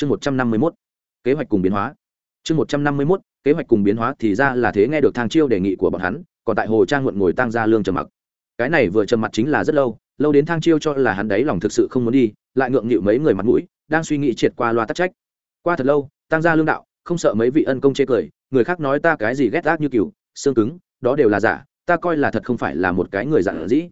chương một trăm năm mươi mốt, kế hoạch cùng biến hóa. Chương một trăm năm mươi mốt, kế hoạch cùng biến hóa thì ra là thế nghe được thang chiêu đề nghị của bọn hắn, còn tại hồ trang muộn ngồi tăng ra lương trầm mặc. Cái này vừa trầm mặt chính là rất lâu lâu đến thang chiêu cho là hắn đấy lòng thực sự không muốn đi, lại ngượng nghịu mấy người mặt mũi, đang suy nghĩ triệt qua loa tắc trách. Qua thật lâu tăng ra lương đạo, không sợ mấy vị ân công chê cười, người khác nói ta cái gì ghét ác như cừu xương cứng, đó đều là giả, ta coi là thật không phải là một cái người dặn dĩ.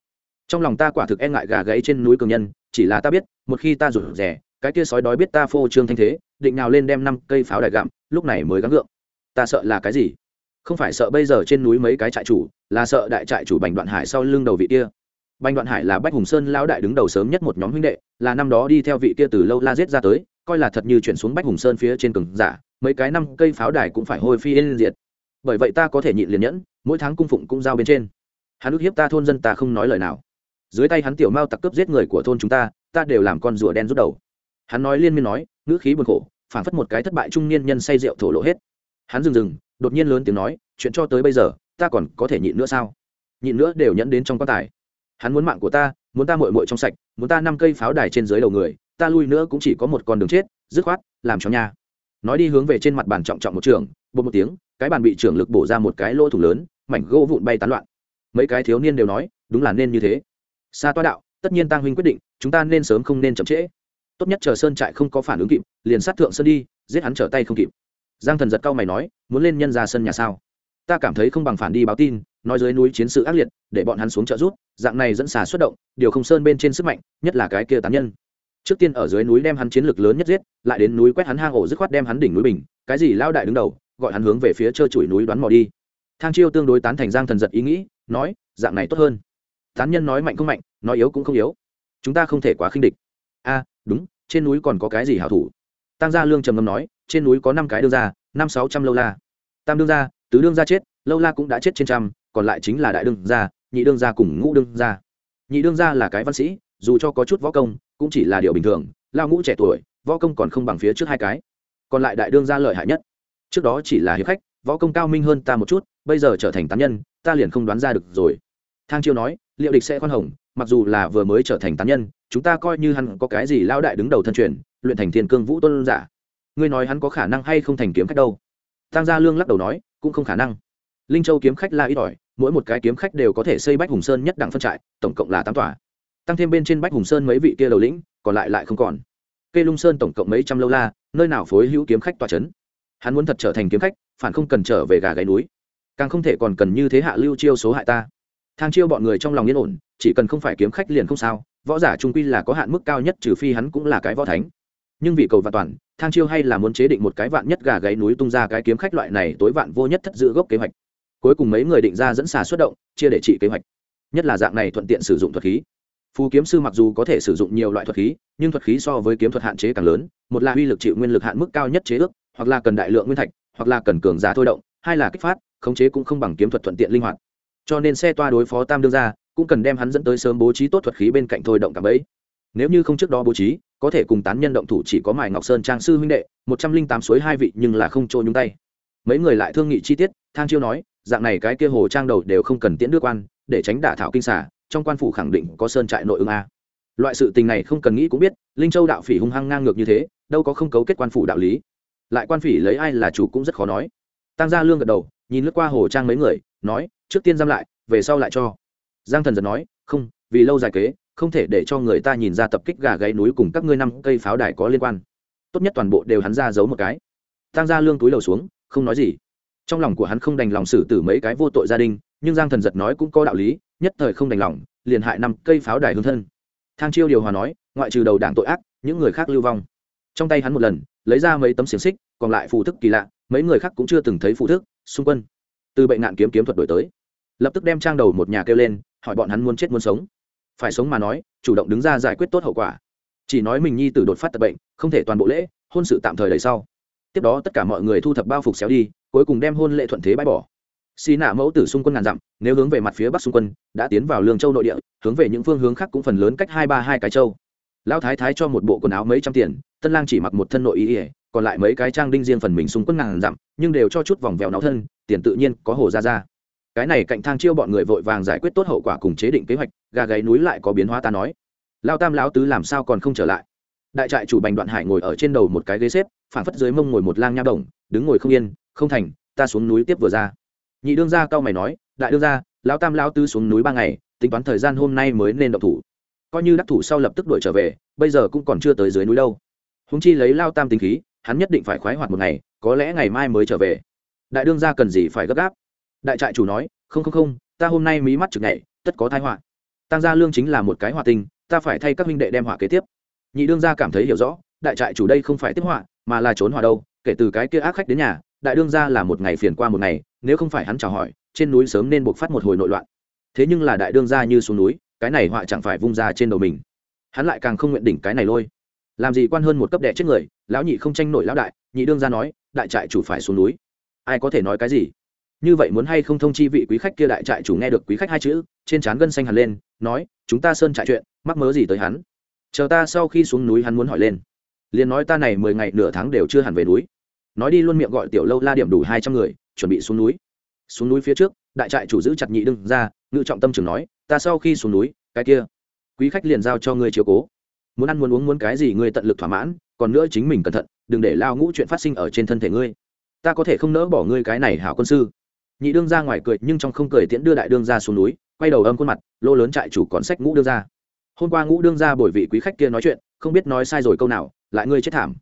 Trong lòng ta quả thực e ngại gà gãy trên núi cường nhân, chỉ là ta biết, một khi ta rủ rẻ cái kia sói đói biết ta phô trương thanh thế, định nào lên đem năm cây pháo đại gặm, lúc này mới gắng gượng. Ta sợ là cái gì? Không phải sợ bây giờ trên núi mấy cái trại chủ, là sợ đại trại chủ bành đoạn hải sau lưng đầu vị kia. Bành đoạn hải là bách hùng sơn lão đại đứng đầu sớm nhất một nhóm huynh đệ, là năm đó đi theo vị kia từ lâu la giết ra tới, coi là thật như chuyển xuống bách hùng sơn phía trên cường giả, mấy cái năm cây pháo đài cũng phải hôi phi yên diệt. Bởi vậy ta có thể nhịn liền nhẫn, mỗi tháng cung phụng cũng giao bên trên. Hắn ức hiếp ta thôn dân ta không nói lời nào. Dưới tay hắn tiểu mao tặc cướp giết người của thôn chúng ta ta đều làm con rùa đen rút đầu hắn nói liên miên nói, ngữ khí buồn khổ phản phất một cái thất bại trung niên nhân say rượu thổ lộ hết. Hắn dừng dừng, đột nhiên lớn tiếng nói, chuyện cho tới bây giờ, ta còn có thể nhịn nữa sao? Nhịn nữa đều nhẫn đến trong quan tài. Hắn muốn mạng của ta, muốn ta mội mội trong sạch, muốn ta năm cây pháo đài trên dưới đầu người, ta lui nữa cũng chỉ có một con đường chết, dứt khoát, làm cho nha. Nói đi hướng về trên mặt bàn trọng trọng một trường bột một tiếng, cái bàn bị trưởng lực bổ ra một cái lỗ thủ lớn, mảnh gỗ vụn bay tán loạn. Mấy cái thiếu niên đều nói, đúng là nên như thế. Xa toa đạo, tất nhiên tăng huynh quyết định, chúng ta nên sớm không nên chậm trễ tốt nhất chờ sơn trại không có phản ứng kịp, liền sát thượng sơn đi, giết hắn trở tay không kịp. Giang thần giật cao mày nói, muốn lên nhân ra sân nhà sao? Ta cảm thấy không bằng phản đi báo tin, nói dưới núi chiến sự ác liệt, để bọn hắn xuống trợ rút, dạng này dẫn xà xuất động, điều không sơn bên trên sức mạnh, nhất là cái kia tán nhân. Trước tiên ở dưới núi đem hắn chiến lực lớn nhất giết, lại đến núi quét hắn hang ổ dứt khoát đem hắn đỉnh núi bình, cái gì lao đại đứng đầu, gọi hắn hướng về phía trơ chuỗi núi đoán mò đi. Thang chiêu tương đối tán thành giang thần giật ý nghĩ, nói, dạng này tốt hơn. Tán nhân nói mạnh không mạnh, nói yếu cũng không yếu. Chúng ta không thể quá khinh địch. A đúng, trên núi còn có cái gì hảo thủ? Tăng gia lương trầm ngâm nói, trên núi có năm cái đương gia, năm sáu trăm lâu la. Tam đương gia, tứ đương gia chết, lâu la cũng đã chết trên trăm, còn lại chính là đại đương gia, nhị đương gia cùng ngũ đương gia. Nhị đương gia là cái văn sĩ, dù cho có chút võ công, cũng chỉ là điều bình thường lao ngũ trẻ tuổi, võ công còn không bằng phía trước hai cái. Còn lại đại đương gia lợi hại nhất. Trước đó chỉ là hiệp khách, võ công cao minh hơn ta một chút, bây giờ trở thành tán nhân, ta liền không đoán ra được rồi. Thang chiêu nói, liệu địch sẽ khoan hồng mặc dù là vừa mới trở thành tán nhân, chúng ta coi như hắn có cái gì lao đại đứng đầu thân truyền, luyện thành thiên cương vũ tôn giả. Ngươi nói hắn có khả năng hay không thành kiếm khách đâu? Tăng gia lương lắc đầu nói, cũng không khả năng. Linh châu kiếm khách là ít ỏi, mỗi một cái kiếm khách đều có thể xây bách hùng sơn nhất đẳng phân trại, tổng cộng là tám tòa. Tăng thêm bên trên bách hùng sơn mấy vị kia đầu lĩnh, còn lại lại không còn. Cây lung sơn tổng cộng mấy trăm lâu la, nơi nào phối hữu kiếm khách tòa trấn hắn muốn thật trở thành kiếm khách, phản không cần trở về gà gáy núi. Càng không thể còn cần như thế hạ lưu chiêu số hại ta thang chiêu bọn người trong lòng yên ổn, chỉ cần không phải kiếm khách liền không sao, võ giả trung quy là có hạn mức cao nhất trừ phi hắn cũng là cái võ thánh. Nhưng vì cầu vạn toàn, thang chiêu hay là muốn chế định một cái vạn nhất gà gáy núi tung ra cái kiếm khách loại này tối vạn vô nhất thất giữ gốc kế hoạch. Cuối cùng mấy người định ra dẫn xà xuất động, chia để trị kế hoạch. Nhất là dạng này thuận tiện sử dụng thuật khí. Phù kiếm sư mặc dù có thể sử dụng nhiều loại thuật khí, nhưng thuật khí so với kiếm thuật hạn chế càng lớn, một là uy lực chịu nguyên lực hạn mức cao nhất chế ước, hoặc là cần đại lượng nguyên thạch, hoặc là cần cường giá thôi động, hai là kích phát, khống chế cũng không bằng kiếm thuật thuận tiện linh hoạt cho nên xe toa đối phó tam đương ra cũng cần đem hắn dẫn tới sớm bố trí tốt thuật khí bên cạnh thôi động cả bấy nếu như không trước đó bố trí, có thể cùng tán nhân động thủ chỉ có mài ngọc sơn trang sư huynh đệ, một trăm linh tám suối hai vị nhưng là không trôi nhúng tay. Mấy người lại thương nghị chi tiết, thang chiêu nói, dạng này cái kia hồ trang đầu đều không cần tiễn đưa quan, để tránh đả thảo kinh xả, trong quan phủ khẳng định có sơn trại nội ứng a. Loại sự tình này không cần nghĩ cũng biết, linh châu đạo phỉ hung hăng ngang ngược như thế, đâu có không cấu kết quan phủ đạo lý. Lại quan phỉ lấy ai là chủ cũng rất khó nói. Tăng gia lương gật đầu nhìn lướt qua hồ trang mấy người, nói, trước tiên giam lại, về sau lại cho. Giang thần giật nói, không, vì lâu dài kế, không thể để cho người ta nhìn ra tập kích gà gáy núi cùng các ngươi năm cây pháo đài có liên quan. Tốt nhất toàn bộ đều hắn ra giấu một cái. Tăng ra lương túi đầu xuống, không nói gì. Trong lòng của hắn không đành lòng xử tử mấy cái vô tội gia đình, nhưng giang thần giật nói cũng có đạo lý, nhất thời không đành lòng, liền hại năm cây pháo đài hương thân. Thang chiêu điều hòa nói, ngoại trừ đầu đảng tội ác, những người khác lưu vong. Trong tay hắn một lần, lấy ra mấy tấm xiềng xích, còn lại phù thức kỳ lạ, mấy người khác cũng chưa từng thấy phù thức xung quân. Từ bệnh nạn kiếm kiếm thuật đổi tới. Lập tức đem trang đầu một nhà kêu lên, hỏi bọn hắn muốn chết muốn sống. Phải sống mà nói, chủ động đứng ra giải quyết tốt hậu quả. Chỉ nói mình nhi tử đột phát tập bệnh, không thể toàn bộ lễ, hôn sự tạm thời đầy sau. Tiếp đó tất cả mọi người thu thập bao phục xéo đi, cuối cùng đem hôn lệ thuận thế bãi bỏ. Xì nạ mẫu tử xung quân ngàn dặm, nếu hướng về mặt phía bắc xung quân, đã tiến vào lương châu nội địa, hướng về những phương hướng khác cũng phần lớn cách hai ba hai cái châu. Lão thái thái cho một bộ quần áo mấy trăm tiền, tân lang chỉ mặc một thân nội ý ỉa còn lại mấy cái trang đinh riêng phần mình xung quân ngàn dặm, nhưng đều cho chút vòng vèo náo thân, tiền tự nhiên có hồ ra ra. Cái này cạnh thang chiêu bọn người vội vàng giải quyết tốt hậu quả cùng chế định kế hoạch, gà gáy núi lại có biến hóa ta nói. Lao tam lão tứ làm sao còn không trở lại? Đại trại chủ bành đoạn hải ngồi ở trên đầu một cái ghế xếp phản phất dưới mông ngồi một lang nha đồng, đứng ngồi không yên, không thành, ta xuống núi tiếp vừa ra. Nhị đương gia cao mày nói, đại đương gia lão tam lão tư xuống núi ba ngày, tính toán thời gian hôm nay mới nên động thủ. Coi như đắc thủ sau lập tức đuổi trở về, bây giờ cũng còn chưa tới dưới núi đâu. Húng chi lấy lao tam tính khí hắn nhất định phải khoái hoạt một ngày, có lẽ ngày mai mới trở về. Đại đương gia cần gì phải gấp gáp? Đại trại chủ nói, không không không, ta hôm nay mí mắt trực nhảy, tất có thái họa. Tăng gia lương chính là một cái họa tinh ta phải thay các minh đệ đem họa kế tiếp. Nhị đương gia cảm thấy hiểu rõ, đại trại chủ đây không phải tiếp họa, mà là trốn họa đâu, kể từ cái kia ác khách đến nhà, đại đương gia là một ngày phiền qua một ngày, nếu không phải hắn chào hỏi, trên núi sớm nên buộc phát một hồi nội loạn. Thế nhưng là đại đương gia như xuống núi, cái này họa chẳng phải vung ra trên đầu mình. Hắn lại càng không nguyện đỉnh cái này lôi làm gì quan hơn một cấp đệ chết người, lão nhị không tranh nổi lão đại, nhị đương gia nói, đại trại chủ phải xuống núi. Ai có thể nói cái gì? Như vậy muốn hay không thông chi vị quý khách kia đại trại chủ nghe được quý khách hai chữ, trên trán gân xanh hẳn lên, nói, chúng ta sơn trại chuyện, mắc mớ gì tới hắn? Chờ ta sau khi xuống núi hắn muốn hỏi lên. Liền nói ta này mười ngày nửa tháng đều chưa hẳn về núi. Nói đi luôn miệng gọi tiểu lâu la điểm đủ hai trăm người, chuẩn bị xuống núi. Xuống núi phía trước, đại trại chủ giữ chặt nhị đương ra ngự trọng tâm trường nói, ta sau khi xuống núi, cái kia, quý khách liền giao cho ngươi chiếu cố muốn ăn muốn uống muốn cái gì ngươi tận lực thỏa mãn, còn nữa chính mình cẩn thận, đừng để lao ngũ chuyện phát sinh ở trên thân thể ngươi. Ta có thể không nỡ bỏ ngươi cái này hảo quân sư. Nhị đương ra ngoài cười, nhưng trong không cười tiễn đưa đại đương ra xuống núi, quay đầu âm khuôn mặt, lô lớn trại chủ còn sách ngũ đương ra. Hôm qua ngũ đương ra bồi vị quý khách kia nói chuyện, không biết nói sai rồi câu nào, lại ngươi chết thảm.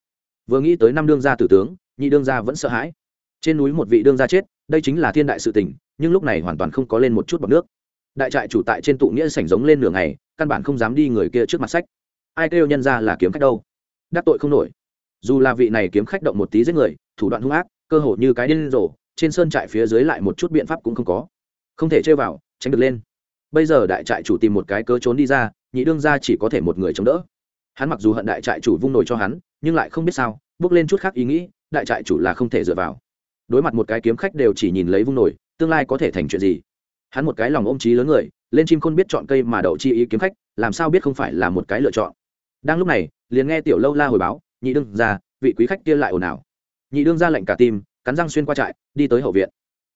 Vừa nghĩ tới năm đương gia tử tướng, nhị đương gia vẫn sợ hãi. Trên núi một vị đương gia chết, đây chính là thiên đại sự tình, nhưng lúc này hoàn toàn không có lên một chút bọc nước. Đại trại chủ tại trên tụ nghĩa sảnh giống lên nửa ngày, căn bản không dám đi người kia trước mặt sách ai kêu nhân ra là kiếm khách đâu? Đắc tội không nổi. Dù là vị này kiếm khách động một tí giết người, thủ đoạn hung ác, cơ hội như cái điên rồ, trên sơn trại phía dưới lại một chút biện pháp cũng không có. Không thể chơi vào, tránh được lên. Bây giờ đại trại chủ tìm một cái cơ trốn đi ra, nhị đương ra chỉ có thể một người chống đỡ. Hắn mặc dù hận đại trại chủ vung nổi cho hắn, nhưng lại không biết sao, bước lên chút khác ý nghĩ, đại trại chủ là không thể dựa vào. Đối mặt một cái kiếm khách đều chỉ nhìn lấy vung nổi, tương lai có thể thành chuyện gì? Hắn một cái lòng ôm trí lớn người, lên chim khôn biết chọn cây mà đậu chi ý kiếm khách, làm sao biết không phải là một cái lựa chọn? Đang lúc này, liền nghe tiểu lâu la hồi báo, nhị đương ra vị quý khách kia lại ồn ào. Nhị đương ra lệnh cả tim, cắn răng xuyên qua trại, đi tới hậu viện.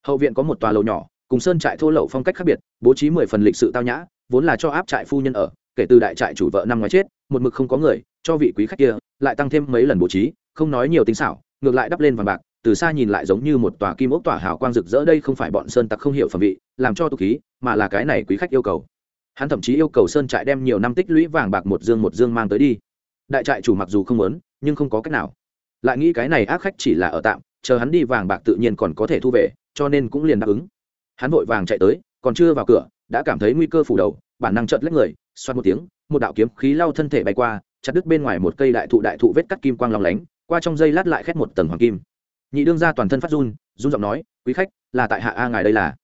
Hậu viện có một tòa lầu nhỏ, cùng sơn trại thô lậu phong cách khác biệt, bố trí mười phần lịch sự tao nhã, vốn là cho áp trại phu nhân ở, kể từ đại trại chủ vợ năm ngoái chết, một mực không có người, cho vị quý khách kia lại tăng thêm mấy lần bố trí, không nói nhiều tính xảo, ngược lại đắp lên vàng bạc, từ xa nhìn lại giống như một tòa kim ốc tỏa hào quang rực rỡ đây không phải bọn sơn tặc không hiểu phẩm vị, làm cho tục khí, mà là cái này quý khách yêu cầu hắn thậm chí yêu cầu sơn trại đem nhiều năm tích lũy vàng bạc một dương một dương mang tới đi. Đại trại chủ mặc dù không muốn, nhưng không có cách nào. Lại nghĩ cái này ác khách chỉ là ở tạm, chờ hắn đi vàng bạc tự nhiên còn có thể thu về, cho nên cũng liền đáp ứng. Hắn vội vàng chạy tới, còn chưa vào cửa, đã cảm thấy nguy cơ phủ đầu, bản năng trợt lấy người, xoát một tiếng, một đạo kiếm khí lao thân thể bay qua, chặt đứt bên ngoài một cây đại thụ đại thụ vết cắt kim quang long lánh, qua trong dây lát lại khét một tầng hoàng kim. Nhị đương ra toàn thân phát run run giọng nói, quý khách, là tại hạ a ngài đây là?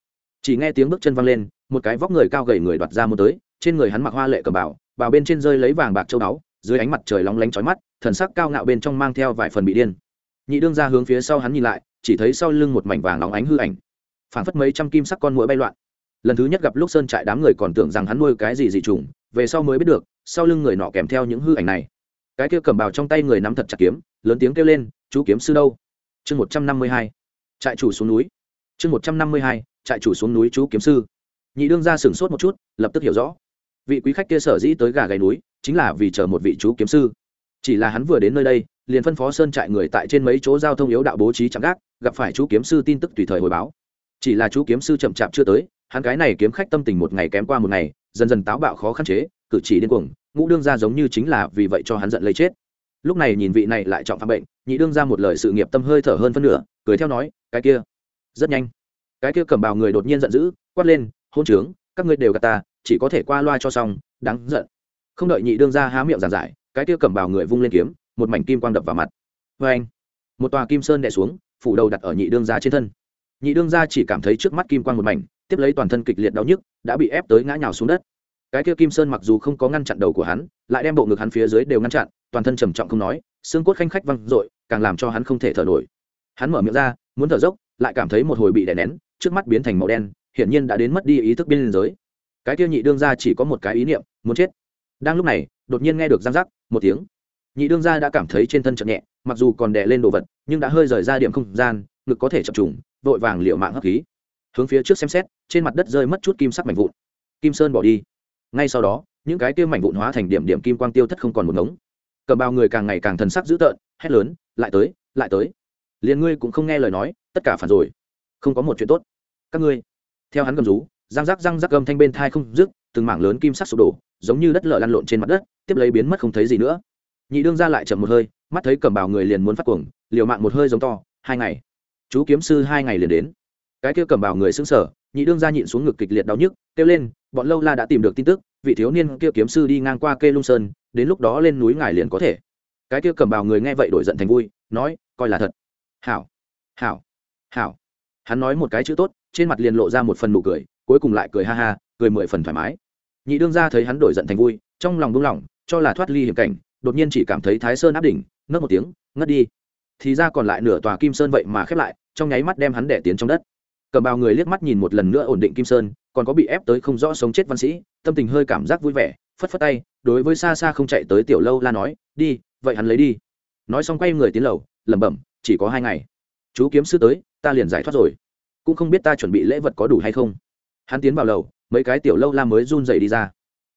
Chỉ nghe tiếng bước chân văng lên một cái vóc người cao gầy người đoạt ra một tới, trên người hắn mặc hoa lệ cầm bảo bảo bên trên rơi lấy vàng bạc châu báu, dưới ánh mặt trời lóng lánh chói mắt, thần sắc cao ngạo bên trong mang theo vài phần bị điên. Nhị đương ra hướng phía sau hắn nhìn lại, chỉ thấy sau lưng một mảnh vàng nóng ánh hư ảnh, phảng phất mấy trăm kim sắc con mũi bay loạn. Lần thứ nhất gặp lúc sơn trại đám người còn tưởng rằng hắn nuôi cái gì dị trùng về sau mới biết được, sau lưng người nọ kèm theo những hư ảnh này. Cái kia cầm bào trong tay người nắm thật chặt kiếm, lớn tiếng kêu lên, chú kiếm sư đâu? Chương một trăm năm mươi hai, trại chủ xuống núi. Chương một trăm năm mươi hai, trại chủ xuống núi chú kiếm sư nhị đương ra sửng sốt một chút, lập tức hiểu rõ. Vị quý khách kia sở dĩ tới gà gáy núi, chính là vì chờ một vị chú kiếm sư. Chỉ là hắn vừa đến nơi đây, liền phân phó sơn trại người tại trên mấy chỗ giao thông yếu đạo bố trí chạm gác, gặp phải chú kiếm sư tin tức tùy thời hồi báo. Chỉ là chú kiếm sư chậm chạp chưa tới, hắn cái này kiếm khách tâm tình một ngày kém qua một ngày, dần dần táo bạo khó khăn chế, cử chỉ điên cuồng, ngũ đương ra giống như chính là vì vậy cho hắn giận lấy chết. Lúc này nhìn vị này lại trọng phạm bệnh, nhị đương ra một lời sự nghiệp tâm hơi thở hơn phân nửa, cười theo nói, cái kia, rất nhanh. Cái kia cầm bào người đột nhiên giận dữ, quát lên hôn trướng, các ngươi đều gạt ta, chỉ có thể qua loa cho xong, đáng giận. Không đợi nhị đương ra há miệng giảng giải, cái tia cầm bào người vung lên kiếm, một mảnh kim quang đập vào mặt. Vê anh, một tòa kim sơn đè xuống, phủ đầu đặt ở nhị đương ra trên thân. Nhị đương ra chỉ cảm thấy trước mắt kim quang một mảnh, tiếp lấy toàn thân kịch liệt đau nhức, đã bị ép tới ngã nhào xuống đất. Cái kia kim sơn mặc dù không có ngăn chặn đầu của hắn, lại đem bộ ngực hắn phía dưới đều ngăn chặn, toàn thân trầm trọng không nói, xương cốt khanh khách văng r càng làm cho hắn không thể thở nổi. Hắn mở miệng ra, muốn thở dốc, lại cảm thấy một hồi bị đè nén, trước mắt biến thành màu đen hiển nhiên đã đến mất đi ý thức biên giới. Cái kia nhị đương gia chỉ có một cái ý niệm, muốn chết. Đang lúc này, đột nhiên nghe được răng rắc, một tiếng. Nhị đương gia đã cảm thấy trên thân chậm nhẹ, mặc dù còn đè lên đồ vật, nhưng đã hơi rời ra điểm không gian, ngực có thể chập trùng, vội vàng liệu mạng hấp khí. Hướng phía trước xem xét, trên mặt đất rơi mất chút kim sắc mảnh vụn. Kim sơn bỏ đi. Ngay sau đó, những cái tiêu mảnh vụn hóa thành điểm điểm kim quang tiêu thất không còn một ngống. Cầm bao người càng ngày càng thần sắc dữ tợn, hét lớn, lại tới lại tới. Liền ngươi cũng không nghe lời nói, tất cả phản rồi. Không có một chuyện tốt. Các ngươi theo hắn gầm rú răng rắc răng rắc gầm thanh bên thai không rước, từng mảng lớn kim sắc sụp đổ giống như đất lở lăn lộn trên mặt đất tiếp lấy biến mất không thấy gì nữa. Nhị đương ra lại chậm một hơi mắt thấy cầm bào người liền muốn phát cuồng liều mạng một hơi giống to hai ngày. Chú kiếm sư hai ngày liền đến. Cái kia cầm bào người xứng sở nhị đương ra nhịn xuống ngực kịch liệt đau nhức kêu lên bọn lâu la đã tìm được tin tức vị thiếu niên kia kiếm sư đi ngang qua kê lung sơn đến lúc đó lên núi ngài liền có thể. Cái kia cầm bào người nghe vậy đổi giận thành vui nói coi là thật. Hảo hảo hảo. Hắn nói một cái chữ tốt trên mặt liền lộ ra một phần nụ cười, cuối cùng lại cười ha ha, cười mười phần thoải mái. Nhị đương ra thấy hắn đổi giận thành vui, trong lòng buông lỏng, cho là thoát ly hiểm cảnh, đột nhiên chỉ cảm thấy thái sơn áp đỉnh nấc một tiếng, ngất đi. Thì ra còn lại nửa tòa kim sơn vậy mà khép lại, trong nháy mắt đem hắn đẻ tiến trong đất. Cầm bào người liếc mắt nhìn một lần nữa ổn định kim sơn, còn có bị ép tới không rõ sống chết văn sĩ, tâm tình hơi cảm giác vui vẻ, phất phất tay, đối với xa xa không chạy tới tiểu lâu la nói, đi, vậy hắn lấy đi. Nói xong quay người tiến lầu, lẩm bẩm, chỉ có hai ngày. Chú kiếm sư tới, ta liền giải thoát rồi cũng không biết ta chuẩn bị lễ vật có đủ hay không. Hắn tiến vào lầu, mấy cái tiểu lâu la mới run dậy đi ra.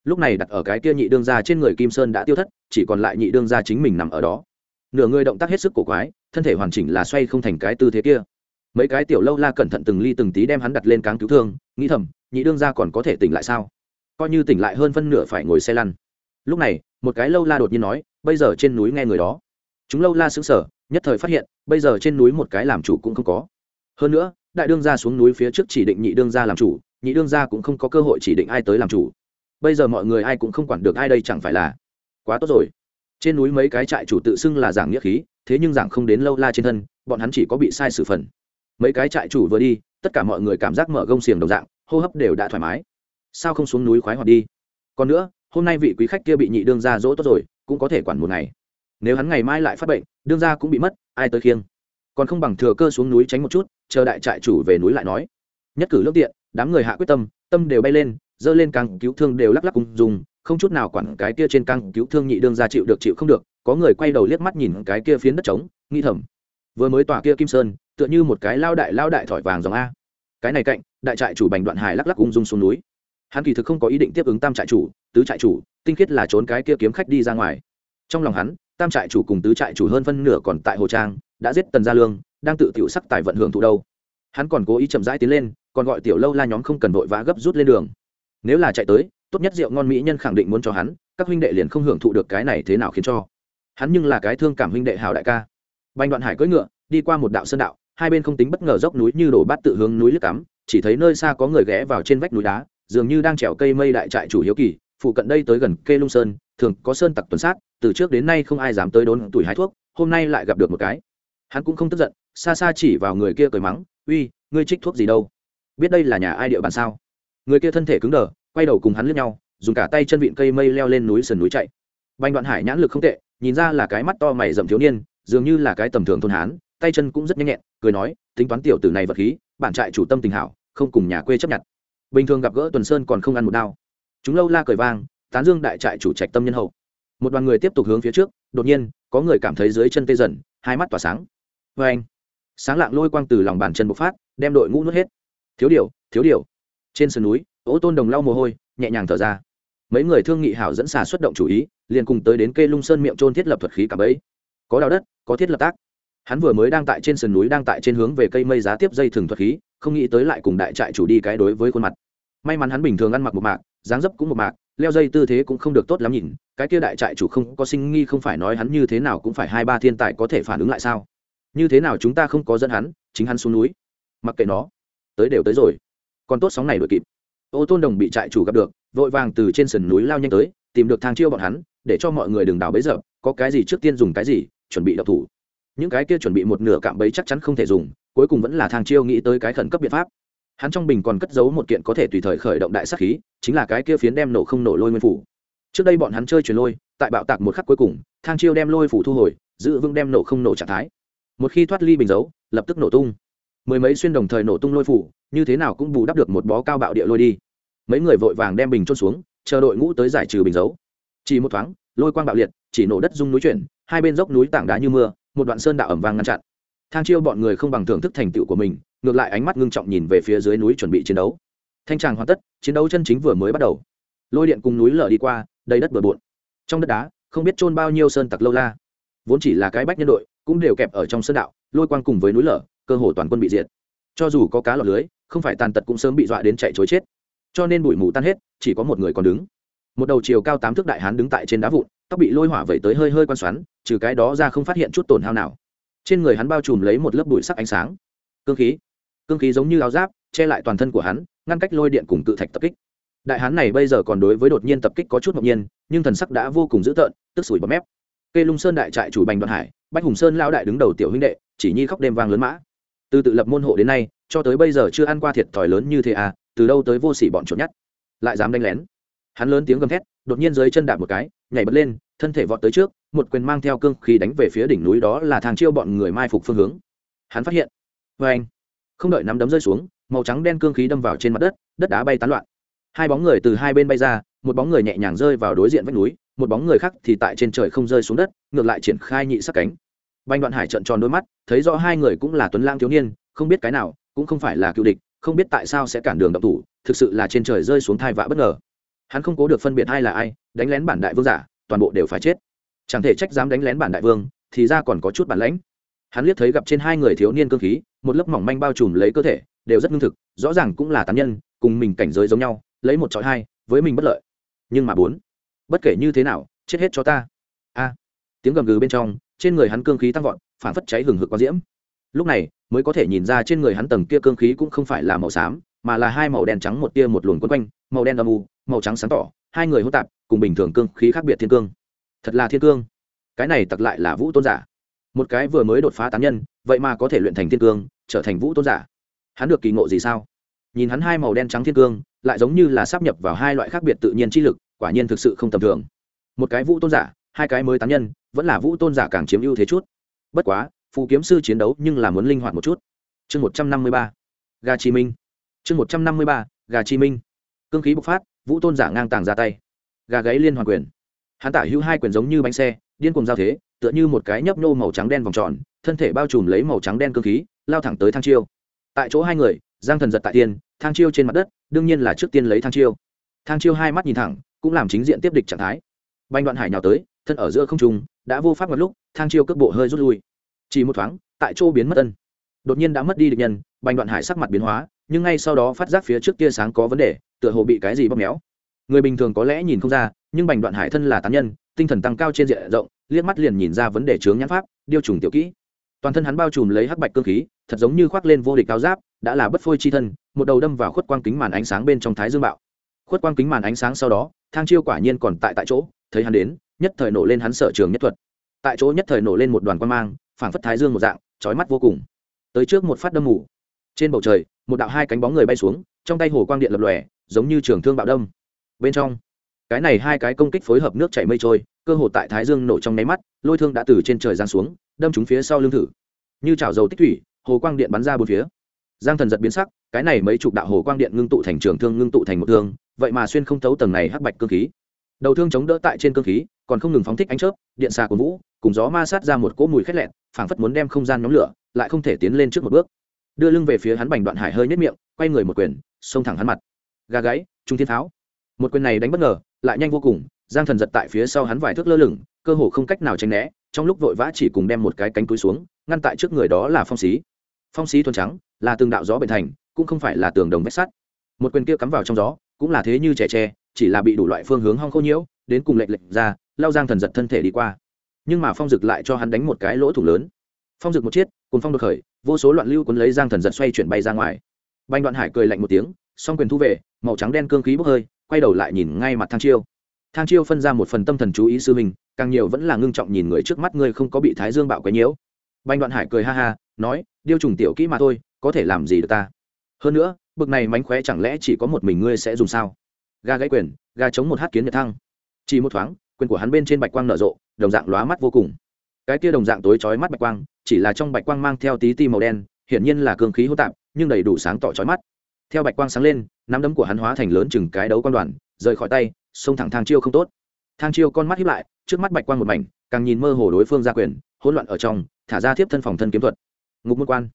Lúc này đặt ở cái kia nhị đương gia trên người kim sơn đã tiêu thất, chỉ còn lại nhị đương gia chính mình nằm ở đó. Nửa người động tác hết sức cổ quái, thân thể hoàn chỉnh là xoay không thành cái tư thế kia. Mấy cái tiểu lâu la cẩn thận từng ly từng tí đem hắn đặt lên cáng cứu thương, nghĩ thầm, nhị đương gia còn có thể tỉnh lại sao? Coi như tỉnh lại hơn phân nửa phải ngồi xe lăn. Lúc này, một cái lâu la đột nhiên nói, bây giờ trên núi nghe người đó. Chúng lâu la xứng sở nhất thời phát hiện, bây giờ trên núi một cái làm chủ cũng không có. Hơn nữa đại đương gia xuống núi phía trước chỉ định nhị đương gia làm chủ, nhị đương gia cũng không có cơ hội chỉ định ai tới làm chủ. Bây giờ mọi người ai cũng không quản được ai đây chẳng phải là quá tốt rồi. Trên núi mấy cái trại chủ tự xưng là giảng nghĩa khí, thế nhưng giảng không đến lâu la trên thân, bọn hắn chỉ có bị sai sự phần. Mấy cái trại chủ vừa đi, tất cả mọi người cảm giác mở gông xiềng đồng dạng, hô hấp đều đã thoải mái. Sao không xuống núi khoái hoạt đi? Còn nữa, hôm nay vị quý khách kia bị nhị đương gia dỗ tốt rồi, cũng có thể quản một ngày. Nếu hắn ngày mai lại phát bệnh, đương gia cũng bị mất, ai tới khiêng? Còn không bằng thừa cơ xuống núi tránh một chút, chờ đại trại chủ về núi lại nói. Nhất cử lương tiện, đám người hạ quyết tâm tâm đều bay lên dơ lên càng cứu thương đều lắc lắc cùng dùng, không chút nào quản cái kia trên càng cứu thương nhị đương ra chịu được chịu không được, có người quay đầu liếc mắt nhìn cái kia phiến đất trống, nghĩ thầm, vừa mới tỏa kia kim sơn, tựa như một cái lao đại lao đại thỏi vàng dòng a. Cái này cạnh, đại trại chủ bành đoạn hải lắc lắc ung dung xuống núi. Hắn kỳ thực không có ý định tiếp ứng tam trại chủ, tứ trại chủ, tinh khiết là trốn cái kia kiếm khách đi ra ngoài. Trong lòng hắn, tam trại chủ cùng tứ trại chủ hơn phân nửa còn tại hồ trang đã giết tần gia lương, đang tự tiểu sắc tài vận hưởng thụ đâu. Hắn còn cố ý chậm rãi tiến lên, còn gọi tiểu lâu la nhóm không cần vội vã gấp rút lên đường. Nếu là chạy tới, tốt nhất rượu ngon mỹ nhân khẳng định muốn cho hắn, các huynh đệ liền không hưởng thụ được cái này thế nào khiến cho. Hắn nhưng là cái thương cảm huynh đệ hào đại ca. Bành đoạn hải cưỡi ngựa, đi qua một đạo sơn đạo, hai bên không tính bất ngờ dốc núi như đổ bát tự hướng núi lướt cắm, chỉ thấy nơi xa có người ghé vào trên vách núi đá, dường như đang trèo cây mây đại trại chủ hiếu kỳ, phụ cận đây tới gần kê lung sơn, thường có sơn tặc tuần sát, từ trước đến nay không ai dám tới đốn tuổi hái thuốc, hôm nay lại gặp được một cái hắn cũng không tức giận, xa xa chỉ vào người kia cười mắng, uy, ngươi trích thuốc gì đâu? Biết đây là nhà ai địa bàn sao? Người kia thân thể cứng đờ, quay đầu cùng hắn lướt nhau, dùng cả tay chân vịn cây mây leo lên núi sườn núi chạy. Banh đoạn hải nhãn lực không tệ, nhìn ra là cái mắt to mày rậm thiếu niên, dường như là cái tầm thường thôn hán, tay chân cũng rất nhanh nhẹn, cười nói, tính toán tiểu tử này vật khí, bản trại chủ tâm tình hảo, không cùng nhà quê chấp nhận. Bình thường gặp gỡ tuần sơn còn không ăn một đao chúng lâu la cười vang, tán dương đại trại chủ trạch tâm nhân hậu. Một đoàn người tiếp tục hướng phía trước, đột nhiên, có người cảm thấy dưới chân tê dần, hai mắt tỏa sáng vê anh. Sáng lạng lôi quang từ lòng bàn chân bộc phát, đem đội ngũ nuốt hết. Thiếu điều thiếu điều. Trên sườn núi ô tôn đồng lau mồ hôi, nhẹ nhàng thở ra. Mấy người thương nghị hảo dẫn xà xuất động chủ ý, liền cùng tới đến cây lung sơn miệng trôn thiết lập thuật khí cả bẫy. Có đào đất, có thiết lập tác. Hắn vừa mới đang tại trên sườn núi đang tại trên hướng về cây mây giá tiếp dây thừng thuật khí, không nghĩ tới lại cùng đại trại chủ đi cái đối với khuôn mặt. May mắn hắn bình thường ăn mặc một mạc, dáng dấp cũng một mạc, leo dây tư thế cũng không được tốt lắm nhìn, cái kia đại trại chủ không có sinh nghi không phải nói hắn như thế nào cũng phải hai ba thiên tài có thể phản ứng lại sao? Như thế nào chúng ta không có dẫn hắn, chính hắn xuống núi. Mặc kệ nó, tới đều tới rồi. Còn tốt sóng này đuổi kịp. Ô tôn đồng bị trại chủ gặp được, vội vàng từ trên sườn núi lao nhanh tới, tìm được thang chiêu bọn hắn, để cho mọi người đừng đào bấy giờ, có cái gì trước tiên dùng cái gì, chuẩn bị đập thủ. Những cái kia chuẩn bị một nửa cạm bẫy chắc chắn không thể dùng, cuối cùng vẫn là thang chiêu nghĩ tới cái khẩn cấp biện pháp. Hắn trong bình còn cất giấu một kiện có thể tùy thời khởi động đại sắc khí, chính là cái kia phiến đem nổ không nổ lôi nguyên phủ. Trước đây bọn hắn chơi chuyển lôi, tại bạo tạc một khắc cuối cùng, thang chiêu đem lôi phủ thu hồi, giữ vững đem nổ không nổ trạng thái một khi thoát ly bình dấu, lập tức nổ tung. Mười mấy xuyên đồng thời nổ tung lôi phủ, như thế nào cũng bù đắp được một bó cao bạo địa lôi đi. Mấy người vội vàng đem bình trôn xuống, chờ đội ngũ tới giải trừ bình dấu. Chỉ một thoáng, lôi quang bạo liệt, chỉ nổ đất dung núi chuyển, hai bên dốc núi tảng đá như mưa, một đoạn sơn đạo ẩm vang ngăn chặn. Thang chiêu bọn người không bằng thưởng thức thành tựu của mình, ngược lại ánh mắt ngưng trọng nhìn về phía dưới núi chuẩn bị chiến đấu. Thanh tràng hoàn tất, chiến đấu chân chính vừa mới bắt đầu. Lôi điện cùng núi lở đi qua, đầy đất bừa bộn. Trong đất đá, không biết trôn bao nhiêu sơn tặc lâu la. Vốn chỉ là cái bách nhân đội cũng đều kẹp ở trong sơn đạo, lôi quang cùng với núi lở, cơ hồ toàn quân bị diệt. Cho dù có cá lọt lưới, không phải tàn tật cũng sớm bị dọa đến chạy chối chết. Cho nên bụi mù tan hết, chỉ có một người còn đứng. Một đầu chiều cao tám thước đại hán đứng tại trên đá vụn, tóc bị lôi hỏa vẩy tới hơi hơi quan xoắn, trừ cái đó ra không phát hiện chút tổn hao nào. Trên người hắn bao trùm lấy một lớp bụi sắc ánh sáng. Cương khí. Cương khí giống như áo giáp, che lại toàn thân của hắn, ngăn cách lôi điện cùng cự thạch tập kích. Đại hán này bây giờ còn đối với đột nhiên tập kích có chút ngẫu nhiên, nhưng thần sắc đã vô cùng dữ tợn, tức sủi bọt mép. Cây lung sơn đại trại chủ bành đoạn hải bách hùng sơn lao đại đứng đầu tiểu huynh đệ, chỉ nhi khóc đêm vang lớn mã. Từ tự lập môn hộ đến nay, cho tới bây giờ chưa ăn qua thiệt thòi lớn như thế à từ đâu tới vô sỉ bọn trộm nhất lại dám đánh lén. Hắn lớn tiếng gầm thét, đột nhiên dưới chân đạp một cái, nhảy bật lên, thân thể vọt tới trước, một quyền mang theo cương khí đánh về phía đỉnh núi đó là thang chiêu bọn người mai phục phương hướng. Hắn phát hiện vê anh, không đợi nắm đấm rơi xuống, màu trắng đen cương khí đâm vào trên mặt đất đất đá bay tán loạn. Hai bóng người từ hai bên bay ra, một bóng người nhẹ nhàng rơi vào đối diện vách núi một bóng người khác thì tại trên trời không rơi xuống đất, ngược lại triển khai nhị sắc cánh. Banh đoạn hải trợn tròn đôi mắt, thấy rõ hai người cũng là tuấn lang thiếu niên, không biết cái nào, cũng không phải là cựu địch, không biết tại sao sẽ cản đường động thủ, thực sự là trên trời rơi xuống thai vạ bất ngờ. Hắn không cố được phân biệt ai là ai, đánh lén bản đại vương giả, toàn bộ đều phải chết. Chẳng thể trách dám đánh lén bản đại vương, thì ra còn có chút bản lãnh. Hắn liếc thấy gặp trên hai người thiếu niên cơ khí, một lớp mỏng manh bao trùm lấy cơ thể, đều rất ngưng thực, rõ ràng cũng là tán nhân, cùng mình cảnh giới giống nhau, lấy một trọi hai, với mình bất lợi. Nhưng mà bốn bất kể như thế nào, chết hết cho ta. A. Tiếng gầm gừ bên trong, trên người hắn cương khí tăng vọt phản phất cháy hừng hực quang diễm. Lúc này, mới có thể nhìn ra trên người hắn tầng kia cương khí cũng không phải là màu xám, mà là hai màu đen trắng một tia một luồng quấn quanh, màu đen âm u, màu trắng sáng tỏ, hai người hô tạp, cùng bình thường cương khí khác biệt thiên cương. Thật là thiên cương. Cái này tặc lại là vũ tôn giả. Một cái vừa mới đột phá tán nhân, vậy mà có thể luyện thành thiên cương, trở thành vũ tôn giả. Hắn được kỳ ngộ gì sao? Nhìn hắn hai màu đen trắng thiên cương, lại giống như là sắp nhập vào hai loại khác biệt tự nhiên chi lực quả nhiên thực sự không tầm thường. Một cái vũ tôn giả, hai cái mới tán nhân, vẫn là vũ tôn giả càng chiếm ưu thế chút. Bất quá, phù kiếm sư chiến đấu nhưng là muốn linh hoạt một chút. Chương một trăm năm mươi ba, gà chi minh. Chương một trăm năm mươi ba, gà chi minh. Cương khí bộc phát, vũ tôn giả ngang tàng ra tay. Gà gáy liên hoàn quyền. Hắn tả hữu hai quyền giống như bánh xe, điên cùng giao thế, tựa như một cái nhấp nô màu trắng đen vòng tròn, thân thể bao trùm lấy màu trắng đen cương khí, lao thẳng tới thang chiêu. Tại chỗ hai người, giang thần giật tại tiên, thang chiêu trên mặt đất, đương nhiên là trước tiên lấy thang chiêu. Thang chiêu hai mắt nhìn thẳng cũng làm chính diện tiếp địch trạng thái. Banh đoạn hải nhào tới, thân ở giữa không trung, đã vô pháp một lúc, thang chiêu cước bộ hơi rút lui. Chỉ một thoáng, tại chỗ biến mất ân. Đột nhiên đã mất đi địch nhân banh đoạn hải sắc mặt biến hóa, nhưng ngay sau đó phát giác phía trước tia sáng có vấn đề, tựa hồ bị cái gì bóp méo. Người bình thường có lẽ nhìn không ra, nhưng bành đoạn hải thân là tán nhân, tinh thần tăng cao trên diện rộng, liếc mắt liền nhìn ra vấn đề chướng nhãn pháp, điêu trùng tiểu kỹ. Toàn thân hắn bao trùm lấy hắc bạch cơ khí, thật giống như khoác lên vô địch cao giáp, đã là bất phôi chi thân, một đầu đâm vào khuất quang kính màn ánh sáng bên trong thái dương bạo khuất quang kính màn ánh sáng sau đó, thang chiêu quả nhiên còn tại tại chỗ, thấy hắn đến, nhất thời nổ lên hắn sở trường nhất thuật. Tại chỗ nhất thời nổ lên một đoàn quan mang, phảng phất thái dương một dạng trói mắt vô cùng. Tới trước một phát đâm mù. Trên bầu trời, một đạo hai cánh bóng người bay xuống, trong tay hồ quang điện lập lòe, giống như trường thương bạo đâm. Bên trong, cái này hai cái công kích phối hợp nước chảy mây trôi, cơ hồ tại thái dương nổ trong nháy mắt, lôi thương đã từ trên trời giáng xuống, đâm chúng phía sau lưng thử. Như chảo dầu tích thủy, hồ quang điện bắn ra bốn phía. Giang thần giật biến sắc, cái này mấy chục đạo hồ quang điện ngưng tụ thành trường thương, ngưng tụ thành một thương vậy mà xuyên không thấu tầng này hắc bạch cơ khí. Đầu thương chống đỡ tại trên cơ khí, còn không ngừng phóng thích ánh chớp, điện xà của vũ, cùng gió ma sát ra một cỗ mùi khét lẹn, phảng phất muốn đem không gian nhóm lửa, lại không thể tiến lên trước một bước. Đưa lưng về phía hắn bành đoạn hải hơi nhất miệng, quay người một quyền, xông thẳng hắn mặt. Gà gáy, trung thiên tháo một quyền này đánh bất ngờ, lại nhanh vô cùng, giang thần giật tại phía sau hắn vài thước lơ lửng, cơ hồ không cách nào tránh né, trong lúc vội vã chỉ cùng đem một cái cánh túi xuống, ngăn tại trước người đó là phong xí. Phong xí thuần trắng, là từng đạo gió bệnh thành, cũng không phải là tường đồng vách sắt. Một quyền kia cắm vào trong gió cũng là thế như trẻ tre, chỉ là bị đủ loại phương hướng hong khô nhiễu, đến cùng lệnh lệnh ra, lao giang thần giật thân thể đi qua. Nhưng mà phong dực lại cho hắn đánh một cái lỗ thủ lớn. Phong dực một chiết cùng phong đột khởi, vô số loạn lưu cuốn lấy giang thần giật xoay chuyển bay ra ngoài. Banh đoạn hải cười lạnh một tiếng, song quyền thu về, màu trắng đen cương khí bốc hơi, quay đầu lại nhìn ngay mặt thang chiêu. Thang chiêu phân ra một phần tâm thần chú ý sư mình càng nhiều vẫn là ngưng trọng nhìn người trước mắt ngươi không có bị thái dương bạo quấy nhiễu. Banh đoạn hải cười ha ha, nói, điêu trùng tiểu kỹ mà thôi, có thể làm gì được ta? Hơn nữa bực này mánh khóe chẳng lẽ chỉ có một mình ngươi sẽ dùng sao? Ga gãy quyền, ga chống một hát kiến nhật thăng. Chỉ một thoáng, quyền của hắn bên trên bạch quang nở rộ, đồng dạng lóa mắt vô cùng. Cái kia đồng dạng tối chói mắt bạch quang, chỉ là trong bạch quang mang theo tí ti màu đen, hiển nhiên là cương khí hô tạp, nhưng đầy đủ sáng tỏ chói mắt. Theo bạch quang sáng lên, nắm đấm của hắn hóa thành lớn chừng cái đấu quan đoàn, rời khỏi tay, xông thẳng thang chiêu không tốt. Thang chiêu con mắt hiếp lại, trước mắt bạch quang một mảnh, càng nhìn mơ hồ đối phương ra quyền, hỗn loạn ở trong, thả ra thiếp thân phòng thân kiếm thuật. Ngục môn quan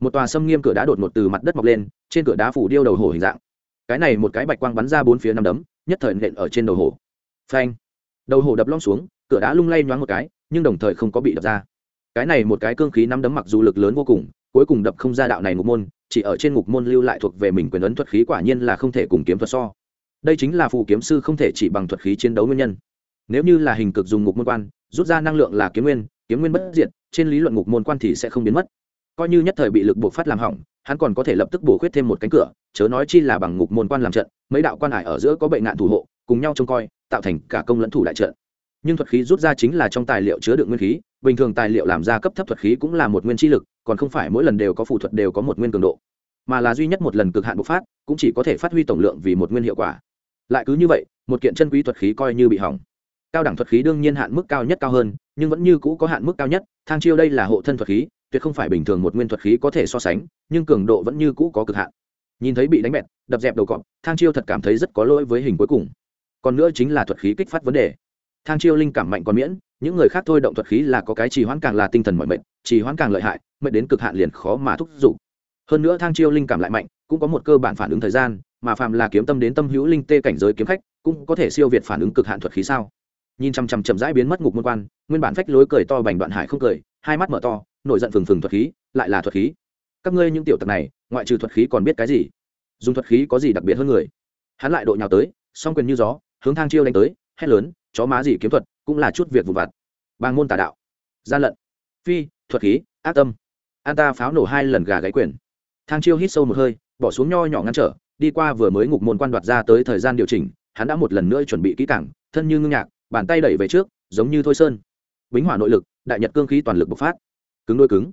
một tòa sâm nghiêm cửa đá đột ngột từ mặt đất mọc lên, trên cửa đá phủ điêu đầu hổ hình dạng. Cái này một cái bạch quang bắn ra bốn phía năm đấm, nhất thời nện ở trên đầu hổ. Phanh! Đầu hổ đập lom xuống, cửa đá lung lay nhoáng một cái, nhưng đồng thời không có bị đập ra. Cái này một cái cương khí năm đấm mặc dù lực lớn vô cùng, cuối cùng đập không ra đạo này ngục môn, chỉ ở trên ngục môn lưu lại thuộc về mình quyền ấn thuật khí quả nhiên là không thể cùng kiếm thuật so. Đây chính là phù kiếm sư không thể chỉ bằng thuật khí chiến đấu nguyên nhân. Nếu như là hình cực dùng ngục môn quan, rút ra năng lượng là kiếm nguyên kiếm nguyên bất diệt, trên lý luận ngục môn quan thì sẽ không biến mất coi như nhất thời bị lực buộc phát làm hỏng, hắn còn có thể lập tức bổ khuyết thêm một cánh cửa, chớ nói chi là bằng ngục môn quan làm trận, mấy đạo quan hải ở giữa có bệnh nạn thủ hộ, cùng nhau trông coi, tạo thành cả công lẫn thủ đại trận. Nhưng thuật khí rút ra chính là trong tài liệu chứa đựng nguyên khí, bình thường tài liệu làm ra cấp thấp thuật khí cũng là một nguyên chi lực, còn không phải mỗi lần đều có phù thuật đều có một nguyên cường độ. Mà là duy nhất một lần cực hạn bộc phát, cũng chỉ có thể phát huy tổng lượng vì một nguyên hiệu quả. Lại cứ như vậy, một kiện chân quý thuật khí coi như bị hỏng. Cao đẳng thuật khí đương nhiên hạn mức cao nhất cao hơn, nhưng vẫn như cũ có hạn mức cao nhất, thang chiêu đây là hộ thân thuật khí tuyệt không phải bình thường một nguyên thuật khí có thể so sánh, nhưng cường độ vẫn như cũ có cực hạn. Nhìn thấy bị đánh bẹt, đập dẹp đầu cọp, thang chiêu thật cảm thấy rất có lỗi với hình cuối cùng. Còn nữa chính là thuật khí kích phát vấn đề. Thang chiêu linh cảm mạnh còn miễn, những người khác thôi động thuật khí là có cái trì hoãn càng là tinh thần mọi mệnh trì hoãn càng lợi hại mệnh đến cực hạn liền khó mà thúc giục. Hơn nữa thang chiêu linh cảm lại mạnh, cũng có một cơ bản phản ứng thời gian, mà phạm là kiếm tâm đến tâm hữu linh tê cảnh giới kiếm khách, cũng có thể siêu việt phản ứng cực hạn thuật khí sao? Nhìn chằm chằm chậm rãi biến mất ngục môn quan, nguyên bản phách lối cười to bành đoạn hải không cười, hai mắt mở to nổi giận phừng phừng thuật khí, lại là thuật khí. Các ngươi những tiểu tặc này, ngoại trừ thuật khí còn biết cái gì? Dùng thuật khí có gì đặc biệt hơn người? Hắn lại đội nhào tới, song quyền như gió, hướng thang chiêu đánh tới, hét lớn, chó má gì kiếm thuật, cũng là chút việc vụ vặt. Bang môn tà đạo. Gian lận. Phi, thuật khí, ác tâm. An ta pháo nổ hai lần gà gáy quyền. Thang chiêu hít sâu một hơi, bỏ xuống nho nhỏ ngăn trở, đi qua vừa mới ngục môn quan đoạt ra tới thời gian điều chỉnh, hắn đã một lần nữa chuẩn bị kỹ càng, thân như ngưng nhạc, bàn tay đẩy về trước, giống như thôi sơn. Bính hỏa nội lực, đại nhật cương khí toàn lực bộc phát cứng đôi cứng.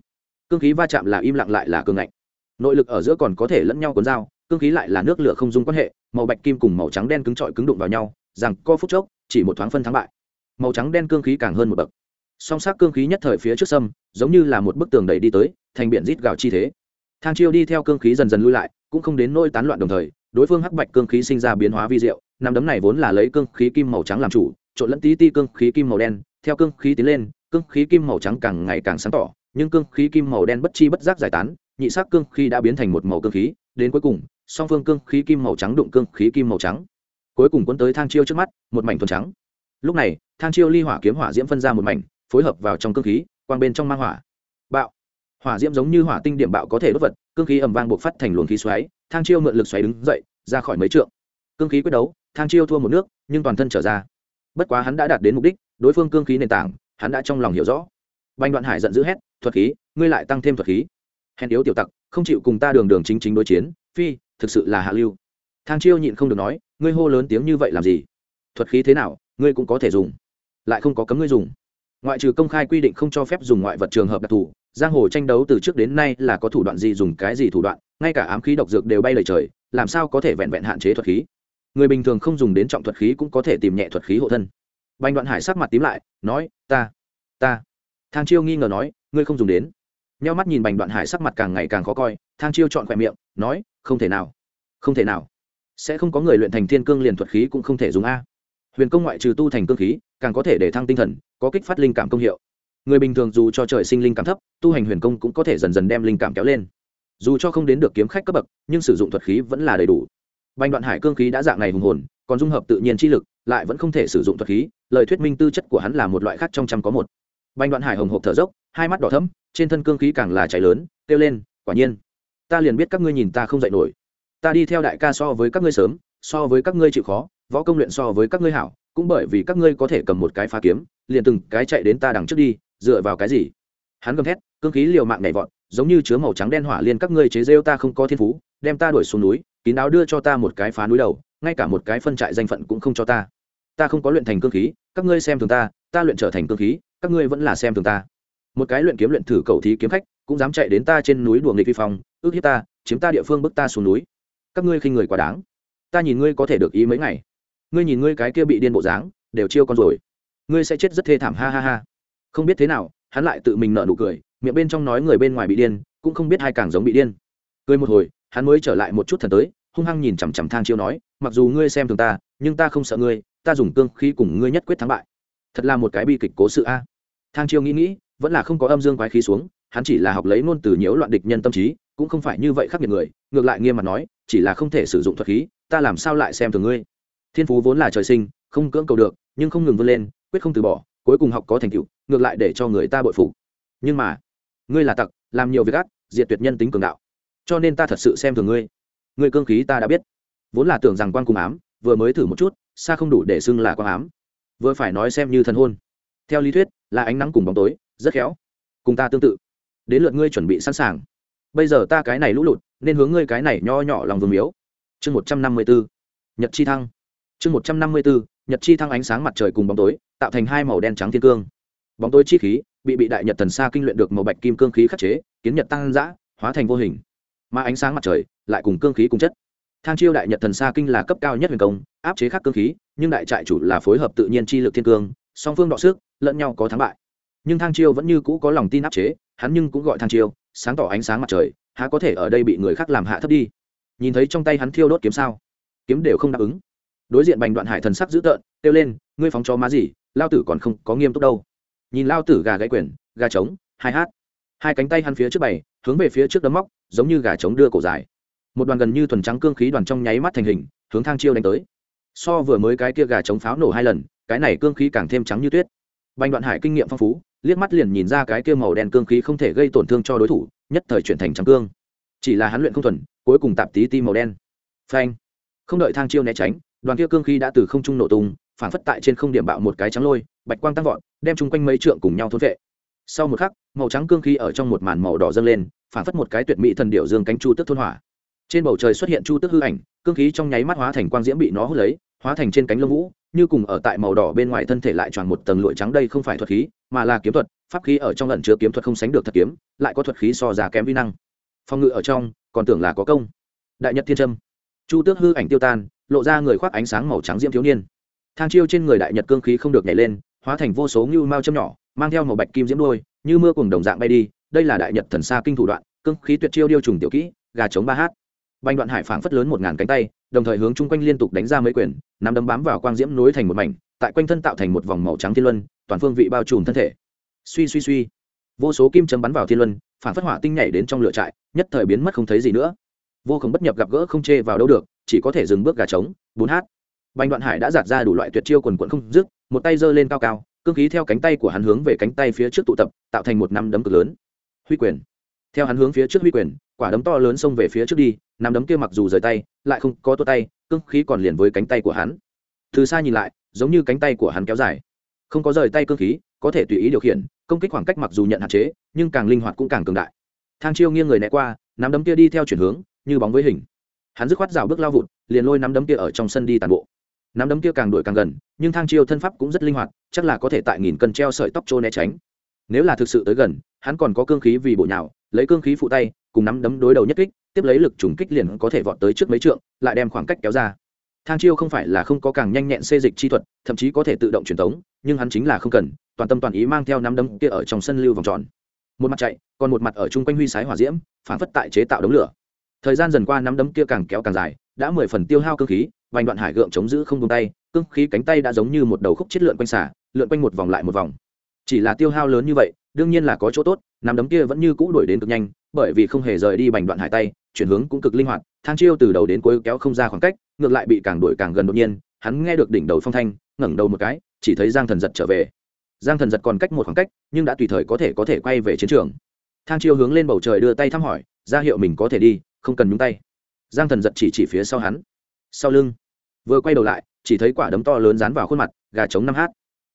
Cương khí va chạm là im lặng lại là cương ngạnh. Nội lực ở giữa còn có thể lẫn nhau cuốn dao, cương khí lại là nước lửa không dung quan hệ, màu bạch kim cùng màu trắng đen cứng trọi cứng đụng vào nhau, rằng co phút chốc, chỉ một thoáng phân thắng bại. Màu trắng đen cương khí càng hơn một bậc. Song sắc cương khí nhất thời phía trước sâm, giống như là một bức tường đẩy đi tới, thành biển rít gào chi thế. Thang chiêu đi theo cương khí dần dần lui lại, cũng không đến nôi tán loạn đồng thời, đối phương hắc bạch cương khí sinh ra biến hóa vi diệu nằm đấm này vốn là lấy cương khí kim màu trắng làm chủ, trộn lẫn tí ti cương khí kim màu đen, theo cương khí tiến lên, cương khí kim màu trắng càng ngày càng sáng tỏ nhưng cương khí kim màu đen bất chi bất giác giải tán, nhị sắc cương khí đã biến thành một màu cương khí, đến cuối cùng, song phương cương khí kim màu trắng đụng cương khí kim màu trắng. Cuối cùng cuốn tới thang chiêu trước mắt, một mảnh thuần trắng. Lúc này, thang chiêu ly hỏa kiếm hỏa diễm phân ra một mảnh, phối hợp vào trong cương khí, quang bên trong mang hỏa. Bạo. Hỏa diễm giống như hỏa tinh điểm bạo có thể đốt vật, cương khí ầm vang buộc phát thành luồng khí xoáy, thang chiêu mượn lực xoáy đứng dậy, ra khỏi mấy trượng. Cương khí quyết đấu, thang chiêu thua một nước, nhưng toàn thân trở ra. Bất quá hắn đã đạt đến mục đích, đối phương cương khí nền tảng, hắn đã trong lòng hiểu rõ banh đoạn hải giận dữ hét, thuật khí, ngươi lại tăng thêm thuật khí. Hèn yếu tiểu tặc, không chịu cùng ta đường đường chính chính đối chiến, phi, thực sự là hạ lưu. Thang chiêu nhịn không được nói, ngươi hô lớn tiếng như vậy làm gì? Thuật khí thế nào, ngươi cũng có thể dùng. Lại không có cấm ngươi dùng. Ngoại trừ công khai quy định không cho phép dùng ngoại vật trường hợp đặc thù, giang hồ tranh đấu từ trước đến nay là có thủ đoạn gì dùng cái gì thủ đoạn, ngay cả ám khí độc dược đều bay lời trời, làm sao có thể vẹn vẹn hạn chế thuật khí? Người bình thường không dùng đến trọng thuật khí cũng có thể tìm nhẹ thuật khí hộ thân. Bành đoạn hải sắc mặt tím lại, nói, ta ta thang chiêu nghi ngờ nói, ngươi không dùng đến. Nheo mắt nhìn bành đoạn hải sắc mặt càng ngày càng khó coi, thang chiêu chọn khỏe miệng, nói, không thể nào, không thể nào. Sẽ không có người luyện thành thiên cương liền thuật khí cũng không thể dùng a. Huyền công ngoại trừ tu thành cương khí, càng có thể để thăng tinh thần, có kích phát linh cảm công hiệu. Người bình thường dù cho trời sinh linh cảm thấp, tu hành huyền công cũng có thể dần dần đem linh cảm kéo lên. Dù cho không đến được kiếm khách cấp bậc, nhưng sử dụng thuật khí vẫn là đầy đủ. Bành đoạn hải cương khí đã dạng này hùng hồn, còn dung hợp tự nhiên chi lực, lại vẫn không thể sử dụng thuật khí, lời thuyết minh tư chất của hắn là một loại khác trong trăm có một bành đoạn hải hồng hộp thở dốc hai mắt đỏ thẫm, trên thân cương khí càng là cháy lớn kêu lên quả nhiên ta liền biết các ngươi nhìn ta không dạy nổi. Ta đi theo đại ca so với các ngươi sớm so với các ngươi chịu khó võ công luyện so với các ngươi hảo cũng bởi vì các ngươi có thể cầm một cái phá kiếm liền từng cái chạy đến ta đằng trước đi dựa vào cái gì? Hắn gầm thét cương khí liều mạng nhảy vọt giống như chứa màu trắng đen hỏa liên các ngươi chế rêu ta không có thiên phú đem ta đuổi xuống núi kín áo đưa cho ta một cái phá núi đầu ngay cả một cái phân trại danh phận cũng không cho ta. Ta không có luyện thành cương khí các ngươi xem thường ta ta luyện trở thành cương khí các ngươi vẫn là xem thường ta. Một cái luyện kiếm luyện thử cầu thí kiếm khách, cũng dám chạy đến ta trên núi đùa nghịch vi phong, ước hiếp ta, chiếm ta địa phương bức ta xuống núi. Các ngươi khinh người quá đáng. Ta nhìn ngươi có thể được ý mấy ngày. Ngươi nhìn ngươi cái kia bị điên bộ dáng, đều chiêu con rồi. Ngươi sẽ chết rất thê thảm, ha ha ha. Không biết thế nào, hắn lại tự mình nợ nụ cười, miệng bên trong nói người bên ngoài bị điên, cũng không biết hai càng giống bị điên. Cười một hồi, hắn mới trở lại một chút thần tới, hung hăng nhìn chằm chằm thang chiêu nói, mặc dù ngươi xem thường ta, nhưng ta không sợ ngươi, ta dùng cương khí cùng ngươi nhất quyết thắng bại. Thật là một cái bi kịch cố sự a thang chiêu nghĩ nghĩ, vẫn là không có âm dương quái khí xuống, hắn chỉ là học lấy ngôn từ nhiễu loạn địch nhân tâm trí, cũng không phải như vậy khắc nghiệt người, ngược lại nghiêm mặt nói, chỉ là không thể sử dụng thuật khí, ta làm sao lại xem thường ngươi? Thiên phú vốn là trời sinh, không cưỡng cầu được, nhưng không ngừng vươn lên, quyết không từ bỏ, cuối cùng học có thành tựu, ngược lại để cho người ta bội phục. Nhưng mà, ngươi là tặc, làm nhiều việc ác, diệt tuyệt nhân tính cường đạo. Cho nên ta thật sự xem thường ngươi. Ngươi cương khí ta đã biết. Vốn là tưởng rằng quan cùng ám, vừa mới thử một chút, xa không đủ để xưng là quan ám. Vừa phải nói xem như thần hôn. Theo lý thuyết là ánh nắng cùng bóng tối, rất khéo. Cùng ta tương tự. Đến lượt ngươi chuẩn bị sẵn sàng. Bây giờ ta cái này lũ lụt, nên hướng ngươi cái này nho nhỏ lòng vương miếu. Chương một trăm năm mươi bốn. Nhật chi thăng. Chương một trăm năm mươi bốn. Nhật chi thăng ánh sáng mặt trời cùng bóng tối, tạo thành hai màu đen trắng thiên cương. Bóng tối chi khí, bị bị đại nhật thần xa kinh luyện được màu bạch kim cương khí khắc chế, kiến nhật tăng giã hóa thành vô hình. Mà ánh sáng mặt trời lại cùng cương khí cùng chất. Thang chiêu đại nhật thần xa kinh là cấp cao nhất huyền công, áp chế khắc cương khí, nhưng đại trại chủ là phối hợp tự nhiên chi lực thiên cương, song phương đọ sức lẫn nhau có thắng bại. Nhưng thang chiêu vẫn như cũ có lòng tin áp chế, hắn nhưng cũng gọi thang chiêu, sáng tỏ ánh sáng mặt trời, há có thể ở đây bị người khác làm hạ thấp đi. Nhìn thấy trong tay hắn thiêu đốt kiếm sao? Kiếm đều không đáp ứng. Đối diện bành đoạn hải thần sắc dữ tợn, kêu lên, ngươi phóng cho má gì? Lao tử còn không có nghiêm túc đâu. Nhìn lao tử gà gãy quyển gà trống, hai hát. Hai cánh tay hắn phía trước bày, hướng về phía trước đấm móc, giống như gà trống đưa cổ dài. Một đoàn gần như thuần trắng cương khí đoàn trong nháy mắt thành hình, hướng thang chiêu đánh tới. So vừa mới cái kia gà trống pháo nổ hai lần, cái này cương khí càng thêm trắng như tuyết bành đoạn hải kinh nghiệm phong phú, liếc mắt liền nhìn ra cái kia màu đen cương khí không thể gây tổn thương cho đối thủ, nhất thời chuyển thành trắng cương. Chỉ là hắn luyện không thuần, cuối cùng tạp tí ti màu đen. Phanh. Không đợi thang chiêu né tránh, đoàn kia cương khí đã từ không trung nổ tung, phản phất tại trên không điểm bạo một cái trắng lôi, bạch quang tăng vọt, đem chung quanh mấy trượng cùng nhau thôn vệ. Sau một khắc, màu trắng cương khí ở trong một màn màu đỏ dâng lên, phản phất một cái tuyệt mỹ thần điểu dương cánh chu tức thôn hỏa. Trên bầu trời xuất hiện chu tức hư ảnh, cương khí trong nháy mắt hóa thành quang diễm bị nó hút lấy, hóa thành trên cánh lông vũ như cùng ở tại màu đỏ bên ngoài thân thể lại tròn một tầng lụi trắng đây không phải thuật khí, mà là kiếm thuật, pháp khí ở trong lần chứa kiếm thuật không sánh được thật kiếm, lại có thuật khí so ra kém vi năng. Phòng ngự ở trong, còn tưởng là có công. Đại nhật thiên trâm. Chu tước hư ảnh tiêu tan, lộ ra người khoác ánh sáng màu trắng diễm thiếu niên. Thang chiêu trên người đại nhật cương khí không được nhảy lên, hóa thành vô số ngưu mao châm nhỏ, mang theo màu bạch kim diễm đôi, như mưa cùng đồng dạng bay đi. Đây là đại nhật thần xa kinh thủ đoạn, cương khí tuyệt chiêu điêu trùng tiểu kỹ, gà chống ba hát banh đoạn hải phảng phất lớn một ngàn cánh tay, đồng thời hướng chung quanh liên tục đánh ra mấy quyền, nắm đấm bám vào quang diễm nối thành một mảnh, tại quanh thân tạo thành một vòng màu trắng thiên luân, toàn phương vị bao trùm thân thể. Suy suy suy. Vô số kim chấm bắn vào thiên luân phản phất hỏa tinh nhảy đến trong lửa trại, nhất thời biến mất không thấy gì nữa. Vô cùng bất nhập gặp gỡ không chê vào đâu được, chỉ có thể dừng bước gà trống. Bốn hát. Bành đoạn hải đã giạt ra đủ loại tuyệt chiêu quần quần không dứt, một tay giơ lên cao cao, cương khí theo cánh tay của hắn hướng về cánh tay phía trước tụ tập, tạo thành một năm đấm cực lớn. Huy quyền. Theo hắn hướng phía trước huy quyền, quả đấm to lớn xông về phía trước đi nắm đấm kia mặc dù rời tay, lại không có tua tay, cương khí còn liền với cánh tay của hắn. Từ xa nhìn lại, giống như cánh tay của hắn kéo dài. Không có rời tay cương khí, có thể tùy ý điều khiển, công kích khoảng cách mặc dù nhận hạn chế, nhưng càng linh hoạt cũng càng cường đại. Thang chiêu nghiêng người né qua, nắm đấm kia đi theo chuyển hướng, như bóng với hình. Hắn dứt khoát rào bước lao vụt, liền lôi nắm đấm kia ở trong sân đi tàn bộ. Nắm đấm kia càng đuổi càng gần, nhưng thang chiêu thân pháp cũng rất linh hoạt, chắc là có thể tại nghìn cân treo sợi tóc trô né tránh. Nếu là thực sự tới gần, hắn còn có cương khí vì bộ nhào, lấy cương khí phụ tay, cùng nắm đấm đối đầu nhất kích tiếp lấy lực trùng kích liền có thể vọt tới trước mấy trượng, lại đem khoảng cách kéo ra. Thang chiêu không phải là không có càng nhanh nhẹn xê dịch chi thuật, thậm chí có thể tự động truyền tống, nhưng hắn chính là không cần, toàn tâm toàn ý mang theo nắm đấm kia ở trong sân lưu vòng tròn. Một mặt chạy, còn một mặt ở chung quanh huy sái hỏa diễm, phản phất tại chế tạo đống lửa. Thời gian dần qua nắm đấm kia càng kéo càng dài, đã mười phần tiêu hao cương khí, vành đoạn hải gượng chống giữ không tung tay cương khí cánh tay đã giống như một đầu khúc chết lượn quanh xả, lượn quanh một vòng lại một vòng. Chỉ là tiêu hao lớn như vậy, đương nhiên là có chỗ tốt, nắm đấm kia vẫn như cũ đuổi đến cực nhanh bởi vì không hề rời đi bành đoạn hải tay, chuyển hướng cũng cực linh hoạt, thang chiêu từ đầu đến cuối kéo không ra khoảng cách, ngược lại bị càng đuổi càng gần đột nhiên, hắn nghe được đỉnh đầu phong thanh, ngẩng đầu một cái, chỉ thấy giang thần giật trở về. Giang thần giật còn cách một khoảng cách, nhưng đã tùy thời có thể có thể quay về chiến trường. Thang chiêu hướng lên bầu trời đưa tay thăm hỏi, ra hiệu mình có thể đi, không cần nhúng tay. Giang thần giật chỉ chỉ phía sau hắn. Sau lưng, vừa quay đầu lại, chỉ thấy quả đấm to lớn dán vào khuôn mặt, gà trống năm h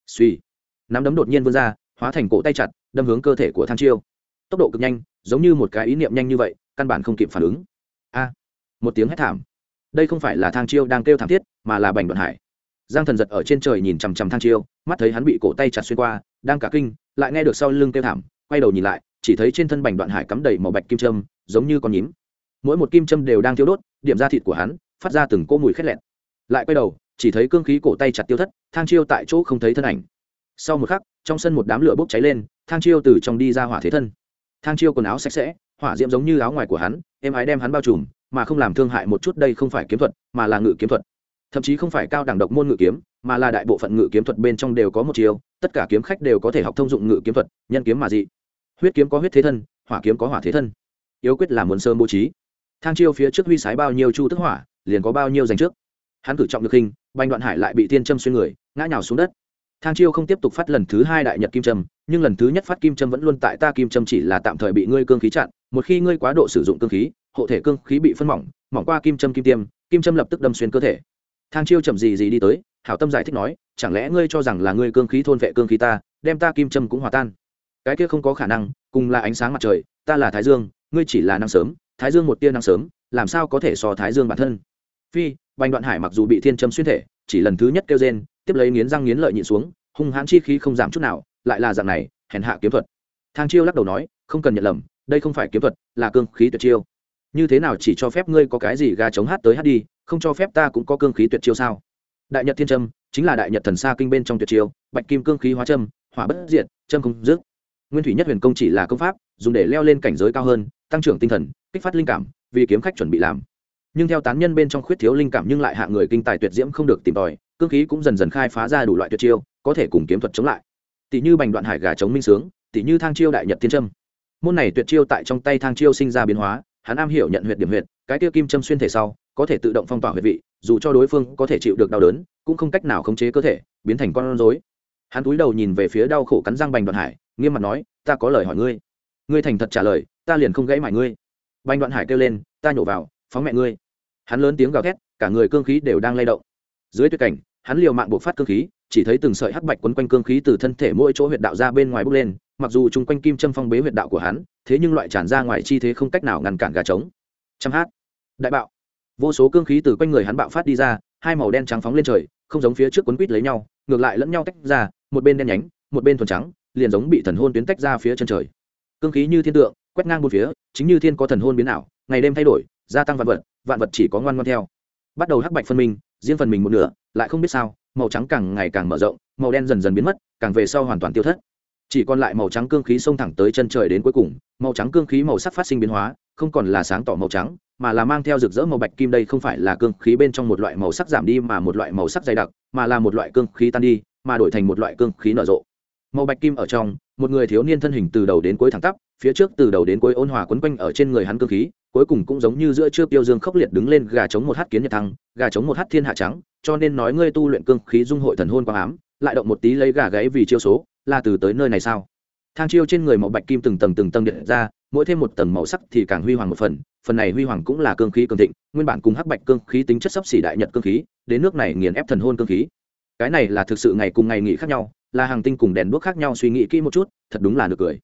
suy nắm đấm đột nhiên vươn ra, hóa thành cổ tay chặt, đâm hướng cơ thể của thang chiêu. Tốc độ cực nhanh giống như một cái ý niệm nhanh như vậy, căn bản không kịp phản ứng. A, một tiếng hét thảm. Đây không phải là thang chiêu đang kêu thảm thiết, mà là bành đoạn hải. Giang thần giật ở trên trời nhìn chằm chằm thang chiêu, mắt thấy hắn bị cổ tay chặt xuyên qua, đang cả kinh, lại nghe được sau lưng kêu thảm, quay đầu nhìn lại, chỉ thấy trên thân bành đoạn hải cắm đầy màu bạch kim trâm giống như con nhím. Mỗi một kim châm đều đang thiêu đốt, điểm ra thịt của hắn, phát ra từng cỗ mùi khét lẹt. Lại quay đầu, chỉ thấy cương khí cổ tay chặt tiêu thất, thang chiêu tại chỗ không thấy thân ảnh. Sau một khắc, trong sân một đám lửa bốc cháy lên, thang chiêu từ trong đi ra hỏa thế thân thang chiêu quần áo sạch sẽ, hỏa diễm giống như áo ngoài của hắn em ái đem hắn bao trùm, mà không làm thương hại một chút đây không phải kiếm thuật, mà là ngự kiếm thuật. Thậm chí không phải cao đẳng độc môn ngự kiếm, mà là đại bộ phận ngự kiếm thuật bên trong đều có một chiều tất cả kiếm khách đều có thể học thông dụng ngự kiếm thuật, nhân kiếm mà dị. Huyết kiếm có huyết thế thân, hỏa kiếm có hỏa thế thân. Yếu quyết là muốn sơn bố trí. Thang chiêu phía trước huy sái bao nhiêu chu tức hỏa, liền có bao nhiêu dành trước. Hắn cử trọng được hình banh đoạn hải lại bị tiên châm xuyên người, ngã nhào xuống đất thang chiêu không tiếp tục phát lần thứ hai đại nhật kim trâm nhưng lần thứ nhất phát kim trâm vẫn luôn tại ta kim trâm chỉ là tạm thời bị ngươi cương khí chặn, một khi ngươi quá độ sử dụng cương khí, hộ thể cương khí bị phân mỏng mỏng qua kim trâm kim tiêm, kim trâm lập tức đâm xuyên cơ thể. Thang chiêu chậm gì gì đi tới, hảo tâm giải thích nói, chẳng lẽ ngươi cho rằng là ngươi cương khí thôn vệ cương khí ta, đem ta kim trâm cũng hòa tan? Cái kia không có khả năng, cùng là ánh sáng mặt trời, ta là thái dương, ngươi chỉ là nắng sớm, thái dương một tia nắng sớm, làm sao có thể so thái dương bản thân? Phi, bành đoạn hải mặc dù bị thiên châm xuyên thể, chỉ lần thứ nhất kêu gen tiếp lấy nghiến răng nghiến lợi nhịn xuống, hung hãn chi khí không giảm chút nào, lại là dạng này, hèn hạ kiếm thuật. Thang chiêu lắc đầu nói, không cần nhận lầm, đây không phải kiếm thuật, là cương khí tuyệt chiêu. Như thế nào chỉ cho phép ngươi có cái gì gà chống hát tới hát đi, không cho phép ta cũng có cương khí tuyệt chiêu sao? Đại nhật thiên trâm chính là đại nhật thần xa kinh bên trong tuyệt chiêu, bạch kim cương khí hóa trâm hỏa bất diện trâm không dứt. Nguyên thủy nhất huyền công chỉ là công pháp, dùng để leo lên cảnh giới cao hơn, tăng trưởng tinh thần, kích phát linh cảm, vì kiếm khách chuẩn bị làm. Nhưng theo tán nhân bên trong khuyết thiếu linh cảm nhưng lại hạ người kinh tài tuyệt diễm không được tìm tòi cương khí cũng dần dần khai phá ra đủ loại tuyệt chiêu, có thể cùng kiếm thuật chống lại. Tỷ như bành đoạn hải gà chống minh sướng, tỷ như thang chiêu đại nhật thiên trâm môn này tuyệt chiêu tại trong tay thang chiêu sinh ra biến hóa, hắn am hiểu nhận huyệt điểm huyệt, cái tiêu kim châm xuyên thể sau, có thể tự động phong tỏa huyệt vị, dù cho đối phương có thể chịu được đau đớn, cũng không cách nào khống chế cơ thể, biến thành con rối. Hắn cúi đầu nhìn về phía đau khổ cắn răng bành đoạn hải, nghiêm mặt nói, ta có lời hỏi ngươi. Ngươi thành thật trả lời, ta liền không gãy mải ngươi. Bành đoạn hải kêu lên, ta nhổ vào, phóng mẹ ngươi. Hắn lớn tiếng gào thét, cả người cương khí đều đang lay động. Dưới tuyệt cảnh hắn liều mạng buộc phát cương khí, chỉ thấy từng sợi hắc bạch quấn quanh cương khí từ thân thể mỗi chỗ huyệt đạo ra bên ngoài bốc lên, mặc dù chung quanh kim châm phong bế huyệt đạo của hắn, thế nhưng loại tràn ra ngoài chi thế không cách nào ngăn cản gà trống. Trăm hát. Đại bạo. Vô số cương khí từ quanh người hắn bạo phát đi ra, hai màu đen trắng phóng lên trời, không giống phía trước quấn quít lấy nhau, ngược lại lẫn nhau tách ra, một bên đen nhánh, một bên thuần trắng, liền giống bị thần hôn tuyến tách ra phía chân trời. Cương khí như thiên tượng, quét ngang một phía, chính như thiên có thần hôn biến ảo, ngày đêm thay đổi, gia tăng vạn vật vạn vật chỉ có ngoan ngoan theo. Bắt đầu hắc bạch phân minh riêng phần mình một nửa, lại không biết sao, màu trắng càng ngày càng mở rộng, màu đen dần dần biến mất, càng về sau hoàn toàn tiêu thất. Chỉ còn lại màu trắng cương khí xông thẳng tới chân trời đến cuối cùng, màu trắng cương khí màu sắc phát sinh biến hóa, không còn là sáng tỏ màu trắng, mà là mang theo rực rỡ màu bạch kim đây không phải là cương khí bên trong một loại màu sắc giảm đi mà một loại màu sắc dày đặc, mà là một loại cương khí tan đi, mà đổi thành một loại cương khí nở rộ. Màu bạch kim ở trong, một người thiếu niên thân hình từ đầu đến cuối thẳng tắp phía trước từ đầu đến cuối ôn hòa quấn quanh ở trên người hắn cương khí, cuối cùng cũng giống như giữa trưa tiêu dương khốc liệt đứng lên gà chống một hát kiến nhật thăng, gà chống một hát thiên hạ trắng, cho nên nói ngươi tu luyện cương khí dung hội thần hôn quang ám, lại động một tí lấy gà gáy vì chiêu số, là từ tới nơi này sao? Thang chiêu trên người màu bạch kim từng tầng từng tầng điện ra, mỗi thêm một tầng màu sắc thì càng huy hoàng một phần phần này huy hoàng cũng là cương khí cường thịnh, nguyên bản cùng hắc bạch cương khí tính chất sấp xỉ đại nhật cương khí, đến nước này nghiền ép thần hôn cương khí. Cái này là thực sự ngày cùng ngày nghỉ khác nhau, là hàng tinh cùng đèn đuốc khác nhau suy nghĩ kỹ một chút, thật đúng là được cười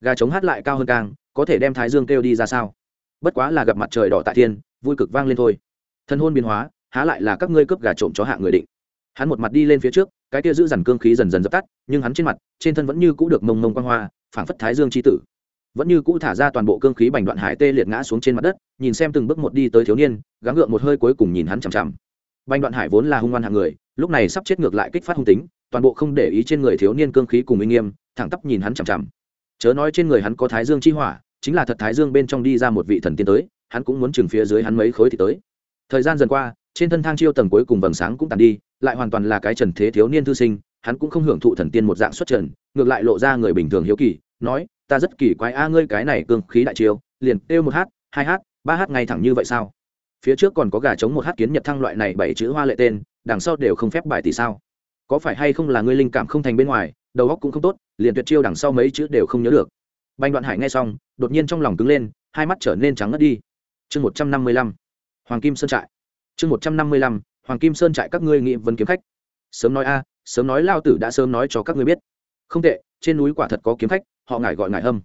gà trống hát lại cao hơn càng, có thể đem thái dương kêu đi ra sao? Bất quá là gặp mặt trời đỏ tại thiên, vui cực vang lên thôi. Thân hôn biến hóa, há lại là các ngươi cướp gà trộm chó hạ người định. Hắn một mặt đi lên phía trước, cái kia giữ dằn cương khí dần dần dập tắt, nhưng hắn trên mặt, trên thân vẫn như cũ được mông mông quang hoa, phảng phất thái dương c tử. Vẫn như cũ thả ra toàn bộ cương khí bành đoạn hải tê liệt ngã xuống trên mặt đất, nhìn xem từng bước một đi tới thiếu niên, gắng gượng một hơi cuối cùng nhìn hắn chằm chằm. Bành đoạn hải vốn là hung ngoan hạng người, lúc này sắp chết ngược lại kích phát hung tính, toàn bộ không để ý trên người thiếu niên cương khí cùng uy nghiêm, thẳng tắp nhìn hắn chằm chằm chớ nói trên người hắn có thái dương chi hỏa, chính là thật thái dương bên trong đi ra một vị thần tiên tới, hắn cũng muốn chừng phía dưới hắn mấy khối thì tới. Thời gian dần qua, trên thân thang chiêu tầng cuối cùng vầng sáng cũng tàn đi, lại hoàn toàn là cái trần thế thiếu niên thư sinh, hắn cũng không hưởng thụ thần tiên một dạng xuất trần, ngược lại lộ ra người bình thường hiếu kỳ, nói, ta rất kỳ quái a, ngươi cái này cương khí đại chiêu, liền kêu một h hai h ba h ngay thẳng như vậy sao? Phía trước còn có gà chống một h kiến nhật thăng loại này bảy chữ hoa lệ tên, đằng sau đều không phép bài tỷ sao? Có phải hay không là ngươi linh cảm không thành bên ngoài đầu óc cũng không tốt, liền tuyệt chiêu đằng sau mấy chữ đều không nhớ được. Banh đoạn hải nghe xong, đột nhiên trong lòng cứng lên, hai mắt trở nên trắng ngất đi. Chương một trăm năm mươi lăm, hoàng kim sơn trại. Chương một trăm năm mươi lăm, hoàng kim sơn trại các ngươi nghị vấn kiếm khách. Sớm nói a, sớm nói lao tử đã sớm nói cho các ngươi biết. Không tệ, trên núi quả thật có kiếm khách, họ ngải gọi ngải hâm.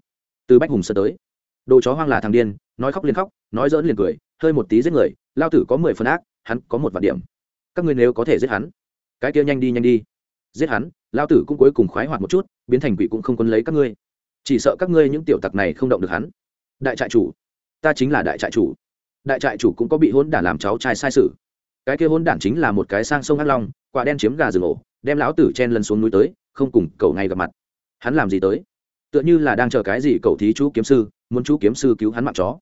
Từ bách hùng sơn tới. Đồ chó hoang là thằng điên, nói khóc liền khóc, nói dỡn liền cười, hơi một tí giết người, lao tử có mười phần ác, hắn có một vạn điểm. Các ngươi nếu có thể giết hắn, cái kia nhanh đi nhanh đi giết hắn lao tử cũng cuối cùng khoái hoạt một chút, biến thành quỷ cũng không quân lấy các ngươi. Chỉ sợ các ngươi những tiểu tặc này không động được hắn. Đại trại chủ, ta chính là đại trại chủ. Đại trại chủ cũng có bị hôn đản làm cháu trai sai sự. Cái kia hôn đản chính là một cái sang sông hắc long, quả đen chiếm gà rừng ổ, đem lão tử chen lần xuống núi tới, không cùng cậu ngay gặp mặt. Hắn làm gì tới? Tựa như là đang chờ cái gì cậu thí chú kiếm sư, muốn chú kiếm sư cứu hắn mạng chó.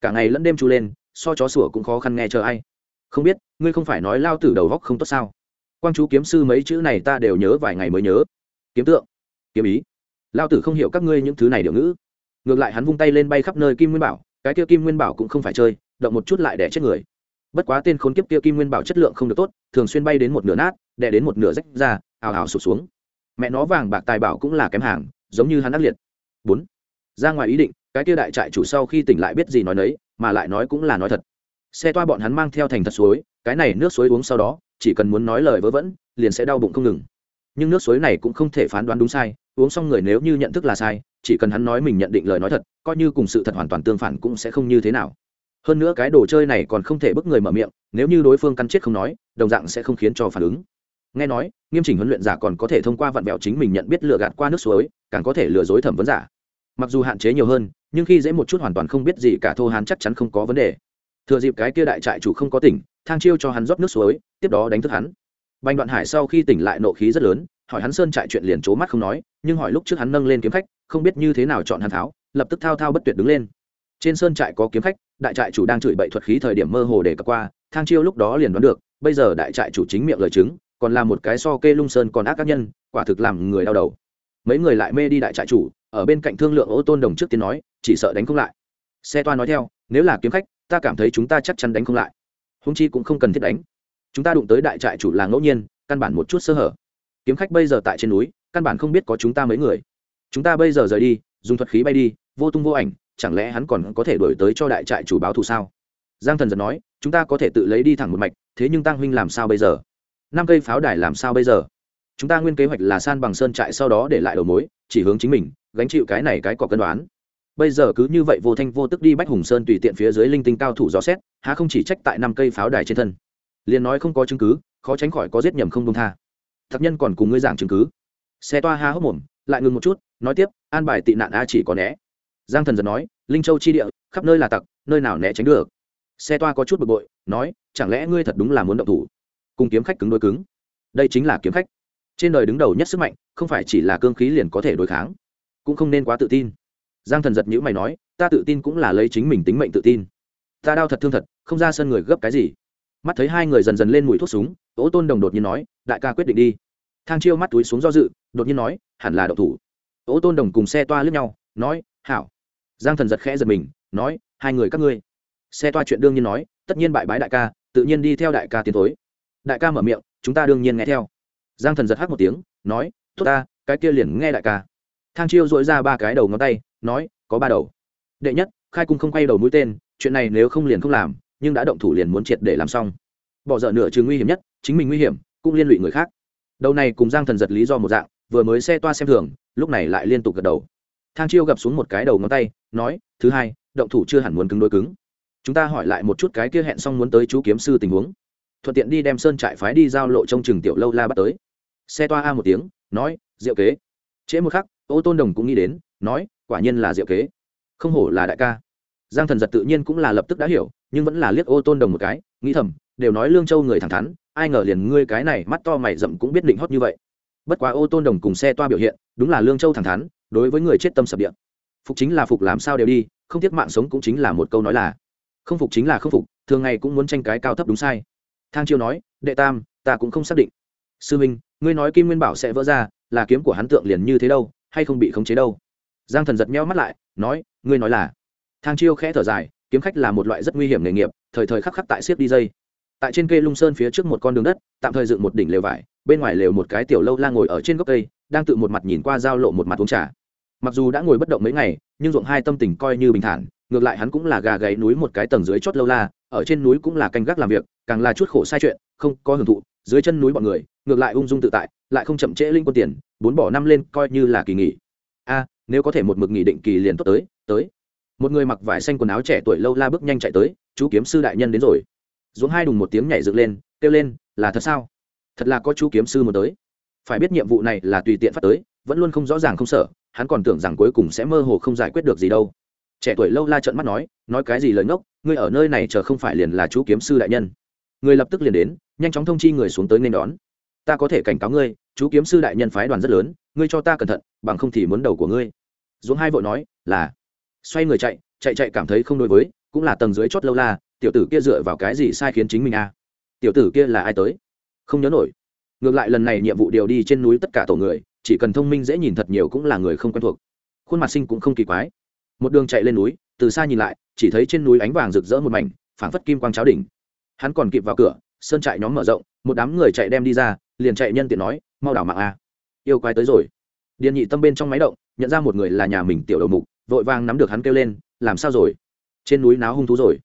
Cả ngày lẫn đêm chú lên, so chó sủa cũng khó khăn nghe chờ ai. Không biết, ngươi không phải nói lao tử đầu góc không tốt sao? Quang chú kiếm sư mấy chữ này ta đều nhớ vài ngày mới nhớ. Kiếm tượng, kiếm ý. Lao tử không hiểu các ngươi những thứ này điệu ngữ. Ngược lại hắn vung tay lên bay khắp nơi kim nguyên bảo, cái kia kim nguyên bảo cũng không phải chơi, động một chút lại đẻ chết người. Bất quá tên khốn kiếp kia kim nguyên bảo chất lượng không được tốt, thường xuyên bay đến một nửa nát đẻ đến một nửa rách ra, ào ào sụp xuống. Mẹ nó vàng bạc tài bảo cũng là kém hàng, giống như hắn ác liệt. Bốn, ra ngoài ý định, cái kia đại trại chủ sau khi tỉnh lại biết gì nói nấy, mà lại nói cũng là nói thật. Xe toa bọn hắn mang theo thành thật suối, cái này nước suối uống sau đó chỉ cần muốn nói lời vớ vẩn, liền sẽ đau bụng không ngừng. Nhưng nước suối này cũng không thể phán đoán đúng sai, uống xong người nếu như nhận thức là sai, chỉ cần hắn nói mình nhận định lời nói thật, coi như cùng sự thật hoàn toàn tương phản cũng sẽ không như thế nào. Hơn nữa cái đồ chơi này còn không thể bức người mở miệng, nếu như đối phương căn chết không nói, đồng dạng sẽ không khiến cho phản ứng. Nghe nói, nghiêm chỉnh huấn luyện giả còn có thể thông qua vặn vẹo chính mình nhận biết lừa gạt qua nước suối, càng có thể lừa dối thẩm vấn giả. Mặc dù hạn chế nhiều hơn, nhưng khi dễ một chút hoàn toàn không biết gì cả, thô hán chắc chắn không có vấn đề. Thừa dịp cái kia đại trại chủ không có tỉnh thang chiêu cho hắn rót nước suối, tiếp đó đánh thức hắn. Bành đoạn hải sau khi tỉnh lại nộ khí rất lớn, hỏi hắn sơn trại chuyện liền c mắt không nói, nhưng hỏi lúc trước hắn nâng lên kiếm khách, không biết như thế nào chọn hắn tháo, lập tức thao thao bất tuyệt đứng lên. Trên sơn trại có kiếm khách, đại trại chủ đang chửi bậy thuật khí thời điểm mơ hồ để cập qua, thang chiêu lúc đó liền đoán được, bây giờ đại trại chủ chính miệng lời chứng, còn là một cái so kê lung sơn còn ác các nhân, quả thực làm người đau đầu. Mấy người lại mê đi đại trại chủ, ở bên cạnh thương lượng ô tôn đồng trước tiên nói, chỉ sợ đánh không lại. Xe toa nói theo, nếu là kiếm khách, ta cảm thấy chúng ta chắc chắn đánh không lại húng chi cũng không cần thiết đánh. Chúng ta đụng tới đại trại chủ là ngẫu nhiên, căn bản một chút sơ hở. Kiếm khách bây giờ tại trên núi, căn bản không biết có chúng ta mấy người. Chúng ta bây giờ rời đi, dùng thuật khí bay đi, vô tung vô ảnh, chẳng lẽ hắn còn có thể đổi tới cho đại trại chủ báo thù sao? Giang thần giật nói, chúng ta có thể tự lấy đi thẳng một mạch, thế nhưng tăng huynh làm sao bây giờ? Năm cây pháo đài làm sao bây giờ? Chúng ta nguyên kế hoạch là san bằng sơn trại sau đó để lại đầu mối, chỉ hướng chính mình, gánh chịu cái này cái cọc cân đoán bây giờ cứ như vậy vô thanh vô tức đi bách hùng sơn tùy tiện phía dưới linh tinh cao thủ gió xét, há không chỉ trách tại năm cây pháo đài trên thân. Liền nói không có chứng cứ, khó tránh khỏi có giết nhầm không đông tha. Thật nhân còn cùng ngươi giảng chứng cứ. Xe toa há hốc mồm, lại ngừng một chút, nói tiếp, an bài tị nạn a chỉ có né. Giang thần giật nói, linh châu chi địa, khắp nơi là tặc, nơi nào né tránh được. Xe toa có chút bực bội, nói, chẳng lẽ ngươi thật đúng là muốn động thủ? Cùng kiếm khách cứng đôi cứng. Đây chính là kiếm khách. Trên đời đứng đầu nhất sức mạnh, không phải chỉ là cương khí liền có thể đối kháng. Cũng không nên quá tự tin giang thần giật nhữ mày nói, ta tự tin cũng là lấy chính mình tính mệnh tự tin. Ta đau thật thương thật, không ra sân người gấp cái gì. Mắt thấy hai người dần dần lên mùi thuốc súng ô tôn đồng đột nhiên nói, đại ca quyết định đi. Thang chiêu mắt túi xuống do dự, đột nhiên nói, hẳn là đậu thủ. Ô tôn đồng cùng xe toa lướt nhau, nói, hảo. Giang thần giật khẽ giật mình, nói, hai người các ngươi. Xe toa chuyện đương nhiên nói, tất nhiên bại bái đại ca, tự nhiên đi theo đại ca tiến tối đại ca mở miệng, chúng ta đương nhiên nghe theo. Giang thần giật hát một tiếng, nói, tốt ta, cái kia liền nghe đại ca. Thang chiêu dội ra ba cái đầu ngón tay nói, có ba đầu. Đệ nhất, khai cung không quay đầu mũi tên, chuyện này nếu không liền không làm, nhưng đã động thủ liền muốn triệt để làm xong. Bỏ dở nửa chừng nguy hiểm nhất, chính mình nguy hiểm, cũng liên lụy người khác. Đầu này cùng giang thần giật lý do một dạng, vừa mới xe toa xem thường, lúc này lại liên tục gật đầu. Thang chiêu gập xuống một cái đầu ngón tay, nói, thứ hai, động thủ chưa hẳn muốn cứng đôi cứng. Chúng ta hỏi lại một chút cái kia hẹn xong muốn tới chú kiếm sư tình huống. Thuận tiện đi đem sơn trại phái đi giao lộ trong trường tiểu lâu la bắt tới. Xe toa a một tiếng, nói, diệu kế. Trễ một khắc, ô tôn đồng cũng nghĩ đến, nói quả nhiên là diệu kế. Không hổ là đại ca. Giang thần giật tự nhiên cũng là lập tức đã hiểu, nhưng vẫn là liếc ô tôn đồng một cái, nghĩ thầm, đều nói lương châu người thẳng thắn, ai ngờ liền ngươi cái này mắt to mày rậm cũng biết định hót như vậy. Bất quá ô tôn đồng cùng xe toa biểu hiện, đúng là lương châu thẳng thắn, đối với người chết tâm sập điện. Phục chính là phục làm sao đều đi, không tiếc mạng sống cũng chính là một câu nói là, không phục chính là không phục, thường ngày cũng muốn tranh cái cao thấp đúng sai. Thang chiêu nói, đệ tam, ta cũng không xác định. Sư minh, ngươi nói kim nguyên bảo sẽ vỡ ra, là kiếm của hắn tượng liền như thế đâu, hay không bị khống chế đâu? Giang thần giật meo mắt lại, nói, ngươi nói là? Thang chiêu khẽ thở dài, kiếm khách là một loại rất nguy hiểm nghề nghiệp, thời thời khắc khắc tại siết đi dây. Tại trên cây lung sơn phía trước một con đường đất, tạm thời dựng một đỉnh lều vải, bên ngoài lều một cái tiểu lâu la ngồi ở trên gốc cây, đang tự một mặt nhìn qua giao lộ một mặt uống trà. Mặc dù đã ngồi bất động mấy ngày, nhưng ruộng hai tâm tình coi như bình thản, ngược lại hắn cũng là gà gáy núi một cái tầng dưới chót lâu la, ở trên núi cũng là canh gác làm việc, càng là chút khổ sai chuyện, không có hưởng thụ, dưới chân núi bọn người, ngược lại ung dung tự tại, lại không chậm trễ linh quân tiền, bốn bỏ năm lên coi như là kỳ nghỉ. A nếu có thể một mực nghỉ định kỳ liền tốt tới tới. Một người mặc vải xanh quần áo trẻ tuổi lâu la bước nhanh chạy tới, chú kiếm sư đại nhân đến rồi. Dũng hai đùng một tiếng nhảy dựng lên, kêu lên, là thật sao? Thật là có chú kiếm sư một tới. Phải biết nhiệm vụ này là tùy tiện phát tới, vẫn luôn không rõ ràng không sợ, hắn còn tưởng rằng cuối cùng sẽ mơ hồ không giải quyết được gì đâu. Trẻ tuổi lâu la trợn mắt nói nói cái gì lời ngốc, ngươi ở nơi này chờ không phải liền là chú kiếm sư đại nhân. Người lập tức liền đến, nhanh chóng thông chi người xuống tới nên đón. Ta có thể cảnh cáo ngươi, chú kiếm sư đại nhân phái đoàn rất lớn, ngươi cho ta cẩn thận, bằng không thì muốn đầu của ngươi dũng hai vội nói, là. Xoay người chạy chạy chạy cảm thấy không đối với, cũng là tầng dưới chót lâu la, tiểu tử kia dựa vào cái gì sai khiến chính mình a à? tiểu tử kia là ai tới? Không nhớ nổi. Ngược lại lần này nhiệm vụ điều đi trên núi tất cả tổ người, chỉ cần thông minh dễ nhìn thật nhiều cũng là người không quen thuộc. Khuôn mặt sinh cũng không kỳ quái. Một đường chạy lên núi, từ xa nhìn lại, chỉ thấy trên núi ánh vàng rực rỡ một mảnh, phảng phất kim quang cháo đỉnh. Hắn còn kịp vào cửa, sơn trại nhóm mở rộng, một đám người chạy đem đi ra, liền chạy nhân tiện nói, mau đảo mạng a yêu quái tới rồi. Điền nhị tâm bên trong máy động nhận ra một người là nhà mình tiểu đầu mục, vội vàng nắm được hắn kêu lên, làm sao rồi? Trên núi náo hung thú rồi.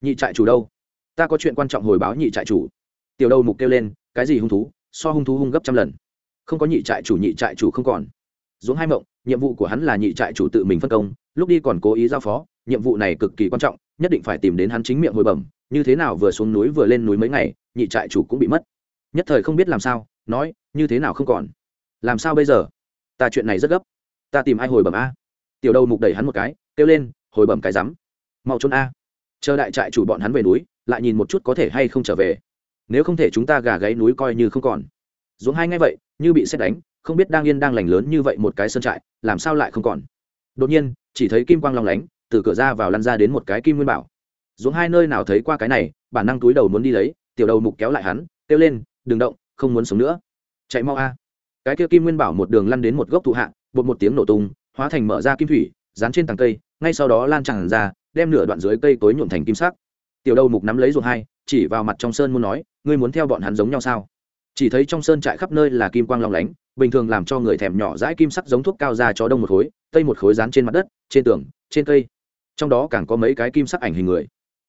Nhị trại chủ đâu? Ta có chuyện quan trọng hồi báo nhị trại chủ. Tiểu đầu mục kêu lên, cái gì hung thú? So hung thú hung gấp trăm lần. Không có nhị trại chủ, nhị trại chủ không còn. Dũng hai mộng, nhiệm vụ của hắn là nhị trại chủ tự mình phân công, lúc đi còn cố ý giao phó, nhiệm vụ này cực kỳ quan trọng, nhất định phải tìm đến hắn chính miệng hồi bẩm, như thế nào vừa xuống núi vừa lên núi mấy ngày, nhị trại chủ cũng bị mất. Nhất thời không biết làm sao, nói, như thế nào không còn? Làm sao bây giờ? Ta chuyện này rất gấp ta tìm ai hồi bẩm a? Tiểu đầu mục đẩy hắn một cái, kêu lên, hồi bẩm cái rắm. Mau trốn a. Chờ đại trại chủ bọn hắn về núi, lại nhìn một chút có thể hay không trở về. Nếu không thể chúng ta gà gáy núi coi như không còn. Dũng hai ngay vậy, như bị xét đánh, không biết đang yên đang lành lớn như vậy một cái sơn trại, làm sao lại không còn? Đột nhiên, chỉ thấy kim quang long lánh, từ cửa ra vào lăn ra đến một cái kim nguyên bảo. Dũng hai nơi nào thấy qua cái này, bản năng túi đầu muốn đi lấy, tiểu đầu mục kéo lại hắn, kêu lên, đừng động, không muốn sống nữa. Chạy mau a cái kia kim nguyên bảo một đường lăn đến một gốc thụ hạ, bột một tiếng nổ tung, hóa thành mở ra kim thủy, dán trên tàng cây, ngay sau đó lan tràn ra, đem nửa đoạn dưới cây tối nhuộm thành kim sắc. Tiểu đầu mục nắm lấy ruột hai, chỉ vào mặt trong sơn muốn nói, ngươi muốn theo bọn hắn giống nhau sao? Chỉ thấy trong sơn trại khắp nơi là kim quang long lánh, bình thường làm cho người thèm nhỏ dãi kim sắc giống thuốc cao ra cho đông một khối, tây một khối dán trên mặt đất, trên tường, trên cây. Trong đó càng có mấy cái kim sắc ảnh hình người.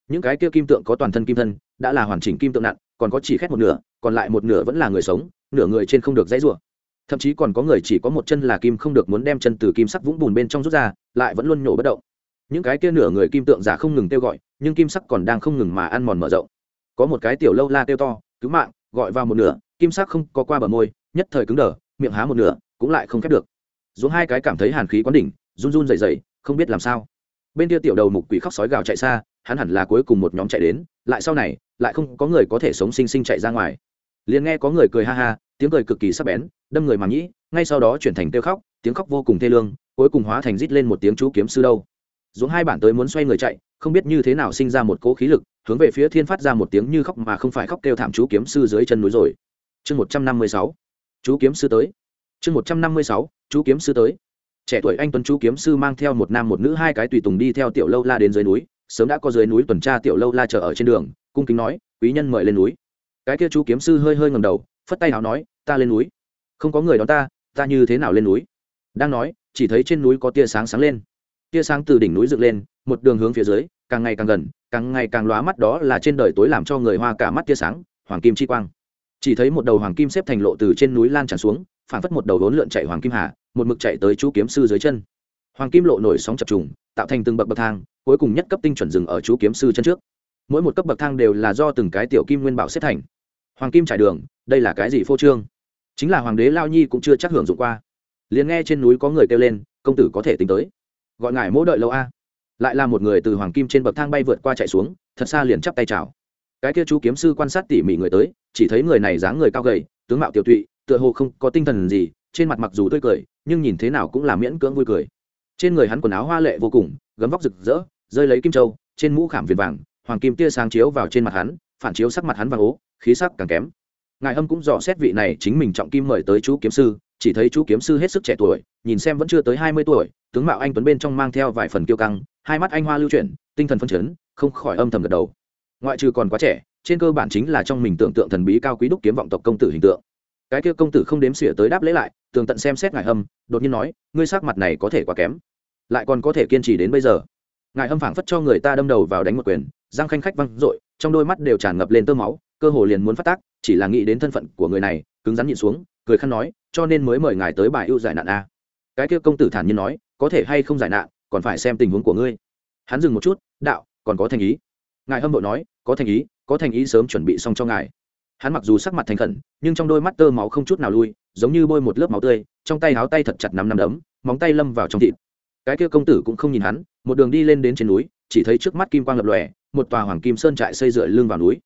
Những cái kia kim tượng có toàn thân kim thân, đã là hoàn chỉnh kim tượng nặng, còn có chỉ khét một nửa, còn lại một nửa vẫn là người sống, nửa người trên không được dãy rủa thậm chí còn có người chỉ có một chân là kim không được muốn đem chân từ kim sắc vũng bùn bên trong rút ra, lại vẫn luôn nhổ bất động. Những cái kia nửa người kim tượng giả không ngừng kêu gọi, nhưng kim sắc còn đang không ngừng mà ăn mòn mở rộng. Có một cái tiểu lâu la kêu to, cứu mạng! gọi vào một nửa, kim sắc không có qua bờ môi, nhất thời cứng đờ, miệng há một nửa, cũng lại không khép được. Dũng hai cái cảm thấy hàn khí quán đỉnh, run run dày dày không biết làm sao. Bên kia tiểu đầu mục quỷ khóc sói gào chạy xa, hắn hẳn là cuối cùng một nhóm chạy đến, lại sau này, lại không có người có thể sống sinh sinh chạy ra ngoài liền nghe có người cười ha ha, tiếng cười cực kỳ sắc bén, đâm người mà nhĩ ngay sau đó chuyển thành kêu khóc, tiếng khóc vô cùng thê lương, cuối cùng hóa thành rít lên một tiếng chú kiếm sư đâu. Dũng hai bản tới muốn xoay người chạy, không biết như thế nào sinh ra một cỗ khí lực, hướng về phía thiên phát ra một tiếng như khóc mà không phải khóc kêu thảm chú kiếm sư dưới chân núi rồi. Chương một trăm năm mươi sáu, chú kiếm sư tới. Chương một trăm năm mươi sáu, chú kiếm sư tới. Trẻ tuổi anh tuấn chú kiếm sư mang theo một nam một nữ hai cái tùy tùng đi theo tiểu lâu la đến dưới núi, sớm đã có dưới núi tuần tra tiểu lâu la chờ ở trên đường, cung kính nói, quý nhân mời lên núi cái kia chú kiếm sư hơi hơi ngầm đầu, phất tay nào nói, ta lên núi. Không có người đón ta ta như thế nào lên núi? Đang nói, chỉ thấy trên núi có tia sáng sáng lên. Tia sáng từ đỉnh núi dựng lên, một đường hướng phía dưới, càng ngày càng gần, càng ngày càng lóa mắt đó là trên đời tối làm cho người hoa cả mắt tia sáng, hoàng kim chi quang. Chỉ thấy một đầu hoàng kim xếp thành lộ từ trên núi lan tràn xuống phản phất một đầu đốn lượn chạy hoàng kim hà, một mực chạy tới chú kiếm sư dưới chân. Hoàng kim lộ nổi sóng chập trùng, tạo thành từng bậc bậc thang, cuối cùng nhất cấp tinh chuẩn dừng ở chú kiếm sư chân trước mỗi một cấp bậc thang đều là do từng cái tiểu kim nguyên bảo xếp thành. Hoàng kim trải đường, đây là cái gì phô trương? Chính là hoàng đế lao nhi cũng chưa chắc hưởng dụng qua. Liền nghe trên núi có người kêu lên, công tử có thể tính tới. Gọi ngài mỗi đợi lâu a. Lại là một người từ hoàng kim trên bậc thang bay vượt qua chạy xuống, thật xa liền chắp tay chào. Cái kia chú kiếm sư quan sát tỉ mỉ người tới, chỉ thấy người này dáng người cao gầy, tướng mạo tiểu tụy, tựa hồ không có tinh thần gì, trên mặt mặc dù tươi cười, nhưng nhìn thế nào cũng là miễn cưỡng vui cười. Trên người hắn quần áo hoa lệ vô cùng, gấm vóc rực rỡ, rơi lấy kim châu, trên mũ khảm viền vàng hoàng kim tia sáng chiếu vào trên mặt hắn, phản chiếu sắc mặt hắn và ố, khí sắc càng kém. Ngài hâm cũng dò xét vị này, chính mình trọng kim mời tới chú kiếm sư, chỉ thấy chú kiếm sư hết sức trẻ tuổi, nhìn xem vẫn chưa tới hai mươi tuổi, tướng mạo anh tuấn bên trong mang theo vài phần kiêu căng, hai mắt anh hoa lưu chuyển, tinh thần phân chấn, không khỏi âm thầm gật đầu. Ngoại trừ còn quá trẻ, trên cơ bản chính là trong mình tưởng tượng thần bí cao quý đúc kiếm vọng tộc công tử hình tượng. Cái kia công tử không đếm xỉa tới đáp lễ lại, tường tận xem xét ngài hâm đột nhiên nói, ngươi sắc mặt này có thể quá kém, lại còn có thể kiên trì đến bây giờ. Ngài hâm phảng phất cho người ta đâm đầu vào đánh một quyền răng khanh khách văng r trong đôi mắt đều tràn ngập lên tơ máu, cơ hồ liền muốn phát tác, chỉ là nghĩ đến thân phận của người này, cứng rắn nhịn xuống, cười khăn nói, cho nên mới mời ngài tới bài ưu giải nạn a. Cái kia công tử thản nhiên nói, có thể hay không giải nạn, còn phải xem tình huống của ngươi. Hắn dừng một chút, đạo, còn có thành ý. Ngài hâm mộ nói, có thành ý, có thành ý sớm chuẩn bị xong cho ngài. Hắn mặc dù sắc mặt thành khẩn, nhưng trong đôi mắt tơ máu không chút nào lui, giống như bôi một lớp máu tươi, trong tay háo tay thật chặt nắm nắm đấm, móng tay lâm vào trong thịt. Cái kia công tử cũng không nhìn hắn, một đường đi lên đến trên núi, chỉ thấy trước mắt kim quang lập lòe một tòa hoàng kim sơn trại xây dựa lưng vào núi.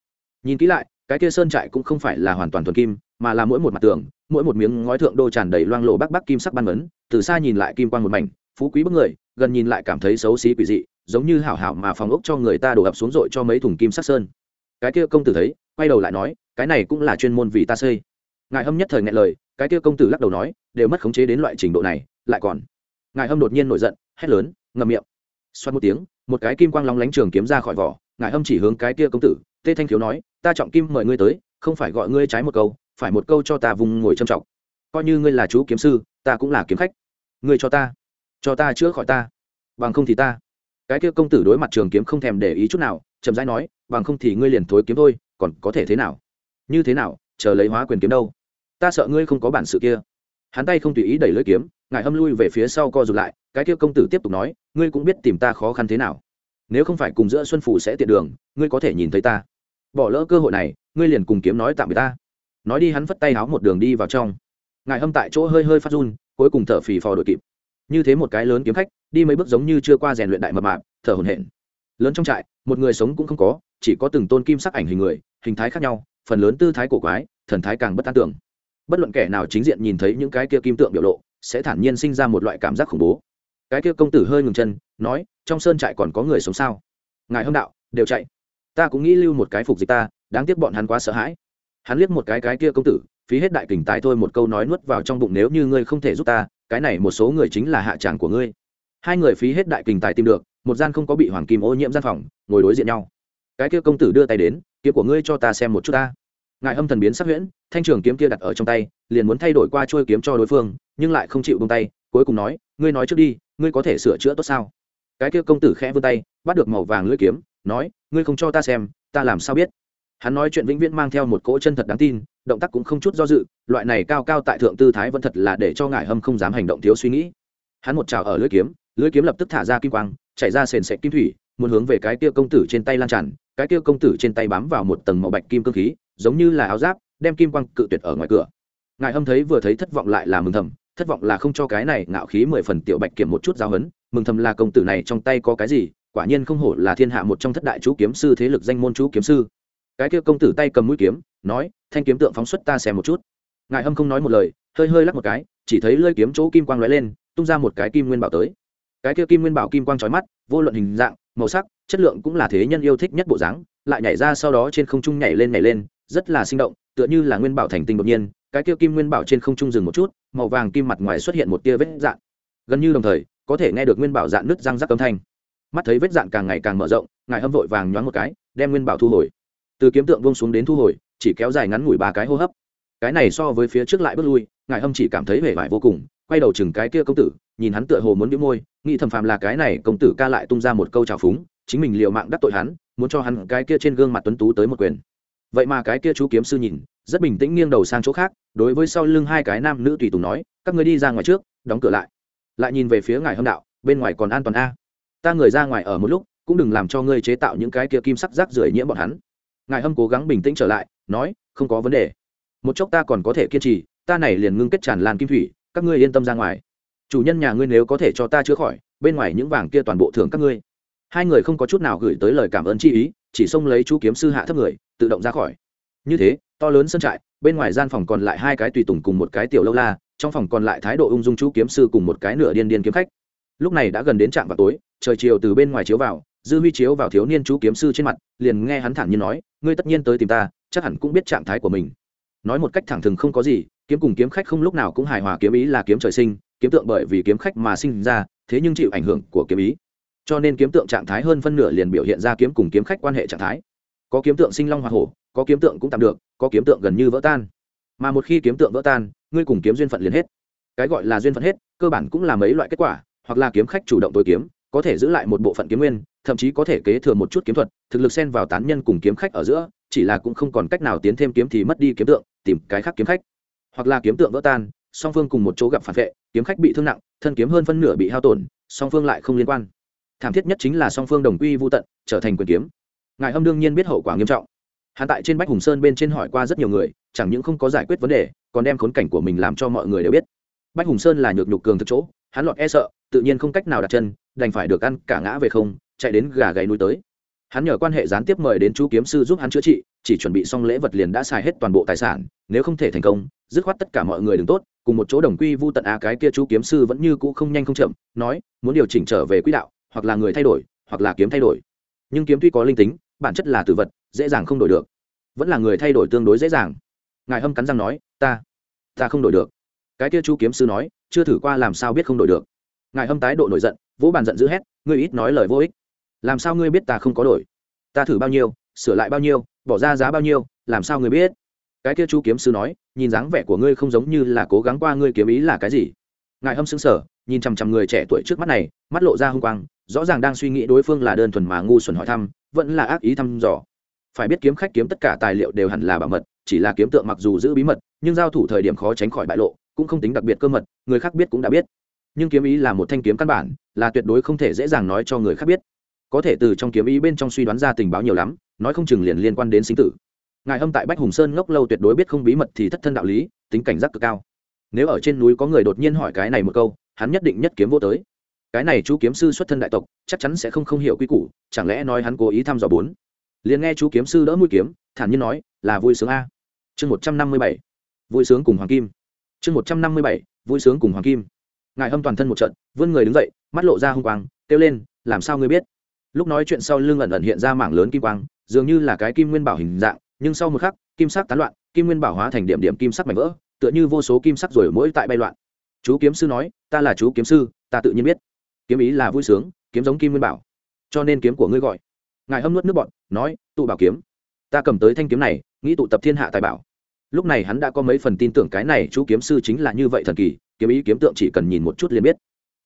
Nhìn kỹ lại, cái kia sơn trại cũng không phải là hoàn toàn thuần kim, mà là mỗi một mặt tường, mỗi một miếng ngói thượng đô tràn đầy loang lộ bắc bắc kim sắc ban mấn từ xa nhìn lại kim quang một mảnh, phú quý bức người, gần nhìn lại cảm thấy xấu xí quỷ dị, giống như hảo hảo mà phòng ốc cho người ta đổ ập xuống dội cho mấy thùng kim sắc sơn. Cái kia công tử thấy, quay đầu lại nói, cái này cũng là chuyên môn vì ta xây. Ngài hâm nhất thời ngại lời, cái kia công tử lắc đầu nói, đều mất khống chế đến loại trình độ này, lại còn. Ngài hâm đột nhiên nổi giận, hét lớn, ngậm miệng. Xoát một tiếng một cái kim quang lóng lánh trường kiếm ra khỏi vỏ, ngài âm chỉ hướng cái kia công tử, tê thanh khiếu nói, ta trọng kim mời ngươi tới, không phải gọi ngươi trái một câu, phải một câu cho ta vùng ngồi trầm trọng. Coi như ngươi là chú kiếm sư, ta cũng là kiếm khách. Ngươi cho ta cho ta chữa khỏi ta, bằng không thì ta. Cái kia công tử đối mặt trường kiếm không thèm để ý chút nào, chậm rãi nói, bằng không thì ngươi liền thối kiếm thôi, còn có thể thế nào? Như thế nào, chờ lấy hóa quyền kiếm đâu? Ta sợ ngươi không có bản sự kia. Hắn tay không tùy ý đẩy lưỡi kiếm ngài hâm lui về phía sau co rụt lại, cái kia công tử tiếp tục nói, ngươi cũng biết tìm ta khó khăn thế nào. Nếu không phải cùng giữa xuân phủ sẽ tiện đường, ngươi có thể nhìn thấy ta. Bỏ lỡ cơ hội này, ngươi liền cùng kiếm nói tạm biệt ta. Nói đi hắn vất tay háo một đường đi vào trong. Ngài hâm tại chỗ hơi hơi phát run, cuối cùng thở phì phò đội kịp. Như thế một cái lớn kiếm khách, đi mấy bước giống như chưa qua rèn luyện đại mập mạp, thở hổn hển. Lớn trong trại, một người sống cũng không có, chỉ có từng tôn kim sắc ảnh hình người, hình thái khác nhau, phần lớn tư thái cổ quái, thần thái càng bất an tưởng. Bất luận kẻ nào chính diện nhìn thấy những cái kia kim tượng biểu lộ sẽ thản nhiên sinh ra một loại cảm giác khủng bố. Cái kia công tử hơi ngừng chân, nói, trong sơn trại còn có người sống sao? Ngài hâm đạo, đều chạy. Ta cũng nghĩ lưu một cái phục dịch ta, đáng tiếc bọn hắn quá sợ hãi. Hắn liếc một cái cái kia công tử, phí hết đại kình tài thôi một câu nói nuốt vào trong bụng nếu như ngươi không thể giúp ta, cái này một số người chính là hạ tràng của ngươi. Hai người phí hết đại kình tài tìm được, một gian không có bị hoàng kim ô nhiễm gian phòng, ngồi đối diện nhau. Cái kia công tử đưa tay đến kia của ngươi cho ta xem một chút ta ngài âm thần biến sắc huyễn, thanh trường kiếm kia đặt ở trong tay, liền muốn thay đổi qua trôi kiếm cho đối phương, nhưng lại không chịu bông tay, cuối cùng nói, ngươi nói trước đi, ngươi có thể sửa chữa tốt sao? Cái kia công tử khẽ vươn tay, bắt được màu vàng lưỡi kiếm, nói, ngươi không cho ta xem, ta làm sao biết? Hắn nói chuyện vĩnh viễn mang theo một cỗ chân thật đáng tin, động tác cũng không chút do dự, loại này cao cao tại thượng tư thái vẫn thật là để cho ngài hâm không dám hành động thiếu suy nghĩ. Hắn một trào ở lưỡi kiếm lưỡi kiếm lập tức thả ra kim quang chạy ra sền sệt kim thủy, muốn hướng về cái kia công tử trên tay lan tràn, cái kia công tử trên tay bám vào một tầng màu bạch kim cơ khí giống như là áo giáp, đem kim quang cự tuyệt ở ngoài cửa. Ngài hâm thấy vừa thấy thất vọng lại là mừng thầm, thất vọng là không cho cái này ngạo khí mười phần tiểu bạch kiểm một chút giáo hấn mừng thầm là công tử này trong tay có cái gì, quả nhiên không hổ là thiên hạ một trong thất đại chú kiếm sư thế lực danh môn chú kiếm sư. Cái kia công tử tay cầm mũi kiếm, nói, thanh kiếm tượng phóng xuất ta xem một chút. Ngài hâm không nói một lời, hơi hơi lắc một cái, chỉ thấy lơi kiếm chỗ kim quang lóe lên, tung ra một cái kim nguyên bảo tới. Cái kia kim nguyên bảo kim quang trói mắt, vô luận hình dạng, màu sắc, chất lượng cũng là thế nhân yêu thích nhất bộ dáng, lại nhảy ra sau đó trên không trung nhảy lên nhảy lên rất là sinh động, tựa như là nguyên bảo thành tinh đột nhiên, cái kia kim nguyên bảo trên không trung dừng một chút, màu vàng kim mặt ngoài xuất hiện một tia vết dạn. Gần như đồng thời, có thể nghe được nguyên bảo dạn nứt răng rắc âm thanh. Mắt thấy vết dạn càng ngày càng mở rộng, ngài hâm vội vàng nhoáng một cái, đem nguyên bảo thu hồi. Từ kiếm tượng vông xuống đến thu hồi, chỉ kéo dài ngắn ngủi ba cái hô hấp. Cái này so với phía trước lại bước lui, ngài hâm chỉ cảm thấy vẻ vải vô cùng, quay đầu chừng cái kia công tử, nhìn hắn tựa hồ muốn bĩu môi, nghĩ thầm phàm là cái này công tử ca lại tung ra một câu trào phúng, chính mình liều mạng đắc tội hắn, muốn cho hắn cái kia trên gương mặt tuấn tú tới một quyền vậy mà cái kia chú kiếm sư nhìn, rất bình tĩnh nghiêng đầu sang chỗ khác, đối với sau lưng hai cái nam nữ tùy tùng nói, các người đi ra ngoài trước, đóng cửa lại. Lại nhìn về phía ngài hâm đạo, bên ngoài còn an toàn a? Ta người ra ngoài ở một lúc, cũng đừng làm cho ngươi chế tạo những cái kia kim sắc rác rưởi nhiễm bọn hắn. Ngài hâm cố gắng bình tĩnh trở lại, nói, không có vấn đề. Một chốc ta còn có thể kiên trì, ta này liền ngưng kết tràn lan kim thủy, các ngươi yên tâm ra ngoài. Chủ nhân nhà ngươi nếu có thể cho ta chữa khỏi, bên ngoài những vàng kia toàn bộ thưởng các ngươi. Hai người không có chút nào gửi tới lời cảm ơn chi ý chỉ xông lấy chú kiếm sư hạ thấp người, tự động ra khỏi. Như thế, to lớn sân trại, bên ngoài gian phòng còn lại hai cái tùy tùng cùng một cái tiểu lâu la, trong phòng còn lại thái độ ung dung chú kiếm sư cùng một cái nửa điên điên kiếm khách. Lúc này đã gần đến trạm vào tối, trời chiều từ bên ngoài chiếu vào, dư huy chiếu vào thiếu niên chú kiếm sư trên mặt, liền nghe hắn thẳng nhiên nói, ngươi tất nhiên tới tìm ta, chắc hẳn cũng biết trạng thái của mình. Nói một cách thẳng thừng không có gì, kiếm cùng kiếm khách không lúc nào cũng hài hòa, kiếm ý là kiếm trời sinh, kiếm tượng bởi vì kiếm khách mà sinh ra, thế nhưng chịu ảnh hưởng của kiếm ý cho nên kiếm tượng trạng thái hơn phân nửa liền biểu hiện ra kiếm cùng kiếm khách quan hệ trạng thái. Có kiếm tượng sinh long hoa hổ, có kiếm tượng cũng tạm được, có kiếm tượng gần như vỡ tan. Mà một khi kiếm tượng vỡ tan, ngươi cùng kiếm duyên phận liền hết. Cái gọi là duyên phận hết, cơ bản cũng là mấy loại kết quả, hoặc là kiếm khách chủ động tối kiếm, có thể giữ lại một bộ phận kiếm nguyên, thậm chí có thể kế thừa một chút kiếm thuật, thực lực xen vào tán nhân cùng kiếm khách ở giữa, chỉ là cũng không còn cách nào tiến thêm kiếm thì mất đi kiếm tượng, tìm cái khác kiếm khách. Hoặc là kiếm tượng vỡ tan, song phương cùng một chỗ gặp phản vệ, kiếm khách bị thương nặng, thân kiếm hơn phân nửa bị hao tổn, song phương lại không liên quan thảm thiết nhất chính là song phương đồng quy vô tận, trở thành quyền kiếm. Ngài hâm đương nhiên biết hậu quả nghiêm trọng. Hắn tại trên bách hùng sơn bên trên hỏi qua rất nhiều người, chẳng những không có giải quyết vấn đề, còn đem khốn cảnh của mình làm cho mọi người đều biết. Bách hùng sơn là nhược nhục cường thực chỗ, hắn lọt e sợ, tự nhiên không cách nào đặt chân, đành phải được ăn cả ngã về không, chạy đến gà gáy núi tới. Hắn nhờ quan hệ gián tiếp mời đến chú kiếm sư giúp hắn chữa trị, chỉ chuẩn bị xong lễ vật liền đã xài hết toàn bộ tài sản, nếu không thể thành công, dứt khoát tất cả mọi người đừng tốt, cùng một chỗ đồng quy vu tận a, cái kia chú kiếm sư vẫn như cũ không nhanh không chậm, nói, muốn điều chỉnh trở về quỹ đạo hoặc là người thay đổi, hoặc là kiếm thay đổi. Nhưng kiếm tuy có linh tính, bản chất là tử vật, dễ dàng không đổi được. Vẫn là người thay đổi tương đối dễ dàng. Ngài hâm cắn răng nói, ta ta không đổi được. Cái kia chú kiếm sư nói, chưa thử qua làm sao biết không đổi được? Ngài hâm tái độ nổi giận, vỗ bàn giận d ữ hét, ngươi ít nói lời vô ích. Làm sao ngươi biết ta không có đổi? Ta thử bao nhiêu, sửa lại bao nhiêu, bỏ ra giá bao nhiêu, làm sao ngươi biết? Cái kia chú kiếm sư nói, nhìn dáng vẻ của ngươi không giống như là cố gắng qua ngươi kiếm ý là cái gì. Ngài hâm xứng sở nhìn chằm chằm người trẻ tuổi trước mắt này mắt lộ ra h u n g quang, rõ ràng đang suy nghĩ đối phương là đơn thuần mà ngu xuẩn hỏi thăm, vẫn là ác ý thăm dò. Phải biết kiếm khách kiếm tất cả tài liệu đều hẳn là bảo mật, chỉ là kiếm tượng mặc dù giữ bí mật, nhưng giao thủ thời điểm khó tránh khỏi bại lộ, cũng không tính đặc biệt cơ mật, người khác biết cũng đã biết. Nhưng kiếm ý là một thanh kiếm căn bản, là tuyệt đối không thể dễ dàng nói cho người khác biết. Có thể từ trong kiếm ý bên trong suy đoán ra tình báo nhiều lắm, nói không chừng liền liên quan đến sinh tử. Ngài hâm tại bách hùng sơn ngốc lâu tuyệt đối biết không bí mật thì thất thân đạo lý, tính cảnh giác cực cao. Nếu ở trên núi có người đột nhiên hỏi cái này một câu, hắn nhất định nhất kiếm vô tới cái này chú kiếm sư xuất thân đại tộc, chắc chắn sẽ không không hiểu quy củ, chẳng lẽ nói hắn cố ý thăm dò bốn? Liền nghe chú kiếm sư đỡ mũi kiếm, thản nhiên nói, là vui sướng a. Chương một trăm năm mươi bảy. Vui sướng cùng hoàng kim. Chương một trăm năm mươi bảy, vui sướng cùng hoàng kim. Ngài hâm toàn thân một trận, vươn người đứng dậy, mắt lộ ra h u n g quang, kêu lên, làm sao ngươi biết? Lúc nói chuyện sau lưng ẩn ẩn hiện ra mảng lớn kim quang, dường như là cái kim nguyên bảo hình dạng, nhưng sau một khắc, kim sắc tán loạn, kim nguyên bảo hóa thành điểm điểm kim sắc mảnh vỡ, tựa như vô số kim sắc rồi mỗi tại bay loạn. Chú kiếm sư nói, ta là chú kiếm sư, ta tự nhiên biết kiếm ý là vui sướng, kiếm giống kim nguyên bảo. Cho nên kiếm của ngươi gọi. Ngài hâm nuốt nước bọn nói, tụ bảo kiếm. Ta cầm tới thanh kiếm này, nghĩ tụ tập thiên hạ tài bảo. Lúc này hắn đã có mấy phần tin tưởng cái này chú kiếm sư chính là như vậy thần kỳ, kiếm ý kiếm tượng chỉ cần nhìn một chút liền biết.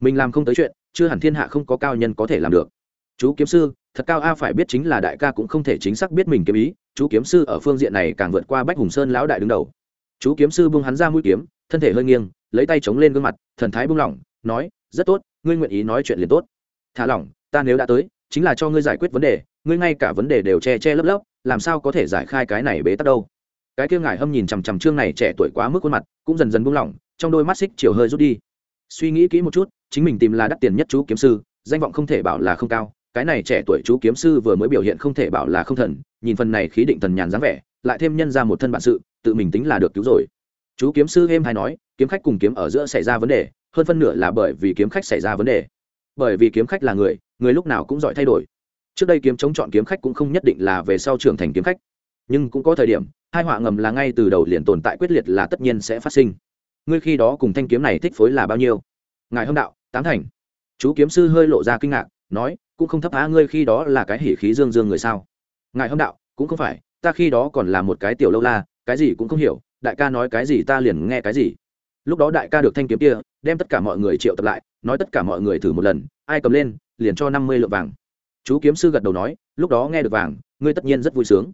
Mình làm không tới chuyện, chưa hẳn thiên hạ không có cao nhân có thể làm được. Chú kiếm sư, thật cao a, phải biết chính là đại ca cũng không thể chính xác biết mình kiếm ý, chú kiếm sư ở phương diện này càng vượt qua bách hùng sơn lão đại đứng đầu. Chú kiếm sư buông hắn ra mũi kiếm, thân thể hơi nghiêng, lấy tay chống lên gương mặt, thần thái buông lỏng, nói rất tốt, ngươi nguyện ý nói chuyện liền tốt. Thả lỏng, ta nếu đã tới, chính là cho ngươi giải quyết vấn đề, ngươi ngay cả vấn đề đều che che lấp lấp, làm sao có thể giải khai cái này bế tắc đâu. Cái kia ngài hâm nhìn chằm chằm trương này trẻ tuổi quá mức khuôn mặt, cũng dần dần buông lỏng, trong đôi mắt xích chiều hơi rút đi. Suy nghĩ kỹ một chút, chính mình tìm là đắt tiền nhất chú kiếm sư, danh vọng không thể bảo là không cao, cái này trẻ tuổi chú kiếm sư vừa mới biểu hiện không thể bảo là không thần, nhìn phần này khí định thần nhàn dáng vẻ, lại thêm nhân ra một thân bản sự, tự mình tính là được cứu rồi. Chú kiếm sư êm hay nói, kiếm khách cùng kiếm ở giữa xảy ra vấn đề hơn phân nửa là bởi vì kiếm khách xảy ra vấn đề. Bởi vì kiếm khách là người người lúc nào cũng giỏi thay đổi. Trước đây kiếm chống chọn kiếm khách cũng không nhất định là về sau trưởng thành kiếm khách. Nhưng cũng có thời điểm, hai họa ngầm là ngay từ đầu liền tồn tại quyết liệt là tất nhiên sẽ phát sinh. Ngươi khi đó cùng thanh kiếm này thích phối là bao nhiêu? Ngài hâm đạo, tám thành. Chú kiếm sư hơi lộ ra kinh ngạc, nói, cũng không thấp á, ngươi khi đó là cái hỉ khí dương dương người sao? Ngài hâm đạo, cũng không phải, ta khi đó còn là một cái tiểu lâu la, cái gì cũng không hiểu, đại ca nói cái gì ta liền nghe cái gì lúc đó đại ca được thanh kiếm kia, đem tất cả mọi người triệu tập lại, nói tất cả mọi người thử một lần, ai cầm lên, liền cho năm mươi lượng vàng. Chú kiếm sư gật đầu nói, lúc đó nghe được vàng, ngươi tất nhiên rất vui sướng.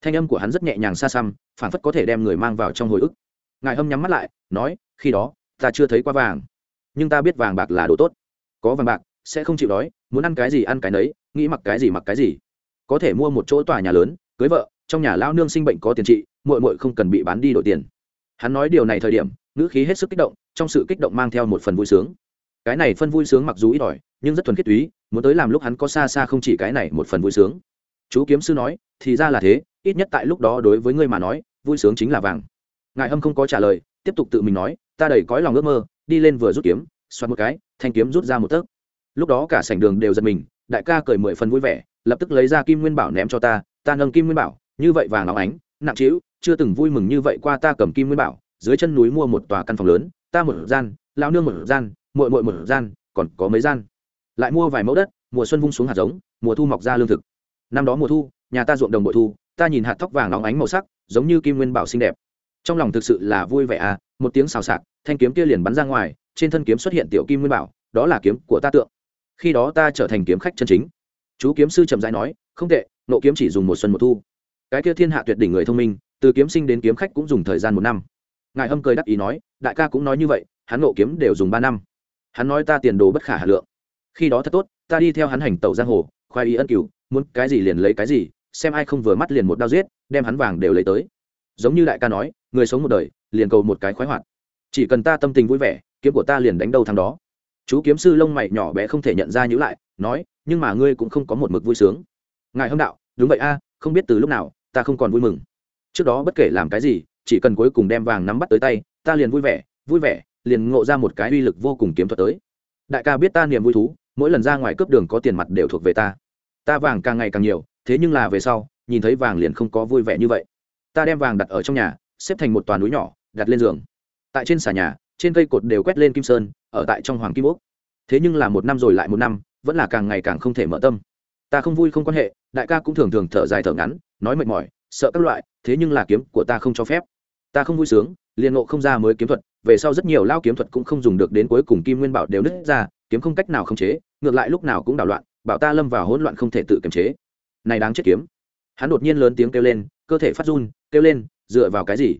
Thanh âm của hắn rất nhẹ nhàng xa xăm phản phất có thể đem người mang vào trong hồi ức. Ngài hâm nhắm mắt lại, nói, khi đó, ta chưa thấy qua vàng. Nhưng ta biết vàng bạc là đồ tốt. Có vàng bạc, sẽ không chịu đói, muốn ăn cái gì ăn cái nấy, nghĩ mặc cái gì mặc cái gì. Có thể mua một chỗ tòa nhà lớn, cưới vợ, trong nhà lao nương sinh bệnh có tiền trị, muội muội không cần bị bán đi đổi tiền. Hắn nói điều này thời điểm ngữ khí hết sức kích động, trong sự kích động mang theo một phần vui sướng. Cái này phân vui sướng mặc dù ít ỏi, nhưng rất thuần khiết túy, muốn tới làm lúc hắn có xa xa không chỉ cái này một phần vui sướng. Chú kiếm sư nói, thì ra là thế, ít nhất tại lúc đó đối với ngươi mà nói, vui sướng chính là vàng. Ngài hâm không có trả lời, tiếp tục tự mình nói, ta đầy cõi lòng ước mơ, đi lên vừa rút kiếm xoắn một cái, thanh kiếm rút ra một tấc. Lúc đó cả sảnh đường đều giật mình, đại ca cười mười phần vui vẻ, lập tức lấy ra kim nguyên bảo ném cho ta ta nâng kim nguyên bảo, như vậy vàng óng ánh, nặng trĩu, chưa từng vui mừng như vậy qua ta cầm kim nguyên bảo dưới chân núi mua một tòa căn phòng lớn, ta một gian lao nương một gian, muội muội một gian, còn có mấy gian. Lại mua vài mẫu đất, mùa xuân vung xuống hạt giống, mùa thu mọc ra lương thực. Năm đó mùa thu, nhà ta ruộng đồng bội thu, ta nhìn hạt tóc vàng óng ánh màu sắc, giống như kim nguyên bảo xinh đẹp. Trong lòng thực sự là vui vẻ à một tiếng xào xạc, thanh kiếm kia liền bắn ra ngoài, trên thân kiếm xuất hiện tiểu kim nguyên bảo, đó là kiếm của ta tượng. Khi đó ta trở thành kiếm khách chân chính. Chú kiếm sư trầm rãi nói, không tệ, nộ kiếm chỉ dùng một xuân một thu. Cái kia thiên hạ tuyệt đỉnh người thông minh, từ kiếm sinh đến kiếm khách cũng dùng thời gian một năm ngài hâm cười đắc ý nói, đại ca cũng nói như vậy, hắn nộ kiếm đều dùng ba năm. Hắn nói ta tiền đồ bất khả hà lượng. Khi đó thật tốt, ta đi theo hắn hành tẩu giang hồ, khoai y ân cửu, muốn cái gì liền lấy cái gì, xem ai không vừa mắt liền một đao giết, đem hắn vàng đều lấy tới. Giống như đại ca nói, người sống một đời, liền cầu một cái khoái hoạt. Chỉ cần ta tâm tình vui vẻ, kiếm của ta liền đánh đâu thằng đó. Chú kiếm sư lông mày nhỏ bé không thể nhận ra nhữ lại, nói, nhưng mà ngươi cũng không có một mực vui sướng. Ngài hâm đạo, đúng vậy a, không biết từ lúc nào, ta không còn vui mừng. Trước đó bất kể làm cái gì chỉ cần cuối cùng đem vàng nắm bắt tới tay, ta liền vui vẻ vui vẻ, liền ngộ ra một cái uy lực vô cùng kiếm thuật tới. Đại ca biết ta niềm vui thú, mỗi lần ra ngoài cướp đường có tiền mặt đều thuộc về ta. Ta vàng càng ngày càng nhiều, thế nhưng là về sau, nhìn thấy vàng liền không có vui vẻ như vậy. Ta đem vàng đặt ở trong nhà, xếp thành một toàn núi nhỏ, đặt lên giường. Tại trên xà nhà, trên cây cột đều quét lên kim sơn, ở tại trong hoàng kim úc thế nhưng là một năm rồi lại một năm, vẫn là càng ngày càng không thể mở tâm. Ta không vui không quan hệ, đại ca cũng thường thường thở dài thở ngắn, nói mệt mỏi sợ các loại, thế nhưng là kiếm của ta không cho phép. Ta không vui sướng, liền ngộ không ra mới kiếm thuật, về sau rất nhiều lao kiếm thuật cũng không dùng được đến cuối cùng kim nguyên bảo đều nứt ra, kiếm không cách nào khống chế, ngược lại lúc nào cũng đảo loạn, bảo ta lâm vào hỗn loạn không thể tự kiềm chế. Này đáng chết kiếm. Hắn đột nhiên lớn tiếng kêu lên, cơ thể phát run, kêu lên, dựa vào cái gì?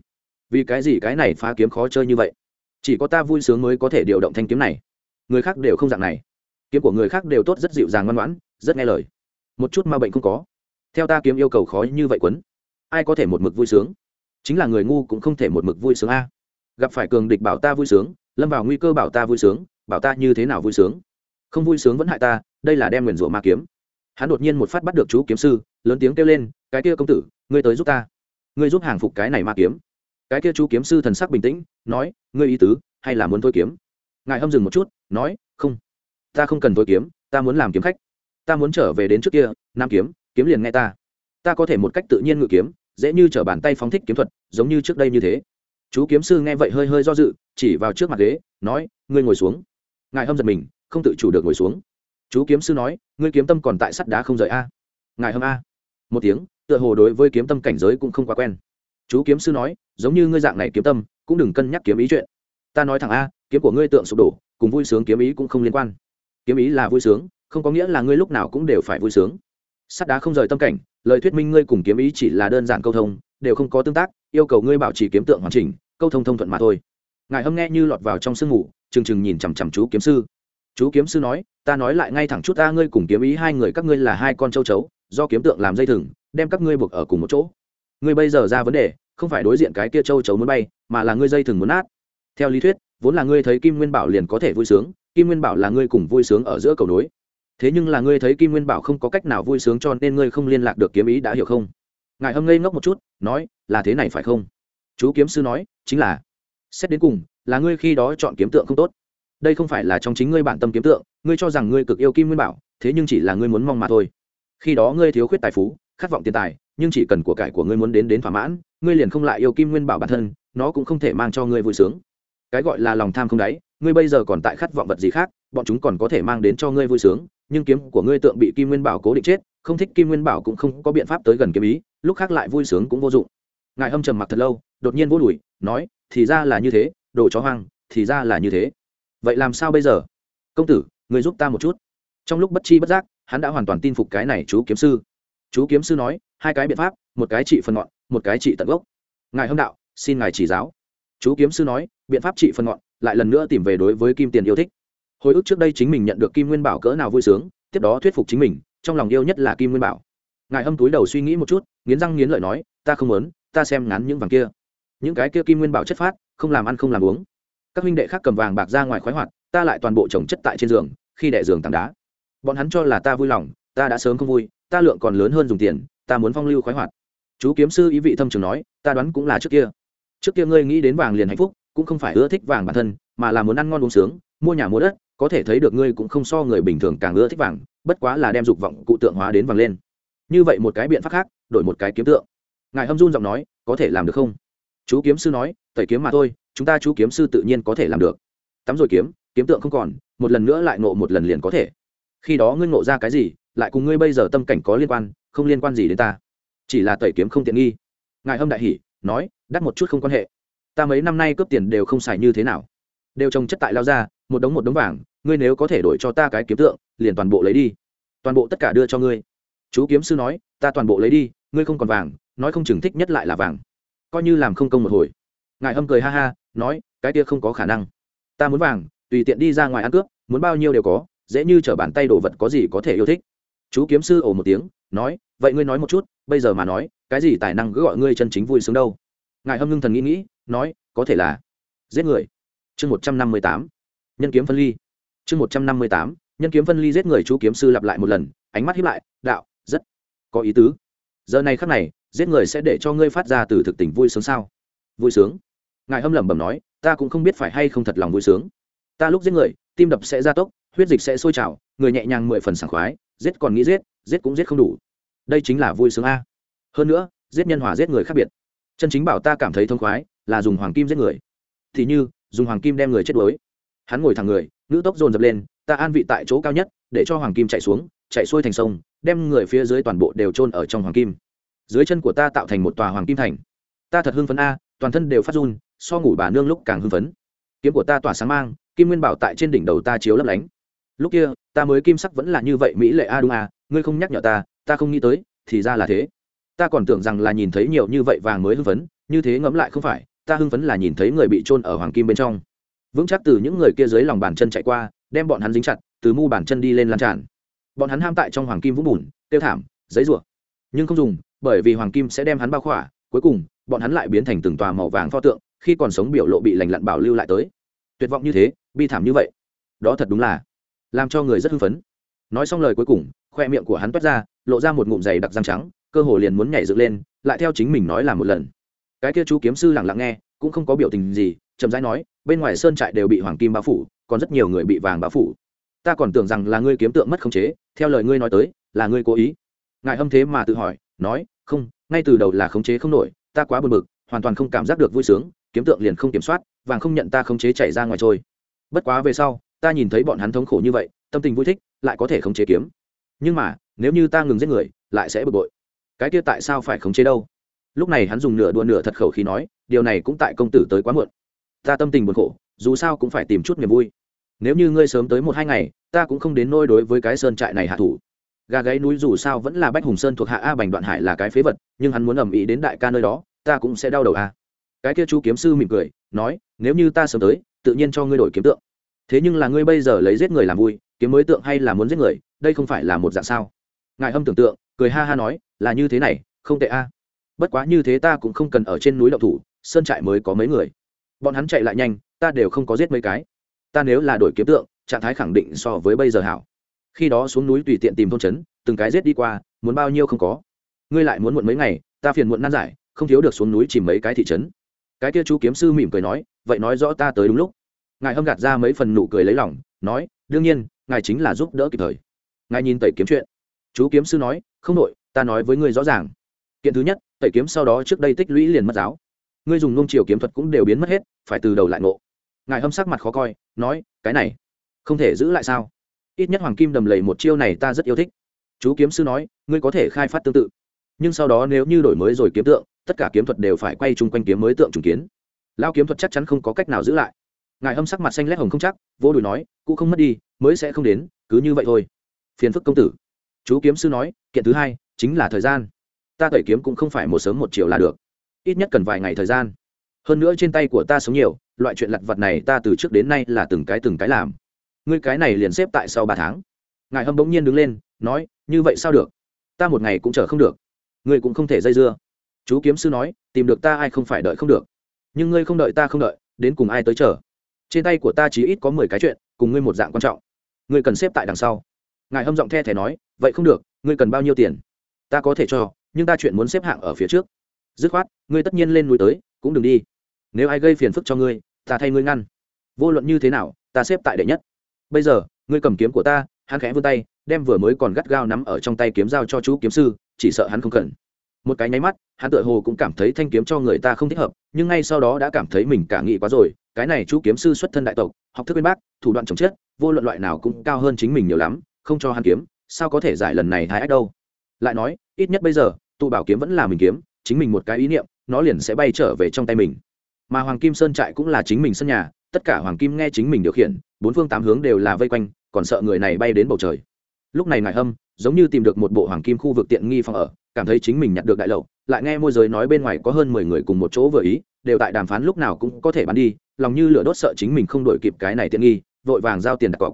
Vì cái gì cái này phá kiếm khó chơi như vậy? Chỉ có ta vui sướng mới có thể điều động thanh kiếm này. Người khác đều không dạng này. Kiếm của người khác đều tốt rất dịu dàng ngoan ngoãn, rất nghe lời. Một chút ma bệnh không có. Theo ta kiếm yêu cầu khó như vậy quấn ai có thể một mực vui sướng? Chính là người ngu cũng không thể một mực vui sướng a. Gặp phải cường địch bảo ta vui sướng, lâm vào nguy cơ bảo ta vui sướng, bảo ta như thế nào vui sướng? Không vui sướng vẫn hại ta, đây là đem nguyền rủa ma kiếm. Hắn đột nhiên một phát bắt được chú kiếm sư, lớn tiếng kêu lên, cái kia công tử, ngươi tới giúp ta. Ngươi giúp hàng phục cái này ma kiếm. Cái kia chú kiếm sư thần sắc bình tĩnh, nói, ngươi ý tứ, hay là muốn thôi kiếm? Ngài hâm dừng một chút, nói, không. Ta không cần thôi kiếm, ta muốn làm kiếm khách. Ta muốn trở về đến trước kia, nam kiếm kiếm liền nghe ta ta có thể một cách tự nhiên ngự kiếm, dễ như t r ở bàn tay phóng thích kiếm thuật, giống như trước đây như thế. Chú kiếm sư nghe vậy hơi hơi do dự, chỉ vào trước mặt ghế, nói, ngươi ngồi xuống. Ngài hâm giật mình, không tự chủ được ngồi xuống. Chú kiếm sư nói, ngươi kiếm tâm còn tại sắt đá không rời a. Ngài hâm a. Một tiếng, tựa hồ đối với kiếm tâm cảnh giới cũng không quá quen. Chú kiếm sư nói, giống như ngươi dạng này kiếm tâm, cũng đừng cân nhắc kiếm ý chuyện. Ta nói thẳng a, kiếm của ngươi tượng sụp đổ, cùng vui sướng kiếm ý cũng không liên quan. Kiếm ý là vui sướng, không có nghĩa là ngươi lúc nào cũng đều phải vui sướng sắt đá không rời tâm cảnh, lời thuyết minh ngươi cùng kiếm ý chỉ là đơn giản câu thông, đều không có tương tác, yêu cầu ngươi bảo trì kiếm tượng hoàn chỉnh, câu thông thông thuận mà thôi. Ngài hâm nghe như lọt vào trong sương ngủ trừng trừng nhìn chằm chằm chú kiếm sư. Chú kiếm sư nói, ta nói lại ngay thẳng chút ta, ngươi cùng kiếm ý hai người, các ngươi là hai con châu chấu, do kiếm tượng làm dây thừng, đem các ngươi buộc ở cùng một chỗ. Ngươi bây giờ ra vấn đề, không phải đối diện cái kia châu chấu muốn bay, mà là ngươi dây thừng muốn nát. Theo lý thuyết, vốn là ngươi thấy kim nguyên bảo liền có thể vui sướng, kim nguyên bảo là ngươi cùng vui sướng ở giữa cầu nối thế nhưng là ngươi thấy kim nguyên bảo không có cách nào vui sướng cho nên ngươi không liên lạc được kiếm ý đã hiểu không? Ngài hâm ngây ngốc một chút, nói, là thế này phải không? Chú kiếm sư nói, chính là. Xét đến cùng, là ngươi khi đó chọn kiếm tượng không tốt. Đây không phải là trong chính ngươi bản tâm kiếm tượng, ngươi cho rằng ngươi cực yêu kim nguyên bảo, thế nhưng chỉ là ngươi muốn mong mà thôi. Khi đó ngươi thiếu khuyết tài phú, khát vọng tiền tài, nhưng chỉ cần của cải của ngươi muốn đến đến thỏa mãn, ngươi liền không lại yêu kim nguyên bảo bản thân, nó cũng không thể mang cho ngươi vui sướng. Cái gọi là lòng tham không đáy, ngươi bây giờ còn tại khát vọng vật gì khác, bọn chúng còn có thể mang đến cho ngươi vui sướng nhưng kiếm của ngươi tượng bị kim nguyên bảo cố định chết, không thích kim nguyên bảo cũng không có biện pháp tới gần kiếm ý, lúc khác lại vui sướng cũng vô dụng. Ngài hâm trầm mặc thật lâu, đột nhiên vô đùi, nói, thì ra là như thế, đồ chó hoang, thì ra là như thế. Vậy làm sao bây giờ? Công tử, người giúp ta một chút. Trong lúc bất chi bất giác, hắn đã hoàn toàn tin phục cái này chú kiếm sư. Chú kiếm sư nói, hai cái biện pháp, một cái trị phần ngọn, một cái trị tận gốc. Ngài hâm đạo, xin ngài chỉ giáo. Chú kiếm sư nói, biện pháp trị phần ngọn, lại lần nữa tìm về đối với kim tiền yêu thích hồi ức trước đây chính mình nhận được kim nguyên bảo cỡ nào vui sướng tiếp đó thuyết phục chính mình trong lòng yêu nhất là kim nguyên bảo ngài hâm túi đầu suy nghĩ một chút nghiến răng nghiến lợi nói ta không muốn ta xem ngắn những vàng kia những cái kia kim nguyên bảo chất phát không làm ăn không làm uống các huynh đệ khác cầm vàng bạc ra ngoài khoái hoạt ta lại toàn bộ trồng chất tại trên giường khi đệ giường tảng đá bọn hắn cho là ta vui lòng ta đã sớm không vui ta lượng còn lớn hơn dùng tiền ta muốn phong lưu khoái hoạt chú kiếm sư ý vị thâm trường nói ta đoán cũng là trước kia trước kia ngươi nghĩ đến vàng liền hạnh phúc cũng không phải ưa thích vàng bản thân mà là muốn ăn ngon uống sướng mua nhà mua đất có thể thấy được ngươi cũng không so người bình thường càng ưa thích vàng, bất quá là đem dục vọng cụ tượng hóa đến vàng lên. Như vậy một cái biện pháp khác, đổi một cái kiếm tượng. Ngài hâm run giọng nói, có thể làm được không? Chú kiếm sư nói, tẩy kiếm mà thôi, chúng ta chú kiếm sư tự nhiên có thể làm được. Tắm rồi kiếm kiếm tượng không còn, một lần nữa lại nộ một lần liền có thể. Khi đó ngươi ngộ ra cái gì, lại cùng ngươi bây giờ tâm cảnh có liên quan, không liên quan gì đến ta. Chỉ là tẩy kiếm không tiện nghi. Ngài hâm đại hỉ, nói, đắt một chút không quan hệ. Ta mấy năm nay cướp tiền đều không xài như thế nào. Đều trồng chất tại lao ra, một đống một đống vàng ngươi nếu có thể đổi cho ta cái kiếm tượng, liền toàn bộ lấy đi. Toàn bộ tất cả đưa cho ngươi. Chú kiếm sư nói, ta toàn bộ lấy đi, ngươi không còn vàng, nói không chừng thích nhất lại là vàng. Coi như làm không công một hồi. Ngài hâm cười ha ha, nói, cái kia không có khả năng. Ta muốn vàng, tùy tiện đi ra ngoài ăn cướp, muốn bao nhiêu đều có, dễ như t r ở bàn tay đồ vật có gì có thể yêu thích. Chú kiếm sư ồ một tiếng, nói, vậy ngươi nói một chút, bây giờ mà nói, cái gì tài năng cứ gọi ngươi chân chính vui sướng đâu? Ngài hâm ngưng thần nghĩ nghĩ, nói, có thể là giết người. Chương một trăm năm mươi tám. Nhân kiếm phân ly chương một trăm năm mươi tám, nhân kiếm phân ly giết người chú kiếm sư lặp lại một lần, ánh mắt hiếp lại, đạo, rất có ý tứ. Giờ này khắc này, giết người sẽ để cho ngươi phát ra từ thực tình vui sướng sao? Vui sướng. Ngài hâm lẩm bẩm nói, ta cũng không biết phải hay không thật lòng vui sướng. Ta lúc giết người, tim đập sẽ gia tốc, huyết dịch sẽ sôi trào, người nhẹ nhàng mười phần sảng khoái, giết còn nghĩ giết giết cũng giết không đủ. Đây chính là vui sướng a. Hơn nữa, giết nhân hòa giết người khác biệt. Chân chính bảo ta cảm thấy thông khoái là dùng hoàng kim giết người. Thì như, dùng hoàng kim đem người chết đuối. Hắn ngồi thẳng người nữ tốc dồn dập lên, ta an vị tại chỗ cao nhất, để cho hoàng kim chạy xuống, chạy xuôi thành sông, đem người phía dưới toàn bộ đều trôn ở trong hoàng kim. Dưới chân của ta tạo thành một tòa hoàng kim thành. Ta thật hưng phấn a, toàn thân đều phát run, so ngủ bà nương lúc càng hưng phấn. Kiếm của ta tỏa sáng mang, kim nguyên bảo tại trên đỉnh đầu ta chiếu lấp lánh. Lúc kia, ta mới kim sắc vẫn là như vậy mỹ lệ a, đúng a, ngươi không nhắc nhở ta ta không nghĩ tới, thì ra là thế. Ta còn tưởng rằng là nhìn thấy nhiều như vậy vàng mới hưng phấn, như thế ngẫm lại không phải, ta hưng phấn là nhìn thấy người bị trôn ở hoàng kim bên trong vững chắc từ những người kia dưới lòng bàn chân chạy qua, đem bọn hắn dính chặt, từ mu bàn chân đi lên lan tràn. Bọn hắn ham tại trong hoàng kim vũng bùn, tiêu thảm, giấy rủa. Nhưng không dùng, bởi vì hoàng kim sẽ đem hắn bao khỏa, cuối cùng, bọn hắn lại biến thành từng tòa màu vàng pho tượng, khi còn sống biểu lộ bị lành lặn bảo lưu lại tới. Tuyệt vọng như thế, bi thảm như vậy. Đó thật đúng là làm cho người rất hưng phấn. Nói xong lời cuối cùng, khoe miệng của hắn toát ra, lộ ra một ngụm dày đặc răng trắng, cơ hồ liền muốn nhảy dựng lên, lại theo chính mình nói là một lần. Cái kia chú kiếm sư lặng lặng nghe cũng không có biểu tình gì, chậm rãi nói, bên ngoài sơn trại đều bị hoàng kim bao phủ, còn rất nhiều người bị vàng bao phủ. Ta còn tưởng rằng là ngươi kiếm tượng mất khống chế, theo lời ngươi nói tới, là ngươi cố ý. Ngài hâm thế mà tự hỏi, nói, không, ngay từ đầu là khống chế không nổi, ta quá bực bực, hoàn toàn không cảm giác được vui sướng, kiếm tượng liền không kiểm soát, vàng không nhận ta khống chế chảy ra ngoài trôi. Bất quá về sau, ta nhìn thấy bọn hắn thống khổ như vậy, tâm tình vui thích, lại có thể khống chế kiếm. Nhưng mà, nếu như ta ngừng giết người, lại sẽ bực bội. Cái kia tại sao phải khống chế đâu? Lúc này hắn dùng nửa đua nửa thật khẩu khí nói, điều này cũng tại công tử tới quá muộn. Ta tâm tình buồn khổ, dù sao cũng phải tìm chút niềm vui. Nếu như ngươi sớm tới một hai ngày, ta cũng không đến nôi đối với cái sơn trại này hạ thủ. Gà gáy núi dù sao vẫn là bách hùng sơn thuộc hạ a bành đoạn hải là cái phế vật, nhưng hắn muốn ầm ĩ đến đại ca nơi đó, ta cũng sẽ đau đầu a. Cái kia chú kiếm sư mỉm cười, nói, nếu như ta sớm tới, tự nhiên cho ngươi đổi kiếm tượng. Thế nhưng là ngươi bây giờ lấy giết người làm vui, kiếm mới tượng hay là muốn giết người, đây không phải là một dạng sao? Ngài hâm tưởng tượng, cười ha ha nói, là như thế này, không tệ a bất quá như thế ta cũng không cần ở trên núi đậu thủ, sơn trại mới có mấy người. Bọn hắn chạy lại nhanh, ta đều không có giết mấy cái. Ta nếu là đổi kiếm tượng, trạng thái khẳng định so với bây giờ hảo. Khi đó xuống núi tùy tiện tìm thôn trấn, từng cái giết đi qua, muốn bao nhiêu không có. Ngươi lại muốn muộn mấy ngày, ta phiền muộn nan giải, không thiếu được xuống núi chìm mấy cái thị trấn. Cái kia chú kiếm sư mỉm cười nói, vậy nói rõ ta tới đúng lúc. Ngài hâm gạt ra mấy phần nụ cười lấy lòng, nói, đương nhiên, ngài chính là giúp đỡ kịp thời. Ngài nhìn tẩy kiếm chuyện. Chú kiếm sư nói, không đội ta nói với ngươi rõ ràng. Kiện thứ nhất tẩy kiếm sau đó trước đây tích lũy liền mất giáo. Ngươi dùng nung chiều kiếm thuật cũng đều biến mất hết, phải từ đầu lại ngộ. Ngài hâm sắc mặt khó coi, nói, cái này, không thể giữ lại sao? Ít nhất hoàng kim đầm lầy một chiêu này ta rất yêu thích. Chú kiếm sư nói, ngươi có thể khai phát tương tự. Nhưng sau đó nếu như đổi mới rồi kiếm tượng, tất cả kiếm thuật đều phải quay chung quanh kiếm mới tượng trùng kiến. Lao kiếm thuật chắc chắn không có cách nào giữ lại. Ngài hâm sắc mặt xanh lét hồng không chắc, vô đùi nói cụ không mất đi, mới sẽ không đến, cứ như vậy thôi. Phiền phức công tử. Chú kiếm sư nói, kiện thứ hai, chính là thời gian ta tẩy kiếm cũng không phải một sớm một chiều là được. Ít nhất cần vài ngày thời gian. Hơn nữa trên tay của ta sống nhiều, loại chuyện lặt vặt này ta từ trước đến nay là từng cái từng cái làm. Ngươi cái này liền xếp tại sau ba tháng. Ngài hâm bỗng nhiên đứng lên, nói, như vậy sao được? Ta một ngày cũng chờ không được. Ngươi cũng không thể dây dưa. Chú kiếm sư nói, tìm được ta ai không phải đợi không được. Nhưng ngươi không đợi ta không đợi, đến cùng ai tới chờ? Trên tay của ta chỉ ít có mười cái chuyện, cùng ngươi một dạng quan trọng. Ngươi cần xếp tại đằng sau. Ngài hâm giọng the thẻ nói, vậy không được, ngươi cần bao nhiêu tiền? Ta có thể cho nhưng ta chuyện muốn xếp hạng ở phía trước. Dứt khoát, ngươi tất nhiên lên núi tới, cũng đừng đi. Nếu ai gây phiền phức cho ngươi, ta thay ngươi ngăn. Vô luận như thế nào, ta xếp tại đệ nhất. Bây giờ, ngươi cầm kiếm của ta, hắn khẽ vươn tay, đem vừa mới còn gắt gao nắm ở trong tay kiếm giao cho chú kiếm sư, chỉ sợ hắn không cần. Một cái nháy mắt, hắn tựa hồ cũng cảm thấy thanh kiếm cho người ta không thích hợp, nhưng ngay sau đó đã cảm thấy mình cả nghị quá rồi. Cái này chú kiếm sư xuất thân đại tộc, học thức bên bác thủ đoạn chồng chết vô luận loại nào cũng cao hơn chính mình nhiều lắm, không cho hắn kiếm, sao có thể giải lần này hai ách đâu? Lại nói, ít nhất bây giờ, tụ bảo kiếm vẫn là mình kiếm, chính mình một cái ý niệm, nó liền sẽ bay trở về trong tay mình. Mà hoàng kim sơn trại cũng là chính mình sân nhà, tất cả hoàng kim nghe chính mình điều khiển, bốn phương tám hướng đều là vây quanh, còn sợ người này bay đến bầu trời. Lúc này ngài hâm, giống như tìm được một bộ hoàng kim khu vực tiện nghi phòng ở, cảm thấy chính mình nhặt được đại lậu, lại nghe môi giới nói bên ngoài có hơn mười người cùng một chỗ vừa ý, đều tại đàm phán lúc nào cũng có thể bán đi, lòng như lửa đốt sợ chính mình không đổi kịp cái này tiện nghi, vội vàng giao tiền đặt cọc.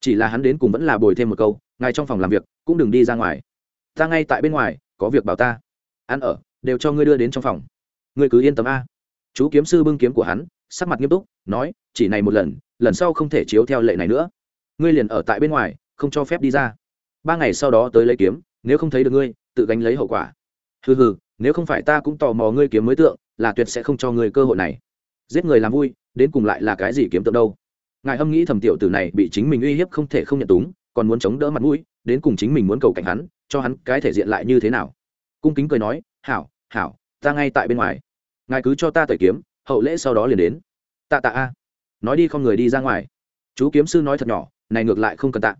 Chỉ là hắn đến cùng vẫn là bồi thêm một câu ngay trong phòng làm việc, cũng đừng đi ra ngoài ta ngay tại bên ngoài, có việc bảo ta. Ăn ở, đều cho ngươi đưa đến trong phòng. Ngươi cứ yên tâm a. Chú kiếm sư bưng kiếm của hắn, sắc mặt nghiêm túc, nói, chỉ này một lần lần sau không thể chiếu theo lệ này nữa. Ngươi liền ở tại bên ngoài, không cho phép đi ra. Ba ngày sau đó tới lấy kiếm, nếu không thấy được ngươi, tự gánh lấy hậu quả. Hừ hừ, nếu không phải ta cũng tò mò ngươi kiếm mới tượng, là tuyệt sẽ không cho ngươi cơ hội này. Giết người làm vui, đến cùng lại là cái gì kiếm tượng đâu. Ngài hâm nghĩ thầm tiểu tử này bị chính mình uy hiếp không thể không nhận túng, còn muốn chống đỡ mặt mũi, đến cùng chính mình muốn cầu cảnh hắn cho hắn cái thể diện lại như thế nào? Cung kính cười nói, hảo hảo, ta ngay tại bên ngoài. Ngài cứ cho ta tẩy kiếm, hậu lễ sau đó liền đến. Tạ tạ a. Nói đi không người đi ra ngoài. Chú kiếm sư nói thật nhỏ, này ngược lại không cần tạ.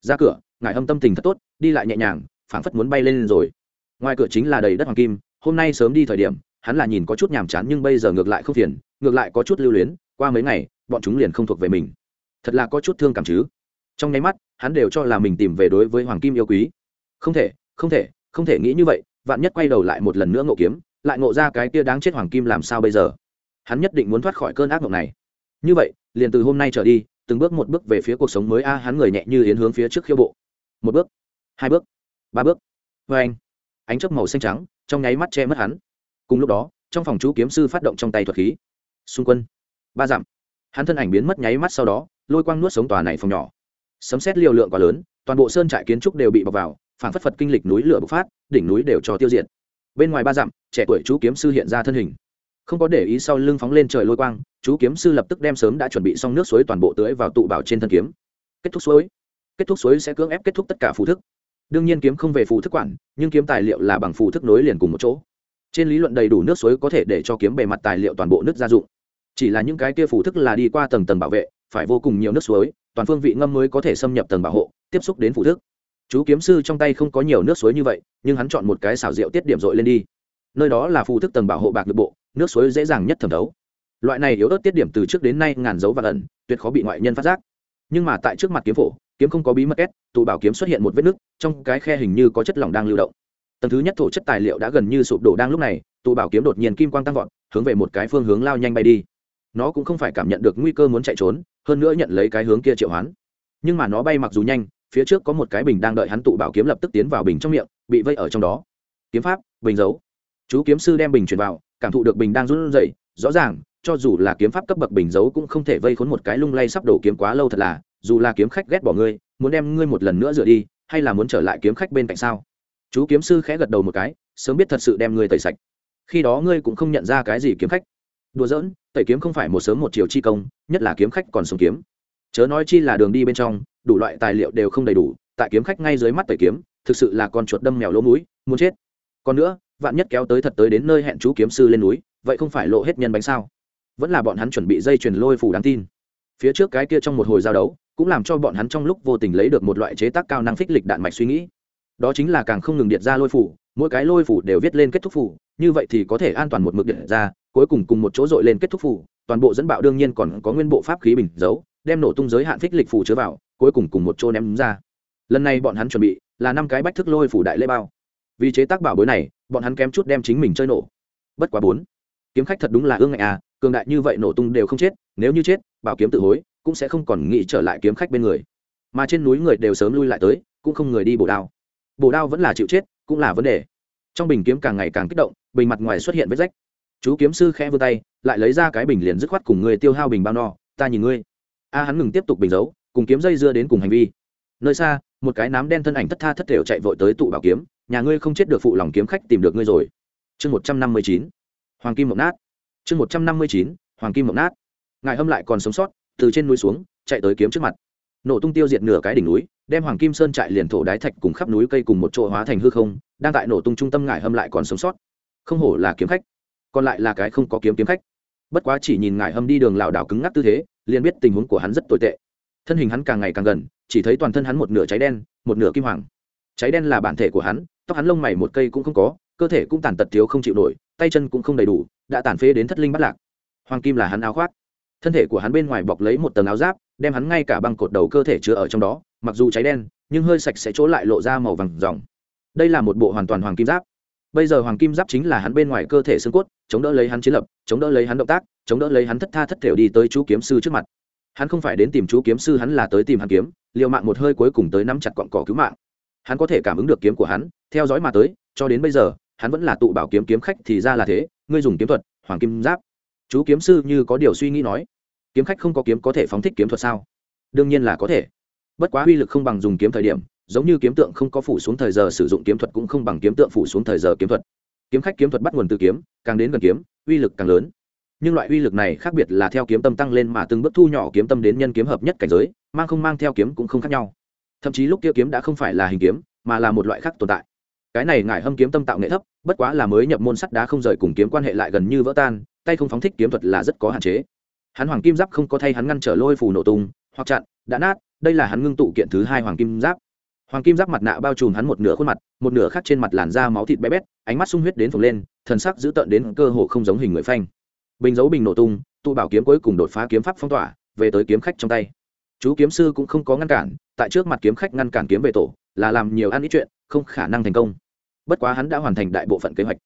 Ra cửa, ngài hâm tâm tình thật tốt, đi lại nhẹ nhàng, phảng phất muốn bay lên rồi. Ngoài cửa chính là đầy đất hoàng kim, hôm nay sớm đi thời điểm, hắn là nhìn có chút nhàm chán nhưng bây giờ ngược lại không phiền, ngược lại có chút lưu luyến, qua mấy ngày, bọn chúng liền không thuộc về mình. Thật là có chút thương cảm chứ. Trong nháy mắt, hắn đều cho là mình tìm về đối với hoàng kim yêu quý không thể không thể không thể nghĩ như vậy, vạn nhất quay đầu lại một lần nữa ngộ kiếm, lại ngộ ra cái kia đáng chết hoàng kim làm sao bây giờ? Hắn nhất định muốn thoát khỏi cơn ác mộng này. Như vậy, liền từ hôm nay trở đi, từng bước một bước về phía cuộc sống mới a, hắn người nhẹ như yến hướng phía trước khiêu bộ. Một bước, hai bước, ba bước. Vê anh, ánh chớp màu xanh trắng, trong nháy mắt che mất hắn. Cùng lúc đó, trong phòng chú kiếm sư phát động trong tay thuật khí. Xung quân, ba dặm. Hắn thân ảnh biến mất nháy mắt sau đó, lôi quang nuốt sống tòa này phòng nhỏ. Sấm xét liều lượng quá lớn, toàn bộ sơn trại kiến trúc đều bị bọc vào phản phất phật kinh lịch núi lửa bộc phát, đỉnh núi đều cho tiêu diệt. Bên ngoài ba dặm, trẻ tuổi chú kiếm sư hiện ra thân hình. Không có để ý sau lưng phóng lên trời lôi quang, chú kiếm sư lập tức đem sớm đã chuẩn bị xong nước suối toàn bộ tưới vào tụ bảo trên thân kiếm. Kết thúc suối. Kết thúc suối sẽ cưỡng ép kết thúc tất cả phù thức. Đương nhiên kiếm không về phù thức quản, nhưng kiếm tài liệu là bằng phù thức nối liền cùng một chỗ. Trên lý luận đầy đủ nước suối có thể để cho kiếm bề mặt tài liệu toàn bộ nước gia dụng. Chỉ là những cái kia phù thức là đi qua tầng tầng bảo vệ, phải vô cùng nhiều nước suối, toàn phương vị ngâm mới có thể xâm nhập tầng bảo hộ, tiếp xúc đến phù thức chú kiếm sư trong tay không có nhiều nước suối như vậy, nhưng hắn chọn một cái xảo diệu tiết điểm dội lên đi. Nơi đó là phù thức tầng bảo hộ bạc được bộ, nước suối dễ dàng nhất thẩm thấu. Loại này yếu ớt tiết điểm từ trước đến nay ngàn dấu và ẩn, tuyệt khó bị ngoại nhân phát giác. Nhưng mà tại trước mặt kiếm phổ, kiếm không có bí mật két tụ bảo kiếm xuất hiện một vết nứt, trong cái khe hình như có chất lỏng đang lưu động. Tầng thứ nhất thổ chất tài liệu đã gần như sụp đổ đang lúc này, tụ bảo kiếm đột nhiên kim quang tăng vọt, hướng về một cái phương hướng lao nhanh bay đi. Nó cũng không phải cảm nhận được nguy cơ muốn chạy trốn, hơn nữa nhận lấy cái hướng kia triệu hoán. Nhưng mà nó bay mặc dù nhanh phía trước có một cái bình đang đợi hắn tụ bảo kiếm lập tức tiến vào bình trong miệng, bị vây ở trong đó. Kiếm pháp, bình giấu chú kiếm sư đem bình chuyển vào, cảm thụ được bình đang run rẩy, rõ ràng, cho dù là kiếm pháp cấp bậc bình giấu cũng không thể vây khốn một cái lung lay sắp đổ kiếm quá lâu thật là, dù là kiếm khách ghét bỏ ngươi, muốn đem ngươi một lần nữa rửa đi, hay là muốn trở lại kiếm khách bên cạnh sao? Chú kiếm sư khẽ gật đầu một cái, sớm biết thật sự đem ngươi tẩy sạch. Khi đó ngươi cũng không nhận ra cái gì kiếm khách. Đùa giỡn, tẩy kiếm không phải một sớm một chiều chi công, nhất là kiếm khách còn sống kiếm chớ nói chi là đường đi bên trong, đủ loại tài liệu đều không đầy đủ, tại kiếm khách ngay dưới mắt tẩy kiếm, thực sự là con chuột đâm mèo lỗ mũi, muốn chết. Còn nữa, vạn nhất kéo tới thật tới đến nơi hẹn chú kiếm sư lên núi, vậy không phải lộ hết nhân bánh sao? Vẫn là bọn hắn chuẩn bị dây chuyền lôi phủ đáng tin. Phía trước cái kia trong một hồi giao đấu, cũng làm cho bọn hắn trong lúc vô tình lấy được một loại chế tác cao năng phích lịch đạn mạch suy nghĩ. Đó chính là càng không ngừng điện ra lôi phủ, mỗi cái lôi phủ đều viết lên kết thúc phủ, như vậy thì có thể an toàn một mực điện ra, cuối cùng cùng một chỗ dội lên kết thúc phủ, toàn bộ dẫn bạo đương nhiên còn có nguyên bộ pháp khí bình giấu đem nổ tung giới hạn phích lịch phủ chứa vào, cuối cùng cùng một chỗ ném ra. Lần này bọn hắn chuẩn bị là năm cái bách thức lôi phủ đại lễ bao. Vì chế tác bảo bối này, bọn hắn kém chút đem chính mình chơi nổ. Bất quá bốn. Kiếm khách thật đúng là ương ngại à cường đại như vậy nổ tung đều không chết, nếu như chết, bảo kiếm tự hối, cũng sẽ không còn nghĩ trở lại kiếm khách bên người. Mà trên núi người đều sớm lui lại tới, cũng không người đi bổ đao. Bổ đao vẫn là chịu chết, cũng là vấn đề. Trong bình kiếm càng ngày càng kích động, bình mặt ngoài xuất hiện vết rách. Chú kiếm sư khẽ vươn tay, lại lấy ra cái bình liền dứt khoát cùng người tiêu hao bình bao no, ta nhìn ngươi a hắn ngừng tiếp tục bình giấu cùng kiếm dây dưa đến cùng hành vi. Nơi xa, một cái nám đen thân ảnh thất tha thất thểu chạy vội tới tụ bảo kiếm, nhà ngươi không chết được phụ lòng kiếm khách tìm được ngươi rồi. Chương một trăm năm mươi chín, hoàng kim mộng nát. Chương một trăm năm mươi chín, hoàng kim mộng nát. Ngài hâm lại còn sống sót, từ trên núi xuống, chạy tới kiếm trước mặt. Nổ tung tiêu diệt nửa cái đỉnh núi, đem hoàng kim sơn trại liền thổ đái thạch cùng khắp núi cây cùng một chỗ hóa thành hư không, đang tại nổ tung trung tâm ngài hâm lại còn sống sót. Không hổ là kiếm khách, còn lại là cái không có kiếm kiếm khách. Bất quá chỉ nhìn ngài hâm đi đường lảo đảo cứng ngắc tư thế liền biết tình huống của hắn rất tồi tệ. Thân hình hắn càng ngày càng gần, chỉ thấy toàn thân hắn một nửa cháy đen, một nửa kim hoàng. Cháy đen là bản thể của hắn, tóc hắn lông mày một cây cũng không có, cơ thể cũng tàn tật thiếu không chịu nổi, tay chân cũng không đầy đủ, đã tàn phế đến thất linh bắt lạc. Hoàng kim là hắn áo khoác. Thân thể của hắn bên ngoài bọc lấy một tầng áo giáp, đem hắn ngay cả băng cột đầu cơ thể chứa ở trong đó, mặc dù cháy đen, nhưng hơi sạch sẽ chỗ lại lộ ra màu vàng dòng đây là một bộ hoàn toàn hoàng kim giáp bây giờ hoàng kim giáp chính là hắn bên ngoài cơ thể xương cốt, chống đỡ lấy hắn chiến lập, chống đỡ lấy hắn động tác, chống đỡ lấy hắn thất tha thất thểu đi tới chú kiếm sư trước mặt. Hắn không phải đến tìm chú kiếm sư, hắn là tới tìm hắn kiếm, liều mạng một hơi cuối cùng tới nắm chặt cọn cỏ cứu mạng. Hắn có thể cảm ứng được kiếm của hắn, theo dõi mà tới, cho đến bây giờ, hắn vẫn là tụ bảo kiếm kiếm khách thì ra là thế, ngươi dùng kiếm thuật, hoàng kim giáp. Chú kiếm sư như có điều suy nghĩ nói, kiếm khách không có kiếm có thể phóng thích kiếm thuật sao? Đương nhiên là có thể. Bất quá uy lực không bằng dùng kiếm thời điểm giống như kiếm tượng không có phủ xuống thời giờ sử dụng kiếm thuật cũng không bằng kiếm tượng phủ xuống thời giờ kiếm thuật. Kiếm khách kiếm thuật bắt nguồn từ kiếm, càng đến gần kiếm, uy lực càng lớn. Nhưng loại uy lực này khác biệt là theo kiếm tâm tăng lên mà từng bước thu nhỏ kiếm tâm đến nhân kiếm hợp nhất cảnh giới, mang không mang theo kiếm cũng không khác nhau. Thậm chí lúc kia kiếm đã không phải là hình kiếm, mà là một loại khác tồn tại. Cái này ngải hâm kiếm tâm tạo nghệ thấp, bất quá là mới nhập môn sắt đá không rời cùng kiếm quan hệ lại gần như vỡ tan, tay không phóng thích kiếm thuật là rất có hạn chế. Hắn hoàng kim giáp không có thay hắn ngăn trở lôi phù nổ tung, hoặc chặn, đã nát, đây là hắn ngưng tụ kiện thứ hai hoàng kim giáp hoàng kim giáp mặt nạ bao trùm hắn một nửa khuôn mặt, một nửa khác trên mặt làn da máu thịt bé bét, ánh mắt sung huyết đến phồng lên, thần sắc dữ tợn đến cơ hồ không giống hình người phanh. Bình dấu bình nổ tung, tụ bảo kiếm cuối cùng đột phá kiếm pháp phong tỏa, về tới kiếm khách trong tay. Chú kiếm sư cũng không có ngăn cản, tại trước mặt kiếm khách ngăn cản kiếm về tổ, là làm nhiều ăn ít chuyện, không khả năng thành công. Bất quá hắn đã hoàn thành đại bộ phận kế hoạch.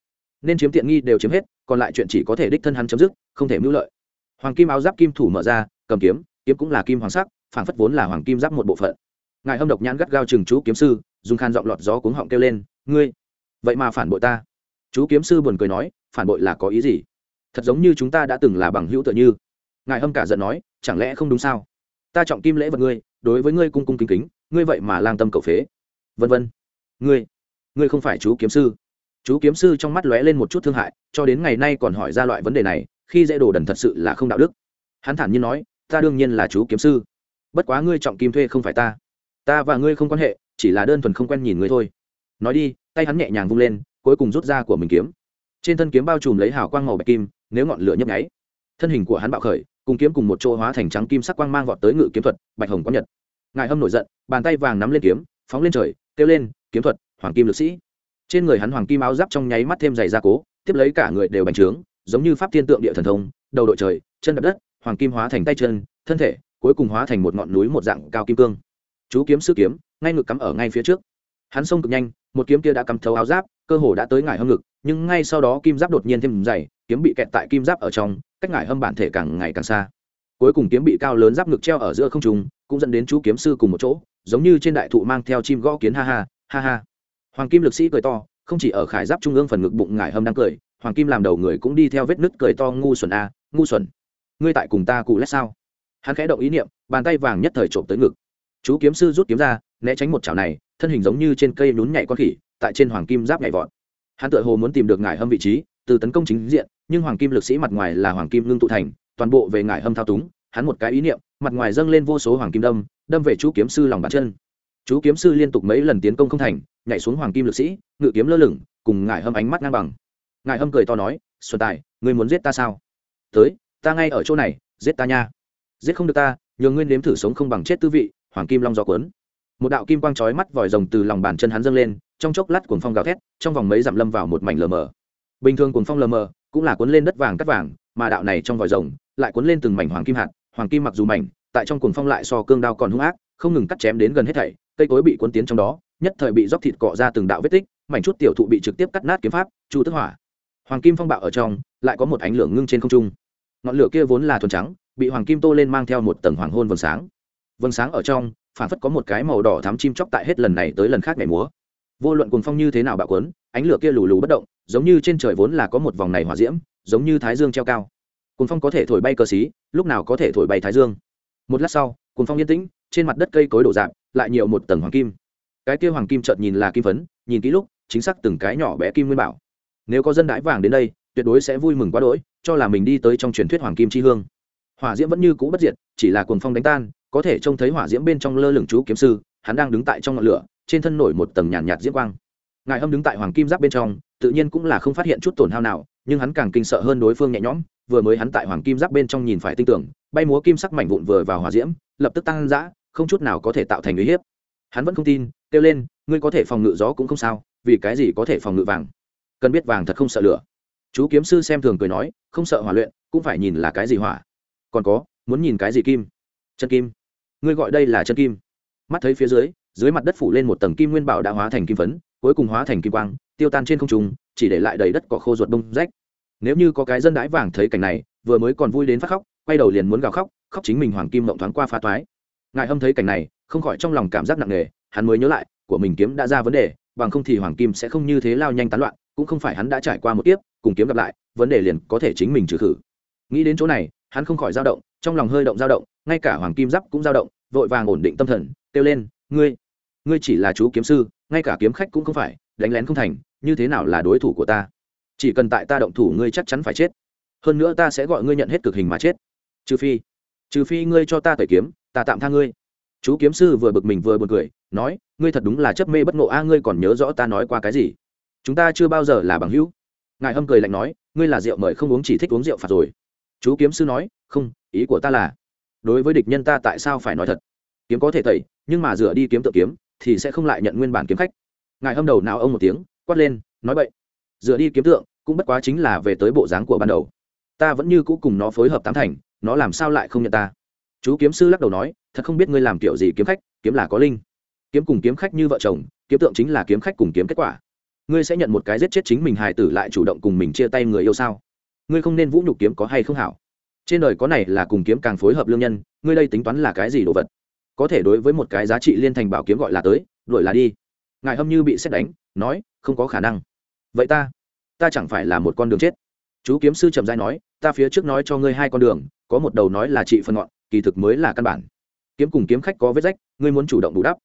Nên chiếm tiện nghi đều chiếm hết, còn lại chuyện chỉ có thể đích thân hắn chấm dứt, không thể mưu lợi. Hoàng kim áo giáp kim thủ mở ra, cầm kiếm kiếm cũng là kim hoàng sắc phản phất vốn là hoàng kim giáp một bộ phận ngài hâm độc nhãn gắt gao chừng chú kiếm sư, dùng khan giọng lọt gió cuống họng kêu lên, ngươi, vậy mà phản bội ta. Chú kiếm sư buồn cười nói, phản bội là có ý gì? Thật giống như chúng ta đã từng là bằng hữu tựa như. Ngài hâm cả giận nói, chẳng lẽ không đúng sao? Ta trọng kim lễ vật ngươi, đối với ngươi cung cung kính kính, ngươi vậy mà lang tâm cầu phế. Vân vân. Ngươi ngươi không phải chú kiếm sư. Chú kiếm sư trong mắt lóe lên một chút thương hại, cho đến ngày nay còn hỏi ra loại vấn đề này, khi dễ đồ đần thật sự là không đạo đức. Hắn thản nhiên nói, ta đương nhiên là chú kiếm sư. Bất quá ngươi trọng kim thuê không phải ta ta và ngươi không quan hệ, chỉ là đơn thuần không quen nhìn ngươi thôi. Nói đi, tay hắn nhẹ nhàng vung lên, cuối cùng rút ra của mình kiếm. Trên thân kiếm bao trùm lấy hào quang màu bạch kim, nếu ngọn lửa nhấp nháy, thân hình của hắn bạo khởi, cùng kiếm cùng một chỗ hóa thành trắng kim sắc quang mang vọt tới ngự kiếm thuật, bạch hồng có nhật. Ngài hâm nổi giận, bàn tay vàng nắm lên kiếm, phóng lên trời, kêu lên, kiếm thuật, hoàng kim lực sĩ. Trên người hắn hoàng kim áo giáp trong nháy mắt thêm giày gia cố, tiếp lấy cả người đều bành trướng, giống như pháp thiên tượng địa thần thông, đầu đội trời, chân đập đất, hoàng kim hóa thành tay chân, thân thể, cuối cùng hóa thành một ngọn núi một dạng cao kim cương chú kiếm sư kiếm, ngay ngực cắm ở ngay phía trước. Hắn xông cực nhanh, một kiếm kia đã cắm thấu áo giáp, cơ hồ đã tới ngải hâm ngực, nhưng ngay sau đó kim giáp đột nhiên thêm dày, kiếm bị kẹt tại kim giáp ở trong, cách ngải hâm bản thể càng ngày càng xa. Cuối cùng kiếm bị cao lớn giáp ngực treo ở giữa không trung, cũng dẫn đến chú kiếm sư cùng một chỗ, giống như trên đại thụ mang theo chim gõ kiến, ha ha ha ha. Hoàng kim lực sĩ cười to, không chỉ ở khải giáp trung ương phần ngực bụng ngải hâm đang cười, hoàng kim làm đầu người cũng đi theo vết nứt cười to, ngu xuẩn a, ngu xuẩn. Ngươi tại cùng ta cụ lét sao? Hắn khẽ động ý niệm, bàn tay vàng nhất thời trộm tới ngực chú kiếm sư rút kiếm ra, né tránh một chảo này, thân hình giống như trên cây nhún nhảy con khỉ, tại trên hoàng kim giáp nhảy vọt. Hắn tự hồ muốn tìm được ngải hâm vị trí, từ tấn công chính diện, nhưng hoàng kim lực sĩ mặt ngoài là hoàng kim ngưng tụ thành, toàn bộ về ngải hâm thao túng, hắn một cái ý niệm, mặt ngoài dâng lên vô số hoàng kim đâm đâm về chú kiếm sư lòng bàn chân. Chú kiếm sư liên tục mấy lần tiến công không thành, nhảy xuống hoàng kim lực sĩ, ngự kiếm lơ lửng, cùng ngải hâm ánh mắt ngang bằng. Ngải hâm cười to nói, xuân tài, ngươi muốn giết ta sao? Tới, ta ngay ở chỗ này, giết ta nha. Giết không được ta nhường nguyên nếm thử sống không bằng chết tư vị hoàng kim long gió cuốn. Một đạo kim quang chói mắt vòi rồng từ lòng bàn chân hắn dâng lên, trong chốc lát cuồng phong gào thét, trong vòng mấy dặm lâm vào một mảnh lờ mờ. Bình thường cuồng phong lờ mờ cũng là cuốn lên đất vàng cắt vàng, mà đạo này trong vòi rồng lại cuốn lên từng mảnh hoàng kim hạt, hoàng kim mặc dù mảnh, tại trong cuồng phong lại so cương đao còn hung ác, không ngừng cắt chém đến gần hết thảy, cây cối bị cuốn tiến trong đó, nhất thời bị róc thịt cọ ra từng đạo vết tích, mảnh chút tiểu thụ bị trực tiếp cắt nát kiếm pháp, chu tức hỏa. Hoàng kim phong bạo ở trong, lại có một ánh lửa ngưng trên không trung. Ngọn lửa kia vốn là thuần trắng, bị hoàng kim tô lên mang theo một tầng hoàng hôn vầng sáng vầng sáng ở trong phản phất có một cái màu đỏ thắm chim chóc tại hết lần này tới lần khác ngày múa. Vô luận cuồng phong như thế nào bạo quấn ánh lửa kia lù lù bất động, giống như trên trời vốn là có một vòng này hỏa diễm, giống như thái dương treo cao. Cuồng phong có thể thổi bay cờ xí lúc nào có thể thổi bay thái dương. Một lát sau, cuồng phong yên tĩnh, trên mặt đất cây cối đổ dạp lại nhiều một tầng hoàng kim. Cái kia hoàng kim chợt nhìn là kim phấn, nhìn kỹ lúc, chính xác từng cái nhỏ bé kim nguyên bảo. Nếu có dân đãi vàng đến đây, tuyệt đối sẽ vui mừng quá đỗi, cho là mình đi tới trong truyền thuyết hoàng kim chi hương. Hỏa diễm vẫn như cũ bất diệt, chỉ là cuồng phong đánh tan có thể trông thấy hỏa diễm bên trong lơ lửng chú kiếm sư hắn đang đứng tại trong ngọn lửa trên thân nổi một tầng nhàn nhạt, nhạt diễm quang. Ngài hâm đứng tại hoàng kim giáp bên trong tự nhiên cũng là không phát hiện chút tổn hao nào nhưng hắn càng kinh sợ hơn đối phương nhẹ nhõm vừa mới hắn tại hoàng kim giáp bên trong nhìn phải tin tưởng bay múa kim sắc mảnh vụn vừa vào hỏa diễm lập tức tăng dã không chút nào có thể tạo thành uy hiếp. Hắn vẫn không tin kêu lên ngươi có thể phòng ngự gió cũng không sao vì cái gì có thể phòng ngự vàng? Cần biết vàng thật không sợ lửa. Chú kiếm sư xem thường cười nói không sợ hỏa luyện cũng phải nhìn là cái gì hỏa. Còn có muốn nhìn cái gì kim? Chân kim ngươi gọi đây là chân kim. Mắt thấy phía dưới dưới mặt đất phủ lên một tầng kim nguyên bảo đã hóa thành kim phấn, cuối cùng hóa thành kim quang, tiêu tan trên không trung, chỉ để lại đầy đất cỏ khô ruột bông rách. Nếu như có cái dân đái vàng thấy cảnh này, vừa mới còn vui đến phát khóc, quay đầu liền muốn gào khóc khóc chính mình hoàng kim mộng thoáng qua phá toái. Ngài hâm thấy cảnh này, không khỏi trong lòng cảm giác nặng nề, hắn mới nhớ lại, của mình kiếm đã ra vấn đề, bằng không thì hoàng kim sẽ không như thế lao nhanh tán loạn, cũng không phải hắn đã trải qua một kiếp, cùng kiếm gặp lại, vấn đề liền có thể chính mình trừ khử. Nghĩ đến chỗ này, hắn không khỏi dao động, trong lòng hơi động dao động, ngay cả hoàng kim giáp cũng dao động vội vàng ổn định tâm thần, kêu lên, ngươi ngươi chỉ là chú kiếm sư, ngay cả kiếm khách cũng không phải, đánh lén không thành, như thế nào là đối thủ của ta? Chỉ cần tại ta động thủ ngươi chắc chắn phải chết. Hơn nữa ta sẽ gọi ngươi nhận hết cực hình mà chết. Trừ phi trừ phi ngươi cho ta tẩy kiếm, ta tạm tha ngươi. Chú kiếm sư vừa bực mình vừa buồn cười, nói, ngươi thật đúng là chấp mê bất ngộ a, ngươi còn nhớ rõ ta nói qua cái gì? Chúng ta chưa bao giờ là bằng hữu. Ngài hâm cười lạnh nói, ngươi là rượu mời không uống chỉ thích uống rượu phạt rồi. Chú kiếm sư nói, không, ý của ta là đối với địch nhân ta tại sao phải nói thật? Kiếm có thể tẩy, nhưng mà rửa đi kiếm tự kiếm, thì sẽ không lại nhận nguyên bản kiếm khách. Ngài hâm đầu nào ông một tiếng, quát lên, nói vậy dựa đi kiếm tượng, cũng bất quá chính là về tới bộ dáng của ban đầu. Ta vẫn như cũ cùng nó phối hợp tám thành, nó làm sao lại không nhận ta? Chú kiếm sư lắc đầu nói, thật không biết ngươi làm kiểu gì kiếm khách, kiếm là có linh. Kiếm cùng kiếm khách như vợ chồng, kiếm tượng chính là kiếm khách cùng kiếm kết quả. Ngươi sẽ nhận một cái giết chết chính mình hài tử lại chủ động cùng mình chia tay người yêu sao? Ngươi không nên vũ nhục kiếm có hay không hảo? Trên đời có này là cùng kiếm càng phối hợp lương nhân, ngươi đây tính toán là cái gì đồ vật? Có thể đối với một cái giá trị liên thành bảo kiếm gọi là tới, đuổi là đi. Ngài hâm như bị xét đánh, nói, không có khả năng. Vậy ta ta chẳng phải là một con đường chết. Chú kiếm sư trầm giai nói, ta phía trước nói cho ngươi hai con đường, có một đầu nói là trị phần ngọn, kỳ thực mới là căn bản. Kiếm cùng kiếm khách có vết rách, ngươi muốn chủ động bù đắp.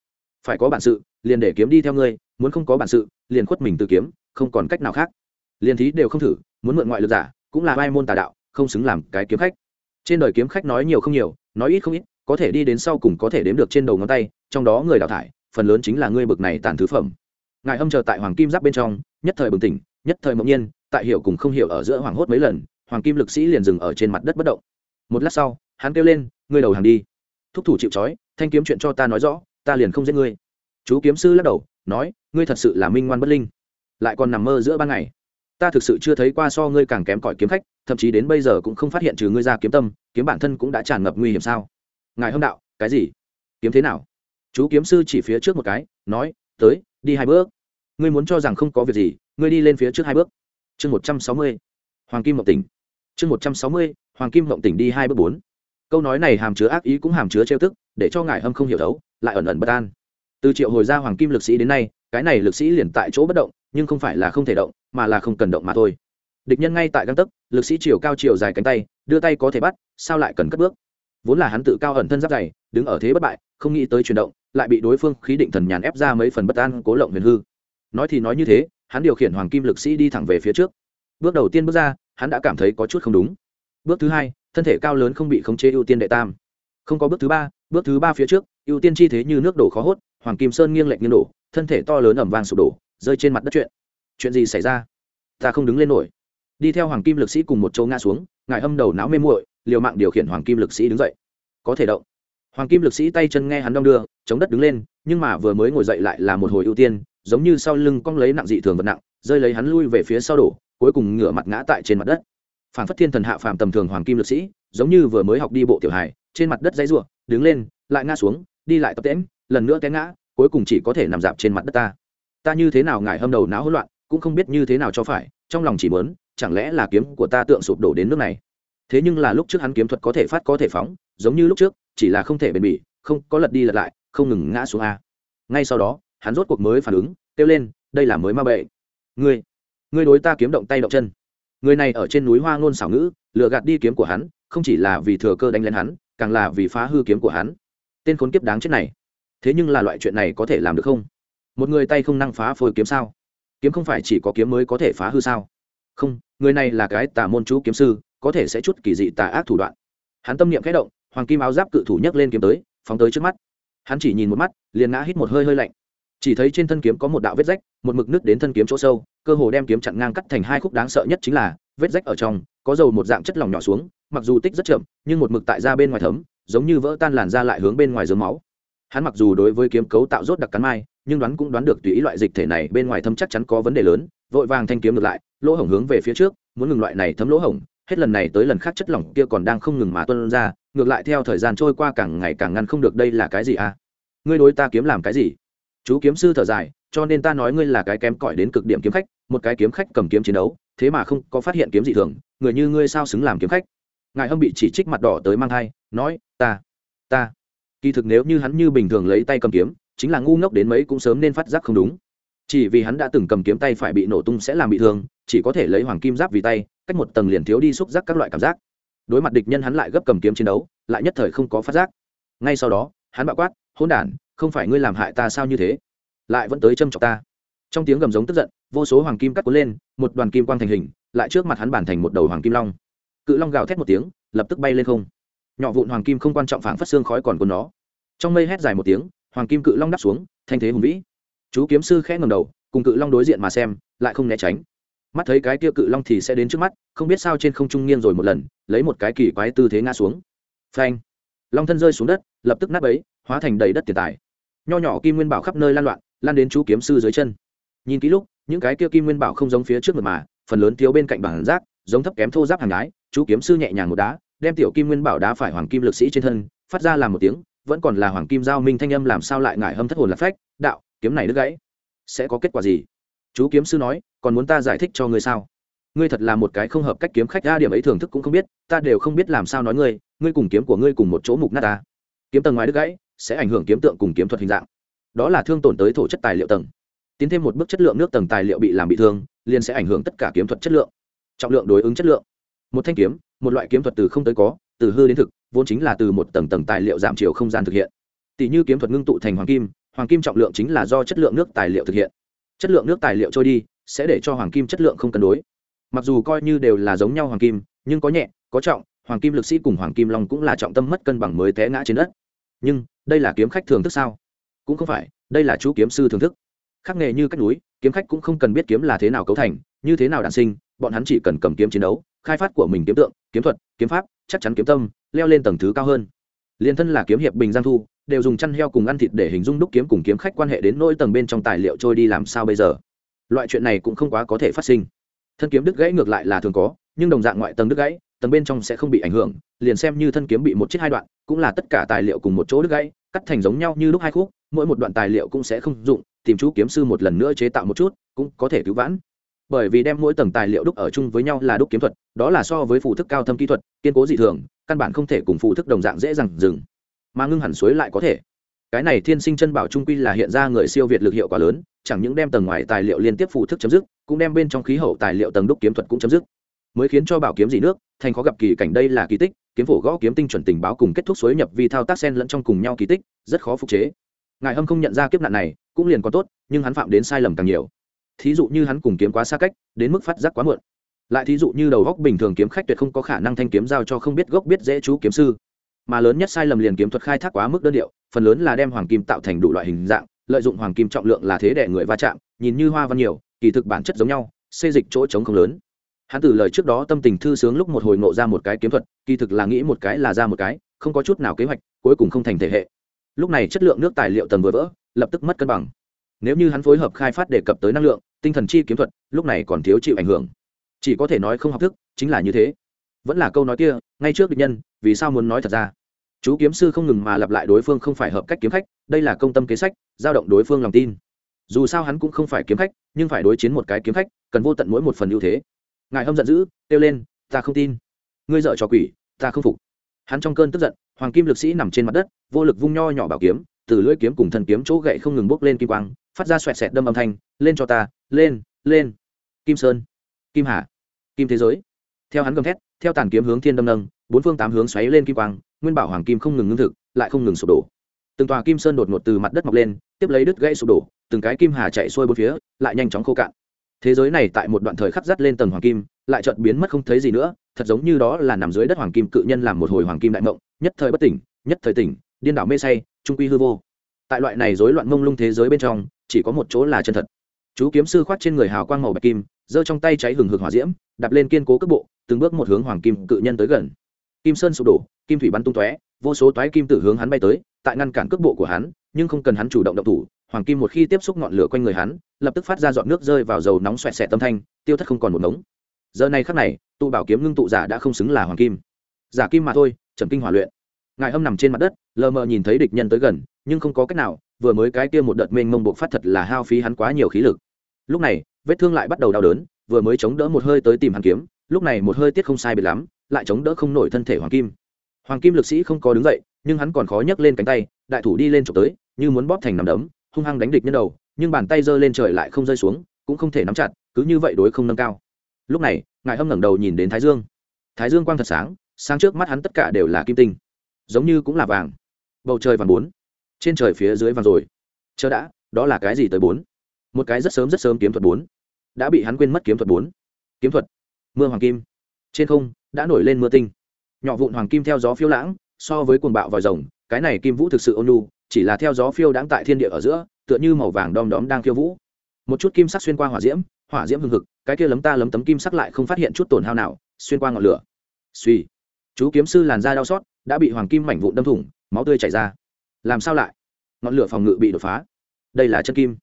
Phải có bản sự, liền để kiếm đi theo ngươi, muốn không có bản sự, liền khuất mình từ kiếm, không còn cách nào khác. Liền thí đều không thử, muốn mượn ngoại lực giả, cũng là vai môn tà đạo không xứng làm cái kiếm khách. Trên đời kiếm khách nói nhiều không nhiều, nói ít không ít, có thể đi đến sau cùng có thể đếm được trên đầu ngón tay, trong đó người đào thải, phần lớn chính là ngươi bực này tàn thứ phẩm. Ngài âm chờ tại hoàng kim giáp bên trong, nhất thời bừng tỉnh, nhất thời mộng nhiên, tại hiểu cùng không hiểu ở giữa hoàng hốt mấy lần, hoàng kim lực sĩ liền dừng ở trên mặt đất bất động. Một lát sau, hắn kêu lên, ngươi đầu hàng đi. Thúc thủ chịu trói, thanh kiếm chuyện cho ta nói rõ, ta liền không giết ngươi. Chú kiếm sư lắc đầu, nói, ngươi thật sự là minh ngoan bất linh, lại còn nằm mơ giữa ban ngày ta thực sự chưa thấy qua so ngươi càng kém cỏi kiếm khách, thậm chí đến bây giờ cũng không phát hiện trừ ngươi ra kiếm tâm, kiếm bản thân cũng đã tràn ngập nguy hiểm sao? Ngài hâm đạo, cái gì? Kiếm thế nào? Chú kiếm sư chỉ phía trước một cái, nói, tới, đi hai bước. Ngươi muốn cho rằng không có việc gì, ngươi đi lên phía trước hai bước. Chương một trăm sáu mươi, hoàng kim mộng tỉnh. Chương một trăm sáu mươi, hoàng kim mộng tỉnh đi hai bước bốn. Câu nói này hàm chứa ác ý cũng hàm chứa trêu tức, để cho ngài hâm không hiểu thấu, lại ẩn ẩn bất an. Từ triệu hồi ra hoàng kim lực sĩ đến nay, cái này lực sĩ liền tại chỗ bất động nhưng không phải là không thể động, mà là không cần động mà thôi. Địch nhân ngay tại găng tấc, lực sĩ chiều cao chiều dài cánh tay, đưa tay có thể bắt, sao lại cần cất bước? Vốn là hắn tự cao ẩn thân giáp dày đứng ở thế bất bại, không nghĩ tới chuyển động, lại bị đối phương khí định thần nhàn ép ra mấy phần bất an, cố lộng huyền hư. Nói thì nói như thế, hắn điều khiển hoàng kim lực sĩ đi thẳng về phía trước. Bước đầu tiên bước ra, hắn đã cảm thấy có chút không đúng. Bước thứ hai, thân thể cao lớn không bị khống chế ưu tiên đệ tam. Không có bước thứ ba, bước thứ ba phía trước, ưu tiên chi thế như nước đổ khó hốt hoàng kim sơn nghiêng lệch nghiêng đổ, thân thể to lớn ẩm vàng sụp đổ, rơi trên mặt đất chuyện. Chuyện gì xảy ra? Ta không đứng lên nổi. Đi theo hoàng kim lực sĩ cùng một chỗ ngã xuống, ngài âm đầu não mê muội, liều mạng điều khiển hoàng kim lực sĩ đứng dậy. Có thể động. Hoàng kim lực sĩ tay chân nghe hắn đong đưa, chống đất đứng lên, nhưng mà vừa mới ngồi dậy lại là một hồi ưu tiên, giống như sau lưng cong lấy nặng dị thường vật nặng, rơi lấy hắn lui về phía sau đổ, cuối cùng ngửa mặt ngã tại trên mặt đất. Phản phất thiên thần hạ phàm tầm thường hoàng kim lực sĩ, giống như vừa mới học đi bộ tiểu hài, trên mặt đất dãy ruộng đứng lên, lại ngã xuống, đi lại tập tễm lần nữa té ngã, cuối cùng chỉ có thể nằm dạp trên mặt đất ta. Ta như thế nào ngài hâm đầu não hỗn loạn, cũng không biết như thế nào cho phải, trong lòng chỉ mớn chẳng lẽ là kiếm của ta tượng sụp đổ đến nước này? Thế nhưng là lúc trước hắn kiếm thuật có thể phát có thể phóng, giống như lúc trước, chỉ là không thể bền bỉ, không có lật đi lật lại, không ngừng ngã xuống a. Ngay sau đó, hắn rốt cuộc mới phản ứng, kêu lên, đây là mới ma bệ. Ngươi ngươi đối ta kiếm động tay động chân. Người này ở trên núi hoa ngôn xảo ngữ lựa gạt đi kiếm của hắn, không chỉ là vì thừa cơ đánh lên hắn, càng là vì phá hư kiếm của hắn. Tên khốn kiếp đáng chết này thế nhưng là loại chuyện này có thể làm được không? Một người tay không năng phá phôi kiếm sao? Kiếm không phải chỉ có kiếm mới có thể phá hư sao? Không, người này là cái tà môn chú kiếm sư, có thể sẽ chút kỳ dị tà ác thủ đoạn. Hắn tâm niệm khẽ động, hoàng kim áo giáp cự thủ nhấc lên kiếm tới, phóng tới trước mắt. Hắn chỉ nhìn một mắt, liền ngã hít một hơi hơi lạnh. Chỉ thấy trên thân kiếm có một đạo vết rách, một mực nước đến thân kiếm chỗ sâu, cơ hồ đem kiếm chặn ngang cắt thành hai khúc đáng sợ nhất chính là, vết rách ở trong, có dầu một dạng chất lỏng nhỏ xuống, mặc dù tích rất chậm, nhưng một mực tại ra bên ngoài thấm, giống như vỡ tan làn ra lại hướng bên ngoài dướng máu hắn mặc dù đối với kiếm cấu tạo rốt đặc cắn mai, nhưng đoán cũng đoán được tùy ý loại dịch thể này bên ngoài thâm chắc chắn có vấn đề lớn, vội vàng thanh kiếm ngược lại, lỗ hổng hướng về phía trước, muốn ngừng loại này thấm lỗ hổng, hết lần này tới lần khác chất lỏng kia còn đang không ngừng mà tuân ra, ngược lại theo thời gian trôi qua càng ngày càng ngăn không được đây là cái gì à? Ngươi đối ta kiếm làm cái gì? Chú kiếm sư thở dài, cho nên ta nói ngươi là cái kém cỏi đến cực điểm kiếm khách, một cái kiếm khách cầm kiếm chiến đấu, thế mà không có phát hiện kiếm gì thường, người như ngươi sao xứng làm kiếm khách? Ngài hâm bị chỉ trích mặt đỏ tới mang thai, nói, ta ta kỳ thực nếu như hắn như bình thường lấy tay cầm kiếm, chính là ngu ngốc đến mấy cũng sớm nên phát giác không đúng. Chỉ vì hắn đã từng cầm kiếm tay phải bị nổ tung sẽ làm bị thương, chỉ có thể lấy hoàng kim giáp vì tay, cách một tầng liền thiếu đi xúc giác các loại cảm giác. Đối mặt địch nhân hắn lại gấp cầm kiếm chiến đấu, lại nhất thời không có phát giác. Ngay sau đó, hắn bạo quát, hỗn đản, không phải ngươi làm hại ta sao như thế? Lại vẫn tới châm chọc ta. Trong tiếng gầm giống tức giận, vô số hoàng kim cắt cuốn lên, một đoàn kim quang thành hình, lại trước mặt hắn bản thành một đầu hoàng kim long. Cự long gào thét một tiếng, lập tức bay lên không nhỏ vụn hoàng kim không quan trọng phảng phất xương khói còn của nó. Trong mây hét dài một tiếng, hoàng kim cự long đáp xuống, thanh thế hùng vĩ. Chú kiếm sư khẽ ngầm đầu, cùng cự long đối diện mà xem, lại không né tránh. Mắt thấy cái kia cự long thì sẽ đến trước mắt, không biết sao trên không trung nghiêng rồi một lần, lấy một cái kỳ quái tư thế ngã xuống. Phanh! Long thân rơi xuống đất, lập tức nát ấy hóa thành đầy đất tiền tài. Nho nhỏ kim nguyên bảo khắp nơi lan loạn, lan đến chú kiếm sư dưới chân. Nhìn kỹ lúc, những cái kia kim nguyên bảo không giống phía trước mật mà, phần lớn thiếu bên cạnh bảng rác giống thấp kém thô giáp hàng gái chú kiếm sư nhẹ nhàng một đá đem tiểu kim nguyên bảo đá phải hoàng kim lực sĩ trên thân, phát ra làm một tiếng, vẫn còn là hoàng kim giao minh thanh âm làm sao lại ngại hâm thất hồn lạc phách, đạo, kiếm này đứt gãy, sẽ có kết quả gì? Chú kiếm sư nói, còn muốn ta giải thích cho ngươi sao? Ngươi thật là một cái không hợp cách kiếm khách ra điểm ấy thưởng thức cũng không biết, ta đều không biết làm sao nói ngươi ngươi cùng kiếm của ngươi cùng một chỗ mục nát ta. Kiếm tầng ngoài đứt gãy, sẽ ảnh hưởng kiếm tượng cùng kiếm thuật hình dạng. Đó là thương tổn tới thổ chất tài liệu tầng. Tiến thêm một bước chất lượng nước tầng tài liệu bị làm bị thương, liền sẽ ảnh hưởng tất cả kiếm thuật chất lượng. Trọng lượng đối ứng chất lượng. Một thanh kiếm một loại kiếm thuật từ không tới có, từ hư đến thực, vốn chính là từ một tầng tầng tài liệu giảm chiều không gian thực hiện. Tỷ như kiếm thuật ngưng tụ thành hoàng kim hoàng kim trọng lượng chính là do chất lượng nước tài liệu thực hiện. Chất lượng nước tài liệu trôi đi, sẽ để cho hoàng kim chất lượng không cân đối. Mặc dù coi như đều là giống nhau hoàng kim, nhưng có nhẹ, có trọng, hoàng kim lực sĩ cùng hoàng kim long cũng là trọng tâm mất cân bằng mới té ngã trên đất. Nhưng, đây là kiếm khách thường thức sao? Cũng không phải, đây là chú kiếm sư thường thức. Khác nghề như cách núi, kiếm khách cũng không cần biết kiếm là thế nào cấu thành, như thế nào đản sinh bọn hắn chỉ cần cầm kiếm chiến đấu, khai phát của mình kiếm tượng, kiếm thuật, kiếm pháp, chắc chắn kiếm tâm, leo lên tầng thứ cao hơn. Liên thân là kiếm hiệp bình giang thu, đều dùng chăn heo cùng ăn thịt để hình dung đúc kiếm cùng kiếm khách quan hệ đến nỗi tầng bên trong tài liệu trôi đi làm sao bây giờ. Loại chuyện này cũng không quá có thể phát sinh. Thân kiếm đứt gãy ngược lại là thường có, nhưng đồng dạng ngoại tầng đứt gãy, tầng bên trong sẽ không bị ảnh hưởng, liền xem như thân kiếm bị một chiếc hai đoạn, cũng là tất cả tài liệu cùng một chỗ đứt gãy, cắt thành giống nhau như lúc hai khúc, mỗi một đoạn tài liệu cũng sẽ không dụng, tìm chú kiếm sư một lần nữa chế tạo một chút, cũng có thể cứu vãn bởi vì đem mỗi tầng tài liệu đúc ở chung với nhau là đúc kiếm thuật, đó là so với phụ thức cao thâm kỹ thuật, kiên cố dị thường, căn bản không thể cùng phụ thức đồng dạng dễ dàng dừng, mà ngưng hẳn suối lại có thể. Cái này thiên sinh chân bảo trung quy là hiện ra người siêu việt lực hiệu quả lớn, chẳng những đem tầng ngoài tài liệu liên tiếp phụ thức chấm dứt, cũng đem bên trong khí hậu tài liệu tầng đúc kiếm thuật cũng chấm dứt. Mới khiến cho bảo kiếm dị nước, thành khó gặp kỳ cảnh đây là kỳ tích, kiếm phổ gõ kiếm tinh chuẩn tình báo cùng kết thúc suối nhập vi thao tác sen lẫn trong cùng nhau kỳ tích, rất khó phục chế. Ngài hâm không nhận ra kiếp nạn này, cũng liền có tốt, nhưng hắn phạm đến sai lầm càng nhiều thí dụ như hắn cùng kiếm quá xa cách, đến mức phát giác quá muộn. Lại thí dụ như đầu góc bình thường kiếm khách tuyệt không có khả năng thanh kiếm giao cho không biết gốc biết dễ chú kiếm sư. Mà lớn nhất sai lầm liền kiếm thuật khai thác quá mức đơn điệu, phần lớn là đem hoàng kim tạo thành đủ loại hình dạng, lợi dụng hoàng kim trọng lượng là thế để người va chạm, nhìn như hoa văn nhiều, kỳ thực bản chất giống nhau, xê dịch chỗ trống không lớn. Hắn từ lời trước đó tâm tình thư sướng lúc một hồi ngộ ra một cái kiếm thuật, kỳ thực là nghĩ một cái là ra một cái, không có chút nào kế hoạch, cuối cùng không thành thể hệ. Lúc này chất lượng nước tài liệu tầng vừa vỡ, lập tức mất cân bằng nếu như hắn phối hợp khai phát đề cập tới năng lượng, tinh thần chi kiếm thuật, lúc này còn thiếu chịu ảnh hưởng. Chỉ có thể nói không học thức, chính là như thế. Vẫn là câu nói kia, ngay trước địch nhân, vì sao muốn nói thật ra? Chú kiếm sư không ngừng mà lặp lại đối phương không phải hợp cách kiếm khách, đây là công tâm kế sách, giao động đối phương lòng tin. Dù sao hắn cũng không phải kiếm khách, nhưng phải đối chiến một cái kiếm khách, cần vô tận mỗi một phần ưu thế. Ngài hâm giận dữ, kêu lên, ta không tin. Ngươi dợ trò quỷ, ta không phục. Hắn trong cơn tức giận, hoàng kim lực sĩ nằm trên mặt đất, vô lực vung nho nhỏ bảo kiếm, từ lưỡi kiếm cùng thân kiếm chỗ gậy không ngừng bốc lên kim quang phát ra xoẹt xẹt đâm âm thanh, lên cho ta, lên lên. Kim sơn, kim hà, kim thế giới. Theo hắn gầm thét, theo tàn kiếm hướng thiên đâm nâng, bốn phương tám hướng xoáy lên kim quang, nguyên bảo hoàng kim không ngừng ngưng thực, lại không ngừng sụp đổ. Từng tòa kim sơn đột ngột từ mặt đất mọc lên, tiếp lấy đứt gãy sụp đổ, từng cái kim hà chạy xuôi bốn phía, lại nhanh chóng khô cạn. Thế giới này tại một đoạn thời khắc dắt lên tầng hoàng kim, lại chợt biến mất không thấy gì nữa, thật giống như đó là nằm dưới đất hoàng kim cự nhân làm một hồi hoàng kim đại mộng, nhất thời bất tỉnh, nhất thời tỉnh, điên đảo mê say, trung quy hư vô. Tại loại này rối loạn mông lung thế giới bên trong chỉ có một chỗ là chân thật. Chú kiếm sư khoát trên người hào quang màu bạch kim, giơ trong tay cháy hừng hực hỏa diễm, đạp lên kiên cố cước bộ, từng bước một hướng hoàng kim cự nhân tới gần. Kim sơn sụp đổ, kim thủy bắn tung tóe, vô số toái kim tử hướng hắn bay tới, tại ngăn cản cước bộ của hắn, nhưng không cần hắn chủ động động thủ, hoàng kim một khi tiếp xúc ngọn lửa quanh người hắn, lập tức phát ra dọn nước rơi vào dầu nóng xoẹt xẹt tâm thanh, tiêu thất không còn một ngống. Giờ này khắc này, tụ bảo kiếm ngưng tụ giả đã không xứng là hoàng kim. Giả kim mà thôi trầm kinh hỏa luyện. Ngài âm nằm trên mặt đất, lờ mờ nhìn thấy địch nhân tới gần, nhưng không có cách nào vừa mới cái kia một đợt mênh mông bộc phát thật là hao phí hắn quá nhiều khí lực. Lúc này, vết thương lại bắt đầu đau đớn, vừa mới chống đỡ một hơi tới tìm hắn kiếm, lúc này một hơi tiết không sai biệt lắm, lại chống đỡ không nổi thân thể hoàng kim. Hoàng kim lực sĩ không có đứng dậy, nhưng hắn còn khó nhấc lên cánh tay, đại thủ đi lên trộm tới, như muốn bóp thành nằm đấm, hung hăng đánh địch nhân đầu, nhưng bàn tay giơ lên trời lại không rơi xuống, cũng không thể nắm chặt, cứ như vậy đối không nâng cao. Lúc này, ngài hâm ngẩng đầu nhìn đến thái dương. Thái dương quang thật sáng sáng trước mắt hắn tất cả đều là kim tinh, giống như cũng là vàng. Bầu trời vàng bốn trên trời phía dưới vàng rồi. Chờ đã, đó là cái gì tới bốn? Một cái rất sớm rất sớm kiếm thuật bốn. Đã bị hắn quên mất kiếm thuật bốn. Kiếm thuật. Mưa hoàng kim. Trên không, đã nổi lên mưa tinh. Nhỏ vụn hoàng kim theo gió phiêu lãng, so với cuồng bạo vòi rồng, cái này kim vũ thực sự ôn nhu, chỉ là theo gió phiêu đãng tại thiên địa ở giữa, tựa như màu vàng đom đóm đang khiêu vũ. Một chút kim sắc xuyên qua hỏa diễm hỏa diễm hừng hực, cái kia lấm ta lấm tấm kim sắc lại không phát hiện chút tổn hao nào, xuyên qua ngọn lửa. Suy chú kiếm sư làn da đau xót, đã bị hoàng kim mảnh vụn đâm thủng, máu tươi chảy ra làm sao lại? Ngọn lửa phòng ngự bị đột phá. Đây là chân kim.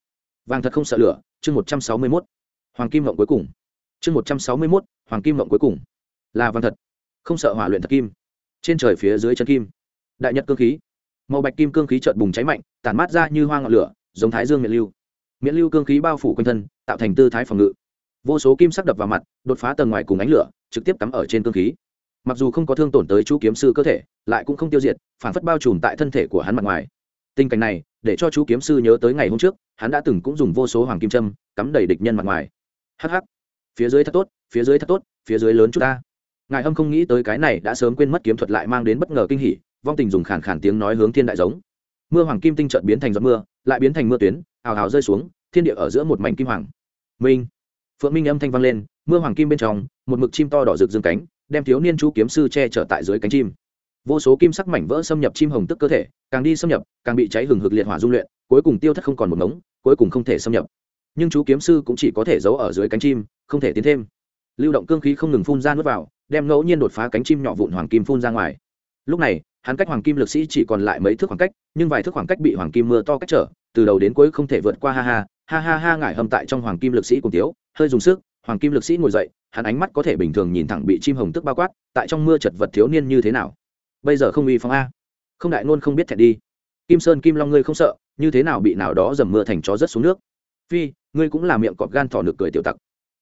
Vàng thật không sợ lửa. Chương một trăm sáu mươi mốt. Hoàng kim mộng cuối cùng. Chương một trăm sáu mươi mốt. Hoàng kim mộng cuối cùng. Là vàng thật. Không sợ hỏa luyện thật kim. Trên trời phía dưới chân kim. Đại nhật cương khí. Màu bạch kim cương khí trợn bùng cháy mạnh, tản mát ra như hoa ngọn lửa, giống thái dương miệng lưu. Miễn lưu cương khí bao phủ quanh thân, tạo thành tư thái phòng ngự. Vô số kim sắc đập vào mặt, đột phá tầng ngoài cùng ánh lửa, trực tiếp cắm ở trên cương khí mặc dù không có thương tổn tới chú kiếm sư cơ thể, lại cũng không tiêu diệt, phản phất bao trùm tại thân thể của hắn mặt ngoài. Tình cảnh này, để cho chú kiếm sư nhớ tới ngày hôm trước, hắn đã từng cũng dùng vô số hoàng kim trâm cắm đầy địch nhân mặt ngoài. Hh phía dưới thật tốt, phía dưới thật tốt, phía dưới lớn chúng ta. Ngài hâm không nghĩ tới cái này đã sớm quên mất kiếm thuật lại mang đến bất ngờ kinh hỉ, vong tình dùng khàn khàn tiếng nói hướng thiên đại giống. Mưa hoàng kim tinh trợt biến thành giọt mưa, lại biến thành mưa tuyến hào hào rơi xuống, thiên địa ở giữa một mảnh kim hoàng. Minh. Phượng minh âm thanh vang lên, mưa hoàng kim bên trong, một mực chim to đỏ rực dương cánh đem thiếu niên chú kiếm sư che chở tại dưới cánh chim. Vô số kim sắc mảnh vỡ xâm nhập chim hồng tức cơ thể, càng đi xâm nhập, càng bị cháy hừng hực liệt hỏa dung luyện, cuối cùng tiêu thất không còn một mống cuối cùng không thể xâm nhập. Nhưng chú kiếm sư cũng chỉ có thể giấu ở dưới cánh chim, không thể tiến thêm. Lưu động cương khí không ngừng phun ra nước vào, đem ngẫu nhiên đột phá cánh chim nhỏ vụn hoàng kim phun ra ngoài. Lúc này, hắn cách hoàng kim lực sĩ chỉ còn lại mấy thước khoảng cách, nhưng vài thước khoảng cách bị hoàng kim mưa to cách trở, từ đầu đến cuối không thể vượt qua, ha ha ha ha ha, ngải hâm tại trong hoàng kim lực sĩ cùng tiếu, hơi dùng sức, hoàng kim lực sĩ ngồi dậy hắn ánh mắt có thể bình thường nhìn thẳng bị chim hồng tức bao quát, tại trong mưa chật vật thiếu niên như thế nào? Bây giờ không uy phong a. Không đại nôn không biết thẹn đi. Kim sơn, kim long ngươi không sợ, như thế nào bị nào đó dầm mưa thành chó rớt xuống nước? Phi, ngươi cũng là miệng cọp gan thỏ nực cười tiểu tặc.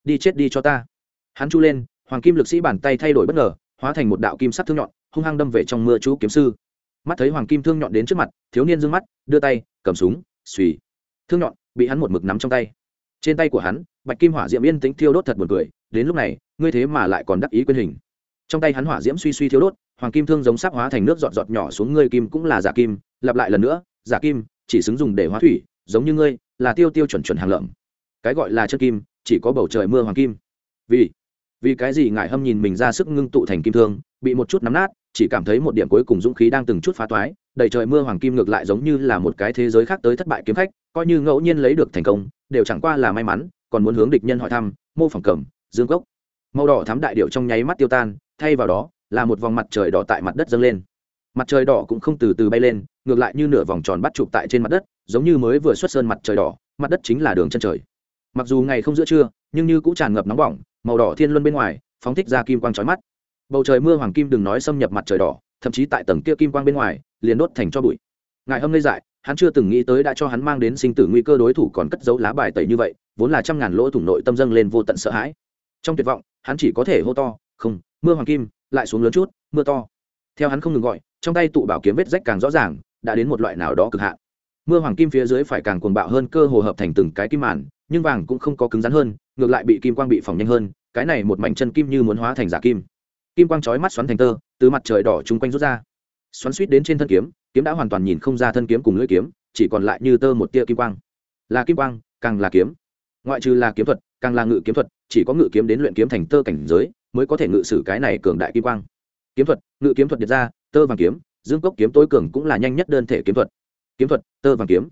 Đi chết đi cho ta. Hắn chu lên, hoàng kim lực sĩ bàn tay thay đổi bất ngờ, hóa thành một đạo kim sắc thương nhọn, hung hăng đâm về trong mưa chú kiếm sư. Mắt thấy hoàng kim thương nhọn đến trước mặt, thiếu niên d mắt, đưa tay, cầm súng suy thương nhọn bị hắn một mực nắm trong tay. Trên tay của hắn, bạch kim hỏa diễm yên tĩnh thiêu đốt thật buồn cười đến lúc này, ngươi thế mà lại còn đắc ý quyền hình. Trong tay hắn hỏa diễm suy suy thiếu đốt, hoàng kim thương giống sắc hóa thành nước giọt giọt nhỏ xuống ngươi kim cũng là giả kim, lặp lại lần nữa, giả kim, chỉ xứng dùng để hóa thủy, giống như ngươi, là tiêu tiêu chuẩn chuẩn hàng lợm. Cái gọi là chân kim, chỉ có bầu trời mưa hoàng kim. Vì vì cái gì ngài hâm nhìn mình ra sức ngưng tụ thành kim thương, bị một chút nắm nát, chỉ cảm thấy một điểm cuối cùng dũng khí đang từng chút phá toái, đầy trời mưa hoàng kim ngược lại giống như là một cái thế giới khác tới thất bại kiếm khách, coi như ngẫu nhiên lấy được thành công, đều chẳng qua là may mắn, còn muốn hướng địch nhân hỏi thăm, mô phỏng cầm dương cốc. Màu đỏ thám đại điệu trong nháy mắt tiêu tan, thay vào đó, là một vòng mặt trời đỏ tại mặt đất dâng lên. Mặt trời đỏ cũng không từ từ bay lên, ngược lại như nửa vòng tròn bắt chụp tại trên mặt đất, giống như mới vừa xuất sơn mặt trời đỏ, mặt đất chính là đường chân trời. Mặc dù ngày không giữa trưa, nhưng như cũng tràn ngập nóng bỏng, màu đỏ thiên luân bên ngoài, phóng thích ra kim quang trói mắt. Bầu trời mưa hoàng kim đừng nói xâm nhập mặt trời đỏ, thậm chí tại tầng kia kim quang bên ngoài, liền đốt thành cho bụi. Ngài hâm lê dại, hắn chưa từng nghĩ tới đã cho hắn mang đến sinh tử nguy cơ đối thủ còn cất giấu lá bài tẩy như vậy, vốn là trăm ngàn lỗ thủng nội tâm dâng lên vô tận sợ hãi trong tuyệt vọng, hắn chỉ có thể hô to, không, mưa hoàng kim, lại xuống lớn chút, mưa to. Theo hắn không ngừng gọi, trong tay tụ bảo kiếm vết rách càng rõ ràng, đã đến một loại nào đó cực hạn. Mưa hoàng kim phía dưới phải càng cuồng bạo hơn cơ hồ hợp thành từng cái kim màn, nhưng vàng cũng không có cứng rắn hơn, ngược lại bị kim quang bị phỏng nhanh hơn, cái này một mảnh chân kim như muốn hóa thành giả kim. Kim quang chói mắt xoắn thành tơ, từ mặt trời đỏ chung quanh rút ra. Xoắn suýt đến trên thân kiếm kiếm đã hoàn toàn nhìn không ra thân kiếm cùng lưỡi kiếm, chỉ còn lại như tơ một tia kim quang. Là kim quang, càng là kiếm. Ngoại trừ là kiếm thuật càng là ngự kiếm thuật, chỉ có ngự kiếm đến luyện kiếm thành tơ cảnh giới mới có thể ngự sử cái này cường đại kim quang. Kiếm thuật, ngự kiếm thuật điệt ra, tơ vàng kiếm, dương cốc kiếm tối cường cũng là nhanh nhất đơn thể kiếm thuật. Kiếm thuật, tơ vàng kiếm.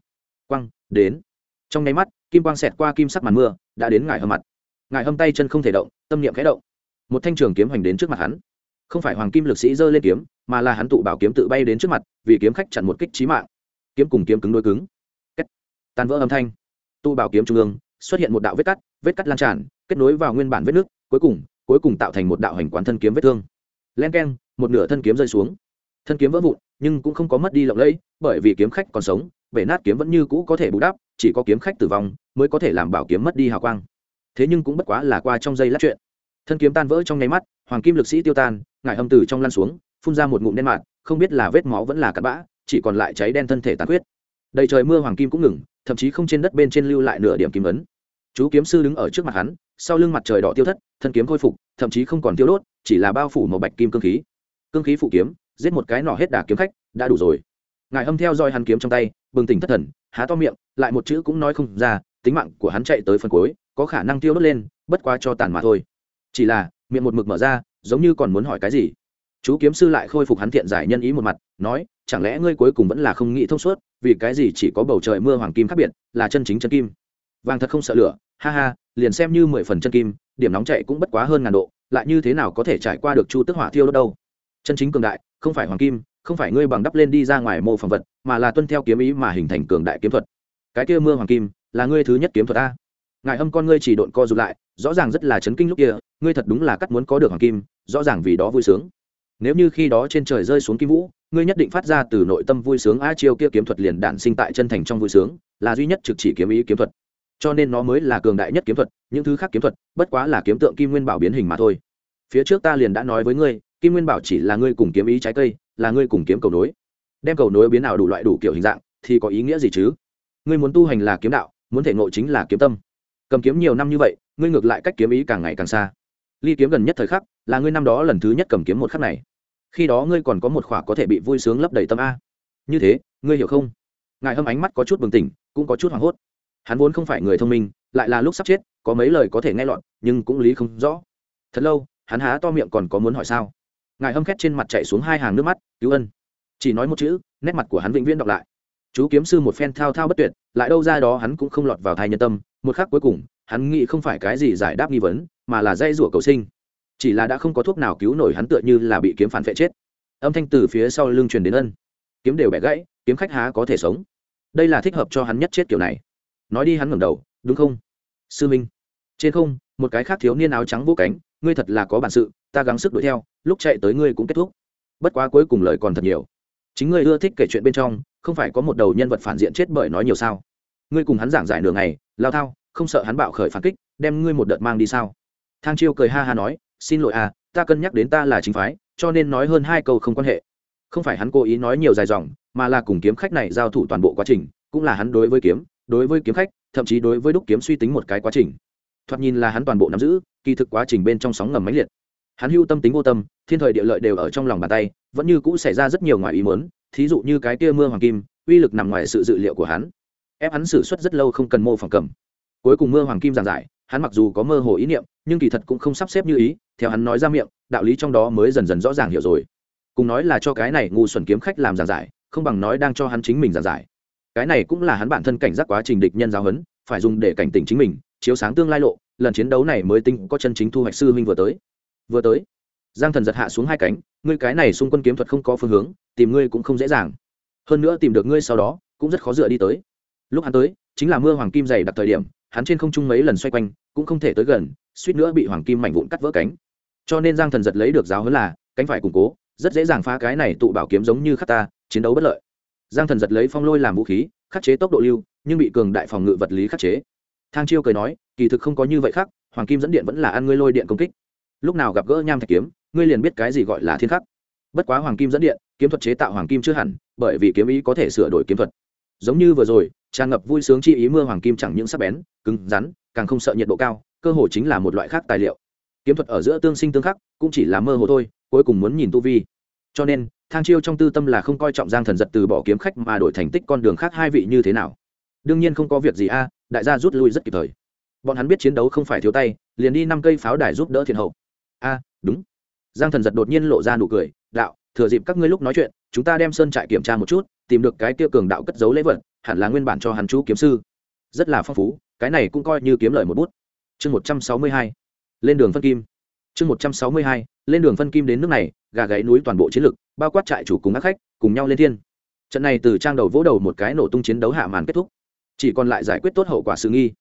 Quang, đến. Trong nháy mắt, kim quang xẹt qua kim sắc màn mưa, đã đến ngải hầm mặt. Ngải hâm tay chân không thể động, tâm niệm khẽ động. Một thanh trường kiếm hoành đến trước mặt hắn. Không phải hoàng kim lực sĩ giơ lên kiếm, mà là hắn tụ bảo kiếm tự bay đến trước mặt, vì kiếm khách chặn một kích trí mạng. Kiếm cùng kiếm cứng đôi cứng. Kết. tan vỡ âm thanh. Tụ bảo kiếm trung ương, xuất hiện một đạo vết cắt vết cắt lan tràn, kết nối vào nguyên bản vết nước, cuối cùng cuối cùng tạo thành một đạo hành quán thân kiếm vết thương. Len k e n một nửa thân kiếm rơi xuống. Thân kiếm vỡ vụn, nhưng cũng không có mất đi lộng lẫy, bởi vì kiếm khách còn sống, bể nát kiếm vẫn như cũ có thể bù đắp, chỉ có kiếm khách tử vong mới có thể làm bảo kiếm mất đi hào quang. Thế nhưng cũng bất quá là qua trong giây lát chuyện. Thân kiếm tan vỡ trong nháy mắt, hoàng kim lực sĩ tiêu tan, ngải âm từ trong lan xuống, phun ra một ngụm đen mạt, không biết là vết máu vẫn là cặn bã, chỉ còn lại cháy đen thân thể tàn huyết đầy trời mưa hoàng kim cũng ngừng, thậm chí không trên đất bên trên lưu lại nửa điểm kim ấn chú kiếm sư đứng ở trước mặt hắn, sau lưng mặt trời đỏ tiêu thất, thân kiếm khôi phục, thậm chí không còn tiêu đốt, chỉ là bao phủ màu bạch kim cương khí. Cương khí phụ kiếm, giết một cái nỏ hết đà kiếm khách, đã đủ rồi. Ngài âm theo dõi hắn kiếm trong tay, bừng tỉnh thất thần, há to miệng, lại một chữ cũng nói không ra, tính mạng của hắn chạy tới phần cuối, có khả năng tiêu đốt lên, bất quá cho tàn mà thôi. Chỉ là, miệng một mực mở ra, giống như còn muốn hỏi cái gì. Chú kiếm sư lại khôi phục hắn thiện giải nhân ý một mặt, nói, chẳng lẽ ngươi cuối cùng vẫn là không nghĩ thông suốt, vì cái gì chỉ có bầu trời mưa hoàng kim khác biệt, là chân chính chân kim? Vàng thật không sợ lửa, ha ha, liền xem như mười phần chân kim, điểm nóng chạy cũng bất quá hơn ngàn độ, lại như thế nào có thể trải qua được chu tức hỏa thiêu đâu? Chân chính cường đại, không phải hoàng kim, không phải ngươi bằng đắp lên đi ra ngoài mô phỏng vật, mà là tuân theo kiếm ý mà hình thành cường đại kiếm thuật. Cái kia mưa hoàng kim, là ngươi thứ nhất kiếm thuật a. Ngài âm con ngươi chỉ độn co rụt lại, rõ ràng rất là chấn kinh lúc kia, ngươi thật đúng là cắt muốn có được hoàng kim, rõ ràng vì đó vui sướng. Nếu như khi đó trên trời rơi xuống kim vũ, ngươi nhất định phát ra từ nội tâm vui sướng a chiêu kia kiếm thuật liền đản sinh tại chân thành trong vui sướng, là duy nhất trực chỉ kiếm ý kiếm thuật cho nên nó mới là cường đại nhất kiếm thuật, những thứ khác kiếm thuật, bất quá là kiếm tượng kim nguyên bảo biến hình mà thôi. Phía trước ta liền đã nói với ngươi, kim nguyên bảo chỉ là ngươi cùng kiếm ý trái cây, là ngươi cùng kiếm cầu nối. Đem cầu nối biến nào đủ loại đủ kiểu hình dạng, thì có ý nghĩa gì chứ? Ngươi muốn tu hành là kiếm đạo, muốn thể ngộ chính là kiếm tâm. Cầm kiếm nhiều năm như vậy, ngươi ngược lại cách kiếm ý càng ngày càng xa. Ly kiếm gần nhất thời khắc, là ngươi năm đó lần thứ nhất cầm kiếm một khắc này. Khi đó ngươi còn có một khỏa có thể bị vui sướng lấp đầy tâm a. Như thế, ngươi hiểu không? Ngài hâm ánh mắt có chút bừng tỉnh, cũng có chút hoảng hốt hắn vốn không phải người thông minh, lại là lúc sắp chết, có mấy lời có thể nghe lọt, nhưng cũng lý không rõ. Thật lâu, hắn há to miệng còn có muốn hỏi sao? Ngài hâm khét trên mặt chạy xuống hai hàng nước mắt, cứu ân. Chỉ nói một chữ, nét mặt của hắn vĩnh viễn đọc lại. Chú kiếm sư một phen thao thao bất tuyệt, lại đâu ra đó hắn cũng không lọt vào thai nhân tâm, một khắc cuối cùng, hắn nghĩ không phải cái gì giải đáp nghi vấn, mà là dây rủa cầu sinh. Chỉ là đã không có thuốc nào cứu nổi hắn tựa như là bị kiếm phản vệ chết. Âm thanh từ phía sau lưng truyền đến ân. Kiếm đều bẻ gãy, kiếm khách há có thể sống. Đây là thích hợp cho hắn nhất chết kiểu này nói đi hắn ngẩng đầu, đúng không? Sư minh. Trên không, một cái khác thiếu niên áo trắng vô cánh, ngươi thật là có bản sự, ta gắng sức đuổi theo, lúc chạy tới ngươi cũng kết thúc. Bất quá cuối cùng lời còn thật nhiều. Chính ngươi ưa thích kể chuyện bên trong, không phải có một đầu nhân vật phản diện chết bởi nói nhiều sao? Ngươi cùng hắn giảng giải nửa ngày, lao thao, không sợ hắn bạo khởi phản kích, đem ngươi một đợt mang đi sao? Thang chiêu cười ha ha nói, xin lỗi à ta cân nhắc đến ta là chính phái, cho nên nói hơn hai câu không quan hệ. Không phải hắn cố ý nói nhiều dài dòng, mà là cùng kiếm khách này giao thủ toàn bộ quá trình, cũng là hắn đối với kiếm đối với kiếm khách, thậm chí đối với đúc kiếm suy tính một cái quá trình. Thoạt nhìn là hắn toàn bộ nắm giữ, kỳ thực quá trình bên trong sóng ngầm máy liệt. Hắn hưu tâm tính vô tâm, thiên thời địa lợi đều ở trong lòng bàn tay, vẫn như cũ xảy ra rất nhiều ngoài ý mớn thí dụ như cái kia mưa hoàng kim, uy lực nằm ngoài sự dự liệu của hắn, ép hắn xử suất rất lâu không cần mô phỏng cầm. Cuối cùng mưa hoàng kim giảng giải, hắn mặc dù có mơ hồ ý niệm, nhưng kỳ thật cũng không sắp xếp như ý, theo hắn nói ra miệng, đạo lý trong đó mới dần dần rõ ràng hiểu rồi. Cùng nói là cho cái này ngu xuẩn kiếm khách làm giảng giải, không bằng nói đang cho hắn chính mình giảng giải cái này cũng là hắn bản thân cảnh giác quá trình địch nhân giáo huấn, phải dùng để cảnh tỉnh chính mình, chiếu sáng tương lai lộ, lần chiến đấu này mới tinh có chân chính thu hoạch sư huynh vừa tới. Vừa tới, giang thần giật hạ xuống hai cánh, ngươi cái này xung quân kiếm thuật không có phương hướng, tìm ngươi cũng không dễ dàng. Hơn nữa tìm được ngươi sau đó, cũng rất khó dựa đi tới. Lúc hắn tới, chính là mưa hoàng kim dày đặc thời điểm, hắn trên không trung mấy lần xoay quanh, cũng không thể tới gần, suýt nữa bị hoàng kim mảnh vụn cắt vỡ cánh. Cho nên giang thần giật lấy được giáo hơn là, cánh phải củng cố, rất dễ dàng phá cái này tụ bảo kiếm giống như khắc ta, chiến đấu bất lợi giang thần giật lấy phong lôi làm vũ khí, khắc chế tốc độ lưu, nhưng bị cường đại phòng ngự vật lý khắc chế. Thang chiêu cười nói, kỳ thực không có như vậy khác, hoàng kim dẫn điện vẫn là ăn ngươi lôi điện công kích. Lúc nào gặp gỡ nham thạch kiếm, ngươi liền biết cái gì gọi là thiên khắc. Bất quá hoàng kim dẫn điện, kiếm thuật chế tạo hoàng kim chưa hẳn, bởi vì kiếm ý có thể sửa đổi kiếm thuật. Giống như vừa rồi, tràn ngập vui sướng chi ý mưa hoàng kim chẳng những sắc bén, cứng rắn, càng không sợ nhiệt độ cao, cơ hồ chính là một loại khác tài liệu. Kiếm thuật ở giữa tương sinh tương khắc, cũng chỉ là mơ hồ thôi, cuối cùng muốn nhìn tu vi. Cho nên thang chiêu trong tư tâm là không coi trọng giang thần giật từ bỏ kiếm khách mà đổi thành tích con đường khác hai vị như thế nào. Đương nhiên không có việc gì a, đại gia rút lui rất kịp thời. Bọn hắn biết chiến đấu không phải thiếu tay, liền đi năm cây pháo đài giúp đỡ thiền hậu. A, đúng. Giang thần giật đột nhiên lộ ra nụ cười, đạo, thừa dịp các ngươi lúc nói chuyện, chúng ta đem sơn trại kiểm tra một chút, tìm được cái tiêu cường đạo cất giấu lễ vật, hẳn là nguyên bản cho hắn chú kiếm sư. Rất là phong phú, cái này cũng coi như kiếm lời một bút. Chương một trăm sáu mươi hai. Lên đường phân kim. Chương một trăm sáu mươi hai lên đường phân kim đến nước này, gà gáy núi toàn bộ chiến lực bao quát trại chủ cùng các khách, cùng nhau lên thiên. Trận này từ trang đầu vỗ đầu một cái nổ tung chiến đấu hạ màn kết thúc. Chỉ còn lại giải quyết tốt hậu quả sự nghi.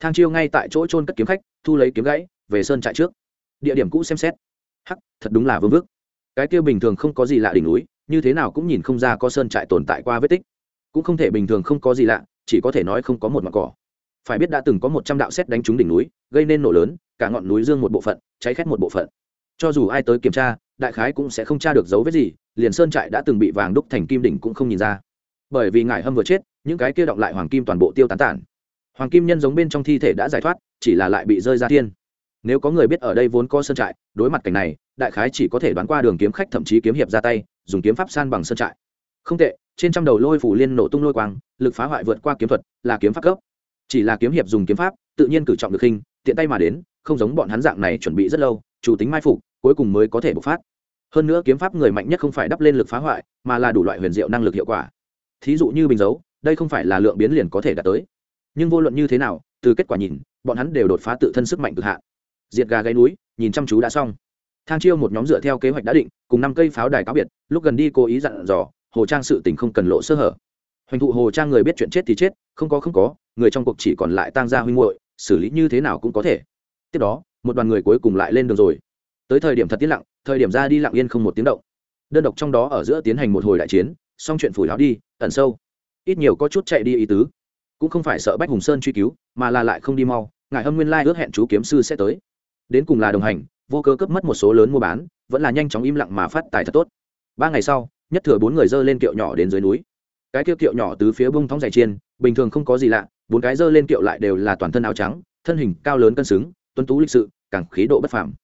Thang chiêu ngay tại chỗ trôn cất kiếm khách, thu lấy kiếm gãy, về sơn trại trước. Địa điểm cũ xem xét. Hắc, thật đúng là vương vức. Cái kia bình thường không có gì lạ đỉnh núi, như thế nào cũng nhìn không ra có sơn trại tồn tại qua vết tích. Cũng không thể bình thường không có gì lạ, chỉ có thể nói không có một mặt cỏ. Phải biết đã từng có một trăm đạo xét đánh trúng đỉnh núi, gây nên nổ lớn, cả ngọn núi dương một bộ phận, cháy khét một bộ phận cho dù ai tới kiểm tra, đại khái cũng sẽ không tra được dấu vết gì, liền sơn trại đã từng bị vàng đúc thành kim đỉnh cũng không nhìn ra. Bởi vì ngải hâm vừa chết, những cái kia động lại hoàng kim toàn bộ tiêu tán tản. Hoàng kim nhân giống bên trong thi thể đã giải thoát, chỉ là lại bị rơi ra thiên. Nếu có người biết ở đây vốn có sơn trại, đối mặt cảnh này, đại khái chỉ có thể đoán qua đường kiếm khách thậm chí kiếm hiệp ra tay, dùng kiếm pháp san bằng sơn trại. Không tệ, trên trăm đầu lôi phủ liên nổ tung lôi quang, lực phá hoại vượt qua kiếm thuật, là kiếm pháp cấp. Chỉ là kiếm hiệp dùng kiếm pháp, tự nhiên cử trọng được khinh tiện tay mà đến, không giống bọn hắn dạng này chuẩn bị rất lâu, chủ tính mai phục cuối cùng mới có thể bộc phát. Hơn nữa kiếm pháp người mạnh nhất không phải đắp lên lực phá hoại, mà là đủ loại huyền diệu năng lực hiệu quả. Thí dụ như bình dấu, đây không phải là lượng biến liền có thể đạt tới. Nhưng vô luận như thế nào, từ kết quả nhìn, bọn hắn đều đột phá tự thân sức mạnh cực hạn. Diệt gà gáy núi, nhìn chăm chú đã xong. Thang chiêu một nhóm dựa theo kế hoạch đã định, cùng năm cây pháo đài cáo biệt, lúc gần đi cố ý dặn dò, hồ trang sự tình không cần lộ sơ hở. Hoành thụ hồ trang người biết chuyện chết thì chết, không có không có, người trong cuộc chỉ còn lại tang gia huynh muội, xử lý như thế nào cũng có thể. Tiếp đó, một đoàn người cuối cùng lại lên đường rồi tới thời điểm thật tiến lặng, thời điểm ra đi lặng yên không một tiếng động. Đơn độc trong đó ở giữa tiến hành một hồi đại chiến, xong chuyện phủi láo đi, ẩn sâu. Ít nhiều có chút chạy đi ý tứ. Cũng không phải sợ bách hùng sơn truy cứu, mà là lại không đi mau, ngài hâm nguyên lai ước hẹn chú kiếm sư sẽ tới. Đến cùng là đồng hành, vô cơ cấp mất một số lớn mua bán, vẫn là nhanh chóng im lặng mà phát tài thật tốt. Ba ngày sau, nhất thừa bốn người dơ lên kiệu nhỏ đến dưới núi. Cái kiệu kiệu nhỏ từ phía bông thóng dày chiên, bình thường không có gì lạ, bốn cái dơ lên kiệu lại đều là toàn thân áo trắng, thân hình cao lớn cân xứng tuân tú lịch sự, càng khí độ bất phàm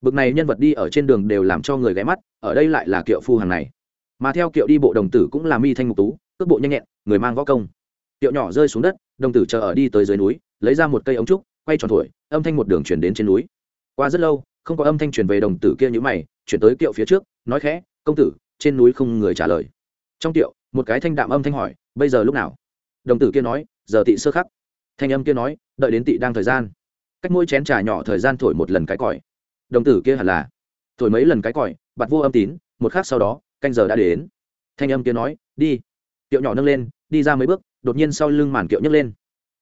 bực này nhân vật đi ở trên đường đều làm cho người ghé mắt, ở đây lại là kiệu phu hàng này. Mà theo kiệu đi bộ đồng tử cũng là mi thanh mục tú, cước bộ nhanh nhẹn, người mang võ công. Kiệu nhỏ rơi xuống đất, đồng tử chờ ở đi tới dưới núi, lấy ra một cây ống trúc, quay tròn thổi, âm thanh một đường chuyển đến trên núi. Qua rất lâu, không có âm thanh truyền về đồng tử kia như mày, chuyển tới kiệu phía trước, nói khẽ, công tử, trên núi không người trả lời. Trong tiệu một cái thanh đạm âm thanh hỏi, bây giờ lúc nào? Đồng tử kia nói, giờ tị sơ khắc. Thanh âm kia nói, đợi đến tị đang thời gian. Cách mỗi chén trà nhỏ thời gian thổi một lần cái còi đồng tử kia hẳn là. Thổi mấy lần cái còi bặt vô âm tín, một khắc sau đó, canh giờ đã đến. Thanh âm kia nói, đi. Kiệu nhỏ nâng lên, đi ra mấy bước, đột nhiên sau lưng màn kiệu nhấc lên.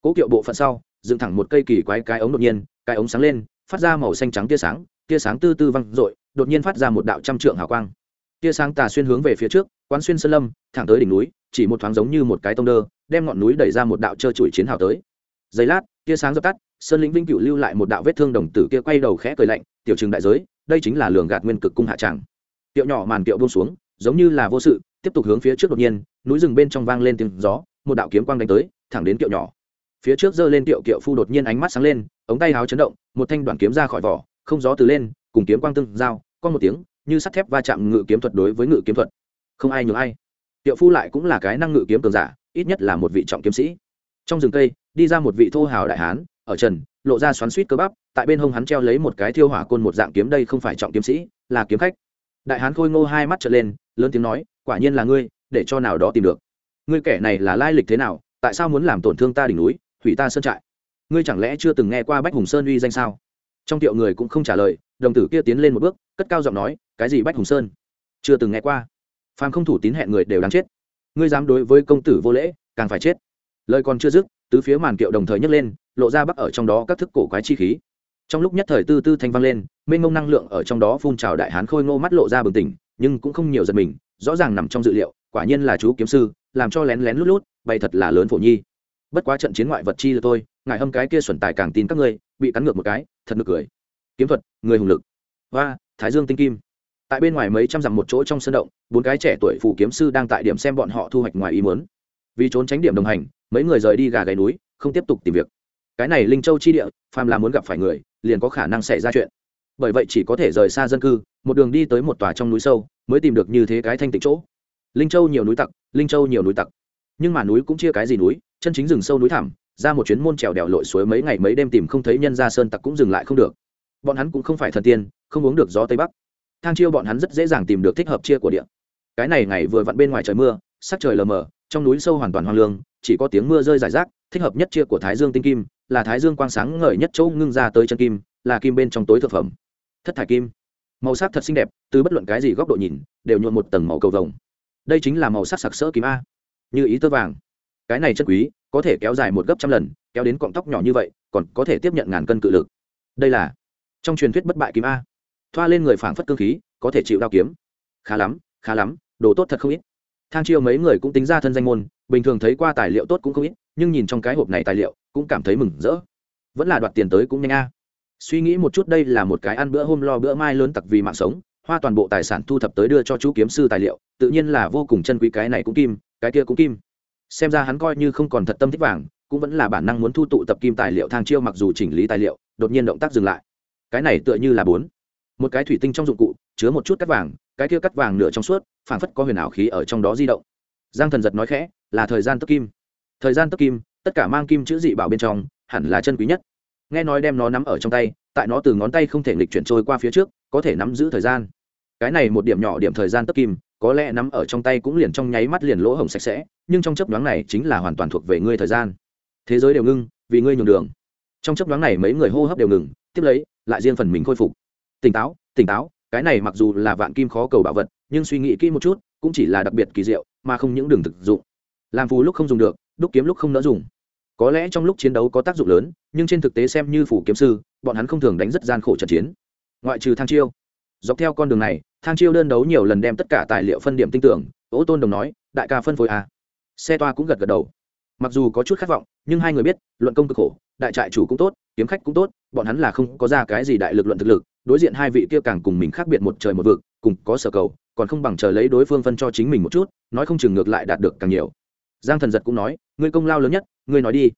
Cố kiệu bộ phận sau, dựng thẳng một cây kỳ quái cái ống đột nhiên, cái ống sáng lên, phát ra màu xanh trắng tia sáng tia sáng tư tư văng r đột nhiên phát ra một đạo trăm trượng hào quang. Tia sáng tà xuyên hướng về phía trước, quán xuyên sơn lâm, thẳng tới đỉnh núi, chỉ một thoáng giống như một cái tông đơ, đem ngọn núi đẩy ra một đạo trơ trụi chiến hào tới. Giây lát, tia sáng dập tắt, sơn lĩnh vinh cựu lưu lại một đạo vết thương đồng tử kia quay đầu khẽ cười lạnh tiểu trừng đại giới, đây chính là lường gạt nguyên cực cung hạ tràng. Tiệu nhỏ màn tiệu buông xuống, giống như là vô sự, tiếp tục hướng phía trước đột nhiên, núi rừng bên trong vang lên tiếng gió, một đạo kiếm quang đánh tới, thẳng đến tiệu nhỏ. Phía trước giơ lên tiệu kiệu phu đột nhiên ánh mắt sáng lên, ống tay háo chấn động, một thanh đoạn kiếm ra khỏi vỏ, không gió từ lên, cùng kiếm quang tương giao con một tiếng, như sắt thép va chạm ngự kiếm thuật đối với ngự kiếm thuật. Không ai nhường ai. Tiệu phu lại cũng là cái năng ngự kiếm cường giả, ít nhất là một vị trọng kiếm sĩ. Trong rừng cây, đi ra một vị thô hào đại hán, ở trần lộ ra xoắn suýt cơ bắp, tại bên hông hắn treo lấy một cái thiêu hỏa côn một dạng kiếm đây không phải trọng kiếm sĩ, là kiếm khách. Đại hán khôi ngô hai mắt trở lên, lớn tiếng nói, quả nhiên là ngươi, để cho nào đó tìm được. Ngươi kẻ này là lai lịch thế nào, tại sao muốn làm tổn thương ta đỉnh núi, hủy ta sơn trại? Ngươi chẳng lẽ chưa từng nghe qua bách hùng sơn uy danh sao? Trong tiệu người cũng không trả lời, đồng tử kia tiến lên một bước, cất cao giọng nói, cái gì bách hùng sơn? Chưa từng nghe qua. Phàm không thủ tín hẹn người đều đáng chết. Ngươi dám đối với công tử vô lễ, càng phải chết. Lời còn chưa dứt tứ phía màn kiệu đồng thời nhấc lên, lộ ra bắc ở trong đó các thức cổ quái chi khí. Trong lúc nhất thời tư tư thanh vang lên, mênh mông năng lượng ở trong đó phun trào đại hán khôi ngô mắt lộ ra bừng tỉnh, nhưng cũng không nhiều giật mình, rõ ràng nằm trong dự liệu, quả nhiên là chú kiếm sư, làm cho lén lén lút lút, bày thật là lớn phổ nhi. Bất quá trận chiến ngoại vật chi là tôi, ngài hâm cái kia xuẩn tài càng tin các ngươi, bị cắn ngược một cái, thật nực cười. Kiếm thuật, người hùng lực. Và thái dương tinh kim. Tại bên ngoài mấy trăm dặm một chỗ trong sân động, bốn cái trẻ tuổi phủ kiếm sư đang tại điểm xem bọn họ thu hoạch ngoài ý muốn. Vì trốn tránh điểm đồng hành mấy người rời đi gà gáy núi, không tiếp tục tìm việc. Cái này linh châu chi địa, phàm là muốn gặp phải người, liền có khả năng xảy ra chuyện. Bởi vậy chỉ có thể rời xa dân cư, một đường đi tới một tòa trong núi sâu, mới tìm được như thế cái thanh tịnh chỗ. Linh châu nhiều núi tặc, linh châu nhiều núi tặc. Nhưng mà núi cũng chia cái gì núi, chân chính rừng sâu núi thẳm, ra một chuyến môn trèo đèo lội suối mấy ngày mấy đêm tìm không thấy nhân ra sơn tặc cũng dừng lại không được. Bọn hắn cũng không phải thần tiên, không uống được gió tây bắc. Thang chiêu bọn hắn rất dễ dàng tìm được thích hợp chia của địa. cái này ngày vừa vặn bên ngoài trời mưa, sắc trời lờ mờ, trong núi sâu hoàn toàn hoang lương chỉ có tiếng mưa rơi rải rác, thích hợp nhất chia của thái dương tinh kim, là thái dương quang sáng ngời nhất chỗ ngưng ra tới chân kim, là kim bên trong tối thực phẩm. Thất thải kim. Màu sắc thật xinh đẹp, từ bất luận cái gì góc độ nhìn, đều nhuộn một tầng màu cầu vồng. Đây chính là màu sắc sặc sỡ kim a. Như ý tơ vàng. Cái này chất quý, có thể kéo dài một gấp trăm lần, kéo đến cọng tóc nhỏ như vậy, còn có thể tiếp nhận ngàn cân cự lực. Đây là trong truyền thuyết bất bại kim a. Thoa lên người phảng phất cơ khí, có thể chịu đao kiếm. Khá lắm khá lắm, đồ tốt thật không ít. Thang chiêu mấy người cũng tính ra thân danh môn bình thường thấy qua tài liệu tốt cũng không ít, nhưng nhìn trong cái hộp này tài liệu, cũng cảm thấy mừng rỡ. Vẫn là đoạt tiền tới cũng nhanh a. Suy nghĩ một chút đây là một cái ăn bữa hôm lo bữa mai lớn tặc vì mạng sống, hoa toàn bộ tài sản thu thập tới đưa cho chú kiếm sư tài liệu, tự nhiên là vô cùng chân quý cái này cũng kim, cái kia cũng kim. Xem ra hắn coi như không còn thật tâm thích vàng, cũng vẫn là bản năng muốn thu tụ tập kim tài liệu thang chiêu mặc dù chỉnh lý tài liệu, đột nhiên động tác dừng lại. Cái này tựa như là bốn. Một cái thủy tinh trong dụng cụ, chứa một chút cắt vàng, cái kia cắt vàng nửa trong suốt, phảng phất có huyền ảo khí ở trong đó di động. Giang thần giật nói khẽ là thời gian tức kim. Thời gian tức kim, tất cả mang kim chữ dị bảo bên trong, hẳn là chân quý nhất. Nghe nói đem nó nắm ở trong tay, tại nó từ ngón tay không thể nghịch chuyển trôi qua phía trước, có thể nắm giữ thời gian. Cái này một điểm nhỏ điểm thời gian tức kim, có lẽ nắm ở trong tay cũng liền trong nháy mắt liền lỗ hổng sạch sẽ, nhưng trong chấp đoán này chính là hoàn toàn thuộc về ngươi thời gian. Thế giới đều ngưng, vì ngươi nhường đường. Trong chấp đoán này mấy người hô hấp đều ngừng, tiếp lấy, lại riêng phần mình khôi phục. Tỉnh táo tỉnh táo, cái này mặc dù là vạn kim khó cầu bảo vật, nhưng suy nghĩ kỹ một chút, cũng chỉ là đặc biệt kỳ diệu, mà không những đường thực dụng làm phù lúc không dùng được, đúc kiếm lúc không nỡ dùng. Có lẽ trong lúc chiến đấu có tác dụng lớn, nhưng trên thực tế xem như phủ kiếm sư, bọn hắn không thường đánh rất gian khổ trận chiến. Ngoại trừ thang chiêu. Dọc theo con đường này, thang chiêu đơn đấu nhiều lần đem tất cả tài liệu phân điểm tinh tưởng, ô tôn đồng nói, đại ca phân phối à. xe toa cũng gật gật đầu. Mặc dù có chút khát vọng, nhưng hai người biết, luận công cực khổ, đại trại chủ cũng tốt, kiếm khách cũng tốt, bọn hắn là không có ra cái gì đại lực luận thực lực, đối diện hai vị kia càng cùng mình khác biệt một trời một vực, cùng có sở cầu, còn không bằng chờ lấy đối phương phân cho chính mình một chút, nói không chừng ngược lại đạt được càng nhiều giang thần giật cũng nói, ngươi công lao lớn nhất, ngươi nói đi.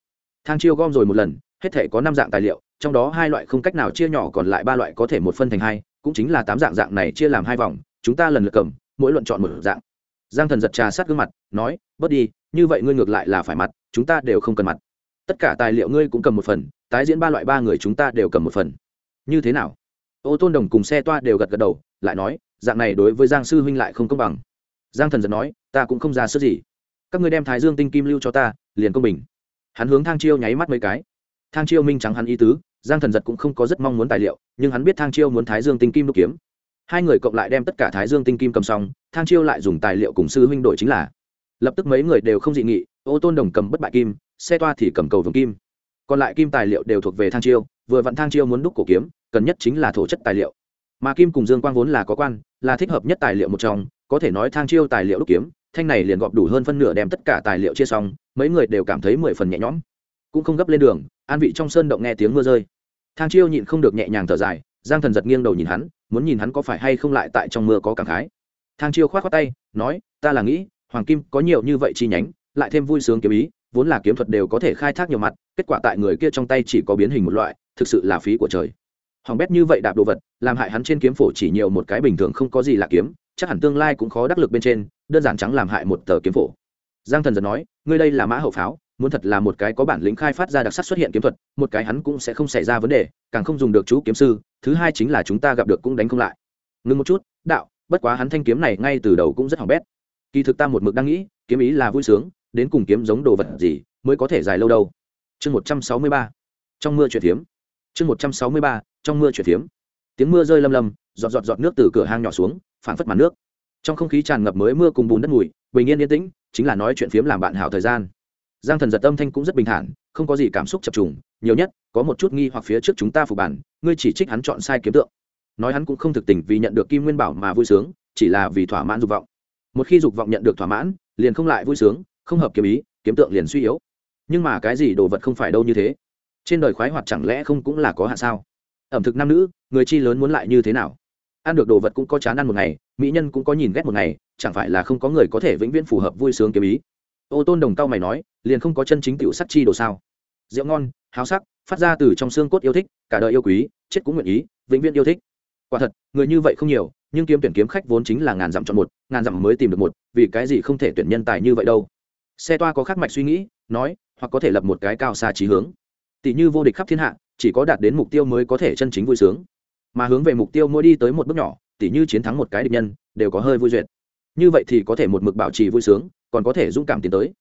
Thang chiêu gom rồi một lần, hết thể có năm dạng tài liệu, trong đó hai loại không cách nào chia nhỏ còn lại ba loại có thể một phân thành hai, cũng chính là tám dạng dạng này chia làm hai vòng, chúng ta lần lượt cầm, mỗi luận chọn một dạng. Giang thần giật trà sát gương mặt, nói, bớt đi, như vậy ngươi ngược lại là phải mặt, chúng ta đều không cần mặt. Tất cả tài liệu ngươi cũng cầm một phần, tái diễn ba loại ba người chúng ta đều cầm một phần. Như thế nào? Ô tôn đồng cùng xe toa đều gật gật đầu, lại nói, dạng này đối với giang sư huynh lại không công bằng. Giang thần giật nói, ta cũng không ra sức gì các ngươi đem thái dương tinh kim lưu cho ta, liền công bình. Hắn hướng thang chiêu nháy mắt mấy cái. Thang chiêu minh trắng hắn ý tứ, giang thần giật cũng không có rất mong muốn tài liệu, nhưng hắn biết thang chiêu muốn thái dương tinh kim đúc kiếm. Hai người cộng lại đem tất cả thái dương tinh kim cầm xong, thang chiêu lại dùng tài liệu cùng sư huynh đổi chính là. Lập tức mấy người đều không dị nghị, ô tôn đồng cầm bất bại kim, xe toa thì cầm cầu vồng kim. Còn lại kim tài liệu đều thuộc về thang chiêu, vừa vặn thang chiêu muốn đúc cổ kiếm, cần nhất chính là thổ chất tài liệu. Mà kim cùng dương quang vốn là có quan, là thích hợp nhất tài liệu một trong, có thể nói thang chiêu tài liệu đúc kiếm thanh này liền gọp đủ hơn phân nửa đem tất cả tài liệu chia xong, mấy người đều cảm thấy mười phần nhẹ nhõm. Cũng không gấp lên đường, an vị trong sơn động nghe tiếng mưa rơi. Thang chiêu nhịn không được nhẹ nhàng thở dài, giang thần giật nghiêng đầu nhìn hắn, muốn nhìn hắn có phải hay không lại tại trong mưa có cảm khái. Thang chiêu k h o á t khoác tay, nói, ta là nghĩ, hoàng kim có nhiều như vậy chi nhánh, lại thêm vui sướng kiếm ý, vốn là kiếm thuật đều có thể khai thác nhiều mặt, kết quả tại người kia trong tay chỉ có biến hình một loại, thực sự là phí của trời. Hoàng bét như vậy đạp đồ vật, làm hại hắn trên kiếm phổ chỉ nhiều một cái bình thường không có gì là kiếm, chắc hẳn tương lai cũng khó đắc lực bên trên đơn giản trắng làm hại một tờ kiếm phổ. Giang thần giật nói, ngươi đây là mã hậu pháo, muốn thật là một cái có bản lĩnh khai phát ra đặc sắc xuất hiện kiếm thuật, một cái hắn cũng sẽ không xảy ra vấn đề, càng không dùng được chú kiếm sư, thứ hai chính là chúng ta gặp được cũng đánh không lại. Ngưng một chút, đạo, bất quá hắn thanh kiếm này ngay từ đầu cũng rất hỏng bét. Kỳ thực ta một mực đang nghĩ, kiếm ý là vui sướng, đến cùng kiếm giống đồ vật gì, mới có thể dài lâu đâu. Chương một trăm sáu mươi ba, trong mưa chuyển phiếm chương một trăm sáu mươi ba, trong mưa chuyển phiếm tiếng mưa rơi lâm lâm giọt giọt giọt nước từ cửa hang nhỏ xuống, phảng phất màn nước trong không khí tràn ngập mới mưa cùng bùn đất mùi, bình yên yên tĩnh, chính là nói chuyện phiếm làm bạn hảo thời gian. Giang thần giật âm thanh cũng rất bình thản, không có gì cảm xúc chập trùng, nhiều nhất, có một chút nghi hoặc phía trước chúng ta phục bản, ngươi chỉ trích hắn chọn sai kiếm tượng. Nói hắn cũng không thực tình vì nhận được kim nguyên bảo mà vui sướng, chỉ là vì thỏa mãn dục vọng. Một khi dục vọng nhận được thỏa mãn, liền không lại vui sướng, không hợp kiếm ý, kiếm tượng liền suy yếu. Nhưng mà cái gì đồ vật không phải đâu như thế? Trên đời khoái hoạt chẳng lẽ không cũng là có hạ sao? Ẩm thực nam nữ, người chi lớn muốn lại như thế nào? Ăn được đồ vật cũng có chán ăn một ngày mỹ nhân cũng có nhìn ghét một ngày, chẳng phải là không có người có thể vĩnh viễn phù hợp vui sướng kiếm ý. Ô tôn đồng cao mày nói, liền không có chân chính tiểu sắc chi đồ sao? Rượu ngon, háo sắc, phát ra từ trong xương cốt yêu thích, cả đời yêu quý, chết cũng nguyện ý, vĩnh viễn yêu thích. Quả thật, người như vậy không nhiều, nhưng kiếm tuyển kiếm khách vốn chính là ngàn dặm chọn một, ngàn dặm mới tìm được một, vì cái gì không thể tuyển nhân tài như vậy đâu? Xe toa có khắc mạch suy nghĩ, nói, hoặc có thể lập một cái cao xa trí hướng. Tỷ như vô địch khắp thiên hạ, chỉ có đạt đến mục tiêu mới có thể chân chính vui sướng. Mà hướng về mục tiêu mỗi đi tới một bước nhỏ tỉ như chiến thắng một cái địch nhân, đều có hơi vui duyệt. Như vậy thì có thể một mực bảo trì vui sướng, còn có thể dũng cảm tiến tới.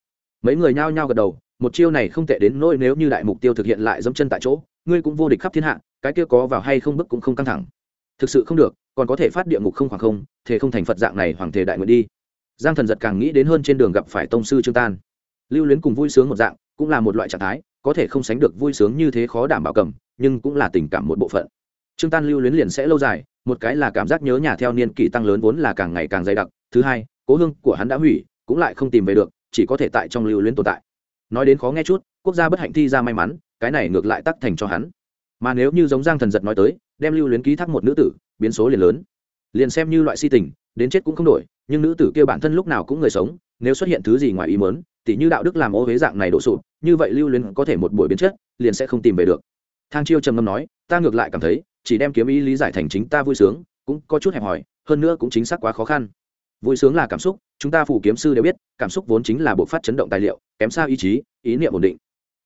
Mấy người nhao nhao gật đầu, một chiêu này không tệ đến nỗi nếu như đại mục tiêu thực hiện lại dẫm chân tại chỗ, ngươi cũng vô địch khắp thiên hạ, cái kia có vào hay không bức cũng không căng thẳng. Thực sự không được, còn có thể phát địa ngục không khoảng không, thế không thành phật dạng này hoàng thể đại nguyện đi. Giang thần giật càng nghĩ đến hơn trên đường gặp phải tông sư trương tan. Lưu luyến cùng vui sướng một dạng, cũng là một loại trạng thái, có thể không sánh được vui sướng như thế khó đảm bảo cầm, nhưng cũng là tình cảm một bộ phận trương tan lưu luyến liền sẽ lâu dài, một cái là cảm giác nhớ nhà theo niên kỷ tăng lớn vốn là càng ngày càng dày đặc, thứ hai, cố hương của hắn đã hủy, cũng lại không tìm về được, chỉ có thể tại trong lưu luyến tồn tại. Nói đến khó nghe chút, quốc gia bất hạnh thi ra may mắn, cái này ngược lại tắc thành cho hắn. Mà nếu như giống giang thần giật nói tới, đem lưu luyến ký thác một nữ tử, biến số liền lớn. Liền xem như loại si tình, đến chết cũng không đổi, nhưng nữ tử kia bản thân lúc nào cũng người sống, nếu xuất hiện thứ gì ngoài ý mớn tỉ như đạo đức làm ô huế dạng này đổ sụp, như vậy lưu luyến có thể một buổi biến chất, liền sẽ không tìm về được. Thang chiêu trầm ngâm nói, ta ngược lại cảm thấy chỉ đem kiếm ý lý giải thành chính ta vui sướng, cũng có chút hẹp hòi, hơn nữa cũng chính xác quá khó khăn. Vui sướng là cảm xúc, chúng ta phủ kiếm sư đều biết, cảm xúc vốn chính là bộ phát chấn động tài liệu, kém xa ý chí, ý niệm ổn định.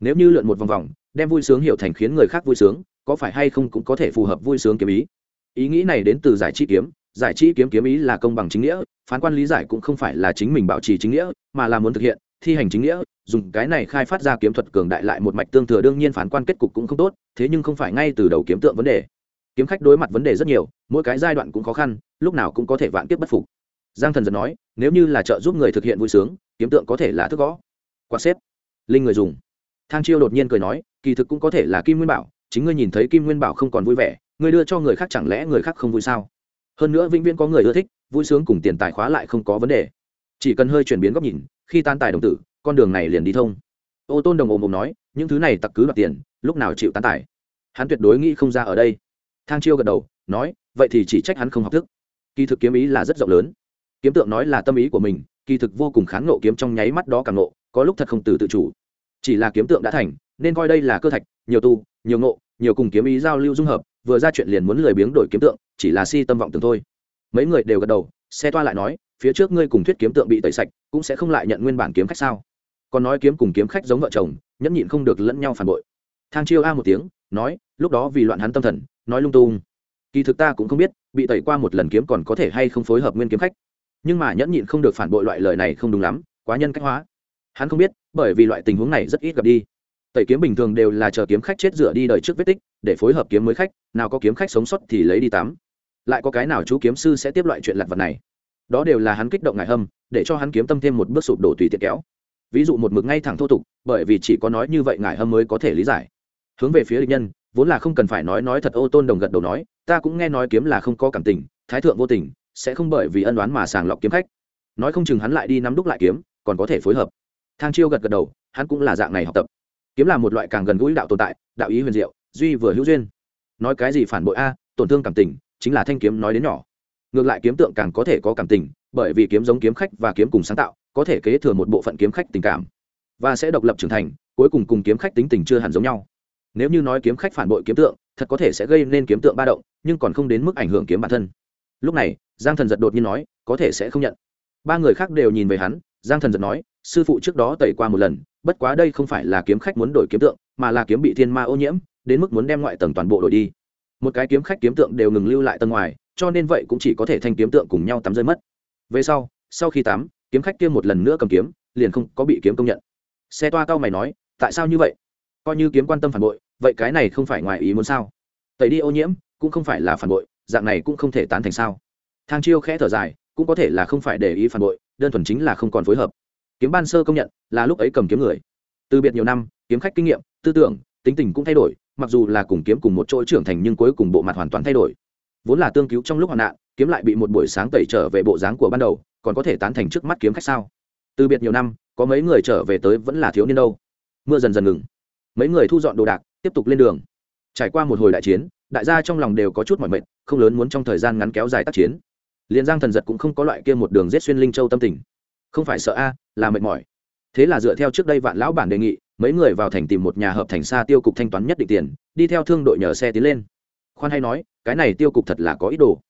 Nếu như lượn một vòng vòng, đem vui sướng hiểu thành khiến người khác vui sướng, có phải hay không cũng có thể phù hợp vui sướng kiếm ý? Ý nghĩ này đến từ giải trí kiếm, giải trí kiếm kiếm ý là công bằng chính nghĩa, phán quan lý giải cũng không phải là chính mình bảo trì chính nghĩa, mà là muốn thực hiện, thi hành chính nghĩa, dùng cái này khai phát ra kiếm thuật cường đại lại một mạch tương thừa đương nhiên phán quan kết cục cũng không tốt, thế nhưng không phải ngay từ đầu kiếm tượng vấn đề kiếm khách đối mặt vấn đề rất nhiều, mỗi cái giai đoạn cũng khó khăn, lúc nào cũng có thể vạn kiếp bất phục. Giang thần giật nói, nếu như là trợ giúp người thực hiện vui sướng, kiếm tượng có thể là thức gõ. Quạt xếp. Linh người dùng. Thang chiêu đột nhiên cười nói, kỳ thực cũng có thể là kim nguyên bảo, chính ngươi nhìn thấy kim nguyên bảo không còn vui vẻ, ngươi đưa cho người khác chẳng lẽ người khác không vui sao? Hơn nữa vĩnh viễn có người ưa thích, vui sướng cùng tiền tài khóa lại không có vấn đề. Chỉ cần hơi chuyển biến góc nhìn, khi tan tài đồng tử, con đường này liền đi thông. Ô tôn đồng ồm ồm nói, những thứ này tặc cứ đoạt tiền, lúc nào chịu tan tài? Hắn tuyệt đối nghĩ không ra ở đây thang chiêu gật đầu, nói, vậy thì chỉ trách hắn không học thức. Kỳ thực kiếm ý là rất rộng lớn. Kiếm tượng nói là tâm ý của mình, kỳ thực vô cùng kháng nộ kiếm trong nháy mắt đó càng nộ có lúc thật không từ tự chủ. Chỉ là kiếm tượng đã thành, nên coi đây là cơ thạch, nhiều tu, nhiều ngộ, nhiều cùng kiếm ý giao lưu dung hợp, vừa ra chuyện liền muốn lười biếng đổi kiếm tượng, chỉ là si tâm vọng tưởng thôi. Mấy người đều gật đầu, xe toa lại nói, phía trước ngươi cùng thuyết kiếm tượng bị tẩy sạch, cũng sẽ không lại nhận nguyên bản kiếm khách sao? Còn nói kiếm cùng kiếm khách giống vợ chồng, nhẫn nhịn không được lẫn nhau phản bội thang chiêu a một tiếng, nói, lúc đó vì loạn hắn tâm thần, nói lung tung. Kỳ thực ta cũng không biết, bị tẩy qua một lần kiếm còn có thể hay không phối hợp nguyên kiếm khách. Nhưng mà nhẫn nhịn không được phản bội loại lời này không đúng lắm, quá nhân cách hóa. Hắn không biết, bởi vì loại tình huống này rất ít gặp đi. Tẩy kiếm bình thường đều là chờ kiếm khách chết rửa đi đời trước vết tích, để phối hợp kiếm mới khách, nào có kiếm khách sống sót thì lấy đi tắm. Lại có cái nào chú kiếm sư sẽ tiếp loại chuyện lặt vật này? Đó đều là hắn kích động ngại hâm, để cho hắn kiếm tâm thêm một bước sụp đổ tùy tiện kéo. Ví dụ một mực ngay thẳng thô tục, bởi vì chỉ có nói như vậy ngại hâm mới có thể lý giải hướng về phía địch nhân, vốn là không cần phải nói nói thật ô tôn đồng gật đầu nói, ta cũng nghe nói kiếm là không có cảm tình, thái thượng vô tình, sẽ không bởi vì ân đoán mà sàng lọc kiếm khách. Nói không chừng hắn lại đi nắm đúc lại kiếm, còn có thể phối hợp. Thang chiêu gật gật đầu, hắn cũng là dạng này học tập. Kiếm là một loại càng gần gũi đạo tồn tại, đạo ý huyền diệu, duy vừa hữu duyên. Nói cái gì phản bội a, tổn thương cảm tình, chính là thanh kiếm nói đến nhỏ. Ngược lại kiếm tượng càng có thể có cảm tình, bởi vì kiếm giống kiếm khách và kiếm cùng sáng tạo, có thể kế thừa một bộ phận kiếm khách tình cảm. Và sẽ độc lập trưởng thành, cuối cùng cùng kiếm khách tính tình chưa hẳn giống nhau nếu như nói kiếm khách phản bội kiếm tượng, thật có thể sẽ gây nên kiếm tượng ba động, nhưng còn không đến mức ảnh hưởng kiếm bản thân. Lúc này, giang thần giật đột nhiên nói, có thể sẽ không nhận. Ba người khác đều nhìn về hắn, giang thần giật nói, sư phụ trước đó tẩy qua một lần, bất quá đây không phải là kiếm khách muốn đổi kiếm tượng, mà là kiếm bị thiên ma ô nhiễm, đến mức muốn đem ngoại tầng toàn bộ đổi đi. Một cái kiếm khách kiếm tượng đều ngừng lưu lại tầng ngoài, cho nên vậy cũng chỉ có thể thanh kiếm tượng cùng nhau tắm rơi mất. Về sau sau khi tắm, kiếm khách kia một lần nữa cầm kiếm, liền không có bị kiếm công nhận. Xe toa cao mày nói, tại sao như vậy? Coi như kiếm quan tâm phản bội, vậy cái này không phải ngoài ý muốn sao? Tẩy đi ô nhiễm, cũng không phải là phản bội, dạng này cũng không thể tán thành sao? Thang chiêu khẽ thở dài, cũng có thể là không phải để ý phản bội, đơn thuần chính là không còn phối hợp. Kiếm ban sơ công nhận, là lúc ấy cầm kiếm người. Từ biệt nhiều năm, kiếm khách kinh nghiệm, tư tưởng, tính tình cũng thay đổi, mặc dù là cùng kiếm cùng một chỗ trưởng thành nhưng cuối cùng bộ mặt hoàn toàn thay đổi. Vốn là tương cứu trong lúc hoạn nạn, kiếm lại bị một buổi sáng tẩy trở về bộ dáng của ban đầu, còn có thể tán thành trước mắt kiếm khách sao? Từ biệt nhiều năm, có mấy người trở về tới vẫn là thiếu niên đâu? Mưa dần dần ngừng mấy người thu dọn đồ đạc, tiếp tục lên đường. Trải qua một hồi đại chiến, đại gia trong lòng đều có chút mỏi mệt, không lớn muốn trong thời gian ngắn kéo dài tác chiến. Liền giang thần giật cũng không có loại kia một đường rết xuyên linh châu tâm tình. Không phải sợ a, là mệt mỏi. Thế là dựa theo trước đây vạn lão bản đề nghị, mấy người vào thành tìm một nhà hợp thành xa tiêu cục thanh toán nhất định tiền, đi theo thương đội nhờ xe tiến lên. Khoan hay nói, cái này tiêu cục thật là có ý đồ.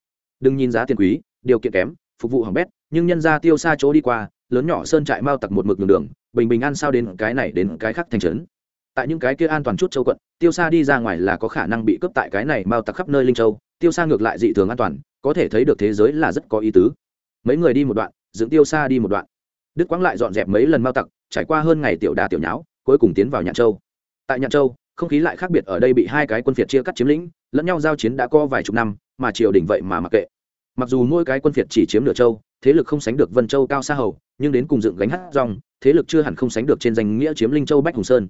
Đừng nhìn giá tiền quý, điều kiện kém, phục vụ hỏng bét, nhưng nhân ra tiêu xa chỗ đi qua, lớn nhỏ sơn trại mau tặc một mực đường đường, bình bình ăn sao đến cái này đến cái khác thành trấn tại những cái kia an toàn chút châu quận, tiêu xa đi ra ngoài là có khả năng bị cướp tại cái này mao tặc khắp nơi linh châu, tiêu xa ngược lại dị thường an toàn, có thể thấy được thế giới là rất có ý tứ. Mấy người đi một đoạn, dựng tiêu xa đi một đoạn. Đức quang lại dọn dẹp mấy lần mao tặc, trải qua hơn ngày tiểu đà tiểu nháo, cuối cùng tiến vào nhạn châu. Tại nhạn châu, không khí lại khác biệt, ở đây bị hai cái quân phiệt chia cắt chiếm lĩnh, lẫn nhau giao chiến đã có vài chục năm, mà triều đình vậy mà mặc kệ. Mặc dù mỗi cái quân phiệt chỉ chiếm nửa châu, thế lực không sánh được vân châu cao xa hầu, nhưng đến cùng dựng gánh hát rong, thế lực chưa hẳn không sánh được trên danh nghĩa chiếm linh châu bách hùng sơn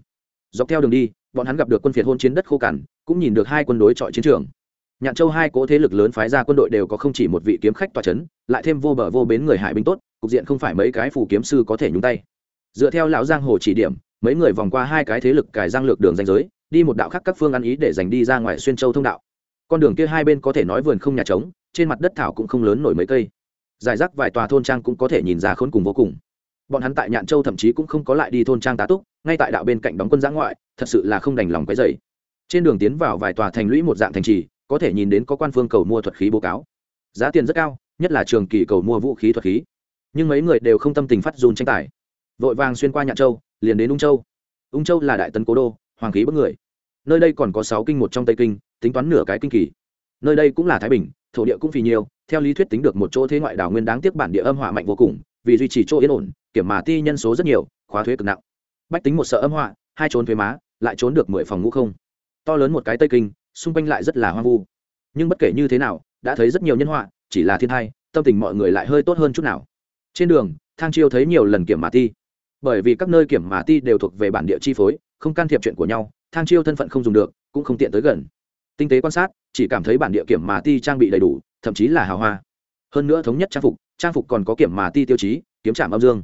dọc theo đường đi, bọn hắn gặp được quân phiệt hôn chiến đất khô cằn, cũng nhìn được hai quân đối chọi chiến trường. Nhạn châu hai cỗ thế lực lớn phái ra quân đội đều có không chỉ một vị kiếm khách tòa c h ấ n lại thêm vô bờ vô bến người hải binh tốt, cục diện không phải mấy cái phù kiếm sư có thể nhúng tay. Dựa theo lão giang hồ chỉ điểm, mấy người vòng qua hai cái thế lực cài giang lược đường danh giới, đi một đạo khác các phương ăn ý để giành đi ra ngoài xuyên châu thông đạo. Con đường kia hai bên có thể nói vườn không nhà trống, trên mặt đất thảo cũng không lớn nổi mấy cây. Giải rác vài tòa thôn trang cũng có thể nhìn ra khốn cùng vô cùng bọn hắn tại nhạn châu thậm chí cũng không có lại đi thôn trang tá túc, ngay tại đạo bên cạnh đóng quân giã ngoại, thật sự là không đành lòng cái dày trên đường tiến vào vài tòa thành lũy một dạng thành trì, có thể nhìn đến có quan phương cầu mua thuật khí bố cáo. Giá tiền rất cao, nhất là trường kỳ cầu mua vũ khí thuật khí. Nhưng mấy người đều không tâm tình phát dùn tranh tài. Vội vàng xuyên qua nhạn châu, liền đến ung châu. Ung châu là đại tấn cố đô, hoàng khí bất người. Nơi đây còn có sáu kinh một trong tây kinh, tính toán nửa cái kinh kỳ. Nơi đây cũng là thái bình, thổ địa cũng phì nhiều, theo lý thuyết tính được một chỗ thế ngoại đảo nguyên đáng tiếc bản địa âm hỏa mạnh vô cùng vì duy trì chỗ yên ổn, kiểm mà ti nhân số rất nhiều, khóa thuế cực nặng. Bách tính một sợ âm họa, hai trốn thuế má, lại trốn được mười phòng ngũ không. To lớn một cái tây kinh, xung quanh lại rất là hoang vu. Nhưng bất kể như thế nào, đã thấy rất nhiều nhân họa, chỉ là thiên hai, tâm tình mọi người lại hơi tốt hơn chút nào. Trên đường, thang chiêu thấy nhiều lần kiểm mà ti. Bởi vì các nơi kiểm mà ti đều thuộc về bản địa chi phối, không can thiệp chuyện của nhau, thang chiêu thân phận không dùng được, cũng không tiện tới gần. Tinh tế quan sát, chỉ cảm thấy bản địa kiểm mà ti trang bị đầy đủ, thậm chí là hào hoa. Hơn nữa thống nhất trang phục trang phục còn có kiểm mà ti tiêu chí, kiếm trạm âm dương.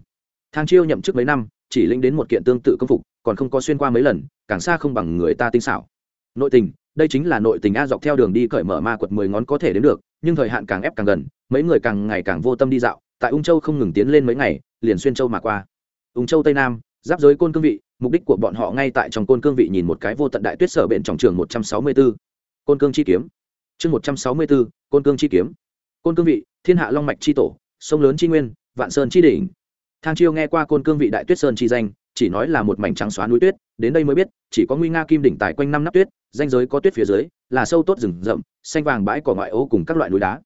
Thang chiêu nhậm chức mấy năm, chỉ lĩnh đến một kiện tương tự công phục, còn không có xuyên qua mấy lần, càng xa không bằng người ta tinh xảo. Nội tình, đây chính là nội tình a dọc theo đường đi cởi mở ma quật mười ngón có thể đến được, nhưng thời hạn càng ép càng gần, mấy người càng ngày càng vô tâm đi dạo, tại ung châu không ngừng tiến lên mấy ngày, liền xuyên châu mà qua. Ung châu tây nam, giáp giới côn cương vị, mục đích của bọn họ ngay tại trong côn cương vị nhìn một cái vô tận đại tuyết sở bện trọng trường một trăm sáu mươi b ố côn cương chi kiếm. Chương một trăm sáu mươi b ố côn cương chi kiếm. Côn cương vị, thiên hạ long mạch chi tổ sông lớn chi nguyên, vạn sơn chi đỉnh. Thang chiêu nghe qua côn cương vị đại tuyết sơn chi danh, chỉ nói là một mảnh trắng xóa núi tuyết, đến đây mới biết, chỉ có nguy nga kim đỉnh tại quanh năm nắp tuyết, danh giới có tuyết phía dưới, là sâu tốt rừng rậm, xanh vàng bãi cỏ ngoại ô cùng các loại núi đá.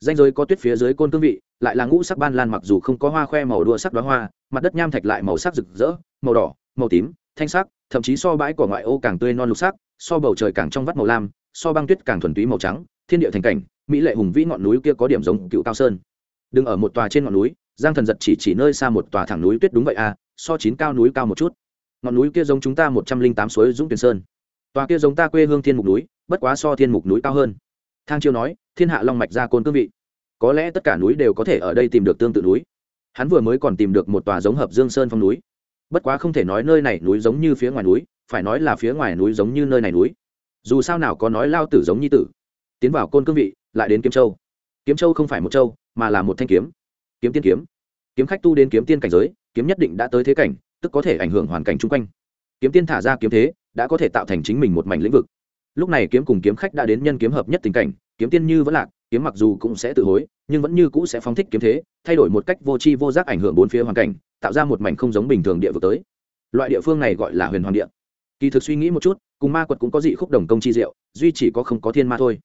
Danh giới có tuyết phía dưới côn cương vị, lại là ngũ sắc ban lan mặc dù không có hoa khoe màu đua sắc đoá hoa, mặt đất nham thạch lại màu sắc rực rỡ, màu đỏ, màu tím, thanh sắc, thậm chí so bãi cỏ ngoại ô càng tươi non lục sắc, so bầu trời càng trong vắt màu lam, so băng tuyết càng thuần túy màu trắng, thiên địa thành cảnh, mỹ lệ hùng vĩ ngọn núi kia có điểm giống cựu cao sơn đừng ở một tòa trên ngọn núi, giang thần giật chỉ chỉ nơi xa một tòa thẳng núi tuyết đúng vậy à so chín cao núi cao một chút. Ngọn núi kia giống chúng ta một trăm linh tám suối dũng Tiền sơn. Tòa kia giống ta quê hương thiên mục núi, bất quá so thiên mục núi cao hơn. Thang chiêu nói, thiên hạ long mạch ra côn cương vị. Có lẽ tất cả núi đều có thể ở đây tìm được tương tự núi. Hắn vừa mới còn tìm được một tòa giống hợp dương sơn phong núi. Bất quá không thể nói nơi này núi giống như phía ngoài núi, phải nói là phía ngoài núi giống như nơi này núi. Dù sao nào có nói lao tử giống như tử. Tiến vào côn cương vị, lại đến kiếm châu kiếm châu không phải một châu, mà là một thanh kiếm. Kiếm tiên kiếm. Kiếm khách tu đến kiếm tiên cảnh giới, kiếm nhất định đã tới thế cảnh, tức có thể ảnh hưởng hoàn cảnh chung quanh. Kiếm tiên thả ra kiếm thế, đã có thể tạo thành chính mình một mảnh lĩnh vực. Lúc này kiếm cùng kiếm khách đã đến nhân kiếm hợp nhất tình cảnh, kiếm tiên như vẫn lạc, kiếm mặc dù cũng sẽ tự hối, nhưng vẫn như cũ sẽ phóng thích kiếm thế, thay đổi một cách vô tri vô giác ảnh hưởng bốn phía hoàn cảnh, tạo ra một mảnh không giống bình thường địa vực tới. Loại địa phương này gọi là huyền hoàng địa. Kỳ thực suy nghĩ một chút, cùng ma quật cũng có dị khúc đồng công chi diệu, duy chỉ có không có thiên ma thôi.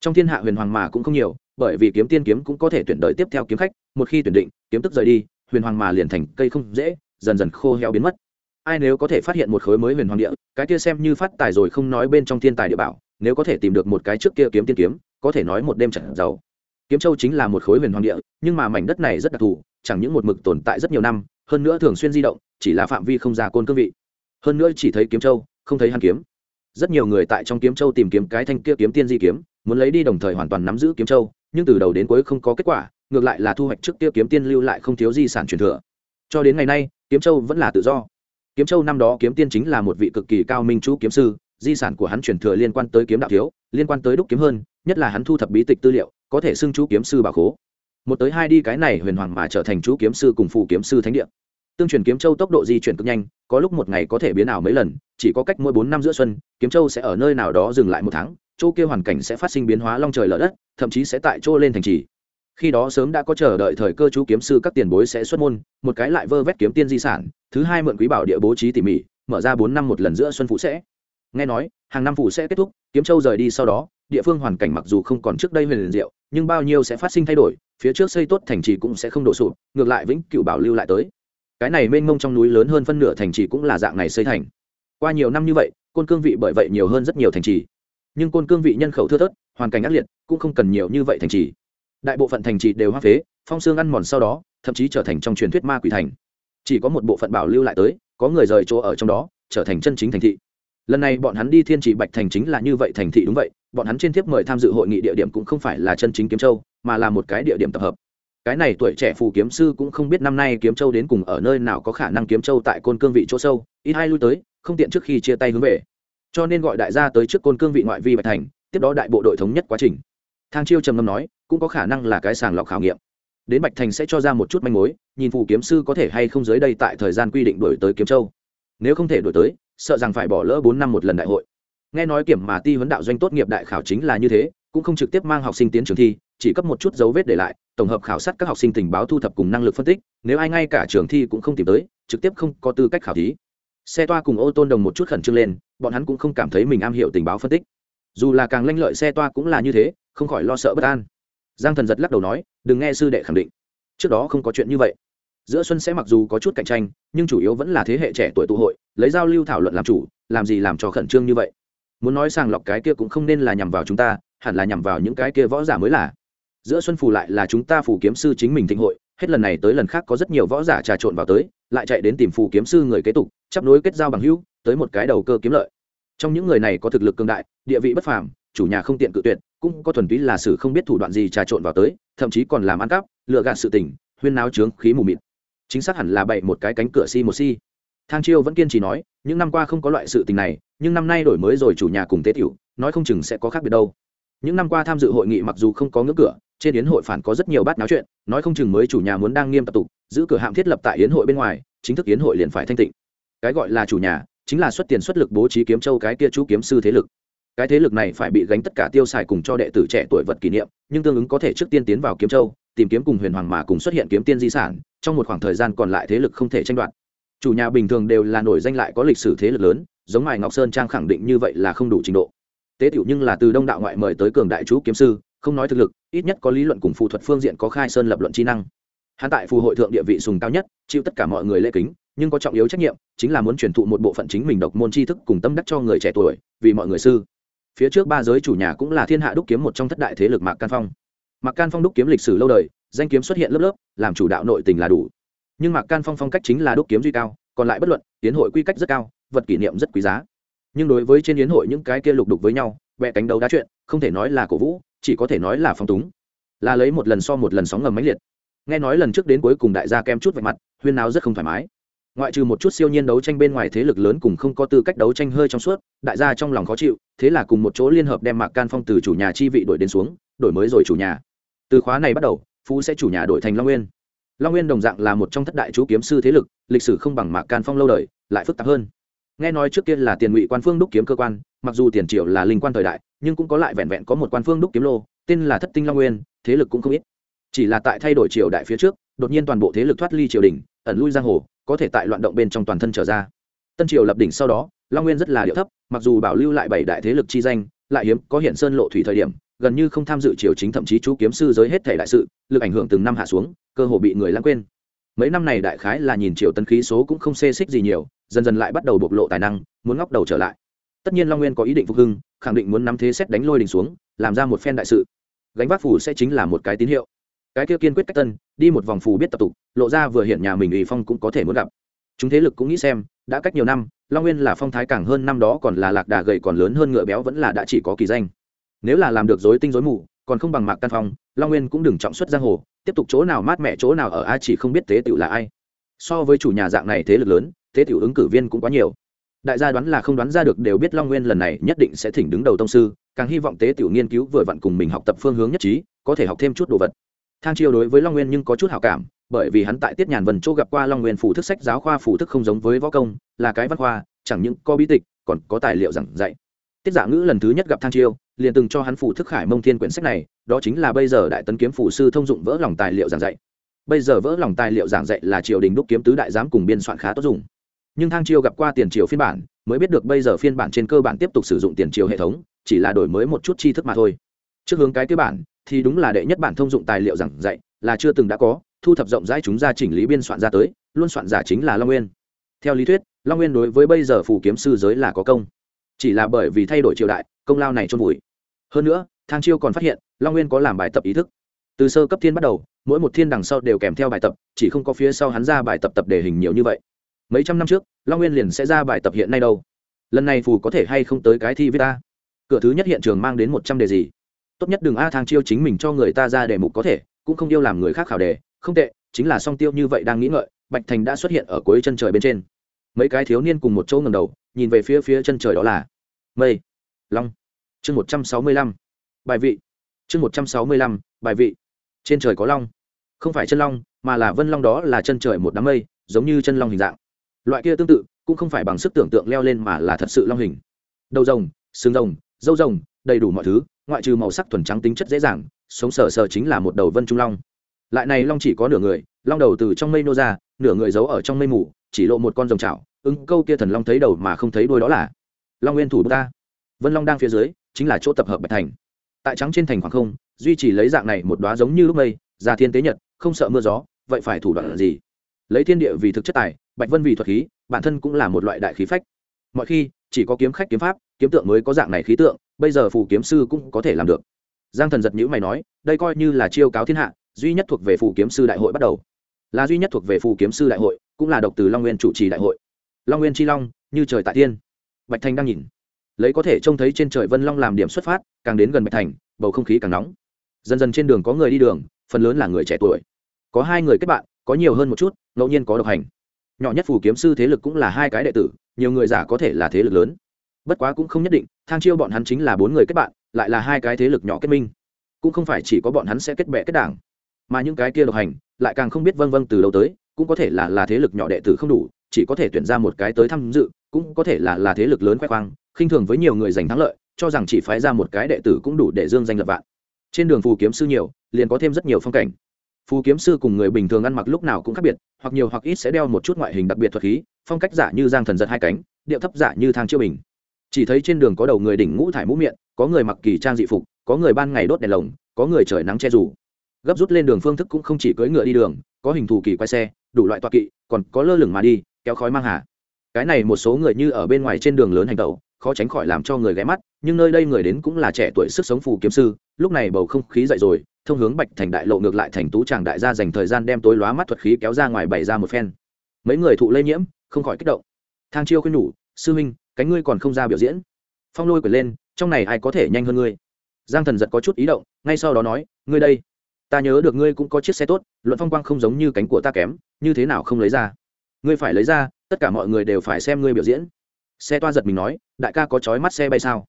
Trong thiên hạ huyền hoàng mà cũng không nhiều bởi vì kiếm tiên kiếm cũng có thể tuyển đợi tiếp theo kiếm khách, một khi tuyển định, kiếm tức rời đi, huyền hoàng mà liền thành cây không dễ, dần dần khô heo biến mất. Ai nếu có thể phát hiện một khối mới huyền hoàng địa, cái kia xem như phát tài rồi không nói bên trong thiên tài địa bảo, nếu có thể tìm được một cái trước kia kiếm tiên kiếm, có thể nói một đêm chẳng giàu. Kiếm châu chính là một khối huyền hoàng địa, nhưng mà mảnh đất này rất đặc thù, chẳng những một mực tồn tại rất nhiều năm, hơn nữa thường xuyên di động, chỉ là phạm vi không ra côn cương vị. Hơn nữa chỉ thấy kiếm châu, không thấy hàn kiếm. Rất nhiều người tại trong kiếm châu tìm kiếm cái thanh kia kiếm tiên di kiếm, muốn lấy đi đồng thời hoàn toàn nắm giữ kiếm châu nhưng từ đầu đến cuối không có kết quả, ngược lại là thu hoạch trước kia kiếm tiên lưu lại không thiếu di sản truyền thừa. Cho đến ngày nay, kiếm châu vẫn là tự do. Kiếm châu năm đó kiếm tiên chính là một vị cực kỳ cao minh chú kiếm sư, di sản của hắn truyền thừa liên quan tới kiếm đạo thiếu, liên quan tới đúc kiếm hơn, nhất là hắn thu thập bí tịch tư liệu, có thể xưng chú kiếm sư bảo khố. Một tới hai đi cái này huyền hoàng mà trở thành chú kiếm sư cùng phụ kiếm sư thánh địa. Tương truyền kiếm châu tốc độ di chuyển cực nhanh, có lúc một ngày có thể biến ảo mấy lần, chỉ có cách mỗi bốn năm giữa xuân, kiếm châu sẽ ở nơi nào đó dừng lại một tháng chỗ kia hoàn cảnh sẽ phát sinh biến hóa long trời lở đất, thậm chí sẽ tại chỗ lên thành trì. Khi đó sớm đã có chờ đợi thời cơ chú kiếm sư các tiền bối sẽ xuất môn, một cái lại vơ vét kiếm tiên di sản, thứ hai mượn quý bảo địa bố trí tỉ mỉ, mở ra bốn năm một lần giữa xuân phụ sẽ. Nghe nói, hàng năm phụ sẽ kết thúc, kiếm châu rời đi sau đó, địa phương hoàn cảnh mặc dù không còn trước đây huyền diệu, nhưng bao nhiêu sẽ phát sinh thay đổi, phía trước xây tốt thành trì cũng sẽ không đổ sụp, ngược lại vĩnh cửu bảo lưu lại tới. Cái này mênh mông trong núi lớn hơn phân nửa thành trì cũng là dạng này xây thành. Qua nhiều năm như vậy, côn cương vị bởi vậy nhiều hơn rất nhiều thành trì nhưng côn cương vị nhân khẩu thưa thớt, hoàn cảnh ác liệt, cũng không cần nhiều như vậy thành trì. Đại bộ phận thành trì đều hoa phế, phong xương ăn mòn sau đó, thậm chí trở thành trong truyền thuyết ma quỷ thành. Chỉ có một bộ phận bảo lưu lại tới, có người rời chỗ ở trong đó, trở thành chân chính thành thị. Lần này bọn hắn đi thiên trì bạch thành chính là như vậy thành thị đúng vậy, bọn hắn trên thiếp mời tham dự hội nghị địa điểm cũng không phải là chân chính kiếm châu, mà là một cái địa điểm tập hợp. Cái này tuổi trẻ phù kiếm sư cũng không biết năm nay kiếm châu đến cùng ở nơi nào có khả năng kiếm châu tại côn cương vị chỗ sâu, ít hai lui tới, không tiện trước khi chia tay hướng về cho nên gọi đại gia tới trước côn cương vị ngoại vi bạch thành, tiếp đó đại bộ đội thống nhất quá trình. Thang chiêu trầm ngâm nói, cũng có khả năng là cái sàng lọc khảo nghiệm. Đến bạch thành sẽ cho ra một chút manh mối, nhìn phù kiếm sư có thể hay không dưới đây tại thời gian quy định đổi tới kiếm châu. Nếu không thể đổi tới, sợ rằng phải bỏ lỡ bốn năm một lần đại hội. Nghe nói kiểm mà ti huấn đạo doanh tốt nghiệp đại khảo chính là như thế, cũng không trực tiếp mang học sinh tiến trường thi, chỉ cấp một chút dấu vết để lại, tổng hợp khảo sát các học sinh tình báo thu thập cùng năng lực phân tích, nếu ai ngay cả trường thi cũng không tìm tới, trực tiếp không có tư cách khảo thí xe toa cùng ô tôn đồng một chút khẩn trương lên, bọn hắn cũng không cảm thấy mình am hiểu tình báo phân tích. Dù là càng lanh lợi xe toa cũng là như thế, không khỏi lo sợ bất an. Giang thần giật lắc đầu nói, đừng nghe sư đệ khẳng định. Trước đó không có chuyện như vậy. Giữa xuân sẽ mặc dù có chút cạnh tranh, nhưng chủ yếu vẫn là thế hệ trẻ tuổi tụ hội, lấy giao lưu thảo luận làm chủ, làm gì làm cho khẩn trương như vậy? Muốn nói sàng lọc cái kia cũng không nên là nhằm vào chúng ta, hẳn là nhằm vào những cái kia võ giả mới là. Giữa xuân phù lại là chúng ta phù kiếm sư chính mình thịnh hội hết lần này tới lần khác có rất nhiều võ giả trà trộn vào tới, lại chạy đến tìm phù kiếm sư người kế tục chấp nối kết giao bằng hữu, tới một cái đầu cơ kiếm lợi. Trong những người này có thực lực cường đại, địa vị bất phàm, chủ nhà không tiện cự tuyệt, cũng có thuần túy là sử không biết thủ đoạn gì trà trộn vào tới, thậm chí còn làm ăn cắp lựa gạt sự tình, huyên náo trướng khí mù mịt. Chính xác hẳn là bậy một cái cánh cửa si một si. Thang chiêu vẫn kiên trì nói, những năm qua không có loại sự tình này, nhưng năm nay đổi mới rồi chủ nhà cùng tế tiểu, nói không chừng sẽ có khác biệt đâu những năm qua tham dự hội nghị mặc dù không có ngưỡng cửa, trên yến hội phản có rất nhiều bát náo chuyện, nói không chừng mới chủ nhà muốn đang nghiêm tập tục, giữ cửa hạm thiết lập tại yến hội bên ngoài, chính thức yến hội liền phải thanh tịnh. Cái gọi là chủ nhà, chính là xuất tiền xuất lực bố trí kiếm châu cái kia chú kiếm sư thế lực. Cái thế lực này phải bị gánh tất cả tiêu xài cùng cho đệ tử trẻ tuổi vật kỷ niệm, nhưng tương ứng có thể trước tiên tiến vào kiếm châu, tìm kiếm cùng huyền hoàng mà cùng xuất hiện kiếm tiên di sản, trong một khoảng thời gian còn lại thế lực không thể tranh đoạt. Chủ nhà bình thường đều là nổi danh lại có lịch sử thế lực lớn, giống ngài ngọc sơn trang khẳng định như vậy là không đủ trình độ tế tiểu nhưng là từ đông đạo ngoại mời tới cường đại chú kiếm sư, không nói thực lực, ít nhất có lý luận cùng phù thuật phương diện có khai sơn lập luận trí năng. Hắn tại phù hội thượng địa vị sùng cao nhất, chịu tất cả mọi người lễ kính, nhưng có trọng yếu trách nhiệm, chính là muốn truyền thụ một bộ phận chính mình độc môn tri thức cùng tâm đắc cho người trẻ tuổi, vì mọi người sư. Phía trước ba giới chủ nhà cũng là thiên hạ đúc kiếm một trong thất đại thế lực mạc can phong. Mạc can phong đúc kiếm lịch sử lâu đời, danh kiếm xuất hiện lớp lớp, làm chủ đạo nội tình là đủ. Nhưng mạc can phong phong cách chính là đúc kiếm duy cao, còn lại bất luận, tiến hội quy cách rất cao, vật kỷ niệm rất quý giá nhưng đối với trên yến hội những cái kia lục đục với nhau vẽ cánh đấu đá chuyện, không thể nói là cổ vũ, chỉ có thể nói là phong túng. Là lấy một lần so một lần sóng ngầm máy liệt. Nghe nói lần trước đến cuối cùng đại gia kem chút vạch mặt, huyên náo rất không thoải mái. Ngoại trừ một chút siêu nhiên đấu tranh bên ngoài thế lực lớn cùng không có tư cách đấu tranh hơi trong suốt, đại gia trong lòng khó chịu, thế là cùng một chỗ liên hợp đem mạc can phong từ chủ nhà chi vị đổi đến xuống, đổi mới rồi chủ nhà. Từ khóa này bắt đầu, phú sẽ chủ nhà đổi thành long nguyên. Long nguyên đồng dạng là một trong thất đại chú kiếm sư thế lực, lịch sử không bằng mạc can phong lâu đời, lại phức tạp hơn nghe nói trước kia là tiền ngụy quan phương đúc kiếm cơ quan, mặc dù tiền triệu là linh quan thời đại, nhưng cũng có lại vẹn vẹn có một quan phương đúc kiếm lô, tên là thất tinh long nguyên, thế lực cũng không ít. Chỉ là tại thay đổi triều đại phía trước, đột nhiên toàn bộ thế lực thoát ly triều đình, ẩn lui giang hồ, có thể tại loạn động bên trong toàn thân trở ra. Tân triều lập đỉnh sau đó, long nguyên rất là điệu thấp, mặc dù bảo lưu lại bảy đại thế lực chi danh, lại hiếm có hiện sơn lộ thủy thời điểm, gần như không tham dự triều chính thậm chí chú kiếm sư giới hết thể đại sự, lực ảnh hưởng từng năm hạ xuống, cơ hồ bị người lãng quên. Mấy năm này đại khái là nhìn triều tân khí số cũng không xê xích gì nhiều dần dần lại bắt đầu bộc lộ tài năng, muốn ngóc đầu trở lại. Tất nhiên long nguyên có ý định phục hưng, khẳng định muốn nắm thế xét đánh lôi đình xuống, làm ra một phen đại sự. Gánh vác phủ sẽ chính là một cái tín hiệu. Cái kia kiên quyết cách tân, đi một vòng phù biết tập tục, lộ ra vừa hiện nhà mình ủy phong cũng có thể muốn gặp. Chúng thế lực cũng nghĩ xem, đã cách nhiều năm, long nguyên là phong thái càng hơn năm đó còn là lạc đà gầy còn lớn hơn ngựa béo vẫn là đã chỉ có kỳ danh. Nếu là làm được dối tinh dối mù, còn không bằng mạc căn phong, long nguyên cũng đừng trọng xuất giang hồ, tiếp tục chỗ nào mát mẻ chỗ nào ở, ai chỉ không biết tế tựu là ai. So với chủ nhà dạng này thế lực lớn thế tiểu ứng cử viên cũng quá nhiều. Đại gia đoán là không đoán ra được đều biết long nguyên lần này nhất định sẽ thỉnh đứng đầu tông sư, càng hy vọng tế tiểu nghiên cứu vừa vặn cùng mình học tập phương hướng nhất trí, có thể học thêm chút đồ vật. Thang chiêu đối với long nguyên nhưng có chút hảo cảm, bởi vì hắn tại tiết nhàn vần chỗ gặp qua long nguyên phủ thức sách giáo khoa phủ thức không giống với võ công, là cái văn khoa, chẳng những có bí tịch, còn có tài liệu giảng dạy. Tiết giả ngữ lần thứ nhất gặp thang chiêu, liền từng cho hắn phủ thức khải mông thiên quyển sách này, đó chính là bây giờ đại tấn kiếm phủ sư thông dụng vỡ lòng tài liệu giảng dạy. Bây giờ vỡ lòng tài liệu giảng dạy là triều đình đúc kiếm tứ đại giám cùng biên soạn khá tốt dùng nhưng thang chiêu gặp qua tiền triều phiên bản, mới biết được bây giờ phiên bản trên cơ bản tiếp tục sử dụng tiền triều hệ thống, chỉ là đổi mới một chút tri thức mà thôi. Trước hướng cái cơ bản, thì đúng là đệ nhất bản thông dụng tài liệu giảng dạy, là chưa từng đã có, thu thập rộng rãi chúng ra chỉnh lý biên soạn ra tới, luôn soạn giả chính là long nguyên. Theo lý thuyết, long nguyên đối với bây giờ phù kiếm sư giới là có công. Chỉ là bởi vì thay đổi triều đại, công lao này trôn vùi. Hơn nữa, thang chiêu còn phát hiện, long nguyên có làm bài tập ý thức. Từ sơ cấp thiên bắt đầu, mỗi một thiên đằng sau đều kèm theo bài tập, chỉ không có phía sau hắn ra bài tập tập đề hình nhiều như vậy mấy trăm năm trước, long nguyên liền sẽ ra bài tập hiện nay đâu. Lần này phù có thể hay không tới cái thi với ta cửa thứ nhất hiện trường mang đến một trăm đề gì? Tốt nhất đừng a thang chiêu chính mình cho người ta ra đề mục có thể, cũng không yêu làm người khác khảo đề. Không tệ, chính là song tiêu như vậy đang nghĩ ngợi, bạch thành đã xuất hiện ở cuối chân trời bên trên. Mấy cái thiếu niên cùng một chỗ ngầm đầu, nhìn về phía phía chân trời đó là mây, long. Chương một trăm sáu mươi lăm. Bài vị. Chương một trăm sáu mươi lăm, bài vị. Trên trời có long. Không phải chân long, mà là vân long đó là chân trời một đám mây, giống như chân long hình dạng loại kia tương tự, cũng không phải bằng sức tưởng tượng leo lên mà là thật sự long hình. Đầu rồng, xương rồng, dâu rồng, đầy đủ mọi thứ, ngoại trừ màu sắc thuần trắng tính chất dễ dàng, sống sờ sờ chính là một đầu vân trung long. Lại này long chỉ có nửa người, long đầu từ trong mây nô ra, nửa người giấu ở trong mây mù, chỉ lộ một con rồng chảo, ứng câu kia thần long thấy đầu mà không thấy đuôi đó là long nguyên thủ ta vân long đang phía dưới, chính là chỗ tập hợp bạch thành. Tại trắng trên thành khoảng không, duy trì lấy dạng này một đóa giống như lúc mây ra thiên tế nhật, không sợ mưa gió, vậy phải thủ đoạn là gì? Lấy thiên địa vì thực chất tài bạch vân vì thuật khí, bản thân cũng là một loại đại khí phách. Mọi khi, chỉ có kiếm khách kiếm pháp, kiếm tượng mới có dạng này khí tượng, bây giờ phù kiếm sư cũng có thể làm được. Giang thần giật nhữ mày nói, đây coi như là chiêu cáo thiên hạ, duy nhất thuộc về phù kiếm sư đại hội bắt đầu. Là duy nhất thuộc về phù kiếm sư đại hội, cũng là độc từ long nguyên chủ trì đại hội. Long nguyên chi long, như trời tại tiên bạch thành đang nhìn. Lấy có thể trông thấy trên trời vân long làm điểm xuất phát, càng đến gần bạch thành, bầu không khí càng nóng. Dần dần trên đường có người đi đường, phần lớn là người trẻ tuổi. Có hai người kết bạn, có nhiều hơn một chút, ngẫu nhiên có độc hành nhỏ nhất phù kiếm sư thế lực cũng là hai cái đệ tử, nhiều người giả có thể là thế lực lớn. Bất quá cũng không nhất định, thang chiêu bọn hắn chính là bốn người kết bạn, lại là hai cái thế lực nhỏ kết minh. Cũng không phải chỉ có bọn hắn sẽ kết bệ kết đảng, mà những cái kia độc hành lại càng không biết vâng vâng từ đâu tới, cũng có thể là là thế lực nhỏ đệ tử không đủ, chỉ có thể tuyển ra một cái tới tham dự, cũng có thể là là thế lực lớn khoe khoang, khinh thường với nhiều người giành thắng lợi, cho rằng chỉ phái ra một cái đệ tử cũng đủ để dương danh lập vạn. Trên đường phù kiếm sư nhiều, liền có thêm rất nhiều phong cảnh phù kiếm sư cùng người bình thường ăn mặc lúc nào cũng khác biệt, hoặc nhiều hoặc ít sẽ đeo một chút ngoại hình đặc biệt thuật khí, phong cách giả như giang thần giật hai cánh, điệu thấp giả như thang chiêu bình. Chỉ thấy trên đường có đầu người đỉnh ngũ thải mũ miệng, có người mặc kỳ trang dị phục, có người ban ngày đốt đèn lồng, có người trời nắng che rủ. Gấp rút lên đường phương thức cũng không chỉ cưỡi ngựa đi đường, có hình thù kỳ quay xe, đủ loại toa kỵ, còn có lơ lửng mà đi, kéo khói mang hà. Cái này một số người như ở bên ngoài trên đường lớn hành tẩu, khó tránh khỏi làm cho người ghé mắt nhưng nơi đây người đến cũng là trẻ tuổi sức sống phù kiếm sư, lúc này bầu không khí dậy rồi, thông hướng bạch thành đại lộ ngược lại thành tú tràng đại gia dành thời gian đem tối lóa mắt thuật khí kéo ra ngoài bày ra một phen. Mấy người thụ lây nhiễm, không khỏi kích động. Thang chiêu khuyên nhủ, sư minh cánh ngươi còn không ra biểu diễn. Phong lôi quyển lên, trong này ai có thể nhanh hơn ngươi? Giang thần giật có chút ý động, ngay sau đó nói, ngươi đây, ta nhớ được ngươi cũng có chiếc xe tốt, luận phong quang không giống như cánh của ta kém, như thế nào không lấy ra? Ngươi phải lấy ra, tất cả mọi người đều phải xem ngươi biểu diễn. Xe toa giật mình nói, đại ca có chói mắt xe bay sao?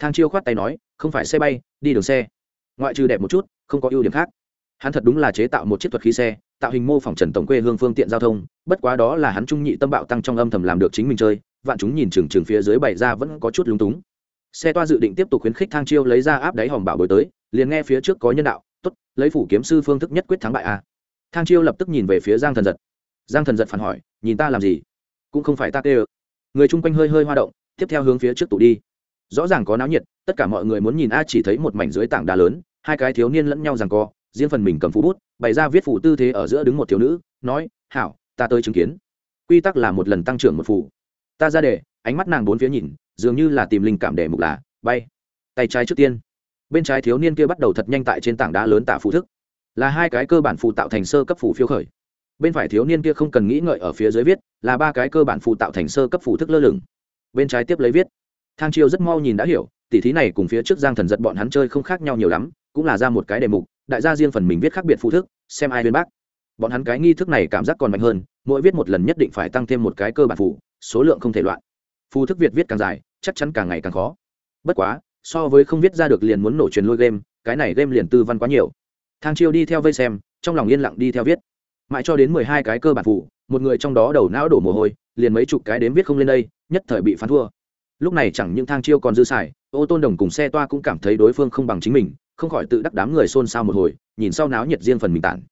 Thang chiêu khoát tay nói, không phải xe bay, đi đường xe. Ngoại trừ đẹp một chút, không có ưu điểm khác. Hắn thật đúng là chế tạo một chiếc thuật khí xe, tạo hình mô phỏng trần tổng quê hương phương tiện giao thông, bất quá đó là hắn trung nhị tâm bạo tăng trong âm thầm làm được chính mình chơi, vạn chúng nhìn chừng chừng phía dưới bày ra vẫn có chút lúng túng. Xe toa dự định tiếp tục khuyến khích thang chiêu lấy ra áp đáy hòm bảo bồi tới, liền nghe phía trước có nhân đạo, tốt, lấy phủ kiếm sư phương thức nhất quyết thắng bại a thang chiêu lập tức nhìn về phía giang thần giật. Giang thần giật phản hỏi, nhìn ta làm gì? Cũng không phải ta tê ơ. Người chung quanh hơi hơi hoa động, tiếp theo hướng phía trước tủ đi rõ ràng có náo nhiệt, tất cả mọi người muốn nhìn a chỉ thấy một mảnh dưới tảng đá lớn, hai cái thiếu niên lẫn nhau rằng co, riêng phần mình cầm phú bút, bày ra viết phủ tư thế ở giữa đứng một thiếu nữ, nói, hảo, ta tới chứng kiến. Quy tắc là một lần tăng trưởng một phủ ta ra đề, ánh mắt nàng bốn phía nhìn, dường như là tìm linh cảm để mục là, bay. Tay trái trước tiên. Bên trái thiếu niên kia bắt đầu thật nhanh tại trên tảng đá lớn tả phụ thức. Là hai cái cơ bản phụ tạo thành sơ cấp phủ phiêu khởi. Bên phải thiếu niên kia không cần nghĩ ngợi ở phía dưới viết, là ba cái cơ bản phụ tạo thành sơ cấp phủ thức lơ lửng. Bên trái tiếp lấy viết thang chiêu rất mau nhìn đã hiểu, tỉ thí này cùng phía trước giang thần giật bọn hắn chơi không khác nhau nhiều lắm, cũng là ra một cái đề mục, đại gia riêng phần mình viết khác biệt phụ thức, xem ai bên bác. Bọn hắn cái nghi thức này cảm giác còn mạnh hơn, mỗi viết một lần nhất định phải tăng thêm một cái cơ bản phụ, số lượng không thể loạn. Phù thức việt viết càng dài, chắc chắn càng ngày càng khó. Bất quá, so với không viết ra được liền muốn nổ truyền lôi game, cái này game liền tư văn quá nhiều. Thang chiêu đi theo vây xem, trong lòng yên lặng đi theo viết. Mãi cho đến mười hai cái cơ bản phụ, một người trong đó đầu não đổ mồ hôi, liền mấy chục cái đếm viết không lên đây, nhất thời bị phán thua lúc này chẳng những thang chiêu còn dư xài, ô tôn đồng cùng xe toa cũng cảm thấy đối phương không bằng chính mình, không khỏi tự đắc đám người xôn xao một hồi, nhìn sau náo nhiệt riêng phần mình tản.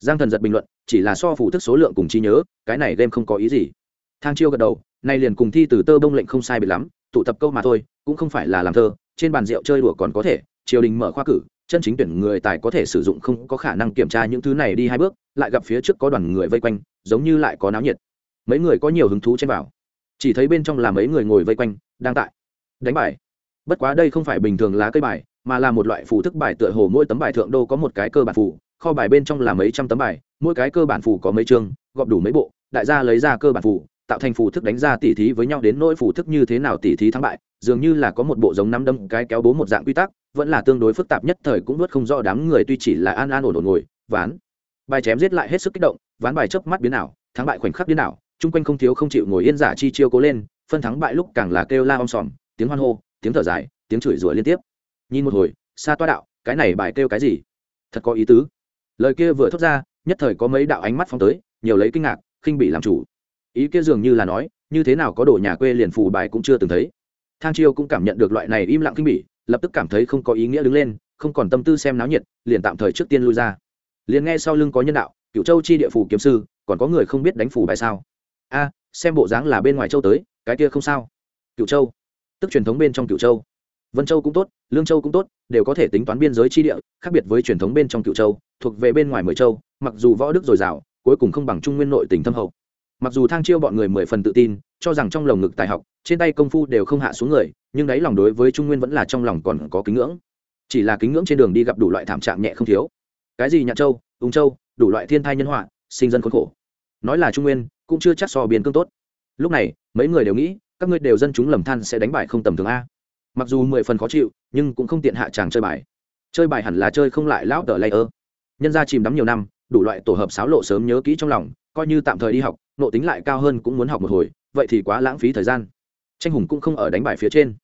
Giang thần giật bình luận, chỉ là so phủ thức số lượng cùng trí nhớ, cái này game không có ý gì. Thang chiêu gật đầu, nay liền cùng thi từ tơ bông lệnh không sai biệt lắm, tụ tập câu mà thôi, cũng không phải là làm thơ, trên bàn rượu chơi đùa còn có thể, triều đình mở khoa cử, chân chính tuyển người tài có thể sử dụng không có khả năng kiểm tra những thứ này đi hai bước, lại gặp phía trước có đoàn người vây quanh, giống như lại có náo nhiệt. Mấy người có nhiều hứng thú trên vào. Chỉ thấy bên trong là mấy người ngồi vây quanh đang tại. Đánh bài. Bất quá đây không phải bình thường lá cây bài, mà là một loại phù thức bài tựa hồ mỗi tấm bài thượng đô có một cái cơ bản phù, kho bài bên trong là mấy trăm tấm bài, mỗi cái cơ bản phù có mấy chương, gọp đủ mấy bộ, đại gia lấy ra cơ bản phù, tạo thành phù thức đánh ra tỉ thí với nhau đến nỗi phù thức như thế nào tỉ thí thắng bại, dường như là có một bộ giống năm đâm cái kéo bố một dạng quy tắc, vẫn là tương đối phức tạp nhất thời cũng nuốt không rõ đám người tuy chỉ là an an ổn ổn ngồi, ván. Bài chém giết lại hết sức kích động, ván bài chớp mắt biến ảo, thắng bại khoảnh khắc biến ảo, chung quanh không thiếu không chịu ngồi yên giả chi chiêu cố lên phân thắng bại lúc càng là kêu la om sòm, tiếng hoan hô, tiếng thở dài, tiếng chửi rủa liên tiếp. Nhìn một hồi xa toa đạo, cái này bài kêu cái gì? Thật có ý tứ. Lời kia vừa thốt ra, nhất thời có mấy đạo ánh mắt phóng tới, nhiều lấy kinh ngạc, khinh bị làm chủ. Ý kia dường như là nói, như thế nào có đồ nhà quê liền phù bài cũng chưa từng thấy. Thang chiêu cũng cảm nhận được loại này im lặng kinh bỉ, lập tức cảm thấy không có ý nghĩa đứng lên, không còn tâm tư xem náo nhiệt, liền tạm thời trước tiên lui ra. Liền nghe sau lưng có nhân đạo cựu châu chi địa phủ kiếm sư, còn có người không biết đánh phủ bài sao? A xem bộ dáng là bên ngoài châu tới, cái kia không sao. Cựu châu. Tức truyền thống bên trong cựu châu. Vân châu cũng tốt, lương châu cũng tốt, đều có thể tính toán biên giới chi địa, khác biệt với truyền thống bên trong cựu châu, thuộc về bên ngoài mười châu, mặc dù võ đức dồi dào, cuối cùng không bằng trung nguyên nội tỉnh thâm hậu. Mặc dù thang chiêu bọn người mười phần tự tin, cho rằng trong lồng ngực tài học, trên tay công phu đều không hạ xuống người, nhưng đáy lòng đối với trung nguyên vẫn là trong lòng còn có kính ngưỡng. Chỉ là kính ngưỡng trên đường đi gặp đủ loại thảm trạng nhẹ không thiếu. Cái gì nhạn châu, ung châu, đủ loại thiên thai nhân họa, sinh dân khốn khổ. Nói là trung nguyên cũng chưa chắc so biến cương tốt. Lúc này, mấy người đều nghĩ, các ngươi đều dân chúng lầm than sẽ đánh bại không tầm thường a. Mặc dù mười phần khó chịu, nhưng cũng không tiện hạ chàng chơi bài. Chơi bài hẳn là chơi không lại lão tờ lay ơ nhân ra chìm đắm nhiều năm, đủ loại tổ hợp sáo lộ sớm nhớ kỹ trong lòng, coi như tạm thời đi học, nộ tính lại cao hơn cũng muốn học một hồi, vậy thì quá lãng phí thời gian. Tranh hùng cũng không ở đánh bài phía trên.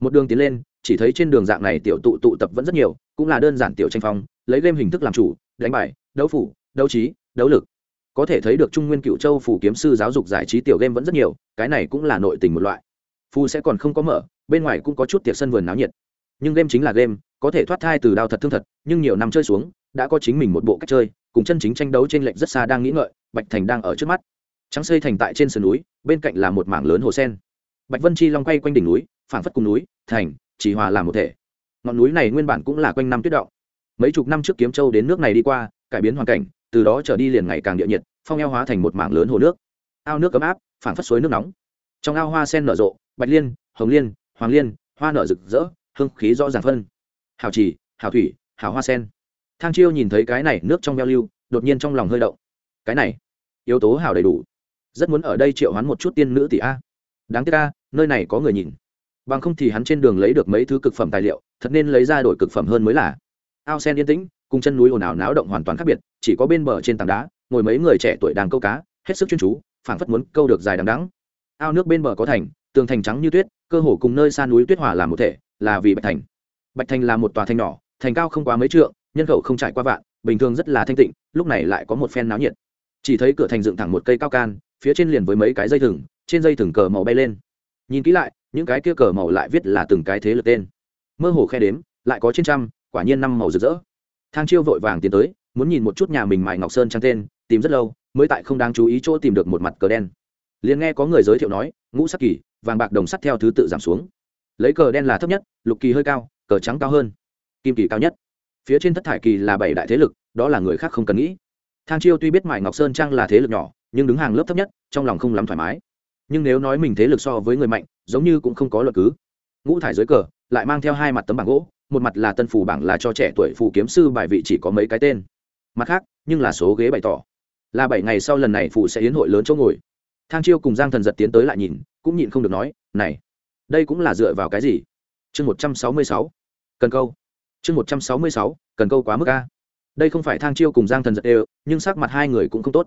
Một đường tiến lên, chỉ thấy trên đường dạng này tiểu tụ tụ tập vẫn rất nhiều, cũng là đơn giản tiểu tranh phong, lấy game hình thức làm chủ, đánh bài, đấu phủ, đấu trí, đấu lực có thể thấy được trung nguyên cựu châu phủ kiếm sư giáo dục giải trí tiểu game vẫn rất nhiều, cái này cũng là nội tình một loại. Phù sẽ còn không có mở, bên ngoài cũng có chút tiệc sân vườn náo nhiệt. Nhưng game chính là game, có thể thoát thai từ đao thật thương thật, nhưng nhiều năm chơi xuống, đã có chính mình một bộ cách chơi, cùng chân chính tranh đấu trên lệnh rất xa đang nghĩ ngợi, bạch thành đang ở trước mắt. Trắng xây thành tại trên sườn núi, bên cạnh là một mảng lớn hồ sen. Bạch vân chi long quay quanh đỉnh núi, phảng phất cùng núi, thành, chỉ hòa làm một thể. Ngọn núi này nguyên bản cũng là quanh năm tuyết động. Mấy chục năm trước kiếm châu đến nước này đi qua, cải biến hoàn cảnh từ đó trở đi liền ngày càng địa nhiệt, phong eo hóa thành một mảng lớn hồ nước. Ao nước ấm áp, phảng phất suối nước nóng. Trong ao hoa sen nở rộ, bạch liên, hồng liên, hoàng liên, hoa nở rực rỡ, hương khí rõ ràng phân. Hào trì, hào thủy, hào hoa sen. Thang chiêu nhìn thấy cái này nước trong veo lưu, đột nhiên trong lòng hơi động. Cái này, yếu tố hào đầy đủ. Rất muốn ở đây triệu hoán một chút tiên nữ tỷ a. Đáng tiếc a, nơi này có người nhìn. Bằng không thì hắn trên đường lấy được mấy thứ cực phẩm tài liệu, thật nên lấy ra đổi cực phẩm hơn mới là. Ao sen yên tĩnh cùng chân núi ồn ào náo động hoàn toàn khác biệt, chỉ có bên bờ trên tảng đá, ngồi mấy người trẻ tuổi đang câu cá, hết sức chuyên chú, phảng phất muốn câu được dài đằng đắng ao nước bên bờ có thành, tường thành trắng như tuyết, cơ hồ cùng nơi xa núi tuyết hòa làm một thể, là vì bạch thành. Bạch thành là một tòa thành nhỏ, thành cao không quá mấy trượng, nhân khẩu không trải qua vạn, bình thường rất là thanh tịnh, lúc này lại có một phen náo nhiệt. Chỉ thấy cửa thành dựng thẳng một cây cao can, phía trên liền với mấy cái dây thừng, trên dây thừng cờ màu bay lên. Nhìn kỹ lại, những cái kia cờ màu lại viết là từng cái thế lực tên. Mơ hồ khe đếm, lại có trên trăm, quả nhiên năm màu rực rỡ thang chiêu vội vàng tiến tới, muốn nhìn một chút nhà mình mài ngọc sơn trang tên, tìm rất lâu, mới tại không đáng chú ý chỗ tìm được một mặt cờ đen. Liền nghe có người giới thiệu nói, ngũ sắc kỳ, vàng bạc đồng sắt theo thứ tự giảm xuống. Lấy cờ đen là thấp nhất, lục kỳ hơi cao, cờ trắng cao hơn. Kim kỳ cao nhất. Phía trên thất thải kỳ là bảy đại thế lực, đó là người khác không cần nghĩ. Thang chiêu tuy biết mại ngọc sơn trang là thế lực nhỏ, nhưng đứng hàng lớp thấp nhất, trong lòng không lắm thoải mái. Nhưng nếu nói mình thế lực so với người mạnh, giống như cũng không có luật cứ. Ngũ thải dưới cờ, lại mang theo hai mặt tấm bảng gỗ một mặt là tân phủ bảng là cho trẻ tuổi phù kiếm sư bài vị chỉ có mấy cái tên. Mặt khác, nhưng là số ghế bày tỏ. Là bảy ngày sau lần này phù sẽ hiến hội lớn chỗ ngồi. Thang chiêu cùng giang thần giật tiến tới lại nhìn, cũng nhịn không được nói, này, đây cũng là dựa vào cái gì? Chương một trăm sáu mươi sáu, cần câu. Chương một trăm sáu mươi sáu, cần câu quá mức a. Đây không phải thang chiêu cùng giang thần giật đều, nhưng sắc mặt hai người cũng không tốt.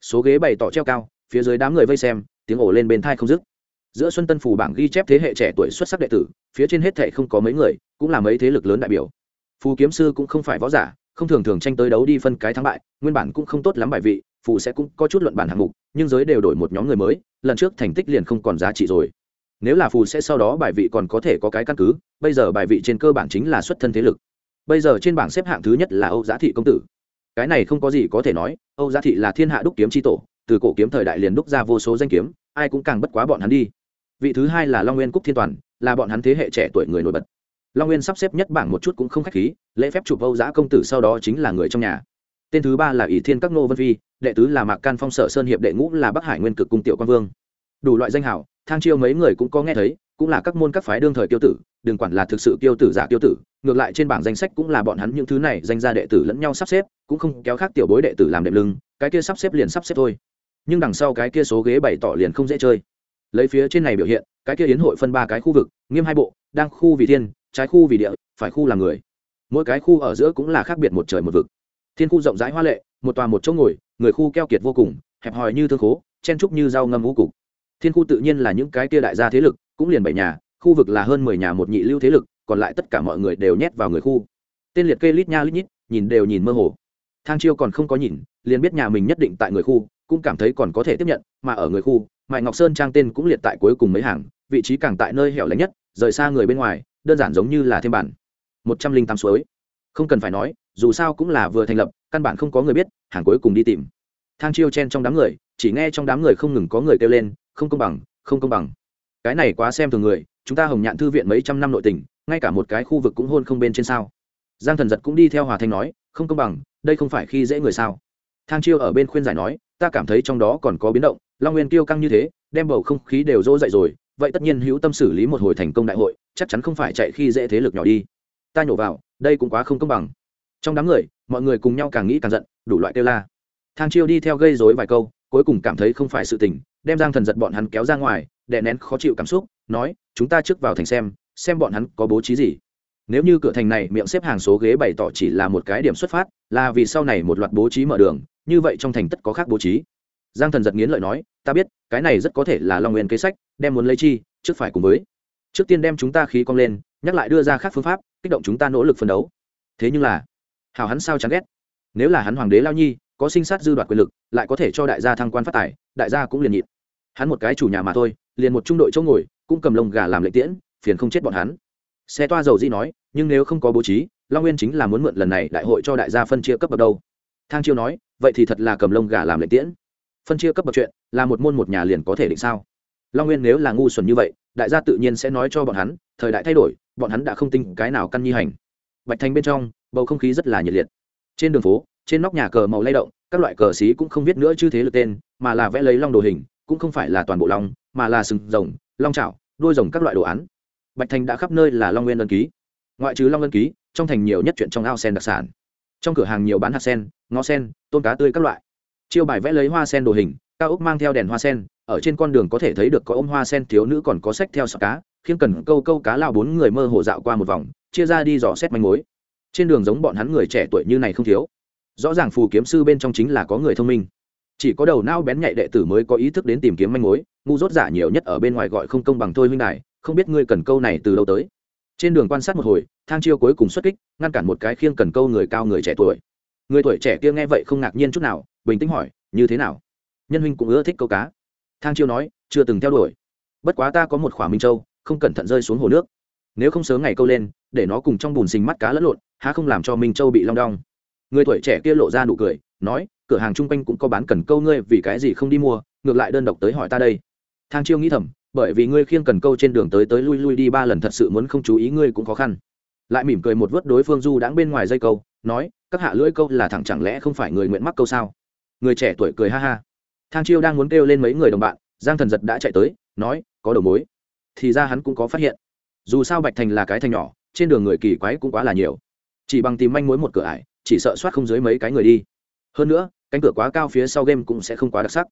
Số ghế bày tỏ treo cao, phía dưới đám người vây xem, tiếng ổ lên bên thai không dứt. Giữa xuân tân phủ bảng ghi chép thế hệ trẻ tuổi xuất sắc đệ tử, phía trên hết thệ không có mấy người cũng là mấy thế lực lớn đại biểu. Phù kiếm sư cũng không phải võ giả, không thường thường tranh tới đấu đi phân cái thắng bại, nguyên bản cũng không tốt lắm bài vị, phù sẽ cũng có chút luận bản hạng mục, nhưng giới đều đổi một nhóm người mới, lần trước thành tích liền không còn giá trị rồi. Nếu là phù sẽ sau đó bài vị còn có thể có cái căn cứ, bây giờ bài vị trên cơ bản chính là xuất thân thế lực. Bây giờ trên bảng xếp hạng thứ nhất là âu giá thị công tử. Cái này không có gì có thể nói, âu giá thị là thiên hạ đúc kiếm tri tổ, từ cổ kiếm thời đại liền đúc ra vô số danh kiếm, ai cũng càng bất quá bọn hắn đi. Vị thứ hai là long nguyên cúc thiên toàn, là bọn hắn thế hệ trẻ tuổi người nổi bật long nguyên sắp xếp nhất bảng một chút cũng không khách khí, lễ phép chụp âu giã công tử sau đó chính là người trong nhà. Tên thứ ba là ỷ thiên các nô vân phi, đệ tứ là mạc can phong sở sơn hiệp đệ ngũ là bắc hải nguyên cực cung tiểu quan vương. Đủ loại danh hảo thang chiêu mấy người cũng có nghe thấy, cũng là các môn các phái đương thời tiêu tử, đừng quản là thực sự tiêu tử giả tiêu tử, ngược lại trên bảng danh sách cũng là bọn hắn những thứ này danh gia đệ tử lẫn nhau sắp xếp, cũng không kéo khác tiểu bối đệ tử làm đệm lưng, cái kia sắp xếp liền sắp xếp thôi. Nhưng đằng sau cái kia số ghế bày tỏ liền không dễ chơi. Lấy phía trên này biểu hiện, cái kia yến hội phân ba cái khu vực, nghiêm hai bộ, đang khu vị thiên trái khu vì địa, phải khu là người. Mỗi cái khu ở giữa cũng là khác biệt một trời một vực. Thiên khu rộng rãi hoa lệ, một tòa một chỗ ngồi, người khu keo kiệt vô cùng, hẹp hòi như thương khố, chen trúc như rau ngâm ngũ cục. Thiên khu tự nhiên là những cái kia đại gia thế lực, cũng liền bảy nhà, khu vực là hơn mười nhà một nhị lưu thế lực, còn lại tất cả mọi người đều nhét vào người khu. Tên liệt kê lít nha lít nhít, nhìn đều nhìn mơ hồ. Thang chiêu còn không có nhìn, liền biết nhà mình nhất định tại người khu, cũng cảm thấy còn có thể tiếp nhận, mà ở người khu mại ngọc sơn trang tên cũng liệt tại cuối cùng mấy hàng, vị trí càng tại nơi hẻo lánh nhất, rời xa người bên ngoài đơn giản giống như là thêm bản. Một trăm linh tám suối. Không cần phải nói, dù sao cũng là vừa thành lập, căn bản không có người biết, hàng cuối cùng đi tìm. Thang chiêu chen trong đám người, chỉ nghe trong đám người không ngừng có người kêu lên, không công bằng, không công bằng. Cái này quá xem thường người, chúng ta hồng nhạn thư viện mấy trăm năm nội tình, ngay cả một cái khu vực cũng hôn không bên trên sao. Giang thần giật cũng đi theo hòa thanh nói, không công bằng, đây không phải khi dễ người sao? Thang chiêu ở bên khuyên giải nói, ta cảm thấy trong đó còn có biến động, long nguyên tiêu căng như thế, đem bầu không khí đều dỗ dậy rồi vậy tất nhiên hữu tâm xử lý một hồi thành công đại hội, chắc chắn không phải chạy khi dễ thế lực nhỏ đi. Ta nhổ vào, đây cũng quá không công bằng. Trong đám người, mọi người cùng nhau càng nghĩ càng giận, đủ loại kêu la. Thang chiêu đi theo gây dối vài câu, cuối cùng cảm thấy không phải sự tình, đem giang thần giật bọn hắn kéo ra ngoài, đè nén khó chịu cảm xúc, nói, chúng ta trước vào thành xem xem bọn hắn có bố trí gì. Nếu như cửa thành này miệng xếp hàng số ghế bày tỏ chỉ là một cái điểm xuất phát, là vì sau này một loạt bố trí mở đường, như vậy trong thành tất có khác bố trí giang thần giật nghiến lợi nói, ta biết, cái này rất có thể là long nguyên kế sách, đem muốn lấy chi, trước phải cùng với. Trước tiên đem chúng ta khí cong lên, nhắc lại đưa ra khác phương pháp, kích động chúng ta nỗ lực phấn đấu. Thế nhưng là hào hắn sao chán ghét. Nếu là hắn hoàng đế lao nhi, có sinh sát dư đoạt quyền lực, lại có thể cho đại gia thăng quan phát tài, đại gia cũng liền nhịn. Hắn một cái chủ nhà mà thôi, liền một trung đội chỗ ngồi, cũng cầm lông gà làm lệ tiễn, phiền không chết bọn hắn. Xe toa dầu di nói, nhưng nếu không có bố trí, long nguyên chính là muốn mượn lần này đại hội cho đại gia phân chia cấp bậc đâu. Thang chiêu nói, vậy thì thật là cầm lông gà làm lệ tiễn phân chia cấp bậc chuyện, là một môn một nhà liền có thể định sao? Long nguyên nếu là ngu xuẩn như vậy, đại gia tự nhiên sẽ nói cho bọn hắn, thời đại thay đổi, bọn hắn đã không tin cái nào căn nhi hành. Bạch thành bên trong, bầu không khí rất là nhiệt liệt. Trên đường phố, trên nóc nhà cờ màu lay động, các loại cờ xí cũng không viết nữa chư thế lực tên, mà là vẽ lấy long đồ hình, cũng không phải là toàn bộ long, mà là sừng rồng, long chảo, đuôi rồng các loại đồ án. Bạch thành đã khắp nơi là long nguyên ân ký. Ngoại trừ long ân ký, trong thành nhiều nhất chuyện trong ao sen đặc sản. Trong cửa hàng nhiều bán hạt sen, ngó sen, tôm cá tươi các loại chiêu bài vẽ lấy hoa sen đồ hình, cao ốc mang theo đèn hoa sen, ở trên con đường có thể thấy được có ôm hoa sen thiếu nữ còn có sách theo sọ cá khiến cần câu câu cá lao bốn người mơ hồ dạo qua một vòng, chia ra đi dò xét manh mối. Trên đường giống bọn hắn người trẻ tuổi như này không thiếu. Rõ ràng phù kiếm sư bên trong chính là có người thông minh. Chỉ có đầu não bén nhạy đệ tử mới có ý thức đến tìm kiếm manh mối, ngu dốt giả nhiều nhất ở bên ngoài gọi không công bằng thôi huynh đài, không biết ngươi cần câu này từ đâu tới. Trên đường quan sát một hồi, thang chiêu cuối cùng xuất kích, ngăn cản một cái khiêng cần câu người cao người trẻ tuổi. Người tuổi trẻ kia nghe vậy không ngạc nhiên chút nào bình tĩnh hỏi, như thế nào? Nhân huynh cũng ưa thích câu cá. Thang chiêu nói, chưa từng theo đuổi. Bất quá ta có một khỏa minh châu, không cẩn thận rơi xuống hồ nước. Nếu không sớm ngày câu lên, để nó cùng trong bùn xình mắt cá lẫn lộn, há không làm cho minh châu bị long đong. Người tuổi trẻ kia lộ ra nụ cười, nói, cửa hàng chung quanh cũng có bán cần câu ngươi, vì cái gì không đi mua, ngược lại đơn độc tới hỏi ta đây. Thang chiêu nghĩ thầm, bởi vì ngươi khiêng cần câu trên đường tới tới lui lui đi ba lần thật sự muốn không chú ý ngươi cũng khó khăn. Lại mỉm cười một vớt đối phương du đãng bên ngoài dây câu, nói, các hạ lưỡi câu là thẳng chẳng lẽ không phải người nguyện mắc câu sao? Người trẻ tuổi cười ha ha. Thang chiêu đang muốn kêu lên mấy người đồng bạn, giang thần giật đã chạy tới, nói, có đầu mối. Thì ra hắn cũng có phát hiện. Dù sao bạch thành là cái thành nhỏ, trên đường người kỳ quái cũng quá là nhiều. Chỉ bằng tìm manh mối một cửa ải, chỉ sợ soát không dưới mấy cái người đi. Hơn nữa, cánh cửa quá cao phía sau game cũng sẽ không quá đặc sắc.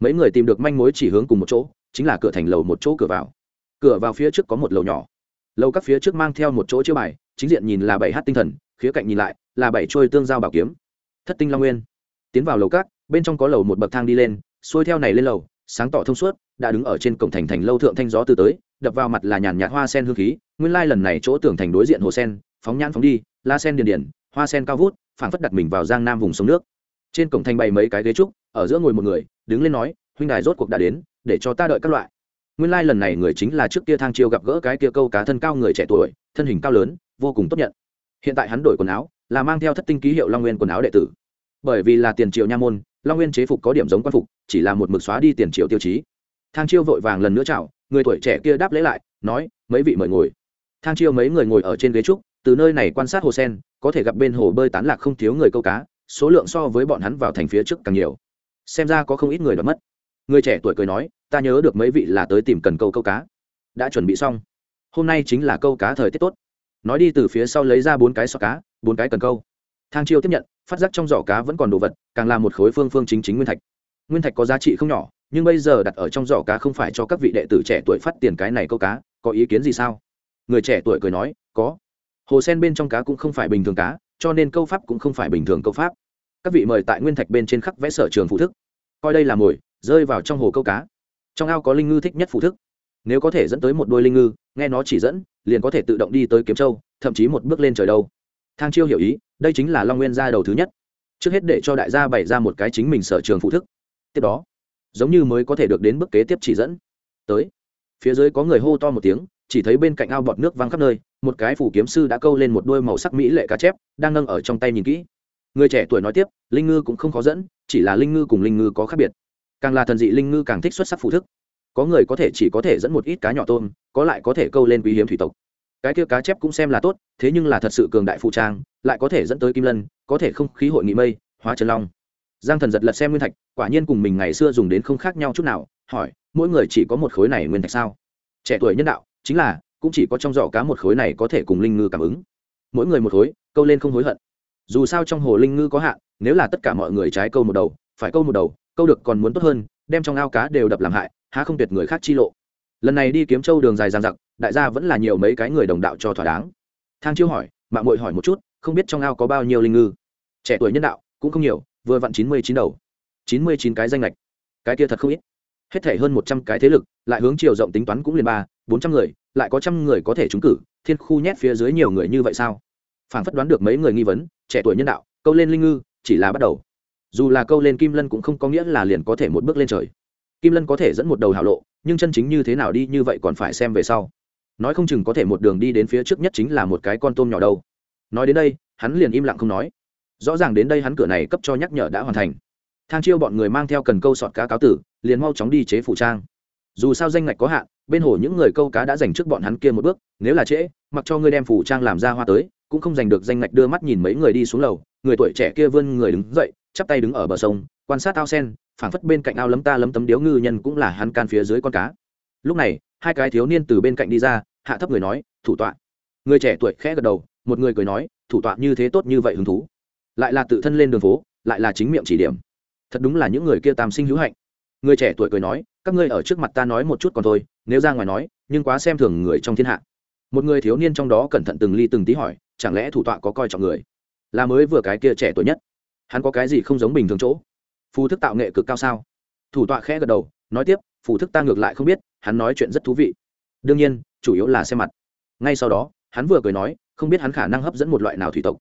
Mấy người tìm được manh mối chỉ hướng cùng một chỗ, chính là cửa thành lầu một chỗ cửa vào. Cửa vào phía trước có một lầu nhỏ. Lầu các phía trước mang theo một chỗ chữ bài, chính diện nhìn là bảy h tinh thần, khía cạnh nhìn lại là bảy trôi tương giao bảo kiếm. Thất tinh long nguyên tiến vào lầu cát bên trong có lầu một bậc thang đi lên, xuôi theo này lên lầu, sáng tỏ thông suốt, đã đứng ở trên cổng thành thành lâu thượng thanh gió từ tới, đập vào mặt là nhàn nhạt hoa sen hương khí, nguyên lai lần này chỗ tưởng thành đối diện hồ sen, phóng nhãn phóng đi, la sen điền điển hoa sen cao vút, phảng phất đặt mình vào giang nam vùng sông nước. Trên cổng thành bày mấy cái ghế trúc, ở giữa ngồi một người, đứng lên nói, huynh đài rốt cuộc đã đến, để cho ta đợi các loại. Nguyên lai lần này người chính là trước kia thang chiêu gặp gỡ cái kia câu cá thân cao người trẻ tuổi, thân hình cao lớn, vô cùng tốt nhận. Hiện tại hắn đổi quần áo, là mang theo thất tinh ký hiệu long nguyên quần áo đệ tử bởi vì là tiền triệu nha môn, long nguyên chế phục có điểm giống quan phục, chỉ là một mực xóa đi tiền triệu tiêu chí. Thang chiêu vội vàng lần nữa chào, người tuổi trẻ kia đáp lễ lại, nói, mấy vị mời ngồi. Thang chiêu mấy người ngồi ở trên ghế trúc, từ nơi này quan sát hồ sen, có thể gặp bên hồ bơi tán lạc không thiếu người câu cá, số lượng so với bọn hắn vào thành phía trước càng nhiều. Xem ra có không ít người đã mất. Người trẻ tuổi cười nói, ta nhớ được mấy vị là tới tìm cần câu câu cá. Đã chuẩn bị xong. Hôm nay chính là câu cá thời tiết tốt. Nói đi từ phía sau lấy ra bốn cái sọ cá, bốn cái cần câu. Thang chiêu tiếp nhận phát giác trong giỏ cá vẫn còn đồ vật, càng là một khối phương phương chính chính nguyên thạch. Nguyên thạch có giá trị không nhỏ, nhưng bây giờ đặt ở trong giỏ cá không phải cho các vị đệ tử trẻ tuổi phát tiền cái này câu cá, có ý kiến gì sao? Người trẻ tuổi cười nói, có. Hồ sen bên trong cá cũng không phải bình thường cá, cho nên câu pháp cũng không phải bình thường câu pháp. Các vị mời tại nguyên thạch bên trên khắc vẽ sở trường phụ thức. Coi đây là mồi, rơi vào trong hồ câu cá. Trong ao có linh ngư thích nhất phụ thức. Nếu có thể dẫn tới một đôi linh ngư, nghe nó chỉ dẫn, liền có thể tự động đi tới kiếm châu, thậm chí một bước lên trời đâu thang chiêu hiểu ý, đây chính là long nguyên gia đầu thứ nhất. Trước hết để cho đại gia bày ra một cái chính mình sở trường phụ thức. Tiếp đó, giống như mới có thể được đến bước kế tiếp chỉ dẫn. Tới, phía dưới có người hô to một tiếng, chỉ thấy bên cạnh ao bọt nước văng khắp nơi, một cái phủ kiếm sư đã câu lên một đôi màu sắc mỹ lệ cá chép, đang nâng ở trong tay nhìn kỹ. Người trẻ tuổi nói tiếp, linh ngư cũng không khó dẫn, chỉ là linh ngư cùng linh ngư có khác biệt. Càng là thần dị linh ngư càng thích xuất sắc phụ thức. Có người có thể chỉ có thể dẫn một ít cá nhỏ tôm, có lại có thể câu lên quý hiếm thủy tộc cái kia cá chép cũng xem là tốt, thế nhưng là thật sự cường đại phụ trang, lại có thể dẫn tới kim lân, có thể không khí hội nghị mây, hóa trần long. Giang thần giật lật xem nguyên thạch, quả nhiên cùng mình ngày xưa dùng đến không khác nhau chút nào, hỏi, mỗi người chỉ có một khối này nguyên thạch sao? Trẻ tuổi nhân đạo, chính là, cũng chỉ có trong giỏ cá một khối này có thể cùng linh ngư cảm ứng. Mỗi người một khối, câu lên không hối hận. Dù sao trong hồ linh ngư có hạn, nếu là tất cả mọi người trái câu một đầu, phải câu một đầu, câu được còn muốn tốt hơn, đem trong ao cá đều đập làm hại, há không tuyệt người khác chi lộ. Lần này đi kiếm châu đường dài giang dặc đại gia vẫn là nhiều mấy cái người đồng đạo cho thỏa đáng. Thang chiêu hỏi mạng mội hỏi một chút, không biết trong ao có bao nhiêu linh ngư? Trẻ tuổi nhân đạo, cũng không nhiều, vừa vặn chín mươi chín đầu. chín mươi chín cái danh lệch cái kia thật không ít. Hết thể hơn một trăm cái thế lực, lại hướng chiều rộng tính toán cũng liền ba, bốn trăm người, lại có trăm người có thể trúng cử, thiên khu nhét phía dưới nhiều người như vậy sao? Phản phất đoán được mấy người nghi vấn, trẻ tuổi nhân đạo, câu lên linh ngư, chỉ là bắt đầu. Dù là câu lên kim lân cũng không có nghĩa là liền có thể một bước lên trời. Kim lân có thể dẫn một đầu hảo lộ, nhưng chân chính như thế nào đi như vậy còn phải xem về sau nói không chừng có thể một đường đi đến phía trước nhất chính là một cái con tôm nhỏ đâu. Nói đến đây, hắn liền im lặng không nói. Rõ ràng đến đây hắn cửa này cấp cho nhắc nhở đã hoàn thành. Thang chiêu bọn người mang theo cần câu sọt cá cáo tử, liền mau chóng đi chế phủ trang. Dù sao danh ngạch có hạn, bên hồ những người câu cá đã dành trước bọn hắn kia một bước, nếu là trễ, mặc cho ngươi đem phủ trang làm ra hoa tới, cũng không giành được danh ngạch đưa mắt nhìn mấy người đi xuống lầu, người tuổi trẻ kia vươn người đứng dậy, chắp tay đứng ở bờ sông, quan sát ao sen, phảng phất bên cạnh ao lấm ta lấm tấm điếu ngư nhân cũng là hắn can phía dưới con cá. Lúc này, hai cái thiếu niên từ bên cạnh đi ra hạ thấp người nói, thủ tọa. Người trẻ tuổi khẽ gật đầu, một người cười nói, thủ tọa như thế tốt như vậy hứng thú. Lại là tự thân lên đường phố, lại là chính miệng chỉ điểm. Thật đúng là những người kia tam sinh hữu hạnh. Người trẻ tuổi cười nói, các ngươi ở trước mặt ta nói một chút còn thôi, nếu ra ngoài nói, nhưng quá xem thường người trong thiên hạ. Một người thiếu niên trong đó cẩn thận từng ly từng tí hỏi, chẳng lẽ thủ tọa có coi trọng người? Là mới vừa cái kia trẻ tuổi nhất. Hắn có cái gì không giống bình thường chỗ? Phù thức tạo nghệ cực cao sao? Thủ tọa khẽ gật đầu, nói tiếp phù thức ta ngược lại không biết, hắn nói chuyện rất thú vị. Đương nhiên chủ yếu là xem mặt. Ngay sau đó, hắn vừa cười nói, không biết hắn khả năng hấp dẫn một loại nào thủy tộc.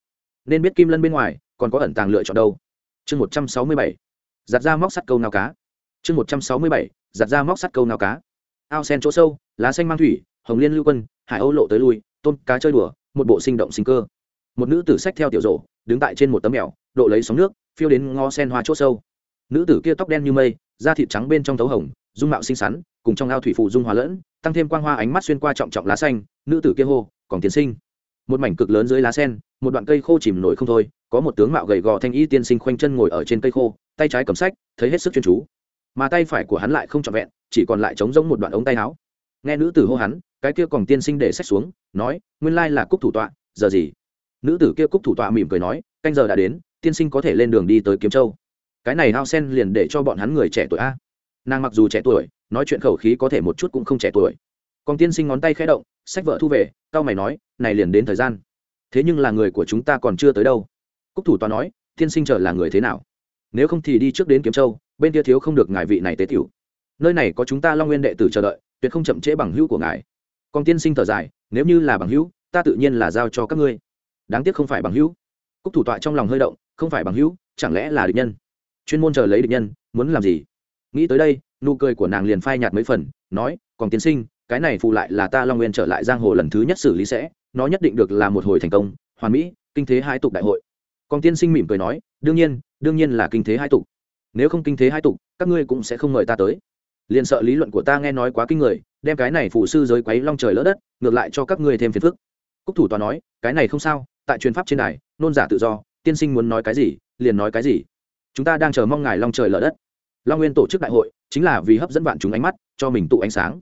Nên biết kim lân bên ngoài, còn có ẩn tàng lựa chọn đâu. Chương một trăm sáu mươi bảy. Giặt ra móc sắt câu ngao cá. Chương một trăm sáu mươi bảy. Giặt ra móc sắt câu ngao cá. Ao sen chỗ sâu, lá xanh mang thủy, hồng liên lưu quân, hải âu lộ tới lui, tôm, cá chơi đùa, một bộ sinh động sinh cơ. Một nữ tử sách theo tiểu rổ, đứng tại trên một tấm mèo, độ lấy sóng nước, phiêu đến ngó sen hoa chỗ sâu. Nữ tử kia tóc đen như mây, da thịt trắng bên trong thấu hồng, dung mạo xinh xắn, cùng trong ao thủy phụ dung hòa lẫn tăng thêm quang hoa ánh mắt xuyên qua trọng trọng lá xanh, nữ tử kia hô, còn tiến sinh. Một mảnh cực lớn dưới lá sen, một đoạn cây khô chìm nổi không thôi, có một tướng mạo gầy gò thanh y tiên sinh khoanh chân ngồi ở trên cây khô, tay trái cầm sách, thấy hết sức chuyên chú. Mà tay phải của hắn lại không trọn vẹn, chỉ còn lại trống rỗng một đoạn ống tay áo. Nghe nữ tử hô hắn, cái kia còn tiên sinh để sách xuống, nói, nguyên lai là cúc thủ tọa, giờ gì? Nữ tử kia cúc thủ tọa mỉm cười nói, canh giờ đã đến, tiên sinh có thể lên đường đi tới kiếm châu. Cái này hao sen liền để cho bọn hắn người trẻ tuổi a. Nàng mặc dù trẻ tuổi nói chuyện khẩu khí có thể một chút cũng không trẻ tuổi. Còn tiên sinh ngón tay khẽ động, sách vợ thu về cao mày nói, này liền đến thời gian. Thế nhưng là người của chúng ta còn chưa tới đâu. Cúc thủ tòa nói, tiên sinh chờ là người thế nào? Nếu không thì đi trước đến kiếm châu, bên kia thiếu không được ngài vị này tế tiểu. Nơi này có chúng ta long nguyên đệ tử chờ đợi, tuyệt không chậm trễ bằng hữu của ngài. Còn tiên sinh thở dài, nếu như là bằng hữu, ta tự nhiên là giao cho các ngươi. Đáng tiếc không phải bằng hữu. Cúc thủ tọa trong lòng hơi động, không phải bằng hữu, chẳng lẽ là địch nhân? Chuyên môn chờ lấy địch nhân, muốn làm gì? Nghĩ tới đây nụ cười của nàng liền phai nhạt mấy phần, nói, còn tiến sinh, cái này phụ lại là ta long nguyên trở lại giang hồ lần thứ nhất xử lý sẽ, nó nhất định được là một hồi thành công, hoàn mỹ, kinh thế hai tục đại hội. Còn tiên sinh mỉm cười nói, đương nhiên đương nhiên là kinh thế hai tục. Nếu không kinh thế hai tục, các ngươi cũng sẽ không mời ta tới. Liền sợ lý luận của ta nghe nói quá kinh người, đem cái này phụ sư giới quấy long trời lỡ đất, ngược lại cho các ngươi thêm phiền phức. Cúc thủ tòa nói, cái này không sao, tại truyền pháp trên đài, nôn giả tự do, tiên sinh muốn nói cái gì, liền nói cái gì. Chúng ta đang chờ mong ngài long trời lở đất. Long nguyên tổ chức đại hội chính là vì hấp dẫn vạn chúng ánh mắt, cho mình tụ ánh sáng.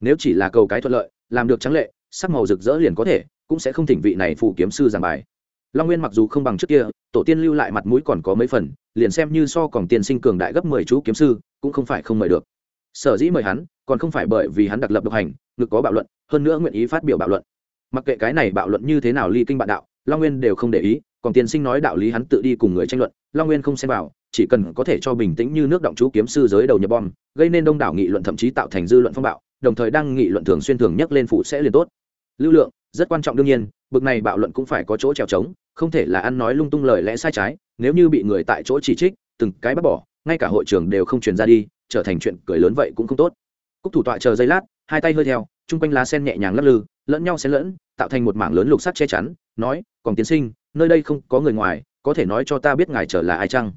Nếu chỉ là cầu cái thuận lợi, làm được trắng lệ, sắc màu rực rỡ liền có thể, cũng sẽ không thỉnh vị này phụ kiếm sư giảng bài. Long nguyên mặc dù không bằng trước kia, tổ tiên lưu lại mặt mũi còn có mấy phần, liền xem như so còn tiên sinh cường đại gấp mười chú kiếm sư, cũng không phải không mời được. Sở dĩ mời hắn, còn không phải bởi vì hắn đặc lập độc hành, ngực có bạo luận, hơn nữa nguyện ý phát biểu bạo luận. Mặc kệ cái này bạo luận như thế nào ly kinh bạn đạo, long nguyên đều không để ý, còn tiên sinh nói đạo lý hắn tự đi cùng người tranh luận, long nguyên không xem vào chỉ cần có thể cho bình tĩnh như nước động chú kiếm sư giới đầu nhập bom, gây nên đông đảo nghị luận thậm chí tạo thành dư luận phong bạo, đồng thời đang nghị luận thường xuyên thường nhắc lên phụ sẽ liền tốt. Lưu lượng, rất quan trọng đương nhiên, bực này bạo luận cũng phải có chỗ trèo trống, không thể là ăn nói lung tung lời lẽ sai trái, nếu như bị người tại chỗ chỉ trích, từng cái bắt bỏ, ngay cả hội trường đều không truyền ra đi, trở thành chuyện cười lớn vậy cũng không tốt. Cúc thủ tọa chờ giây lát, hai tay hơi theo, chung quanh lá sen nhẹ nhàng lắc lư, lẫn nhau xen lẫn, tạo thành một mảng lớn lục sắc che chắn, nói, còn tiến sinh, nơi đây không có người ngoài, có thể nói cho ta biết ngài trở là ai chăng?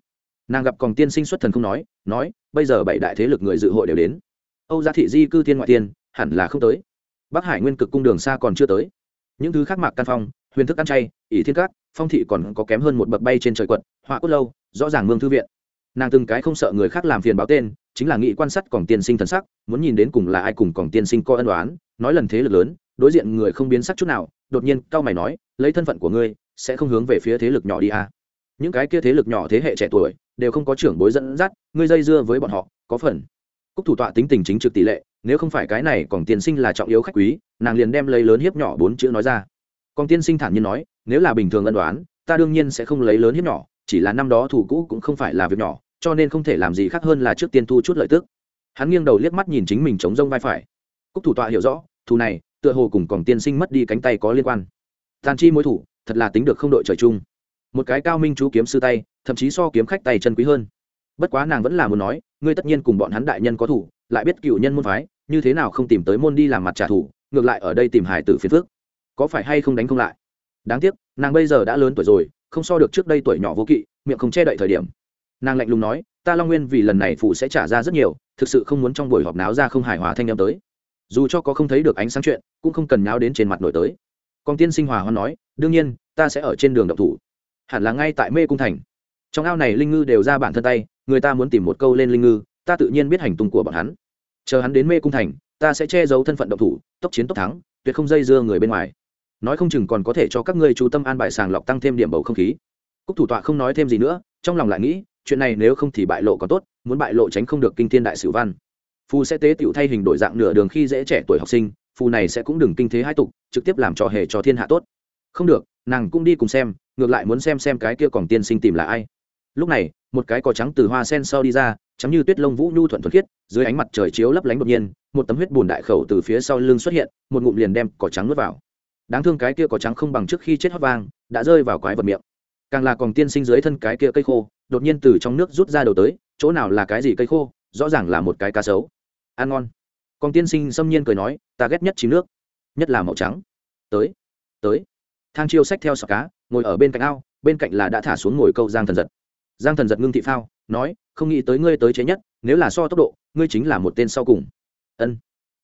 Nàng gặp còn tiên sinh xuất thần không nói nói, bây giờ bảy đại thế lực người dự hội đều đến. Âu gia thị di cư thiên ngoại tiên, hẳn là không tới. Bắc hải nguyên cực cung đường xa còn chưa tới. Những thứ khác mạc căn phong, huyền thức ăn chay, ỷ thiên cát phong thị còn có kém hơn một bậc bay trên trời quật, họa cốt lâu, rõ ràng mương thư viện. Nàng từng cái không sợ người khác làm phiền báo tên, chính là nghị quan sát còn tiên sinh thần sắc, muốn nhìn đến cùng là ai cùng còn tiên sinh coi ân đoán nói lần thế lực lớn, đối diện người không biến sắc chút nào, đột nhiên cao mày nói, lấy thân phận của ngươi, sẽ không hướng về phía thế lực nhỏ đi à những cái kia thế lực nhỏ thế hệ trẻ tuổi đều không có trưởng bối dẫn dắt, ngươi dây dưa với bọn họ, có phần. Cúc thủ tọa tính tình chính trực tỷ lệ, nếu không phải cái này còn tiên sinh là trọng yếu khách quý, nàng liền đem lấy lớn hiếp nhỏ bốn chữ nói ra. Còn tiên sinh thản nhiên nói, nếu là bình thường ân đoán ta đương nhiên sẽ không lấy lớn hiếp nhỏ, chỉ là năm đó thủ cũ cũng không phải là việc nhỏ, cho nên không thể làm gì khác hơn là trước tiên thu chút lợi tức. Hắn nghiêng đầu liếc mắt nhìn chính mình chống rông vai phải. Cúc thủ tọa hiểu rõ, thù này, tựa hồ cùng còn tiên sinh mất đi cánh tay có liên quan. Tàn chi mối thủ, thật là tính được không đội trời chung một cái cao minh chú kiếm sư tay, thậm chí so kiếm khách tay chân quý hơn. Bất quá nàng vẫn là muốn nói, ngươi tất nhiên cùng bọn hắn đại nhân có thủ, lại biết cựu nhân môn phái, như thế nào không tìm tới môn đi làm mặt trả thù, ngược lại ở đây tìm hải tử phiền phước có phải hay không đánh không lại? Đáng tiếc, nàng bây giờ đã lớn tuổi rồi, không so được trước đây tuổi nhỏ vô kỵ, miệng không che đậy thời điểm. Nàng lạnh lùng nói, ta long nguyên vì lần này phụ sẽ trả ra rất nhiều, thực sự không muốn trong buổi họp náo ra không hài hòa thanh em tới. Dù cho có không thấy được ánh sáng chuyện, cũng không cần nháo đến trên mặt nổi tới. Còn tiên sinh hòa hoan nói, đương nhiên, ta sẽ ở trên đường độc thủ hẳn là ngay tại mê cung thành. Trong ao này linh ngư đều ra bản thân tay, người ta muốn tìm một câu lên linh ngư, ta tự nhiên biết hành tung của bọn hắn. Chờ hắn đến mê cung thành, ta sẽ che giấu thân phận độc thủ, tốc chiến tốc thắng, tuyệt không dây dưa người bên ngoài. Nói không chừng còn có thể cho các ngươi chú tâm an bài sàng lọc tăng thêm điểm bầu không khí. Cúc thủ tọa không nói thêm gì nữa, trong lòng lại nghĩ, chuyện này nếu không thì bại lộ còn tốt, muốn bại lộ tránh không được kinh thiên đại sử văn. Phù sẽ tế tiểu thay hình đổi dạng nửa đường khi dễ trẻ tuổi học sinh, phù này sẽ cũng đừng kinh thế hai tục, trực tiếp làm trò hề cho thiên hạ tốt. Không được, nàng cũng đi cùng xem ngược lại muốn xem xem cái kia còn tiên sinh tìm là ai. Lúc này, một cái cỏ trắng từ hoa sen sau đi ra chấm như tuyết lông vũ nhu thuận thuận khiết, dưới ánh mặt trời chiếu lấp lánh đột nhiên, một tấm huyết bùn đại khẩu từ phía sau lưng xuất hiện, một ngụm liền đem cỏ trắng nuốt vào. Đáng thương cái kia cỏ trắng không bằng trước khi chết hót vang, đã rơi vào quái vật miệng. Càng là còn tiên sinh dưới thân cái kia cây khô, đột nhiên từ trong nước rút ra đầu tới, chỗ nào là cái gì cây khô, rõ ràng là một cái cá sấu. Ăn ngon. Còn tiên sinh xâm nhiên cười nói, ta ghét nhất chìm nước, nhất là màu trắng. Tới tới. Thang chiêu sách theo sọ cá ngồi ở bên cạnh ao, bên cạnh là đã thả xuống ngồi câu giang thần giật. Giang thần giật ngưng thị phao, nói, không nghĩ tới ngươi tới chế nhất, nếu là so tốc độ, ngươi chính là một tên sau cùng. Ân.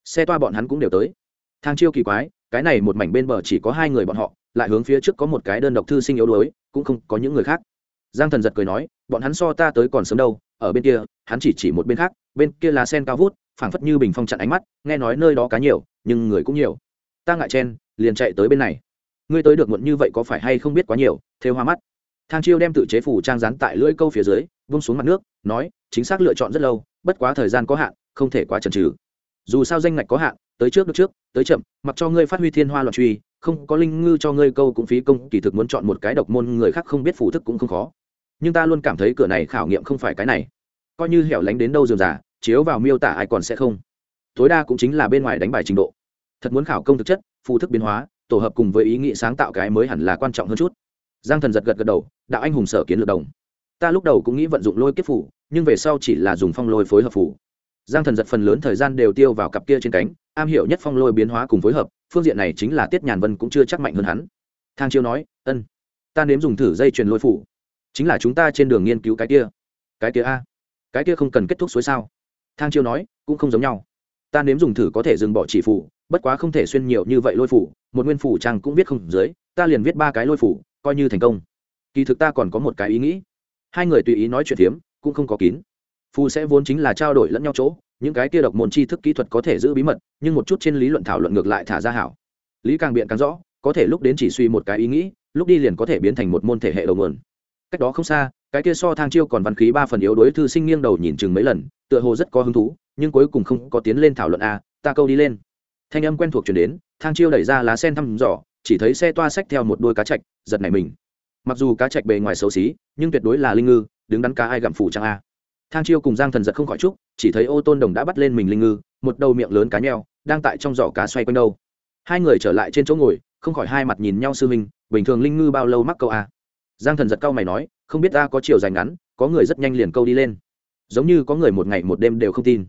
Xe toa bọn hắn cũng đều tới. Thang chiêu kỳ quái, cái này một mảnh bên bờ chỉ có hai người bọn họ, lại hướng phía trước có một cái đơn độc thư sinh yếu đuối, cũng không có những người khác. Giang thần giật cười nói, bọn hắn so ta tới còn sớm đâu, ở bên kia, hắn chỉ chỉ một bên khác, bên kia là sen cao vút, phảng phất như bình phong chặn ánh mắt, nghe nói nơi đó cá nhiều, nhưng người cũng nhiều. Ta ngại chen, liền chạy tới bên này ngươi tới được muộn như vậy có phải hay không biết quá nhiều, thêu hoa mắt. Thang chiêu đem tự chế phủ trang rán tại lưỡi câu phía dưới, vung xuống mặt nước, nói, chính xác lựa chọn rất lâu, bất quá thời gian có hạn, không thể quá chần trừ dù sao danh ngạch có hạn, tới trước được trước, tới chậm, mặc cho ngươi phát huy thiên hoa loạn truy, không có linh ngư cho ngươi câu cũng phí công, kỳ thực muốn chọn một cái độc môn người khác không biết phủ thức cũng không khó. Nhưng ta luôn cảm thấy cửa này khảo nghiệm không phải cái này. Coi như hẻo lánh đến đâu dườm già chiếu vào miêu tả ai còn sẽ không. Tối đa cũng chính là bên ngoài đánh bài trình độ. Thật muốn khảo công thực chất, phù thức biến hóa tổ hợp cùng với ý nghĩ sáng tạo cái mới hẳn là quan trọng hơn chút. Giang thần giật gật gật đầu, đạo anh hùng sở kiến lược đồng. Ta lúc đầu cũng nghĩ vận dụng lôi kiếp phủ, nhưng về sau chỉ là dùng phong lôi phối hợp phủ. Giang thần giật phần lớn thời gian đều tiêu vào cặp kia trên cánh, am hiểu nhất phong lôi biến hóa cùng phối hợp, phương diện này chính là tiết nhàn vân cũng chưa chắc mạnh hơn hắn. Thang chiêu nói, ân, ta nếm dùng thử dây chuyền lôi phủ. Chính là chúng ta trên đường nghiên cứu cái kia. Cái kia a? Cái kia không cần kết thúc suối sao? Thang chiêu nói, cũng không giống nhau. Ta nếm dùng thử có thể dừng bỏ chỉ phủ, bất quá không thể xuyên nhiều như vậy lôi phủ một nguyên phủ trang cũng viết không dưới, ta liền viết ba cái lôi phủ, coi như thành công. Kỳ thực ta còn có một cái ý nghĩ. Hai người tùy ý nói chuyện hiếm cũng không có kín. Phù sẽ vốn chính là trao đổi lẫn nhau chỗ, những cái kia độc môn tri thức kỹ thuật có thể giữ bí mật, nhưng một chút trên lý luận thảo luận ngược lại thả ra hảo. Lý càng biện càng rõ, có thể lúc đến chỉ suy một cái ý nghĩ, lúc đi liền có thể biến thành một môn thể hệ đầu nguồn. Cách đó không xa, cái kia so thang chiêu còn văn khí ba phần yếu đối thư sinh nghiêng đầu nhìn chừng mấy lần, tựa hồ rất có hứng thú, nhưng cuối cùng không có tiến lên thảo luận a ta câu đi lên thanh âm quen thuộc chuyển đến, thang chiêu đẩy ra lá sen thăm dò, chỉ thấy xe toa xách theo một đôi cá chạch, giật này mình. Mặc dù cá chạch bề ngoài xấu xí, nhưng tuyệt đối là linh ngư, đứng đắn cá ai gặm phủ trang a. Thang chiêu cùng giang thần giật không khỏi chúc, chỉ thấy ô tôn đồng đã bắt lên mình linh ngư, một đầu miệng lớn cá nheo, đang tại trong giỏ cá xoay quanh đâu. Hai người trở lại trên chỗ ngồi, không khỏi hai mặt nhìn nhau sư minh bình thường linh ngư bao lâu mắc câu a? Giang thần giật câu mày nói, không biết ta có chiều dài ngắn, có người rất nhanh liền câu đi lên. Giống như có người một ngày một đêm đều không tin.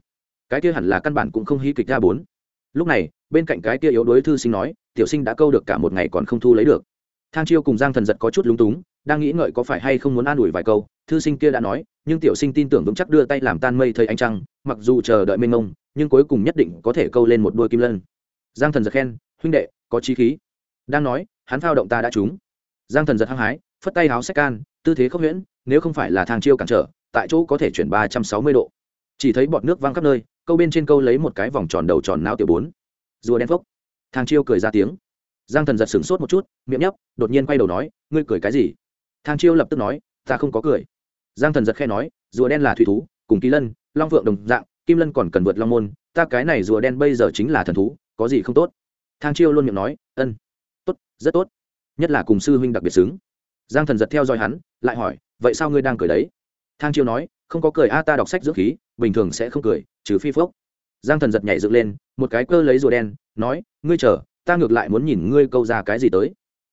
Cái kia hẳn là căn bản cũng không hí kịch ra bốn lúc này, bên cạnh cái kia yếu đuối thư sinh nói, tiểu sinh đã câu được cả một ngày còn không thu lấy được. Thang chiêu cùng giang thần giật có chút lúng túng, đang nghĩ ngợi có phải hay không muốn an ủi vài câu, thư sinh kia đã nói, nhưng tiểu sinh tin tưởng vững chắc đưa tay làm tan mây thấy ánh trăng, mặc dù chờ đợi mênh mông, nhưng cuối cùng nhất định có thể câu lên một đôi kim lân. Giang thần giật khen, huynh đệ, có trí khí. Đang nói, hắn phao động ta đã trúng. Giang thần giật hăng hái, phất tay háo sách can, tư thế không huyễn, nếu không phải là thang chiêu cản trở, tại chỗ có thể chuyển ba trăm sáu mươi độ. Chỉ thấy bọt nước văng khắp nơi câu bên trên câu lấy một cái vòng tròn đầu tròn não tiểu bốn. Rùa đen phốc. Thang chiêu cười ra tiếng. Giang thần giật sửng sốt một chút, miệng nhấp, đột nhiên quay đầu nói, ngươi cười cái gì? Thang chiêu lập tức nói, ta không có cười. Giang thần giật khe nói, rùa đen là thủy thú, cùng kỳ lân, long vượng đồng dạng, kim lân còn cần vượt long môn, ta cái này rùa đen bây giờ chính là thần thú, có gì không tốt? Thang chiêu luôn miệng nói, ân, tốt, rất tốt, nhất là cùng sư huynh đặc biệt xứng. Giang thần giật theo dõi hắn, lại hỏi, vậy sao ngươi đang cười đấy? Thang chiêu nói, không có cười a, ta đọc sách dưỡng khí, bình thường sẽ không cười trừ phi phốc. Giang thần giật nhảy dựng lên, một cái cơ lấy rùa đen, nói, ngươi chờ, ta ngược lại muốn nhìn ngươi câu ra cái gì tới.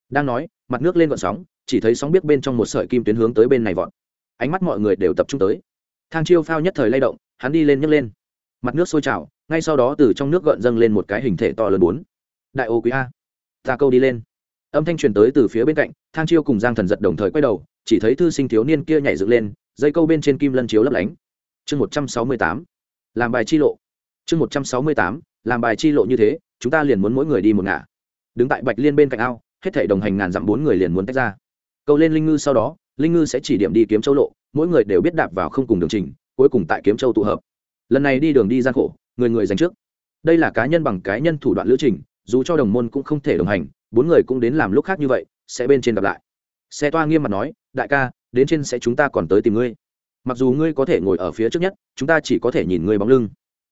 Đang nói, mặt nước lên vận sóng, chỉ thấy sóng biết bên trong một sợi kim tuyến hướng tới bên này vọt. Ánh mắt mọi người đều tập trung tới. Thang chiêu phao nhất thời lay động, hắn đi lên nhấc lên. Mặt nước sôi trào, ngay sau đó từ trong nước gợn dâng lên một cái hình thể to lớn bốn. Đại ô quý a. Ta câu đi lên. Âm thanh truyền tới từ phía bên cạnh, thang chiêu cùng giang thần giật đồng thời quay đầu, chỉ thấy thư sinh thiếu niên kia nhảy dựng lên, dây câu bên trên kim lân chiếu lấp lánh. Chương một trăm sáu mươi tám làm bài chi lộ. Chương một trăm sáu mươi tám, làm bài chi lộ như thế, chúng ta liền muốn mỗi người đi một ngả. Đứng tại bạch liên bên cạnh ao, hết thể đồng hành ngàn dặm bốn người liền muốn tách ra. Câu lên linh ngư sau đó, linh ngư sẽ chỉ điểm đi kiếm châu lộ, mỗi người đều biết đạp vào không cùng đường trình, cuối cùng tại kiếm châu tụ hợp. Lần này đi đường đi gian khổ, người người dành trước. Đây là cá nhân bằng cá nhân thủ đoạn lữ trình, dù cho đồng môn cũng không thể đồng hành, bốn người cũng đến làm lúc khác như vậy, sẽ bên trên gặp lại. Xe toa nghiêm mặt nói, đại ca, đến trên sẽ chúng ta còn tới tìm ngươi mặc dù ngươi có thể ngồi ở phía trước nhất, chúng ta chỉ có thể nhìn ngươi bóng lưng.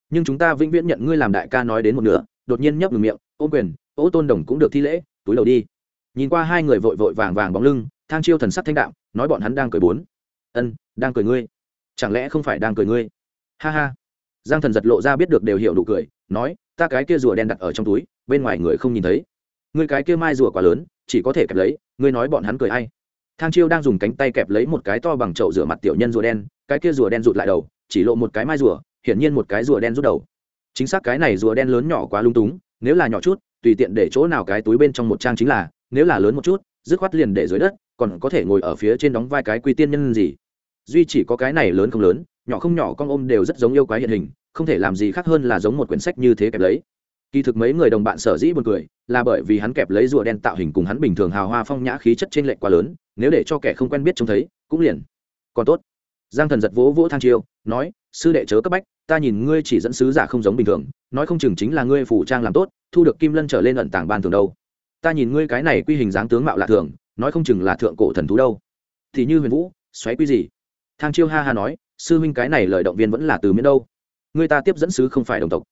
Nhưng chúng ta vĩnh viễn nhận ngươi làm đại ca nói đến một nửa, đột nhiên nhấp ngừng miệng, ôm quyền, ô tôn đồng cũng được thi lễ, túi đầu đi. Nhìn qua hai người vội vội vàng vàng bóng lưng, thang chiêu thần sắc thanh đạo nói bọn hắn đang cười bốn. Ân, đang cười ngươi. Chẳng lẽ không phải đang cười ngươi? Ha ha. Giang thần giật lộ ra biết được đều hiểu đủ cười, nói, ta cái kia rùa đen đặt ở trong túi, bên ngoài người không nhìn thấy. Ngươi cái kia mai rùa quá lớn, chỉ có thể kẹp lấy, ngươi nói bọn hắn cười hay thang chiêu đang dùng cánh tay kẹp lấy một cái to bằng chậu rửa mặt tiểu nhân rùa đen, cái kia rùa đen rụt lại đầu, chỉ lộ một cái mai rùa, hiển nhiên một cái rùa đen rút đầu. Chính xác cái này rùa đen lớn nhỏ quá lung túng, nếu là nhỏ chút, tùy tiện để chỗ nào cái túi bên trong một trang chính là, nếu là lớn một chút, dứt khoát liền để dưới đất, còn có thể ngồi ở phía trên đóng vai cái quy tiên nhân gì. Duy chỉ có cái này lớn không lớn, nhỏ không nhỏ con ôm đều rất giống yêu quái hiện hình, không thể làm gì khác hơn là giống một quyển sách như thế kẹp lấy kỳ thực mấy người đồng bạn sở dĩ buồn cười là bởi vì hắn kẹp lấy rùa đen tạo hình cùng hắn bình thường hào hoa phong nhã khí chất trên lệch quá lớn, nếu để cho kẻ không quen biết trông thấy, cũng liền. Còn tốt. Giang thần giật vỗ vỗ thang chiêu, nói, sư đệ chớ cấp bách, ta nhìn ngươi chỉ dẫn sứ giả không giống bình thường, nói không chừng chính là ngươi phủ trang làm tốt, thu được kim lân trở lên ẩn tàng ban thường đâu. Ta nhìn ngươi cái này quy hình dáng tướng mạo lạ thường, nói không chừng là thượng cổ thần thú đâu. Thì như huyền vũ, xoáy quy gì? Thang chiêu ha ha nói, sư huynh cái này lời động viên vẫn là từ miễn đâu. Ngươi ta tiếp dẫn sứ không phải đồng tộc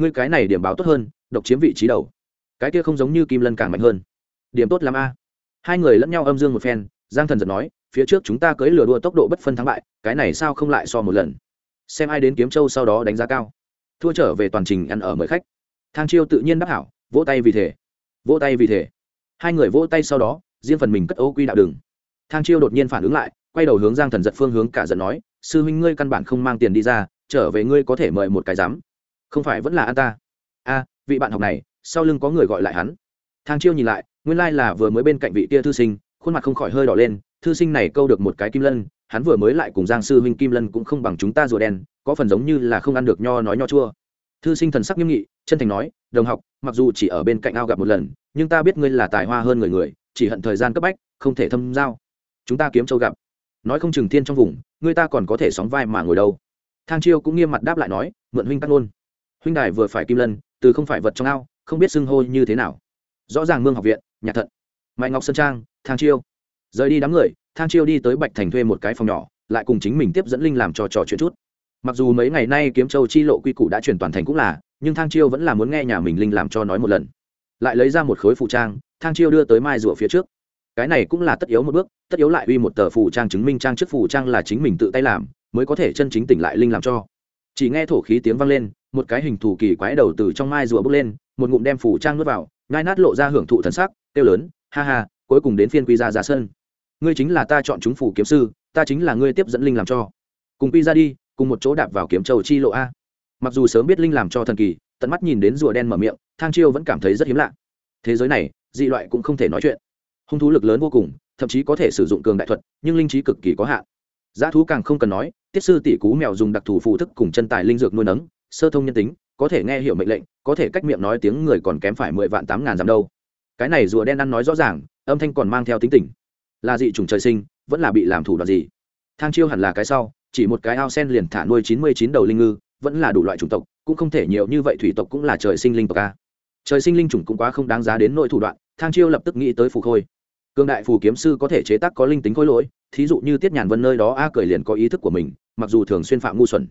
ngươi cái này điểm báo tốt hơn, độc chiếm vị trí đầu. Cái kia không giống như kim lân càng mạnh hơn. Điểm tốt lắm a. Hai người lẫn nhau âm dương một phen, giang thần giật nói, phía trước chúng ta cưới lừa đua tốc độ bất phân thắng bại, cái này sao không lại so một lần? Xem ai đến kiếm châu sau đó đánh giá cao. Thua trở về toàn trình ăn ở mời khách. Thang chiêu tự nhiên đắc hảo, vỗ tay vì thế vỗ tay vì thế hai người vỗ tay sau đó, riêng phần mình cất ô quy đạo đường. Thang chiêu đột nhiên phản ứng lại, quay đầu hướng giang thần giật phương hướng cả giận nói, sư huynh ngươi căn bản không mang tiền đi ra, trở về ngươi có thể mời một cái giám không phải vẫn là an ta? A, vị bạn học này, sau lưng có người gọi lại hắn. Thang chiêu nhìn lại, nguyên lai là vừa mới bên cạnh vị kia thư sinh, khuôn mặt không khỏi hơi đỏ lên, thư sinh này câu được một cái kim lân, hắn vừa mới lại cùng giang sư huynh kim lân cũng không bằng chúng ta rùa đen, có phần giống như là không ăn được nho nói nho chua. Thư sinh thần sắc nghiêm nghị, chân thành nói, đồng học, mặc dù chỉ ở bên cạnh ao gặp một lần, nhưng ta biết ngươi là tài hoa hơn người người, chỉ hận thời gian cấp bách, không thể thâm giao. Chúng ta kiếm châu gặp. Nói không chừng thiên trong vùng ngươi ta còn có thể sóng vai mà ngồi đâu. Thang chiêu cũng nghiêm mặt đáp lại nói, mượn huynh cắt luôn huynh đài vừa phải kim lân, từ không phải vật trong ao, không biết xưng hô như thế nào. Rõ ràng mương học viện nhạc thận mạnh ngọc sơn trang, thang chiêu. Rời đi đám người, thang chiêu đi tới bạch thành thuê một cái phòng nhỏ, lại cùng chính mình tiếp dẫn linh làm trò trò chuyện chút. Mặc dù mấy ngày nay kiếm châu chi lộ quy củ đã chuyển toàn thành cũng là, nhưng thang chiêu vẫn là muốn nghe nhà mình linh làm cho nói một lần. Lại lấy ra một khối phụ trang, thang chiêu đưa tới mai rùa phía trước. Cái này cũng là tất yếu một bước, tất yếu lại uy một tờ phụ trang chứng minh trang trước phụ trang là chính mình tự tay làm, mới có thể chân chính tỉnh lại linh làm cho chỉ nghe thổ khí tiếng vang lên một cái hình thù kỳ quái đầu từ trong mai rùa bước lên, một ngụm đem phủ trang nuốt vào ngai nát lộ ra hưởng thụ thần sắc, kêu lớn, ha ha, cuối cùng đến phiên quy ra ra sân. Ngươi chính là ta chọn chúng phủ kiếm sư, ta chính là ngươi tiếp dẫn linh làm cho. Cùng quy ra đi, cùng một chỗ đạp vào kiếm châu chi lộ a. Mặc dù sớm biết linh làm cho thần kỳ, tận mắt nhìn đến rùa đen mở miệng, thang chiêu vẫn cảm thấy rất hiếm lạ. Thế giới này, dị loại cũng không thể nói chuyện. Hung thú lực lớn vô cùng, thậm chí có thể sử dụng cường đại thuật, nhưng linh trí cực kỳ có hạn. Giá thú càng không cần nói, tiết sư tỷ cú mèo dùng đặc thù phụ thức cùng chân tài linh dược nuôi nấng sơ thông nhân tính, có thể nghe hiểu mệnh lệnh, có thể cách miệng nói tiếng người còn kém phải mười vạn tám ngàn dặm đâu. Cái này rùa đen ăn nói rõ ràng, âm thanh còn mang theo tính tình. Là dị chủng trời sinh, vẫn là bị làm thủ đoạn gì? Thang chiêu hẳn là cái sau, chỉ một cái ao sen liền thả nuôi chín mươi chín đầu linh ngư, vẫn là đủ loại chủng tộc, cũng không thể nhiều như vậy thủy tộc cũng là trời sinh linh tộc a. Trời sinh linh chủng cũng quá không đáng giá đến nội thủ đoạn, thang chiêu lập tức nghĩ tới phù khôi. Cương đại phù kiếm sư có thể chế tác có linh tính khối lỗi, thí dụ như tiết nhàn vân nơi đó a cười liền có ý thức của mình, mặc dù thường xuyên phạm ngu xuẩn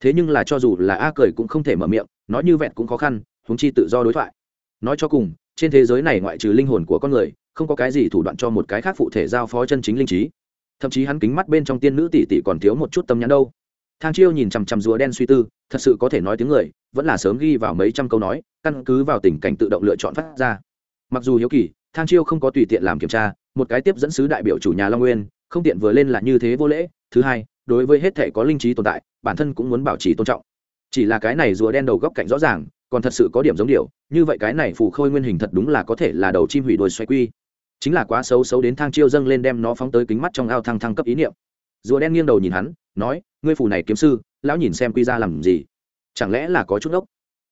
thế nhưng là cho dù là a cười cũng không thể mở miệng, nói như vẹn cũng khó khăn húng chi tự do đối thoại. Nói cho cùng, trên thế giới này ngoại trừ linh hồn của con người, không có cái gì thủ đoạn cho một cái khác phụ thể giao phó chân chính linh trí. Thậm chí hắn kính mắt bên trong tiên nữ tỷ tỷ còn thiếu một chút tâm nhãn đâu. Thang chiêu nhìn chằm chằm rùa đen suy tư, thật sự có thể nói tiếng người, vẫn là sớm ghi vào mấy trăm câu nói, căn cứ vào tình cảnh tự động lựa chọn phát ra. Mặc dù hiếu kỳ, thang chiêu không có tùy tiện làm kiểm tra, một cái tiếp dẫn sứ đại biểu chủ nhà long nguyên, không tiện vừa lên là như thế vô lễ. Thứ hai đối với hết thể có linh trí tồn tại, bản thân cũng muốn bảo trì tôn trọng. Chỉ là cái này rùa đen đầu góc cạnh rõ ràng, còn thật sự có điểm giống điều, như vậy cái này phù khôi nguyên hình thật đúng là có thể là đầu chim hủy đuôi xoay quy. Chính là quá xấu xấu đến thang chiêu dâng lên đem nó phóng tới kính mắt trong ao thăng thăng cấp ý niệm. Rùa đen nghiêng đầu nhìn hắn, nói, ngươi phù này kiếm sư, lão nhìn xem quy ra làm gì? Chẳng lẽ là có chút ốc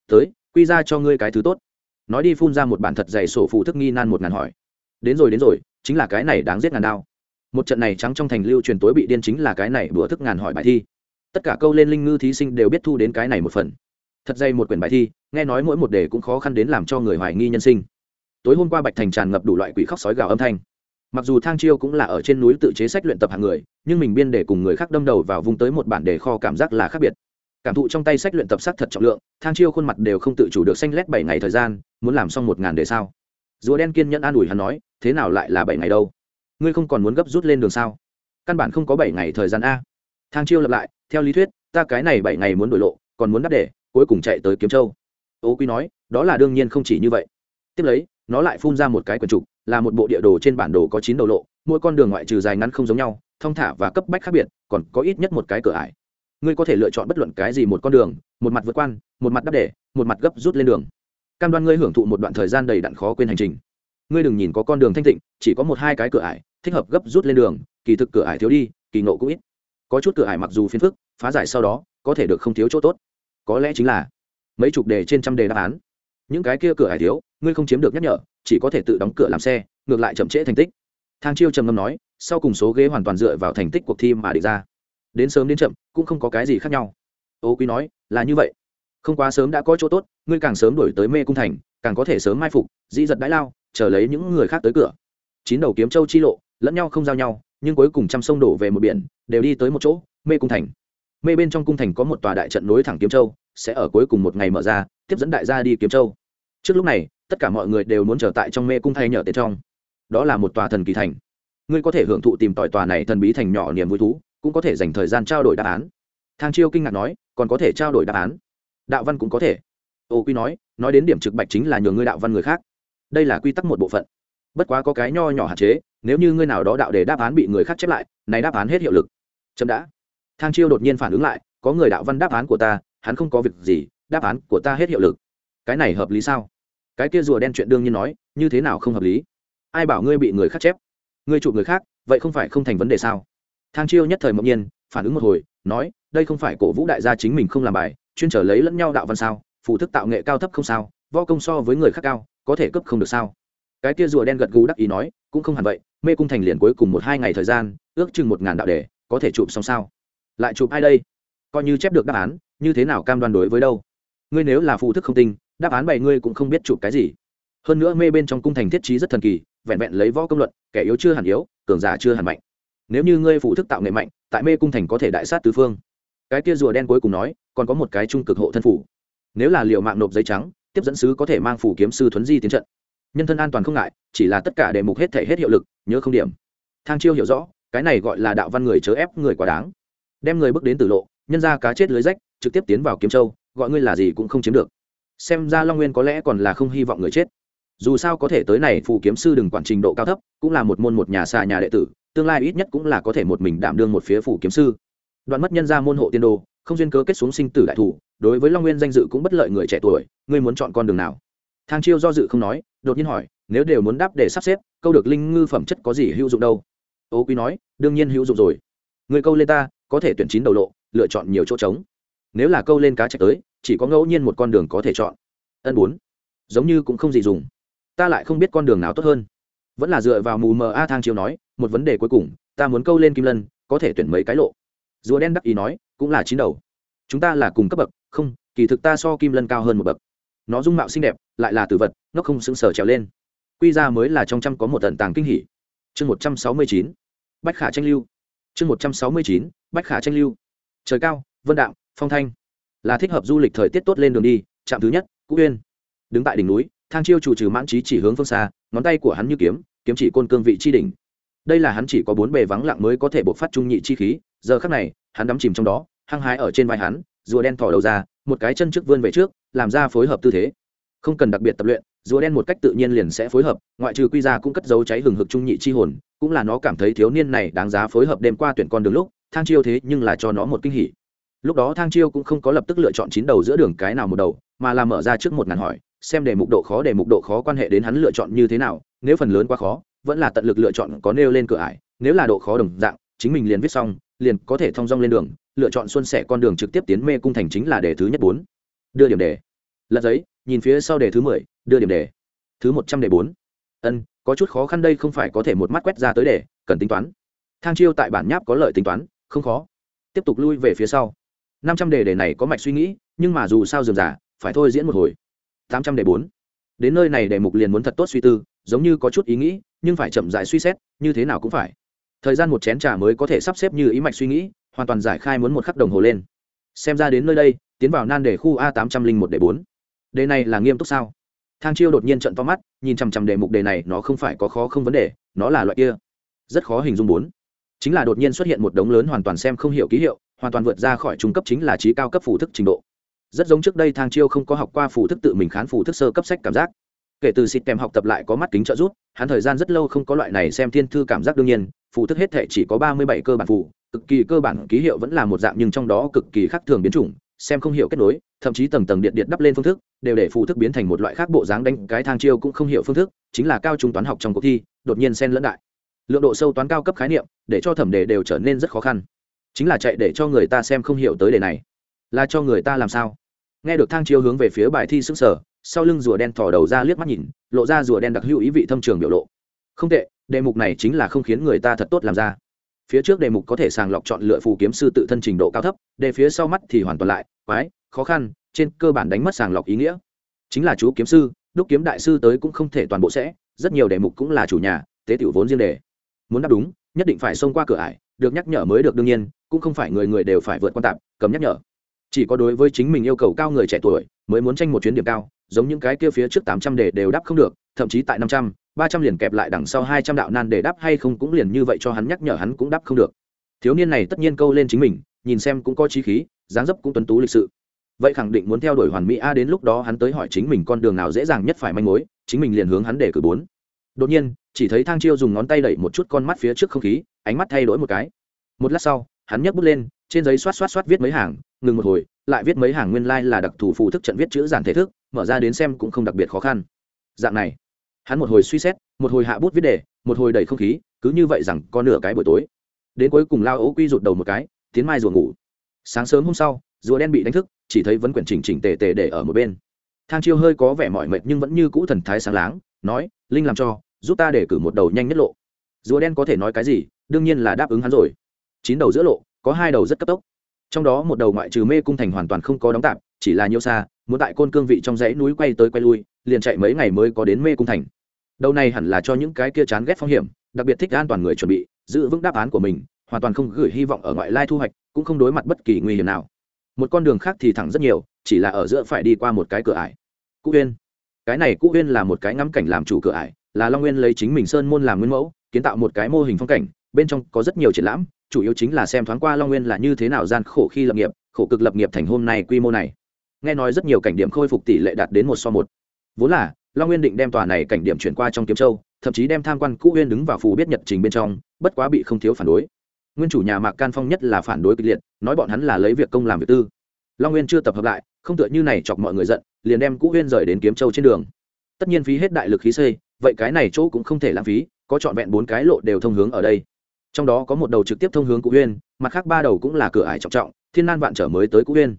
tới, quy ra cho ngươi cái thứ tốt. Nói đi phun ra một bản thật dày sổ phù thức nghi nan một ngàn hỏi. Đến rồi đến rồi, chính là cái này đáng giết ngàn đao một trận này trắng trong thành lưu truyền tối bị điên chính là cái này bữa thức ngàn hỏi bài thi. Tất cả câu lên linh ngư thí sinh đều biết thu đến cái này một phần. Thật dây một quyển bài thi, nghe nói mỗi một đề cũng khó khăn đến làm cho người hoài nghi nhân sinh. Tối hôm qua bạch thành tràn ngập đủ loại quỷ khóc sói gào âm thanh. Mặc dù thang chiêu cũng là ở trên núi tự chế sách luyện tập hàng người, nhưng mình biên để cùng người khác đâm đầu vào vùng tới một bản đề kho cảm giác là khác biệt. Cảm thụ trong tay sách luyện tập sắc thật trọng lượng, thang chiêu khuôn mặt đều không tự chủ được xanh lét bảy ngày thời gian, muốn làm xong một ngàn đề sao? Rùa đen kiên nhẫn an ủi hắn nói, thế nào lại là bảy ngày đâu? Ngươi không còn muốn gấp rút lên đường sao? Căn bản không có bảy ngày thời gian a. Thang chiêu lặp lại, theo lý thuyết, ta cái này bảy ngày muốn đổi lộ, còn muốn đắp để, cuối cùng chạy tới kiếm châu. Ô quý nói, đó là đương nhiên không chỉ như vậy. Tiếp lấy, nó lại phun ra một cái quần trục, là một bộ địa đồ trên bản đồ có chín đầu lộ, mỗi con đường ngoại trừ dài ngắn không giống nhau, thông thả và cấp bách khác biệt, còn có ít nhất một cái cửa ải. Ngươi có thể lựa chọn bất luận cái gì một con đường, một mặt vượt quan, một mặt đắp để, một mặt gấp rút lên đường. Cam đoan ngươi hưởng thụ một đoạn thời gian đầy đặn khó quên hành trình. Ngươi đừng nhìn có con đường thanh tịnh, chỉ có một hai cái cửa ải thích hợp gấp rút lên đường, kỳ thực cửa ải thiếu đi, kỳ nộ cũng ít. Có chút cửa ải mặc dù phiền phức, phá giải sau đó, có thể được không thiếu chỗ tốt. Có lẽ chính là mấy chục đề trên trăm đề đáp án. Những cái kia cửa ải thiếu, ngươi không chiếm được nhắc nhở, chỉ có thể tự đóng cửa làm xe, ngược lại chậm trễ thành tích. Thang chiêu trầm ngâm nói, sau cùng số ghế hoàn toàn dựa vào thành tích cuộc thi mà định ra. Đến sớm đến chậm, cũng không có cái gì khác nhau. Ô quý nói, là như vậy. Không quá sớm đã có chỗ tốt, ngươi càng sớm đổi tới mê cung thành, càng có thể sớm mai phục, dĩ giật đãi lao, chờ lấy những người khác tới cửa. Chín đầu kiếm châu chi lộ lẫn nhau không giao nhau, nhưng cuối cùng trăm sông đổ về một biển, đều đi tới một chỗ, mê cung thành. Mê bên trong cung thành có một tòa đại trận nối thẳng kiếm châu, sẽ ở cuối cùng một ngày mở ra, tiếp dẫn đại gia đi kiếm châu. Trước lúc này, tất cả mọi người đều muốn trở tại trong mê cung thay nhở tiền trong. Đó là một tòa thần kỳ thành. Ngươi có thể hưởng thụ tìm tòi tòa này thần bí thành nhỏ niềm vui thú, cũng có thể dành thời gian trao đổi đáp án. Thang chiêu kinh ngạc nói, còn có thể trao đổi đáp án? Đạo văn cũng có thể. Ô quy nói nói đến điểm trực bạch chính là nhường ngươi đạo văn người khác. Đây là quy tắc một bộ phận bất quá có cái nho nhỏ hạn chế, nếu như ngươi nào đó đạo để đáp án bị người khác chép lại, này đáp án hết hiệu lực. Chậm đã. Thang chiêu đột nhiên phản ứng lại, có người đạo văn đáp án của ta, hắn không có việc gì, đáp án của ta hết hiệu lực. Cái này hợp lý sao? Cái kia rùa đen chuyện đương nhiên nói, như thế nào không hợp lý? Ai bảo ngươi bị người khác chép? Ngươi chụp người khác, vậy không phải không thành vấn đề sao? Thang chiêu nhất thời mộng nhiên, phản ứng một hồi, nói, đây không phải cổ vũ đại gia chính mình không làm bài, chuyên trở lấy lẫn nhau đạo văn sao? Phụ thức tạo nghệ cao thấp không sao, võ công so với người khác cao, có thể cấp không được sao? Cái kia rùa đen gật gù đắc ý nói, cũng không hẳn vậy, mê cung thành liền cuối cùng một hai ngày thời gian, ước chừng một ngàn đạo đề có thể chụp xong sao? Lại chụp ai đây? Coi như chép được đáp án, như thế nào cam đoan đối với đâu? Ngươi nếu là phụ thức không tinh, đáp án bảy ngươi cũng không biết chụp cái gì. Hơn nữa mê bên trong cung thành thiết trí rất thần kỳ, vẹn vẹn lấy võ công luận, kẻ yếu chưa hẳn yếu, cường giả chưa hẳn mạnh. Nếu như ngươi phụ thức tạo nghệ mạnh, tại mê cung thành có thể đại sát tứ phương. Cái kia rùa đen cuối cùng nói, còn có một cái trung cực hộ thân phủ. Nếu là liệu mạng nộp giấy trắng, tiếp dẫn sứ có thể mang phủ kiếm sư thuấn di tiến trận nhân thân an toàn không ngại, chỉ là tất cả đề mục hết thể hết hiệu lực, nhớ không điểm. Thang chiêu hiểu rõ, cái này gọi là đạo văn người chớ ép người quá đáng. Đem người bước đến tử lộ, nhân ra cá chết lưới rách, trực tiếp tiến vào kiếm châu, gọi ngươi là gì cũng không chiếm được. Xem ra long nguyên có lẽ còn là không hy vọng người chết. Dù sao có thể tới này, phù kiếm sư đừng quản trình độ cao thấp, cũng là một môn một nhà xa nhà đệ tử, tương lai ít nhất cũng là có thể một mình đảm đương một phía phù kiếm sư. Đoạn mất nhân ra môn hộ tiên đồ, không duyên cớ kết xuống sinh tử đại thủ, đối với long nguyên danh dự cũng bất lợi người trẻ tuổi, ngươi muốn chọn con đường nào? Thang chiêu do dự không nói đột nhiên hỏi, nếu đều muốn đáp để sắp xếp, câu được linh ngư phẩm chất có gì hữu dụng đâu? Ô quý nói, đương nhiên hữu dụng rồi. Người câu lên ta, có thể tuyển chín đầu lộ, lựa chọn nhiều chỗ trống. Nếu là câu lên cá chạch tới, chỉ có ngẫu nhiên một con đường có thể chọn. Ân bốn. Giống như cũng không gì dùng. Ta lại không biết con đường nào tốt hơn. Vẫn là dựa vào mù mờ a thang chiêu nói, một vấn đề cuối cùng, ta muốn câu lên kim lân, có thể tuyển mấy cái lộ? Rùa đen đắc ý nói, cũng là chín đầu. Chúng ta là cùng cấp bậc, không, kỳ thực ta so kim lân cao hơn một bậc nó dung mạo xinh đẹp, lại là tử vật, nó không sững sờ trèo lên. Quy ra mới là trong trăm có một tận tàng kinh hỉ. Chương một trăm sáu mươi chín, bách khả tranh lưu. Chương một trăm sáu mươi chín, bách khả tranh lưu. Trời cao, vân đạm, phong thanh. Là thích hợp du lịch thời tiết tốt lên đường đi, trạm thứ nhất cũ uyên. Đứng tại đỉnh núi, thang chiêu chủ trừ mãn trí chỉ hướng phương xa, ngón tay của hắn như kiếm kiếm chỉ côn cương vị chi đỉnh. Đây là hắn chỉ có bốn bề vắng lặng mới có thể bộc phát trung nhị chi khí, giờ khắc này, hắn đắm chìm trong đó, hăng hái ở trên vai hắn, rùa đen thỏ đầu ra, một cái chân trước vươn về trước làm ra phối hợp tư thế. Không cần đặc biệt tập luyện, rùa đen một cách tự nhiên liền sẽ phối hợp, ngoại trừ quy ra cũng cất dấu cháy hừng hực trung nhị chi hồn, cũng là nó cảm thấy thiếu niên này đáng giá phối hợp đêm qua tuyển con đường lúc, thang chiêu thế nhưng là cho nó một kinh hỉ. Lúc đó thang chiêu cũng không có lập tức lựa chọn chín đầu giữa đường cái nào một đầu, mà là mở ra trước một ngàn hỏi, xem đề mục độ khó, đề mục độ khó quan hệ đến hắn lựa chọn như thế nào, nếu phần lớn quá khó, vẫn là tận lực lựa chọn có nêu lên cửa ải, nếu là độ khó đồng dạng, chính mình liền viết xong, liền có thể thong dong lên đường, lựa chọn xuân sẻ con đường trực tiếp tiến mê cung thành chính là đề thứ nhất bốn đưa điểm đề. Lật giấy, nhìn phía sau đề thứ mười, đưa điểm đề. Thứ một trăm đề bốn. Ân, có chút khó khăn đây không phải có thể một mắt quét ra tới đề, cần tính toán. Thang chiêu tại bản nháp có lợi tính toán, không khó. Tiếp tục lui về phía sau. Năm trăm đề đề này có mạch suy nghĩ, nhưng mà dù sao dườm giả phải thôi diễn một hồi. Tám trăm đề bốn. Đến nơi này đề mục liền muốn thật tốt suy tư, giống như có chút ý nghĩ, nhưng phải chậm dại suy xét, như thế nào cũng phải. Thời gian một chén trà mới có thể sắp xếp như ý mạch suy nghĩ, hoàn toàn giải khai muốn một khắc đồng hồ lên xem ra đến nơi đây, tiến vào nan đề khu a tám trăm linh một đề bốn. Đề này là nghiêm túc sao? Thang chiêu đột nhiên trận to mắt, nhìn chằm chằm đề mục đề này, nó không phải có khó không vấn đề, nó là loại kia. Rất khó hình dung bốn. Chính là đột nhiên xuất hiện một đống lớn hoàn toàn xem không hiểu ký hiệu, hoàn toàn vượt ra khỏi trung cấp chính là trí cao cấp phủ thức trình độ. Rất giống trước đây thang chiêu không có học qua phủ thức tự mình khán phủ thức sơ cấp sách cảm giác. Kể từ xịt kèm học tập lại có mắt kính trợ rút hắn thời gian rất lâu không có loại này xem thiên thư cảm giác đương nhiên phủ thức hết thể chỉ có ba mươi bảy cơ bản phủ cực kỳ cơ bản ký hiệu vẫn là một dạng nhưng trong đó cực kỳ khác thường biến chủng, xem không hiểu kết nối, thậm chí tầng tầng điện điện đắp lên phương thức, đều để phụ thức biến thành một loại khác bộ dáng đánh cái thang chiêu cũng không hiểu phương thức, chính là cao trung toán học trong cuộc thi, đột nhiên xen lẫn đại. Lượng độ sâu toán cao cấp khái niệm, để cho thẩm đề đều trở nên rất khó khăn. Chính là chạy để cho người ta xem không hiểu tới đề này. Là cho người ta làm sao? Nghe được thang chiêu hướng về phía bài thi sức sở, sau lưng rùa đen thò đầu ra liếc mắt nhìn, lộ ra rùa đen đặc hữu ý vị thâm trường biểu lộ. Không tệ, đề mục này chính là không khiến người ta thật tốt làm ra phía trước đề mục có thể sàng lọc chọn lựa phù kiếm sư tự thân trình độ cao thấp, đề phía sau mắt thì hoàn toàn lại, quái, khó khăn, trên cơ bản đánh mất sàng lọc ý nghĩa. Chính là chú kiếm sư, đúc kiếm đại sư tới cũng không thể toàn bộ sẽ, rất nhiều đề mục cũng là chủ nhà, tế tiểu vốn riêng đề. Muốn đáp đúng, nhất định phải xông qua cửa ải, được nhắc nhở mới được đương nhiên, cũng không phải người người đều phải vượt quan tạp cấm nhắc nhở chỉ có đối với chính mình yêu cầu cao người trẻ tuổi, mới muốn tranh một chuyến điểm cao, giống những cái kia phía trước tám trăm đề đều đáp không được, thậm chí tại năm trăm, ba trăm liền kẹp lại đằng sau hai trăm đạo nan để đáp hay không cũng liền như vậy cho hắn nhắc nhở hắn cũng đáp không được. Thiếu niên này tất nhiên câu lên chính mình, nhìn xem cũng có trí khí, dáng dấp cũng tuấn tú lịch sự. Vậy khẳng định muốn theo đuổi hoàn mỹ a đến lúc đó hắn tới hỏi chính mình con đường nào dễ dàng nhất phải manh mối, chính mình liền hướng hắn để cử bốn. Đột nhiên, chỉ thấy thang chiêu dùng ngón tay đẩy một chút con mắt phía trước không khí, ánh mắt thay đổi một cái. Một lát sau, hắn nhấc bút lên, trên giấy xoát xoát xoát viết mấy hàng ngừng một hồi, lại viết mấy hàng nguyên lai、like、là đặc thù phụ thức trận viết chữ giản thể thức, mở ra đến xem cũng không đặc biệt khó khăn. Dạng này, hắn một hồi suy xét, một hồi hạ bút viết đề, một hồi đầy không khí, cứ như vậy rằng có nửa cái buổi tối. Đến cuối cùng lao ấu quy rụt đầu một cái, tiến mai rùa ngủ. Sáng sớm hôm sau, rùa đen bị đánh thức, chỉ thấy vấn quyển chỉnh chỉnh tề tề để ở một bên. Thang chiêu hơi có vẻ mỏi mệt nhưng vẫn như cũ thần thái sáng láng, nói, linh làm cho, giúp ta để cử một đầu nhanh nhất lộ. Rùa đen có thể nói cái gì, đương nhiên là đáp ứng hắn rồi. Chín đầu giữa lộ, có hai đầu rất cấp tốc trong đó một đầu ngoại trừ mê cung thành hoàn toàn không có đóng tạm chỉ là nhiêu xa, muốn tại côn cương vị trong dãy núi quay tới quay lui, liền chạy mấy ngày mới có đến mê cung thành. Đầu này hẳn là cho những cái kia chán ghét phong hiểm, đặc biệt thích an toàn người chuẩn bị, giữ vững đáp án của mình, hoàn toàn không gửi hy vọng ở ngoại lai thu hoạch, cũng không đối mặt bất kỳ nguy hiểm nào. Một con đường khác thì thẳng rất nhiều, chỉ là ở giữa phải đi qua một cái cửa ải. Cũ huyên cái này cũ huyên là một cái ngắm cảnh làm chủ cửa ải, là long nguyên lấy chính mình sơn môn làm nguyên mẫu, kiến tạo một cái mô hình phong cảnh bên trong có rất nhiều triển lãm, chủ yếu chính là xem thoáng qua long nguyên là như thế nào gian khổ khi lập nghiệp, khổ cực lập nghiệp thành hôm nay quy mô này. Nghe nói rất nhiều cảnh điểm khôi phục tỷ lệ đạt đến một so một. Vốn là, long nguyên định đem tòa này cảnh điểm chuyển qua trong kiếm châu, thậm chí đem tham quan cũ huyên đứng vào phù biết nhật trình bên trong, bất quá bị không thiếu phản đối. Nguyên chủ nhà mạc can phong nhất là phản đối kịch liệt, nói bọn hắn là lấy việc công làm việc tư. Long nguyên chưa tập hợp lại, không tựa như này chọc mọi người giận, liền đem cũ huyên rời đến kiếm châu trên đường. Tất nhiên phí hết đại lực khí xây vậy cái này chỗ cũng không thể lãng phí, có trọn vẹn bốn cái lộ đều thông hướng ở đây trong đó có một đầu trực tiếp thông hướng cũ huyên mặt khác ba đầu cũng là cửa ải trọng trọng, thiên nan vạn trở mới tới cũ huyên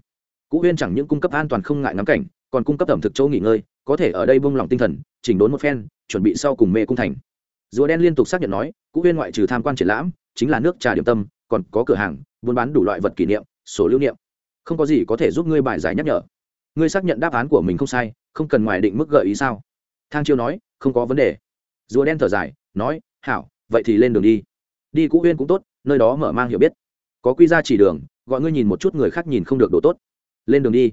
cũ huyên chẳng những cung cấp an toàn không ngại ngắm cảnh, còn cung cấp ẩm thực chỗ nghỉ ngơi, có thể ở đây bông lỏng tinh thần, chỉnh đốn một phen, chuẩn bị sau cùng mê cung thành. Rùa đen liên tục xác nhận nói, cũ huyên ngoại trừ tham quan triển lãm, chính là nước trà điểm tâm, còn có cửa hàng, buôn bán đủ loại vật kỷ niệm, sổ lưu niệm. Không có gì có thể giúp ngươi bài giải nhắc nhở. Ngươi xác nhận đáp án của mình không sai, không cần ngoài định mức gợi ý sao? Thang chiêu nói, không có vấn đề. Rùa đen thở dài, nói, hảo, vậy thì lên đường đi đi cũ huyên cũng tốt, nơi đó mở mang hiểu biết. Có quy ra chỉ đường, gọi ngươi nhìn một chút người khác nhìn không được đồ tốt. Lên đường đi.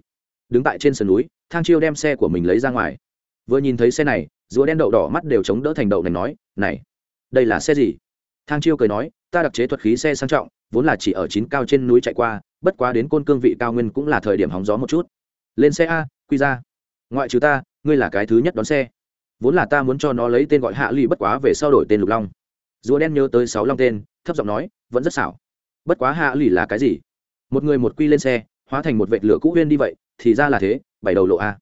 Đứng tại trên sườn núi, thang chiêu đem xe của mình lấy ra ngoài. Vừa nhìn thấy xe này, rùa đen đậu đỏ mắt đều chống đỡ thành đậu này nói, này, đây là xe gì? Thang chiêu cười nói, ta đặc chế thuật khí xe sang trọng, vốn là chỉ ở chín cao trên núi chạy qua, bất quá đến côn cương vị cao nguyên cũng là thời điểm hóng gió một chút. Lên xe a, quy ra. Ngoại trừ ta, ngươi là cái thứ nhất đón xe. Vốn là ta muốn cho nó lấy tên gọi hạ ly bất quá về sau đổi tên lục long rùa đen nhớ tới sáu long tên, thấp giọng nói, vẫn rất xảo. Bất quá hạ lì là cái gì? Một người một quy lên xe, hóa thành một vệt lửa cũ huyên đi vậy, thì ra là thế, bảy đầu lộ a.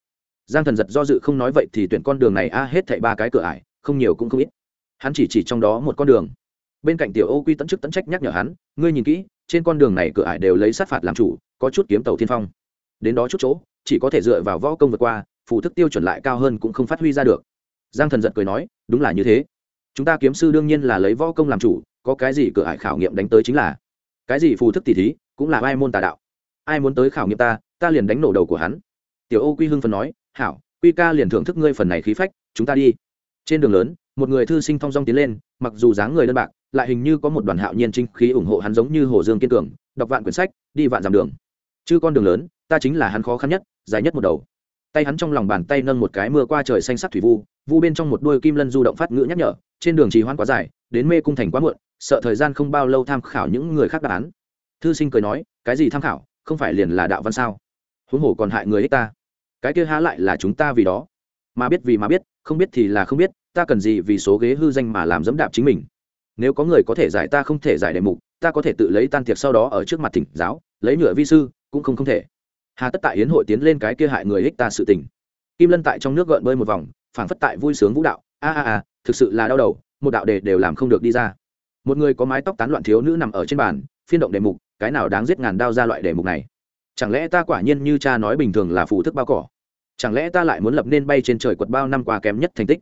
Giang thần giật do dự không nói vậy thì tuyển con đường này a hết thảy ba cái cửa ải, không nhiều cũng không ít. Hắn chỉ chỉ trong đó một con đường. Bên cạnh tiểu ô quy tận chức tận trách nhắc nhở hắn, ngươi nhìn kỹ, trên con đường này cửa ải đều lấy sát phạt làm chủ, có chút kiếm tàu thiên phong. Đến đó chút chỗ, chỉ có thể dựa vào võ công vượt qua, phù thức tiêu chuẩn lại cao hơn cũng không phát huy ra được. Giang thần giật cười nói, đúng là như thế chúng ta kiếm sư đương nhiên là lấy võ công làm chủ, có cái gì cửa ải khảo nghiệm đánh tới chính là. Cái gì phù thức tỷ thí, cũng là ai môn tà đạo. Ai muốn tới khảo nghiệm ta ta liền đánh nổ đầu của hắn. Tiểu ô quy hưng phần nói, hảo, quy ca liền thưởng thức ngươi phần này khí phách, chúng ta đi. Trên đường lớn, một người thư sinh thong dong tiến lên, mặc dù dáng người đơn bạc, lại hình như có một đoàn hạo nhiên trinh khí ủng hộ hắn giống như hồ dương kiên cường, đọc vạn quyển sách, đi vạn dặm đường. Chứ con đường lớn, ta chính là hắn khó khăn nhất, dài nhất một đầu tay hắn trong lòng bàn tay nâng một cái mưa qua trời xanh sắc thủy vu vu bên trong một đôi kim lân du động phát ngữ nhắc nhở, trên đường trì hoãn quá dài, đến mê cung thành quá muộn, sợ thời gian không bao lâu tham khảo những người khác đáp án. Thư sinh cười nói, cái gì tham khảo? Không phải liền là đạo văn sao? Huống hồ còn hại người ích ta. Cái kia há lại là chúng ta vì đó. Mà biết vì mà biết, không biết thì là không biết, ta cần gì vì số ghế hư danh mà làm dẫm đạp chính mình. Nếu có người có thể giải ta không thể giải đề mục, ta có thể tự lấy tan tiệc sau đó ở trước mặt thỉnh giáo, lấy nhựa vi sư, cũng không không thể hà tất tại hiến hội tiến lên cái kia hại người ích ta sự tình. Kim lân tại trong nước gợn bơi một vòng, phảng phất tại vui sướng vũ đạo. A a a, thực sự là đau đầu, một đạo đề đều làm không được đi ra. Một người có mái tóc tán loạn thiếu nữ nằm ở trên bàn, phiên động đề mục, cái nào đáng giết ngàn đao ra loại đề mục này? Chẳng lẽ ta quả nhiên như cha nói bình thường là phù thức bao cỏ? Chẳng lẽ ta lại muốn lập nên bay trên trời quật bao năm qua kém nhất thành tích?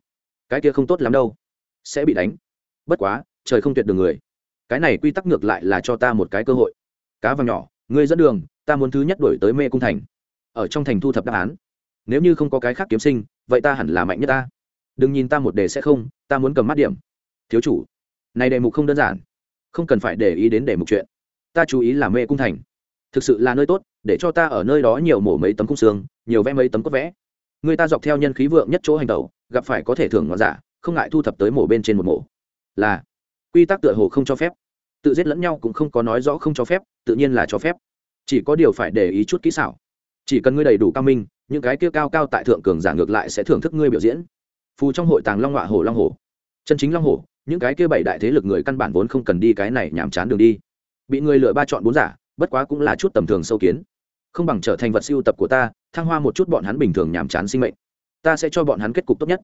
Cái kia không tốt lắm đâu. Sẽ bị đánh. Bất quá, trời không tuyệt đường người. Cái này quy tắc ngược lại là cho ta một cái cơ hội. Cá vàng nhỏ, ngươi dẫn đường ta muốn thứ nhất đổi tới mê cung thành. Ở trong thành thu thập đáp án. Nếu như không có cái khác kiếm sinh, vậy ta hẳn là mạnh nhất ta. Đừng nhìn ta một đề sẽ không, ta muốn cầm mắt điểm. Thiếu chủ, này đề mục không đơn giản. Không cần phải để ý đến đề mục chuyện. Ta chú ý là mê cung thành. Thực sự là nơi tốt, để cho ta ở nơi đó nhiều mổ mấy tấm cung xương, nhiều vẽ mấy tấm cốt vẽ. Người ta dọc theo nhân khí vượng nhất chỗ hành tẩu, gặp phải có thể thưởng ngọn giả dạ, không ngại thu thập tới mổ bên trên một mổ. Là, quy tắc tựa hồ không cho phép. Tự giết lẫn nhau cũng không có nói rõ không cho phép, tự nhiên là cho phép chỉ có điều phải để ý chút kỹ xảo. Chỉ cần ngươi đầy đủ cao minh, những cái kia cao cao tại thượng cường giả ngược lại sẽ thưởng thức ngươi biểu diễn. Phù trong hội tàng long họa hổ long hổ. Chân chính long hổ, những cái kia bảy đại thế lực người căn bản vốn không cần đi cái này nhàm chán đường đi. Bị người lựa ba chọn bốn giả, bất quá cũng là chút tầm thường sâu kiến. Không bằng trở thành vật siêu tập của ta, thăng hoa một chút bọn hắn bình thường nhàm chán sinh mệnh. Ta sẽ cho bọn hắn kết cục tốt nhất.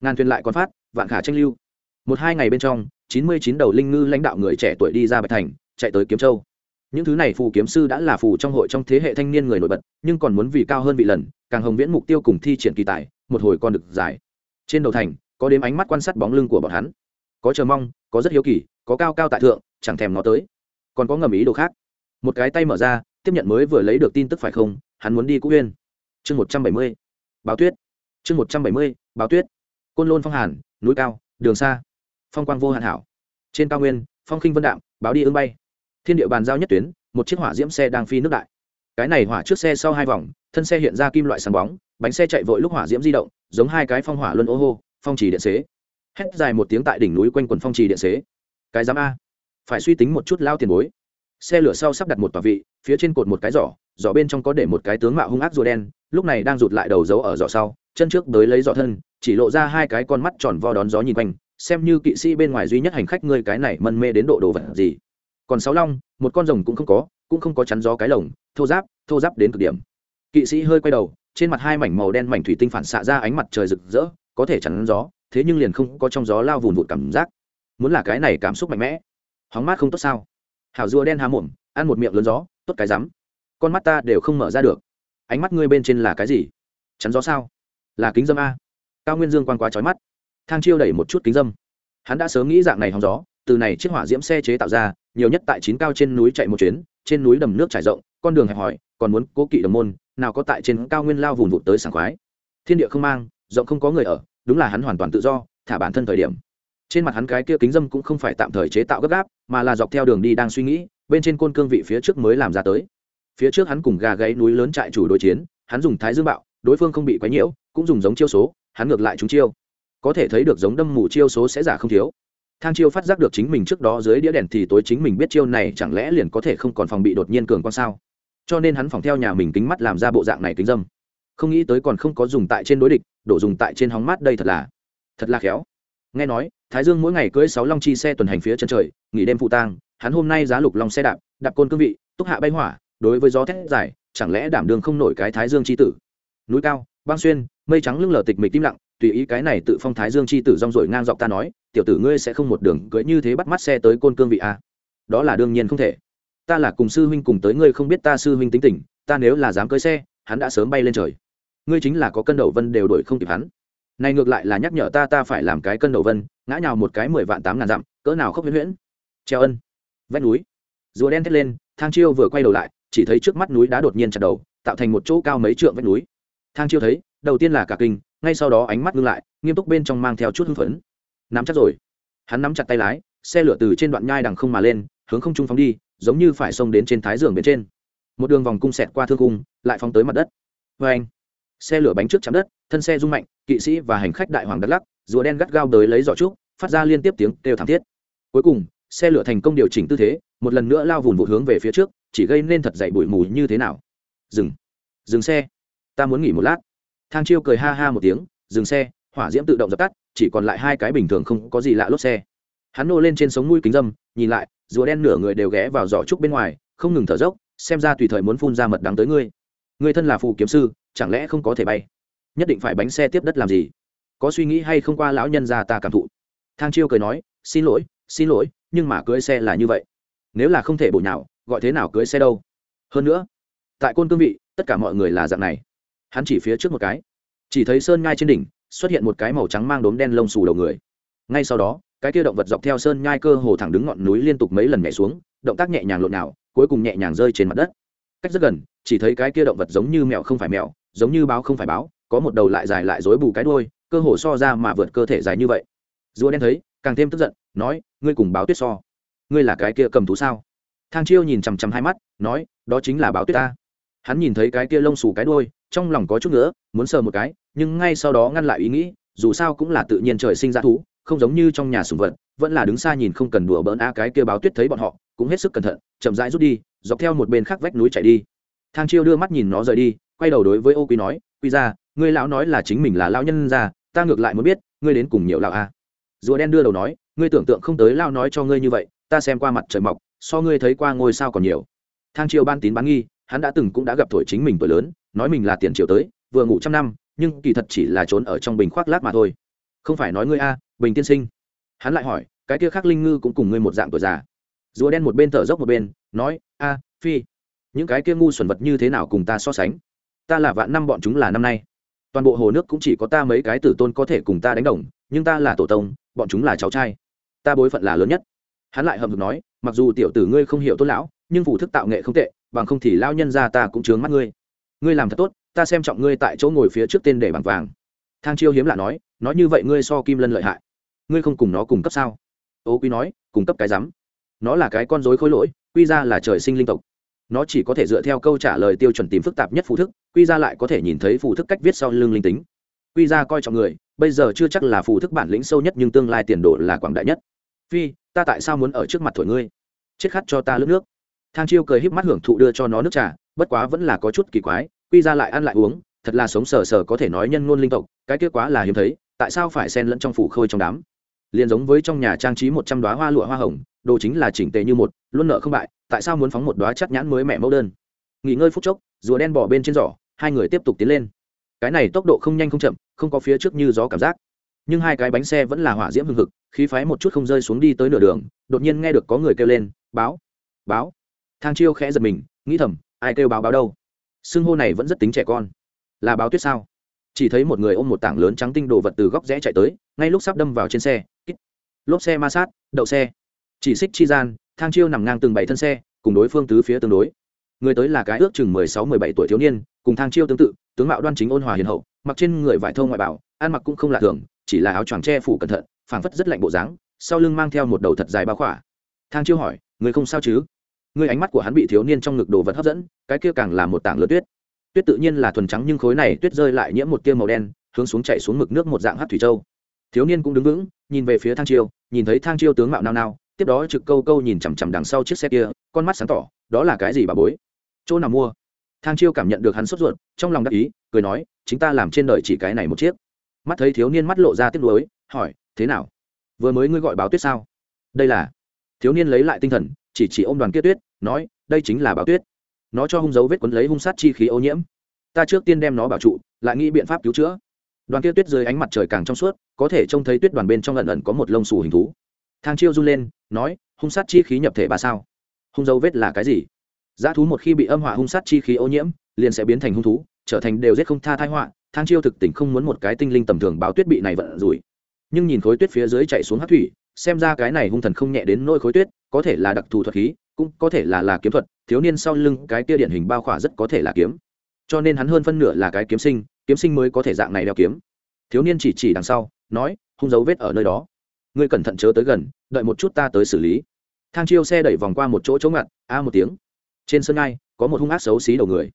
Ngàn thuyền lại còn phát, vạn khả tranh lưu. Một hai ngày bên trong, chín mươi chín đầu linh ngư lãnh đạo người trẻ tuổi đi ra bạch thành, chạy tới kiếm châu những thứ này phù kiếm sư đã là phù trong hội trong thế hệ thanh niên người nổi bật, nhưng còn muốn vì cao hơn vị lần, càng hồng viễn mục tiêu cùng thi triển kỳ tài, một hồi còn được giải. Trên đầu thành, có đếm ánh mắt quan sát bóng lưng của bọn hắn. Có chờ mong, có rất hiếu kỳ, có cao cao tại thượng, chẳng thèm nó tới. Còn có ngầm ý đồ khác. Một cái tay mở ra, tiếp nhận mới vừa lấy được tin tức phải không, hắn muốn đi cũ huyên chương một trăm bảy mươi, báo tuyết. Chương một trăm bảy mươi, báo tuyết. Côn lôn phong hàn, núi cao, đường xa. Phong quang vô hạn hảo. Trên cao nguyên, phong khinh vân đạm, báo đi ưng bay thiên địa bàn giao nhất tuyến, một chiếc hỏa diễm xe đang phi nước đại. Cái này hỏa trước xe sau hai vòng, thân xe hiện ra kim loại sáng bóng, bánh xe chạy vội lúc hỏa diễm di động, giống hai cái phong hỏa luân ô hô, phong trì điện xế. Hét dài một tiếng tại đỉnh núi quanh quần phong trì điện xế. Cái giám a. Phải suy tính một chút lao tiền bối. Xe lửa sau sắp đặt một tòa vị, phía trên cột một cái giỏ giỏ bên trong có để một cái tướng mạo hung ác rùa đen, lúc này đang rụt lại đầu dấu ở giỏ sau, chân trước tới lấy giỏ thân, chỉ lộ ra hai cái con mắt tròn vo đón gió nhìn quanh, xem như kỵ sĩ bên ngoài duy nhất hành khách ngươi cái này mân mê đến độ đồ vật gì còn sáu long, một con rồng cũng không có, cũng không có chắn gió cái lồng, thô giáp thô giáp đến cực điểm. Kỵ sĩ hơi quay đầu, trên mặt hai mảnh màu đen mảnh thủy tinh phản xạ ra ánh mặt trời rực rỡ, có thể chắn gió, thế nhưng liền không có trong gió lao vùn vụt cảm giác. Muốn là cái này cảm xúc mạnh mẽ, hóng mát không tốt sao? Hảo rùa đen há mồm, ăn một miệng lớn gió, tốt cái rắm. Con mắt ta đều không mở ra được. Ánh mắt ngươi bên trên là cái gì? Chắn gió sao? Là kính dâm a. Cao nguyên dương quan quá trói mắt. Thang chiêu đẩy một chút kính dâm. Hắn đã sớm nghĩ dạng này hóng gió, từ này chiếc hỏa diễm xe chế tạo ra nhiều nhất tại chín cao trên núi chạy một chuyến, trên núi đầm nước trải rộng, con đường hẹp hòi, còn muốn cố kỵ đồng môn, nào có tại trên cao nguyên lao vùng vụt tới sảng khoái. Thiên địa không mang, rộng không có người ở, đúng là hắn hoàn toàn tự do, thả bản thân thời điểm. Trên mặt hắn cái kia kính dâm cũng không phải tạm thời chế tạo gấp gáp, mà là dọc theo đường đi đang suy nghĩ, bên trên côn cương vị phía trước mới làm ra tới. Phía trước hắn cùng gà gáy núi lớn trại chủ đối chiến, hắn dùng thái dương bạo, đối phương không bị quấy nhiễu, cũng dùng giống chiêu số, hắn ngược lại chúng chiêu. Có thể thấy được giống đâm mù chiêu số sẽ giả không thiếu thang chiêu phát giác được chính mình trước đó dưới đĩa đèn thì tối chính mình biết chiêu này chẳng lẽ liền có thể không còn phòng bị đột nhiên cường quan sao? Cho nên hắn phòng theo nhà mình kính mắt làm ra bộ dạng này kính dâm. Không nghĩ tới còn không có dùng tại trên đối địch, đổ dùng tại trên hóng mát đây thật là thật là khéo. Nghe nói, thái dương mỗi ngày cưỡi sáu long chi xe tuần hành phía chân trời, nghỉ đêm phụ tang, hắn hôm nay giá lục long xe đạp đạp côn cương vị, túc hạ bay hỏa, đối với gió thét dài, chẳng lẽ đảm đường không nổi cái thái dương chi tử? Núi cao, băng xuyên, mây trắng lưng lờ tịch mịch tim lặng tùy ý cái này tự phong thái dương chi tử rong rồi ngang dọc ta nói, tiểu tử ngươi sẽ không một đường cưỡi như thế bắt mắt xe tới côn cương vị a. À? đó là đương nhiên không thể. Ta là cùng sư huynh cùng tới ngươi không biết ta sư huynh tính tình, ta nếu là dám cưỡi xe, hắn đã sớm bay lên trời. Ngươi chính là có cân đầu vân đều đổi không kịp hắn. Này ngược lại là nhắc nhở ta ta phải làm cái cân đầu vân, ngã nhào một cái mười vạn tám ngàn dặm, cỡ nào không huyễn huyễn. Treo ân. Vách núi. Rùa đen thét lên, thang chiêu vừa quay đầu lại, chỉ thấy trước mắt núi đá đột nhiên chặt đầu, tạo thành một chỗ cao mấy trượng vách núi. Thang chiêu thấy, đầu tiên là cả kinh ngay sau đó ánh mắt ngưng lại, nghiêm túc bên trong mang theo chút hưng phấn. Nắm chắc rồi. Hắn nắm chặt tay lái, xe lửa từ trên đoạn nhai đằng không mà lên, hướng không trung phóng đi, giống như phải xông đến trên thái giường bên trên. Một đường vòng cung xẹt qua thương cung, lại phóng tới mặt đất. Vê anh, xe lửa bánh trước chạm đất, thân xe rung mạnh, kỵ sĩ và hành khách đại hoàng đắt lắc, rùa đen gắt gao tới lấy giỏ trúc, phát ra liên tiếp tiếng kêu thảm thiết. Cuối cùng, xe lửa thành công điều chỉnh tư thế, một lần nữa lao vùn vụ hướng về phía trước, chỉ gây nên thật dậy bụi mù như thế nào. Dừng. Dừng xe. Ta muốn nghỉ một lát thang chiêu cười ha ha một tiếng, dừng xe, hỏa diễm tự động dập tắt, chỉ còn lại hai cái bình thường không có gì lạ lốp xe. Hắn nô lên trên sống mũi kính dâm, nhìn lại, rùa đen nửa người đều ghé vào giỏ trúc bên ngoài, không ngừng thở dốc, xem ra tùy thời muốn phun ra mật đắng tới ngươi. Ngươi thân là phù kiếm sư, chẳng lẽ không có thể bay? Nhất định phải bánh xe tiếp đất làm gì? Có suy nghĩ hay không qua lão nhân ra ta cảm thụ? Thang chiêu cười nói, xin lỗi xin lỗi, nhưng mà cưới xe là như vậy. Nếu là không thể bổ nhào, gọi thế nào cưới xe đâu? Hơn nữa, tại côn cương vị, tất cả mọi người là dạng này hắn chỉ phía trước một cái. Chỉ thấy sơn ngai trên đỉnh, xuất hiện một cái màu trắng mang đốm đen lông xù đầu người. Ngay sau đó, cái kia động vật dọc theo sơn nhai cơ hồ thẳng đứng ngọn núi liên tục mấy lần nhảy xuống, động tác nhẹ nhàng lộn nào, cuối cùng nhẹ nhàng rơi trên mặt đất. Cách rất gần, chỉ thấy cái kia động vật giống như mèo không phải mèo, giống như báo không phải báo, có một đầu lại dài lại dối bù cái đuôi, cơ hồ so ra mà vượt cơ thể dài như vậy. Rùa đen thấy, càng thêm tức giận, nói, ngươi cùng báo tuyết so. Ngươi là cái kia cầm thú sao? Thang chiêu nhìn chằm chằm hai mắt, nói, đó chính là báo tuyết ta. Hắn nhìn thấy cái kia lông xù cái đuôi trong lòng có chút nữa muốn sờ một cái, nhưng ngay sau đó ngăn lại ý nghĩ, dù sao cũng là tự nhiên trời sinh ra thú, không giống như trong nhà sùng vật, vẫn là đứng xa nhìn không cần đùa bỡn a cái kia báo tuyết thấy bọn họ, cũng hết sức cẩn thận, chậm rãi rút đi, dọc theo một bên khác vách núi chạy đi. Thang chiêu đưa mắt nhìn nó rời đi, quay đầu đối với ô quý nói quy ra ngươi lão nói là chính mình là lão nhân ra ta ngược lại muốn biết, ngươi đến cùng nhiều lão a rùa đen đưa đầu nói, ngươi tưởng tượng không tới lao nói cho ngươi như vậy, ta xem qua mặt trời mọc, so ngươi thấy qua ngôi sao còn nhiều. Thang chiêu ban tín bán nghi, hắn đã từng cũng đã gặp tuổi chính mình tuổi lớn nói mình là tiền triều tới, vừa ngủ trăm năm, nhưng kỳ thật chỉ là trốn ở trong bình khoác lác mà thôi. Không phải nói ngươi a, bình tiên sinh. Hắn lại hỏi, cái kia khác linh ngư cũng cùng ngươi một dạng tuổi già. Rùa đen một bên thở dốc một bên, nói, a, phi, những cái kia ngu xuẩn vật như thế nào cùng ta so sánh? Ta là vạn năm bọn chúng là năm nay. Toàn bộ hồ nước cũng chỉ có ta mấy cái tử tôn có thể cùng ta đánh đồng, nhưng ta là tổ tông, bọn chúng là cháu trai. Ta bối phận là lớn nhất. Hắn lại hậm hực nói, mặc dù tiểu tử ngươi không hiểu tôn lão, nhưng phủ thức tạo nghệ không tệ, bằng không thì lao nhân ra ta cũng chướng mắt ngươi ngươi làm thật tốt, ta xem trọng ngươi tại chỗ ngồi phía trước tên để bằng vàng. Thang chiêu hiếm lạ nói nói như vậy ngươi so kim lân lợi hại. Ngươi không cùng nó cùng cấp sao? Ô quý nói cung cấp cái rắm. Nó là cái con dối khối lỗi, quy ra là trời sinh linh tộc. Nó chỉ có thể dựa theo câu trả lời tiêu chuẩn tìm phức tạp nhất phụ thức, quy ra lại có thể nhìn thấy phụ thức cách viết sau lưng linh tính. Quy ra coi trọng người, bây giờ chưa chắc là phụ thức bản lĩnh sâu nhất nhưng tương lai tiền đồ là quảng đại nhất. Phi, ta tại sao muốn ở trước mặt thổi ngươi? Chết khát cho ta lướt nước. Thang chiêu cười híp mắt hưởng thụ đưa cho nó nước trà, bất quá vẫn là có chút kỳ quái quy ra lại ăn lại uống, thật là sống sờ sờ có thể nói nhân ngôn linh tộc, cái kết quá là hiếm thấy, tại sao phải xen lẫn trong phủ khôi trong đám? Liền giống với trong nhà trang trí một trăm đoá hoa lụa hoa hồng, đồ chính là chỉnh tề như một, luôn nợ không bại, tại sao muốn phóng một đoá chắc nhãn mới mẹ mẫu đơn? Nghỉ ngơi phút chốc, rùa đen bỏ bên trên giỏ, hai người tiếp tục tiến lên. Cái này tốc độ không nhanh không chậm, không có phía trước như gió cảm giác. Nhưng hai cái bánh xe vẫn là hỏa diễm hừng hực, khí phái một chút không rơi xuống đi tới nửa đường, đột nhiên nghe được có người kêu lên, báo báo. Thang chiêu khẽ giật mình, nghĩ thầm, ai kêu báo báo đâu? Xưng hô này vẫn rất tính trẻ con. Là báo tuyết sao? Chỉ thấy một người ôm một tảng lớn trắng tinh đồ vật từ góc rẽ chạy tới, ngay lúc sắp đâm vào trên xe lốp xe ma sát, đậu xe. Chỉ xích chi gian, thang chiêu nằm ngang từng bảy thân xe, cùng đối phương tứ phía tương đối. Người tới là cái ước chừng mười sáu, mười bảy tuổi thiếu niên, cùng thang chiêu tương tự, tướng mạo đoan chính ôn hòa hiền hậu, mặc trên người vải thô ngoại bảo, ăn mặc cũng không lạ thường, chỉ là áo choàng che phủ cẩn thận, phảng phất rất lạnh bộ dáng, sau lưng mang theo một đầu thật dài bao khỏa. Thang chiêu hỏi, người không sao chứ? Người ánh mắt của hắn bị thiếu niên trong ngực đồ vật hấp dẫn, cái kia càng là một tảng lớn tuyết. Tuyết tự nhiên là thuần trắng nhưng khối này tuyết rơi lại nhiễm một tia màu đen, hướng xuống chạy xuống mực nước một dạng hát thủy châu. Thiếu niên cũng đứng vững, nhìn về phía thang chiêu, nhìn thấy thang chiêu tướng mạo nao nao, tiếp đó trực câu câu nhìn chằm chằm đằng sau chiếc xe kia, con mắt sáng tỏ, đó là cái gì bà bối? Chỗ nào mua? Thang chiêu cảm nhận được hắn sốt ruột, trong lòng đắc ý, cười nói, chính ta làm trên đời chỉ cái này một chiếc. Mắt thấy thiếu niên mắt lộ ra tiếc nuối, hỏi, thế nào? Vừa mới ngươi gọi báo tuyết sao? Đây là. Thiếu niên lấy lại tinh thần, chỉ chỉ ôm đoàn kia tuyết nói, đây chính là báo tuyết. Nó cho hung dấu vết quấn lấy hung sát chi khí ô nhiễm. Ta trước tiên đem nó bảo trụ, lại nghĩ biện pháp cứu chữa. Đoàn kia tuyết dưới ánh mặt trời càng trong suốt, có thể trông thấy tuyết đoàn bên trong lần ẩn có một lông xù hình thú. Thang chiêu run lên, nói, hung sát chi khí nhập thể bà sao? Hung dấu vết là cái gì? Giá thú một khi bị âm hỏa hung sát chi khí ô nhiễm, liền sẽ biến thành hung thú, trở thành đều giết không tha thái họa. Thang chiêu thực tình không muốn một cái tinh linh tầm thường báo tuyết bị này vận rủi. Nhưng nhìn khối tuyết phía dưới chạy xuống hát thủy, xem ra cái này hung thần không nhẹ đến nôi khối tuyết, có thể là đặc thù thuật khí cũng có thể là là kiếm thuật, thiếu niên sau lưng cái kia điển hình bao khỏa rất có thể là kiếm. Cho nên hắn hơn phân nửa là cái kiếm sinh kiếm sinh mới có thể dạng này đeo kiếm. Thiếu niên chỉ chỉ đằng sau, nói, hung dấu vết ở nơi đó. Ngươi cẩn thận chớ tới gần, đợi một chút ta tới xử lý. Thang chiêu xe đẩy vòng qua một chỗ chống ngặt, a một tiếng. Trên sân ngai có một hung ác xấu xí đầu người.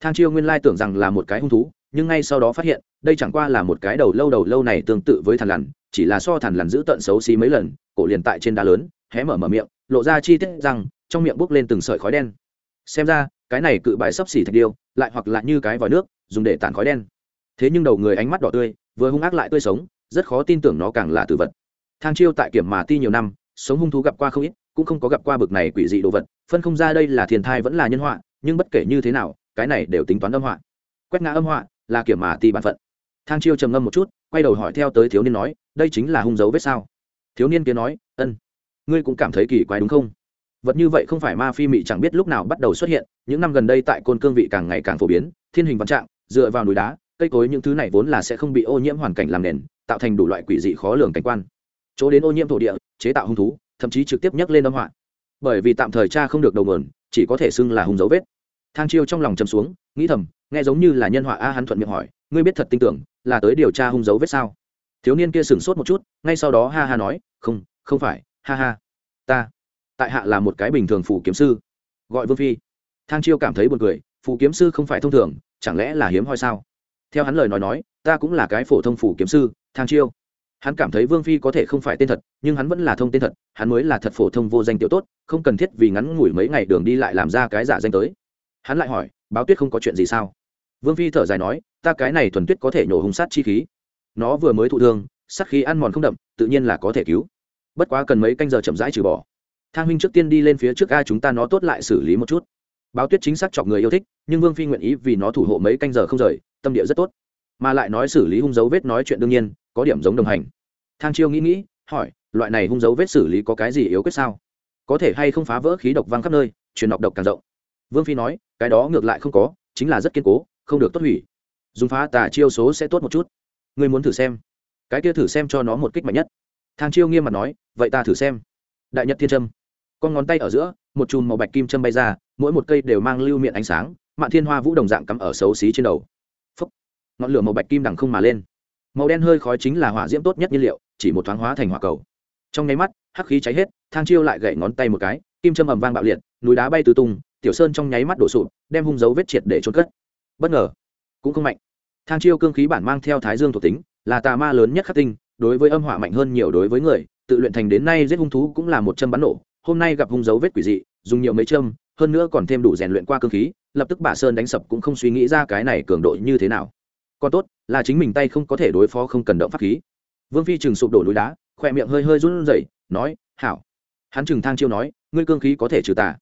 Thang chiêu nguyên lai tưởng rằng là một cái hung thú, nhưng ngay sau đó phát hiện, đây chẳng qua là một cái đầu lâu đầu lâu này tương tự với thằn lằn, chỉ là so thằn lằn giữ tận xấu xí mấy lần, cổ liền tại trên đá lớn, hé mở mở miệng, lộ ra chi tiết rằng trong miệng bốc lên từng sợi khói đen. Xem ra, cái này cự bại sấp xỉ thạch điêu, lại hoặc là như cái vòi nước, dùng để tản khói đen. Thế nhưng đầu người ánh mắt đỏ tươi, vừa hung ác lại tươi sống, rất khó tin tưởng nó càng là tử vật. Thang chiêu tại kiểm mà ti nhiều năm, sống hung thú gặp qua không ít, cũng không có gặp qua bực này quỷ dị đồ vật, phân không ra đây là thiền thai vẫn là nhân họa, nhưng bất kể như thế nào, cái này đều tính toán âm họa. Quét ngã âm họa là kiểm mà ti bản phận. Thang chiêu trầm ngâm một chút, quay đầu hỏi theo tới thiếu niên nói, đây chính là hung dấu vết sao? Thiếu niên kia nói, ân, ngươi cũng cảm thấy kỳ quái đúng không? Vật như vậy không phải ma phi mị chẳng biết lúc nào bắt đầu xuất hiện, những năm gần đây tại côn cương vị càng ngày càng phổ biến, thiên hình văn trạng, dựa vào núi đá, cây cối những thứ này vốn là sẽ không bị ô nhiễm hoàn cảnh làm nền, tạo thành đủ loại quỷ dị khó lường cảnh quan. Chỗ đến ô nhiễm thổ địa, chế tạo hung thú, thậm chí trực tiếp nhắc lên âm họa. Bởi vì tạm thời cha không được đầu mườn chỉ có thể xưng là hung dấu vết. Thang chiêu trong lòng chầm xuống, nghĩ thầm, nghe giống như là nhân họa a hắn thuận miệng hỏi, ngươi biết thật tin tưởng, là tới điều tra hung dấu vết sao? Thiếu niên kia sửng sốt một chút, ngay sau đó ha ha nói, không không phải, ha ha, ta tại hạ là một cái bình thường phủ kiếm sư. Gọi vương phi. Thang chiêu cảm thấy buồn cười phủ kiếm sư không phải thông thường, chẳng lẽ là hiếm hoi sao? Theo hắn lời nói nói, ta cũng là cái phổ thông phủ kiếm sư, thang chiêu. Hắn cảm thấy vương phi có thể không phải tên thật, nhưng hắn vẫn là thông tên thật, hắn mới là thật phổ thông vô danh tiểu tốt, không cần thiết vì ngắn ngủi mấy ngày đường đi lại làm ra cái giả danh tới. Hắn lại hỏi, báo tuyết không có chuyện gì sao? Vương phi thở dài nói, ta cái này thuần tuyết có thể nhổ hung sát chi khí. Nó vừa mới thụ thương, sát khí ăn mòn không đậm, tự nhiên là có thể cứu. Bất quá cần mấy canh giờ chậm rãi trừ bỏ thang huynh trước tiên đi lên phía trước a chúng ta nó tốt lại xử lý một chút. Báo tuyết chính xác chọc người yêu thích, nhưng vương phi nguyện ý vì nó thủ hộ mấy canh giờ không rời, tâm địa rất tốt. Mà lại nói xử lý hung dấu vết nói chuyện đương nhiên, có điểm giống đồng hành. Thang chiêu nghĩ nghĩ, hỏi, loại này hung dấu vết xử lý có cái gì yếu quyết sao? Có thể hay không phá vỡ khí độc văng khắp nơi, truyền độc độc càng rộng. Vương phi nói, cái đó ngược lại không có, chính là rất kiên cố, không được tốt hủy. Dùng phá tà chiêu số sẽ tốt một chút. Ngươi muốn thử xem. Cái kia thử xem cho nó một kích mạnh nhất. Thang chiêu nghiêm mặt nói, vậy ta thử xem. Đại nhật thiên trâm con ngón tay ở giữa, một chùm màu bạch kim châm bay ra, mỗi một cây đều mang lưu miệng ánh sáng, mạn thiên hoa vũ đồng dạng cắm ở xấu xí trên đầu. Phúc. ngọn lửa màu bạch kim đằng không mà lên. Màu đen hơi khói chính là hỏa diễm tốt nhất nhiên liệu, chỉ một thoáng hóa thành hỏa cầu. Trong nháy mắt, hắc khí cháy hết, thang chiêu lại gậy ngón tay một cái, kim châm ầm vang bạo liệt, núi đá bay tứ tung, tiểu sơn trong nháy mắt đổ sụp, đem hung dấu vết triệt để trôn cất. Bất ngờ, cũng không mạnh. Thang chiêu cương khí bản mang theo thái dương thuộc tính, là tà ma lớn nhất khắc tinh, đối với âm hỏa mạnh hơn nhiều đối với người, tự luyện thành đến nay giết hung thú cũng là một châm bắn nổ hôm nay gặp hung dấu vết quỷ dị, dùng nhiều mấy châm, hơn nữa còn thêm đủ rèn luyện qua cương khí, lập tức bà sơn đánh sập cũng không suy nghĩ ra cái này cường độ như thế nào. Còn tốt, là chính mình tay không có thể đối phó không cần động pháp khí. Vương phi chừng sụp đổ núi đá, khỏe miệng hơi hơi run rẩy, nói, hảo. Hắn chừng thang chiêu nói, ngươi cương khí có thể trừ tà,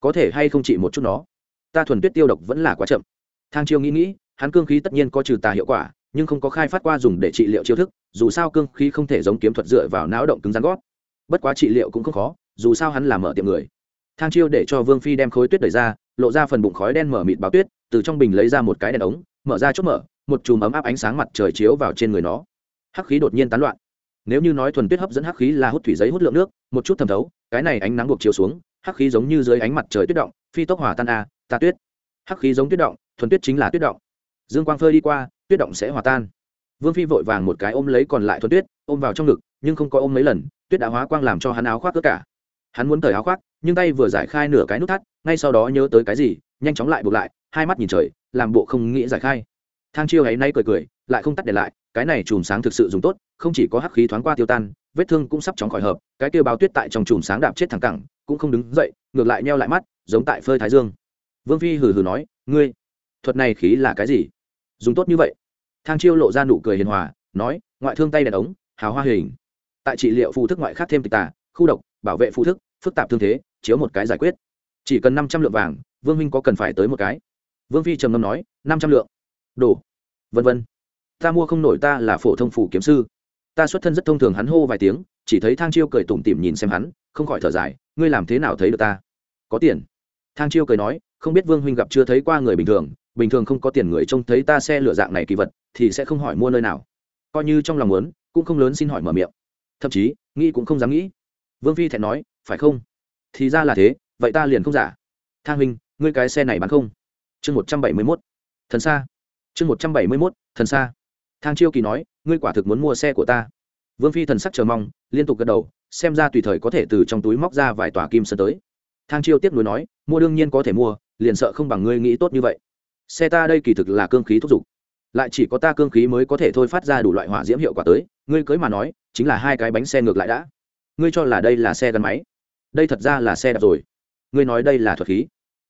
có thể hay không trị một chút nó? Ta thuần tuyết tiêu độc vẫn là quá chậm. Thang chiêu nghĩ nghĩ, hắn cương khí tất nhiên có trừ tà hiệu quả, nhưng không có khai phát qua dùng để trị liệu chiêu thức, dù sao cương khí không thể giống kiếm thuật dựa vào não động cứng rắn gót. Bất quá trị liệu cũng không khó dù sao hắn làm mở tiệm người. Thang chiêu để cho vương phi đem khối tuyết đẩy ra, lộ ra phần bụng khói đen mở mịt báo tuyết, từ trong bình lấy ra một cái đèn ống, mở ra chốt mở, một chùm ấm áp ánh sáng mặt trời chiếu vào trên người nó. Hắc khí đột nhiên tán loạn. Nếu như nói thuần tuyết hấp dẫn hắc khí là hút thủy giấy hút lượng nước, một chút thẩm thấu, cái này ánh nắng buộc chiếu xuống, hắc khí giống như dưới ánh mặt trời tuyết động, phi tốc hòa tan a, ta tuyết. Hắc khí giống tuyết động, thuần tuyết chính là tuyết động. Dương quang phơi đi qua, tuyết động sẽ hòa tan. Vương phi vội vàng một cái ôm lấy còn lại thuần tuyết, ôm vào trong ngực, nhưng không có ôm mấy lần, tuyết đã hóa quang làm cho hắn áo khoác tất cả hắn muốn cởi áo khoác, nhưng tay vừa giải khai nửa cái nút thắt, ngay sau đó nhớ tới cái gì, nhanh chóng lại buộc lại, hai mắt nhìn trời, làm bộ không nghĩ giải khai. Thang chiêu ấy nay cười cười, lại không tắt để lại, cái này chùm sáng thực sự dùng tốt, không chỉ có hắc khí thoáng qua tiêu tan, vết thương cũng sắp chóng khỏi hợp, cái kêu báo tuyết tại trong chùm sáng đạp chết thẳng cẳng, cũng không đứng dậy, ngược lại neo lại mắt, giống tại phơi thái dương. Vương phi hừ hừ nói, ngươi, thuật này khí là cái gì? Dùng tốt như vậy. Thang chiêu lộ ra nụ cười hiền hòa, nói, ngoại thương tay đèn ống, hào hoa hình. Tại trị liệu phụ thức ngoại khác thêm tịch tà, khu độc bảo vệ phụ thức, phức tạp thương thế, chiếu một cái giải quyết. Chỉ cần năm trăm lượng vàng, vương minh có cần phải tới một cái? Vương phi trầm ngâm nói, năm trăm lượng. Đủ vân vân. Ta mua không nổi ta là phổ thông phủ kiếm sư. Ta xuất thân rất thông thường hắn hô vài tiếng, chỉ thấy thang chiêu cười tủm tỉm nhìn xem hắn, không khỏi thở dài, ngươi làm thế nào thấy được ta? Có tiền. Thang chiêu cười nói, không biết vương huynh gặp chưa thấy qua người bình thường bình thường không có tiền người trông thấy ta xe lửa dạng này kỳ vật, thì sẽ không hỏi mua nơi nào. Coi như trong lòng muốn, cũng không lớn xin hỏi mở miệng. Thậm chí, nghĩ cũng không dám nghĩ vương phi thẹn nói, phải không? Thì ra là thế, vậy ta liền không giả. Thang huynh, ngươi cái xe này bán không? Chương một trăm bảy mươi mốt. Thần xa chương một trăm bảy mươi mốt, thần xa thang chiêu kỳ nói, ngươi quả thực muốn mua xe của ta. Vương phi thần sắc chờ mong, liên tục gật đầu, xem ra tùy thời có thể từ trong túi móc ra vài tòa kim sơn tới. Thang chiêu tiếp nối nói, mua đương nhiên có thể mua, liền sợ không bằng ngươi nghĩ tốt như vậy. Xe ta đây kỳ thực là cương khí thúc giục. Lại chỉ có ta cương khí mới có thể thôi phát ra đủ loại hỏa diễm hiệu quả tới. Ngươi cưới mà nói, chính là hai cái bánh xe ngược lại đã ngươi cho là đây là xe gắn máy. Đây thật ra là xe đạp rồi. Ngươi nói đây là thuật khí.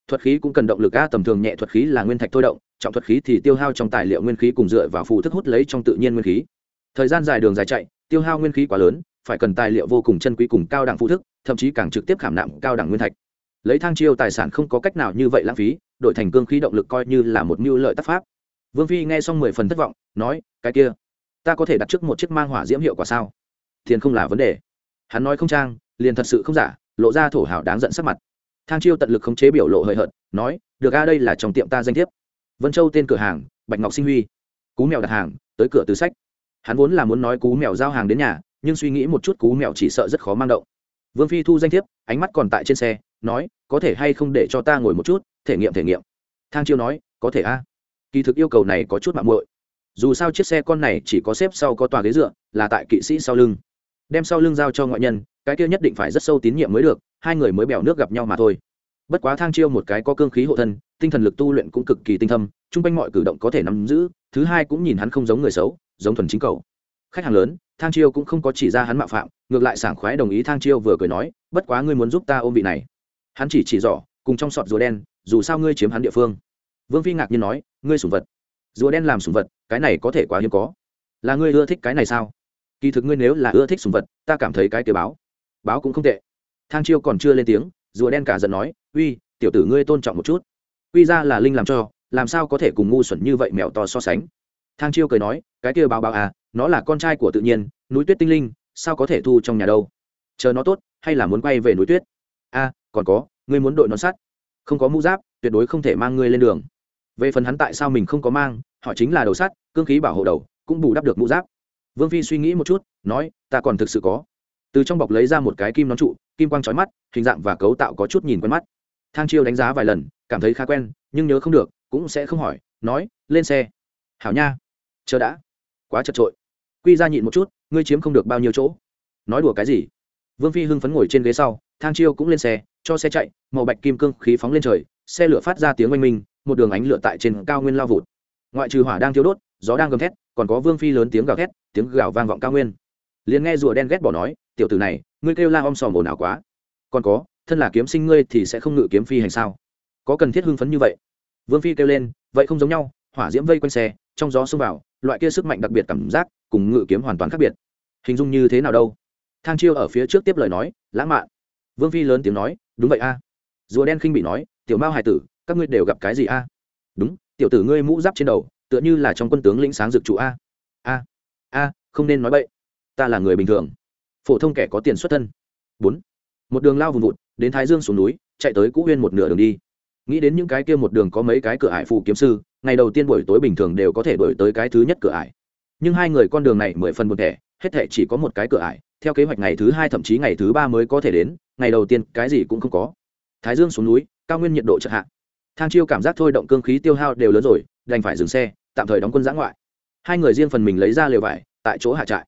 Thuật khí cũng cần động lực a tầm thường nhẹ thuật khí là nguyên thạch thôi động, trọng thuật khí thì tiêu hao trong tài liệu nguyên khí cùng dựa vào phù thức hút lấy trong tự nhiên nguyên khí. Thời gian dài đường dài chạy, tiêu hao nguyên khí quá lớn, phải cần tài liệu vô cùng chân quý cùng cao đẳng phù thức, thậm chí càng trực tiếp khảm nặng cao đẳng nguyên thạch. Lấy thang chiêu tài sản không có cách nào như vậy lãng phí, đổi thành cương khí động lực coi như là một mưu lợi tác pháp. Vương phi nghe xong mười phần thất vọng, nói, cái kia, ta có thể đặt trước một chiếc mang hỏa diễm hiệu quả sao? Tiền không là vấn đề hắn nói không trang, liền thật sự không giả, lộ ra thổ hào đáng giận sắc mặt. Thang chiêu tận lực khống chế biểu lộ hời hợt, nói, được a, đây là trong tiệm ta danh thiếp. Vân châu tên cửa hàng, bạch ngọc sinh huy. Cú mèo đặt hàng, tới cửa từ sách. Hắn vốn là muốn nói cú mèo giao hàng đến nhà, nhưng suy nghĩ một chút cú mèo chỉ sợ rất khó mang động. Vương phi thu danh thiếp, ánh mắt còn tại trên xe, nói, có thể hay không để cho ta ngồi một chút, thể nghiệm thể nghiệm. Thang chiêu nói, có thể a. Kỳ thực yêu cầu này có chút mạng muội. Dù sao chiếc xe con này chỉ có xếp sau có tòa ghế dựa, là tại kỵ sĩ sau lưng đem sau lưng giao cho ngoại nhân, cái kia nhất định phải rất sâu tín nhiệm mới được, hai người mới bèo nước gặp nhau mà thôi. Bất quá thang chiêu một cái có cương khí hộ thân, tinh thần lực tu luyện cũng cực kỳ tinh thâm, chung quanh mọi cử động có thể nắm giữ, thứ hai cũng nhìn hắn không giống người xấu, giống thuần chính cầu. Khách hàng lớn, thang chiêu cũng không có chỉ ra hắn mạo phạm, ngược lại sảng khoái đồng ý thang chiêu vừa cười nói, bất quá ngươi muốn giúp ta ôm vị này. Hắn chỉ chỉ rõ cùng trong sọt rùa đen, dù sao ngươi chiếm hắn địa phương. Vương phi ngạc nhiên nói, ngươi sủng vật. Rùa đen làm sủng vật, cái này có thể quá hiếm có. Là ngươi ưa thích cái này sao? Kỳ thực ngươi nếu là ưa thích sùng vật, ta cảm thấy cái kia báo báo cũng không tệ. Thang chiêu còn chưa lên tiếng, rùa đen cả giận nói, uy, tiểu tử ngươi tôn trọng một chút. Uy ra là linh làm cho, làm sao có thể cùng ngu xuẩn như vậy mèo to so sánh? Thang chiêu cười nói, cái kia báo báo à nó là con trai của tự nhiên, núi tuyết tinh linh, sao có thể thu trong nhà đâu? Chờ nó tốt, hay là muốn quay về núi tuyết? A, còn có, ngươi muốn đội nón sắt. Không có mũ giáp, tuyệt đối không thể mang ngươi lên đường. Về phần hắn tại sao mình không có mang, họ chính là đầu sắt, cương khí bảo hộ đầu, cũng bù đắp được mũ giáp vương phi suy nghĩ một chút, nói, ta còn thực sự có. Từ trong bọc lấy ra một cái kim nón trụ, kim quang trói mắt, hình dạng và cấu tạo có chút nhìn quen mắt. Thang chiêu đánh giá vài lần, cảm thấy khá quen, nhưng nhớ không được, cũng sẽ không hỏi, nói, lên xe. Hảo nha. Chờ đã. Quá chật trội quy ra nhịn một chút, ngươi chiếm không được bao nhiêu chỗ. Nói đùa cái gì? Vương phi hưng phấn ngồi trên ghế sau, thang chiêu cũng lên xe, cho xe chạy, màu bạch kim cương khí phóng lên trời, xe lửa phát ra tiếng oanh minh, một đường ánh lửa tại trên cao nguyên lao vụt. Ngoại trừ hỏa đang thiếu đốt, gió đang gầm thét còn có vương phi lớn tiếng gào thét, tiếng gào vang vọng cao nguyên. Liền nghe rùa đen ghét bỏ nói, tiểu tử này, ngươi kêu la om sòm ồn ào quá. Còn có, thân là kiếm sinh ngươi thì sẽ không ngự kiếm phi hành sao? Có cần thiết hưng phấn như vậy? Vương phi kêu lên, vậy không giống nhau, hỏa diễm vây quanh xe, trong gió xông vào, loại kia sức mạnh đặc biệt cảm giác, cùng ngự kiếm hoàn toàn khác biệt. Hình dung như thế nào đâu? Thang chiêu ở phía trước tiếp lời nói, lãng mạn. Vương phi lớn tiếng nói, đúng vậy a. Rùa đen khinh bị nói, tiểu mao hải tử, các ngươi đều gặp cái gì a? Đúng, tiểu tử ngươi mũ giáp trên đầu tựa như là trong quân tướng lĩnh sáng dực trụ a. A a, không nên nói bậy. Ta là người bình thường. Phổ thông kẻ có tiền xuất thân. Bốn, một đường lao vùng vụt, đến thái dương xuống núi, chạy tới cũ huyên một nửa đường đi. Nghĩ đến những cái kia một đường có mấy cái cửa ải phù kiếm sư, ngày đầu tiên buổi tối bình thường đều có thể đổi tới cái thứ nhất cửa ải. Nhưng hai người con đường này mười phần một thẻ, hết thẻ chỉ có một cái cửa ải, theo kế hoạch ngày thứ hai thậm chí ngày thứ ba mới có thể đến, ngày đầu tiên cái gì cũng không có. Thái dương xuống núi, cao nguyên nhiệt độ chợt hạ. Thang chiêu cảm giác thôi động cương khí tiêu hao đều lớn rồi, đành phải dừng xe tạm thời đóng quân giã ngoại. Hai người riêng phần mình lấy ra lều vải, tại chỗ hạ trại.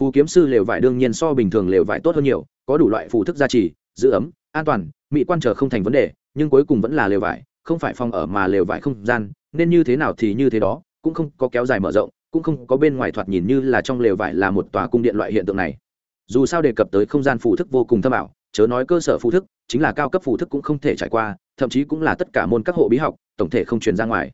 Phù kiếm sư lều vải đương nhiên so bình thường lều vải tốt hơn nhiều, có đủ loại phù thức gia trì, giữ ấm, an toàn, mỹ quan trở không thành vấn đề, nhưng cuối cùng vẫn là lều vải, không phải phòng ở mà lều vải không gian, nên như thế nào thì như thế đó, cũng không có kéo dài mở rộng, cũng không có bên ngoài thoạt nhìn như là trong lều vải là một tòa cung điện loại hiện tượng này. Dù sao đề cập tới không gian phù thức vô cùng thâm ảo, chớ nói cơ sở phù thức, chính là cao cấp phù thức cũng không thể trải qua, thậm chí cũng là tất cả môn các hộ bí học, tổng thể không truyền ra ngoài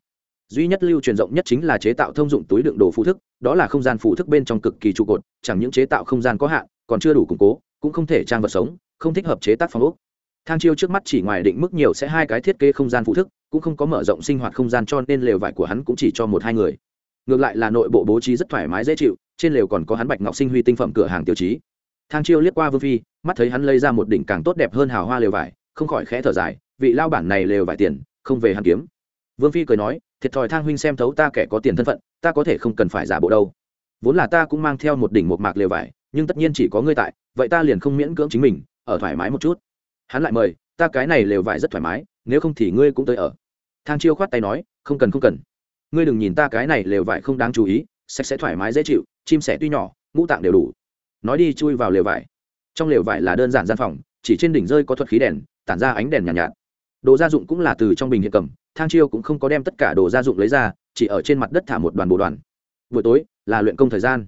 duy nhất lưu truyền rộng nhất chính là chế tạo thông dụng túi đựng đồ phụ thức đó là không gian phụ thức bên trong cực kỳ trụ cột, chẳng những chế tạo không gian có hạn, còn chưa đủ củng cố, cũng không thể trang vật sống, không thích hợp chế tác phòng ốc. Thang chiêu trước mắt chỉ ngoài định mức nhiều sẽ hai cái thiết kế không gian phụ thức cũng không có mở rộng sinh hoạt không gian cho nên lều vải của hắn cũng chỉ cho một hai người. Ngược lại là nội bộ bố trí rất thoải mái dễ chịu, trên lều còn có hắn bạch ngọc sinh huy tinh phẩm cửa hàng tiêu chí. Thang chiêu liếc qua vương phi, mắt thấy hắn lấy ra một đỉnh càng tốt đẹp hơn hào hoa lều vải, không khỏi khẽ thở dài, vị lao bản này lều vải tiền, không về hắn kiếm. Vương phi cười nói thiệt thòi thang huynh xem thấu ta kẻ có tiền thân phận ta có thể không cần phải giả bộ đâu. Vốn là ta cũng mang theo một đỉnh một mạc lều vải nhưng tất nhiên chỉ có ngươi tại vậy ta liền không miễn cưỡng chính mình ở thoải mái một chút. Hắn lại mời ta cái này lều vải rất thoải mái nếu không thì ngươi cũng tới ở. Thang chiêu khoát tay nói không cần không cần. Ngươi đừng nhìn ta cái này lều vải không đáng chú ý sạch sẽ thoải mái dễ chịu chim sẻ tuy nhỏ ngũ tạng đều đủ. Nói đi chui vào lều vải. Trong lều vải là đơn giản gian phòng chỉ trên đỉnh rơi có thuật khí đèn tản ra ánh đèn nhàn nhạt, nhạt. Đồ gia dụng cũng là từ trong bình hiện cầm thang chiêu cũng không có đem tất cả đồ gia dụng lấy ra, chỉ ở trên mặt đất thả một đoàn bồ đoàn. Buổi tối, là luyện công thời gian.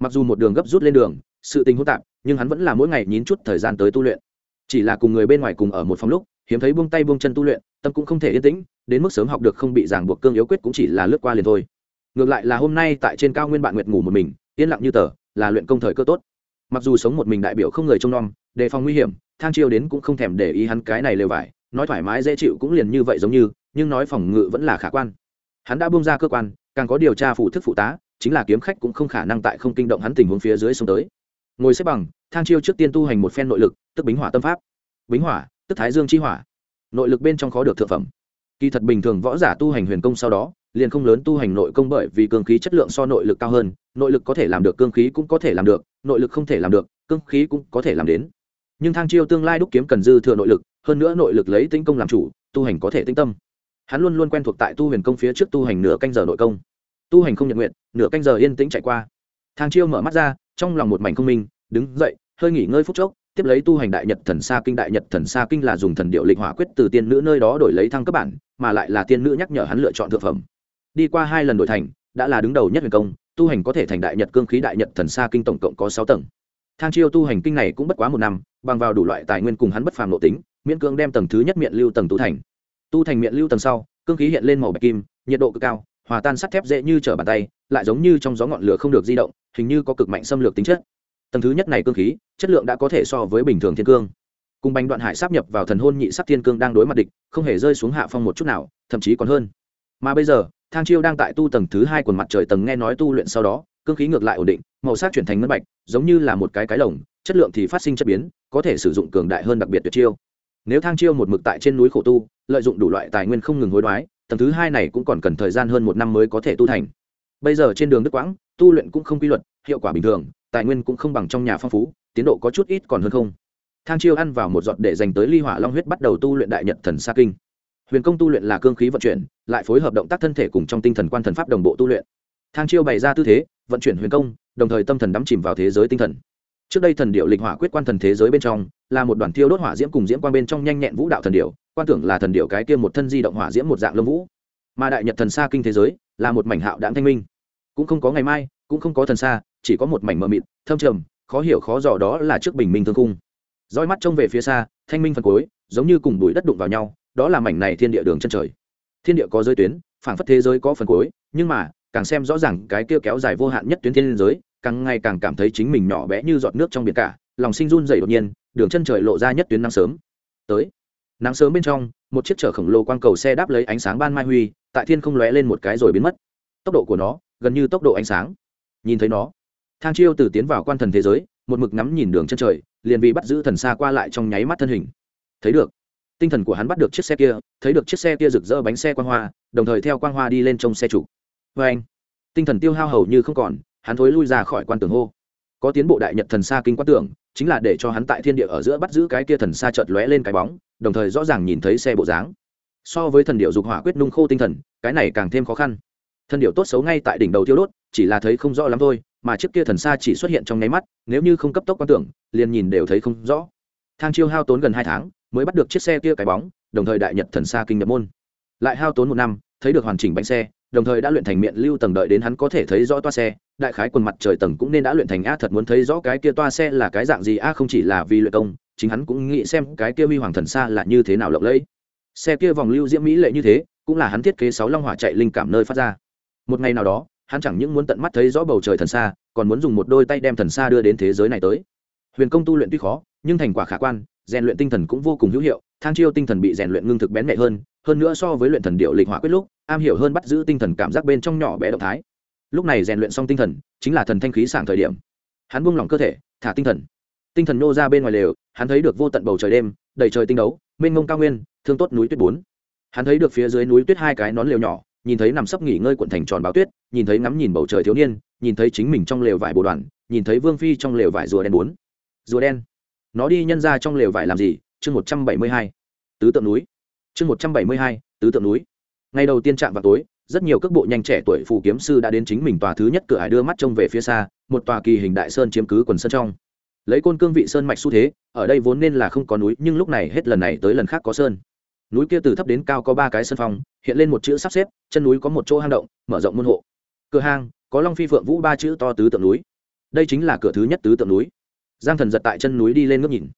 Mặc dù một đường gấp rút lên đường, sự tình hỗn tạp, nhưng hắn vẫn là mỗi ngày nhín chút thời gian tới tu luyện. Chỉ là cùng người bên ngoài cùng ở một phòng lúc, hiếm thấy buông tay buông chân tu luyện, tâm cũng không thể yên tĩnh, đến mức sớm học được không bị ràng buộc cương yếu quyết cũng chỉ là lướt qua liền thôi. Ngược lại là hôm nay tại trên cao nguyên bạn nguyệt ngủ một mình, yên lặng như tờ, là luyện công thời cơ tốt. Mặc dù sống một mình đại biểu không người trông nom, đề phòng nguy hiểm, thang chiêu đến cũng không thèm để ý hắn cái này lều vải, nói thoải mái dễ chịu cũng liền như vậy giống như nhưng nói phòng ngự vẫn là khả quan. Hắn đã bung ra cơ quan, càng có điều tra phụ thức phụ tá, chính là kiếm khách cũng không khả năng tại không kinh động hắn tình huống phía dưới xuống tới. Ngồi xếp bằng, thang chiêu trước tiên tu hành một phen nội lực, tức bính hỏa tâm pháp. Bính hỏa, tức thái dương chi hỏa. Nội lực bên trong khó được thượng phẩm. Kỳ thật bình thường võ giả tu hành huyền công sau đó, liền không lớn tu hành nội công bởi vì cương khí chất lượng so nội lực cao hơn, nội lực có thể làm được, cương khí cũng có thể làm được, nội lực không thể làm được, cương khí cũng có thể làm đến. Nhưng thang chiêu tương lai đúc kiếm cần dư thừa nội lực, hơn nữa nội lực lấy tĩnh công làm chủ, tu hành có thể tinh tâm hắn luôn luôn quen thuộc tại tu huyền công phía trước tu hành nửa canh giờ nội công. Tu hành không nhận nguyện, nửa canh giờ yên tĩnh chạy qua. Thang chiêu mở mắt ra, trong lòng một mảnh không minh, đứng dậy, hơi nghỉ ngơi phút chốc, tiếp lấy tu hành đại nhật thần sa kinh, đại nhật thần sa kinh là dùng thần điệu lịch hỏa quyết từ tiên nữ nơi đó đổi lấy thăng cấp bản, mà lại là tiên nữ nhắc nhở hắn lựa chọn thực phẩm. Đi qua hai lần đổi thành, đã là đứng đầu nhất huyền công, tu hành có thể thành đại nhật cương khí đại nhật thần sa kinh tổng cộng có sáu tầng. Thang chiêu tu hành kinh này cũng bất quá một năm, bằng vào đủ loại tài nguyên cùng hắn bất phàm nội tính, miễn cưỡng đem tầng thứ nhất miệng lưu tầng tu thành tu thành miệng lưu tầng sau, cương khí hiện lên màu bạch kim, nhiệt độ cực cao, hòa tan sắt thép dễ như trở bàn tay, lại giống như trong gió ngọn lửa không được di động, hình như có cực mạnh xâm lược tính chất. Tầng thứ nhất này cương khí, chất lượng đã có thể so với bình thường thiên cương. Cùng bánh đoạn hải sắp nhập vào thần hôn nhị sắc thiên cương đang đối mặt địch, không hề rơi xuống hạ phong một chút nào, thậm chí còn hơn. Mà bây giờ, thang chiêu đang tại tu tầng thứ hai quần mặt trời tầng nghe nói tu luyện sau đó, cương khí ngược lại ổn định, màu sắc chuyển thành ngân bạch, giống như là một cái cái lồng, chất lượng thì phát sinh chất biến, có thể sử dụng cường đại hơn đặc biệt tuyệt chiêu. Nếu thang chiêu một mực tại trên núi khổ tu lợi dụng đủ loại tài nguyên không ngừng hối đoái, tầng thứ hai này cũng còn cần thời gian hơn một năm mới có thể tu thành. Bây giờ trên đường đức quãng, tu luyện cũng không quy luật, hiệu quả bình thường, tài nguyên cũng không bằng trong nhà phong phú, tiến độ có chút ít còn hơn không. Thang chiêu ăn vào một giọt để dành tới ly hỏa long huyết bắt đầu tu luyện đại nhật thần sa kinh. Huyền công tu luyện là cương khí vận chuyển, lại phối hợp động tác thân thể cùng trong tinh thần quan thần pháp đồng bộ tu luyện. Thang chiêu bày ra tư thế, vận chuyển huyền công, đồng thời tâm thần đắm chìm vào thế giới tinh thần. Trước đây thần điệu lịch hỏa quyết quan thần thế giới bên trong, là một đoàn thiêu đốt hỏa diễm cùng diễm quang bên trong nhanh nhẹn vũ đạo thần điệu quan tưởng là thần điệu cái kia một thân di động hỏa diễm một dạng lông vũ. Mà đại nhật thần xa kinh thế giới là một mảnh hạo đạm thanh minh. Cũng không có ngày mai cũng không có thần xa, chỉ có một mảnh mờ mịt thâm trầm khó hiểu khó dò đó là trước bình minh thương cung. Roi mắt trông về phía xa thanh minh phần cuối giống như cùng bụi đất đụng vào nhau đó là mảnh này thiên địa đường chân trời. Thiên địa có giới tuyến phảng phất thế giới có phần cuối nhưng mà càng xem rõ ràng cái kia kéo dài vô hạn nhất tuyến thiên giới càng ngày càng cảm thấy chính mình nhỏ bé như giọt nước trong biển cả lòng sinh run dày đột nhiên đường chân trời lộ ra nhất tuyến nắng sớm. Tới nắng sớm bên trong, một chiếc chở khổng lồ quang cầu xe đáp lấy ánh sáng ban mai huy, tại thiên không lóe lên một cái rồi biến mất. Tốc độ của nó, gần như tốc độ ánh sáng. Nhìn thấy nó, thang chiêu từ tiến vào quan thần thế giới, một mực ngắm nhìn đường chân trời, liền vì bắt giữ thần xa qua lại trong nháy mắt thân hình. Thấy được, tinh thần của hắn bắt được chiếc xe kia, thấy được chiếc xe kia rực rỡ bánh xe quang hoa, đồng thời theo quang hoa đi lên trong xe chủ. Vê anh, tinh thần tiêu hao hầu như không còn, hắn thối lui ra khỏi quan tường hô. Có tiến bộ đại nhật thần xa kinh quan tưởng chính là để cho hắn tại thiên địa ở giữa bắt giữ cái kia thần xa chợt lóe lên cái bóng, đồng thời rõ ràng nhìn thấy xe bộ dáng. So với thần điệu dục hỏa quyết nung khô tinh thần, cái này càng thêm khó khăn. Thần điệu tốt xấu ngay tại đỉnh đầu tiêu đốt, chỉ là thấy không rõ lắm thôi, mà trước kia thần xa chỉ xuất hiện trong nháy mắt, nếu như không cấp tốc quan tưởng, liền nhìn đều thấy không rõ. Thang chiêu hao tốn gần hai tháng, mới bắt được chiếc xe kia cái bóng, đồng thời đại nhật thần xa kinh nhập môn. Lại hao tốn một năm, thấy được hoàn chỉnh bánh xe, đồng thời đã luyện thành miệng lưu tầng đợi đến hắn có thể thấy rõ toa xe đại khái quần mặt trời tầng cũng nên đã luyện thành a thật muốn thấy rõ cái kia toa xe là cái dạng gì, a không chỉ là vì luyện công, chính hắn cũng nghĩ xem cái kia huy hoàng thần xa là như thế nào lộng lẫy. Xe kia vòng lưu diễm mỹ lệ như thế, cũng là hắn thiết kế sáu long hỏa chạy linh cảm nơi phát ra. Một ngày nào đó, hắn chẳng những muốn tận mắt thấy rõ bầu trời thần xa, còn muốn dùng một đôi tay đem thần xa đưa đến thế giới này tới. Huyền công tu luyện tuy khó, nhưng thành quả khả quan, rèn luyện tinh thần cũng vô cùng hữu hiệu, thang chiêu tinh thần bị rèn luyện ngưng thực bén mẹ hơn hơn nữa so với luyện thần điệu lịch hỏa quyết lúc, am hiểu hơn bắt giữ tinh thần cảm giác bên trong nhỏ bé động thái lúc này rèn luyện xong tinh thần, chính là thần thanh khí sảng thời điểm. Hắn buông lỏng cơ thể, thả tinh thần. Tinh thần nô ra bên ngoài lều, hắn thấy được vô tận bầu trời đêm, đầy trời tinh đấu, mênh mông cao nguyên, thương tốt núi tuyết bốn. Hắn thấy được phía dưới núi tuyết hai cái nón lều nhỏ, nhìn thấy nằm sấp nghỉ ngơi quận thành tròn báo tuyết, nhìn thấy ngắm nhìn bầu trời thiếu niên, nhìn thấy chính mình trong lều vải bồ đoàn, nhìn thấy vương phi trong lều vải rùa đen bốn. Rùa đen. Nó đi nhân ra trong lều vải làm gì? Chương một trăm bảy mươi hai. Tứ tượng núi. Chương một trăm bảy mươi hai, tứ tượng núi. Ngày đầu tiên chạm vào tối rất nhiều cước bộ nhanh trẻ tuổi phù kiếm sư đã đến chính mình tòa thứ nhất cửa hải đưa mắt trông về phía xa, một tòa kỳ hình đại sơn chiếm cứ quần sân trong. Lấy côn cương vị sơn mạch xu thế, ở đây vốn nên là không có núi, nhưng lúc này hết lần này tới lần khác có sơn. Núi kia từ thấp đến cao có ba cái sân phong, hiện lên một chữ sắp xếp, chân núi có một chỗ hang động, mở rộng môn hộ. Cửa hang, có long phi phượng vũ ba chữ to tứ tượng núi. Đây chính là cửa thứ nhất tứ tượng núi. Giang thần giật tại chân núi đi lên ngước nhìn.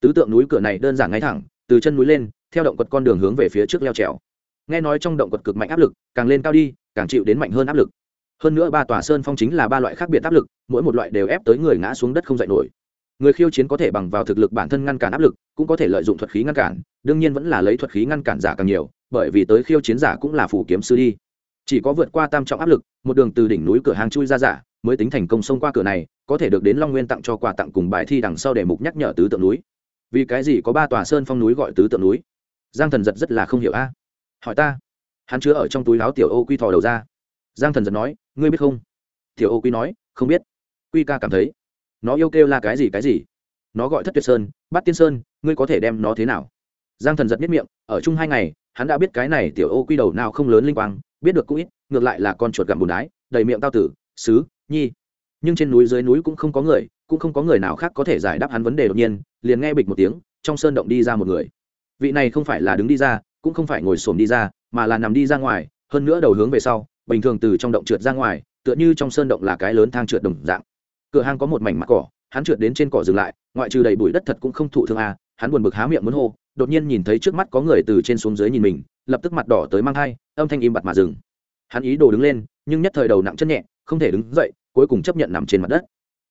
Tứ tượng núi cửa này đơn giản ngay thẳng, từ chân núi lên, theo động quật con đường hướng về phía trước leo trèo nghe nói trong động quật cực mạnh áp lực, càng lên cao đi, càng chịu đến mạnh hơn áp lực. Hơn nữa ba tòa sơn phong chính là ba loại khác biệt áp lực, mỗi một loại đều ép tới người ngã xuống đất không dậy nổi. Người khiêu chiến có thể bằng vào thực lực bản thân ngăn cản áp lực, cũng có thể lợi dụng thuật khí ngăn cản, đương nhiên vẫn là lấy thuật khí ngăn cản giả càng nhiều, bởi vì tới khiêu chiến giả cũng là phủ kiếm sư đi. Chỉ có vượt qua tam trọng áp lực, một đường từ đỉnh núi cửa hàng chui ra giả, mới tính thành công xông qua cửa này, có thể được đến long nguyên tặng cho quà tặng cùng bài thi đằng sau để mục nhắc nhở tứ tượng núi. Vì cái gì có ba tòa sơn phong núi gọi tứ tượng núi? Giang thần giật rất là không hiểu a hỏi ta? Hắn chứa ở trong túi láo tiểu ô quy thò đầu ra. Giang thần giật nói, ngươi biết không? Tiểu ô quy nói, không biết. Quy ca cảm thấy, nó yêu kêu là cái gì cái gì? Nó gọi thất tuyệt sơn bắt tiên sơn, ngươi có thể đem nó thế nào? Giang thần giật biết miệng, ở chung hai ngày, hắn đã biết cái này tiểu ô quy đầu nào không lớn linh quang, biết được cũng ít, ngược lại là con chuột gặm bùn đái, đầy miệng tao tử, sứ, nhi. Nhưng trên núi dưới núi cũng không có người, cũng không có người nào khác có thể giải đáp hắn vấn đề đột nhiên, liền nghe bịch một tiếng, trong sơn động đi ra một người. Vị này không phải là đứng đi ra cũng không phải ngồi xổm đi ra, mà là nằm đi ra ngoài, hơn nữa đầu hướng về sau, bình thường từ trong động trượt ra ngoài, tựa như trong sơn động là cái lớn thang trượt đồng dạng. Cửa hang có một mảnh mặt cỏ, hắn trượt đến trên cỏ dừng lại, ngoại trừ đầy bụi đất thật cũng không thụ thương à hắn buồn bực há miệng muốn hô, đột nhiên nhìn thấy trước mắt có người từ trên xuống dưới nhìn mình, lập tức mặt đỏ tới mang thai, âm thanh im bặt mà dừng. Hắn ý đồ đứng lên, nhưng nhất thời đầu nặng chân nhẹ, không thể đứng dậy, cuối cùng chấp nhận nằm trên mặt đất.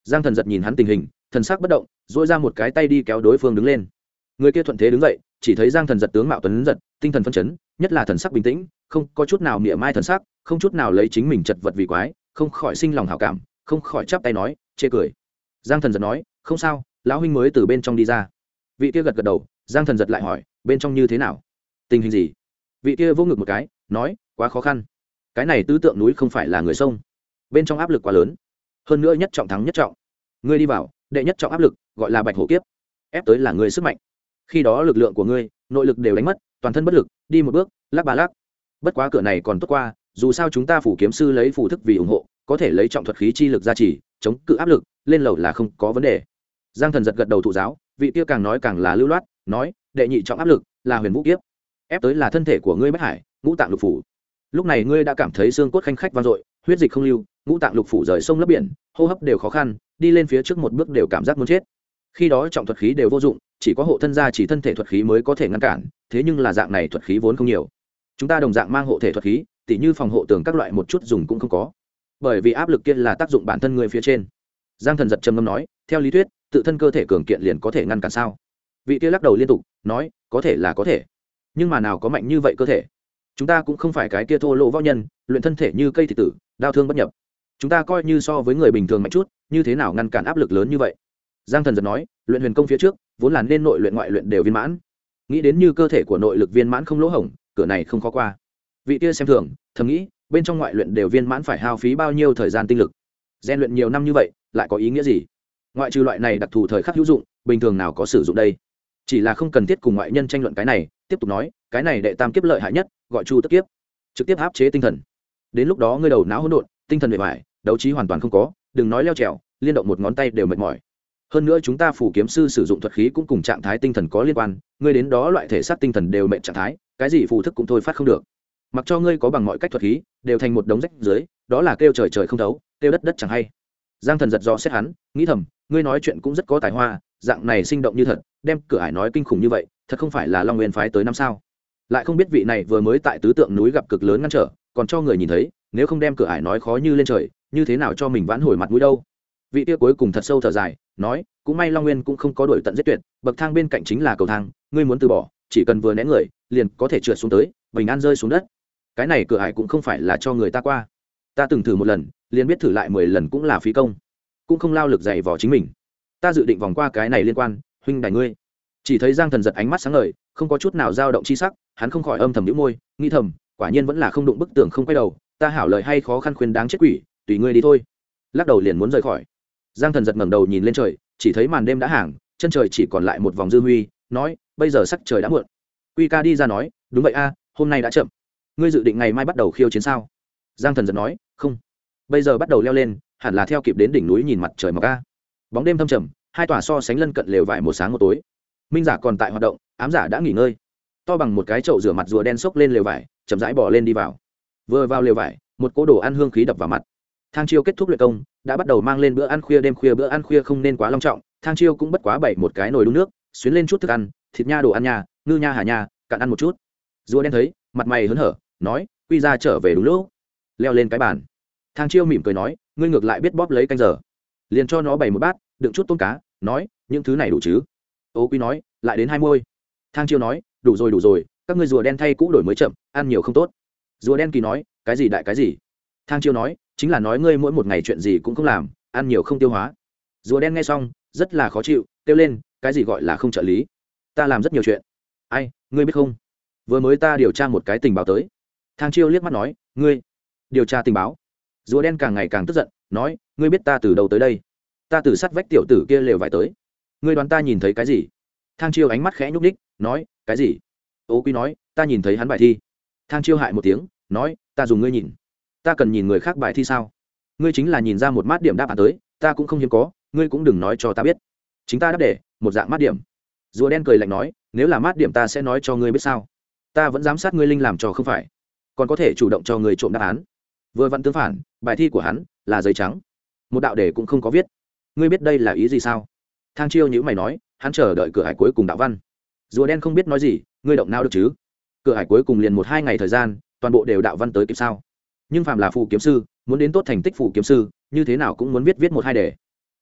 Giang thần giật nhìn hắn tình hình, thần sắc bất động dỗi ra một cái tay đi kéo đối phương đứng lên. Người kia thuận thế đứng dậy chỉ thấy giang thần giật tướng mạo tuấn giật, tinh thần phân chấn, nhất là thần sắc bình tĩnh, không có chút nào mỉa mai thần sắc, không chút nào lấy chính mình chật vật vì quái, không khỏi sinh lòng hảo cảm, không khỏi chắp tay nói, chê cười. Giang thần giật nói, không sao, lão huynh mới từ bên trong đi ra. Vị kia gật gật đầu, giang thần giật lại hỏi, bên trong như thế nào? Tình hình gì? Vị kia vô ngực một cái, nói, quá khó khăn. Cái này tứ tượng núi không phải là người sông. Bên trong áp lực quá lớn. Hơn nữa nhất trọng thắng nhất trọng. Ngươi đi vào, đệ nhất trọng áp lực, gọi là bạch hổ kiếp. Ép tới là người sức mạnh khi đó lực lượng của ngươi, nội lực đều đánh mất, toàn thân bất lực, đi một bước, lắc ba lắc. Bất quá cửa này còn tốt qua, dù sao chúng ta phủ kiếm sư lấy phủ thức vì ủng hộ, có thể lấy trọng thuật khí chi lực gia trì, chống cự áp lực, lên lầu là không có vấn đề. Giang thần giật gật đầu thụ giáo, vị kia càng nói càng là lưu loát, nói, đệ nhị trọng áp lực là huyền vũ kiếp, ép tới là thân thể của ngươi bất hải, ngũ tạng lục phủ. Lúc này ngươi đã cảm thấy xương cốt khanh khách vang dội, huyết dịch không lưu, ngũ tạng lục phủ rời sông lấp biển, hô hấp đều khó khăn, đi lên phía trước một bước đều cảm giác muốn chết. Khi đó trọng thuật khí đều vô dụng chỉ có hộ thân gia chỉ thân thể thuật khí mới có thể ngăn cản, thế nhưng là dạng này thuật khí vốn không nhiều. Chúng ta đồng dạng mang hộ thể thuật khí, tỉ như phòng hộ tường các loại một chút dùng cũng không có. Bởi vì áp lực kia là tác dụng bản thân người phía trên. Giang thần giật trầm ngâm nói, theo lý thuyết, tự thân cơ thể cường kiện liền có thể ngăn cản sao? Vị kia lắc đầu liên tục, nói, có thể là có thể. Nhưng mà nào có mạnh như vậy cơ thể? Chúng ta cũng không phải cái kia thô lỗ võ nhân, luyện thân thể như cây thị tử, đau thương bất nhập. Chúng ta coi như so với người bình thường mạnh chút, như thế nào ngăn cản áp lực lớn như vậy? Giang thần giật nói, luyện huyền công phía trước vốn là nên nội luyện ngoại luyện đều viên mãn. Nghĩ đến như cơ thể của nội lực viên mãn không lỗ hổng, cửa này không khó qua. Vị kia xem thường, thầm nghĩ, bên trong ngoại luyện đều viên mãn phải hao phí bao nhiêu thời gian tinh lực? Gian luyện nhiều năm như vậy, lại có ý nghĩa gì? Ngoại trừ loại này đặc thù thời khắc hữu dụng, bình thường nào có sử dụng đây? Chỉ là không cần thiết cùng ngoại nhân tranh luận cái này, tiếp tục nói, cái này đệ tam kiếp lợi hại nhất, gọi chu tức kiếp. Trực tiếp áp chế tinh thần. Đến lúc đó ngươi đầu não hỗn độn, tinh thần bề mại đấu trí hoàn toàn không có, đừng nói leo trèo, liên động một ngón tay đều mệt mỏi hơn nữa chúng ta phủ kiếm sư sử dụng thuật khí cũng cùng trạng thái tinh thần có liên quan, ngươi đến đó loại thể xác tinh thần đều mệnh trạng thái, cái gì phù thức cũng thôi phát không được. Mặc cho ngươi có bằng mọi cách thuật khí, đều thành một đống rách dưới, đó là kêu trời trời không thấu, kêu đất đất chẳng hay. Giang thần giật do xét hắn, nghĩ thầm, ngươi nói chuyện cũng rất có tài hoa, dạng này sinh động như thật, đem cửa ải nói kinh khủng như vậy, thật không phải là long nguyên phái tới năm sao. Lại không biết vị này vừa mới tại tứ tượng núi gặp cực lớn ngăn trở, còn cho người nhìn thấy, nếu không đem cửa ải nói khó như lên trời, như thế nào cho mình vãn hồi mặt mũi đâu. Vị kia cuối cùng thật sâu thở dài nói, cũng may long nguyên cũng không có đổi tận giết tuyệt, bậc thang bên cạnh chính là cầu thang, ngươi muốn từ bỏ, chỉ cần vừa né người, liền có thể trượt xuống tới, bình an rơi xuống đất. Cái này cửa hải cũng không phải là cho người ta qua. Ta từng thử một lần, liền biết thử lại mười lần cũng là phí công, cũng không lao lực dày vò chính mình. Ta dự định vòng qua cái này liên quan, huynh đài ngươi. Chỉ thấy giang thần giật ánh mắt sáng ngời, không có chút nào dao động chi sắc, hắn không khỏi âm thầm nhíu môi nghi thầm, quả nhiên vẫn là không đụng bức tường không quay đầu, ta hảo lời hay khó khăn khuyên đáng chết quỷ, tùy ngươi đi thôi. Lắc đầu liền muốn rời khỏi giang thần giật ngẩng đầu nhìn lên trời, chỉ thấy màn đêm đã hàng, chân trời chỉ còn lại một vòng dư huy, nói, bây giờ sắc trời đã muộn. Quy ca đi ra nói, đúng vậy a, hôm nay đã chậm. Ngươi dự định ngày mai bắt đầu khiêu chiến sao? Giang thần giật nói, không. Bây giờ bắt đầu leo lên, hẳn là theo kịp đến đỉnh núi nhìn mặt trời mọc a. Bóng đêm thâm trầm, hai tòa so sánh lân cận lều vải một sáng một tối. Minh giả còn tại hoạt động, ám giả đã nghỉ ngơi. To bằng một cái chậu rửa mặt rùa đen xốc lên lều vải, chậm rãi bỏ lên đi vào. Vừa vào lều vải, một cỗ đồ ăn hương khí đập vào mặt thang chiêu kết thúc luyện công, đã bắt đầu mang lên bữa ăn khuya đêm. Khuya bữa ăn khuya không nên quá long trọng, thang chiêu cũng bất quá bảy một cái nồi đun nước, xuyến lên chút thức ăn, thịt nha đồ ăn nha, ngư nha hà nha, cạn ăn một chút. Rùa đen thấy, mặt mày hớn hở, nói, quy ra trở về đúng lúc. Leo lên cái bàn. Thang chiêu mỉm cười nói, ngươi ngược lại biết bóp lấy canh giờ. Liền cho nó bày một bát, đựng chút tôm cá, nói, những thứ này đủ chứ? Ô quy nói, lại đến hai mươi thang chiêu nói, đủ rồi đủ rồi, các ngươi rùa đen thay cũ đổi mới chậm, ăn nhiều không tốt. Rùa đen kỳ nói, cái gì đại cái gì? Thang chiêu nói chính là nói ngươi mỗi một ngày chuyện gì cũng không làm, ăn nhiều không tiêu hóa. Rùa đen nghe xong, rất là khó chịu, kêu lên, cái gì gọi là không trợ lý? Ta làm rất nhiều chuyện. Ai, ngươi biết không? Vừa mới ta điều tra một cái tình báo tới. Thang chiêu liếc mắt nói, ngươi, điều tra tình báo. Rùa đen càng ngày càng tức giận, nói, ngươi biết ta từ đâu tới đây? Ta từ sắt vách tiểu tử kia lều vải tới. Ngươi đoán ta nhìn thấy cái gì? Thang chiêu ánh mắt khẽ nhúc ních nói, cái gì? Ô quy nói, ta nhìn thấy hắn bài thi. Thang chiêu hại một tiếng, nói, ta dùng ngươi nhìn ta cần nhìn người khác bài thi sao? Ngươi chính là nhìn ra một mát điểm đáp án tới, ta cũng không hiếm có, ngươi cũng đừng nói cho ta biết. Chính ta đáp để, một dạng mát điểm. Rùa đen cười lạnh nói, nếu là mát điểm ta sẽ nói cho ngươi biết sao? Ta vẫn giám sát ngươi linh làm trò không phải. Còn có thể chủ động cho người trộm đáp án. Vừa vặn tương phản, bài thi của hắn là giấy trắng. Một đạo đề cũng không có viết. Ngươi biết đây là ý gì sao? Thang chiêu nhữ mày nói, hắn chờ đợi cửa hải cuối cùng đạo văn. Rùa đen không biết nói gì, ngươi động nào được chứ? Cửa hải cuối cùng liền một hai ngày thời gian, toàn bộ đều đạo văn tới kịp sao? Nhưng phạm là phụ kiếm sư, muốn đến tốt thành tích phụ kiếm sư, như thế nào cũng muốn viết viết một hai đề.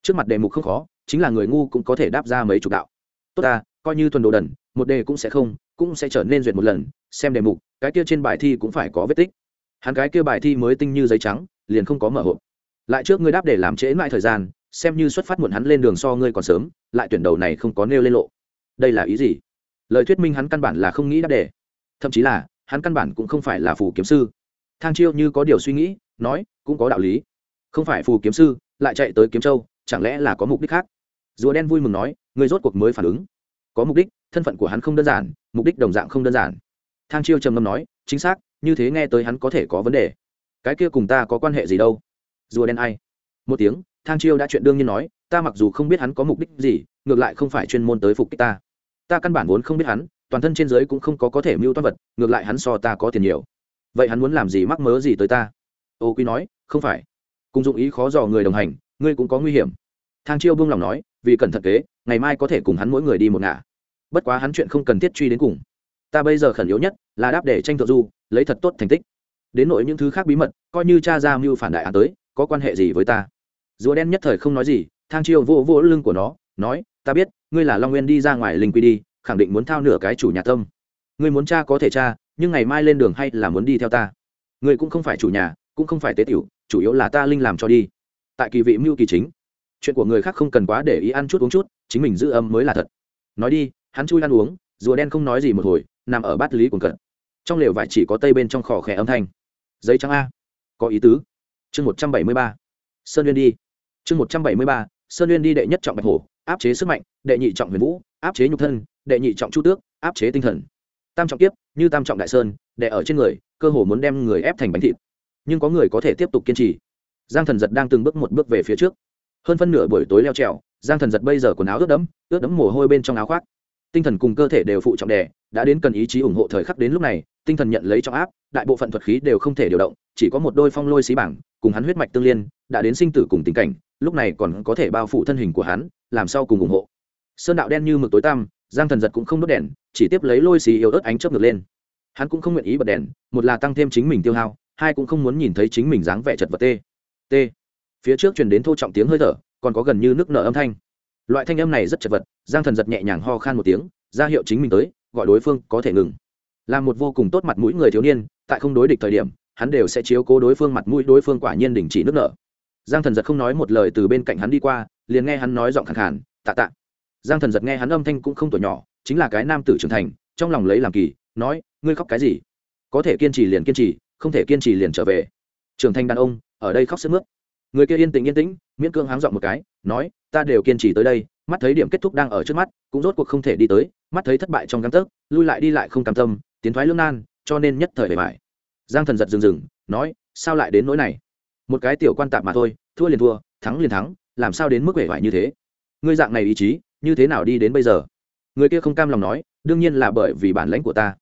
Trước mặt đề mục không khó, chính là người ngu cũng có thể đáp ra mấy chục đạo. Tốt ta, coi như thuần đồ đần, một đề cũng sẽ không, cũng sẽ trở nên duyệt một lần, xem đề mục, cái kia trên bài thi cũng phải có vết tích. Hắn cái kia bài thi mới tinh như giấy trắng, liền không có mở hộp. Lại trước ngươi đáp để làm trễ mãi thời gian, xem như xuất phát muộn hắn lên đường so ngươi còn sớm, lại tuyển đầu này không có nêu lên lộ. Đây là ý gì? Lời thuyết minh hắn căn bản là không nghĩ đáp đề. Thậm chí là, hắn căn bản cũng không phải là phù kiếm sư thang chiêu như có điều suy nghĩ, nói, cũng có đạo lý. Không phải phù kiếm sư, lại chạy tới kiếm châu, chẳng lẽ là có mục đích khác? Rùa đen vui mừng nói, người rốt cuộc mới phản ứng. Có mục đích, thân phận của hắn không đơn giản, mục đích đồng dạng không đơn giản. Thang chiêu trầm ngâm nói, chính xác, như thế nghe tới hắn có thể có vấn đề. Cái kia cùng ta có quan hệ gì đâu? Rùa đen ai? Một tiếng, thang chiêu đã chuyện đương nhiên nói, ta mặc dù không biết hắn có mục đích gì, ngược lại không phải chuyên môn tới phục kích ta. Ta căn bản vốn không biết hắn, toàn thân trên giới cũng không có có thể mưu toan vật, ngược lại hắn so ta có tiền nhiều vậy hắn muốn làm gì mắc mớ gì tới ta? Ô quy nói, không phải. Cùng dụng ý khó dò người đồng hành, ngươi cũng có nguy hiểm. Thang chiêu buông lòng nói, vì cẩn thận kế, ngày mai có thể cùng hắn mỗi người đi một ngả. Bất quá hắn chuyện không cần thiết truy đến cùng. Ta bây giờ khẩn yếu nhất là đáp để tranh thượng du, lấy thật tốt thành tích. Đến nội những thứ khác bí mật, coi như cha ra mưu phản đại án tới, có quan hệ gì với ta? Rùa đen nhất thời không nói gì, thang chiêu vô vô lưng của nó, nói, ta biết, ngươi là long nguyên đi ra ngoài linh quy đi, khẳng định muốn thao nửa cái chủ nhà tâm. Ngươi muốn cha có thể cha nhưng ngày mai lên đường hay là muốn đi theo ta? Ngươi cũng không phải chủ nhà, cũng không phải tế tiểu, chủ yếu là ta linh làm cho đi. Tại kỳ vị mưu kỳ chính. Chuyện của người khác không cần quá để ý ăn chút uống chút, chính mình giữ âm mới là thật. Nói đi, hắn chui ăn uống, rùa đen không nói gì một hồi, nằm ở bát lý cuồng cận. Trong lều vải chỉ có tây bên trong khỏ khẽ âm thanh. Giấy trắng a. Có ý tứ. Chương một trăm bảy mươi ba. Sơn uyên đi. Chương một trăm bảy mươi ba. Sơn uyên đi đệ nhất trọng bạch hổ, áp chế sức mạnh, đệ nhị trọng huyền vũ, áp chế nhục thân, đệ nhị trọng chu tước, áp chế tinh thần tam trọng kiếp, như tam trọng đại sơn, đè ở trên người, cơ hồ muốn đem người ép thành bánh thịt. Nhưng có người có thể tiếp tục kiên trì. Giang thần giật đang từng bước một bước về phía trước. Hơn phân nửa buổi tối leo trèo, giang thần giật bây giờ quần áo ướt đẫm ướt đẫm mồ hôi bên trong áo khoác. Tinh thần cùng cơ thể đều phụ trọng đè, đã đến cần ý chí ủng hộ thời khắc đến lúc này, tinh thần nhận lấy trọng áp, đại bộ phận thuật khí đều không thể điều động, chỉ có một đôi phong lôi xí bảng, cùng hắn huyết mạch tương liên, đã đến sinh tử cùng tình cảnh, lúc này còn có thể bao phủ thân hình của hắn, làm sao cùng ủng hộ. Sơn đạo đen như mực tối tăm giang thần giật cũng không đốt đèn, chỉ tiếp lấy lôi xì yếu ớt ánh chớp ngược lên. Hắn cũng không nguyện ý bật đèn, một là tăng thêm chính mình tiêu hao, hai cũng không muốn nhìn thấy chính mình dáng vẻ chật vật tê. T phía trước truyền đến thô trọng tiếng hơi thở, còn có gần như nước nở âm thanh. Loại thanh âm này rất chật vật, giang thần giật nhẹ nhàng ho khan một tiếng, ra hiệu chính mình tới, gọi đối phương có thể ngừng. Là một vô cùng tốt mặt mũi người thiếu niên, tại không đối địch thời điểm, hắn đều sẽ chiếu cố đối phương mặt mũi, đối phương quả nhiên đình chỉ nước nở. Giang thần giật không nói một lời từ bên cạnh hắn đi qua, liền nghe hắn nói giọng khẳng khàn, tạ tạ giang thần giật nghe hắn âm thanh cũng không tuổi nhỏ, chính là cái nam tử trưởng thành, trong lòng lấy làm kỳ, nói, ngươi khóc cái gì? Có thể kiên trì liền kiên trì, không thể kiên trì liền trở về. Trưởng thành đàn ông, ở đây khóc sức mướt. Người kia yên tĩnh yên tĩnh, miễn cương háng dọn một cái, nói, ta đều kiên trì tới đây, mắt thấy điểm kết thúc đang ở trước mắt, cũng rốt cuộc không thể đi tới, mắt thấy thất bại trong găng tấc, lui lại đi lại không cam tâm, tiến thoái lương nan, cho nên nhất thời bề mại giang thần giật dừng dừng nói, sao lại đến nỗi này? Một cái tiểu quan tạp mà thôi, thua liền thua, thắng liền thắng, làm sao đến mức vẻ vải như thế? Ngươi dạng này ý chí như thế nào đi đến bây giờ? Người kia không cam lòng nói, đương nhiên là bởi vì bản lãnh của ta.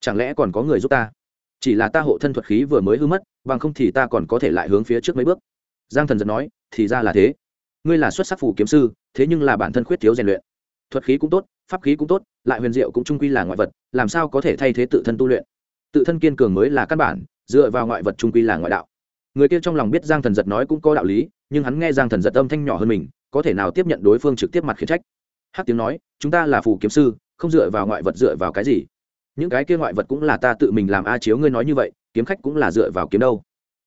Chẳng lẽ còn có người giúp ta? Chỉ là ta hộ thân thuật khí vừa mới hư mất, bằng không thì ta còn có thể lại hướng phía trước mấy bước. Giang thần giật nói, thì ra là thế. Ngươi là xuất sắc phủ kiếm sư, thế nhưng là bản thân khuyết thiếu rèn luyện. Thuật khí cũng tốt, pháp khí cũng tốt, lại huyền diệu cũng trung quy là ngoại vật, làm sao có thể thay thế tự thân tu luyện? Tự thân kiên cường mới là căn bản, dựa vào ngoại vật trung quy là ngoại đạo. Người kia trong lòng biết giang thần giật nói cũng có đạo lý, nhưng hắn nghe giang thần giật âm thanh nhỏ hơn mình, có thể nào tiếp nhận đối phương trực tiếp mặt khiển trách? Hát tiếng nói, chúng ta là phù kiếm sư, không dựa vào ngoại vật dựa vào cái gì? Những cái kia ngoại vật cũng là ta tự mình làm a chiếu ngươi nói như vậy, kiếm khách cũng là dựa vào kiếm đâu?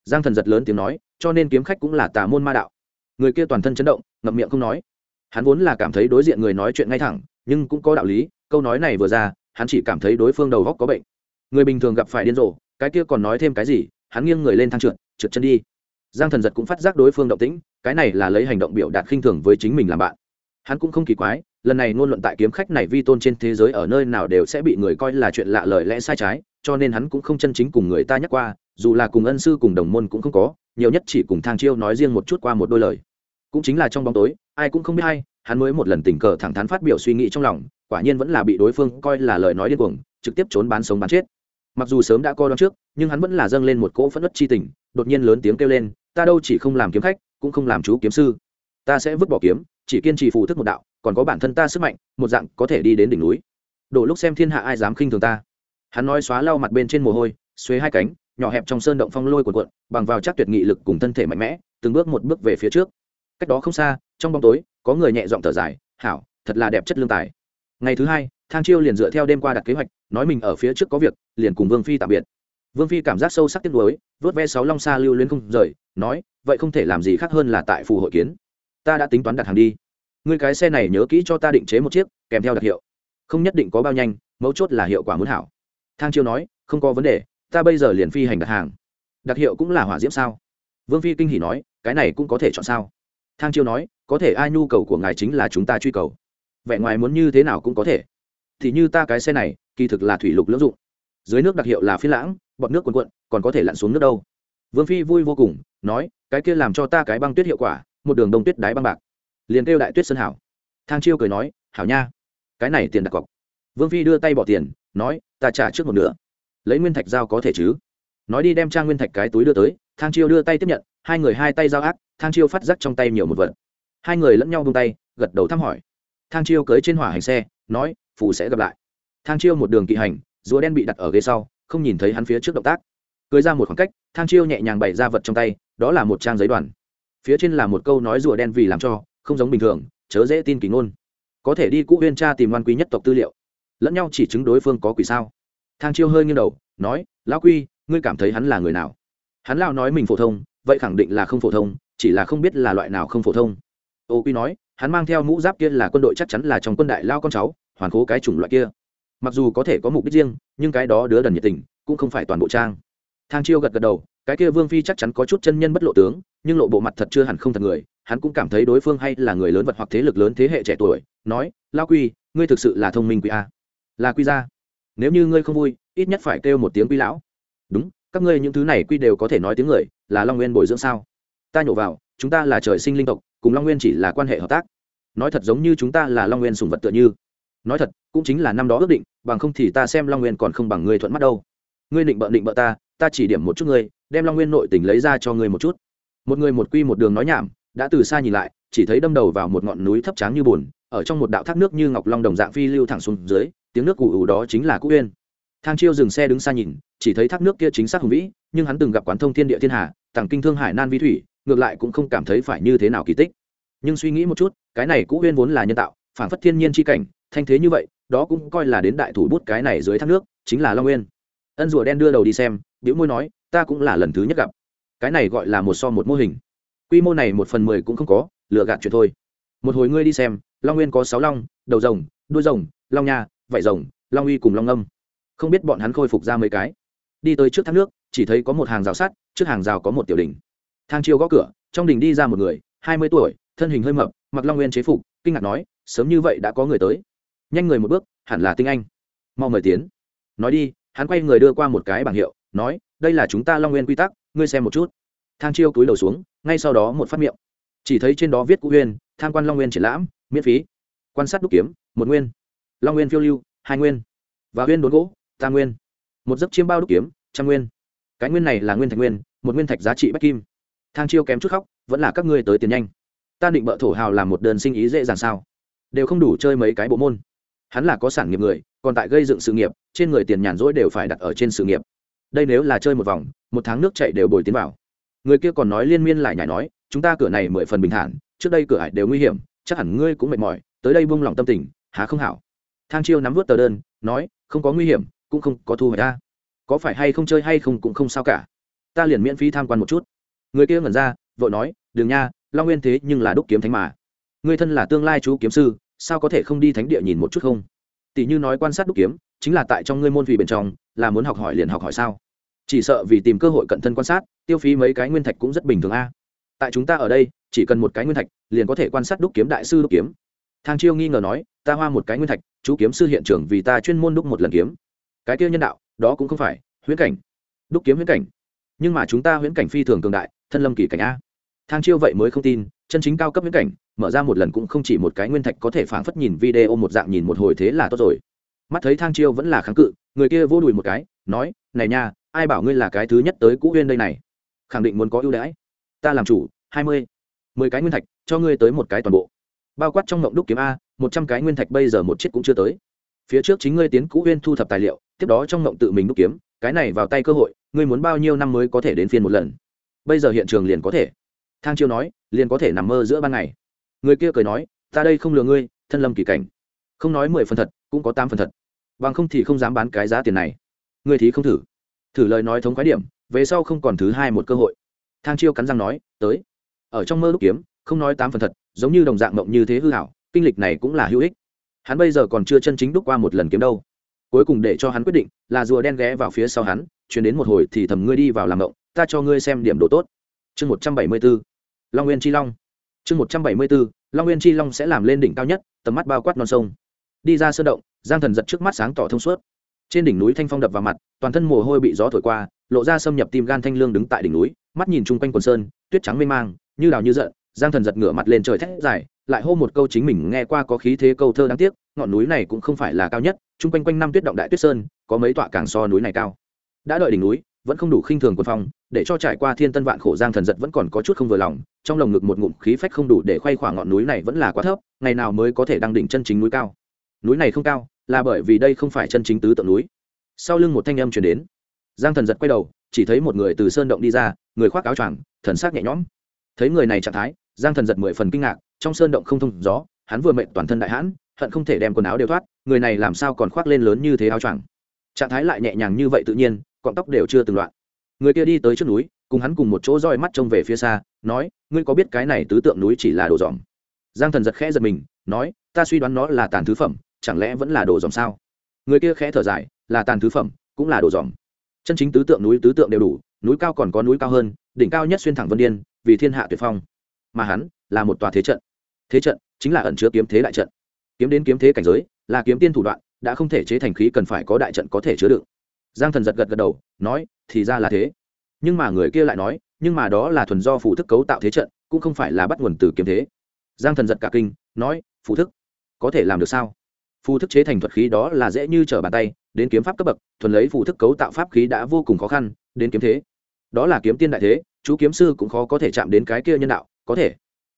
Giang thần giật lớn tiếng nói, cho nên kiếm khách cũng là tà môn ma đạo. Người kia toàn thân chấn động, ngậm miệng không nói. Hắn vốn là cảm thấy đối diện người nói chuyện ngay thẳng, nhưng cũng có đạo lý, câu nói này vừa ra, hắn chỉ cảm thấy đối phương đầu góc có bệnh. Người bình thường gặp phải điên rồ, cái kia còn nói thêm cái gì, hắn nghiêng người lên thang trượt trượt chân đi. Giang thần giật cũng phát giác đối phương động tĩnh, cái này là lấy hành động biểu đạt khinh thường với chính mình làm bạn. Hắn cũng không kỳ quái lần này ngôn luận tại kiếm khách này vi tôn trên thế giới ở nơi nào đều sẽ bị người coi là chuyện lạ lời lẽ sai trái, cho nên hắn cũng không chân chính cùng người ta nhắc qua, dù là cùng ân sư cùng đồng môn cũng không có, nhiều nhất chỉ cùng thang chiêu nói riêng một chút qua một đôi lời. Cũng chính là trong bóng tối, ai cũng không biết hay hắn mới một lần tình cờ thẳng thắn phát biểu suy nghĩ trong lòng, quả nhiên vẫn là bị đối phương coi là lời nói điên cuồng, trực tiếp trốn bán sống bán chết. Mặc dù sớm đã coi đón trước, nhưng hắn vẫn là dâng lên một cỗ phẫn nứt chi tình, đột nhiên lớn tiếng kêu lên, ta đâu chỉ không làm kiếm khách, cũng không làm chú kiếm sư. Ta sẽ vứt bỏ kiếm, chỉ kiên trì phù thức một đạo còn có bản thân ta sức mạnh, một dạng có thể đi đến đỉnh núi. Đổ lúc xem thiên hạ ai dám khinh thường ta. Hắn nói xóa lau mặt bên trên mồ hôi, xuế hai cánh, nhỏ hẹp trong sơn động phong lôi cuộn cuộn, bằng vào chắc tuyệt nghị lực cùng thân thể mạnh mẽ, từng bước một bước về phía trước. Cách đó không xa, trong bóng tối, có người nhẹ giọng thở dài, hảo, thật là đẹp chất lương tài. Ngày thứ hai, thang chiêu liền dựa theo đêm qua đặt kế hoạch, nói mình ở phía trước có việc, liền cùng vương phi tạm biệt. Vương phi cảm giác sâu sắc tiếc nuối, vớt ve sáu long xa lưu luyến không rời, nói, vậy không thể làm gì khác hơn là tại phù hội kiến. Ta đã tính toán đặt hàng đi. Ngươi cái xe này nhớ kỹ cho ta định chế một chiếc, kèm theo đặc hiệu. Không nhất định có bao nhanh, mấu chốt là hiệu quả muốn hảo. Thang chiêu nói, không có vấn đề, ta bây giờ liền phi hành đặt hàng. Đặc hiệu cũng là hỏa diễm sao? Vương phi kinh hỉ nói, cái này cũng có thể chọn sao? Thang chiêu nói, có thể ai nhu cầu của ngài chính là chúng ta truy cầu. Vẻ ngoài muốn như thế nào cũng có thể. Thì như ta cái xe này, kỳ thực là thủy lục lưỡng dụng. Dưới nước đặc hiệu là phi lãng, bọt nước quần quận còn có thể lặn xuống nước đâu. Vương phi vui vô cùng, nói, cái kia làm cho ta cái băng tuyết hiệu quả, một đường đông tuyết đáy băng bạc liền kêu đại tuyết sơn hảo. Thang chiêu cười nói, hảo nha, cái này tiền đặt cọc. Vương phi đưa tay bỏ tiền, nói, ta trả trước một nửa. Lấy nguyên thạch giao có thể chứ? Nói đi đem trang nguyên thạch cái túi đưa tới, thang chiêu đưa tay tiếp nhận, hai người hai tay giao ác, thang chiêu phát giác trong tay nhiều một vật. Hai người lẫn nhau vung tay, gật đầu thăm hỏi. Thang chiêu cưới trên hỏa hành xe, nói phù sẽ gặp lại. Thang chiêu một đường kỵ hành, rùa đen bị đặt ở ghế sau, không nhìn thấy hắn phía trước động tác. Cưới ra một khoảng cách, thang chiêu nhẹ nhàng bày ra vật trong tay, đó là một trang giấy đoàn. Phía trên là một câu nói rùa đen vì làm cho không giống bình thường, chớ dễ tin kỳ ngôn. Có thể đi cũ huyên tra tìm ngoan quý nhất tộc tư liệu. Lẫn nhau chỉ chứng đối phương có quỷ sao? Thang chiêu hơi nghiêng đầu, nói, lão quy, ngươi cảm thấy hắn là người nào? Hắn lao nói mình phổ thông, vậy khẳng định là không phổ thông, chỉ là không biết là loại nào không phổ thông. Ô quy nói, hắn mang theo mũ giáp kia là quân đội chắc chắn là trong quân đại lao con cháu, hoàn cố cái chủng loại kia. Mặc dù có thể có mục đích riêng, nhưng cái đó đứa đần nhiệt tình, cũng không phải toàn bộ trang. Thang chiêu gật gật đầu, cái kia vương phi chắc chắn có chút chân nhân bất lộ tướng, nhưng lộ bộ mặt thật chưa hẳn không thật người hắn cũng cảm thấy đối phương hay là người lớn vật hoặc thế lực lớn thế hệ trẻ tuổi, nói, lao quy, ngươi thực sự là thông minh quy a. Là quy gia. Nếu như ngươi không vui, ít nhất phải kêu một tiếng quy lão. Đúng, các ngươi những thứ này quy đều có thể nói tiếng người, là long nguyên bồi dưỡng sao? Ta nhổ vào, chúng ta là trời sinh linh tộc, cùng long nguyên chỉ là quan hệ hợp tác. Nói thật giống như chúng ta là long nguyên sùng vật tựa như. Nói thật, cũng chính là năm đó ước định, bằng không thì ta xem long nguyên còn không bằng ngươi thuận mắt đâu. Ngươi định bợ định bợ ta ta chỉ điểm một chút ngươi, đem long nguyên nội tình lấy ra cho ngươi một chút. Một người một quy một đường nói nhảm đã từ xa nhìn lại, chỉ thấy đâm đầu vào một ngọn núi thấp tráng như bùn, ở trong một đạo thác nước như ngọc long đồng dạng phi lưu thẳng xuống dưới, tiếng nước ù ù đó chính là cũ uyên. Thang chiêu dừng xe đứng xa nhìn, chỉ thấy thác nước kia chính xác hùng vĩ, nhưng hắn từng gặp quán thông thiên địa thiên hà, tàng kinh thương hải nan vi thủy, ngược lại cũng không cảm thấy phải như thế nào kỳ tích. Nhưng suy nghĩ một chút, cái này cũ uyên vốn là nhân tạo phản phất thiên nhiên c h i cảnh, thanh thế như vậy, đó cũng coi là đến đại thủ bút cái này dưới thác nước, chính là long Uyên. ân rùa đen đưa đầu đi xem biểu môi nói, ta cũng là lần thứ nhất gặp. Cái này gọi là một so một mô hình quy mô này một phần mười cũng không có lựa gạt chuyện thôi. Một hồi ngươi đi xem, long nguyên có sáu long, đầu rồng, đuôi rồng, long nha, vảy rồng, long uy cùng long âm. Không biết bọn hắn khôi phục ra mấy cái. Đi tới trước thác nước, chỉ thấy có một hàng rào sắt, trước hàng rào có một tiểu đình thang chiêu gõ cửa, trong đình đi ra một người, hai mươi tuổi, thân hình hơi mập, mặc long nguyên chế phục, kinh ngạc nói, sớm như vậy đã có người tới. Nhanh người một bước, hẳn là tinh anh. Mau mời tiến. Nói đi, hắn quay người đưa qua một cái bảng hiệu, nói, đây là chúng ta long nguyên quy tắc, ngươi xem một chút. Thang chiêu túi đầu xuống ngay sau đó một phát miệng. Chỉ thấy trên đó viết cụ huyên, tham quan long nguyên triển lãm, miễn phí. Quan sát đúc kiếm, một nguyên. Long nguyên phiêu lưu, hai nguyên. Và huyên đốn gỗ, ta nguyên. Một giấc chiêm bao đúc kiếm, trăm nguyên. Cái nguyên này là nguyên thạch nguyên, một nguyên thạch giá trị bách kim. Thang chiêu kém chút khóc, vẫn là các ngươi tới tiền nhanh. Ta định bợ thổ hào làm một đơn sinh ý dễ dàng sao? Đều không đủ chơi mấy cái bộ môn. Hắn là có sản nghiệp người, còn tại gây dựng sự nghiệp, trên người tiền nhàn rỗi đều phải đặt ở trên sự nghiệp. Đây nếu là chơi một vòng, một tháng nước chạy đều bồi tiến vào người kia còn nói liên miên lại nhảy nói, chúng ta cửa này mười phần bình thản, trước đây cửa hải đều nguy hiểm, chắc hẳn ngươi cũng mệt mỏi, tới đây buông lòng tâm tình, há không hảo? Thang chiêu nắm vớt tờ đơn, nói, không có nguy hiểm, cũng không có thu hồi ta. Có phải hay không chơi hay không cũng không sao cả. Ta liền miễn phí tham quan một chút. Người kia ngẩn ra, vội nói đường nha, long nguyên thế nhưng là đúc kiếm thánh mà. Người thân là tương lai chú kiếm sư, sao có thể không đi thánh địa nhìn một chút không? Tỷ như nói quan sát đúc kiếm, chính là tại trong ngươi môn vị bên trong, là muốn học hỏi liền học hỏi sao? Chỉ sợ vì tìm cơ hội cận thân quan sát, tiêu phí mấy cái nguyên thạch cũng rất bình thường a. Tại chúng ta ở đây, chỉ cần một cái nguyên thạch, liền có thể quan sát đúc kiếm đại sư đúc kiếm. Thang chiêu nghi ngờ nói, ta hoa một cái nguyên thạch, chú kiếm sư hiện trường vì ta chuyên môn đúc một lần kiếm. Cái kia nhân đạo, đó cũng không phải, huyễn cảnh. Đúc kiếm huyễn cảnh. Nhưng mà chúng ta huyễn cảnh phi thường cường đại, thân lâm kỳ cảnh a. Thang chiêu vậy mới không tin, chân chính cao cấp huyễn cảnh, mở ra một lần cũng không chỉ một cái nguyên thạch có thể phảng phất nhìn video một dạng nhìn một hồi thế là tốt rồi. Mắt thấy thang chiêu vẫn là kháng cự, người kia vô đùi một cái, nói, này nha ai bảo ngươi là cái thứ nhất tới cũ huyên đây này? Khẳng định muốn có ưu đãi. Ta làm chủ, hai mươi. Mười cái nguyên thạch, cho ngươi tới một cái toàn bộ. Bao quát trong mộng đúc kiếm a, một trăm cái nguyên thạch bây giờ một chiếc cũng chưa tới. Phía trước chính ngươi tiến cũ huyên thu thập tài liệu, tiếp đó trong mộng tự mình đúc kiếm, cái này vào tay cơ hội, ngươi muốn bao nhiêu năm mới có thể đến phiên một lần? Bây giờ hiện trường liền có thể. Thang chiêu nói, liền có thể nằm mơ giữa ban ngày. Người kia cười nói, ta đây không lừa ngươi, thân lâm kỳ cảnh. Không nói mười phần thật, cũng có tám phần thật. Bằng không thì không dám bán cái giá tiền này. Người thì không thử thử lời nói thống khái điểm, về sau không còn thứ hai một cơ hội. Thang chiêu cắn răng nói, tới. Ở trong mơ đúc kiếm, không nói tám phần thật, giống như đồng dạng mộng như thế hư hảo kinh lịch này cũng là hữu ích. Hắn bây giờ còn chưa chân chính đúc qua một lần kiếm đâu. Cuối cùng để cho hắn quyết định, là rùa đen ghé vào phía sau hắn, chuyển đến một hồi thì thầm ngươi đi vào làm mộng, ta cho ngươi xem điểm độ tốt. Chương một trăm bảy mươi b ố long nguyên chi long. Chương một trăm bảy mươi bốn, long nguyên chi long sẽ làm lên đỉnh cao nhất, tầm mắt bao quát non sông. Đi ra sơn động, giang thần giật trước mắt sáng tỏ thông suốt. Trên đỉnh núi thanh phong đập vào mặt toàn thân mồ hôi bị gió thổi qua, lộ ra xâm nhập tim gan thanh lương đứng tại đỉnh núi, mắt nhìn chung quanh quần sơn, tuyết trắng mê mang, như đào như giận, giang thần giật ngửa mặt lên trời thét dài, lại hô một câu chính mình nghe qua có khí thế câu thơ đáng tiếc, ngọn núi này cũng không phải là cao nhất, chung quanh quanh năm tuyết động đại tuyết sơn, có mấy tọa càng so núi này cao. Đã đợi đỉnh núi, vẫn không đủ khinh thường quân phong, để cho trải qua thiên tân vạn khổ giang thần giật vẫn còn có chút không vừa lòng, trong lồng ngực một ngụm khí phách không đủ để khoay khỏa ngọn núi này vẫn là quá thấp, ngày nào mới có thể đăng đỉnh chân chính núi cao. Núi này không cao, là bởi vì đây không phải chân chính tứ tượng núi sau lưng một thanh âm chuyển đến. Giang thần giật quay đầu, chỉ thấy một người từ sơn động đi ra, người khoác áo choàng, thần sắc nhẹ nhõm. Thấy người này trạng thái, giang thần giật mười phần kinh ngạc, trong sơn động không thông gió, hắn vừa mệnh toàn thân đại hãn, hận không thể đem quần áo đều thoát, người này làm sao còn khoác lên lớn như thế áo choàng? Trạng thái lại nhẹ nhàng như vậy tự nhiên, cọng tóc đều chưa từng loạn. Người kia đi tới trước núi, cùng hắn cùng một chỗ roi mắt trông về phía xa, nói, ngươi có biết cái này tứ tượng núi chỉ là đồ dòm? Giang thần giật khẽ giật mình, nói, ta suy đoán nó là tàn thứ phẩm, chẳng lẽ vẫn là đồ dòm sao? Người kia khẽ thở dài là tàn thứ phẩm, cũng là đồ dòm. Chân chính tứ tượng núi, tứ tượng đều đủ, núi cao còn có núi cao hơn, đỉnh cao nhất xuyên thẳng vân điên, vì thiên hạ tuyệt phong. Mà hắn là một tòa thế trận. Thế trận chính là ẩn chứa kiếm thế đại trận. Kiếm đến kiếm thế cảnh giới, là kiếm tiên thủ đoạn, đã không thể chế thành khí cần phải có đại trận có thể chứa đựng. Giang thần giật gật gật đầu, nói, thì ra là thế. Nhưng mà người kia lại nói, nhưng mà đó là thuần do phụ thức cấu tạo thế trận, cũng không phải là bắt nguồn từ kiếm thế. Giang thần giật cả kinh, nói phụ thức có thể làm được sao? Phù thức chế thành thuật khí đó là dễ như trở bàn tay, đến kiếm pháp cấp bậc, thuần lấy phù thức cấu tạo pháp khí đã vô cùng khó khăn, đến kiếm thế. Đó là kiếm tiên đại thế, chú kiếm sư cũng khó có thể chạm đến cái kia nhân đạo, có thể.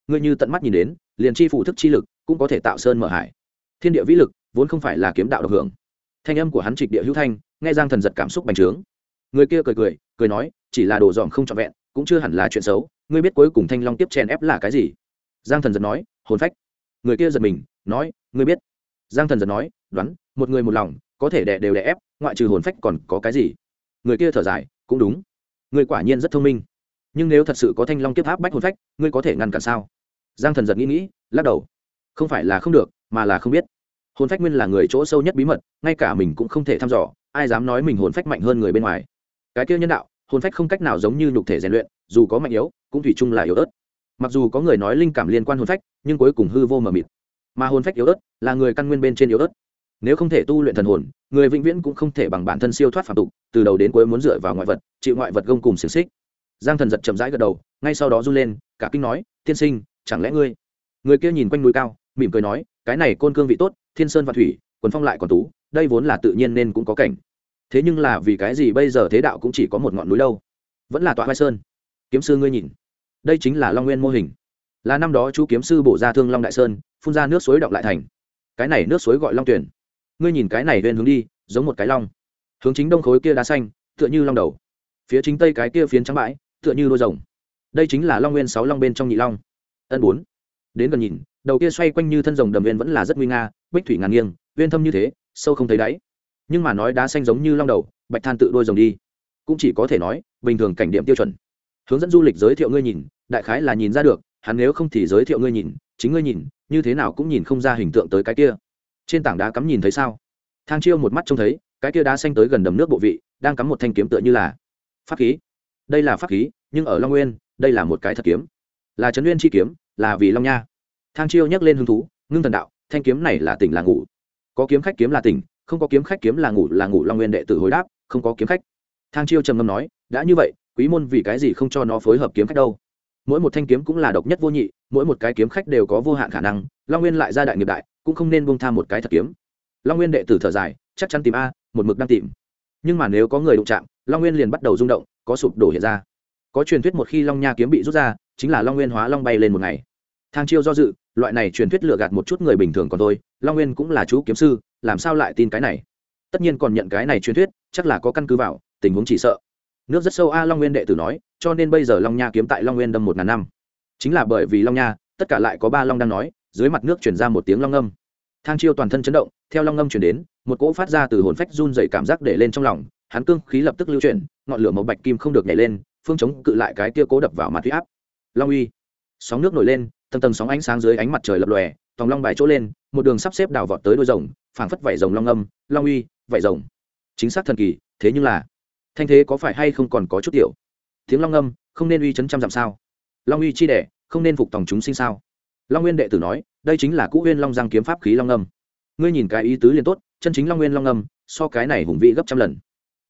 Ngươi như tận mắt nhìn đến, liền chi phù thức chi lực cũng có thể tạo sơn mở hải. Thiên địa vĩ lực vốn không phải là kiếm đạo độc hưởng. Thanh âm của hắn trịch địa hữu thanh, nghe giang thần giật cảm xúc bành trướng. Người kia cười cười cười nói, chỉ là đồ dòm không trọn vẹn, cũng chưa hẳn là chuyện xấu, ngươi biết cuối cùng thanh long tiếp chèn ép là cái gì? Giang thần giật nói, hồn phách. Người kia giật mình, nói, ngươi biết giang thần giật nói, đoán, một người một lòng, có thể đẻ đều đẻ ép, ngoại trừ hồn phách còn có cái gì? Người kia thở dài, cũng đúng. Người quả nhiên rất thông minh. Nhưng nếu thật sự có thanh long kiếp tháp bách hồn phách, ngươi có thể ngăn cản sao? Giang thần giật nghĩ nghĩ, lắc đầu. Không phải là không được, mà là không biết. Hồn phách nguyên là người chỗ sâu nhất bí mật, ngay cả mình cũng không thể thăm dò, ai dám nói mình hồn phách mạnh hơn người bên ngoài? Cái kia nhân đạo, hồn phách không cách nào giống như nhục thể rèn luyện, dù có mạnh yếu, cũng thủy chung là yếu ớt. Mặc dù có người nói linh cảm liên quan hồn phách, nhưng cuối cùng hư vô mờ mịt mà hồn phách yếu ớt là người căn nguyên bên trên yếu ớt. Nếu không thể tu luyện thần hồn, người vĩnh viễn cũng không thể bằng bản thân siêu thoát phạm tục, từ đầu đến cuối muốn dựa vào ngoại vật, chịu ngoại vật gông cùng xiềng xích. Giang thần giật chậm rãi gật đầu, ngay sau đó run lên, cả kinh nói, tiên sinh, chẳng lẽ ngươi? Người kia nhìn quanh núi cao, mỉm cười nói, cái này côn cương vị tốt, thiên sơn và thủy, quần phong lại còn tú, đây vốn là tự nhiên nên cũng có cảnh. Thế nhưng là vì cái gì bây giờ thế đạo cũng chỉ có một ngọn núi đâu? Vẫn là tọa vai sơn. Kiếm sư ngươi nhìn, đây chính là long nguyên mô hình. Là năm đó chú kiếm sư bổ ra thương long đại sơn phun ra nước suối động lại thành. Cái này nước suối gọi long tuyển ngươi nhìn cái này lên hướng đi, giống một cái long. Hướng chính đông khối kia đá xanh, tựa như long đầu. Phía chính tây cái kia phiến trắng bãi, tựa như đôi rồng. Đây chính là long nguyên sáu long bên trong nhị long. Ân bốn. Đến gần nhìn, đầu kia xoay quanh như thân rồng đầm viên vẫn là rất nguy nga, bích thủy ngàn nghiêng viên thâm như thế, sâu không thấy đáy. Nhưng mà nói đá xanh giống như long đầu, bạch than tự đôi rồng đi. Cũng chỉ có thể nói, bình thường cảnh điểm tiêu chuẩn. Hướng dẫn du lịch giới thiệu ngươi nhìn, đại khái là nhìn ra được, hắn nếu không thì giới thiệu ngươi nhìn, chính ngươi nhìn như thế nào cũng nhìn không ra hình tượng tới cái kia. Trên tảng đá cắm nhìn thấy sao? Thang chiêu một mắt trông thấy, cái kia đá xanh tới gần đầm nước bộ vị, đang cắm một thanh kiếm tựa như là pháp khí. Đây là pháp khí, nhưng ở long nguyên, đây là một cái thật kiếm. Là trấn nguyên chi kiếm, là vì long nha. Thang chiêu nhắc lên hứng thú, ngưng thần đạo, thanh kiếm này là tỉnh là ngủ. Có kiếm khách kiếm là tỉnh, không có kiếm khách kiếm là ngủ là ngủ long nguyên đệ tử hồi đáp, không có kiếm khách. Thang chiêu trầm ngâm nói, đã như vậy, quý môn vì cái gì không cho nó phối hợp kiếm khách đâu? Mỗi một thanh kiếm cũng là độc nhất vô nhị, mỗi một cái kiếm khách đều có vô hạn khả năng, long nguyên lại ra đại nghiệp đại, cũng không nên buông tham một cái thật kiếm. Long nguyên đệ tử thở dài, chắc chắn tìm a, một mực đang tìm. Nhưng mà nếu có người đụng chạm, long nguyên liền bắt đầu rung động, có sụp đổ hiện ra. Có truyền thuyết một khi long nha kiếm bị rút ra, chính là long nguyên hóa long bay lên một ngày. Thang chiêu do dự, loại này truyền thuyết lừa gạt một chút người bình thường còn thôi, long nguyên cũng là chú kiếm sư, làm sao lại tin cái này? Tất nhiên còn nhận cái này truyền thuyết, chắc là có căn cứ vào, tình huống chỉ sợ. Nước rất sâu a long nguyên đệ tử nói cho nên bây giờ long nha kiếm tại long nguyên đâm một ngàn năm. Chính là bởi vì long nha, tất cả lại có ba long đang nói, dưới mặt nước chuyển ra một tiếng long âm. Thang chiêu toàn thân chấn động, theo long âm chuyển đến, một cỗ phát ra từ hồn phách run dày cảm giác để lên trong lòng, hắn cương khí lập tức lưu chuyển, ngọn lửa màu bạch kim không được nhảy lên, phương chống cự lại cái kia cố đập vào mặt huy áp. Long uy. Sóng nước nổi lên, tầng tầng sóng ánh sáng dưới ánh mặt trời lập lòe, tòng long bài chỗ lên, một đường sắp xếp đào vọt tới đôi rồng, phảng phất vảy rồng long âm, long uy, vảy rồng. Chính xác thần kỳ, thế nhưng là, thanh thế có phải hay không còn có chút tiểu? Tiếng long âm không nên uy chấn trăm dặm sao? Long uy chi đẻ, không nên phục tòng chúng sinh sao? Long nguyên đệ tử nói, đây chính là cũ huyên long giang kiếm pháp khí long âm ngươi nhìn cái ý tứ liền tốt, chân chính long nguyên long âm so cái này hùng vị gấp trăm lần.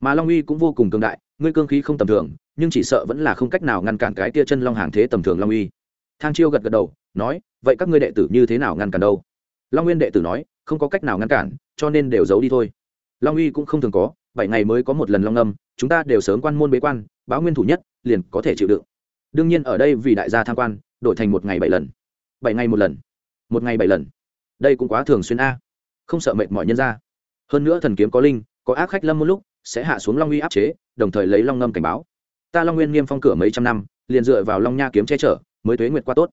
Mà long uy cũng vô cùng cường đại, ngươi cương khí không tầm thường, nhưng chỉ sợ vẫn là không cách nào ngăn cản cái tia chân long hàng thế tầm thường long uy. Thang chiêu gật gật đầu, nói, vậy các ngươi đệ tử như thế nào ngăn cản đâu? Long nguyên đệ tử nói, không có cách nào ngăn cản, cho nên đều giấu đi thôi. Long uy cũng không thường có, bảy ngày mới có một lần long âm chúng ta đều sớm quan môn bế quan báo nguyên thủ nhất, liền có thể chịu đựng. Đương nhiên ở đây vì đại gia tham quan, đổi thành một ngày bảy lần. Bảy ngày một lần. Một ngày bảy lần. Đây cũng quá thường xuyên a. Không sợ mệt mỏi nhân ra. Hơn nữa thần kiếm có linh, có ác khách lâm một lúc, sẽ hạ xuống long uy áp chế, đồng thời lấy long ngâm cảnh báo. Ta long nguyên nghiêm phong cửa mấy trăm năm, liền dựa vào long nha kiếm che chở, mới thuế nguyệt qua tốt.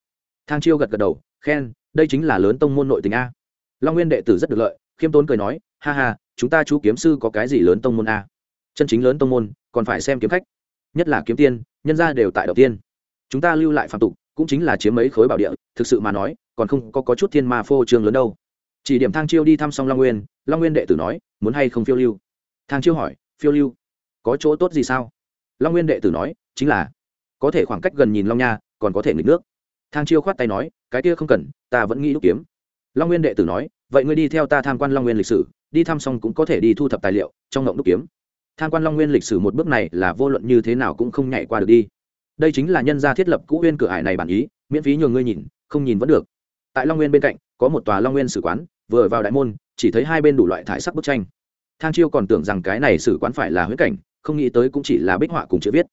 Thang chiêu gật gật đầu, khen, đây chính là lớn tông môn nội tình a. Long nguyên đệ tử rất được lợi, khiêm tốn cười nói, ha ha, chúng ta chú kiếm sư có cái gì lớn tông môn a? Chân chính lớn tông môn, còn phải xem kiếm khách nhất là kiếm tiên nhân ra đều tại đầu tiên. Chúng ta lưu lại phạm tục cũng chính là chiếm mấy khối bảo địa thực sự mà nói còn không có, có chút thiên ma phô trương lớn đâu. Chỉ điểm thang chiêu đi thăm xong long nguyên long nguyên đệ tử nói muốn hay không phiêu lưu? Thang chiêu hỏi phiêu lưu? Có chỗ tốt gì sao? Long nguyên đệ tử nói chính là có thể khoảng cách gần nhìn long nha còn có thể nghịch nước. Thang chiêu khoát tay nói cái kia không cần ta vẫn nghĩ đúc kiếm. Long nguyên đệ tử nói vậy ngươi đi theo ta tham quan long nguyên lịch sử đi thăm xong cũng có thể đi thu thập tài liệu trong ngộng đúc kiếm tham quan long nguyên lịch sử một bước này là vô luận như thế nào cũng không nhảy qua được đi. Đây chính là nhân gia thiết lập cũ nguyên cửa hải này bản ý, miễn phí nhường ngươi nhìn, không nhìn vẫn được. Tại long nguyên bên cạnh, có một tòa long nguyên sử quán, vừa vào đại môn, chỉ thấy hai bên đủ loại thải sắc bức tranh. Thang chiêu còn tưởng rằng cái này sử quán phải là huyết cảnh, không nghĩ tới cũng chỉ là bích họa cùng chữ viết.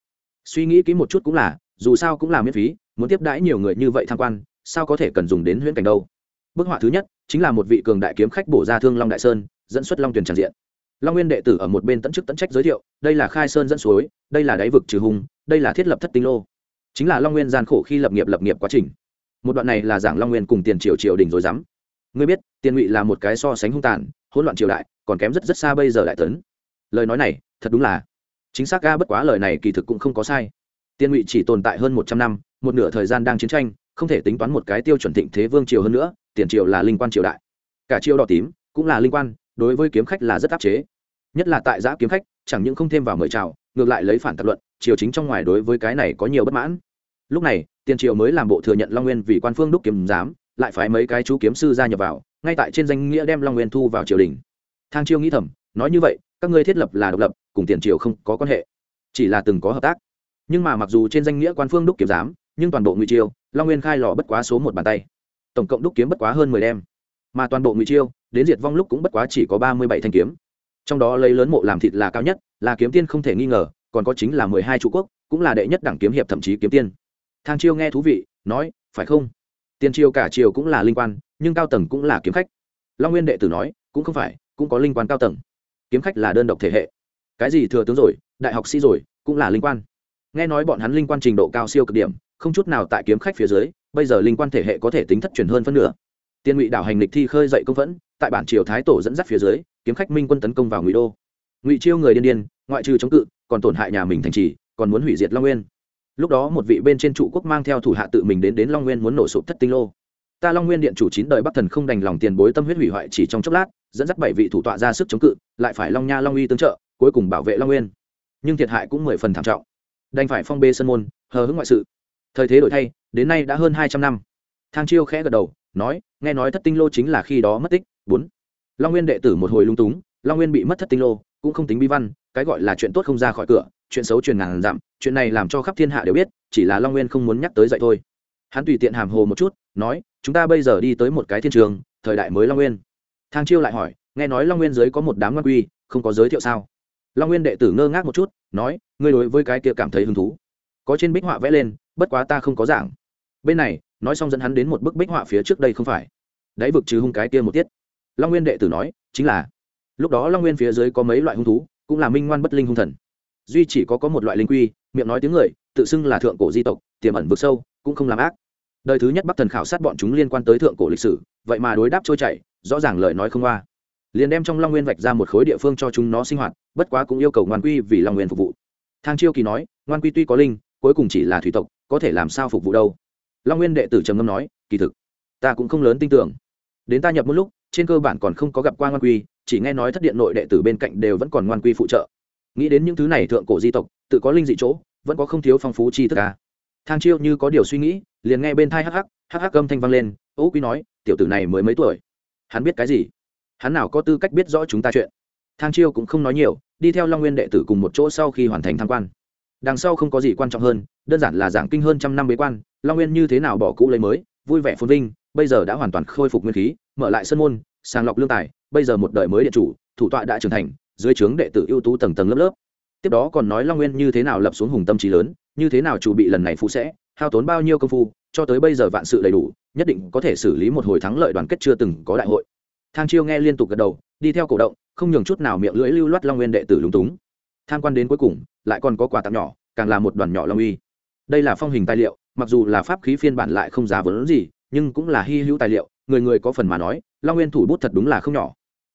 Suy nghĩ kỹ một chút cũng là, dù sao cũng là miễn phí, muốn tiếp đãi nhiều người như vậy tham quan, sao có thể cần dùng đến huyễn cảnh đâu? Bức họa thứ nhất, chính là một vị cường đại kiếm khách bổ ra thương long đại sơn, dẫn xuất long tuyển tràn diện long nguyên đệ tử ở một bên tận chức tận trách giới thiệu, đây là khai sơn dẫn suối, đây là đáy vực trừ hùng đây là thiết lập thất tinh lô. Chính là long nguyên gian khổ khi lập nghiệp lập nghiệp quá trình. Một đoạn này là giảng long nguyên cùng tiền triều triều đình rồi dám. Ngươi biết, tiền ngụy là một cái so sánh hung tàn, hỗn loạn triều đại, còn kém rất rất xa bây giờ đại tấn. Lời nói này, thật đúng là. Chính xác ga bất quá lời này kỳ thực cũng không có sai. Tiền ngụy chỉ tồn tại hơn một trăm năm, một nửa thời gian đang chiến tranh, không thể tính toán một cái tiêu chuẩn thịnh thế vương triều hơn nữa, tiền triều là linh quan triều đại. Cả triều đỏ tím cũng là linh quan đối với kiếm khách là rất áp chế. Nhất là tại giã kiếm khách, chẳng những không thêm vào mời chào, ngược lại lấy phản tập luận, triều chính trong ngoài đối với cái này có nhiều bất mãn. Lúc này, tiền triều mới làm bộ thừa nhận long nguyên vì quan phương đúc kiếm giám, lại phái mấy cái chú kiếm sư gia nhập vào, ngay tại trên danh nghĩa đem long nguyên thu vào triều đình. Thang chiêu nghĩ thầm, nói như vậy, các ngươi thiết lập là độc lập, cùng tiền triều không có quan hệ, chỉ là từng có hợp tác. Nhưng mà mặc dù trên danh nghĩa quan phương đúc kiếm giám, nhưng toàn bộ ngụy triều, long nguyên khai lò bất quá số một bàn tay. Tổng cộng đúc kiếm bất quá hơn mười đem mà toàn bộ ngụy chiêu, đến diệt vong lúc cũng bất quá chỉ có ba mươi bảy thanh kiếm. Trong đó lấy lớn mộ làm thịt là cao nhất, là kiếm tiên không thể nghi ngờ, còn có chính là mười hai trụ quốc, cũng là đệ nhất đẳng kiếm hiệp thậm chí kiếm tiên. Thang chiêu nghe thú vị, nói, phải không? Tiên chiêu cả chiều cũng là linh quan, nhưng cao tầng cũng là kiếm khách. Long nguyên đệ tử nói, cũng không phải, cũng có linh quan cao tầng. Kiếm khách là đơn độc thể hệ. Cái gì thừa tướng rồi, đại học sĩ rồi, cũng là linh quan. Nghe nói bọn hắn linh quan trình độ cao siêu cực điểm, không chút nào tại kiếm khách phía dưới, bây giờ linh quan thể hệ có thể tính thất truyền hơn phân nửa tiên ngụy đảo hành lịch thi khơi dậy công vẫn tại bản triều thái tổ dẫn dắt phía dưới, kiếm khách minh quân tấn công vào ngụy đô. Ngụy chiêu người điên điên, ngoại trừ chống cự, còn tổn hại nhà mình thành trì, còn muốn hủy diệt long nguyên. Lúc đó một vị bên trên trụ quốc mang theo thủ hạ tự mình đến đến long nguyên muốn nổ sụp thất tinh lô. Ta long nguyên điện chủ chín đời bắc thần không đành lòng tiền bối tâm huyết hủy hoại chỉ trong chốc lát, dẫn dắt bảy vị thủ tọa ra sức chống cự, lại phải long nha long uy tương trợ, cuối cùng bảo vệ long nguyên. Nhưng thiệt hại cũng mười phần thảm trọng. Đành phải phong bê sân môn, hờ hững ngoại sự. Thời thế đổi thay, đến nay đã hơn hai trăm năm. Thang chiêu khẽ gật đầu nói, nghe nói thất tinh lô chính là khi đó mất tích. Bốn, long nguyên đệ tử một hồi lung túng, long nguyên bị mất thất tinh lô, cũng không tính bi văn, cái gọi là chuyện tốt không ra khỏi cửa, chuyện xấu truyền ngàn dặm, chuyện này làm cho khắp thiên hạ đều biết, chỉ là long nguyên không muốn nhắc tới dậy thôi. Hắn tùy tiện hàm hồ một chút, nói, chúng ta bây giờ đi tới một cái thiên trường, thời đại mới long nguyên. Thang chiêu lại hỏi, nghe nói long nguyên dưới có một đám ngoan quy, không có giới thiệu sao? Long nguyên đệ tử ngơ ngác một chút, nói, ngươi đối với cái kia cảm thấy hứng thú. Có trên bích họa vẽ lên, bất quá ta không có giảng. Bên này nói xong dẫn hắn đến một bức bích họa phía trước đây không phải. Đáy vực trừ hung cái kia một tiết. Long nguyên đệ tử nói, chính là, lúc đó long nguyên phía dưới có mấy loại hung thú, cũng là minh ngoan bất linh hung thần. Duy chỉ có có một loại linh quy, miệng nói tiếng người, tự xưng là thượng cổ di tộc, tiềm ẩn vực sâu, cũng không làm ác. Đời thứ nhất bắc thần khảo sát bọn chúng liên quan tới thượng cổ lịch sử, vậy mà đối đáp trôi chảy, rõ ràng lời nói không qua. Liền đem trong long nguyên vạch ra một khối địa phương cho chúng nó sinh hoạt, bất quá cũng yêu cầu ngoan quy vì long nguyên phục vụ. Thang chiêu kỳ nói, ngoan quy tuy có linh, cuối cùng chỉ là thủy tộc, có thể làm sao phục vụ đâu? Long nguyên đệ tử trầm ngâm nói, kỳ thực, ta cũng không lớn tin tưởng. Đến ta nhập một lúc, trên cơ bản còn không có gặp qua ngoan quy, chỉ nghe nói thất điện nội đệ tử bên cạnh đều vẫn còn ngoan quy phụ trợ. Nghĩ đến những thứ này thượng cổ di tộc, tự có linh dị chỗ, vẫn có không thiếu phong phú chi thức ca thang chiêu như có điều suy nghĩ, liền nghe bên thai hắc hắc hắc hắc âm thanh vang lên, ô quy nói, tiểu tử này mới mấy tuổi? Hắn biết cái gì? Hắn nào có tư cách biết rõ chúng ta chuyện? Thang chiêu cũng không nói nhiều, đi theo long nguyên đệ tử cùng một chỗ sau khi hoàn thành tham quan đằng sau không có gì quan trọng hơn, đơn giản là giảng kinh hơn trăm năm bế quan, long nguyên như thế nào bỏ cũ lấy mới, vui vẻ phồn vinh, bây giờ đã hoàn toàn khôi phục nguyên khí, mở lại sân môn, sàng lọc lương tài, bây giờ một đời mới điện chủ, thủ tọa đã trưởng thành, dưới trướng đệ tử ưu tú tầng tầng lớp lớp. Tiếp đó còn nói long nguyên như thế nào lập xuống hùng tâm trí lớn, như thế nào chủ bị lần này phụ sẽ, hao tốn bao nhiêu công phu, cho tới bây giờ vạn sự đầy đủ, nhất định có thể xử lý một hồi thắng lợi đoàn kết chưa từng có đại hội. Thang chiêu nghe liên tục gật đầu, đi theo cổ động, không nhường chút nào miệng lưỡi lưu loát long nguyên đệ tử lúng túng tham quan đến cuối cùng, lại còn có quà tặng nhỏ, càng là một đoàn nhỏ long uy. Đây là phong hình tài liệu, mặc dù là pháp khí phiên bản lại không giá vốn gì, nhưng cũng là hy hữu tài liệu, người người có phần mà nói, long nguyên thủ bút thật đúng là không nhỏ.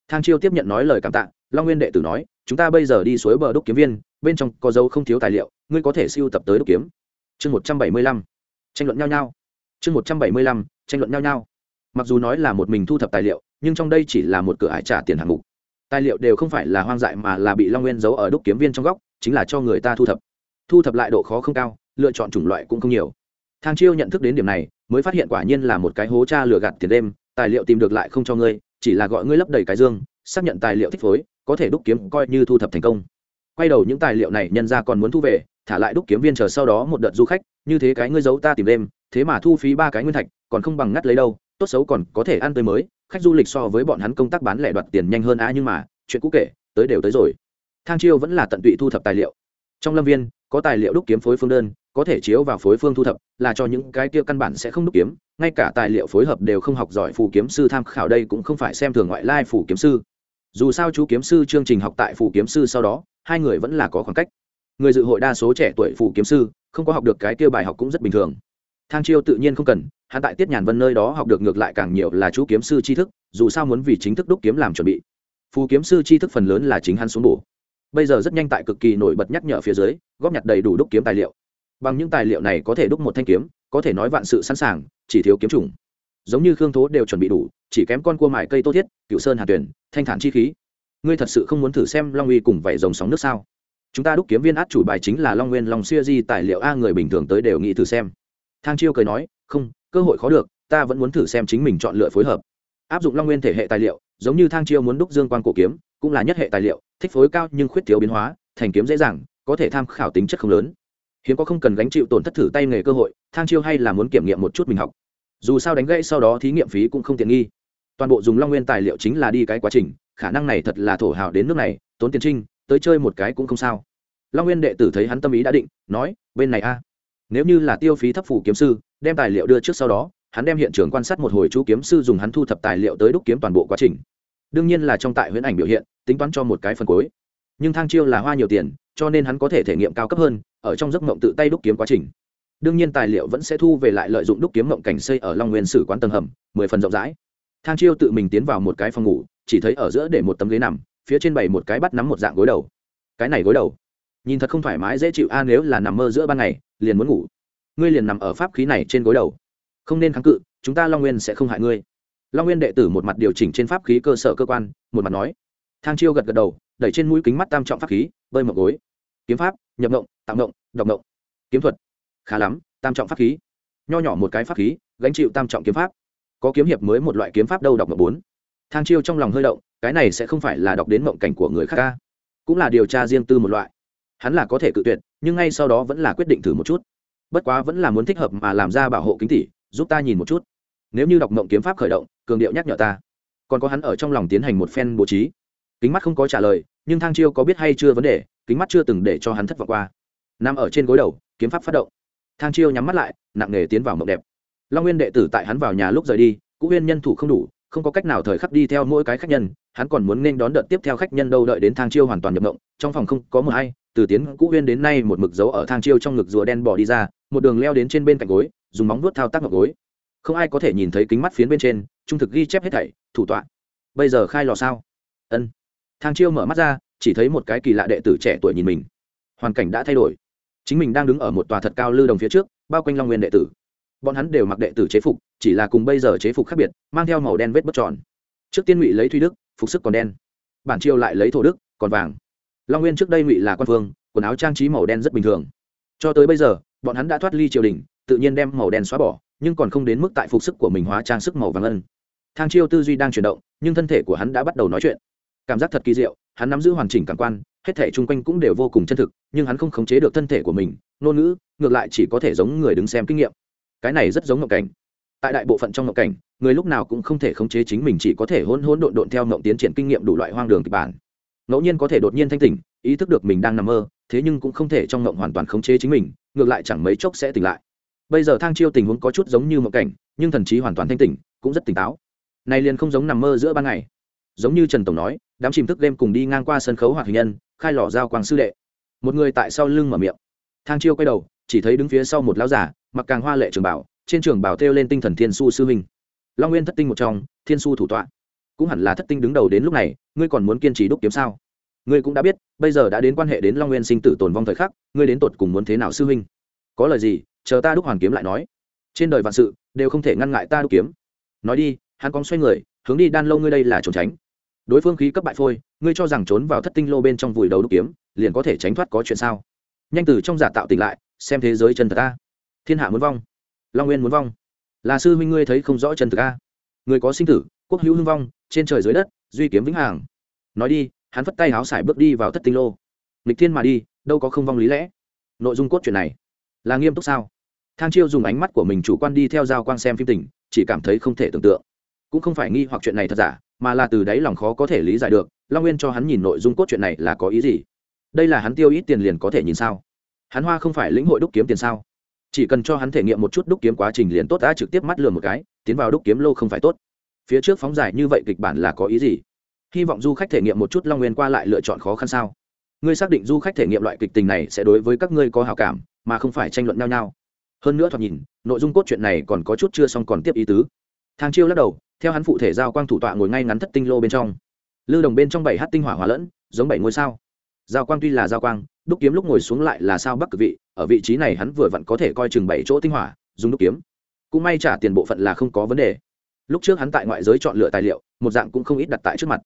Thang chiêu tiếp nhận nói lời cảm tạ, long nguyên đệ tử nói, chúng ta bây giờ đi suối bờ đúc kiếm viên, bên trong có dấu không thiếu tài liệu, ngươi có thể siêu tập tới đúc kiếm. Chương một trăm bảy mươi lăm, tranh luận nhau nhau. Chương một trăm bảy mươi lăm, tranh luận nhau nhau. Mặc dù nói là một mình thu thập tài liệu, nhưng trong đây chỉ là một cửa ải trả tiền hạng mục tài liệu đều không phải là hoang dại mà là bị long nguyên giấu ở đúc kiếm viên trong góc, chính là cho người ta thu thập. Thu thập lại độ khó không cao, lựa chọn chủng loại cũng không nhiều. Thang chiêu nhận thức đến điểm này, mới phát hiện quả nhiên là một cái hố cha lừa gạt tiền đêm, tài liệu tìm được lại không cho ngươi, chỉ là gọi ngươi lấp đầy cái dương, xác nhận tài liệu thích phối, có thể đúc kiếm coi như thu thập thành công. Quay đầu những tài liệu này nhân ra còn muốn thu về, thả lại đúc kiếm viên chờ sau đó một đợt du khách, như thế cái ngươi giấu ta tìm đêm, thế mà thu phí ba cái nguyên thạch, còn không bằng ngắt lấy đâu, tốt xấu còn có thể ăn tươi mới khách du lịch so với bọn hắn công tác bán lẻ đoạt tiền nhanh hơn á, nhưng mà, chuyện cũ kể, tới đều tới rồi. Thang chiêu vẫn là tận tụy thu thập tài liệu. Trong lâm viên, có tài liệu đúc kiếm phối phương đơn, có thể chiếu vào phối phương thu thập, là cho những cái kia căn bản sẽ không đúc kiếm, ngay cả tài liệu phối hợp đều không học giỏi phù kiếm sư tham khảo đây cũng không phải xem thường ngoại lai phù kiếm sư. Dù sao chú kiếm sư chương trình học tại phù kiếm sư sau đó, hai người vẫn là có khoảng cách. Người dự hội đa số trẻ tuổi phù kiếm sư, không có học được cái kia bài học cũng rất bình thường. Thang chiêu tự nhiên không cần hắn tại tiết nhàn vân nơi đó học được ngược lại càng nhiều là chú kiếm sư tri thức, dù sao muốn vì chính thức đúc kiếm làm chuẩn bị. Phù kiếm sư tri thức phần lớn là chính hắn xuống bổ. Bây giờ rất nhanh tại cực kỳ nổi bật nhắc nhở phía dưới, góp nhặt đầy đủ đúc kiếm tài liệu. Bằng những tài liệu này có thể đúc một thanh kiếm, có thể nói vạn sự sẵn sàng, chỉ thiếu kiếm trùng giống như khương thố đều chuẩn bị đủ, chỉ kém con cua mải cây tô thiết cựu sơn hà tuyển thanh thản chi khí. Ngươi thật sự không muốn thử xem long uy cùng vảy dòng sóng nước sao? Chúng ta đúc kiếm viên át chủ bài chính là long nguyên long xuya di, tài liệu a người bình thường tới đều nghĩ thử xem. Thang chiêu cười nói, không cơ hội khó được, ta vẫn muốn thử xem chính mình chọn lựa phối hợp. Áp dụng long nguyên thể hệ tài liệu, giống như thang chiêu muốn đúc dương quan cổ kiếm, cũng là nhất hệ tài liệu, thích phối cao nhưng khuyết thiếu biến hóa, thành kiếm dễ dàng, có thể tham khảo tính chất không lớn. Hiếm có không cần gánh chịu tổn thất thử tay nghề cơ hội, thang chiêu hay là muốn kiểm nghiệm một chút mình học. Dù sao đánh gãy sau đó thí nghiệm phí cũng không tiện nghi. Toàn bộ dùng long nguyên tài liệu chính là đi cái quá trình, khả năng này thật là thổ hào đến nước này, tốn tiền trinh, tới chơi một cái cũng không sao. Long nguyên đệ tử thấy hắn tâm ý đã định, nói, bên này a, nếu như là tiêu phí thấp phủ kiếm sư đem tài liệu đưa trước sau đó, hắn đem hiện trường quan sát một hồi chú kiếm sư dùng hắn thu thập tài liệu tới đúc kiếm toàn bộ quá trình. Đương nhiên là trong tại huyễn ảnh biểu hiện, tính toán cho một cái phần cuối. Nhưng thang chiêu là hoa nhiều tiền, cho nên hắn có thể thể nghiệm cao cấp hơn, ở trong giấc mộng tự tay đúc kiếm quá trình. Đương nhiên tài liệu vẫn sẽ thu về lại lợi dụng đúc kiếm mộng cảnh xây ở long nguyên sử quán tầng hầm, mười phần rộng rãi. Thang chiêu tự mình tiến vào một cái phòng ngủ, chỉ thấy ở giữa để một tấm ghế nằm, phía trên bày một cái bắt nắm một dạng gối đầu. Cái này gối đầu. Nhìn thật không thoải mái, dễ chịu a, nếu là nằm mơ giữa ban ngày, liền muốn ngủ ngươi liền nằm ở pháp khí này trên gối đầu. Không nên kháng cự chúng ta long nguyên sẽ không hại ngươi. Long nguyên đệ tử một mặt điều chỉnh trên pháp khí cơ sở cơ quan một mặt nói. Thang chiêu gật gật đầu đẩy trên mũi kính mắt tam trọng pháp khí bơi mộng gối. Kiếm pháp nhập động, tạo động, đọc động, kiếm thuật khá lắm tam trọng pháp khí. Nho nhỏ một cái pháp khí gánh chịu tam trọng kiếm pháp. Có kiếm hiệp mới một loại kiếm pháp đâu đọc mộng bốn. Thang chiêu trong lòng hơi động cái này sẽ không phải là đọc đến mộng cảnh của người khác ca. Cũng là điều tra riêng tư một loại. Hắn là có thể cự tuyệt nhưng ngay sau đó vẫn là quyết định thử một chút bất quá vẫn là muốn thích hợp mà làm ra bảo hộ kính tỷ giúp ta nhìn một chút. Nếu như đọc mộng kiếm pháp khởi động, cường điệu nhắc nhở ta. Còn có hắn ở trong lòng tiến hành một phen bố trí. Kính mắt không có trả lời, nhưng thang chiêu có biết hay chưa vấn đề, kính mắt chưa từng để cho hắn thất vọng qua. Nằm ở trên gối đầu, kiếm pháp phát động. Thang chiêu nhắm mắt lại, nặng nề tiến vào mộng đẹp. Long nguyên đệ tử tại hắn vào nhà lúc rời đi, cũng nguyên nhân thủ không đủ, không có cách nào thời khắc đi theo mỗi cái khách nhân, hắn còn muốn nên đón đợt tiếp theo khách nhân đâu đợi đến thang chiêu hoàn toàn nhập mộng, trong phòng không có mờ hay, từ tiến cũ huyên đến nay một mực dấu ở thang chiêu trong ngực rùa đen bỏ đi ra một đường leo đến trên bên cạnh gối, dùng móng vuốt thao tác ngọc gối. Không ai có thể nhìn thấy kính mắt phiến bên trên, trung thực ghi chép hết thảy, thủ tọa. Bây giờ khai lò sao? Ân. Thang chiêu mở mắt ra, chỉ thấy một cái kỳ lạ đệ tử trẻ tuổi nhìn mình. Hoàn cảnh đã thay đổi. Chính mình đang đứng ở một tòa thật cao lư đồng phía trước, bao quanh long nguyên đệ tử. Bọn hắn đều mặc đệ tử chế phục, chỉ là cùng bây giờ chế phục khác biệt, mang theo màu đen vết bất tròn. Trước tiên ngụy lấy thuy đức, phục sức còn đen. Bản chiêu lại lấy thổ đức, còn vàng. Long nguyên trước đây ngụy là quan phương quần áo trang trí màu đen rất bình thường. Cho tới bây giờ bọn hắn đã thoát ly triều đình, tự nhiên đem màu đen xóa bỏ, nhưng còn không đến mức tại phục sức của mình hóa trang sức màu vàng ân. Thang chiêu tư duy đang chuyển động, nhưng thân thể của hắn đã bắt đầu nói chuyện. Cảm giác thật kỳ diệu, hắn nắm giữ hoàn chỉnh cảm quan, hết thể chung quanh cũng đều vô cùng chân thực, nhưng hắn không khống chế được thân thể của mình, ngôn ngữ, ngược lại chỉ có thể giống người đứng xem kinh nghiệm. Cái này rất giống ngộng cảnh. Tại đại bộ phận trong ngộng cảnh, người lúc nào cũng không thể khống chế chính mình, chỉ có thể hôn hôn độn độn theo ngộng tiến triển kinh nghiệm đủ loại hoang đường kịch bản. Ngẫu nhiên có thể đột nhiên thanh tỉnh, ý thức được mình đang nằm mơ, thế nhưng cũng không thể trong ngộng hoàn toàn khống chế chính mình ngược lại chẳng mấy chốc sẽ tỉnh lại. Bây giờ thang chiêu tình huống có chút giống như mộng cảnh, nhưng thần trí hoàn toàn thanh tỉnh, cũng rất tỉnh táo. Này liền không giống nằm mơ giữa ban ngày. Giống như trần tổng nói, đám chìm thức đêm cùng đi ngang qua sân khấu hoạt hình nhân, khai lò giao quang sư đệ. Một người tại sau lưng mở miệng. Thang chiêu quay đầu, chỉ thấy đứng phía sau một lão giả mặc càng hoa lệ trường bảo, trên trường bảo thêu lên tinh thần thiên su sư huynh. Long nguyên thất tinh một trong, thiên su thủ tọa. Cũng hẳn là thất tinh đứng đầu đến lúc này, ngươi còn muốn kiên trì đúc kiếm sao? Ngươi cũng đã biết, bây giờ đã đến quan hệ đến long nguyên sinh tử tồn vong thời khắc, ngươi đến tột cùng muốn thế nào sư huynh? Có lời gì, chờ ta đúc hoàn kiếm lại nói. Trên đời vạn sự, đều không thể ngăn ngại ta đúc kiếm. Nói đi, hắn cóng xoay người, hướng đi đan lâu ngươi đây là trốn tránh. Đối phương khí cấp bại phôi, ngươi cho rằng trốn vào thất tinh lô bên trong vùi đầu đúc kiếm, liền có thể tránh thoát có chuyện sao? Nhanh từ trong giả tạo tỉnh lại, xem thế giới chân thật ta. Thiên hạ muốn vong, long nguyên muốn vong. Là sư huynh ngươi thấy không rõ chân thực a người có sinh tử, quốc hữu hưng vong, trên trời dưới đất, duy kiếm vĩnh hằng. Nói đi hắn phất tay háo sải bước đi vào thất tinh lô. Lịch thiên mà đi, đâu có không vong lý lẽ. Nội dung cốt truyện này, là nghiêm túc sao? Thang chiêu dùng ánh mắt của mình chủ quan đi theo giao quang xem phim tình, chỉ cảm thấy không thể tưởng tượng. Cũng không phải nghi hoặc chuyện này thật giả, mà là từ đáy lòng khó có thể lý giải được, long nguyên cho hắn nhìn nội dung cốt truyện này là có ý gì? Đây là hắn tiêu ít tiền liền có thể nhìn sao? Hắn hoa không phải lĩnh hội đúc kiếm tiền sao? Chỉ cần cho hắn thể nghiệm một chút đúc kiếm quá trình liền tốt đã trực tiếp mắt lừa một cái, tiến vào đúc kiếm lô không phải tốt. Phía trước phóng giải như vậy kịch bản là có ý gì? Hy vọng du khách thể nghiệm một chút long nguyên qua lại lựa chọn khó khăn sao? Ngươi xác định du khách thể nghiệm loại kịch tình này sẽ đối với các ngươi có hào cảm, mà không phải tranh luận nhau nhau. Hơn nữa thoạt nhìn, nội dung cốt truyện này còn có chút chưa xong còn tiếp ý tứ. Thang chiêu lắc đầu, theo hắn phụ thể giao quang thủ tọa ngồi ngay ngắn thất tinh lô bên trong. Lư đồng bên trong bảy hát tinh hỏa hòa lẫn, giống bảy ngôi sao. Giao quang tuy là giao quang, đúc kiếm lúc ngồi xuống lại là sao bắc cực vị, ở vị trí này hắn vừa vặn có thể coi chừng bảy chỗ tinh hỏa, dùng đúc kiếm. Cũng may trả tiền bộ phận là không có vấn đề. Lúc trước hắn tại ngoại giới chọn lựa tài liệu, một dạng cũng không ít đặt tại trước mặt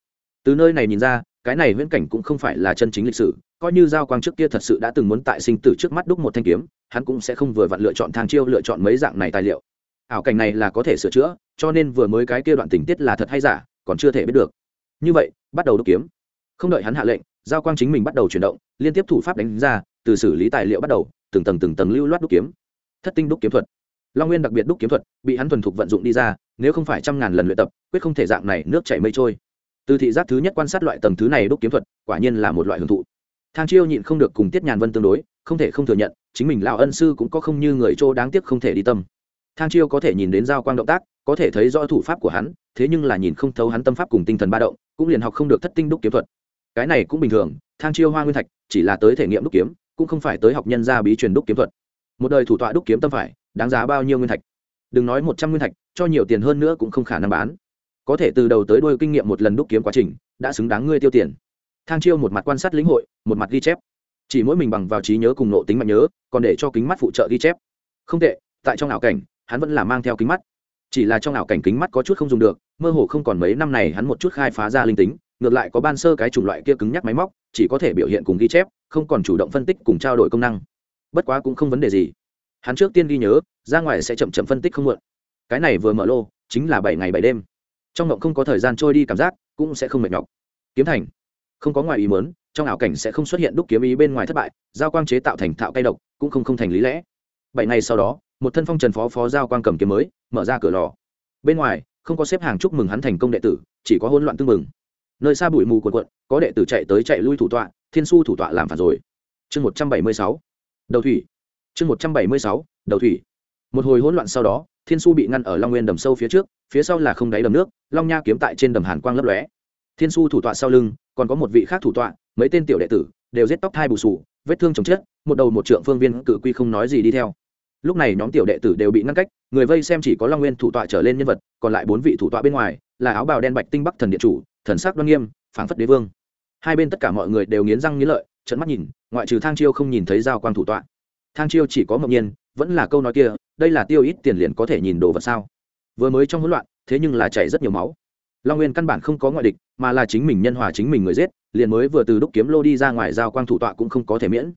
từ nơi này nhìn ra, cái này viễn cảnh cũng không phải là chân chính lịch sử, coi như giao quang trước kia thật sự đã từng muốn tại sinh tử trước mắt đúc một thanh kiếm, hắn cũng sẽ không vừa vặn lựa chọn thang chiêu, lựa chọn mấy dạng này tài liệu. Ảo cảnh này là có thể sửa chữa, cho nên vừa mới cái kia đoạn tình tiết là thật hay giả, còn chưa thể biết được. Như vậy, bắt đầu đúc kiếm. Không đợi hắn hạ lệnh, giao quang chính mình bắt đầu chuyển động, liên tiếp thủ pháp đánh ra, từ xử lý tài liệu bắt đầu, từng tầng từng tầng lưu loát đúc kiếm. Thất tinh đúc kiếm thuật. Long nguyên đặc biệt đúc kiếm thuật, bị hắn thuần thục vận dụng đi ra, nếu không phải trăm ngàn lần luyện tập, quyết không thể dạng này, nước chảy mây trôi từ thị giác thứ nhất quan sát loại tầng thứ này đúc kiếm thuật, quả nhiên là một loại hưởng thụ. Thang chiêu nhịn không được cùng tiết nhàn vân tương đối, không thể không thừa nhận, chính mình lão ân sư cũng có không như người chỗ đáng tiếc không thể đi tâm. Thang chiêu có thể nhìn đến giao quang động tác, có thể thấy rõ thủ pháp của hắn, thế nhưng là nhìn không thấu hắn tâm pháp cùng tinh thần ba động, cũng liền học không được thất tinh đúc kiếm thuật. Cái này cũng bình thường, thang chiêu hoa nguyên thạch, chỉ là tới thể nghiệm đúc kiếm, cũng không phải tới học nhân gia bí truyền đúc kiếm thuật. Một đời thủ tọa đúc kiếm tâm phải, đáng giá bao nhiêu nguyên thạch? Đừng nói một trăm nguyên thạch, cho nhiều tiền hơn nữa cũng không khả năng bán có thể từ đầu tới đuôi kinh nghiệm một lần đúc kiếm quá trình, đã xứng đáng ngươi tiêu tiền. Thang chiêu một mặt quan sát lĩnh hội, một mặt ghi chép. Chỉ mỗi mình bằng vào trí nhớ cùng nộ tính mạnh nhớ, còn để cho kính mắt phụ trợ ghi chép. Không tệ, tại trong ảo cảnh, hắn vẫn là mang theo kính mắt. Chỉ là trong ảo cảnh kính mắt có chút không dùng được, mơ hồ không còn mấy năm này hắn một chút khai phá ra linh tính, ngược lại có ban sơ cái chủng loại kia cứng nhắc máy móc, chỉ có thể biểu hiện cùng ghi chép, không còn chủ động phân tích cùng trao đổi công năng. Bất quá cũng không vấn đề gì. Hắn trước tiên ghi nhớ, ra ngoài sẽ chậm chậm phân tích không muộn. Cái này vừa mở lô, chính là bảy ngày bảy đêm trong ngộng không có thời gian trôi đi cảm giác, cũng sẽ không mệt nhọc. Kiếm thành, không có ngoài ý mớn trong ảo cảnh sẽ không xuất hiện đúc kiếm ý bên ngoài thất bại, giao quang chế tạo thành thạo cây độc, cũng không không thành lý lẽ. Bảy ngày sau đó, một thân phong trần phó phó giao quang cầm kiếm mới, mở ra cửa lò. Bên ngoài, không có xếp hàng chúc mừng hắn thành công đệ tử, chỉ có hỗn loạn tương mừng nơi xa bụi mù quần quận có đệ tử chạy tới chạy lui thủ tọa, thiên su thủ tọa làm phản rồi. Chương một trăm bảy mươi sáu, đầu thủy. Chương một trăm bảy mươi sáu, đầu thủy. Một hồi hỗn loạn sau đó, thiên su bị ngăn ở long nguyên đầm sâu phía trước phía sau là không đáy đầm nước, long nha kiếm tại trên đầm hàn quang lấp lóe. Thiên su thủ tọa sau lưng, còn có một vị khác thủ tọa, mấy tên tiểu đệ tử, đều giết tóc thai bù sù, vết thương chồng chết, một đầu một trượng phương viên cự quy không nói gì đi theo. Lúc này nhóm tiểu đệ tử đều bị ngăn cách, người vây xem chỉ có long nguyên thủ tọa trở lên nhân vật, còn lại bốn vị thủ tọa bên ngoài, là áo bào đen bạch tinh bắc thần điện chủ, thần sắc đoan nghiêm, phảng phất đế vương. Hai bên tất cả mọi người đều nghiến răng nghiến lợi trận mắt nhìn, ngoại trừ thang chiêu không nhìn thấy giao quang thủ tọa. Thang chiêu chỉ có ngẫu nhiên, vẫn là câu nói kia, đây là tiêu ít tiền liền có thể nhìn đồ vật sao? Vừa mới trong hỗn loạn, thế nhưng là chảy rất nhiều máu. Long nguyên căn bản không có ngoại địch, mà là chính mình nhân hòa chính mình người giết, liền mới vừa từ đúc kiếm lô đi ra ngoài giao quang thủ tọa cũng không có thể miễn.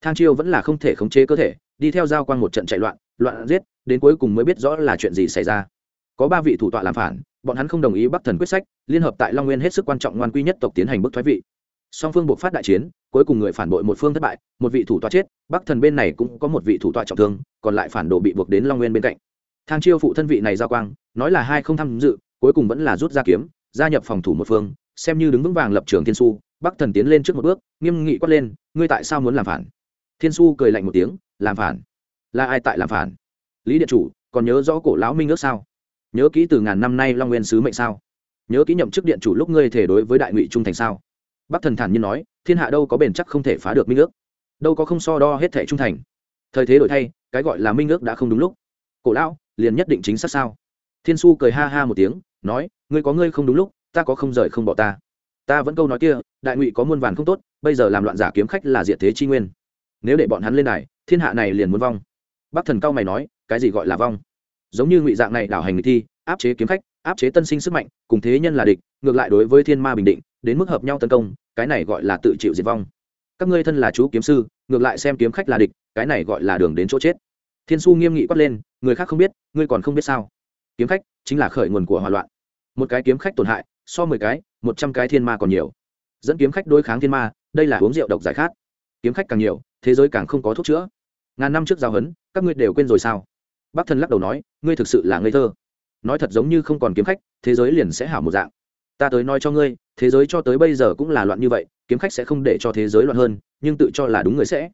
Thang chiêu vẫn là không thể khống chế cơ thể, đi theo giao quang một trận chạy loạn loạn giết, đến cuối cùng mới biết rõ là chuyện gì xảy ra. Có ba vị thủ tọa làm phản, bọn hắn không đồng ý bắc thần quyết sách, liên hợp tại long nguyên hết sức quan trọng ngoan quy nhất tộc tiến hành bức thoái vị. Song phương buộc phát đại chiến, cuối cùng người phản bội một phương thất bại, một vị thủ tọa chết, bắc thần bên này cũng có một vị thủ tọa trọng thương, còn lại phản đồ bị buộc đến long nguyên bên cạnh thang chiêu phụ thân vị này giao quang, nói là hai không tham dự, cuối cùng vẫn là rút ra kiếm, gia nhập phòng thủ một phương, xem như đứng vững vàng lập trường thiên su bắc thần tiến lên trước một bước, nghiêm nghị quát lên, ngươi tại sao muốn làm phản? Thiên su cười lạnh một tiếng, làm phản? Là ai tại làm phản? Lý điện chủ, còn nhớ rõ cổ lão minh ước sao? Nhớ kỹ từ ngàn năm nay long nguyên sứ mệnh sao? Nhớ kỹ nhậm chức điện chủ lúc ngươi thể đối với đại ngụy trung thành sao? Bắc thần thản nhiên nói, thiên hạ đâu có bền chắc không thể phá được minh ước. Đâu có không so đo hết thể trung thành. Thời thế đổi thay, cái gọi là minh ước đã không đúng lúc. Cổ lão liền nhất định chính xác sao? Thiên su cười ha ha một tiếng, nói, ngươi có ngươi không đúng lúc, ta có không rời không bỏ ta. Ta vẫn câu nói kia, đại ngụy có muôn vàn không tốt, bây giờ làm loạn giả kiếm khách là diện thế chi nguyên. Nếu để bọn hắn lên này thiên hạ này liền muốn vong. Bắc thần cao mày nói, cái gì gọi là vong? Giống như ngụy dạng này đảo hành thi, áp chế kiếm khách, áp chế tân sinh sức mạnh, cùng thế nhân là địch, ngược lại đối với thiên ma bình định, đến mức hợp nhau tấn công, cái này gọi là tự chịu diệt vong. Các ngươi thân là chú kiếm sư, ngược lại xem kiếm khách là địch, cái này gọi là đường đến chỗ chết thiên su nghiêm nghị quát lên, người khác không biết, ngươi còn không biết sao? Kiếm khách chính là khởi nguồn của hỏa loạn. Một cái kiếm khách tổn hại, so mười cái, một trăm cái thiên ma còn nhiều. Dẫn kiếm khách đối kháng thiên ma, đây là uống rượu độc giải khát. Kiếm khách càng nhiều, thế giới càng không có thuốc chữa. Ngàn năm trước giao hấn, các ngươi đều quên rồi sao? Bác thần lắc đầu nói, ngươi thực sự là ngây thơ. Nói thật giống như không còn kiếm khách, thế giới liền sẽ hảo một dạng. Ta tới nói cho ngươi, thế giới cho tới bây giờ cũng là loạn như vậy, kiếm khách sẽ không để cho thế giới loạn hơn, nhưng tự cho là đúng người sẽ.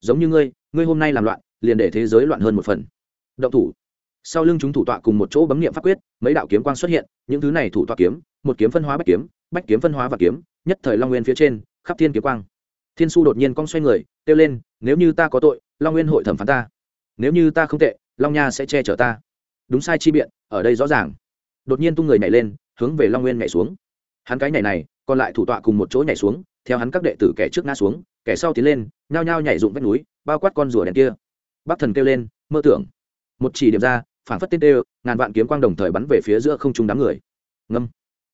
Giống như ngươi ngươi hôm nay làm loạn liền để thế giới loạn hơn một phần. Động thủ. Sau lưng chúng thủ tọa cùng một chỗ bấm nghiệm pháp quyết, mấy đạo kiếm quang xuất hiện, những thứ này thủ tọa kiếm, một kiếm phân hóa bách kiếm bách kiếm phân hóa và kiếm, nhất thời long nguyên phía trên, khắp thiên kiếm quang. Thiên su đột nhiên cong xoay người, kêu lên, nếu như ta có tội, long nguyên hội thẩm phán ta. Nếu như ta không tệ, long nha sẽ che chở ta. Đúng sai chi biện, ở đây rõ ràng. Đột nhiên tung người nhảy lên, hướng về long nguyên nhảy xuống. Hắn cái nhảy này, còn lại thủ tọa cùng một chỗ nhảy xuống, theo hắn các đệ tử kẻ trước ngã xuống, kẻ sau tiến lên, nhao nhao nhảy dụng vách núi, bao quát con rùa đèn kia bắc thần kêu lên, mơ tưởng. Một chỉ điểm ra, phản phất tên đều ngàn vạn kiếm quang đồng thời bắn về phía giữa không trung đám người. Ngâm.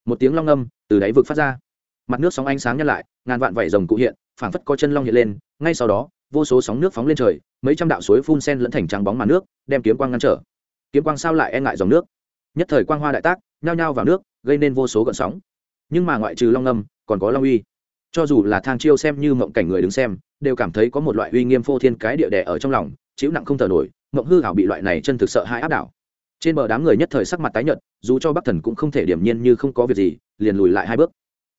Một tiếng long ngâm, từ đáy vực phát ra. Mặt nước sóng ánh sáng nhăn lại, ngàn vạn vảy rồng cụ hiện, phản phất có chân long hiện lên, ngay sau đó, vô số sóng nước phóng lên trời, mấy trăm đạo suối phun sen lẫn thành trắng bóng màn nước, đem kiếm quang ngăn trở. Kiếm quang sao lại e ngại dòng nước? Nhất thời quang hoa đại tác, nhao nhao vào nước, gây nên vô số gợn sóng. Nhưng mà ngoại trừ long ngâm, còn có long uy. Cho dù là thang chiêu xem như mộng cảnh người đứng xem, đều cảm thấy có một loại uy nghiêm phô thiên cái địa đẻ ở trong lòng chịu nặng không thở nổi mộng hư hảo bị loại này chân thực sợ hai áp đảo. Trên bờ đám người nhất thời sắc mặt tái nhợt, dù cho bắc thần cũng không thể điểm nhiên như không có việc gì, liền lùi lại hai bước.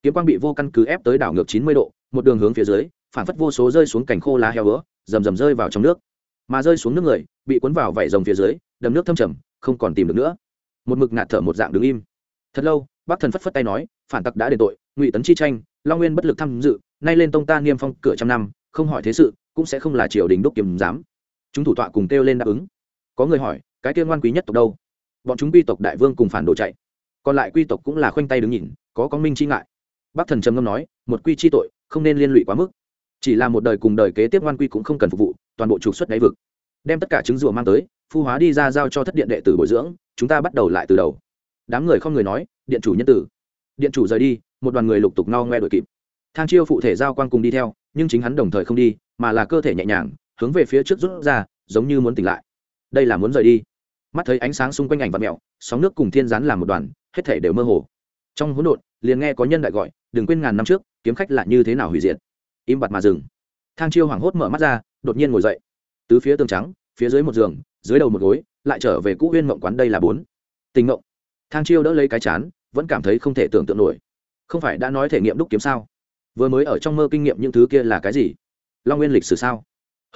Kiếm quang bị vô căn cứ ép tới đảo ngược chín mươi độ, một đường hướng phía dưới, phản phất vô số rơi xuống cảnh khô lá heo vữa rầm rầm rơi vào trong nước. Mà rơi xuống nước người, bị cuốn vào vảy rồng phía dưới, đầm nước thâm trầm, không còn tìm được nữa. Một mực ngạt thở một dạng đứng im. Thật lâu, bắc thần phất phất tay nói, phản tặc đã đền tội, ngụy tấn chi tranh, long nguyên bất lực tham dự, nay lên tông ta niêm phong cửa trăm năm, không hỏi thế sự, cũng sẽ không là triều đình đúc kiềm giám chúng thủ tọa cùng kêu lên đáp ứng. Có người hỏi, cái kia ngoan quý nhất tộc đâu? Bọn chúng quy tộc đại vương cùng phản đồ chạy. Còn lại quy tộc cũng là khoanh tay đứng nhìn, có con minh chi ngại. Bác thần trầm ngâm nói, một quy chi tội, không nên liên lụy quá mức. Chỉ là một đời cùng đời kế tiếp ngoan quy cũng không cần phục vụ, toàn bộ trục xuất đáy vực. Đem tất cả trứng rùa mang tới, phu hóa đi ra giao cho thất điện đệ tử bồi dưỡng, chúng ta bắt đầu lại từ đầu. Đám người không người nói, điện chủ nhân tử. Điện chủ rời đi, một đoàn người lục tục no ngoe đội kịp. Thang chiêu phụ thể giao quan cùng đi theo, nhưng chính hắn đồng thời không đi, mà là cơ thể nhẹ nhàng hướng về phía trước rút ra, giống như muốn tỉnh lại. Đây là muốn rời đi. Mắt thấy ánh sáng xung quanh ảnh vật mẹo, sóng nước cùng thiên rán làm một đoàn, hết thể đều mơ hồ. Trong hỗn độn, liền nghe có nhân đại gọi, đừng quên ngàn năm trước, kiếm khách là như thế nào hủy diệt? Im bặt mà dừng. Thang chiêu hoảng hốt mở mắt ra, đột nhiên ngồi dậy. Tứ phía tường trắng, phía dưới một giường, dưới đầu một gối, lại trở về cũ huyên mộng quán đây là bốn. Tình mộng thang chiêu đỡ lấy cái chán, vẫn cảm thấy không thể tưởng tượng nổi. Không phải đã nói thể nghiệm đúc kiếm sao? Vừa mới ở trong mơ kinh nghiệm những thứ kia là cái gì? Long nguyên lịch sử sao?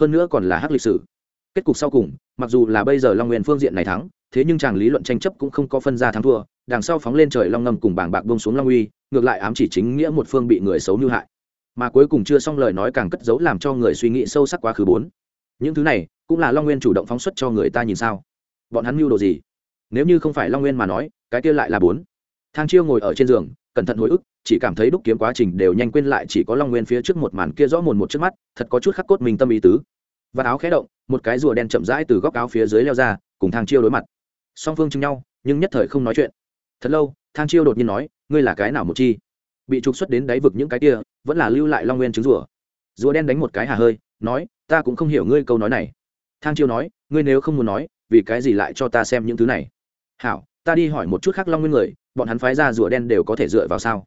Hơn nữa còn là hắc lịch sử. Kết cục sau cùng, mặc dù là bây giờ long nguyên phương diện này thắng, thế nhưng chàng lý luận tranh chấp cũng không có phân ra thắng thua, đằng sau phóng lên trời long ngầm cùng bảng bạc bông xuống long uy, ngược lại ám chỉ chính nghĩa một phương bị người xấu như hại. Mà cuối cùng chưa xong lời nói càng cất giấu làm cho người suy nghĩ sâu sắc quá khứ bốn. Những thứ này, cũng là long nguyên chủ động phóng xuất cho người ta nhìn sao? Bọn hắn mưu đồ gì? Nếu như không phải long nguyên mà nói, cái kia lại là bốn. Thang chiêu ngồi ở trên giường, cẩn thận hồi ức chỉ cảm thấy đúc kiếm quá trình đều nhanh quên lại chỉ có long nguyên phía trước một màn kia rõ mồn một trước mắt, thật có chút khắc cốt mình tâm ý tứ. Và áo khẽ động, một cái rùa đen chậm rãi từ góc áo phía dưới leo ra, cùng thang chiêu đối mặt. Song phương chưng nhau, nhưng nhất thời không nói chuyện. Thật lâu, thang chiêu đột nhiên nói, ngươi là cái nào một chi? Bị trục xuất đến đáy vực những cái kia, vẫn là lưu lại long nguyên trứng rùa. Rùa đen đánh một cái hà hơi, nói, ta cũng không hiểu ngươi câu nói này. Thang chiêu nói, ngươi nếu không muốn nói, vì cái gì lại cho ta xem những thứ này? Hảo, ta đi hỏi một chút khác long nguyên người, bọn hắn phái ra rùa đen đều có thể dựa vào sao?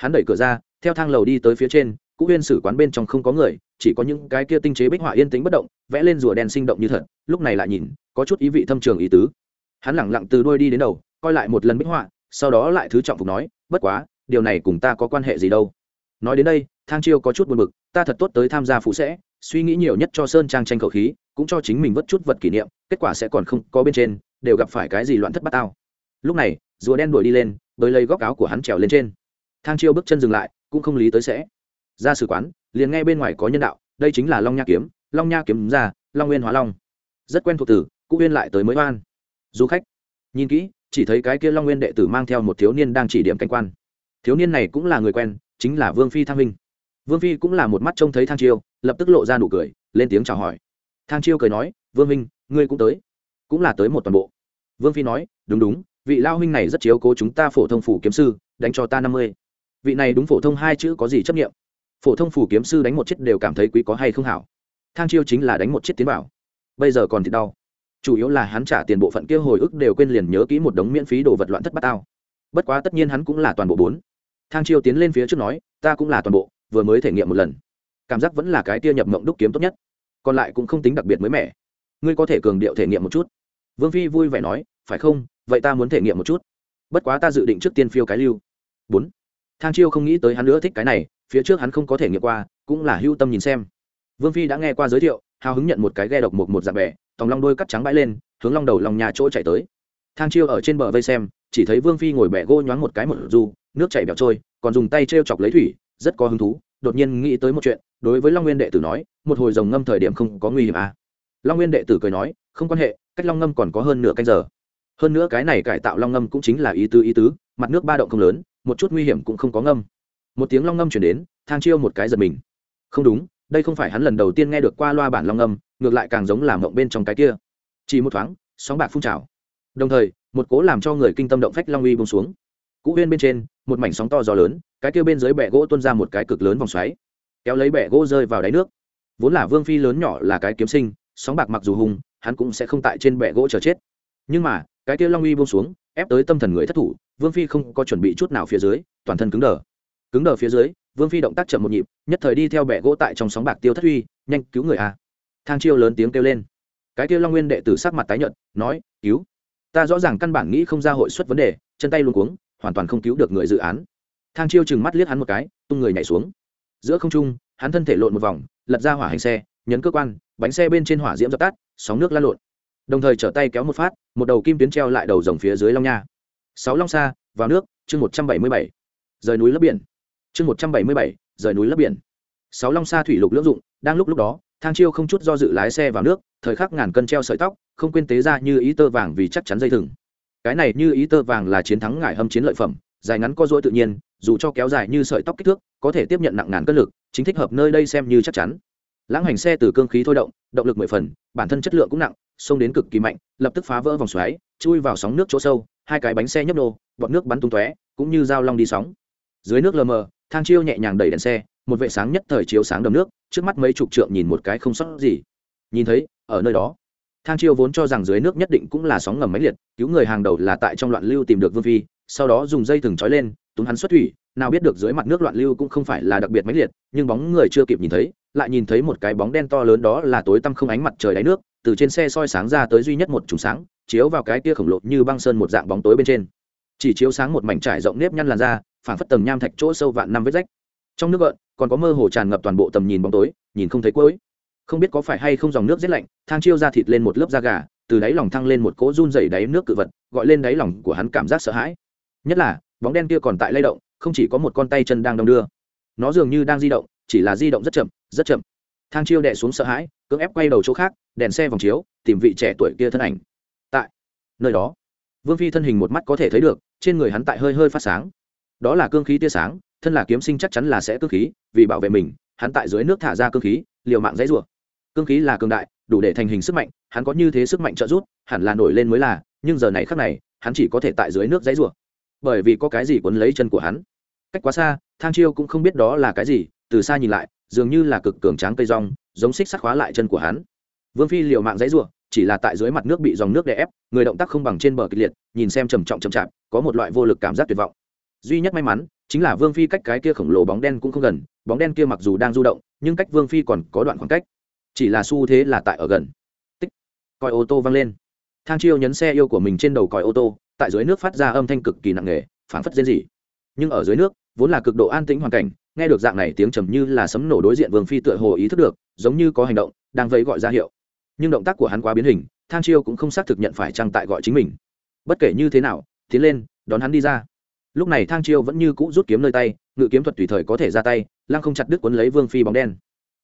Hắn đẩy cửa ra, theo thang lầu đi tới phía trên, cũ huyên sử quán bên trong không có người, chỉ có những cái kia tinh chế bích họa yên tĩnh bất động, vẽ lên rùa đen sinh động như thật, lúc này lại nhìn, có chút ý vị thâm trường ý tứ. Hắn lẳng lặng từ đuôi đi đến đầu, coi lại một lần bích họa, sau đó lại thứ trọng phục nói, bất quá, điều này cùng ta có quan hệ gì đâu? Nói đến đây, thang chiêu có chút buồn bực, ta thật tốt tới tham gia phụ sẽ, suy nghĩ nhiều nhất cho sơn trang tranh khẩu khí, cũng cho chính mình vất chút vật kỷ niệm, kết quả sẽ còn không có bên trên, đều gặp phải cái gì loạn thất bát tao. Lúc này, rùa đen đuổi đi lên, bới lấy góc áo của hắn trèo lên trên thang chiêu bước chân dừng lại, cũng không lý tới sẽ. Ra sử quán, liền nghe bên ngoài có nhân đạo, đây chính là long nha kiếm, long nha kiếm ra, long nguyên hóa long. Rất quen thuộc từ cụ uyên lại tới mới oan. Du khách, nhìn kỹ, chỉ thấy cái kia long nguyên đệ tử mang theo một thiếu niên đang chỉ điểm cảnh quan. Thiếu niên này cũng là người quen, chính là vương phi thang minh. Vương phi cũng là một mắt trông thấy thang chiêu, lập tức lộ ra nụ cười, lên tiếng chào hỏi. Thang chiêu cười nói, vương minh, ngươi cũng tới. Cũng là tới một toàn bộ. Vương phi nói, đúng đúng, vị lao huynh này rất chiếu cố chúng ta phổ thông phủ kiếm sư, đánh cho ta năm mươi vị này đúng phổ thông hai chữ có gì chấp nghiệm phổ thông phủ kiếm sư đánh một chiếc đều cảm thấy quý có hay không hảo. Thang chiêu chính là đánh một chiếc tiến bảo bây giờ còn thì đau. Chủ yếu là hắn trả tiền bộ phận kia hồi ức đều quên liền nhớ kỹ một đống miễn phí đồ vật loạn thất bát tao. Bất quá tất nhiên hắn cũng là toàn bộ bốn. Thang chiêu tiến lên phía trước nói, ta cũng là toàn bộ, vừa mới thể nghiệm một lần. Cảm giác vẫn là cái tia nhập mộng đúc kiếm tốt nhất. Còn lại cũng không tính đặc biệt mới mẻ. Ngươi có thể cường điệu thể nghiệm một chút. Vương phi vui vẻ nói, phải không? Vậy ta muốn thể nghiệm một chút. Bất quá ta dự định trước tiên phiêu cái lưu. Bốn thang chiêu không nghĩ tới hắn nữa thích cái này phía trước hắn không có thể nghiệm qua cũng là hưu tâm nhìn xem. Vương phi đã nghe qua giới thiệu hào hứng nhận một cái ghe độc một một dạng bè tòng long đôi cắt trắng bãi lên hướng long đầu lòng nhà chỗ chạy tới. Thang chiêu ở trên bờ vây xem chỉ thấy vương phi ngồi bẻ gô nhoáng một cái một dù, nước chảy bẹo trôi còn dùng tay t r e o chọc lấy thủy rất có hứng thú đột nhiên nghĩ tới một chuyện đối với long nguyên đệ tử nói một hồi rồng ngâm thời điểm không có nguy hiểm à. long nguyên đệ tử cười nói không quan hệ cách long ngâm còn có hơn nửa canh giờ. Hơn nữa cái này cải tạo long ngâm cũng chính là ý tứ ý tứ mặt nước ba động không lớn một chút nguy hiểm cũng không có ngâm. Một tiếng long ngâm chuyển đến, thang chiêu một cái giật mình. Không đúng, đây không phải hắn lần đầu tiên nghe được qua loa bản long ngâm, ngược lại càng giống làm mộng bên trong cái kia. Chỉ một thoáng, sóng bạc phun trào. Đồng thời, một cố làm cho người kinh tâm động phách long uy bông xuống. Cũ huyên bên trên, một mảnh sóng to gió lớn, cái kia bên dưới bẹ gỗ tuôn ra một cái cực lớn vòng xoáy. Kéo lấy bẹ gỗ rơi vào đáy nước. Vốn là vương phi lớn nhỏ là cái kiếm sinh, sóng bạc mặc dù hùng, hắn cũng sẽ không tại trên bẹ gỗ chờ chết. Nhưng mà, cái kia long uy bông xuống ép tới tâm thần người thất thủ, vương phi không có chuẩn bị chút nào phía dưới, toàn thân cứng đờ. Cứng đờ phía dưới, vương phi động tác chậm một nhịp, nhất thời đi theo bẹ gỗ tại trong sóng bạc tiêu thất huy nhanh cứu người a! Thang chiêu lớn tiếng kêu lên. Cái tiêu long nguyên đệ tử sắc mặt tái nhợt, nói, cứu! Ta rõ ràng căn bản nghĩ không ra hội suất vấn đề, chân tay luôn cuống, hoàn toàn không cứu được người dự án. Thang chiêu chừng mắt liếc hắn một cái, tung người nhảy xuống. Giữa không trung, hắn thân thể lộn một vòng, lật ra hỏa hành xe, nhấn cơ quan, bánh xe bên trên hỏa diễm dập tắt, sóng nước lan lộn đồng thời trở tay kéo một phát, một đầu kim tuyến treo lại đầu dòng phía dưới long nha. Sáu long xa vào nước, chương một trăm bảy mươi bảy. Rời núi lấp biển. Chương một trăm bảy mươi bảy, rời núi lấp biển. Sáu long xa thủy lục lưỡng dụng, đang lúc lúc đó, thang chiêu không chút do dự lái xe vào nước, thời khắc ngàn cân treo sợi tóc, không quên tế ra như ý tơ vàng vì chắc chắn dây thừng. Cái này như ý tơ vàng là chiến thắng ngải hâm chiến lợi phẩm, dài ngắn co dỗi tự nhiên, dù cho kéo dài như sợi tóc kích thước, có thể tiếp nhận nặng ngàn cân lực, chính thích hợp nơi đây xem như chắc chắn. Lãng hành xe từ cương khí thôi động động lực mười phần, bản thân chất lượng cũng nặng xông đến cực kỳ mạnh, lập tức phá vỡ vòng xoáy, chui vào sóng nước chỗ sâu, hai cái bánh xe nhấp nô bọt nước bắn tung tóe, cũng như dao long đi sóng. Dưới nước lờ mờ, thang chiêu nhẹ nhàng đẩy đèn xe, một vệ sáng nhất thời chiếu sáng đầm nước, trước mắt mấy chục trượng nhìn một cái không sót gì. Nhìn thấy, ở nơi đó, thang chiêu vốn cho rằng dưới nước nhất định cũng là sóng ngầm máy liệt, cứu người hàng đầu là tại trong loạn lưu tìm được vương phi, sau đó dùng dây thừng trói lên, túng hắn xuất thủy nào biết được dưới mặt nước loạn lưu cũng không phải là đặc biệt mãnh liệt, nhưng bóng người chưa kịp nhìn thấy, lại nhìn thấy một cái bóng đen to lớn đó là tối tăm không ánh mặt trời đáy nước, từ trên xe soi sáng ra tới duy nhất một chùm sáng, chiếu vào cái kia khổng lồ như băng sơn một dạng bóng tối bên trên. Chỉ chiếu sáng một mảnh trải rộng nếp nhăn làn da, phảng phất tầng nham thạch chỗ sâu vạn năm vết rách. Trong nước gợn, còn có mơ hồ tràn ngập toàn bộ tầm nhìn bóng tối, nhìn không thấy cuối. Không biết có phải hay không dòng nước rét lạnh, thang chiêu ra thịt lên một lớp da gà, từ đáy lòng thăng lên một cỗ run dày đáy nước cự vật, gọi lên đáy lòng của hắn cảm giác sợ hãi. Nhất là, bóng đen kia còn tại lay động không chỉ có một con tay chân đang đong đưa, nó dường như đang di động, chỉ là di động rất chậm rất chậm. Thang chiêu đẻ xuống sợ hãi, cưỡng ép quay đầu chỗ khác, đèn xe vòng chiếu, tìm vị trẻ tuổi kia thân ảnh. Tại nơi đó, vương phi thân hình một mắt có thể thấy được, trên người hắn tại hơi hơi phát sáng. Đó là cương khí tia sáng, thân là kiếm sinh chắc chắn là sẽ cương khí, vì bảo vệ mình, hắn tại dưới nước thả ra cương khí, liều mạng dãy rủa. Cương khí là cường đại, đủ để thành hình sức mạnh, hắn có như thế sức mạnh trợ giúp, hẳn là nổi lên mới là, nhưng giờ này khác này, hắn chỉ có thể tại dưới nước dãy rủa bởi vì có cái gì quấn lấy chân của hắn. Cách quá xa, thang chiêu cũng không biết đó là cái gì, từ xa nhìn lại, dường như là cực cường tráng cây rong, giống xích sắt khóa lại chân của hắn. Vương phi liều mạng dãy rủa chỉ là tại dưới mặt nước bị dòng nước đè ép, người động tác không bằng trên bờ kịch liệt, nhìn xem trầm trọng chậm chạp, có một loại vô lực cảm giác tuyệt vọng. Duy nhất may mắn, chính là vương phi cách cái kia khổng lồ bóng đen cũng không gần, bóng đen kia mặc dù đang du động, nhưng cách vương phi còn có đoạn khoảng cách. Chỉ là xu thế là tại ở gần. Tích coi ô tô văng lên. Thang chiêu nhấn xe yêu của mình trên đầu còi ô tô tại dưới nước phát ra âm thanh cực kỳ nặng nề, phảng phất dễ gì nhưng ở dưới nước, vốn là cực độ an tĩnh hoàn cảnh, nghe được dạng này tiếng trầm như là sấm nổ đối diện vương phi tựa hồ ý thức được, giống như có hành động, đang vẫy gọi ra hiệu. Nhưng động tác của hắn quá biến hình, thang chiêu cũng không xác thực nhận phải trăng tại gọi chính mình. Bất kể như thế nào, tiến lên, đón hắn đi ra. Lúc này thang chiêu vẫn như cũ rút kiếm nơi tay, ngự kiếm thuật tùy thời có thể ra tay, lăng không chặt đứt quấn lấy vương phi bóng đen.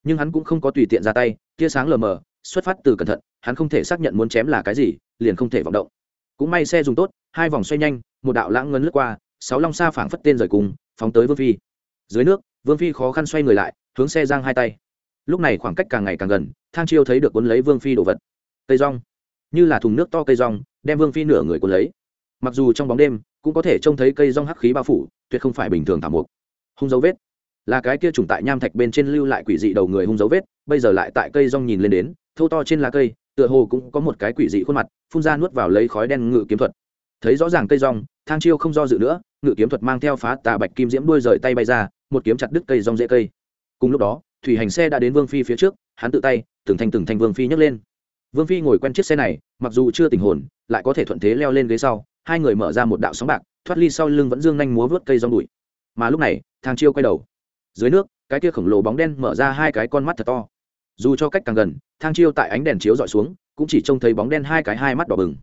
Nhưng hắn cũng không có tùy tiện ra tay, tia sáng lờ mờ, xuất phát từ cẩn thận, hắn không thể xác nhận muốn chém là cái gì, liền không thể vọng động cũng may xe dùng tốt, hai vòng xoay nhanh, một đạo lãng ngấn lướt qua, sáu long xa phảng phất tên rời cùng, phóng tới vương phi. Dưới nước, vương phi khó khăn xoay người lại, hướng xe giang hai tay. Lúc này khoảng cách càng ngày càng gần, thang chiêu thấy được cuốn lấy vương phi đồ vật. Cây rong. Như là thùng nước to cây rong, đem vương phi nửa người cuốn lấy. Mặc dù trong bóng đêm, cũng có thể trông thấy cây rong hắc khí bao phủ, tuyệt không phải bình thường thảm mục hung dấu vết. Là cái kia trùng tại nham thạch bên trên lưu lại quỷ dị đầu người hung dấu vết, bây giờ lại tại cây rong nhìn lên đến thâu to trên lá cây tựa hồ cũng có một cái quỷ dị khuôn mặt, phun ra nuốt vào lấy khói đen ngự kiếm thuật. Thấy rõ ràng cây rong, thang chiêu không do dự nữa, ngự kiếm thuật mang theo phá tà bạch kim diễm đuôi rời tay bay ra, một kiếm chặt đứt cây rong dễ cây. Cùng lúc đó, thủy hành xe đã đến vương phi phía trước, hắn tự tay, từng thanh từng thanh vương phi nhấc lên. Vương phi ngồi quen chiếc xe này, mặc dù chưa tình hồn, lại có thể thuận thế leo lên ghế sau, hai người mở ra một đạo sóng bạc, thoát ly sau lưng vẫn dương nhanh múa vớt cây rong đùi. Mà lúc này, thang chiêu quay đầu. Dưới nước, cái kia khổng lồ bóng đen mở ra hai cái con mắt thật to dù cho cách càng gần, thang chiêu tại ánh đèn chiếu dọi xuống, cũng chỉ trông thấy bóng đen hai cái hai mắt đỏ bừng.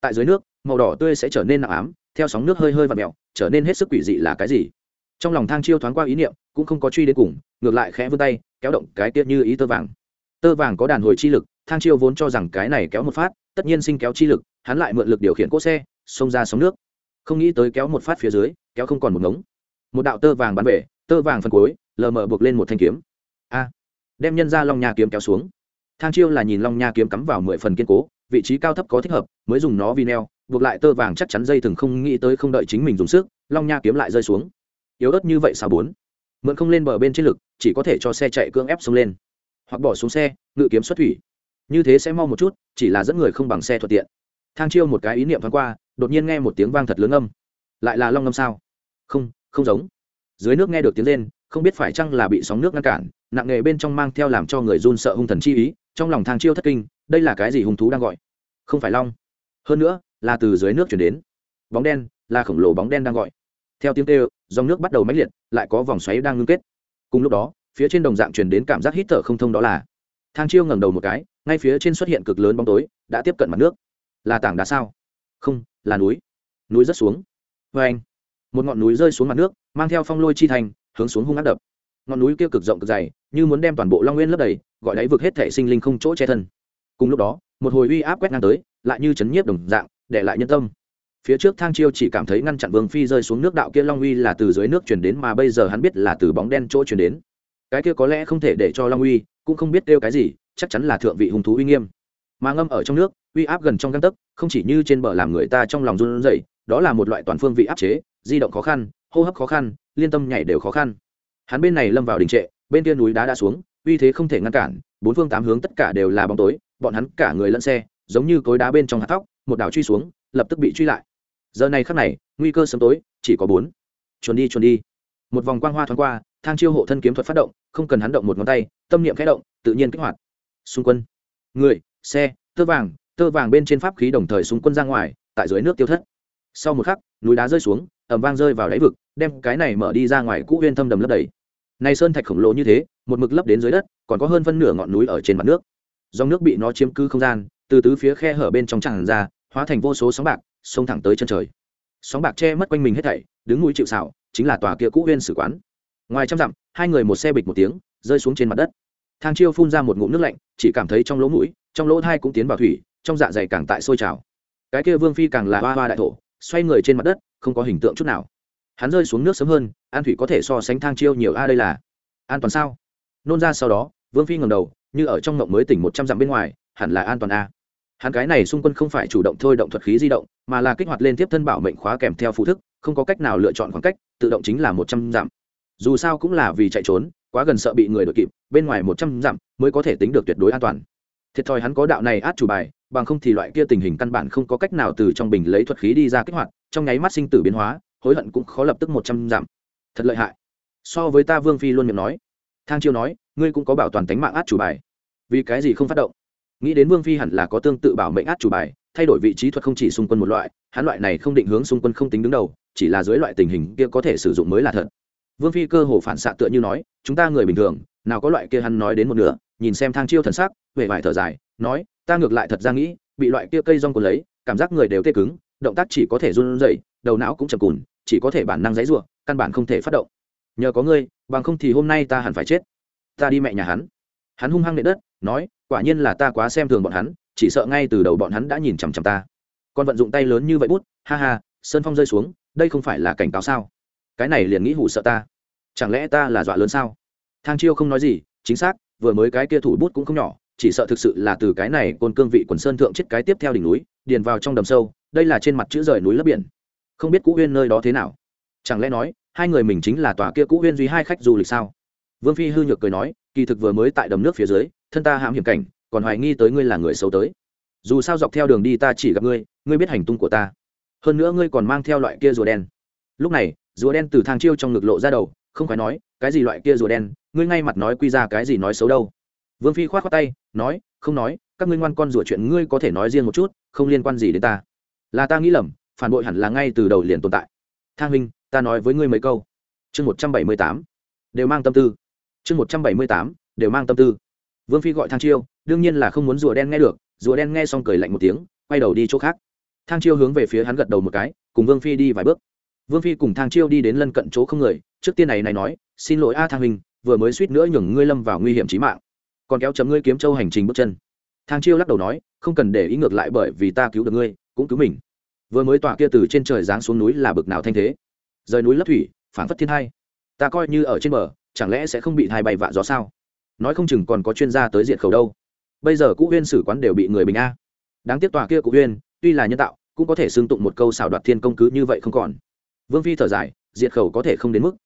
Tại dưới nước, màu đỏ tươi sẽ trở nên nặng ám, theo sóng nước hơi hơi và mẹo trở nên hết sức quỷ dị là cái gì? Trong lòng thang chiêu thoáng qua ý niệm, cũng không có truy đến cùng, ngược lại khẽ vươn tay, kéo động cái tiết như ý tơ vàng. Tơ vàng có đàn hồi chi lực, thang chiêu vốn cho rằng cái này kéo một phát, tất nhiên sinh kéo chi lực, hắn lại mượn lực điều khiển cỗ xe, xông ra sóng nước. Không nghĩ tới kéo một phát phía dưới, kéo không còn một ngống. Một đạo tơ vàng bắn về, tơ vàng phần cuối, lờ mờ buộc lên một thanh kiếm. A! Đem nhân ra long nha kiếm kéo xuống. Thang chiêu là nhìn long nha kiếm cắm vào mười phần kiên cố, vị trí cao thấp có thích hợp, mới dùng nó vì neo, buộc lại tơ vàng chắc chắn dây thừng không nghĩ tới không đợi chính mình dùng sức, long nha kiếm lại rơi xuống. Yếu ớt như vậy sao bốn? Mượn không lên bờ bên trên lực, chỉ có thể cho xe chạy cưỡng ép xông lên. Hoặc bỏ xuống xe, ngự kiếm xuất thủy. Như thế sẽ mau một chút, chỉ là dẫn người không bằng xe thuận tiện. Thang chiêu một cái ý niệm thoáng qua, đột nhiên nghe một tiếng vang thật lớn âm. Lại là long ngâm sao? Không không giống. Dưới nước nghe được tiếng lên không biết phải chăng là bị sóng nước ngăn cản, nặng nghề bên trong mang theo làm cho người run sợ hung thần chi ý, trong lòng thang chiêu thất kinh, đây là cái gì hung thú đang gọi? Không phải long. Hơn nữa, là từ dưới nước chuyển đến. Bóng đen, là khổng lồ bóng đen đang gọi. Theo tiếng kêu, dòng nước bắt đầu mãnh liệt, lại có vòng xoáy đang ngưng kết. Cùng lúc đó, phía trên đồng dạng truyền đến cảm giác hít thở không thông đó là, thang chiêu ngẩng đầu một cái, ngay phía trên xuất hiện cực lớn bóng tối, đã tiếp cận mặt nước. Là tảng đá sao? Không, là núi. Núi rất xuống. Vê anh một ngọn núi rơi xuống mặt nước, mang theo phong lôi chi thành hướng xuống hung ác đập. Ngọn núi kia cực rộng cực dày, như muốn đem toàn bộ long nguyên lấp đầy, gọi đáy vực hết thể sinh linh không chỗ che thân. Cùng lúc đó, một hồi uy áp quét ngang tới, lại như chấn nhiếp đồng dạng, để lại nhân tâm. Phía trước thang chiêu chỉ cảm thấy ngăn chặn vương phi rơi xuống nước đạo kia long uy là từ dưới nước chuyển đến mà bây giờ hắn biết là từ bóng đen chỗ chuyển đến. Cái kia có lẽ không thể để cho long uy, cũng không biết kêu cái gì, chắc chắn là thượng vị hùng thú uy nghiêm. Mà ngâm ở trong nước, uy áp gần trong găng tấc, không chỉ như trên bờ làm người ta trong lòng run rẩy, đó là một loại toàn phương vị áp chế, di động khó khăn, hô hấp khó khăn liên tâm nhảy đều khó khăn. Hắn bên này lâm vào đình trệ, bên kia núi đá đã xuống, uy thế không thể ngăn cản, bốn phương tám hướng tất cả đều là bóng tối, bọn hắn cả người lẫn xe, giống như cối đá bên trong hạt tóc một đảo truy xuống, lập tức bị truy lại. Giờ này khắc này, nguy cơ sớm tối, chỉ có bốn. Chuồn đi chuồn đi. Một vòng quang hoa thoáng qua, thang chiêu hộ thân kiếm thuật phát động, không cần hắn động một ngón tay, tâm niệm khẽ động, tự nhiên kích hoạt. Xung quân. Người, xe, tơ vàng tơ vàng bên trên pháp khí đồng thời xung quân ra ngoài, tại dưới nước tiêu thất. Sau một khắc, núi đá rơi xuống ẩm vang rơi vào đáy vực, đem cái này mở đi ra ngoài cũ huyên thâm đầm lấp đầy. Này sơn thạch khổng lồ như thế, một mực lấp đến dưới đất, còn có hơn phân nửa ngọn núi ở trên mặt nước. Dòng nước bị nó chiếm cứ không gian, từ tứ phía khe hở bên trong tràn ra, hóa thành vô số sóng bạc, xông thẳng tới chân trời. Sóng bạc che mất quanh mình hết thảy, đứng núi chịu xảo chính là tòa kia cũ huyên sử quán. Ngoài trăm dặm, hai người một xe bịch một tiếng, rơi xuống trên mặt đất. Thang chiêu phun ra một ngụm nước lạnh, chỉ cảm thấy trong lỗ mũi, trong lỗ thai cũng tiến vào thủy, trong dạ dày càng tại sôi trào. Cái kia vương phi càng là hoa hoa đại thổ, xoay người trên mặt đất không có hình tượng chút nào. Hắn rơi xuống nước sớm hơn, an thủy có thể so sánh thang chiêu nhiều a đây là. An toàn sao? Nôn ra sau đó, vương phi ngầm đầu, như ở trong mộng mới tỉnh một trăm dặm bên ngoài, hẳn là an toàn a. Hắn cái này xung quân không phải chủ động thôi động thuật khí di động, mà là kích hoạt lên tiếp thân bảo mệnh khóa kèm theo phụ thức, không có cách nào lựa chọn khoảng cách, tự động chính là một trăm dặm. Dù sao cũng là vì chạy trốn, quá gần sợ bị người đội kịp, bên ngoài một trăm dặm mới có thể tính được tuyệt đối an toàn. Thiệt thòi hắn có đạo này át chủ bài bằng không thì loại kia tình hình căn bản không có cách nào từ trong bình lấy thuật khí đi ra kích hoạt, trong nháy mắt sinh tử biến hóa, hối hận cũng khó lập tức một trăm dặm. Thật lợi hại. So với ta vương phi luôn miệng nói. Thang chiêu nói, ngươi cũng có bảo toàn tính mạng át chủ bài. Vì cái gì không phát động? Nghĩ đến vương phi hẳn là có tương tự bảo mệnh át chủ bài, thay đổi vị trí thuật không chỉ xung quân một loại, hắn loại này không định hướng xung quân không tính đứng đầu, chỉ là dưới loại tình hình kia có thể sử dụng mới là thật. Vương phi cơ hồ phản xạ tựa như nói, chúng ta người bình thường, nào có loại kia hắn nói đến một nửa, nhìn xem thang chiêu thần sắc về vải thở dài, nói ta ngược lại thật ra nghĩ, bị loại kia cây rong cuốn lấy, cảm giác người đều tê cứng, động tác chỉ có thể run rẩy, đầu não cũng chầm cùn, chỉ có thể bản năng giấy ruộng căn bản không thể phát động. Nhờ có ngươi, bằng không thì hôm nay ta hẳn phải chết. Ta đi mẹ nhà hắn. Hắn hung hăng nệ đất, nói, quả nhiên là ta quá xem thường bọn hắn, chỉ sợ ngay từ đầu bọn hắn đã nhìn chằm chằm ta. Còn vận dụng tay lớn như vậy bút, ha ha, sơn phong rơi xuống, đây không phải là cảnh cáo sao? Cái này liền nghĩ hủ sợ ta. Chẳng lẽ ta là dọa lớn sao? Thang chiêu không nói gì, chính xác, vừa mới cái kia thủ bút cũng không nhỏ chỉ sợ thực sự là từ cái này côn cương vị quần sơn thượng chết cái tiếp theo đỉnh núi, điền vào trong đầm sâu, đây là trên mặt chữ rời núi lấp biển. Không biết cũ huyên nơi đó thế nào. Chẳng lẽ nói, hai người mình chính là tòa kia cũ huyên duy hai khách du lịch sao? Vương phi hư nhược cười nói, kỳ thực vừa mới tại đầm nước phía dưới, thân ta hãm hiểm cảnh, còn hoài nghi tới ngươi là người xấu tới. Dù sao dọc theo đường đi ta chỉ gặp ngươi ngươi biết hành tung của ta. Hơn nữa ngươi còn mang theo loại kia rùa đen. Lúc này, rùa đen từ thang chiêu trong ngực lộ ra đầu, không phải nói, cái gì loại kia rùa đen, ngươi ngay mặt nói quy ra cái gì nói xấu đâu vương phi k h o á t khoác tay, nói, không nói, các ngươi ngoan con rủa chuyện ngươi có thể nói riêng một chút, không liên quan gì đến ta. Là ta nghĩ lầm, phản bội hẳn là ngay từ đầu liền tồn tại. Thang huynh, ta nói với ngươi mấy câu. Chương một trăm bảy mươi tám, đều mang tâm tư. Chương một trăm bảy mươi tám, đều mang tâm tư. Vương phi gọi thang chiêu, đương nhiên là không muốn rùa đen nghe được, rùa đen nghe xong cười lạnh một tiếng, quay đầu đi chỗ khác. Thang chiêu hướng về phía hắn gật đầu một cái, cùng vương phi đi vài bước. Vương phi cùng thang chiêu đi đến lân cận chỗ không người, trước tiên này này nói, xin lỗi a thang huynh, vừa mới suýt nữa nhường ngươi lâm vào nguy hiểm trí mạng còn kéo chấm ngươi kiếm châu hành trình bước chân. Thang chiêu lắc đầu nói, không cần để ý ngược lại bởi vì ta cứu được ngươi, cũng cứu mình. Vừa mới tỏa kia từ trên trời giáng xuống núi là bực nào thanh thế. Rời núi lấp thủy phản phất thiên hai. Ta coi như ở trên bờ, chẳng lẽ sẽ không bị thai bay vạ gió sao? Nói không chừng còn có chuyên gia tới diện khẩu đâu. Bây giờ cụ huyên sử quán đều bị người bình a. Đáng tiếc tòa kia cụ huyên, tuy là nhân tạo, cũng có thể xưng tụng một câu xảo đoạt thiên công cứ như vậy không còn. Vương phi thở dài, diệt khẩu có thể không đến mức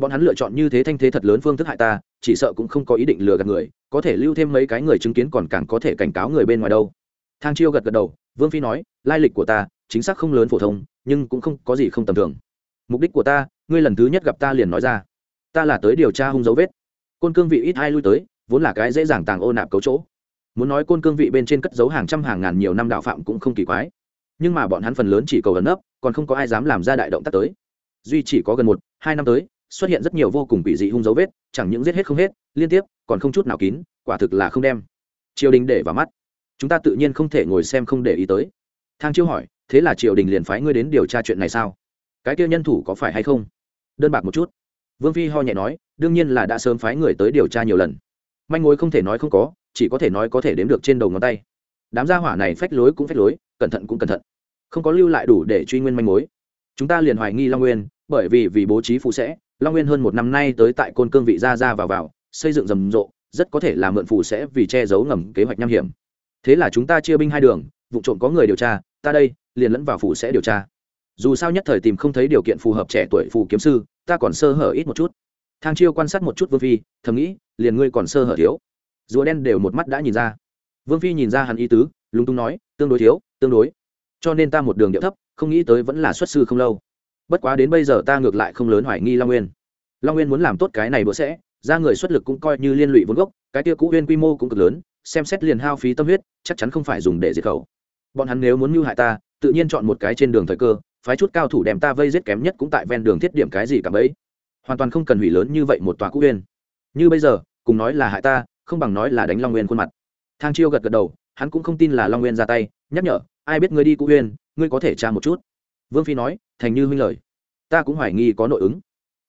bọn hắn lựa chọn như thế thanh thế thật lớn phương thức hại ta, chỉ sợ cũng không có ý định lừa gạt người, có thể lưu thêm mấy cái người chứng kiến còn càng có thể cảnh cáo người bên ngoài đâu. Thang chiêu gật gật đầu, vương phi nói, lai lịch của ta, chính xác không lớn phổ thông, nhưng cũng không có gì không tầm thường. Mục đích của ta, ngươi lần thứ nhất gặp ta liền nói ra. Ta là tới điều tra hung dấu vết. Côn cương vị ít ai lui tới, vốn là cái dễ dàng tàng ô nạp cấu chỗ. Muốn nói côn cương vị bên trên cất dấu hàng trăm hàng ngàn nhiều năm đạo phạm cũng không kỳ quái. Nhưng mà bọn hắn phần lớn chỉ cầu ẩn nấp, còn không có ai dám làm ra đại động tác tới. Duy chỉ có gần một, hai năm tới xuất hiện rất nhiều vô cùng bị dị hung dấu vết, chẳng những giết hết không hết, liên tiếp, còn không chút nào kín, quả thực là không đem. Triều đình để vào mắt. Chúng ta tự nhiên không thể ngồi xem không để ý tới. Thang chiêu hỏi, thế là triều đình liền phái ngươi đến điều tra chuyện này sao? Cái kia nhân thủ có phải hay không? Đơn bạc một chút. Vương phi ho nhẹ nói, đương nhiên là đã sớm phái người tới điều tra nhiều lần. Manh mối không thể nói không có, chỉ có thể nói có thể đếm được trên đầu ngón tay. Đám gia hỏa này phách lối cũng phách lối, cẩn thận cũng cẩn thận. Không có lưu lại đủ để truy nguyên manh mối. Chúng ta liền hoài nghi long nguyên, bởi vì vì bố trí phụ sẽ long nguyên hơn một năm nay tới tại côn cương vị ra ra vào vào, xây dựng rầm rộ, rất có thể là mượn phù sẽ vì che giấu ngầm kế hoạch nham hiểm. Thế là chúng ta chia binh hai đường, vụ trộm có người điều tra, ta đây, liền lẫn vào phù sẽ điều tra. Dù sao nhất thời tìm không thấy điều kiện phù hợp trẻ tuổi phù kiếm sư, ta còn sơ hở ít một chút. Thang chiêu quan sát một chút vương phi, thầm nghĩ, liền ngươi còn sơ hở thiếu. Rùa đen đều một mắt đã nhìn ra. Vương phi nhìn ra hắn ý tứ, lúng túng nói, tương đối thiếu, tương đối. Cho nên ta một đường điệu thấp, không nghĩ tới vẫn là xuất sư không lâu bất quá đến bây giờ ta ngược lại không lớn hoài nghi long nguyên. Long nguyên muốn làm tốt cái này bữa sẽ, ra người xuất lực cũng coi như liên lụy vốn gốc, cái tia cũ huyên quy mô cũng cực lớn, xem xét liền hao phí tâm huyết, chắc chắn không phải dùng để diệt khẩu. Bọn hắn nếu muốn mưu hại ta, tự nhiên chọn một cái trên đường thời cơ, phái chút cao thủ đem ta vây giết kém nhất cũng tại ven đường thiết điểm cái gì cả bấy. Hoàn toàn không cần hủy lớn như vậy một tòa cũ huyên. Như bây giờ, cùng nói là hại ta, không bằng nói là đánh long nguyên khuôn mặt. Thang chiêu gật gật đầu, hắn cũng không tin là long nguyên ra tay, nhắc nhở, ai biết ngươi đi cũ huyên, ngươi có thể tra một chút vương phi nói, thành như huynh lời, ta cũng hoài nghi có nội ứng.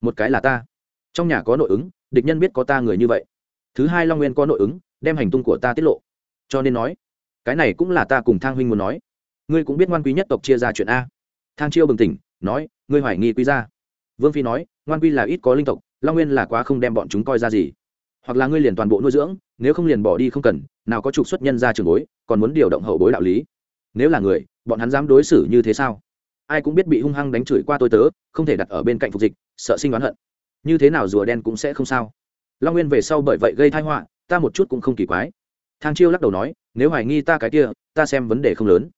Một cái là ta. Trong nhà có nội ứng, địch nhân biết có ta người như vậy. Thứ hai long nguyên có nội ứng, đem hành tung của ta tiết lộ. Cho nên nói, cái này cũng là ta cùng thang huynh muốn nói. Ngươi cũng biết ngoan quý nhất tộc chia ra chuyện a. Thang chiêu bừng tỉnh, nói, ngươi hoài nghi quý ra vương phi nói, ngoan quy là ít có linh tộc, long nguyên là quá không đem bọn chúng coi ra gì. Hoặc là ngươi liền toàn bộ nuôi dưỡng, nếu không liền bỏ đi không cần, nào có trục xuất nhân ra trường bối, còn muốn điều động hậu bối đạo lý. Nếu là người, bọn hắn dám đối xử như thế sao? Ai cũng biết bị hung hăng đánh chửi qua tôi tớ, không thể đặt ở bên cạnh phục dịch, sợ sinh oán hận. Như thế nào rùa đen cũng sẽ không sao. Long nguyên về sau bởi vậy gây thai họa, ta một chút cũng không kỳ quái. Thang chiêu lắc đầu nói, nếu hoài nghi ta cái kia, ta xem vấn đề không lớn.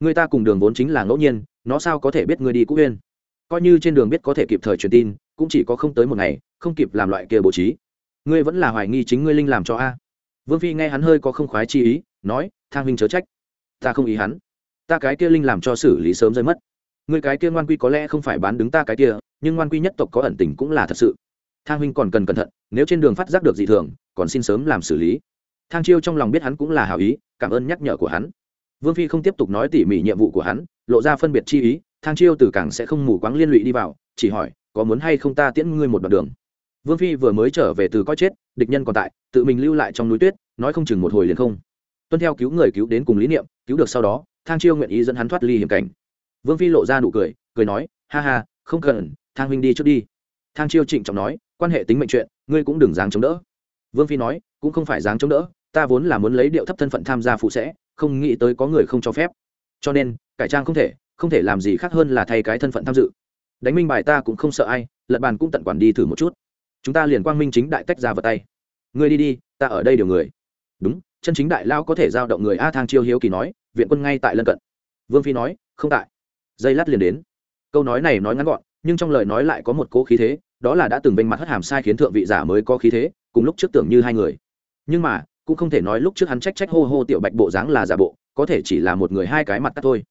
Người ta cùng đường vốn chính là ngẫu nhiên, nó sao có thể biết người đi cũ huyên coi như trên đường biết có thể kịp thời truyền tin, cũng chỉ có không tới một ngày, không kịp làm loại kia bố trí. Ngươi vẫn là hoài nghi chính ngươi linh làm cho a. Vương phi nghe hắn hơi có không khoái chi ý, nói, thang huynh chớ trách. Ta không ý hắn. Ta cái kia linh làm cho xử lý sớm rơi mất người cái kia ngoan quy có lẽ không phải bán đứng ta cái kia, nhưng ngoan quy nhất tộc có ẩn tình cũng là thật sự. Thang huynh còn cần cẩn thận, nếu trên đường phát giác được dị thường, còn xin sớm làm xử lý. Thang chiêu trong lòng biết hắn cũng là hảo ý, cảm ơn nhắc nhở của hắn. Vương phi không tiếp tục nói tỉ mỉ nhiệm vụ của hắn, lộ ra phân biệt chi ý, thang chiêu từ cảng sẽ không mù quáng liên lụy đi vào, chỉ hỏi, có muốn hay không ta tiễn ngươi một đoạn đường? Vương phi vừa mới trở về từ coi chết, địch nhân còn tại, tự mình lưu lại trong núi tuyết, nói không chừng một hồi liền không. Tuân theo cứu người cứu đến cùng lý niệm, cứu được sau đó, thang chiêu nguyện ý dẫn hắn thoát ly hiểm cảnh vương phi lộ ra nụ cười cười nói, ha ha, không cần, thang huynh đi trước đi. Thang chiêu trịnh trọng nói, quan hệ tính mệnh chuyện, ngươi cũng đừng dáng chống đỡ. Vương phi nói, cũng không phải dáng chống đỡ, ta vốn là muốn lấy điệu thấp thân phận tham gia phụ sẽ, không nghĩ tới có người không cho phép. Cho nên, cải trang không thể không thể làm gì khác hơn là thay cái thân phận tham dự. Đánh minh bài ta cũng không sợ ai, lật bàn cũng tận quản đi thử một chút. Chúng ta liền quang minh chính đại tách ra vào tay. Ngươi đi đi, ta ở đây điều người. Đúng, chân chính đại lao có thể giao động người a thang chiêu hiếu kỳ nói, viện quân ngay tại lân cận. Vương phi nói, không tại dây lát liền đến. Câu nói này nói ngắn gọn, nhưng trong lời nói lại có một cố khí thế, đó là đã từng vênh mặt hất hàm sai khiến thượng vị giả mới có khí thế, cùng lúc trước tưởng như hai người. Nhưng mà, cũng không thể nói lúc trước hắn trách trách hô hô tiểu bạch bộ dáng là giả bộ, có thể chỉ là một người hai cái mặt tắt thôi.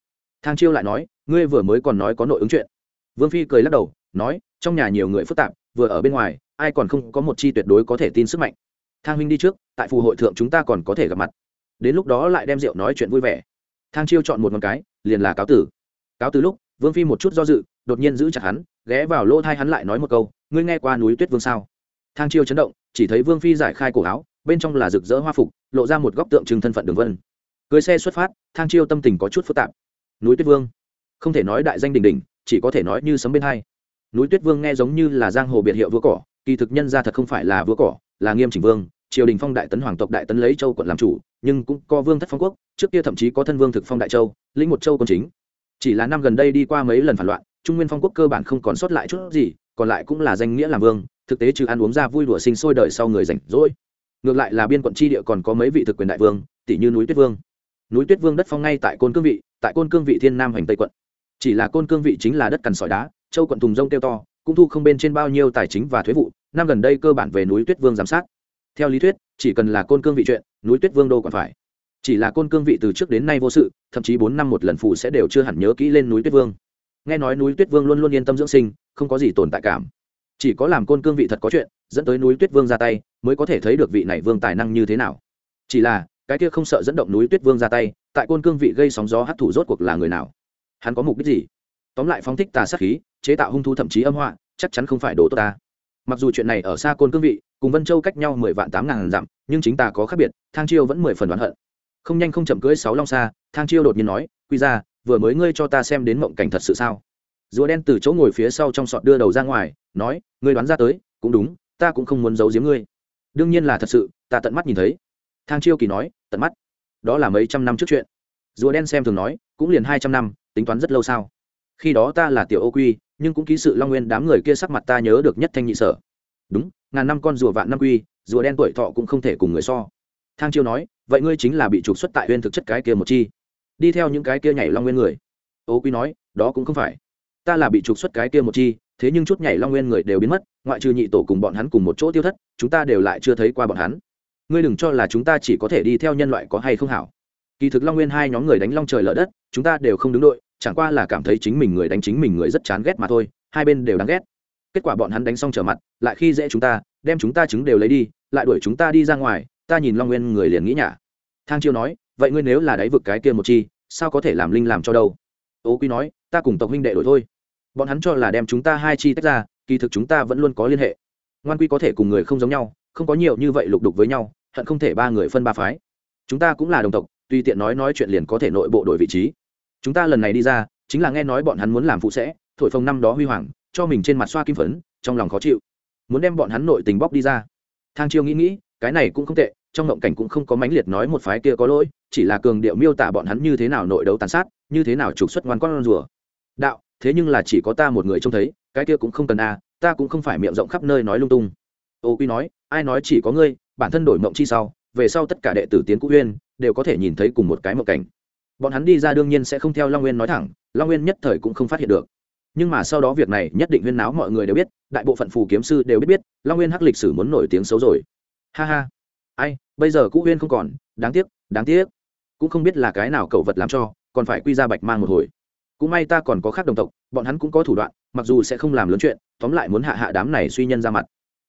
Thang chiêu lại nói, ngươi vừa mới còn nói có nội ứng chuyện. Vương phi cười lắc đầu, nói, trong nhà nhiều người phức tạp, vừa ở bên ngoài, ai còn không có một chi tuyệt đối có thể tin sức mạnh. Thang huynh đi trước, tại phù hội thượng chúng ta còn có thể gặp mặt. Đến lúc đó lại đem rượu nói chuyện vui vẻ. Thang chiêu chọn một ngón cái, liền là cáo tử cáo từ lúc, vương phi một chút do dự, đột nhiên giữ chặt hắn, ghé vào lỗ thai hắn lại nói một câu, ngươi nghe qua núi tuyết vương sao? Thang chiêu chấn động, chỉ thấy vương phi giải khai cổ áo, bên trong là rực rỡ hoa phục, lộ ra một góc tượng trưng thân phận đường vân. Cưới xe xuất phát, thang chiêu tâm tình có chút phức tạp. Núi tuyết vương? Không thể nói đại danh đình đình chỉ có thể nói như sấm bên hai. Núi tuyết vương nghe giống như là giang hồ biệt hiệu vua cỏ, kỳ thực nhân ra thật không phải là vua cỏ, là nghiêm chỉnh vương, triều đình phong đại tấn hoàng tộc đại tấn lấy châu quận làm chủ, nhưng cũng có vương thất phong quốc, trước kia thậm chí có thân vương thực phong đại châu, lĩnh một châu quân chính chỉ là năm gần đây đi qua mấy lần phản loạn, trung nguyên phong quốc cơ bản không còn sót lại chút gì, còn lại cũng là danh nghĩa làm vương, thực tế trừ ăn uống ra vui đùa sinh sôi đời sau người rảnh rỗi. Ngược lại là biên quận tri địa còn có mấy vị thực quyền đại vương tỷ như núi tuyết vương. Núi tuyết vương đất phong ngay tại côn cương vị, tại côn cương vị thiên nam hành tây quận. Chỉ là côn cương vị chính là đất cằn sỏi đá, châu quận thùng rông kêu to, cũng thu không bên trên bao nhiêu tài chính và thuế vụ, năm gần đây cơ bản về núi tuyết vương giám sát. Theo lý thuyết, chỉ cần là côn cương vị chuyện, núi tuyết vương đâu còn phải chỉ là côn cương vị từ trước đến nay vô sự, thậm chí bốn năm một lần phụ sẽ đều chưa hẳn nhớ kỹ lên núi tuyết vương. Nghe nói núi tuyết vương luôn luôn yên tâm dưỡng sinh, không có gì tồn tại cảm. Chỉ có làm côn cương vị thật có chuyện, dẫn tới núi tuyết vương ra tay, mới có thể thấy được vị này vương tài năng như thế nào. Chỉ là, cái kia không sợ dẫn động núi tuyết vương ra tay, tại côn cương vị gây sóng gió hấp thụ rốt cuộc là người nào? Hắn có mục đích gì? Tóm lại phóng thích tà sát khí, chế tạo hung thu thậm chí âm họa, chắc chắn không phải đồ tốt ta. Mặc dù chuyện này ở xa côn cương vị, cùng vân châu cách nhau mười vạn tám ngàn dặm, nhưng chính ta có khác biệt, thang chiêu vẫn mười phần đoán hận không nhanh không chậm cưỡi sáu long xa, thang chiêu đột nhiên nói, quy ra vừa mới ngươi cho ta xem đến mộng cảnh thật sự sao? Rùa đen từ chỗ ngồi phía sau trong sọt đưa đầu ra ngoài, nói, ngươi đoán ra tới, cũng đúng, ta cũng không muốn giấu giếm ngươi. Đương nhiên là thật sự, ta tận mắt nhìn thấy. Thang chiêu kỳ nói, tận mắt? Đó là mấy trăm năm trước chuyện. Rùa đen xem thường nói, cũng liền hai trăm năm, tính toán rất lâu sao? Khi đó ta là tiểu ô quy, nhưng cũng ký sự long nguyên đám người kia sắc mặt ta nhớ được nhất thanh nhị sở. Đúng, ngàn năm con rùa vạn năm quy, rùa đen tuổi thọ cũng không thể cùng người so. Thang chiêu nói vậy ngươi chính là bị trục xuất tại huyên thực chất cái kia một chi. Đi theo những cái kia nhảy long nguyên người. Ô quy nói, đó cũng không phải. Ta là bị trục xuất cái kia một chi, thế nhưng chút nhảy long nguyên người đều biến mất, ngoại trừ nhị tổ cùng bọn hắn cùng một chỗ tiêu thất, chúng ta đều lại chưa thấy qua bọn hắn. Ngươi đừng cho là chúng ta chỉ có thể đi theo nhân loại có hay không hảo. Kỳ thực long nguyên hai nhóm người đánh long trời lở đất, chúng ta đều không đứng đội, chẳng qua là cảm thấy chính mình người đánh chính mình người rất chán ghét mà thôi, hai bên đều đáng ghét. Kết quả bọn hắn đánh xong trở mặt, lại khi dễ chúng ta, đem chúng ta trứng đều lấy đi, lại đuổi chúng ta đi ra ngoài, ta nhìn long nguyên người liền nghĩ nhả thang chiêu nói, vậy ngươi nếu là đáy vực cái kia một chi, sao có thể làm linh làm cho đâu? Ô quy nói, ta cùng tộc huynh đệ đổi thôi. Bọn hắn cho là đem chúng ta hai chi tách ra, kỳ thực chúng ta vẫn luôn có liên hệ. Ngoan quy có thể cùng người không giống nhau, không có nhiều như vậy lục đục với nhau, hận không thể ba người phân ba phái. Chúng ta cũng là đồng tộc tùy tiện nói nói chuyện liền có thể nội bộ đổi vị trí. Chúng ta lần này đi ra, chính là nghe nói bọn hắn muốn làm phụ sẽ, thổi phồng năm đó huy hoàng, cho mình trên mặt xoa kim phấn, trong lòng khó chịu. Muốn đem bọn hắn nội tình bóc đi ra. Thang chiêu nghĩ nghĩ, cái này cũng không tệ trong ngộng cảnh cũng không có mãnh liệt nói một phái kia có lỗi, chỉ là cường điệu miêu tả bọn hắn như thế nào nội đấu tàn sát, như thế nào trục xuất ngoan con rùa. Đạo, thế nhưng là chỉ có ta một người trông thấy, cái kia cũng không cần a, ta cũng không phải miệng rộng khắp nơi nói lung tung. Ô quy nói, ai nói chỉ có ngươi, bản thân đổi mộng chi sau, về sau tất cả đệ tử tiến cũ huyên đều có thể nhìn thấy cùng một cái mộng cảnh. Bọn hắn đi ra đương nhiên sẽ không theo long nguyên nói thẳng, long nguyên nhất thời cũng không phát hiện được. Nhưng mà sau đó việc này nhất định huyên náo mọi người đều biết, đại bộ phận phù kiếm sư đều biết biết, long nguyên hắc lịch sử muốn nổi tiếng xấu rồi. Ha ha ai, bây giờ cũ huyên không còn, đáng tiếc đáng tiếc. Cũng không biết là cái nào cẩu vật làm cho, còn phải quy ra bạch mang một hồi. Cũng may ta còn có khác đồng tộc, bọn hắn cũng có thủ đoạn, mặc dù sẽ không làm lớn chuyện, tóm lại muốn hạ hạ đám này suy nhân ra mặt.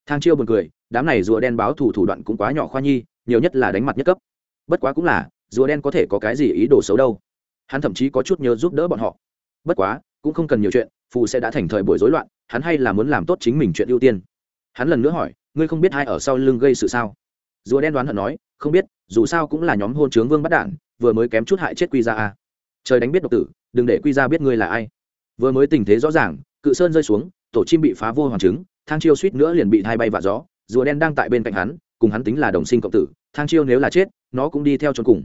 Thang chiêu buồn cười, đám này rùa đen báo thủ thủ đoạn cũng quá nhỏ khoa nhi, nhiều nhất là đánh mặt nhất cấp. Bất quá cũng là, rùa đen có thể có cái gì ý đồ xấu đâu. Hắn thậm chí có chút nhớ giúp đỡ bọn họ. Bất quá, cũng không cần nhiều chuyện, phù sẽ đã thành thời buổi rối loạn, hắn hay là muốn làm tốt chính mình chuyện ưu tiên. Hắn lần nữa hỏi, ngươi không biết ai ở sau lưng gây sự sao? Rùa đen đoán hận nói, không biết, dù sao cũng là nhóm hôn trướng vương bắt đản vừa mới kém chút hại chết quy ra a. Trời đánh biết độc tử, đừng để quy ra biết ngươi là ai. Vừa mới tình thế rõ ràng, cự sơn rơi xuống, tổ chim bị phá vô hoàng trứng thang chiêu suýt nữa liền bị hai bay vạ gió. Rùa đen đang tại bên cạnh hắn, cùng hắn tính là đồng sinh cộng tử, thang chiêu nếu là chết, nó cũng đi theo trốn cùng.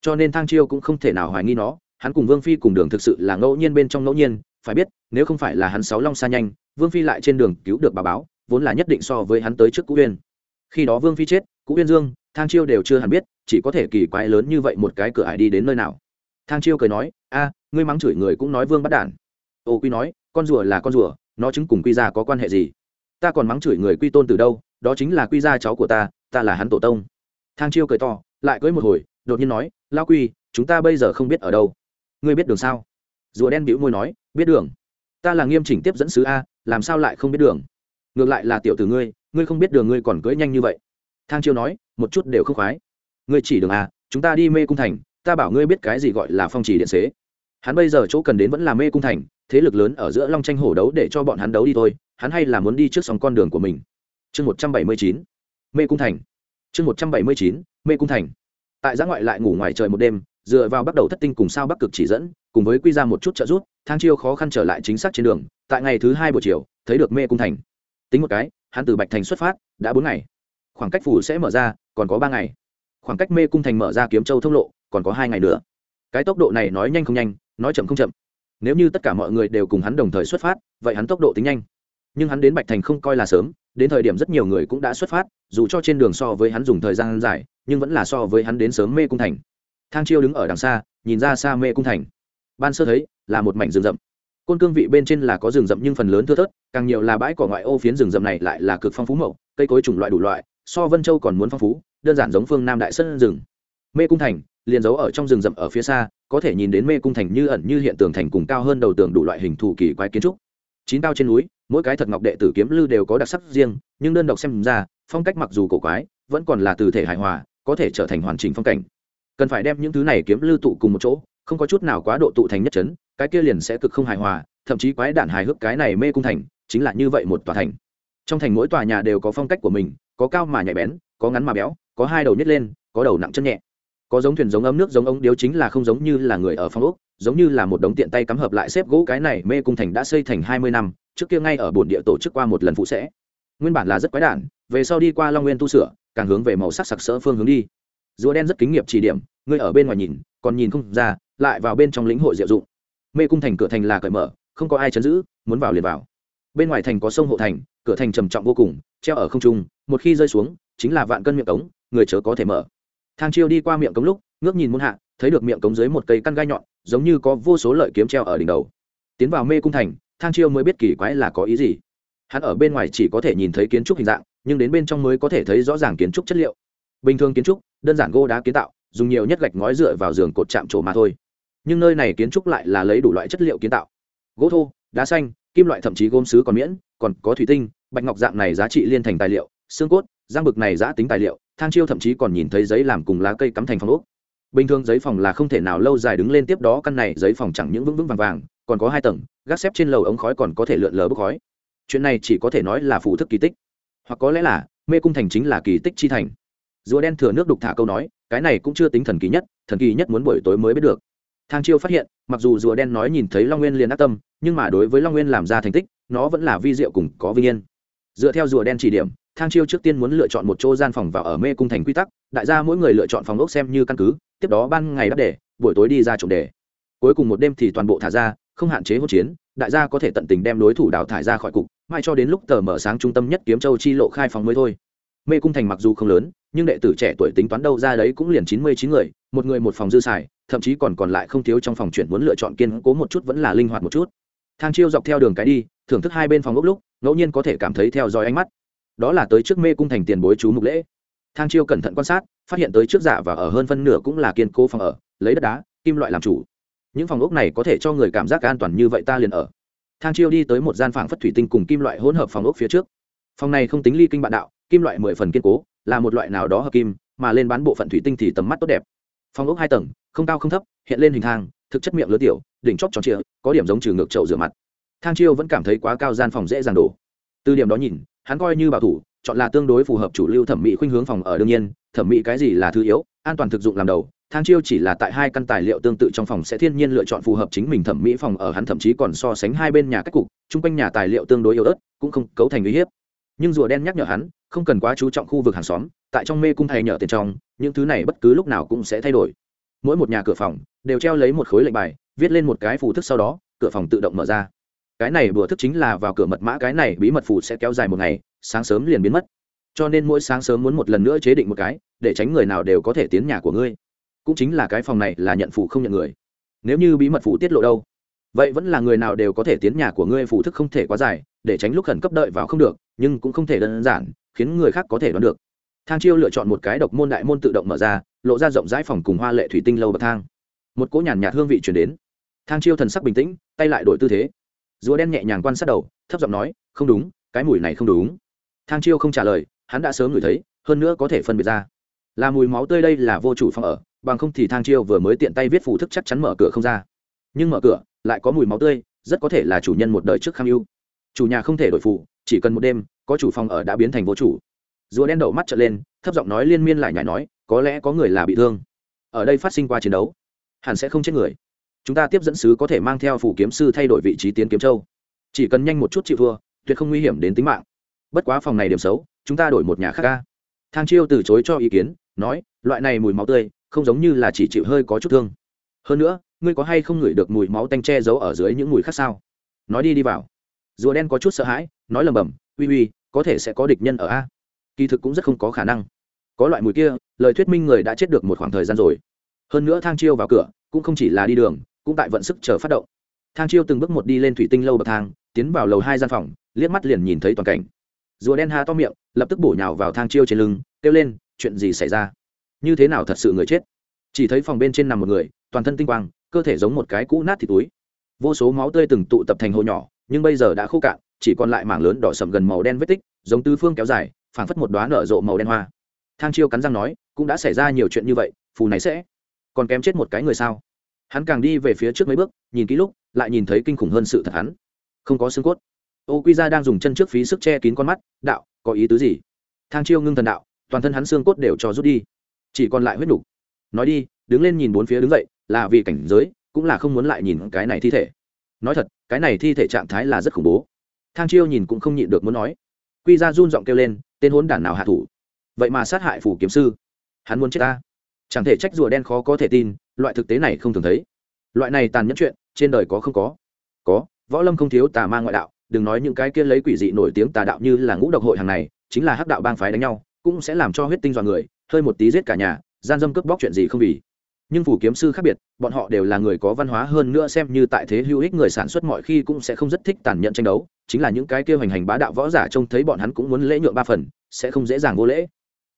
Cho nên thang chiêu cũng không thể nào hoài nghi nó, hắn cùng vương phi cùng đường thực sự là ngẫu nhiên bên trong ngẫu nhiên, phải biết, nếu không phải là hắn sáu long xa nhanh, vương phi lại trên đường cứu được bà báo, vốn là nhất định so với hắn tới trước cũ uyên. Khi đó vương phi chết cũ uyên dương, thang chiêu đều chưa hẳn biết, chỉ có thể kỳ quái lớn như vậy một cái cửa ải đi đến nơi nào. Thang chiêu cười nói, a, ngươi mắng chửi người cũng nói vương bắt đản. Ô quy nói, con rùa là con rùa, nó chứng cùng quy gia có quan hệ gì? Ta còn mắng chửi người quy tôn từ đâu, đó chính là quy gia cháu của ta ta là hắn tổ tông. Thang chiêu cười to, lại cưới một hồi, đột nhiên nói lao quy, chúng ta bây giờ không biết ở đâu. Ngươi biết đường sao? Rùa đen bĩu môi nói, biết đường. Ta là nghiêm chỉnh tiếp dẫn sứ a, làm sao lại không biết đường? Ngược lại là tiểu tử ngươi ngươi không biết đường ngươi còn cưỡi nhanh như vậy thang chiêu nói, một chút đều không khoái. Ngươi chỉ đường à chúng ta đi mê cung thành, ta bảo ngươi biết cái gì gọi là phong trì điện xế. Hắn bây giờ chỗ cần đến vẫn là mê cung thành, thế lực lớn ở giữa long tranh hổ đấu để cho bọn hắn đấu đi thôi, hắn hay là muốn đi trước sòng con đường của mình. Chương một trăm bảy mươi chín, mê cung thành. Chương một trăm bảy mươi chín, mê cung thành. Tại giã ngoại lại ngủ ngoài trời một đêm, dựa vào bắt đầu thất tinh cùng sao bắc cực chỉ dẫn, cùng với quy ra một chút trợ giúp, thang chiêu khó khăn trở lại chính xác trên đường, tại ngày thứ hai buổi chiều, thấy được mê cung thành. Tính một cái, hắn từ bạch thành xuất phát, đã bốn ngày khoảng cách phủ sẽ mở ra, còn có ba ngày. Khoảng cách mê cung thành mở ra kiếm châu thông lộ, còn có hai ngày nữa. Cái tốc độ này nói nhanh không nhanh, nói chậm không chậm. Nếu như tất cả mọi người đều cùng hắn đồng thời xuất phát, vậy hắn tốc độ tính nhanh. Nhưng hắn đến bạch thành không coi là sớm, đến thời điểm rất nhiều người cũng đã xuất phát, dù cho trên đường so với hắn dùng thời gian dài, nhưng vẫn là so với hắn đến sớm mê cung thành. Thang chiêu đứng ở đằng xa, nhìn ra xa mê cung thành. Ban sơ thấy, là một mảnh rừng rậm. Côn cương vị bên trên là có rừng rậm nhưng phần lớn thưa thớt, càng nhiều là bãi cỏ ngoại ô phiến rừng rậm này lại là cực phong phú mậu cây cối chủng loại đủ loại so vân châu còn muốn phong phú, đơn giản giống phương nam đại sơn rừng. Mê cung thành, liền giấu ở trong rừng rậm ở phía xa, có thể nhìn đến mê cung thành như ẩn như hiện tường thành cùng cao hơn đầu tường đủ loại hình thù kỳ quái kiến trúc. Chín cao trên núi, mỗi cái thật ngọc đệ tử kiếm lư đều có đặc sắc riêng, nhưng đơn độc xem ra, phong cách mặc dù cổ quái, vẫn còn là từ thể hài hòa, có thể trở thành hoàn chỉnh phong cảnh. Cần phải đem những thứ này kiếm lư tụ cùng một chỗ, không có chút nào quá độ tụ thành nhất chấn, cái kia liền sẽ cực không hài hòa, thậm chí quái đản hài hước cái này mê cung thành, chính là như vậy một tòa thành trong thành mỗi tòa nhà đều có phong cách của mình, có cao mà nhạy bén, có ngắn mà béo, có hai đầu nhét lên, có đầu nặng chân nhẹ. Có giống thuyền giống ấm nước giống ống điếu chính là không giống như là người ở phong ốc, giống như là một đống tiện tay cắm hợp lại xếp gỗ cái này mê cung thành đã xây thành hai mươi năm, trước kia ngay ở bồn địa tổ chức qua một lần phụ sẽ. Nguyên bản là rất quái đản, về sau đi qua long nguyên tu sửa, càng hướng về màu sắc sặc sỡ phương hướng đi. Rùa đen rất kính nghiệp chỉ điểm ngươi ở bên ngoài nhìn, còn nhìn không ra, lại vào bên trong lĩnh hội diệu dụng. Mê cung thành cửa thành là cởi mở, không có ai chấn giữ, muốn vào liền vào bên ngoài thành có sông hộ thành, cửa thành trầm trọng vô cùng, treo ở không trung, một khi rơi xuống, chính là vạn cân miệng cống, người chớ có thể mở. Thang chiêu đi qua miệng cống lúc, ngước nhìn muôn hạ, thấy được miệng cống dưới một cây căn gai nhọn, giống như có vô số lợi kiếm treo ở đỉnh đầu. Tiến vào mê cung thành, thang chiêu mới biết kỳ quái là có ý gì. Hắn ở bên ngoài chỉ có thể nhìn thấy kiến trúc hình dạng, nhưng đến bên trong mới có thể thấy rõ ràng kiến trúc chất liệu. Bình thường kiến trúc, đơn giản gỗ đá kiến tạo, dùng nhiều nhất gạch ngói dựa vào giường cột chạm trổ mà thôi. Nhưng nơi này kiến trúc lại là lấy đủ loại chất liệu kiến tạo. Gỗ thô đá xanh, kim loại thậm chí gốm sứ còn miễn, còn có thủy tinh, bạch ngọc dạng này giá trị liên thành tài liệu, xương cốt, giang bực này giã tính tài liệu, thang chiêu thậm chí còn nhìn thấy giấy làm cùng lá cây cắm thành phòng ốc. Bình thường giấy phòng là không thể nào lâu dài đứng lên tiếp đó, căn này giấy phòng chẳng những vững vững vàng vàng, còn có hai tầng, gác xếp trên lầu ống khói còn có thể lượn lờ bốc khói. Chuyện này chỉ có thể nói là phù thức kỳ tích. Hoặc có lẽ là, mê cung thành chính là kỳ tích chi thành. Rùa đen thừa nước đục thả câu nói, cái này cũng chưa tính thần kỳ nhất, thần kỳ nhất muốn buổi tối mới biết được thang chiêu phát hiện, mặc dù rùa đen nói nhìn thấy long nguyên liền ác tâm, nhưng mà đối với long nguyên làm ra thành tích, nó vẫn là vi diệu cùng có vinh yên. Dựa theo rùa đen chỉ điểm, thang chiêu trước tiên muốn lựa chọn một chỗ gian phòng vào ở mê cung thành quy tắc, đại gia mỗi người lựa chọn phòng ốc xem như căn cứ, tiếp đó ban ngày đắp để buổi tối đi ra trộm đề. Cuối cùng một đêm thì toàn bộ thả ra, không hạn chế hỗn chiến, đại gia có thể tận tình đem đối thủ đào thải ra khỏi cục mai cho đến lúc tờ mở sáng trung tâm nhất kiếm châu chi lộ khai phòng mới thôi. Mê cung thành mặc dù không lớn nhưng đệ tử trẻ tuổi tính toán đâu ra đấy cũng liền chín mươi chín người, một người một phòng dư xài, thậm chí còn còn lại không thiếu trong phòng chuyển muốn lựa chọn kiên cố một chút vẫn là linh hoạt một chút. Thang chiêu dọc theo đường cái đi, thưởng thức hai bên phòng ốc lúc, ngẫu nhiên có thể cảm thấy theo dõi ánh mắt. Đó là tới trước mê cung thành tiền bối chú mục lễ. Thang chiêu cẩn thận quan sát, phát hiện tới trước giả và ở hơn phân nửa cũng là kiên cố phòng ở, lấy đất đá, kim loại làm chủ. Những phòng ốc này có thể cho người cảm giác an toàn như vậy ta liền ở. Thang chiêu đi tới một gian phảng phất thủy tinh cùng kim loại hỗn hợp phòng ốc phía trước. Phòng này không tính ly kinh bạn đạo, kim loại mười phần kiên cố là một loại nào đó hợp kim, mà lên bán bộ phận thủy tinh thì tầm mắt tốt đẹp. Phòng ốc hai tầng, không cao không thấp, hiện lên hình thang, thực chất miệng lứa tiểu, đỉnh chóp tròn trịa, có điểm giống trừ ngược chậu rửa mặt. Thang chiêu vẫn cảm thấy quá cao gian phòng dễ dàng đổ. Từ điểm đó nhìn, hắn coi như bảo thủ, chọn là tương đối phù hợp chủ lưu thẩm mỹ khuynh hướng phòng ở đương nhiên, thẩm mỹ cái gì là thứ yếu, an toàn thực dụng làm đầu, thang chiêu chỉ là tại hai căn tài liệu tương tự trong phòng sẽ thiên nhiên lựa chọn phù hợp chính mình thẩm mỹ phòng ở, hắn thậm chí còn so sánh hai bên nhà cách cục, chung quanh nhà tài liệu tương đối yếu ớt, cũng không cấu thành uy hiếp. Nhưng rùa đen nhắc nhở hắn không cần quá chú trọng khu vực hàng xóm, tại trong mê cung thầy nhở tiền trong, những thứ này bất cứ lúc nào cũng sẽ thay đổi. Mỗi một nhà cửa phòng đều treo lấy một khối lệnh bài, viết lên một cái phù thức sau đó, cửa phòng tự động mở ra. Cái này bừa thức chính là vào cửa mật mã, cái này bí mật phù sẽ kéo dài một ngày, sáng sớm liền biến mất. Cho nên mỗi sáng sớm muốn một lần nữa chế định một cái, để tránh người nào đều có thể tiến nhà của ngươi. Cũng chính là cái phòng này là nhận phù không nhận người. Nếu như bí mật phù tiết lộ đâu vậy vẫn là người nào đều có thể tiến nhà của ngươi phủ thức không thể quá dài, để tránh lúc khẩn cấp đợi vào không được, nhưng cũng không thể đơn giản, khiến người khác có thể đoán được. Thang chiêu lựa chọn một cái độc môn đại môn tự động mở ra, lộ ra rộng rãi phòng cùng hoa lệ thủy tinh lâu bậc thang. Một cỗ nhàn nhạt hương vị chuyển đến. Thang chiêu thần sắc bình tĩnh, tay lại đổi tư thế. Rùa đen nhẹ nhàng quan sát đầu, thấp giọng nói, không đúng, cái mùi này không đúng. Thang chiêu không trả lời, hắn đã sớm ngửi thấy, hơn nữa có thể phân biệt ra. Là mùi máu tươi đây là vô chủ phòng ở, bằng không thì thang chiêu vừa mới tiện tay viết phủ thức chắc chắn mở cửa không ra nhưng mở cửa, lại có mùi máu tươi, rất có thể là chủ nhân một đời trước kham yêu chủ nhà không thể đổi phụ chỉ cần một đêm, có chủ phòng ở đã biến thành vô chủ. Rùa đen đậu mắt trở lên, thấp giọng nói liên miên lại nhảy nói, có lẽ có người là bị thương. Ở đây phát sinh qua chiến đấu, hẳn sẽ không chết người. Chúng ta tiếp dẫn sứ có thể mang theo phủ kiếm sư thay đổi vị trí tiến kiếm châu. Chỉ cần nhanh một chút chịu thua, tuyệt không nguy hiểm đến tính mạng. Bất quá phòng này điểm xấu, chúng ta đổi một nhà khác ca. Thang chiêu từ chối cho ý kiến, nói, loại này mùi máu tươi, không giống như là chỉ chịu hơi có chút thương. Hơn nữa ngươi có hay không ngửi được mùi máu tanh che giấu ở dưới những mùi khác sao? Nói đi đi vào. Rùa đen có chút sợ hãi, nói lầm bầm, uy uy, có thể sẽ có địch nhân ở a. Kỳ thực cũng rất không có khả năng. Có loại mùi kia, lời thuyết minh người đã chết được một khoảng thời gian rồi. Hơn nữa thang chiêu vào cửa, cũng không chỉ là đi đường, cũng tại vận sức chờ phát động. Thang chiêu từng bước một đi lên thủy tinh lâu bậc thang, tiến vào lầu hai gian phòng, liếc mắt liền nhìn thấy toàn cảnh. Rùa đen ha to miệng, lập tức bổ nhào vào thang chiêu trên lưng, kêu lên, chuyện gì xảy ra? Như thế nào thật sự người chết? Chỉ thấy phòng bên trên nằm một người, toàn thân tinh quang cơ thể giống một cái cũ nát thịt túi. Vô số máu tươi từng tụ tập thành hồ nhỏ, nhưng bây giờ đã khô cạn, chỉ còn lại mảng lớn đỏ sầm gần màu đen vết tích, giống tứ phương kéo dài, phảng phất một đoá nở rộ màu đen hoa. Thang chiêu cắn răng nói, cũng đã xảy ra nhiều chuyện như vậy, phù này sẽ còn kém chết một cái người sao? Hắn càng đi về phía trước mấy bước, nhìn kỹ lúc, lại nhìn thấy kinh khủng hơn sự thật hắn. Không có xương cốt. Ô quy ra đang dùng chân trước phí sức che kín con mắt, đạo, có ý tứ gì? Thang chiêu ngưng thần đạo, toàn thân hắn xương cốt đều cho rút đi, chỉ còn lại huyết nục. Nói đi, đứng lên nhìn bốn phía đứng dậy là vì cảnh giới, cũng là không muốn lại nhìn cái này thi thể. Nói thật, cái này thi thể trạng thái là rất khủng bố. Thang chiêu nhìn cũng không nhịn được muốn nói. Quy ra run giọng kêu lên, tên hốn đản nào hạ thủ? Vậy mà sát hại phủ kiếm sư. Hắn muốn chết ta. Chẳng thể trách rùa đen khó có thể tin, loại thực tế này không thường thấy. Loại này tàn nhẫn chuyện, trên đời có không có. Có, võ lâm không thiếu tà ma ngoại đạo, đừng nói những cái kia lấy quỷ dị nổi tiếng tà đạo như là ngũ độc hội hàng này, chính là hắc đạo bang phái đánh nhau, cũng sẽ làm cho huyết tinh dọa người, hơi một tí giết cả nhà, gian dâm cướp bóc chuyện gì không vì nhưng phủ kiếm sư khác biệt, bọn họ đều là người có văn hóa hơn nữa xem như tại thế hữu ích người sản xuất mọi khi cũng sẽ không rất thích tàn nhẫn tranh đấu, chính là những cái kia hành hành bá đạo võ giả trông thấy bọn hắn cũng muốn lễ nhượng ba phần, sẽ không dễ dàng vô lễ.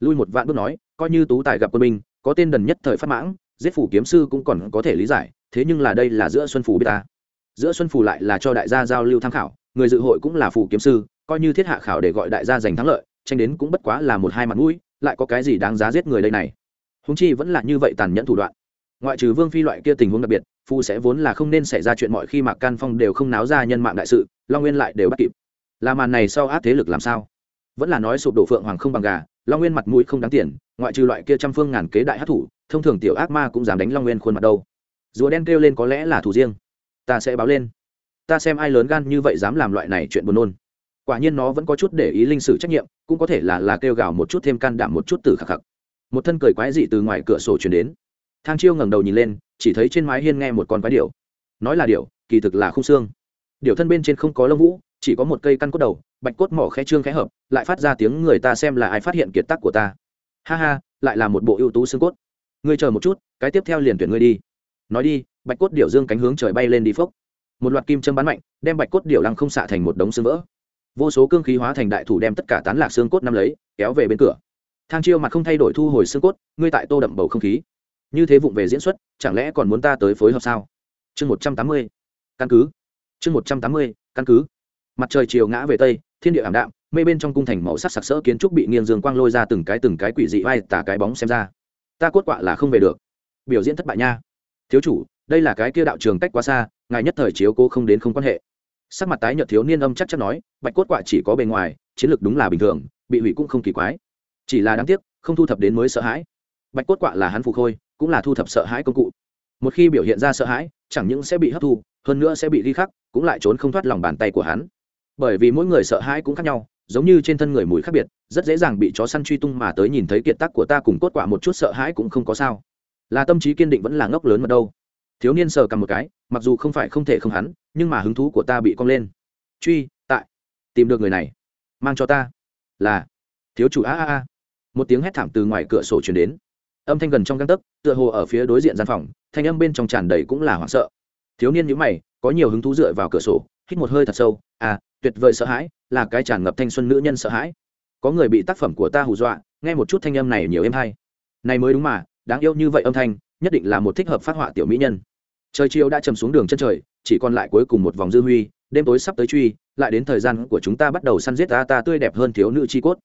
Lui một vạn bước nói, coi như tú tài gặp quân binh, có tên đần nhất thời phát mãng, giết phủ kiếm sư cũng còn có thể lý giải, thế nhưng là đây là giữa xuân phủ biết ta giữa xuân phủ lại là cho đại gia giao lưu tham khảo, người dự hội cũng là phủ kiếm sư, coi như thiết hạ khảo để gọi đại gia giành thắng lợi, tranh đến cũng bất quá là một hai mặt mũi, lại có cái gì đáng giá giết người đây này? Húng chi vẫn là như vậy tàn nhẫn thủ đoạn ngoại trừ vương phi loại kia tình huống đặc biệt, phu sẽ vốn là không nên xảy ra chuyện mọi khi mạc can phong đều không náo ra nhân mạng đại sự, long nguyên lại đều bắt kịp. Là màn này sau áp thế lực làm sao? Vẫn là nói sụp đổ phượng hoàng không bằng gà, long nguyên mặt mũi không đáng tiền, ngoại trừ loại kia trăm phương ngàn kế đại hát thủ, thông thường tiểu ác ma cũng dám đánh long nguyên khuôn mặt đâu. Rùa đen kêu lên có lẽ là thủ riêng. Ta sẽ báo lên. Ta xem ai lớn gan như vậy dám làm loại này chuyện buồn nôn. Quả nhiên nó vẫn có chút để ý linh sử trách nhiệm, cũng có thể là là kêu gào một chút thêm can đảm một chút từ khắc khắc. Một thân cười quái dị từ ngoài cửa sổ chuyển đến thang chiêu ngẩng đầu nhìn lên, chỉ thấy trên mái hiên nghe một con quái điệu nói là điệu kỳ thực là khung xương. Điệu thân bên trên không có lông vũ, chỉ có một cây căn cốt đầu, bạch cốt mỏ khẽ trương khẽ hợp, lại phát ra tiếng người ta xem là ai phát hiện kiệt tác của ta. Ha ha, lại là một bộ ưu tú xương cốt. Ngươi chờ một chút, cái tiếp theo liền tuyển ngươi đi. Nói đi, bạch cốt điệu dương cánh hướng trời bay lên đi phốc. Một loạt kim châm bắn mạnh, đem bạch cốt điệu lăng không xạ thành một đống xương vỡ. Vô số cương khí hóa thành đại thủ đem tất cả tán lạc xương cốt nắm lấy, kéo về bên cửa. Thang chiêu mặt không thay đổi thu hồi xương cốt, ngươi tại tô đậm bầu không khí như thế vụng về diễn xuất, chẳng lẽ còn muốn ta tới phối hợp sao? Chương một trăm tám mươi. Căn cứ. Chương một trăm tám mươi, căn cứ. Mặt trời chiều ngã về tây, thiên địa ảm đạm, mây bên trong cung thành màu sắc sặc sỡ kiến trúc bị nghiêng dương quang lôi ra từng cái từng cái quỷ dị vai tả cái bóng xem ra. Ta cốt quạ là không về được. Biểu diễn thất bại nha. Thiếu chủ, đây là cái kia đạo trường cách quá xa, ngài nhất thời chiếu cô không đến không quan hệ. Sắc mặt tái nhợt thiếu niên âm chắc chắn nói, bạch cốt quạ chỉ có bề ngoài, chiến lược đúng là bình thường, bị hủy cũng không kỳ quái. Chỉ là đáng tiếc, không thu thập đến mới sợ hãi. Bạch cốt quạ là hắn phục khôi cũng là thu thập sợ hãi công cụ. Một khi biểu hiện ra sợ hãi, chẳng những sẽ bị hấp thu, hơn nữa sẽ bị ghi khắc, cũng lại trốn không thoát lòng bàn tay của hắn. Bởi vì mỗi người sợ hãi cũng khác nhau, giống như trên thân người mùi khác biệt, rất dễ dàng bị chó săn truy tung mà tới nhìn thấy kiệt tác của ta cùng cốt quả một chút sợ hãi cũng không có sao. Là tâm trí kiên định vẫn là ngốc lớn mà đâu. Thiếu niên sờ cầm một cái, mặc dù không phải không thể không hắn, nhưng mà hứng thú của ta bị cong lên. Truy, tại, tìm được người này. Mang cho ta. Là, thiếu chủ, a a a. Một tiếng hét thảm từ ngoài cửa sổ chuyển đến âm thanh gần trong găng tấc, tựa hồ ở phía đối diện gian phòng, thanh âm bên trong tràn đầy cũng là hoảng sợ. Thiếu niên nhữ mày, có nhiều hứng thú dựa vào cửa sổ, hít một hơi thật sâu à tuyệt vời sợ hãi, là cái tràn ngập thanh xuân nữ nhân sợ hãi. Có người bị tác phẩm của ta hù dọa, nghe một chút thanh âm này nhiều êm hay. Này mới đúng mà, đáng yêu như vậy âm thanh, nhất định là một thích hợp phát họa tiểu mỹ nhân. Trời chiều đã chầm xuống đường chân trời, chỉ còn lại cuối cùng một vòng dư huy, đêm tối sắp tới truy, lại đến thời gian của chúng ta bắt đầu săn giết ta ta tươi đẹp hơn thiếu nữ chi cốt.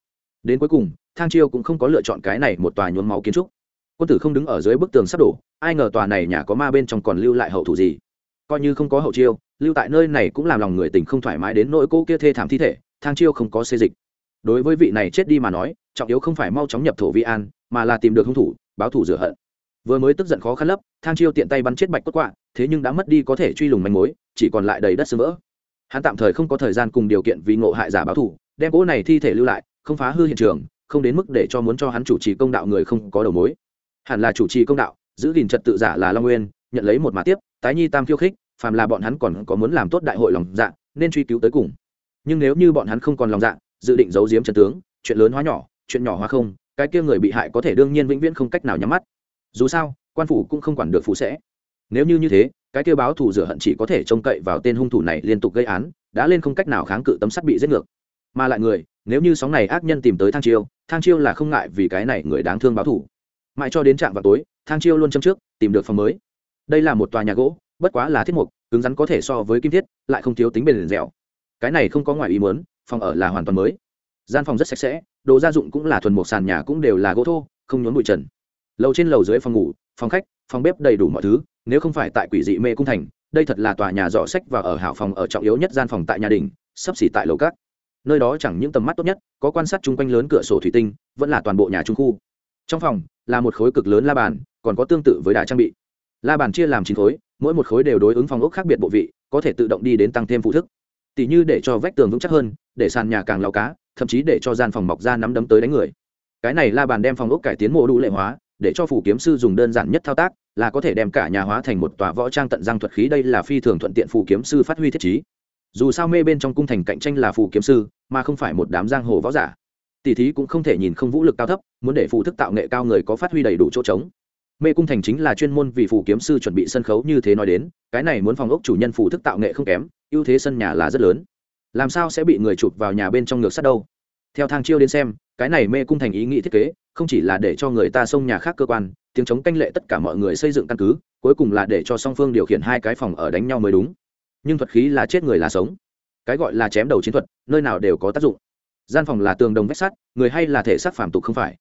Đến cuối cùng, thang chiêu cũng không có lựa chọn cái này một tòa nhuốm máu kiến trúc quân tử không đứng ở dưới bức tường sắp đổ, ai ngờ tòa này nhà có ma bên trong còn lưu lại hậu thủ gì? Coi như không có hậu chiêu, lưu tại nơi này cũng làm lòng người tình không thoải mái đến nỗi cô kia thê thảm thi thể, thang chiêu không có xê dịch. Đối với vị này chết đi mà nói, trọng yếu không phải mau chóng nhập thổ vi an, mà là tìm được hung thủ, báo thủ rửa hận. Vừa mới tức giận khó khăn lấp, thang chiêu tiện tay bắn chết bạch cốt quạ, thế nhưng đã mất đi có thể truy lùng manh mối, chỉ còn lại đầy đất sơ vỡ hắn tạm thời không có thời gian cùng điều kiện vì ngộ hại giả báo thủ đem gỗ này thi thể lưu lại, không phá hư hiện trường, không đến mức để cho muốn cho hắn chủ trì công đạo người không có đầu mối hẳn là chủ trì công đạo, giữ gìn trật tự giả là long nguyên, nhận lấy một mã tiếp, tái nhi tam khiêu khích, phàm là bọn hắn còn có muốn làm tốt đại hội lòng dạ nên truy cứu tới cùng. Nhưng nếu như bọn hắn không còn lòng dạ dự định giấu giếm trần tướng, chuyện lớn hóa nhỏ, chuyện nhỏ hóa không, cái kia người bị hại có thể đương nhiên vĩnh viễn không cách nào nhắm mắt. Dù sao, quan phủ cũng không quản được phụ sẽ. Nếu như như thế, cái kia báo thù rửa hận chỉ có thể trông cậy vào tên hung thủ này liên tục gây án, đã lên không cách nào kháng cự tấm sắt bị giết ngược. Mà lại người, nếu như sóng này ác nhân tìm tới thang chiêu thang chiêu là không ngại vì cái này người đáng thương báo thù mãi cho đến trạm vào tối, thang chiêu luôn châm trước, tìm được phòng mới. Đây là một tòa nhà gỗ, bất quá là thiết mục, cứng rắn có thể so với kim thiết, lại không thiếu tính bền dẻo. Cái này không có ngoài ý muốn, phòng ở là hoàn toàn mới. Gian phòng rất sạch sẽ, đồ gia dụng cũng là thuần một sàn nhà cũng đều là gỗ thô, không nhốn bụi trần. Lầu trên lầu dưới phòng ngủ, phòng khách, phòng bếp đầy đủ mọi thứ, nếu không phải tại quỷ dị mê cung thành, đây thật là tòa nhà dọ sách và ở hảo phòng ở trọng yếu nhất gian phòng tại nhà đình sắp xỉ tại lầu cát nơi đó chẳng những tầm mắt tốt nhất, có quan sát chung quanh lớn cửa sổ thủy tinh, vẫn là toàn bộ nhà trung khu trong phòng, là một khối cực lớn la bàn, còn có tương tự với đài trang bị. La bàn chia làm chín khối, mỗi một khối đều đối ứng phòng ốc khác biệt bộ vị, có thể tự động đi đến tăng thêm phụ thức. Tỷ như để cho vách tường vững chắc hơn, để sàn nhà càng lao cá, thậm chí để cho gian phòng mọc ra nắm đấm tới đánh người. Cái này la bàn đem phòng ốc cải tiến mô đủ lệ hóa, để cho phủ kiếm sư dùng đơn giản nhất thao tác, là có thể đem cả nhà hóa thành một tòa võ trang tận răng thuật khí, đây là phi thường thuận tiện phủ kiếm sư phát huy thiết trí. Dù sao mê bên trong cung thành cạnh tranh là phủ kiếm sư, mà không phải một đám giang hồ võ giả tỷ thí cũng không thể nhìn không vũ lực cao thấp, muốn để phụ thức tạo nghệ cao người có phát huy đầy đủ chỗ trống. Mê cung thành chính là chuyên môn vì phủ kiếm sư chuẩn bị sân khấu như thế nói đến, cái này muốn phòng ốc chủ nhân phủ thức tạo nghệ không kém, ưu thế sân nhà là rất lớn. Làm sao sẽ bị người chụp vào nhà bên trong ngược sắt đâu? Theo thang chiêu đến xem, cái này mê cung thành ý nghĩ thiết kế, không chỉ là để cho người ta xông nhà khác cơ quan, tiếng chống canh lệ tất cả mọi người xây dựng căn cứ, cuối cùng là để cho song phương điều khiển hai cái phòng ở đánh nhau mới đúng. Nhưng thuật khí là chết người là sống. Cái gọi là chém đầu chiến thuật, nơi nào đều có tác dụng gian phòng là tường đồng vách sắt, người hay là thể xác phàm tục không phải.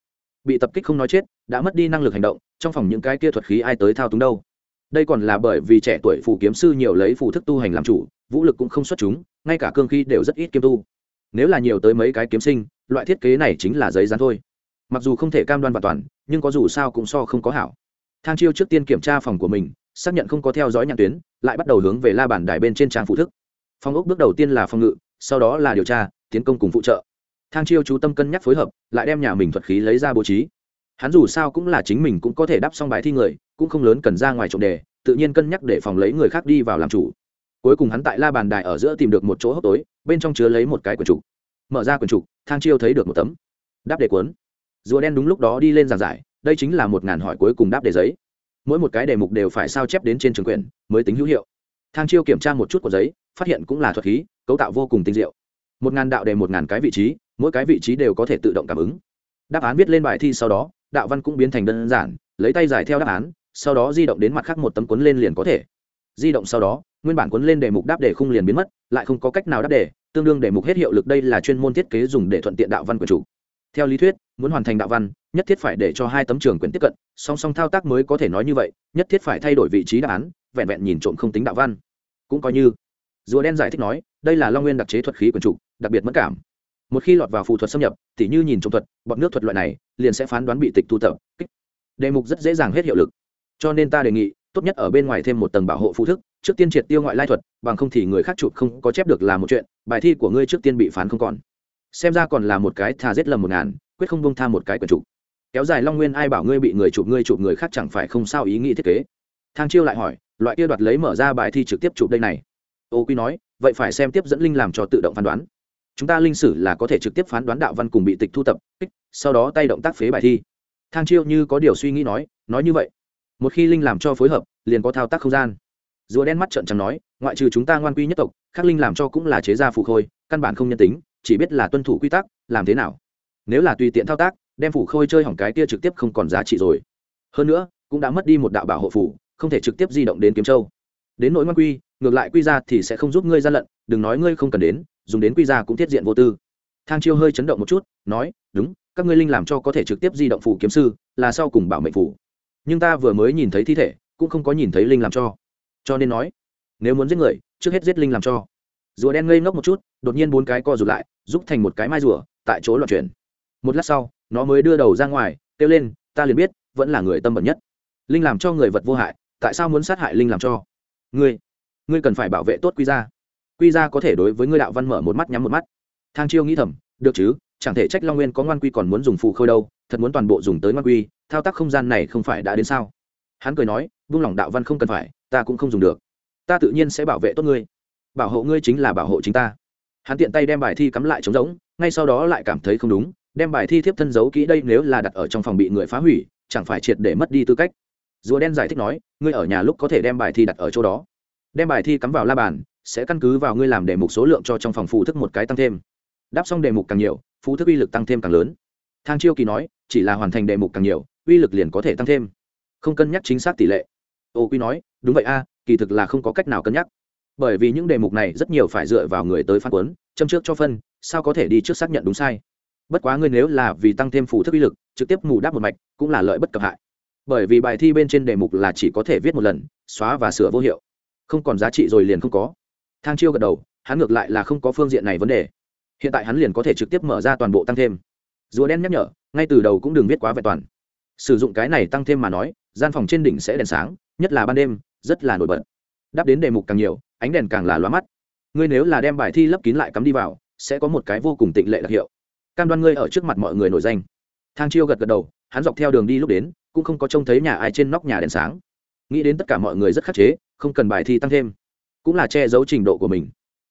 Bị tập kích không nói chết, đã mất đi năng lực hành động, trong phòng những cái kia thuật khí ai tới thao túng đâu. Đây còn là bởi vì trẻ tuổi phù kiếm sư nhiều lấy phù thức tu hành làm chủ, vũ lực cũng không xuất chúng, ngay cả cương khí đều rất ít kiêm tu. Nếu là nhiều tới mấy cái kiếm sinh, loại thiết kế này chính là giấy dán thôi. Mặc dù không thể cam đoan và toàn, nhưng có dù sao cũng so không có hảo. Thang chiêu trước tiên kiểm tra phòng của mình, xác nhận không có theo dõi nhãn tuyến, lại bắt đầu hướng về la bản đài bên trên trang phụ thức. Phòng ốc bước đầu tiên là phòng ngự, sau đó là điều tra, tiến công cùng phụ trợ thang chiêu chú tâm cân nhắc phối hợp, lại đem nhà mình thuật khí lấy ra bố trí. Hắn dù sao cũng là chính mình cũng có thể đáp xong bài thi người, cũng không lớn cần ra ngoài trọng đề, tự nhiên cân nhắc để phòng lấy người khác đi vào làm chủ. Cuối cùng hắn tại la bàn đài ở giữa tìm được một chỗ hốc tối, bên trong chứa lấy một cái quyển trục. Mở ra quyển trục, thang chiêu thấy được một tấm. Đáp đề cuốn. Rùa đen đúng lúc đó đi lên giảng giải, đây chính là một ngàn hỏi cuối cùng đáp đề giấy. Mỗi một cái đề mục đều phải sao chép đến trên trường quyển, mới tính hữu hiệu. Thang chiêu kiểm tra một chút của giấy, phát hiện cũng là thuật khí, cấu tạo vô cùng tinh diệu. Một ngàn đạo đề một ngàn cái vị trí mỗi cái vị trí đều có thể tự động cảm ứng. Đáp án viết lên bài thi sau đó, đạo văn cũng biến thành đơn giản, lấy tay giải theo đáp án, sau đó di động đến mặt khác một tấm cuốn lên liền có thể. Di động sau đó, nguyên bản cuốn lên đề mục đáp đề không liền biến mất, lại không có cách nào đáp đề, tương đương đề mục hết hiệu lực đây là chuyên môn thiết kế dùng để thuận tiện đạo văn của chủ. Theo lý thuyết, muốn hoàn thành đạo văn, nhất thiết phải để cho hai tấm trường quyền tiếp cận, song song thao tác mới có thể nói như vậy, nhất thiết phải thay đổi vị trí đáp án, vẹn vẹn nhìn trộm không tính đạo văn. Cũng coi như. Rùa đen giải thích nói, đây là long nguyên đặc chế thuật khí quyển trục đặc biệt mất cảm một khi lọt vào phù thuật xâm nhập thì như nhìn trộm thuật bọn nước thuật loại này, liền sẽ phán đoán bị tịch thu tập. Kích. Đề mục rất dễ dàng hết hiệu lực. Cho nên ta đề nghị, tốt nhất ở bên ngoài thêm một tầng bảo hộ phụ thức, trước tiên triệt tiêu ngoại lai thuật, bằng không thì người khác chụp không có chép được là một chuyện, bài thi của ngươi trước tiên bị phán không còn. Xem ra còn là một cái thà giết lầm một ngàn, quyết không bông tha một cái quần chụp kéo dài long nguyên ai bảo ngươi bị người chụp, ngươi chụp người khác chẳng phải không sao ý nghĩ thiết kế. Thang chiêu lại hỏi, loại kia đoạt lấy mở ra bài thi trực tiếp chụp đây này. Ô quy nói, vậy phải xem tiếp dẫn linh làm cho tự động phán đoán chúng ta linh sử là có thể trực tiếp phán đoán đạo văn cùng bị tịch thu tập sau đó tay động tác phế bài thi. Thang chiêu như có điều suy nghĩ nói nói như vậy. Một khi linh làm cho phối hợp, liền có thao tác không gian. Rùa đen mắt trợn trắng nói, ngoại trừ chúng ta ngoan quy nhất tộc khắc linh làm cho cũng là chế gia phụ khôi, căn bản không nhân tính, chỉ biết là tuân thủ quy tắc, làm thế nào. Nếu là tùy tiện thao tác, đem phủ khôi chơi hỏng cái kia trực tiếp không còn giá trị rồi. Hơn nữa, cũng đã mất đi một đạo bảo hộ phủ không thể trực tiếp di động đến kiếm châu. Đến nỗi ngoan quy, ngược lại quy ra thì sẽ không giúp ngươi gian lận, đừng nói ngươi không cần đến dùng đến quy ra cũng thiết diện vô tư. Thang chiêu hơi chấn động một chút, nói, đúng, các ngươi linh làm cho có thể trực tiếp di động phủ kiếm sư, là sau cùng bảo mệnh phủ. Nhưng ta vừa mới nhìn thấy thi thể, cũng không có nhìn thấy linh làm cho. Cho nên nói, nếu muốn giết người, trước hết giết linh làm cho. Rùa đen ngây ngốc một chút, đột nhiên bốn cái co rụt lại giúp thành một cái mai rùa, tại chỗ loạn chuyển. Một lát sau, nó mới đưa đầu ra ngoài, kêu lên, ta liền biết, vẫn là người tâm bẩn nhất. Linh làm cho người vật vô hại, tại sao muốn sát hại linh làm cho? Ngươi ngươi cần phải bảo vệ tốt quy ra quy ra có thể đối với ngươi đạo văn mở một mắt, nhắm một mắt. Thang chiêu nghĩ thầm, được chứ, chẳng thể trách long nguyên có ngoan quy còn muốn dùng phù khôi đâu, thật muốn toàn bộ dùng tới ngoan quy, thao tác không gian này không phải đã đến sao? Hắn cười nói, buông lỏng đạo văn không cần phải, ta cũng không dùng được. Ta tự nhiên sẽ bảo vệ tốt ngươi. Bảo hộ ngươi chính là bảo hộ chính ta. Hắn tiện tay đem bài thi cắm lại trống rỗng, ngay sau đó lại cảm thấy không đúng, đem bài thi thiếp thân giấu kỹ đây nếu là đặt ở trong phòng bị người phá hủy, chẳng phải triệt để mất đi tư cách. Rùa đen giải thích nói, ngươi ở nhà lúc có thể đem bài thi đặt ở chỗ đó. Đem bài thi cắm vào la bàn sẽ căn cứ vào ngươi làm đề mục số lượng cho trong phòng phụ thức một cái tăng thêm. Đáp xong đề mục càng nhiều phụ thức uy lực tăng thêm càng lớn. Thang chiêu kỳ nói, chỉ là hoàn thành đề mục càng nhiều, uy lực liền có thể tăng thêm. Không cân nhắc chính xác tỷ lệ. Ô quy nói, đúng vậy a, kỳ thực là không có cách nào cân nhắc. Bởi vì những đề mục này rất nhiều phải dựa vào người tới phán quấn châm trước cho phân, sao có thể đi trước xác nhận đúng sai? Bất quá ngươi nếu là vì tăng thêm phụ thức uy lực, trực tiếp mù đáp một mạch, cũng là lợi bất cập hại. Bởi vì bài thi bên trên đề mục là chỉ có thể viết một lần, xóa và sửa vô hiệu. Không còn giá trị rồi liền không có thang chiêu gật đầu, hắn ngược lại là không có phương diện này vấn đề. Hiện tại hắn liền có thể trực tiếp mở ra toàn bộ tăng thêm. Rùa đen nhắc nhở, ngay từ đầu cũng đừng viết quá vẹn toàn. Sử dụng cái này tăng thêm mà nói, gian phòng trên đỉnh sẽ đèn sáng, nhất là ban đêm, rất là nổi bật. Đáp đến đề mục càng nhiều, ánh đèn càng là loa mắt. Ngươi nếu là đem bài thi lấp kín lại cắm đi vào, sẽ có một cái vô cùng tịnh lệ đặc hiệu. Cam đoan ngươi ở trước mặt mọi người nổi danh. Thang chiêu gật gật đầu, hắn dọc theo đường đi lúc đến, cũng không có trông thấy nhà ai trên nóc nhà đèn sáng. Nghĩ đến tất cả mọi người rất khắc chế, không cần bài thi tăng thêm cũng là che giấu trình độ của mình.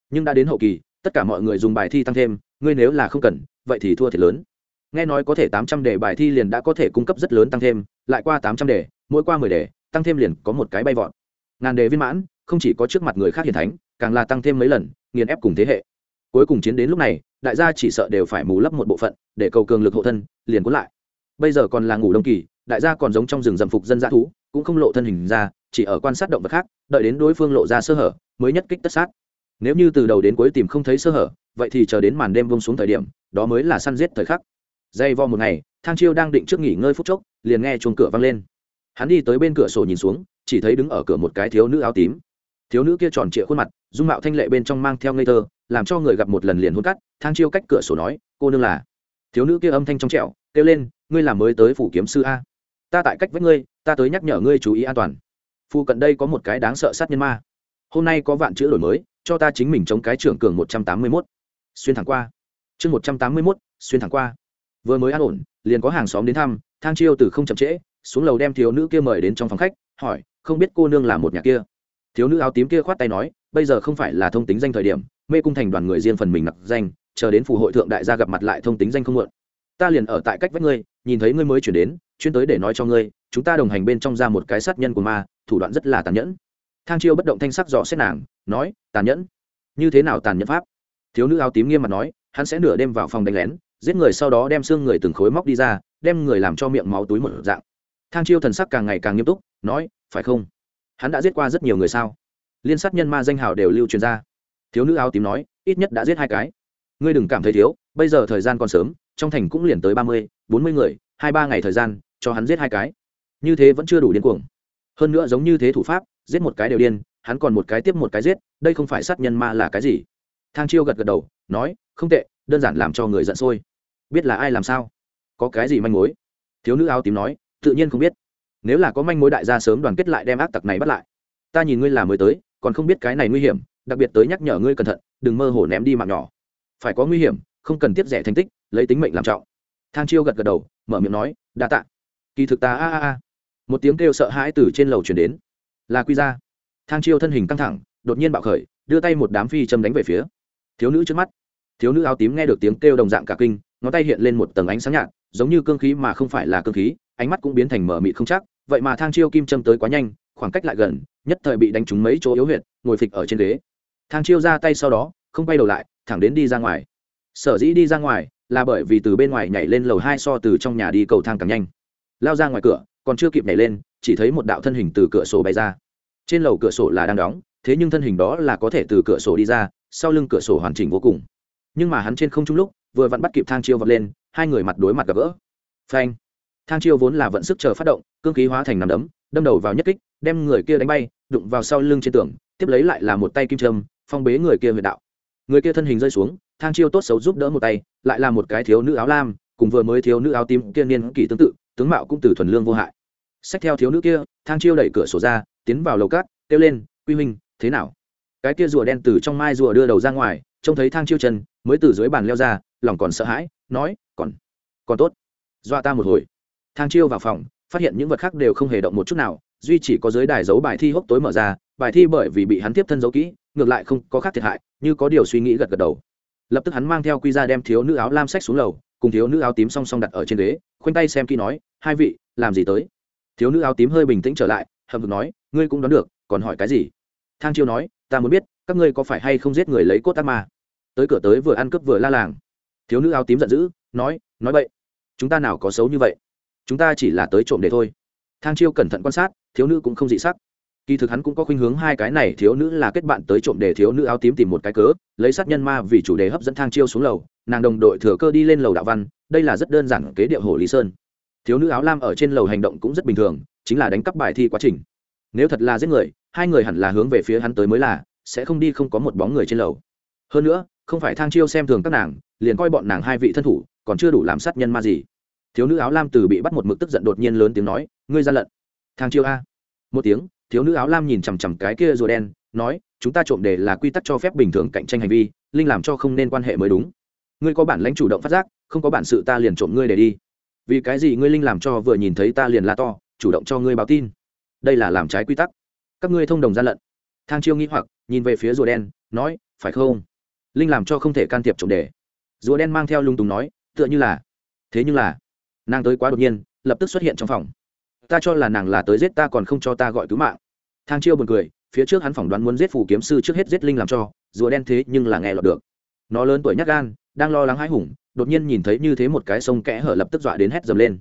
Nhưng đã đến hậu kỳ, tất cả mọi người dùng bài thi tăng thêm, ngươi nếu là không cần, vậy thì thua thiệt lớn. Nghe nói có thể tám trăm đề bài thi liền đã có thể cung cấp rất lớn tăng thêm, lại qua tám trăm đề, mỗi qua mười đề, tăng thêm liền có một cái bay vọt. Ngàn đề viên mãn, không chỉ có trước mặt người khác hiền thánh, càng là tăng thêm mấy lần, nghiền ép cùng thế hệ. Cuối cùng chiến đến lúc này, đại gia chỉ sợ đều phải mù lấp một bộ phận, để cầu cường lực hộ thân, liền cuốn lại. Bây giờ còn là ngủ đông kỳ, đại gia còn giống trong rừng dầm phục dân dã thú, cũng không lộ thân hình ra chỉ ở quan sát động vật khác, đợi đến đối phương lộ ra sơ hở, mới nhất kích tất sát. Nếu như từ đầu đến cuối tìm không thấy sơ hở, vậy thì chờ đến màn đêm vông xuống thời điểm, đó mới là săn giết thời khắc. Dây vo một ngày, thang chiêu đang định trước nghỉ ngơi phút chốc, liền nghe chuồng cửa vang lên. Hắn đi tới bên cửa sổ nhìn xuống, chỉ thấy đứng ở cửa một cái thiếu nữ áo tím. Thiếu nữ kia tròn trịa khuôn mặt, dung mạo thanh lệ bên trong mang theo ngây thơ, làm cho người gặp một lần liền hôn cắt, thang chiêu cách cửa sổ nói, cô nương là thiếu nữ kia âm thanh trong trẻo, kêu lên, ngươi làm mới tới phủ kiếm sư a. Ta tại cách với ngươi, ta tới nhắc nhở ngươi chú ý an toàn. Phu cận đây có một cái đáng sợ sát nhân ma. Hôm nay có vạn chữ đổi mới, cho ta chính mình chống cái trưởng cường một trăm tám mươi mốt. Xuyên thẳng qua. Chương một trăm tám mươi mốt, xuyên thẳng qua. Vừa mới an ổn, liền có hàng xóm đến thăm, thang chiêu từ không chậm trễ, xuống lầu đem thiếu nữ kia mời đến trong phòng khách, hỏi, không biết cô nương là một nhà kia? Thiếu nữ áo tím kia khoát tay nói, bây giờ không phải là thông tính danh thời điểm, mê cung thành đoàn người riêng phần mình nặc danh, chờ đến phủ hội thượng đại gia gặp mặt lại thông tính danh không muộn. Ta liền ở tại cách vách ngươi, nhìn thấy ngươi mới chuyển đến, chuyên tới để nói cho ngươi chúng ta đồng hành bên trong ra một cái sát nhân của ma, thủ đoạn rất là tàn nhẫn. Thang chiêu bất động thanh sắc dò xét nàng, nói, tàn nhẫn? Như thế nào tàn nhẫn pháp? Thiếu nữ áo tím nghiêm mặt nói, hắn sẽ nửa đêm vào phòng đánh lén, giết người sau đó đem xương người từng khối móc đi ra, đem người làm cho miệng máu túi một dạng. Thang chiêu thần sắc càng ngày càng nghiêm túc, nói, phải không? Hắn đã giết qua rất nhiều người sao? Liên sát nhân ma danh hào đều lưu truyền ra. Thiếu nữ áo tím nói, ít nhất đã giết hai cái. Ngươi đừng cảm thấy thiếu, bây giờ thời gian còn sớm, trong thành cũng liền tới ba mươi, bốn mươi người, hai ba ngày thời gian, cho hắn giết hai cái như thế vẫn chưa đủ điên cuồng. Hơn nữa giống như thế thủ pháp, giết một cái đều điên, hắn còn một cái tiếp một cái giết, đây không phải sát nhân ma là cái gì? Thang chiêu gật gật đầu, nói, không tệ, đơn giản làm cho người giận sôi. Biết là ai làm sao? Có cái gì manh mối? Thiếu nữ áo tím nói, tự nhiên không biết. Nếu là có manh mối đại gia sớm đoàn kết lại đem ác tặc này bắt lại. Ta nhìn ngươi là mới tới, còn không biết cái này nguy hiểm, đặc biệt tới nhắc nhở ngươi cẩn thận, đừng mơ hồ ném đi mạng nhỏ. Phải có nguy hiểm, không cần tiếp rẻ thành tích, lấy tính mệnh làm trọng. Thang chiêu gật gật đầu, mở miệng nói, đa tạ. Kỳ thực ta, a a a một tiếng kêu sợ hãi từ trên lầu chuyển đến. Là quy ra thang chiêu thân hình căng thẳng, đột nhiên bạo khởi, đưa tay một đám phi châm đánh về phía thiếu nữ trước mắt. Thiếu nữ áo tím nghe được tiếng kêu đồng dạng cả kinh, ngón tay hiện lên một tầng ánh sáng nhạt, giống như cương khí mà không phải là cương khí, ánh mắt cũng biến thành mở mịt không chắc. Vậy mà thang chiêu kim châm tới quá nhanh, khoảng cách lại gần, nhất thời bị đánh trúng mấy chỗ yếu huyệt, ngồi phịch ở trên ghế. Thang chiêu ra tay sau đó, không quay đầu lại, thẳng đến đi ra ngoài. Sở dĩ đi ra ngoài là bởi vì từ bên ngoài nhảy lên lầu hai so từ trong nhà đi cầu thang càng nhanh. Lao ra ngoài cửa còn chưa kịp nhảy lên, chỉ thấy một đạo thân hình từ cửa sổ bay ra. Trên lầu cửa sổ là đang đóng, thế nhưng thân hình đó là có thể từ cửa sổ đi ra, sau lưng cửa sổ hoàn chỉnh vô cùng. Nhưng mà hắn trên không trung lúc, vừa vặn bắt kịp thang chiêu vọt lên, hai người mặt đối mặt gặp gỡ. Phanh! Thang chiêu vốn là vận sức chờ phát động, cương khí hóa thành nằm đấm, đâm đầu vào nhất kích, đem người kia đánh bay, đụng vào sau lưng trên tường, tiếp lấy lại là một tay kim trâm phong bế người kia huyệt đạo. Người kia thân hình rơi xuống, thang chiêu tốt xấu giúp đỡ một tay, lại là một cái thiếu nữ áo lam, cùng vừa mới thiếu nữ áo tím kia niên kỷ tương tự tướng mạo cũng từ thuần lương vô hại. Sách theo thiếu nữ kia, thang chiêu đẩy cửa sổ ra, tiến vào lầu cát, kêu lên, quy huynh, thế nào? Cái kia rùa đen từ trong mai rùa đưa đầu ra ngoài, trông thấy thang chiêu chân, mới từ dưới bàn leo ra, lòng còn sợ hãi, nói, còn còn tốt. Dọa ta một hồi. Thang chiêu vào phòng, phát hiện những vật khác đều không hề động một chút nào, duy chỉ có dưới đài dấu bài thi hốc tối mở ra, bài thi bởi vì bị hắn tiếp thân giấu kỹ, ngược lại không có khác thiệt hại, như có điều suy nghĩ gật gật đầu. Lập tức hắn mang theo quy ra đem thiếu nữ áo lam sách xuống lầu cùng thiếu nữ áo tím song song đặt ở trên ghế, khoanh tay xem kỹ nói, hai vị, làm gì tới? Thiếu nữ áo tím hơi bình tĩnh trở lại hầm hực nói, ngươi cũng đoán được, còn hỏi cái gì? Thang chiêu nói, ta muốn biết, các ngươi có phải hay không giết người lấy cốt ác ma? Tới cửa tới vừa ăn cướp vừa la làng. Thiếu nữ áo tím giận dữ, nói nói vậy chúng ta nào có xấu như vậy? Chúng ta chỉ là tới trộm để thôi. Thang chiêu cẩn thận quan sát, thiếu nữ cũng không dị sắc. Kỳ thực hắn cũng có khuynh hướng hai cái này, thiếu nữ là kết bạn tới trộm để thiếu nữ áo tím tìm một cái cớ, lấy sát nhân ma vì chủ đề hấp dẫn thang chiêu xuống lầu nàng đồng đội thừa cơ đi lên lầu đạo văn, đây là rất đơn giản kế điệu hồ lý sơn. Thiếu nữ áo lam ở trên lầu hành động cũng rất bình thường, chính là đánh cắp bài thi quá trình. Nếu thật là giết người, hai người hẳn là hướng về phía hắn tới mới là, sẽ không đi không có một bóng người trên lầu. Hơn nữa, không phải thang chiêu xem thường các nàng, liền coi bọn nàng hai vị thân thủ, còn chưa đủ làm sát nhân ma gì. Thiếu nữ áo lam từ bị bắt một mực tức giận đột nhiên lớn tiếng nói, ngươi gian lận. Thang chiêu a. Một tiếng, thiếu nữ áo lam nhìn chằm chằm cái kia rùa đen, nói, chúng ta trộm đề là quy tắc cho phép bình thường cạnh tranh hành vi, linh làm cho không nên quan hệ mới đúng ngươi có bản lãnh chủ động phát giác, không có bản sự ta liền trộm ngươi để đi. Vì cái gì ngươi linh làm cho vừa nhìn thấy ta liền la to, chủ động cho ngươi báo tin. Đây là làm trái quy tắc. Các ngươi thông đồng gian lận. Thang chiêu nghĩ hoặc, nhìn về phía rùa đen, nói, phải không? Linh làm cho không thể can thiệp trộm đề rùa đen mang theo lung tùng nói, tựa như là. Thế nhưng là, nàng tới quá đột nhiên, lập tức xuất hiện trong phòng. Ta cho là nàng là tới giết ta còn không cho ta gọi cứu mạng. Thang chiêu buồn cười, phía trước hắn phỏng đoán muốn giết phủ kiếm sư trước hết giết linh làm cho, rùa đen thế nhưng là nghe lọt được nó lớn tuổi nhắc gan, đang lo lắng hãi hùng, đột nhiên nhìn thấy như thế một cái sông kẽ hở lập tức dọa đến hét dầm lên.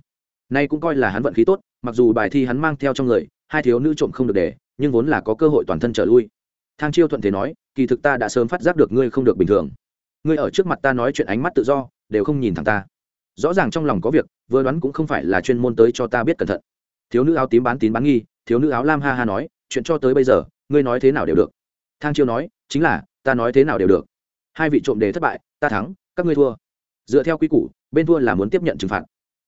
Nay cũng coi là hắn vận khí tốt, mặc dù bài thi hắn mang theo trong người, hai thiếu nữ trộm không được để, nhưng vốn là có cơ hội toàn thân trở lui. Thang chiêu thuận thế nói, kỳ thực ta đã sớm phát giác được ngươi không được bình thường. Ngươi ở trước mặt ta nói chuyện ánh mắt tự do, đều không nhìn thẳng ta. Rõ ràng trong lòng có việc, vừa đoán cũng không phải là chuyên môn tới cho ta biết cẩn thận. Thiếu nữ áo tím bán tín bán nghi, thiếu nữ áo lam ha ha nói, chuyện cho tới bây giờ, ngươi nói thế nào đều được. Thang chiêu nói, chính là, ta nói thế nào đều được hai vị trộm đề thất bại, ta thắng, các ngươi thua. Dựa theo quy củ, bên thua là muốn tiếp nhận trừng phạt.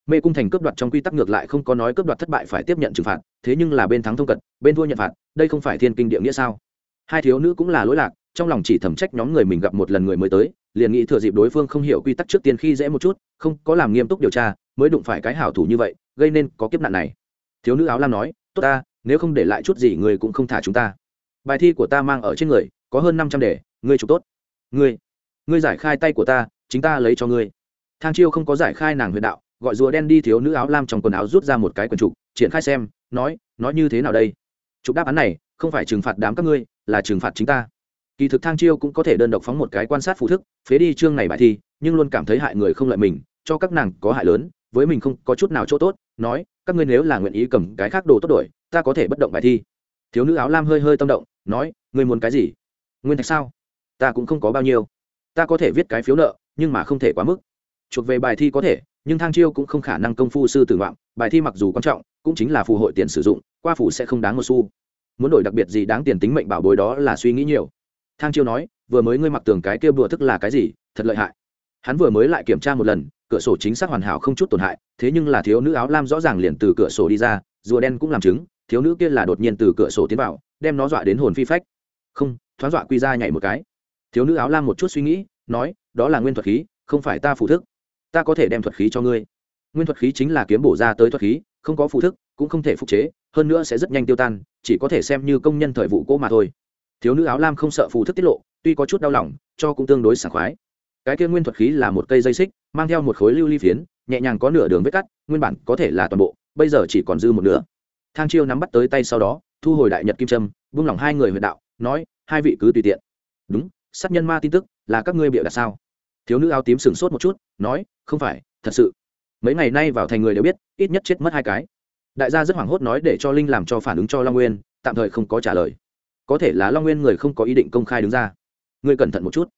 Mê cung thành cướp đoạt trong quy tắc ngược lại không có nói cướp đoạt thất bại phải tiếp nhận trừng phạt, thế nhưng là bên thắng thông cận, bên thua nhận phạt, đây không phải thiên kinh địa nghĩa sao? Hai thiếu nữ cũng là lỗi lạc, trong lòng chỉ thẩm trách nhóm người mình gặp một lần người mới tới, liền nghĩ thừa dịp đối phương không hiểu quy tắc trước tiên khi dễ một chút, không có làm nghiêm túc điều tra, mới đụng phải cái hảo thủ như vậy, gây nên có kiếp nạn này. Thiếu nữ áo lam nói, tốt ta, nếu không để lại chút gì người cũng không thả chúng ta. Bài thi của ta mang ở trên người, có hơn năm trăm đề, ngươi chụp tốt ngươi ngươi giải khai tay của ta, chính ta lấy cho ngươi. Thang chiêu không có giải khai nàng huyền đạo, gọi rùa đen đi thiếu nữ áo lam trong quần áo rút ra một cái quần trục, triển khai xem, nói nói như thế nào đây? Trục đáp án này, không phải trừng phạt đám các ngươi, là trừng phạt chính ta. Kỳ thực thang chiêu cũng có thể đơn độc phóng một cái quan sát phụ thức, phế đi chương này bài thi, nhưng luôn cảm thấy hại người không lợi mình, cho các nàng có hại lớn, với mình không có chút nào chỗ tốt, nói, các ngươi nếu là nguyện ý cầm cái khác đồ tốt đổi, ta có thể bất động bài thi. Thiếu nữ áo lam hơi hơi tâm động, nói, ngươi muốn cái gì? Nguyên thạch sao? Ta cũng không có bao nhiêu. Ta có thể viết cái phiếu nợ, nhưng mà không thể quá mức. Chuộc về bài thi có thể, nhưng thang chiêu cũng không khả năng công phu sư tử vọng bài thi mặc dù quan trọng, cũng chính là phù hội tiền sử dụng, qua phủ sẽ không đáng một xu. Muốn đổi đặc biệt gì đáng tiền tính mệnh bảo bối đó là suy nghĩ nhiều. Thang chiêu nói, vừa mới ngươi mặc tường cái kia bùa thức là cái gì, thật lợi hại. Hắn vừa mới lại kiểm tra một lần, cửa sổ chính xác hoàn hảo không chút tổn hại, thế nhưng là thiếu nữ áo lam rõ ràng liền từ cửa sổ đi ra, rùa đen cũng làm chứng, thiếu nữ kia là đột nhiên từ cửa sổ tiến vào, đem nó dọa đến hồn phi phách. Không, thoáng dọa quy ra nhảy một cái thiếu nữ áo lam một chút suy nghĩ, nói, đó là nguyên thuật khí, không phải ta phụ thức. Ta có thể đem thuật khí cho ngươi. Nguyên thuật khí chính là kiếm bổ ra tới thuật khí, không có phụ thức, cũng không thể phục chế, hơn nữa sẽ rất nhanh tiêu tan, chỉ có thể xem như công nhân thời vụ cỗ mà thôi. Thiếu nữ áo lam không sợ phụ thức tiết lộ, tuy có chút đau lòng, cho cũng tương đối sảng khoái. Cái kia nguyên thuật khí là một cây dây xích, mang theo một khối lưu ly phiến, nhẹ nhàng có nửa đường vết cắt, nguyên bản có thể là toàn bộ, bây giờ chỉ còn dư một nửa. Thang chiêu nắm bắt tới tay sau đó, thu hồi đại nhật kim trâm vung lòng hai người huyện đạo, nói, hai vị cứ tùy tiện. Đúng sát nhân ma tin tức là các ngươi bịa đặt sao? Thiếu nữ áo tím sửng sốt một chút, nói, không phải, thật sự. Mấy ngày nay vào thành người đều biết, ít nhất chết mất hai cái. Đại gia rất hoảng hốt nói để cho linh làm cho phản ứng cho long nguyên, tạm thời không có trả lời. Có thể là long nguyên người không có ý định công khai đứng ra. Ngươi cẩn thận một chút.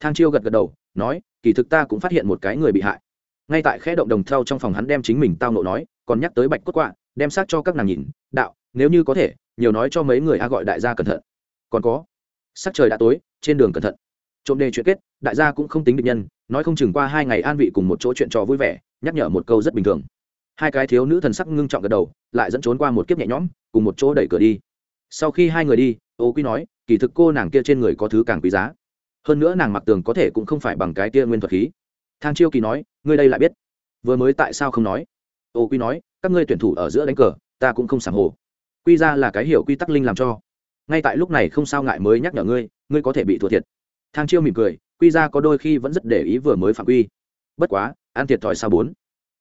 Thang chiêu gật gật đầu, nói, kỳ thực ta cũng phát hiện một cái người bị hại. Ngay tại khẽ động đồng theo trong phòng hắn đem chính mình tao nộ nói, còn nhắc tới bạch cốt quạ, đem xác cho các nàng nhìn, đạo, nếu như có thể, nhiều nói cho mấy người a gọi đại gia cẩn thận. Còn có sắc trời đã tối, trên đường cẩn thận. Trộm đề chuyện kết, đại gia cũng không tính định nhân, nói không chừng qua hai ngày an vị cùng một chỗ chuyện trò vui vẻ, nhắc nhở một câu rất bình thường. Hai cái thiếu nữ thần sắc ngưng trọng gật đầu, lại dẫn trốn qua một kiếp nhẹ nhõm, cùng một chỗ đẩy cửa đi. Sau khi hai người đi, ô quy nói, kỳ thực cô nàng kia trên người có thứ càng quý giá. Hơn nữa nàng mặc tường có thể cũng không phải bằng cái kia nguyên thuật khí. Thang chiêu kỳ nói, ngươi đây lại biết. Vừa mới tại sao không nói? Ô quy nói, các ngươi tuyển thủ ở giữa đánh cờ, ta cũng không sảng hồ. Quy ra là cái hiểu quy tắc linh làm cho ngay tại lúc này không sao ngại mới nhắc nhở ngươi ngươi có thể bị thua thiệt. Thang chiêu mỉm cười, quy ra có đôi khi vẫn rất để ý vừa mới phạm quy. Bất quá an thiệt thòi sao bốn?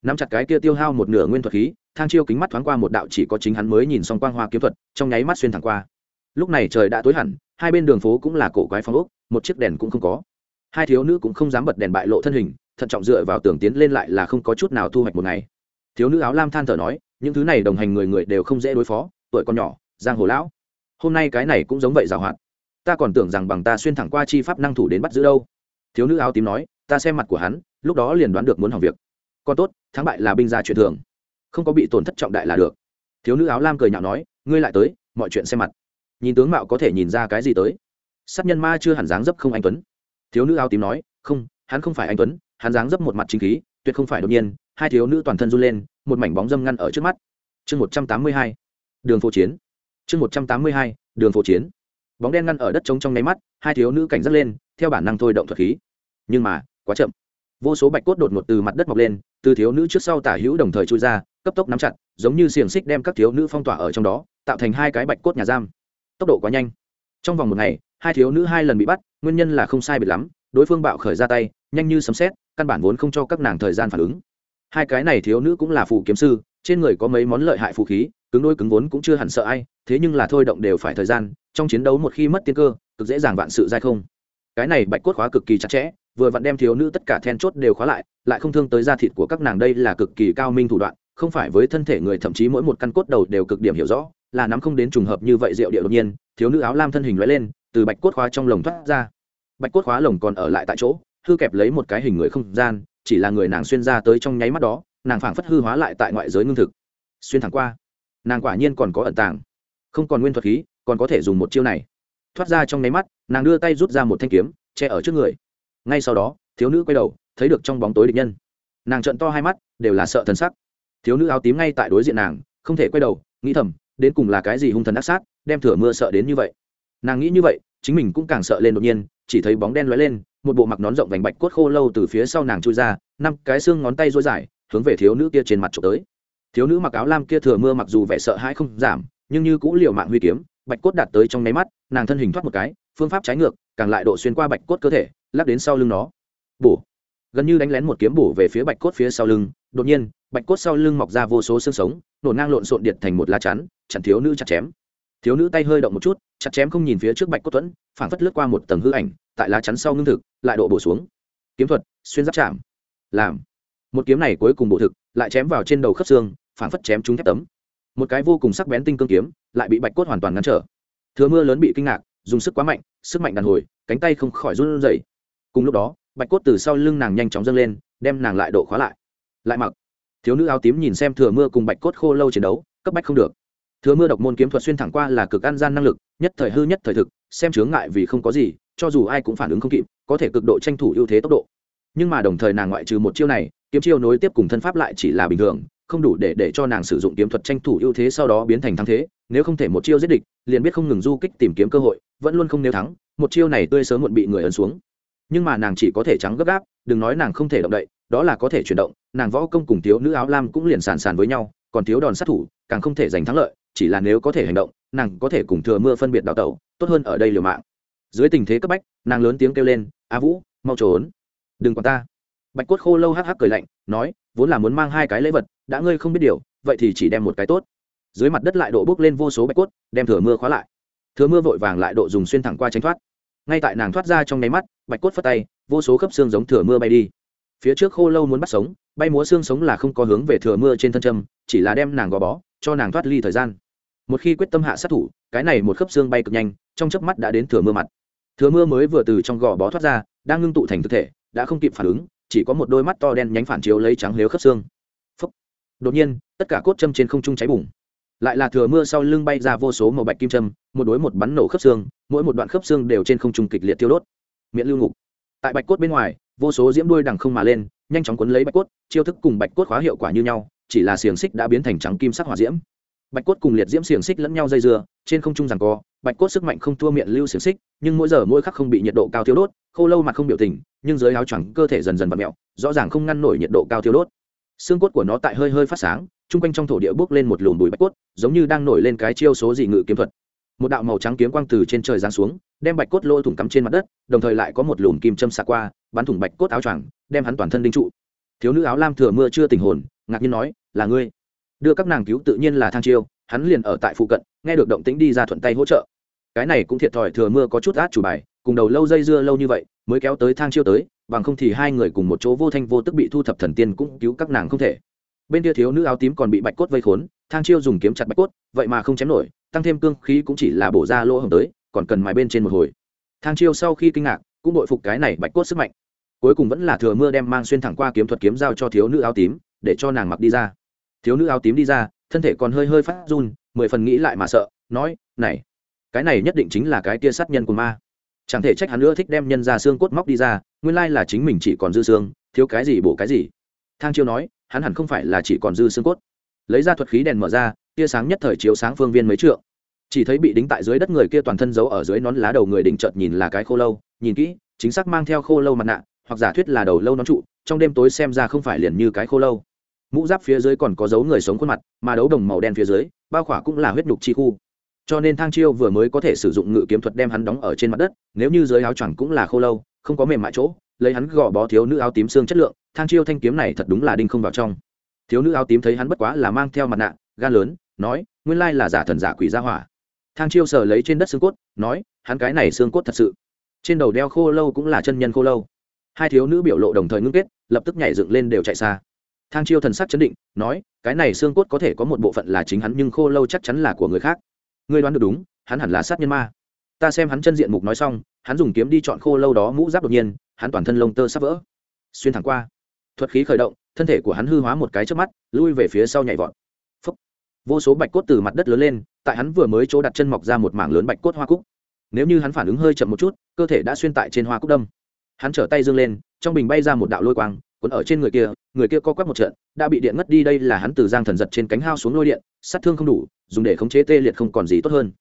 Nắm chặt cái kia tiêu hao một nửa nguyên thuật khí, thang chiêu kính mắt thoáng qua một đạo chỉ có chính hắn mới nhìn xong quang hoa kiếm thuật, trong nháy mắt xuyên thẳng qua. Lúc này trời đã tối hẳn, hai bên đường phố cũng là cổ quái phong ốc, một chiếc đèn cũng không có. Hai thiếu nữ cũng không dám bật đèn bại lộ thân hình, thận trọng dựa vào tường tiến lên lại là không có chút nào thu hoạch một ngày. Thiếu nữ áo lam than thở nói, những thứ này đồng hành người người đều không dễ đối phó, tuổi còn nhỏ, giang hồ lão hôm nay cái này cũng giống vậy giảo hoạt. Ta còn tưởng rằng bằng ta xuyên thẳng qua chi pháp năng thủ đến bắt giữ đâu. Thiếu nữ áo tím nói, ta xem mặt của hắn, lúc đó liền đoán được muốn hỏng việc. Còn tốt, thắng bại là binh gia chuyện thường. Không có bị tổn thất trọng đại là được. Thiếu nữ áo lam cười nhạo nói, ngươi lại tới, mọi chuyện xem mặt. Nhìn tướng mạo có thể nhìn ra cái gì tới. Sát nhân ma chưa hẳn dáng dấp không anh tuấn. Thiếu nữ áo tím nói, không, hắn không phải anh tuấn, hắn dáng dấp một mặt chính khí, tuyệt không phải đột nhiên. Hai thiếu nữ toàn thân run lên, một mảnh bóng dâm ngăn ở trước mắt. Chương một trăm tám mươi hai. Đường phố chiến chương một trăm tám mươi hai, đường phố chiến. Bóng đen ngăn ở đất trống trong nháy mắt, hai thiếu nữ cảnh giác lên, theo bản năng thôi động thuật khí. Nhưng mà, quá chậm. Vô số bạch cốt đột ngột từ mặt đất mọc lên, từ thiếu nữ trước sau tả hữu đồng thời trôi ra, cấp tốc nắm chặt, giống như xiềng xích đem các thiếu nữ phong tỏa ở trong đó, tạo thành hai cái bạch cốt nhà giam. Tốc độ quá nhanh. Trong vòng một ngày, hai thiếu nữ hai lần bị bắt, nguyên nhân là không sai biệt lắm, đối phương bạo khởi ra tay, nhanh như sấm xét căn bản vốn không cho các nàng thời gian phản ứng. Hai cái này thiếu nữ cũng là phù kiếm sư, trên người có mấy món lợi hại phù khí cứng đôi cứng vốn cũng chưa hẳn sợ ai, thế nhưng là thôi động đều phải thời gian, trong chiến đấu một khi mất tiên cơ, cực dễ dàng vạn sự dai không. Cái này bạch cốt khóa cực kỳ chặt chẽ, vừa vặn đem thiếu nữ tất cả then chốt đều khóa lại lại không thương tới da thịt của các nàng đây là cực kỳ cao minh thủ đoạn, không phải với thân thể người, thậm chí mỗi một căn cốt đầu đều cực điểm hiểu rõ, là nắm không đến trùng hợp như vậy diệu địa đột nhiên, thiếu nữ áo lam thân hình lóe lên, từ bạch cốt khóa trong lồng thoát ra. Bạch cốt khóa lồng còn ở lại tại chỗ, hư kẹp lấy một cái hình người không gian, chỉ là người nàng xuyên ra tới trong nháy mắt đó, nàng phảng phất hư hóa lại tại ngoại giới ngưng thực. Xuyên thẳng qua nàng quả nhiên còn có ẩn tàng. Không còn nguyên thuật khí, còn có thể dùng một chiêu này. Thoát ra trong nháy mắt, nàng đưa tay rút ra một thanh kiếm, che ở trước người. Ngay sau đó, thiếu nữ quay đầu, thấy được trong bóng tối địch nhân. Nàng trận to hai mắt, đều là sợ thần sắc. Thiếu nữ áo tím ngay tại đối diện nàng, không thể quay đầu, nghĩ thầm, đến cùng là cái gì hung thần ác sát, đem thửa mưa sợ đến như vậy. Nàng nghĩ như vậy, chính mình cũng càng sợ lên đột nhiên, chỉ thấy bóng đen lóe lên, một bộ mặc nón rộng vành bạch cốt khô lâu từ phía sau nàng chui ra, năm cái xương ngón tay rối dài, hướng về thiếu nữ kia trên mặt trộm tới thiếu nữ mặc áo lam kia thừa mưa mặc dù vẻ sợ hãi không giảm, nhưng như cũng liều mạng huy kiếm, bạch cốt đạt tới trong nháy mắt, nàng thân hình thoát một cái, phương pháp trái ngược, càng lại độ xuyên qua bạch cốt cơ thể, lắc đến sau lưng nó. Bổ. Gần như đánh lén một kiếm bổ về phía bạch cốt phía sau lưng, đột nhiên, bạch cốt sau lưng mọc ra vô số xương sống, nổ ngang lộn xộn điện thành một lá chắn, chặn thiếu nữ chặt chém. Thiếu nữ tay hơi động một chút, chặt chém không nhìn phía trước bạch cốt thuẫn, phảng phất lướt qua một tầng hư ảnh, tại lá chắn sau ngưng thực, lại độ bổ xuống. Kiếm thuật, xuyên giáp chạm. Làm. Một kiếm này cuối cùng bổ thực, lại chém vào trên đầu khớp xương phản phất chém trúng thép tấm. Một cái vô cùng sắc bén tinh cương kiếm, lại bị bạch cốt hoàn toàn ngăn trở. Thừa mưa lớn bị kinh ngạc, dùng sức quá mạnh, sức mạnh đàn hồi, cánh tay không khỏi run rẩy. Cùng lúc đó, bạch cốt từ sau lưng nàng nhanh chóng dâng lên, đem nàng lại độ khóa lại. Lại mặc, thiếu nữ áo tím nhìn xem thừa mưa cùng bạch cốt khô lâu chiến đấu, cấp bách không được. Thừa mưa độc môn kiếm thuật xuyên thẳng qua là cực an gian năng lực, nhất thời hư nhất thời thực, xem chướng ngại vì không có gì, cho dù ai cũng phản ứng không kịp, có thể cực độ tranh thủ ưu thế tốc độ. Nhưng mà đồng thời nàng ngoại trừ một chiêu này, kiếm chiêu nối tiếp cùng thân pháp lại chỉ là bình thường không đủ để để cho nàng sử dụng kiếm thuật tranh thủ ưu thế sau đó biến thành thắng thế, nếu không thể một chiêu giết địch, liền biết không ngừng du kích tìm kiếm cơ hội, vẫn luôn không nếu thắng, một chiêu này tươi sớm muộn bị người ấn xuống. Nhưng mà nàng chỉ có thể trắng gấp gáp, đừng nói nàng không thể động đậy, đó là có thể chuyển động, nàng võ công cùng thiếu nữ áo lam cũng liền sàn sàn với nhau, còn thiếu đòn sát thủ, càng không thể giành thắng lợi, chỉ là nếu có thể hành động, nàng có thể cùng thừa mưa phân biệt đào tẩu, tốt hơn ở đây liều mạng. Dưới tình thế cấp bách, nàng lớn tiếng kêu lên, a vũ, mau trốn, đừng còn ta. Bạch cốt khô lâu hắc hắc cười lạnh, nói, vốn là muốn mang hai cái lễ vật đã ngươi không biết điều, vậy thì chỉ đem một cái tốt. Dưới mặt đất lại độ bước lên vô số bạch cốt, đem thừa mưa khóa lại. Thừa mưa vội vàng lại độ dùng xuyên thẳng qua tránh thoát. Ngay tại nàng thoát ra trong nháy mắt, bạch cốt phất tay, vô số khớp xương giống thừa mưa bay đi. Phía trước khô lâu muốn bắt sống, bay múa xương sống là không có hướng về thừa mưa trên thân châm, chỉ là đem nàng gò bó, cho nàng thoát ly thời gian. Một khi quyết tâm hạ sát thủ, cái này một khớp xương bay cực nhanh, trong chớp mắt đã đến thừa mưa mặt. Thừa mưa mới vừa từ trong gò bó thoát ra, đang ngưng tụ thành thực thể, đã không kịp phản ứng, chỉ có một đôi mắt to đen nhánh phản chiếu lấy trắng lếu khớp xương đột nhiên, tất cả cốt châm trên không trung cháy bùng. Lại là thừa mưa sau lưng bay ra vô số màu bạch kim châm, một đối một bắn nổ khớp xương, mỗi một đoạn khớp xương đều trên không trung kịch liệt tiêu đốt. Miệng lưu ngục. Tại bạch cốt bên ngoài, vô số diễm đuôi đằng không mà lên, nhanh chóng quấn lấy bạch cốt, chiêu thức cùng bạch cốt khóa hiệu quả như nhau, chỉ là xiềng xích đã biến thành trắng kim sắc hỏa diễm. Bạch cốt cùng liệt diễm xiềng xích lẫn nhau dây dưa, trên không trung rằng co, bạch cốt sức mạnh không thua miệng lưu xiềng xích, nhưng mỗi giờ mỗi khắc không bị nhiệt độ cao thiếu đốt, khô lâu mặt không biểu tình, nhưng dưới áo choàng cơ thể dần dần v ặ mẹo, rõ ràng không ngăn nổi nhiệt độ cao thiếu đốt xương cốt của nó tại hơi hơi phát sáng, chung quanh trong thổ địa bước lên một lùm bụi bạch cốt, giống như đang nổi lên cái chiêu số dị ngự kiếm thuật. Một đạo màu trắng kiếm quang từ trên trời giáng xuống, đem bạch cốt lỗ thủng cắm trên mặt đất, đồng thời lại có một lùm kim châm xạ qua, bắn thủng bạch cốt áo choàng, đem hắn toàn thân đinh trụ. Thiếu nữ áo lam thừa mưa chưa tình hồn, ngạc nhiên nói, là ngươi. Đưa các nàng cứu tự nhiên là thang chiêu, hắn liền ở tại phụ cận, nghe được động tĩnh đi ra thuận tay hỗ trợ. Cái này cũng thiệt thòi, thừa mưa có chút át chủ bài cùng đầu lâu dây dưa lâu như vậy, mới kéo tới thang chiêu tới, bằng không thì hai người cùng một chỗ vô thanh vô tức bị thu thập thần tiên cũng cứu các nàng không thể. Bên kia thiếu nữ áo tím còn bị bạch cốt vây khốn, thang chiêu dùng kiếm chặt bạch cốt, vậy mà không chém nổi, tăng thêm cương khí cũng chỉ là bổ ra lỗ hồng tới, còn cần mài bên trên một hồi. Thang chiêu sau khi kinh ngạc, cũng đội phục cái này bạch cốt sức mạnh. Cuối cùng vẫn là thừa mưa đem mang xuyên thẳng qua kiếm thuật kiếm giao cho thiếu nữ áo tím, để cho nàng mặc đi ra. Thiếu nữ áo tím đi ra, thân thể còn hơi hơi phát run, mười phần nghĩ lại mà sợ, nói, này, cái này nhất định chính là cái tia sát nhân của ma chẳng thể trách hắn nữa thích đem nhân ra xương cốt móc đi ra, nguyên lai là chính mình chỉ còn dư xương, thiếu cái gì bổ cái gì. Thang chiêu nói, hắn hẳn không phải là chỉ còn dư xương cốt. Lấy ra thuật khí đèn mở ra, tia sáng nhất thời chiếu sáng phương viên mấy trượng. Chỉ thấy bị đính tại dưới đất người kia toàn thân giấu ở dưới nón lá đầu người đỉnh chợt nhìn là cái khô lâu, nhìn kỹ, chính xác mang theo khô lâu mặt nạ, hoặc giả thuyết là đầu lâu nón trụ, trong đêm tối xem ra không phải liền như cái khô lâu. Mũ giáp phía dưới còn có dấu người sống khuôn mặt, mà đấu đồng màu đen phía dưới, bao khỏa cũng là huyết nhục chi khu cho nên thang chiêu vừa mới có thể sử dụng ngự kiếm thuật đem hắn đóng ở trên mặt đất, nếu như dưới áo choàng cũng là khô lâu, không có mềm mại chỗ, lấy hắn gò bó thiếu nữ áo tím xương chất lượng, thang chiêu thanh kiếm này thật đúng là đinh không vào trong. Thiếu nữ áo tím thấy hắn bất quá là mang theo mặt nạ, gan lớn, nói, nguyên lai là giả thần giả quỷ gia hỏa. Thang chiêu sờ lấy trên đất xương cốt, nói, hắn cái này xương cốt thật sự. Trên đầu đeo khô lâu cũng là chân nhân khô lâu. Hai thiếu nữ biểu lộ đồng thời ngưng kết, lập tức nhảy dựng lên đều chạy xa. Thang chiêu thần sắc chấn định, nói, cái này xương cốt có thể có một bộ phận là chính hắn nhưng khô lâu chắc chắn là của người khác ngươi đoán được đúng, hắn hẳn là sát nhân ma. Ta xem hắn chân diện mục nói xong, hắn dùng kiếm đi chọn khô lâu đó mũ giáp đột nhiên, hắn toàn thân lông tơ sắp vỡ. Xuyên thẳng qua, thuật khí khởi động, thân thể của hắn hư hóa một cái trước mắt, lui về phía sau nhảy vọt. Phúc. vô số bạch cốt từ mặt đất lớn lên, tại hắn vừa mới chỗ đặt chân mọc ra một mảng lớn bạch cốt hoa cúc. Nếu như hắn phản ứng hơi chậm một chút, cơ thể đã xuyên tại trên hoa cúc đâm. Hắn trở tay dương lên, trong bình bay ra một đạo lôi quang còn ở trên người kia người kia co quắp một trận, đã bị điện ngất đi, đây là hắn từ giang thần giật trên cánh hao xuống lôi điện, sát thương không đủ, dùng để khống chế tê liệt không còn gì tốt hơn.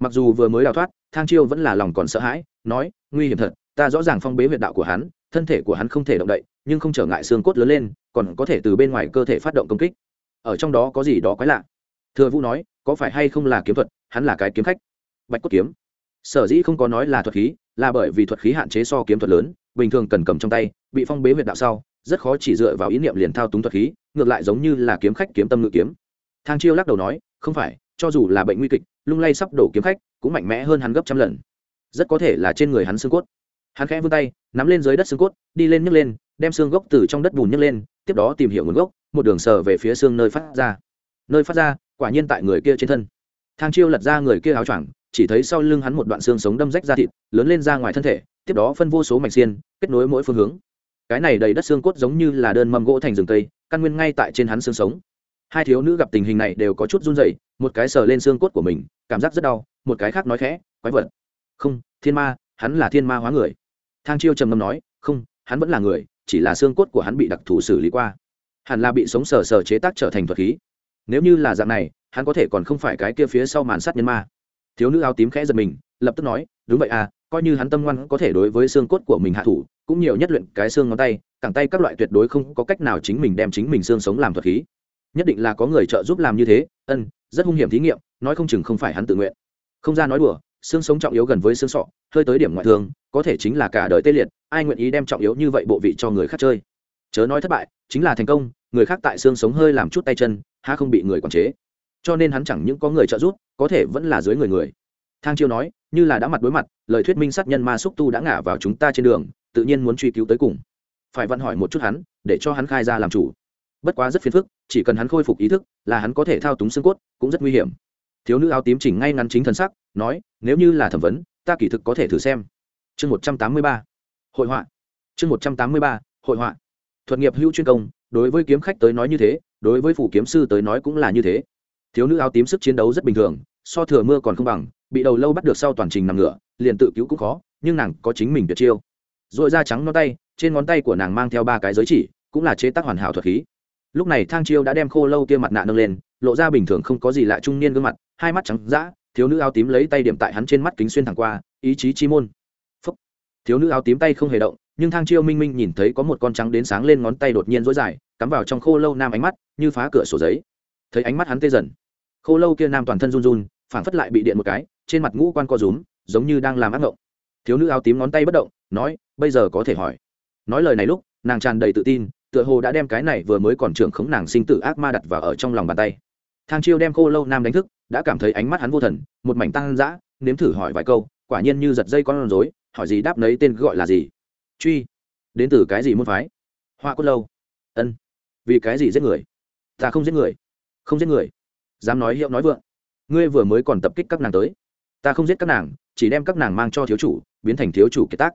Mặc dù vừa mới đào thoát, thang chiêu vẫn là lòng còn sợ hãi, nói, nguy hiểm thật, ta rõ ràng phong bế huyệt đạo của hắn, thân thể của hắn không thể động đậy, nhưng không trở ngại xương cốt lớn lên, còn có thể từ bên ngoài cơ thể phát động công kích. Ở trong đó có gì đó quái lạ? Thừa vũ nói, có phải hay không là kiếm thuật? Hắn là cái kiếm khách. Bạch cốt kiếm. Sở dĩ không có nói là thuật khí, là bởi vì thuật khí hạn chế so kiếm thuật lớn, bình thường cần cầm trong tay, bị phong bế huyệt đạo sau rất khó chỉ dựa vào ý niệm liền thao túng thuật khí, ngược lại giống như là kiếm khách kiếm tâm ngự kiếm. Thang chiêu lắc đầu nói, không phải, cho dù là bệnh nguy kịch, lung lay sắp đổ kiếm khách, cũng mạnh mẽ hơn hắn gấp trăm lần. Rất có thể là trên người hắn xương cốt. Hắn khẽ vươn tay, nắm lên dưới đất xương cốt, đi lên nhấc lên, đem xương gốc từ trong đất bùn nhấc lên, tiếp đó tìm hiểu nguồn gốc, một đường sờ về phía xương nơi phát ra. Nơi phát ra, quả nhiên tại người kia trên thân. Thang chiêu lật ra người kia áo choàng, chỉ thấy sau lưng hắn một đoạn xương sống đâm rách ra thịt, lớn lên ra ngoài thân thể, tiếp đó phân vô số mạch xiên, kết nối mỗi phương hướng cái này đầy đất xương cốt giống như là đơn mâm gỗ thành rừng cây, căn nguyên ngay tại trên hắn xương sống. Hai thiếu nữ gặp tình hình này đều có chút run rẩy, một cái sờ lên xương cốt của mình, cảm giác rất đau, một cái khác nói khẽ, quái vật. Không, thiên ma, hắn là thiên ma hóa người. Thang chiêu trầm ngâm nói, không, hắn vẫn là người, chỉ là xương cốt của hắn bị đặc thù xử lý qua. Hẳn là bị sống sờ sờ chế tác trở thành thuật khí. Nếu như là dạng này, hắn có thể còn không phải cái kia phía sau màn sắt nhân ma thiếu nữ áo tím khẽ giật mình, lập tức nói, đúng vậy à coi như hắn tâm ngoan có thể đối với xương cốt của mình hạ thủ, cũng nhiều nhất luyện cái xương ngón tay, cẳng tay các loại tuyệt đối không có cách nào chính mình đem chính mình xương sống làm thuật khí. Nhất định là có người trợ giúp làm như thế, ân, rất hung hiểm thí nghiệm, nói không chừng không phải hắn tự nguyện. Không ra nói đùa, xương sống trọng yếu gần với xương sọ, hơi tới điểm ngoại thương, có thể chính là cả đời tê liệt, ai nguyện ý đem trọng yếu như vậy bộ vị cho người khác chơi? Chớ nói thất bại, chính là thành công, người khác tại xương sống hơi làm chút tay chân ha không bị người quản chế cho nên hắn chẳng những có người trợ giúp, có thể vẫn là dưới người người. Thang chiêu nói, như là đã mặt đối mặt, lời thuyết minh sát nhân ma xúc tu đã ngả vào chúng ta trên đường, tự nhiên muốn truy cứu tới cùng. Phải vận hỏi một chút hắn, để cho hắn khai ra làm chủ. Bất quá rất phiền phức, chỉ cần hắn khôi phục ý thức, là hắn có thể thao túng xương cốt, cũng rất nguy hiểm. Thiếu nữ áo tím chỉnh ngay ngắn chính thân sắc, nói, nếu như là thẩm vấn, ta kỳ thực có thể thử xem. Chương một trăm tám mươi ba. Hội họa. Chương một trăm tám mươi ba, hội họa. Thuật nghiệp hữu chuyên công, đối với kiếm khách tới nói như thế, đối với phủ kiếm sư tới nói cũng là như thế thiếu nữ áo tím sức chiến đấu rất bình thường, so thừa mưa còn không bằng, bị đầu lâu bắt được sau toàn trình nằm ngửa, liền tự cứu cũng khó, nhưng nàng có chính mình tuyệt chiêu. Dội da trắng ngón tay, trên ngón tay của nàng mang theo ba cái giới chỉ, cũng là chế tác hoàn hảo thuật khí. Lúc này thang chiêu đã đem khô lâu kia mặt nạ nâng lên, lộ ra bình thường không có gì lạ trung niên gương mặt, hai mắt trắng d thiếu nữ áo tím lấy tay điểm tại hắn trên mắt kính xuyên thẳng qua, ý chí chi môn. Phúc. thiếu nữ áo tím tay không hề động, nhưng thang chiêu minh minh nhìn thấy có một con trắng đến sáng lên ngón tay đột nhiên rối dài, cắm vào trong khô lâu nam ánh mắt, như phá cửa sổ giấy thấy ánh mắt hắn tê dần. Khô lâu kia nam toàn thân run run phản phất lại bị điện một cái, trên mặt ngũ quan co rúm, giống như đang làm ác ngộng. Thiếu nữ áo tím ngón tay bất động, nói, bây giờ có thể hỏi. Nói lời này lúc, nàng tràn đầy tự tin, tựa hồ đã đem cái này vừa mới còn trưởng khống nàng sinh tử ác ma đặt vào ở trong lòng bàn tay. Thang chiêu đem khô lâu nam đánh thức, đã cảm thấy ánh mắt hắn vô thần, một mảnh tăng dã, nếm thử hỏi vài câu, quả nhiên như giật dây con rối, hỏi gì đáp nấy tên gọi là gì. Truy. Đến từ cái gì môn phái? Hoa cốt lâu. Ân. Vì cái gì giết người? Ta không giết người không giết người. Dám nói hiệu nói vượng. Ngươi vừa mới còn tập kích các nàng tới. Ta không giết các nàng, chỉ đem các nàng mang cho thiếu chủ, biến thành thiếu chủ kiệt tác.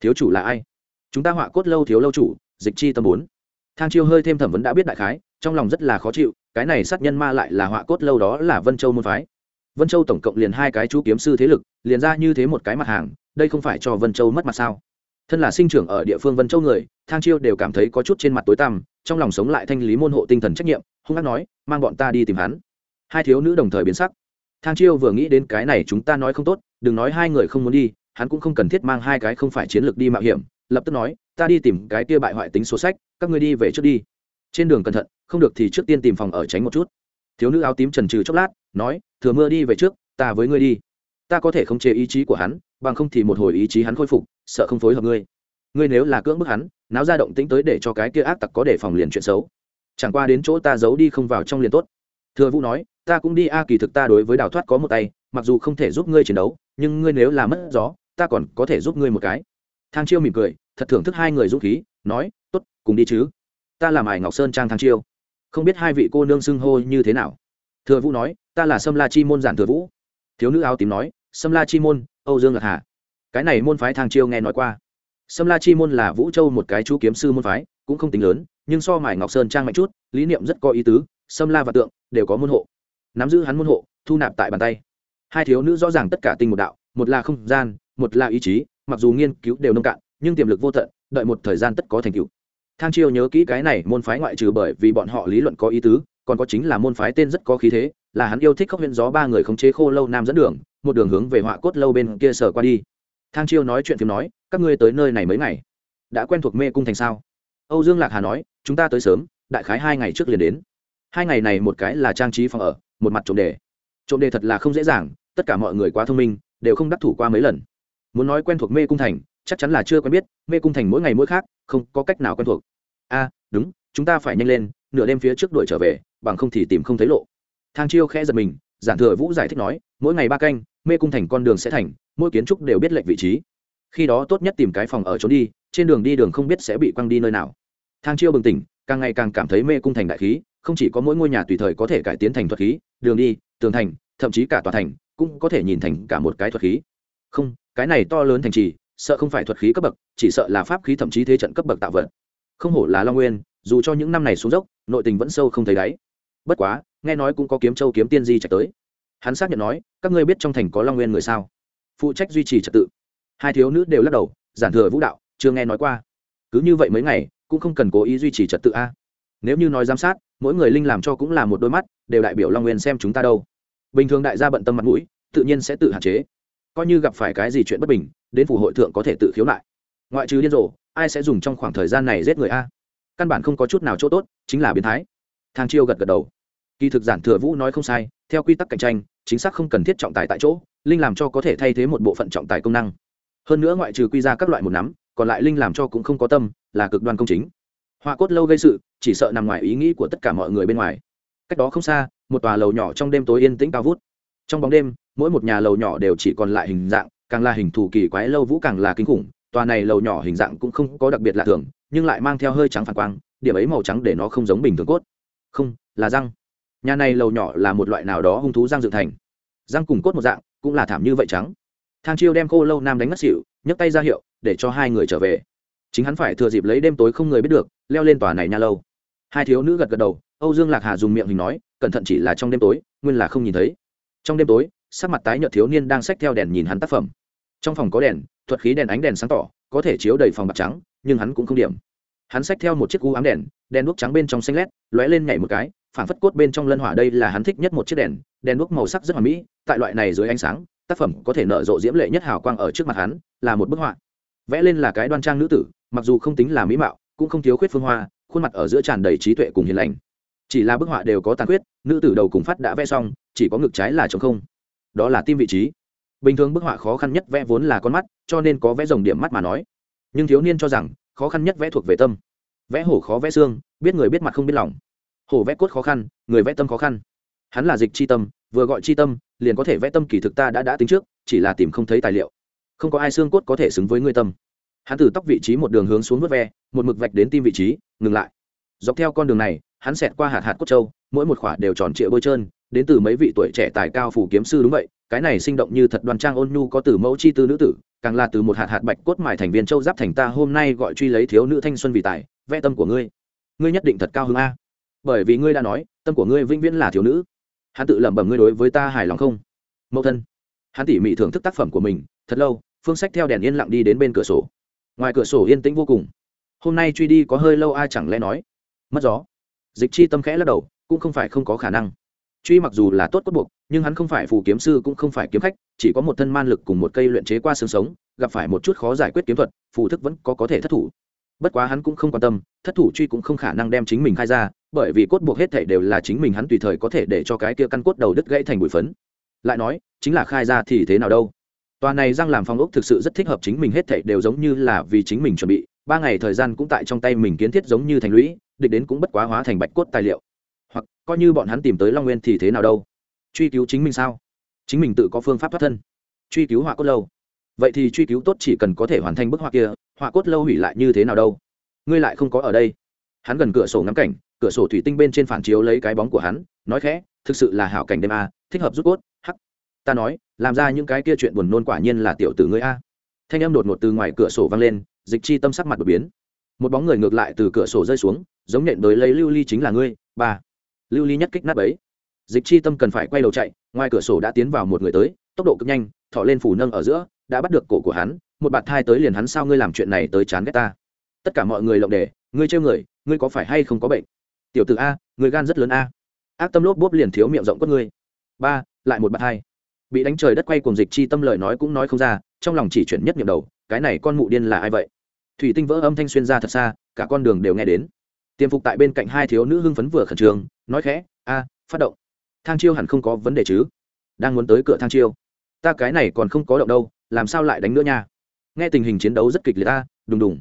Thiếu chủ là ai? Chúng ta họa cốt lâu thiếu lâu chủ, dịch chi tâm bốn. Thang chiêu hơi thêm thẩm vấn đã biết đại khái, trong lòng rất là khó chịu, cái này sát nhân ma lại là họa cốt lâu đó là vân châu môn phái. Vân châu tổng cộng liền hai cái chú kiếm sư thế lực, liền ra như thế một cái mặt hàng, đây không phải cho vân châu mất mặt sao? Thân là sinh trưởng ở địa phương vân châu người, thang chiêu đều cảm thấy có chút trên mặt tối tăm, trong lòng sống lại thanh lý môn hộ tinh thần trách nhiệm, hung hát nói, mang bọn ta đi tìm hắn. Hai thiếu nữ đồng thời biến sắc. Thang chiêu vừa nghĩ đến cái này chúng ta nói không tốt, đừng nói hai người không muốn đi, hắn cũng không cần thiết mang hai cái không phải chiến lược đi mạo hiểm, lập tức nói, ta đi tìm cái kia bại hoại tính số sách, các ngươi đi về trước đi. Trên đường cẩn thận, không được thì trước tiên tìm phòng ở tránh một chút. Thiếu nữ áo tím trần trừ chốc lát, nói, thừa mưa đi về trước, ta với ngươi đi. Ta có thể không chế ý chí của hắn, bằng không thì một hồi ý chí hắn khôi phục sợ không phối hợp ngươi. Ngươi nếu là cưỡng bức hắn, náo ra động tĩnh tới để cho cái kia ác tặc có để phòng liền chuyện xấu. Chẳng qua đến chỗ ta giấu đi không vào trong liền tốt. Thừa vũ nói, ta cũng đi a, kỳ thực ta đối với đào thoát có một tay, mặc dù không thể giúp ngươi chiến đấu, nhưng ngươi nếu là mất gió, ta còn có thể giúp ngươi một cái. Thang chiêu mỉm cười, thật thưởng thức hai người dũng khí, nói t ố t cùng đi chứ. Ta là ải ngọc sơn trang thang chiêu. Không biết hai vị cô nương xưng hô như thế nào. Thừa vũ nói, ta là sâm la chi môn giản thừa vũ. Thiếu nữ áo tím nói, sâm la chi môn, âu dương lạc hà cái này môn phái thang chiêu nghe nói qua. Sâm la chi môn là vũ châu một cái chú kiếm sư môn phái, cũng không tính lớn, nhưng so mải ngọc sơn trang mạnh chút, lý niệm rất có ý tứ, sâm la và tượng đều có môn hộ. Nắm giữ hắn môn hộ, thu nạp tại bàn tay. Hai thiếu nữ rõ ràng tất cả tinh một đạo, một là không gian, một là ý chí, mặc dù nghiên cứu đều nông cạn, nhưng tiềm lực vô tận, đợi một thời gian tất có thành tựu. Thang chiêu nhớ kỹ cái này, môn phái ngoại trừ bởi vì bọn họ lý luận có ý tứ, còn có chính là môn phái tên rất có khí thế, là hắn yêu thích khóc huyện gió ba người khống chế khô lâu nam dẫn đường, một đường hướng về họa cốt lâu bên kia sở qua đi thang chiêu nói chuyện phim nói, các ngươi tới nơi này mấy ngày? Đã quen thuộc mê cung thành sao? Âu dương lạc hà nói, chúng ta tới sớm, đại khái hai ngày trước liền đến. Hai ngày này một cái là trang trí phòng ở, một mặt trộm đề. Trộm đề thật là không dễ dàng, tất cả mọi người quá thông minh, đều không đắc thủ qua mấy lần. Muốn nói quen thuộc mê cung thành, chắc chắn là chưa quen biết, mê cung thành mỗi ngày mỗi khác, không có cách nào quen thuộc. A, đúng, chúng ta phải nhanh lên, nửa đêm phía trước đuổi trở về, bằng không thì tìm không thấy lộ. Thang chiêu khẽ giật mình, giản thừa vũ giải thích nói, mỗi ngày ba canh mê cung thành con đường sẽ thành, mỗi kiến trúc đều biết lệnh vị trí. Khi đó tốt nhất tìm cái phòng ở trốn đi, trên đường đi đường không biết sẽ bị quăng đi nơi nào. Thang chiêu bừng tỉnh, càng ngày càng cảm thấy mê cung thành đại khí, không chỉ có mỗi ngôi nhà tùy thời có thể cải tiến thành thuật khí, đường đi, tường thành, thậm chí cả tòa thành, cũng có thể nhìn thành cả một cái thuật khí. Không, cái này to lớn thành trì, sợ không phải thuật khí cấp bậc, chỉ sợ là pháp khí thậm chí thế trận cấp bậc tạo vật. Không hổ là long nguyên, dù cho những năm này xuống dốc, nội tình vẫn sâu không thấy đáy. Bất quá, nghe nói cũng có kiếm châu kiếm tiên di chạy tới hắn xác nhận nói, các ngươi biết trong thành có long nguyên người sao? Phụ trách duy trì trật tự. Hai thiếu nữ đều lắc đầu, giản thừa vũ đạo, chưa nghe nói qua. Cứ như vậy mấy ngày, cũng không cần cố ý duy trì trật tự a. Nếu như nói giám sát, mỗi người linh làm cho cũng là một đôi mắt, đều đại biểu long nguyên xem chúng ta đâu. Bình thường đại gia bận tâm mặt mũi, tự nhiên sẽ tự hạn chế. Coi như gặp phải cái gì chuyện bất bình, đến phủ hội thượng có thể tự khiếu nại. Ngoại trừ điên rồ, ai sẽ dùng trong khoảng thời gian này giết người a? Căn bản không có chút nào chỗ tốt, chính là biến thái. Thang chiêu gật gật đầu kỳ thực giản thừa vũ nói không sai, theo quy tắc cạnh tranh, chính xác không cần thiết trọng tài tại chỗ, linh làm cho có thể thay thế một bộ phận trọng tài công năng. Hơn nữa ngoại trừ quy ra các loại một nắm, còn lại linh làm cho cũng không có tâm, là cực đoan công chính. Hoa cốt lâu gây sự, chỉ sợ nằm ngoài ý nghĩ của tất cả mọi người bên ngoài. Cách đó không xa, một tòa lầu nhỏ trong đêm tối yên tĩnh cao vút. Trong bóng đêm, mỗi một nhà lầu nhỏ đều chỉ còn lại hình dạng, càng là hình thù kỳ quái lâu vũ càng là kinh khủng, tòa này lầu nhỏ hình dạng cũng không có đặc biệt lạ thường, nhưng lại mang theo hơi trắng phản quang, điểm ấy màu trắng để nó không giống bình thường cốt. Không, là răng nhà này lầu nhỏ là một loại nào đó hung thú răng dựng thành. Răng cùng cốt một dạng, cũng là thảm như vậy trắng. Thang chiêu đem khô lâu nam đánh ngất xỉu, nhấc tay ra hiệu, để cho hai người trở về. Chính hắn phải thừa dịp lấy đêm tối không người biết được, leo lên tòa này nha lâu. Hai thiếu nữ gật gật đầu, âu dương lạc hà dùng miệng hình nói, cẩn thận chỉ là trong đêm tối, nguyên là không nhìn thấy. Trong đêm tối, sắc mặt tái nhợt thiếu niên đang xách theo đèn nhìn hắn tác phẩm. Trong phòng có đèn, thuật khí đèn ánh đèn sáng tỏ, có thể chiếu đầy phòng bạc trắng, nhưng hắn cũng không điểm. Hắn xách theo một chiếc cú ám đèn đèn đuốc trắng bên trong xanh lét, lóe lên nhảy một cái phản phất cốt bên trong lân hỏa đây là hắn thích nhất một chiếc đèn đèn đuốc màu sắc rất hoàn mỹ, tại loại này dưới ánh sáng, tác phẩm có thể nở rộ diễm lệ nhất hào quang ở trước mặt hắn, là một bức họa. Vẽ lên là cái đoan trang nữ tử, mặc dù không tính là mỹ mạo, cũng không thiếu khuyết phương hoa, khuôn mặt ở giữa tràn đầy trí tuệ cùng hiền lành. Chỉ là bức họa đều có tàn khuyết, nữ tử đầu cùng phát đã vẽ xong, chỉ có ngực trái là trống không. Đó là tim vị trí. Bình thường bức họa khó khăn nhất vẽ vốn là con mắt, cho nên có vẽ dòng điểm mắt mà nói. Nhưng thiếu niên cho rằng, khó khăn nhất vẽ thuộc về tâm. Vẽ hổ khó vẽ xương, biết người biết mặt không biết lòng hổ vẽ cốt khó khăn, người vẽ tâm khó khăn. Hắn là dịch c h i tâm, vừa gọi c h i tâm, liền có thể vẽ tâm kỳ thực ta đã đã tính trước, chỉ là tìm không thấy tài liệu. Không có ai xương cốt có thể xứng với ngươi tâm. Hắn từ tóc vị trí một đường hướng xuống vớt ve, một mực vạch đến tim vị trí, ngừng lại. Dọc theo con đường này, hắn xẹt qua hạt hạt cốt trâu mỗi một khỏa đều tròn trịa bôi trơn, đến từ mấy vị tuổi trẻ tài cao phủ kiếm sư đúng vậy, cái này sinh động như thật đoan trang ôn nhu có từ mẫu chi tư nữ tử, càng là từ một hạt hạt bạch cốt mài thành viên châu giáp thành ta hôm nay gọi truy lấy thiếu nữ thanh xuân vì tài, vẽ tâm của ngươi. Ngươi nhất định thật cao hứng a bởi vì ngươi đã nói, tâm của ngươi vĩnh viễn là thiếu nữ. Hắn tự lẩm bẩm ngươi đối với ta hài lòng không? Mẫu thân. Hắn tỉ mỉ thưởng thức tác phẩm của mình, thật lâu, phương sách theo đèn yên lặng đi đến bên cửa sổ. Ngoài cửa sổ yên tĩnh vô cùng. Hôm nay truy đi có hơi lâu ai chẳng lẽ nói? Mất gió. Dịch chi tâm khẽ lắc đầu, cũng không phải không có khả năng. Truy mặc dù là tốt cốt buộc, nhưng hắn không phải phù kiếm sư cũng không phải kiếm khách, chỉ có một thân man lực cùng một cây luyện chế qua xương sống, gặp phải một chút khó giải quyết kiếm thuật, phù thức vẫn có có thể thất thủ bất quá hắn cũng không quan tâm, thất thủ truy cũng không khả năng đem chính mình khai ra, bởi vì cốt buộc hết thể đều là chính mình hắn tùy thời có thể để cho cái kia căn cốt đầu đứt gãy thành bụi phấn. Lại nói, chính là khai ra thì thế nào đâu? Tòa này răng làm phong ốc thực sự rất thích hợp chính mình hết thể đều giống như là vì chính mình chuẩn bị, ba ngày thời gian cũng tại trong tay mình kiến thiết giống như thành lũy, địch đến cũng bất quá hóa thành bạch cốt tài liệu. Hoặc, coi như bọn hắn tìm tới long nguyên thì thế nào đâu? Truy cứu chính mình sao? Chính mình tự có phương pháp thoát thân. Truy cứu họa cốt lâu. Vậy thì truy cứu tốt chỉ cần có thể hoàn thành bức họa kia họa cốt lâu hủy lại như thế nào đâu? Ngươi lại không có ở đây. Hắn gần cửa sổ ngắm cảnh, cửa sổ thủy tinh bên trên phản chiếu lấy cái bóng của hắn, nói khẽ, thực sự là hảo cảnh đêm a, thích hợp rút cốt, hắc. Ta nói, làm ra những cái kia chuyện buồn nôn quả nhiên là tiểu tử ngươi a. Thanh âm đột ngột từ ngoài cửa sổ vang lên, dịch chi tâm sắc mặt đột biến. Một bóng người ngược lại từ cửa sổ rơi xuống, giống nện tới lấy lưu ly chính là ngươi, ba. Lưu ly nhất kích nát ấy dịch chi tâm cần phải quay đầu chạy, ngoài cửa sổ đã tiến vào một người tới, tốc độ cực nhanh thọ lên phủ nâng ở giữa, đã bắt được cổ của hắn một bạt thai tới liền hắn sao ngươi làm chuyện này tới chán ghét ta? Tất cả mọi người lộng đề, ngươi trêu người, ngươi có phải hay không có bệnh? Tiểu t a, người gan rất lớn a. Ác tâm lốp bốp liền thiếu miệng rộng con ngươi. Ba, lại một bạt thai. Bị đánh trời đất quay cùng dịch chi tâm lời nói cũng nói không ra, trong lòng chỉ chuyển nhất miệng đầu, cái này con mụ điên là ai vậy? Thủy tinh vỡ âm thanh xuyên ra thật xa, cả con đường đều nghe đến. Tiềm phục tại bên cạnh hai thiếu nữ hưng phấn vừa khẩn trương, nói khẽ, a, phát động. Thang chiêu hẳn không có vấn đề chứ? Đang muốn tới cửa thang chiêu. Ta cái này còn không có động đâu, làm sao lại đánh nữa nha? Nghe tình hình chiến đấu rất kịch liệt ta, đùng đùng.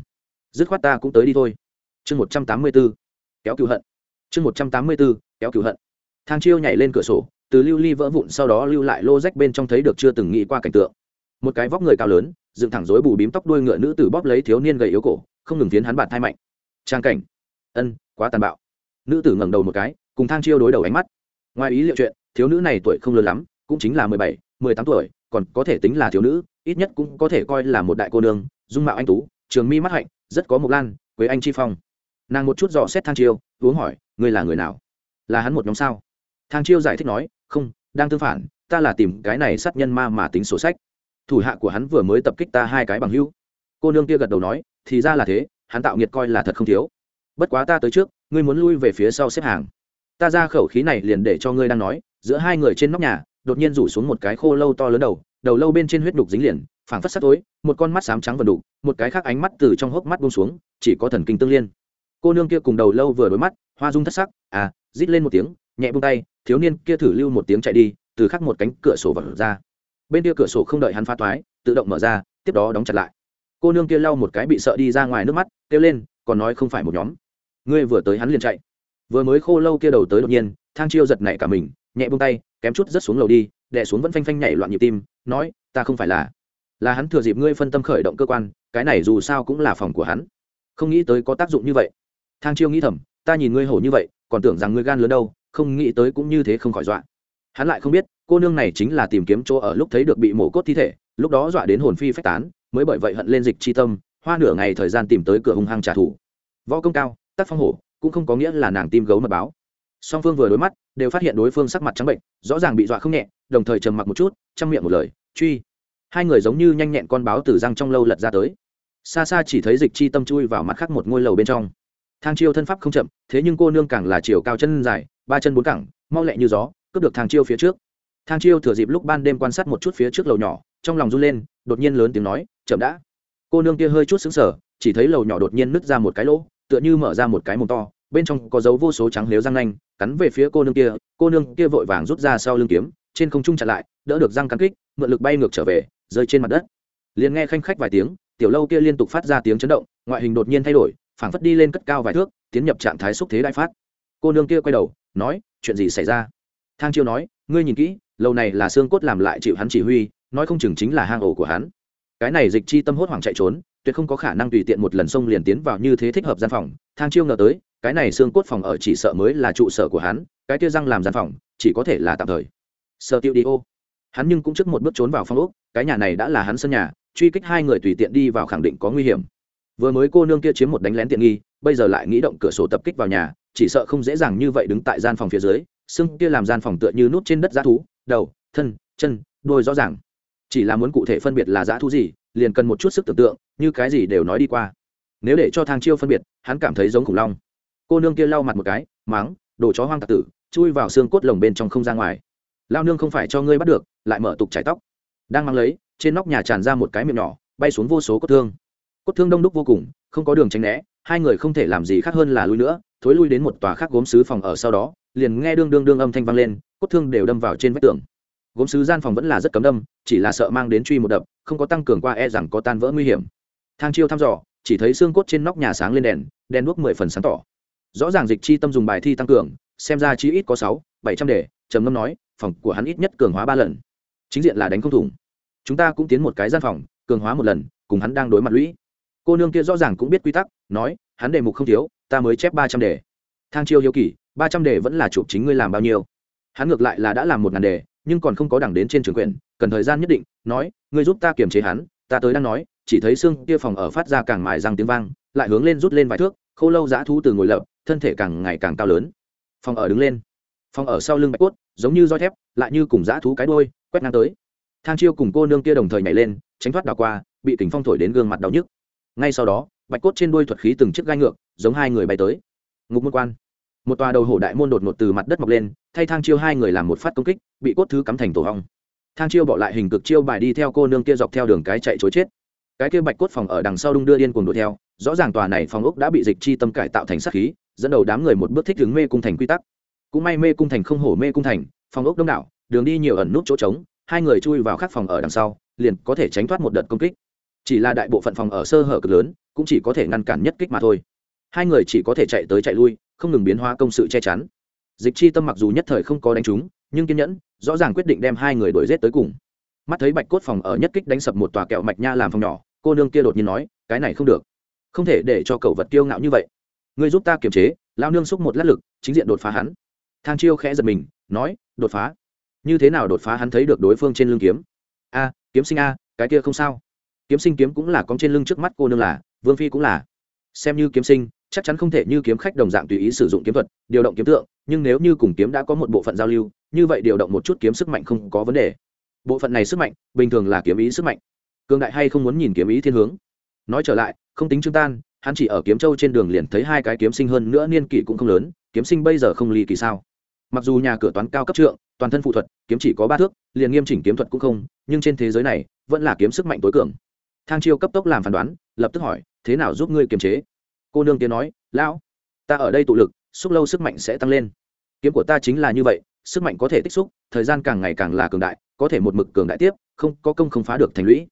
Dứt khoát ta cũng tới đi thôi. Chương một trăm tám mươi b ố kéo cựu hận. Chương một trăm tám mươi b ố kéo cựu hận. Thang chiêu nhảy lên cửa sổ, từ lưu ly vỡ vụn sau đó lưu lại lô rách bên trong thấy được chưa từng nghĩ qua cảnh tượng. Một cái vóc người cao lớn, dựng thẳng rối bù bím tóc đuôi ngựa nữ tử bóp lấy thiếu niên gầy yếu cổ, không ngừng tiến hắn bạt thai mạnh. Trang cảnh. Ân, quá tàn bạo. Nữ tử ngẩng đầu một cái, cùng thang chiêu đối đầu ánh mắt. Ngoài ý liệu chuyện, thiếu nữ này tuổi không lớn lắm, cũng chính là mười bảy, mười tám tuổi, còn có thể tính là thiếu nữ ít nhất cũng có thể coi là một đại cô nương, dung mạo anh tú, trường mi mắt hạnh, rất có mộc lan, quế anh chi phong. Nàng một chút dò xét thang chiêu, uống hỏi, ngươi là người nào? Là hắn một nhóm sao? Thang chiêu giải thích nói, không, đang tương phản, ta là tìm cái này sát nhân ma mà tính sổ sách. Thủ hạ của hắn vừa mới tập kích ta hai cái bằng hữu. Cô nương kia gật đầu nói, thì ra là thế, hắn tạo nghiệt coi là thật không thiếu. Bất quá ta tới trước, ngươi muốn lui về phía sau xếp hàng. Ta ra khẩu khí này liền để cho ngươi đang nói. Giữa hai người trên nóc nhà, đột nhiên rủ xuống một cái khô lâu to lớn đầu đầu lâu bên trên huyết đục dính liền, phảng phất sắt tối, một con mắt xám trắng vần đục một cái khác ánh mắt từ trong hốc mắt buông xuống, chỉ có thần kinh tương liên. Cô nương kia cùng đầu lâu vừa đối mắt, hoa dung thất sắc à rít lên một tiếng, nhẹ buông tay, thiếu niên kia thử lưu một tiếng chạy đi, từ khắc một cánh cửa sổ vật ra. Bên kia cửa sổ không đợi hắn phá toái, tự động mở ra, tiếp đó đóng chặt lại. Cô nương kia lau một cái bị sợ đi ra ngoài nước mắt, kêu lên, còn nói không phải một nhóm. Ngươi vừa tới hắn liền chạy. Vừa mới khô lâu kia đầu tới đột nhiên, thang chiêu giật nảy cả mình, nhẹ buông tay, kém chút rớt xuống lầu đi đè xuống vẫn phanh phanh nhảy loạn nhịp tim, nói, ta không phải là là hắn thừa dịp ngươi phân tâm khởi động cơ quan, cái này dù sao cũng là phòng của hắn. Không nghĩ tới có tác dụng như vậy. Thang chiêu nghĩ thầm, ta nhìn ngươi hổ như vậy, còn tưởng rằng ngươi gan lớn đâu, không nghĩ tới cũng như thế không khỏi dọa. Hắn lại không biết, cô nương này chính là tìm kiếm chỗ ở lúc thấy được bị mổ cốt thi thể, lúc đó dọa đến hồn phi phách tán, mới bởi vậy hận lên dịch chi tâm, hoa nửa ngày thời gian tìm tới cửa hung hăng trả thù. Võ công cao, tác phong hổ, cũng không có nghĩa là nàng tim gấu mật báo. Song phương vừa đối mắt, đều phát hiện đối phương sắc mặt trắng bệnh, rõ ràng bị dọa không nhẹ đồng thời trầm mặc một chút, chăm miệng một lời, truy. Hai người giống như nhanh nhẹn con báo từ răng trong lâu lật ra tới. Xa xa chỉ thấy dịch chi tâm chui vào mặt khác một ngôi lầu bên trong. Thang chiêu thân pháp không chậm, thế nhưng cô nương càng là chiều cao chân dài, ba chân bốn cẳng, mau lẹ như gió, cướp được thang chiêu phía trước. Thang chiêu thừa dịp lúc ban đêm quan sát một chút phía trước lầu nhỏ, trong lòng run lên, đột nhiên lớn tiếng nói, chậm đã. Cô nương kia hơi chút xứng sở chỉ thấy lầu nhỏ đột nhiên nứt ra một cái lỗ, tựa như mở ra một cái mồm to, bên trong có dấu vô số trắng lếu răng nanh, cắn về phía cô nương kia, cô nương kia vội vàng rút ra sau lưng kiếm trên không trung chặn lại, đỡ được răng cắn kích, mượn lực bay ngược trở về, rơi trên mặt đất. Liền nghe khanh khách vài tiếng, tiểu lâu kia liên tục phát ra tiếng chấn động, ngoại hình đột nhiên thay đổi, phảng phất đi lên cất cao vài thước, tiến nhập trạng thái xúc thế đại phát. Cô nương kia quay đầu, nói, chuyện gì xảy ra? Thang chiêu nói, ngươi nhìn kỹ, lâu này là xương cốt làm lại chịu hắn chỉ huy, nói không chừng chính là hang ổ của hắn. Cái này dịch chi tâm hốt hoảng chạy trốn, tuyệt không có khả năng tùy tiện một lần xông liền tiến vào như thế thích hợp gian phòng. Thang chiêu ngờ tới, cái này xương cốt phòng ở chỉ sợ mới là trụ sở của hắn, cái kia răng làm gian phòng, chỉ có thể là tạm thời. Sơ tiêu đi ô. Hắn nhưng cũng trước một bước trốn vào phòng ốc, cái nhà này đã là hắn sân nhà, truy kích hai người tùy tiện đi vào khẳng định có nguy hiểm. Vừa mới cô nương kia chiếm một đánh lén tiện nghi, bây giờ lại nghĩ động cửa sổ tập kích vào nhà, chỉ sợ không dễ dàng như vậy đứng tại gian phòng phía dưới xưng kia làm gian phòng tựa như nút trên đất g thú, đầu, thân, chân đôi rõ ràng. Chỉ là muốn cụ thể phân biệt là g thú gì, liền cần một chút sức tưởng tượng, như cái gì đều nói đi qua. Nếu để cho thang chiêu phân biệt, hắn cảm thấy giống khủng long. Cô nương kia lau mặt một cái máng đồ chó hoang tạc tử, chui vào xương cốt lồng bên trong không ra ngoài lao nương không phải cho ngươi bắt được, lại mở tục chải tóc. Đang mang lấy, trên nóc nhà tràn ra một cái miệng nhỏ, bay xuống vô số cốt thương. Cốt thương đông đúc vô cùng, không có đường tránh né, hai người không thể làm gì khác hơn là lui nữa, thối lui đến một tòa khác gốm sứ phòng ở sau đó, liền nghe đương đương đương âm thanh vang lên, cốt thương đều đâm vào trên vách tường. Gốm sứ gian phòng vẫn là rất cấm đâm, chỉ là sợ mang đến truy một đập, không có tăng cường qua e rằng có tan vỡ nguy hiểm. Thang chiêu thăm dò, chỉ thấy xương cốt trên nóc nhà sáng lên đèn đèn đuốc mười phần sáng tỏ. Rõ ràng dịch chi tâm dùng bài thi tăng cường, xem ra chỉ ít có sáu, bảy trăm đề, trầm ngâm nói phòng của hắn ít nhất cường hóa ba lần. Chính diện là đánh không thủng. Chúng ta cũng tiến một cái gian phòng, cường hóa một lần, cùng hắn đang đối mặt lũy. Cô nương kia rõ ràng cũng biết quy tắc, nói, hắn đề mục không thiếu, ta mới chép ba trăm đề. Thang chiêu hiếu kỳ, ba trăm đề vẫn là chụp chính ngươi làm bao nhiêu? Hắn ngược lại là đã làm một ngàn đề, nhưng còn không có đẳng đến trên trường quyển cần thời gian nhất định, nói, ngươi giúp ta kiềm chế hắn, ta tới đang nói, chỉ thấy xương kia phòng ở phát ra càng mài răng tiếng vang, lại hướng lên rút lên vài thước khâu lâu dã thú từ ngồi lập, thân thể càng ngày càng cao lớn. Phòng ở đứng lên. Phòng ở sau lưng bạch cốt giống như roi thép, lại như cùng dã thú cái đôi quét ngang tới. Thang chiêu cùng cô nương kia đồng thời nhảy lên, tránh thoát đào qua, bị kính phong thổi đến gương mặt đau nhức. Ngay sau đó, bạch cốt trên đuôi thuật khí từng chiếc gai ngược, giống hai người bay tới. Ngục môn quan. Một tòa đầu hổ đại môn đột ngột từ mặt đất mọc lên, thay thang chiêu hai người làm một phát công kích, bị cốt thứ cắm thành tổ hong. Thang chiêu bỏ lại hình cực chiêu bài đi theo cô nương kia dọc theo đường cái chạy chối chết. Cái kia bạch cốt phòng ở đằng sau đung đưa điên cuồng đuổi theo, rõ ràng tòa này phòng ốc đã bị dịch chi tâm cải tạo thành sát khí, dẫn đầu đám người một bước thích hướng mê cung thành quy tắc cũng may mê cung thành không hổ mê cung thành, phòng ốc đông đảo, đường đi nhiều ẩn nút chỗ trống, hai người chui vào các phòng ở đằng sau, liền có thể tránh thoát một đợt công kích. Chỉ là đại bộ phận phòng ở sơ hở cực lớn, cũng chỉ có thể ngăn cản nhất kích mà thôi. Hai người chỉ có thể chạy tới chạy lui, không ngừng biến hóa công sự che chắn. Dịch chi tâm mặc dù nhất thời không có đánh trúng, nhưng kiên nhẫn, rõ ràng quyết định đem hai người đuổi g tới cùng. Mắt thấy bạch cốt phòng ở nhất kích đánh sập một tòa kẹo mạch nha làm phòng nhỏ, cô nương kia đột nhiên nói, cái này không được. Không thể để cho cậu vật kiêu ngạo như vậy. Người giúp ta kiềm chế lao nương xúc một lát lực, chính diện đột phá hắn thang chiêu khẽ giật mình, nói, đột phá. Như thế nào đột phá hắn thấy được đối phương trên lưng kiếm? A, kiếm sinh a, cái kia không sao. Kiếm sinh kiếm cũng là cong trên lưng trước mắt cô nương là, vương phi cũng là. Xem như kiếm sinh, chắc chắn không thể như kiếm khách đồng dạng tùy ý sử dụng kiếm thuật, điều động kiếm tượng, nhưng nếu như cùng kiếm đã có một bộ phận giao lưu, như vậy điều động một chút kiếm sức mạnh không có vấn đề. Bộ phận này sức mạnh, bình thường là kiếm ý sức mạnh. Cường đại hay không muốn nhìn kiếm ý thiên hướng. Nói trở lại, không tính trương tan, hắn chỉ ở kiếm châu trên đường liền thấy hai cái kiếm sinh hơn nữa niên kỷ cũng không lớn, kiếm sinh bây giờ không ly kỳ sao? Mặc dù nhà cửa toán cao cấp trượng, toàn thân phụ thuật, kiếm chỉ có ba thước, liền nghiêm chỉnh kiếm thuật cũng không, nhưng trên thế giới này, vẫn là kiếm sức mạnh tối cường. Thang chiêu cấp tốc làm phán đoán, lập tức hỏi, thế nào giúp ngươi kiềm chế? Cô nương tiếng nói, lão, ta ở đây tụ lực, xúc lâu sức mạnh sẽ tăng lên. Kiếm của ta chính là như vậy, sức mạnh có thể tích xúc, thời gian càng ngày càng là cường đại, có thể một mực cường đại tiếp, không có công không phá được thành lũy.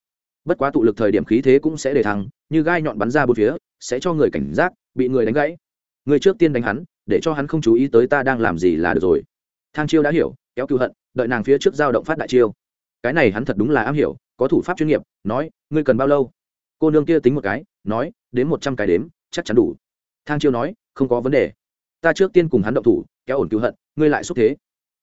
Bất quá tụ lực thời điểm khí thế cũng sẽ để thăng, như gai nhọn bắn ra bốn phía, sẽ cho người cảnh giác, bị người đánh gãy. Người trước tiên đánh hắn để cho hắn không chú ý tới ta đang làm gì là được rồi. Thang chiêu đã hiểu, kéo cựu hận, đợi nàng phía trước giao động phát đại chiêu. Cái này hắn thật đúng là am hiểu, có thủ pháp chuyên nghiệp, nói, ngươi cần bao lâu? Cô nương kia tính một cái, nói, đến một trăm cái đếm, chắc chắn đủ. Thang chiêu nói, không có vấn đề. Ta trước tiên cùng hắn động thủ, kéo ổn cựu hận, ngươi lại xúc thế.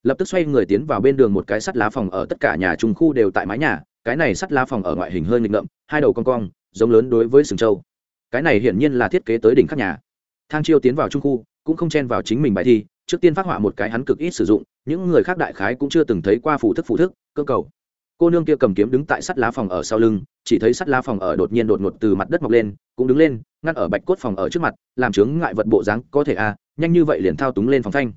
Lập tức xoay người tiến vào bên đường một cái sắt lá phòng ở tất cả nhà trùng khu đều tại mái nhà, cái này sắt lá phòng ở ngoại hình hơi nghịch ngợm, hai đầu con cong, giống lớn đối với sừng châu cái này hiển nhiên là thiết kế tới đỉnh khắc nhà. Thang chiêu tiến vào trung khu cũng không chen vào chính mình bài thi trước tiên phát họa một cái hắn cực ít sử dụng những người khác đại khái cũng chưa từng thấy qua phủ thức phủ thức cơ cầu. Cô nương kia cầm kiếm đứng tại sắt lá phòng ở sau lưng chỉ thấy sắt lá phòng ở đột nhiên đột ngột từ mặt đất mọc lên cũng đứng lên ngăn ở bạch cốt phòng ở trước mặt làm chướng ngại vật bộ dáng có thể a à, nhanh như vậy liền thao túng lên phòng thanh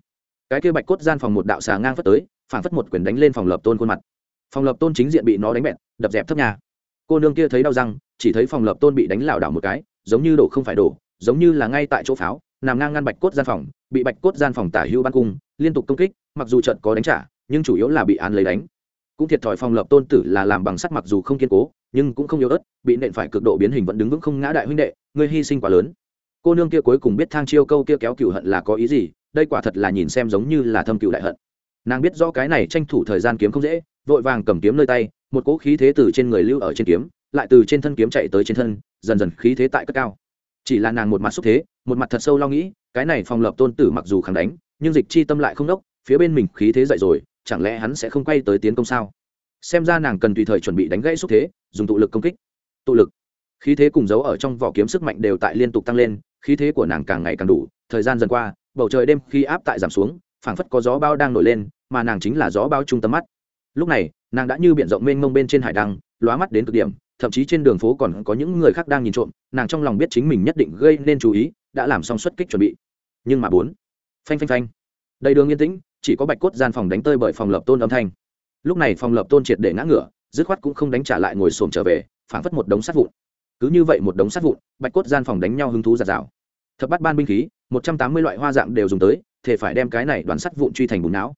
cái kia bạch cốt gian phòng một đạo xà ngang phất tới phản phất một quyền đánh lên phòng lập tôn khuôn mặt. Phòng lập tôn chính diện bị nó đánh bẹt đập dẹp thấp nhà. Cô nương kia thấy đau răng chỉ thấy phòng lập tôn bị đánh lảo đảo một cái giống như đổ không phải đổ giống như là ngay tại chỗ pháo nằm ngang ngăn bạch cốt gian phòng, bị bạch cốt gian phòng tả hưu ban cung, liên tục công kích, mặc dù trận có đánh trả, nhưng chủ yếu là bị án lấy đánh. Cũng thiệt thòi phòng lập tôn tử là làm bằng sắt mặc dù không kiên cố, nhưng cũng không yếu ớt, bị nện phải cực độ biến hình vẫn đứng vững không ngã đại huynh đệ ngươi hy sinh quá lớn. Cô nương kia cuối cùng biết thang chiêu câu kia kéo cựu hận là có ý gì, đây quả thật là nhìn xem giống như là thâm cựu đại hận. Nàng biết rõ cái này tranh thủ thời gian kiếm không dễ, vội vàng cầm kiếm nơi tay, một cỗ khí thế từ trên người lưu ở trên kiếm, lại từ trên thân kiếm chạy tới trên thân, dần dần khí thế tại cất cao chỉ là nàng một mặt xúc thế, một mặt thật sâu lo nghĩ, cái này phòng lập tôn tử mặc dù kháng đánh, nhưng dịch chi tâm lại không đốc, phía bên mình khí thế dậy rồi, chẳng lẽ hắn sẽ không quay tới tiến công sao? Xem ra nàng cần tùy thời chuẩn bị đánh gãy xúc thế, dùng tụ lực công kích. Tụ lực. Khí thế cùng dấu ở trong vỏ kiếm sức mạnh đều tại liên tục tăng lên, khí thế của nàng càng ngày càng đủ, thời gian dần qua, bầu trời đêm khi áp tại giảm xuống, phảng phất có gió bao đang nổi lên, mà nàng chính là gió bao trung tâm mắt. Lúc này, nàng đã như b i ể n rộng mênh mông bên trên hải đăng, lóa mắt đến cực điểm thậm chí trên đường phố còn có những người khác đang nhìn trộm, nàng trong lòng biết chính mình nhất định gây nên chú ý, đã làm xong xuất kích chuẩn bị. Nhưng mà bốn, phanh phanh phanh. Đầy đường yên tĩnh, chỉ có bạch cốt gian phòng đánh tơi bởi phòng lập tôn âm thanh. Lúc này phòng lập tôn triệt để ngã ngửa, dứt khoát cũng không đánh trả lại ngồi xổm trở về, phảng phất một đống sắt vụn. Cứ như vậy một đống sắt vụn, bạch cốt gian phòng đánh nhau hứng thú giạt rào thập bắt ban binh khí, một trăm tám mươi loại hoa dạng đều dùng tới, thể phải đem cái này đoàn sắt vụn truy thành bùn não.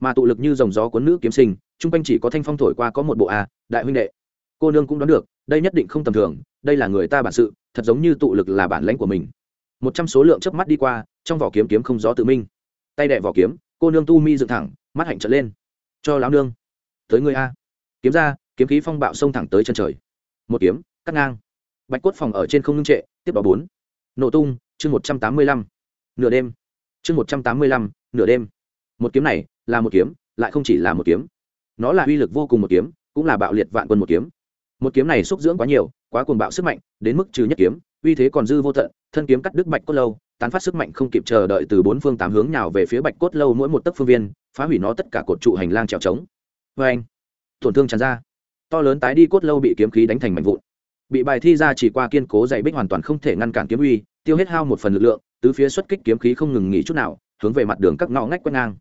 Mà tụ lực như dòng gió cuốn nữ kiếm sinh chung quanh chỉ có thanh phong thổi qua có một bộ a, đại huynh đệ cô nương cũng đoán được, đây nhất định không tầm thường, đây là người ta bản sự, thật giống như tụ lực là bản lãnh của mình. Một trăm số lượng chớp mắt đi qua, trong vỏ kiếm kiếm không gió tự minh. Tay đệ vỏ kiếm, cô nương tu mi dựng thẳng, mắt hạnh trở lên. Cho lão nương. Tới người a. Kiếm ra, kiếm khí phong bạo xông thẳng tới chân trời. Một kiếm, cắt ngang. Bạch cốt phòng ở trên không ngưng trệ, tiếp đó bốn. Nổ tung, chương một trăm tám mươi lăm. Nửa đêm. Chương một trăm tám mươi lăm, nửa đêm. Một kiếm này, là một kiếm, lại không chỉ là một kiếm. Nó là uy lực vô cùng một kiếm, cũng là bạo liệt vạn quân một kiếm một kiếm này xúc dưỡng quá nhiều, quá cuồng bạo sức mạnh, đến mức trừ nhất kiếm, uy thế còn dư vô tận, thân kiếm cắt đứt bạch cốt lâu, tán phát sức mạnh không kịp chờ đợi từ bốn phương tám hướng nào về phía bạch cốt lâu mỗi một tấc phương viên, phá hủy nó tất cả cột trụ hành lang trèo trống. Vê anh, tổn thương tràn ra. To lớn tái đi cốt lâu bị kiếm khí đánh thành mảnh vụn. Bị bài thi ra chỉ qua kiên cố dày bích hoàn toàn không thể ngăn cản kiếm uy, tiêu hết hao một phần lực lượng, tứ phía xuất kích kiếm khí không ngừng nghỉ chút nào, hướng về mặt đường các ngõ ngách quét ngang.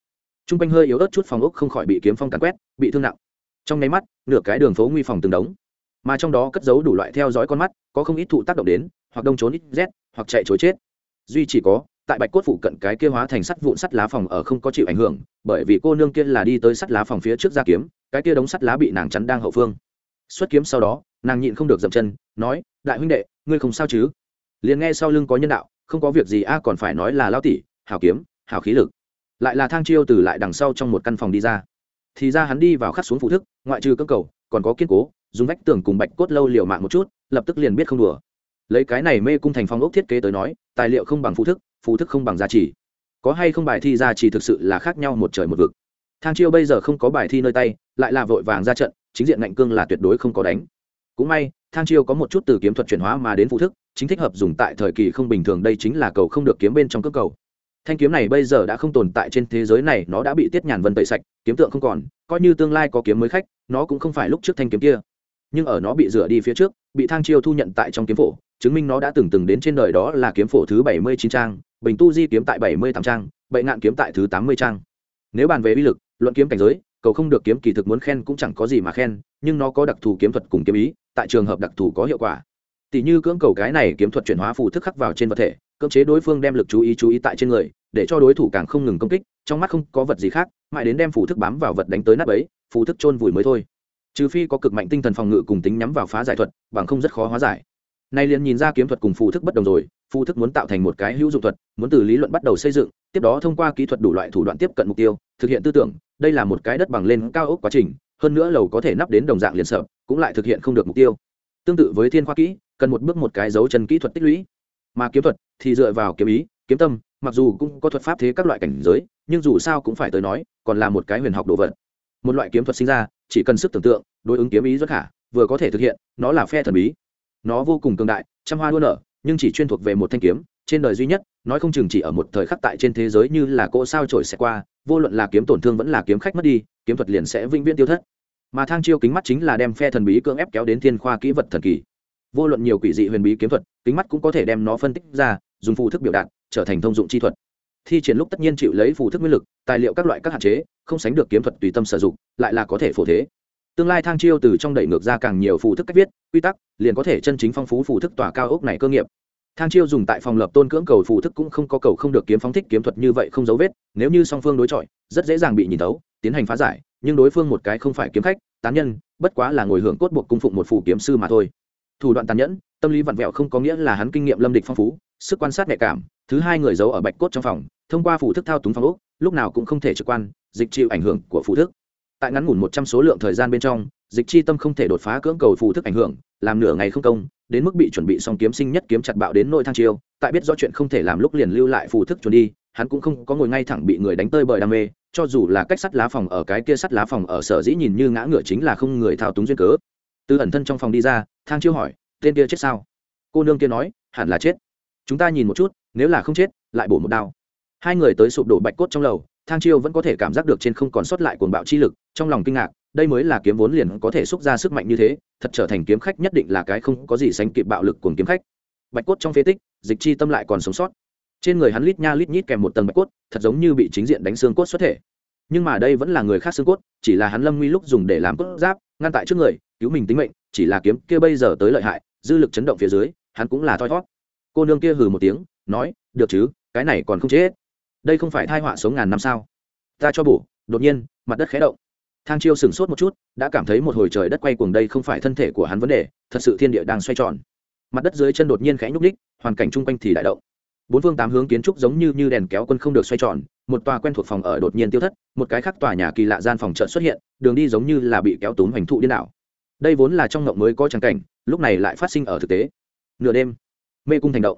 T r u n g quanh hơi yếu ớt chút phòng ốc không khỏi bị kiếm phong càn quét, bị thương nặng. Trong nháy mắt, nửa cái đường phố nguy phòng từng đống mà trong đó cất giấu đủ loại theo dõi con mắt, có không ít thụ tác động đến, hoặc đông trốn ít rét, hoặc chạy chối chết. Duy chỉ có, tại bạch cốt phụ cận cái kia hóa thành sắt vụn sắt lá phòng ở không có chịu ảnh hưởng, bởi vì cô nương kia là đi tới sắt lá phòng phía trước ra kiếm, cái kia đống sắt lá bị nàng chắn đang hậu phương. Xuất kiếm sau đó, nàng nhịn không được dậm chân, nói, đại huynh đệ, ngươi không sao chứ? Liền nghe sau lưng có nhân đạo, không có việc gì a, còn phải nói là lao tỷ, hảo kiếm, hảo khí lực. Lại là thang chiêu từ lại đằng sau trong một căn phòng đi ra. Thì ra hắn đi vào khắc xuống phụ thức, ngoại trừ cơ cầu còn có kiên cố, dùng vách tường cùng bạch cốt lâu liều mạng một chút, lập tức liền biết không đùa. Lấy cái này mê cung thành phong ốc thiết kế tới nói, tài liệu không bằng phụ thức phụ thức không bằng giá trị. Có hay không bài thi giá trị thực sự là khác nhau một trời một vực. Thang chiêu bây giờ không có bài thi nơi tay, lại là vội vàng ra trận, chính diện ngạnh cương là tuyệt đối không có đánh. Cũng may, thang chiêu có một chút từ kiếm thuật chuyển hóa mà đến phụ thức, chính thích hợp dùng tại thời kỳ không bình thường, đây chính là cầu không được kiếm bên trong cước cầu thanh kiếm này bây giờ đã không tồn tại trên thế giới này, nó đã bị tiết nhàn vân tẩy sạch, kiếm tượng không còn, coi như tương lai có kiếm mới khách, nó cũng không phải lúc trước thanh kiếm kia. Nhưng ở nó bị rửa đi phía trước, bị thang chiêu thu nhận tại trong kiếm phổ, chứng minh nó đã từng từng đến trên đời đó là kiếm phổ thứ bảy mươi chín trang, bình tu di kiếm tại bảy mươi tám trang bệnh nạn kiếm tại thứ tám mươi trang. Nếu bàn về uy lực, luận kiếm cảnh giới, cầu không được kiếm kỳ thực muốn khen cũng chẳng có gì mà khen, nhưng nó có đặc thù kiếm thuật cùng kiếm ý, tại trường hợp đặc thù có hiệu quả. Tỷ như cưỡng cầu cái này kiếm thuật chuyển hóa phù thức khắc vào trên vật thể cưỡng chế đối phương đem lực chú ý chú ý tại trên người, để cho đối thủ càng không ngừng công kích, trong mắt không có vật gì khác, mãi đến đem phù thức bám vào vật đánh tới nắp ấy, phù thức chôn vùi mới thôi. Trừ phi có cực mạnh tinh thần phòng ngự cùng tính nhắm vào phá giải thuật, bằng không rất khó hóa giải. Nay liền nhìn ra kiếm thuật cùng phù thức bất đồng rồi, phù thức muốn tạo thành một cái hữu dụng thuật, muốn từ lý luận bắt đầu xây dựng, tiếp đó thông qua kỹ thuật đủ loại thủ đoạn tiếp cận mục tiêu, thực hiện tư tưởng, đây là một cái đất bằng lên cao ốc quá trình, hơn nữa lầu có thể nắp đến đồng dạng liền sợ cũng lại thực hiện không được mục tiêu. Tương tự với thiên khoa kỹ, cần một bước một cái dấu chân kỹ thuật tích lũy mà kiếm thuật thì dựa vào kiếm ý, kiếm tâm, mặc dù cũng có thuật pháp thế các loại cảnh giới, nhưng dù sao cũng phải tới nói, còn là một cái huyền học đồ vật. Một loại kiếm thuật sinh ra, chỉ cần sức tưởng tượng, đối ứng kiếm ý rất khả, vừa có thể thực hiện, nó là phe thần bí. Nó vô cùng cường đại, trăm hoa đua nở, nhưng chỉ chuyên thuộc về một thanh kiếm, trên đời duy nhất, nói không chừng chỉ ở một thời khắc tại trên thế giới như là cỗ sao trổi sẽ qua, vô luận là kiếm tổn thương vẫn là kiếm khách mất đi, kiếm thuật liền sẽ vĩnh viễn tiêu thất. Mà thang chiêu kính mắt chính là đem phe thần bí cưỡng ép kéo đến thiên khoa kỹ vật thần kỳ. Vô luận nhiều quỷ dị huyền bí kiếm thuật kính mắt cũng có thể đem nó phân tích ra, dùng phù thức biểu đạt, trở thành thông dụng chi thuật. Thi triển lúc tất nhiên chịu lấy phù thức nguyên lực, tài liệu các loại các hạn chế, không sánh được kiếm thuật tùy tâm sử dụng, lại là có thể phổ thế. Tương lai thang chiêu từ trong đẩy ngược ra càng nhiều phù thức cách viết, quy tắc, liền có thể chân chính phong phú phù thức tòa cao ốc này cơ nghiệp. Thang chiêu dùng tại phòng lập tôn cưỡng cầu phù thức cũng không có cầu không được kiếm phóng thích kiếm thuật như vậy không dấu vết, nếu như song phương đối chọi, rất dễ dàng bị nhìn tấu tiến hành phá giải, nhưng đối phương một cái không phải kiếm khách, tán nhân, bất quá là ngồi hưởng cốt buộc cung phụng một phù kiếm sư mà thôi thủ đoạn tàn nhẫn, tâm lý vặn vẹo không có nghĩa là hắn kinh nghiệm lâm địch phong phú, sức quan sát nhạy cảm, thứ hai người giấu ở bạch cốt trong phòng, thông qua phủ thức thao túng phong úc lúc nào cũng không thể trực quan, dịch chịu ảnh hưởng của phủ thức. Tại ngắn ngủn một trăm số lượng thời gian bên trong, dịch chi tâm không thể đột phá cưỡng cầu phù thức ảnh hưởng, làm nửa ngày không công, đến mức bị chuẩn bị xong kiếm sinh nhất kiếm chặt bạo đến nội thang chiêu, tại biết rõ chuyện không thể làm lúc liền lưu lại phù thức chuẩn đi, hắn cũng không có ngồi ngay thẳng bị người đánh tơi bởi đam mê, cho dù là cách sắt lá phòng ở cái kia sắt lá phòng ở sở dĩ nhìn như ngã ngựa chính là không người thao túng duyên cớ từ ẩn thân trong phòng đi ra, thang chiêu hỏi, tên kia chết sao? Cô nương kia nói, hẳn là chết. Chúng ta nhìn một chút, nếu là không chết, lại bổ một đao. Hai người tới sụp đổ bạch cốt trong lầu, thang chiêu vẫn có thể cảm giác được trên không còn sót lại cuồng bạo chi lực, trong lòng kinh ngạc, đây mới là kiếm vốn liền có thể xúc ra sức mạnh như thế, thật trở thành kiếm khách nhất định là cái không có gì sánh kịp bạo lực của kiếm khách. Bạch cốt trong phế tích, dịch chi tâm lại còn sống sót. Trên người hắn lít nha lít nhít kèm một tầng bạch cốt, thật giống như bị chính diện đánh xương cốt xuất thể. Nhưng mà đây vẫn là người khác xương cốt, chỉ là hắn lâm nguy lúc dùng để làm cốt giáp, ngăn tại trước người cứu mình tính mệnh chỉ là kiếm kia bây giờ tới lợi hại dư lực chấn động phía dưới hắn cũng là thoi thót. Cô nương kia hừ một tiếng nói được chứ cái này còn không chết. Đây không phải thai họa sống ngàn năm sao? Ta cho bổ. Đột nhiên mặt đất khé động. Thang chiêu sửng sốt một chút đã cảm thấy một hồi trời đất quay cuồng đây không phải thân thể của hắn vấn đề thật sự thiên địa đang xoay tròn. Mặt đất dưới chân đột nhiên khẽ nhúc ních hoàn cảnh chung quanh thì đại động. Bốn phương tám hướng kiến trúc giống như, như đèn kéo quân không được xoay tròn một tòa quen thuộc phòng ở đột nhiên tiêu thất một cái khác tòa nhà kỳ lạ gian phòng trợ xuất hiện đường đi giống như là bị kéo túm hoành thụ điên đảo đây vốn là trong ngộng mới có tràng cảnh, lúc này lại phát sinh ở thực tế. Nửa đêm, mê cung thành động.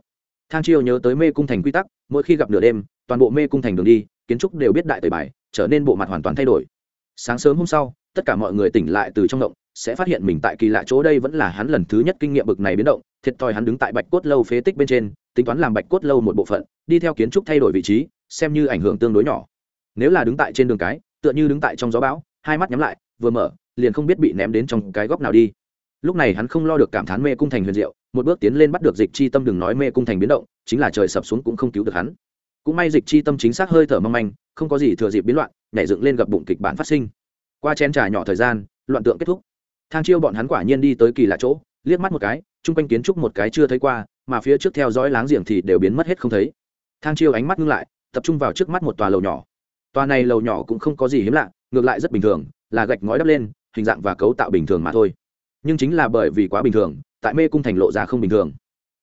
Thang chiêu nhớ tới mê cung thành quy tắc, mỗi khi gặp nửa đêm, toàn bộ mê cung thành đường đi, kiến trúc đều biết đại tời bài, trở nên bộ mặt hoàn toàn thay đổi. Sáng sớm hôm sau, tất cả mọi người tỉnh lại từ trong động sẽ phát hiện mình tại kỳ lạ chỗ đây vẫn là hắn lần thứ nhất kinh nghiệm bực này biến động, thiệt thòi hắn đứng tại bạch cốt lâu phế tích bên trên, tính toán làm bạch cốt lâu một bộ phận, đi theo kiến trúc thay đổi vị trí, xem như ảnh hưởng tương đối nhỏ. Nếu là đứng tại trên đường cái, tựa như đứng tại trong gió bão, hai mắt nhắm lại, vừa mở liền không biết bị ném đến trong cái góc nào đi. Lúc này hắn không lo được cảm thán mê cung thành huyền diệu, một bước tiến lên bắt được dịch chi tâm đừng nói mê cung thành biến động, chính là trời sập xuống cũng không cứu được hắn. Cũng may dịch chi tâm chính xác hơi thở mong manh, không có gì thừa dịp biến loạn, nhảy dựng lên gặp bụng kịch bản phát sinh. Qua chén trà nhỏ thời gian, loạn tượng kết thúc. Thang chiêu bọn hắn quả nhiên đi tới kỳ lạ chỗ, liếc mắt một cái, chung quanh kiến trúc một cái chưa thấy qua, mà phía trước theo dõi láng giềng thì đều biến mất hết không thấy. Thang chiêu ánh mắt ngưng lại, tập trung vào trước mắt một tòa lầu nhỏ. Tòa này lầu nhỏ cũng không có gì hiếm lạ, ngược lại rất bình thường, là gạch ngói đắp lên hình dạng và cấu tạo bình thường mà thôi. Nhưng chính là bởi vì quá bình thường, tại mê cung thành lộ ra không bình thường.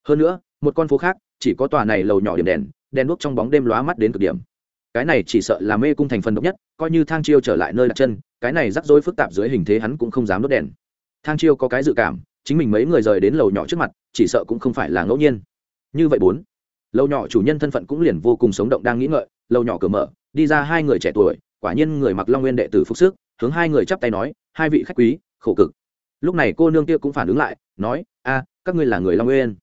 Hơn nữa, một con phố khác, chỉ có tòa này lầu nhỏ điểm đèn đèn đuốc trong bóng đêm lóa mắt đến cực điểm. Cái này chỉ sợ là mê cung thành phần độc nhất, coi như thang chiêu trở lại nơi đặt chân, cái này rắc rối phức tạp dưới hình thế hắn cũng không dám đốt đèn. Thang chiêu có cái dự cảm, chính mình mấy người rời đến lầu nhỏ trước mặt, chỉ sợ cũng không phải là ngẫu nhiên. Như vậy bốn, lầu nhỏ chủ nhân thân phận cũng liền vô cùng sống động đang nghĩ ngợi, lầu nhỏ cửa mở, đi ra hai người trẻ tuổi, quả nhiên người mặc long nguyên đệ tử phúc sức, hướng hai người chắp tay nói hai vị khách quý, khổ cực. Lúc này cô nương kia cũng phản ứng lại, nói, a, các ngươi là người long nguyên.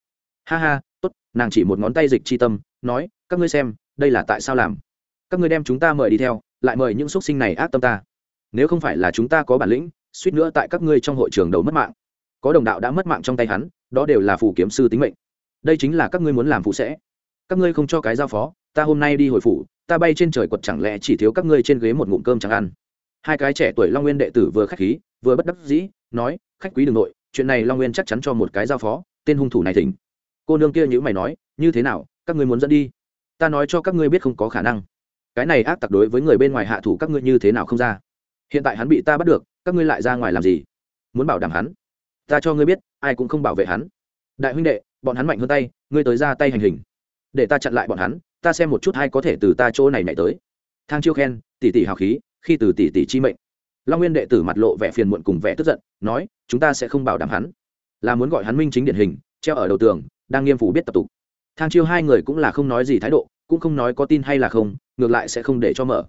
Ha ha, tốt, nàng chỉ một ngón tay dịch chi tâm, nói, các ngươi xem, đây là tại sao làm? Các ngươi đem chúng ta mời đi theo, lại mời những x sinh này ác tâm ta. Nếu không phải là chúng ta có bản lĩnh, suýt nữa tại các ngươi trong hội trường đầu mất mạng. Có đồng đạo đã mất mạng trong tay hắn, đó đều là phù kiếm sư tính mệnh. Đây chính là các ngươi muốn làm phụ sẽ. Các ngươi không cho cái giao phó, ta hôm nay đi hồi phủ, ta bay trên trời quật chẳng lẽ chỉ thiếu các ngươi trên ghế một ngụm cơm chẳng ăn? Hai cái trẻ tuổi long nguyên đệ tử vừa khách khí, vừa bất đắc dĩ, nói, khách quý đừng nội, chuyện này long nguyên chắc chắn cho một cái giao phó, tên hung thủ này thỉnh. Cô nương kia nhữ mày nói, như thế nào, các ngươi muốn dẫn đi? Ta nói cho các ngươi biết không có khả năng. Cái này ác tặc đối với người bên ngoài hạ thủ các ngươi như thế nào không ra? Hiện tại hắn bị ta bắt được, các ngươi lại ra ngoài làm gì? Muốn bảo đảm hắn? Ta cho ngươi biết, ai cũng không bảo vệ hắn. Đại huynh đệ, bọn hắn mạnh hơn tay, ngươi tới ra tay hành hình. Để ta chặn lại bọn hắn, ta xem một chút hay có thể từ ta chỗ này nhảy tới. Thang chiêu khen, tỷ tỷ hào khí khi từ tỷ tỷ chi mệnh. Long nguyên đệ tử mặt lộ vẻ phiền muộn cùng vẻ tức giận, nói, chúng ta sẽ không bảo đảm hắn. Là muốn gọi hắn minh chính điển hình, treo ở đầu tường, đang nghiêm phủ biết tập tục. Thang chiêu hai người cũng là không nói gì thái độ, cũng không nói có tin hay là không, ngược lại sẽ không để cho mở.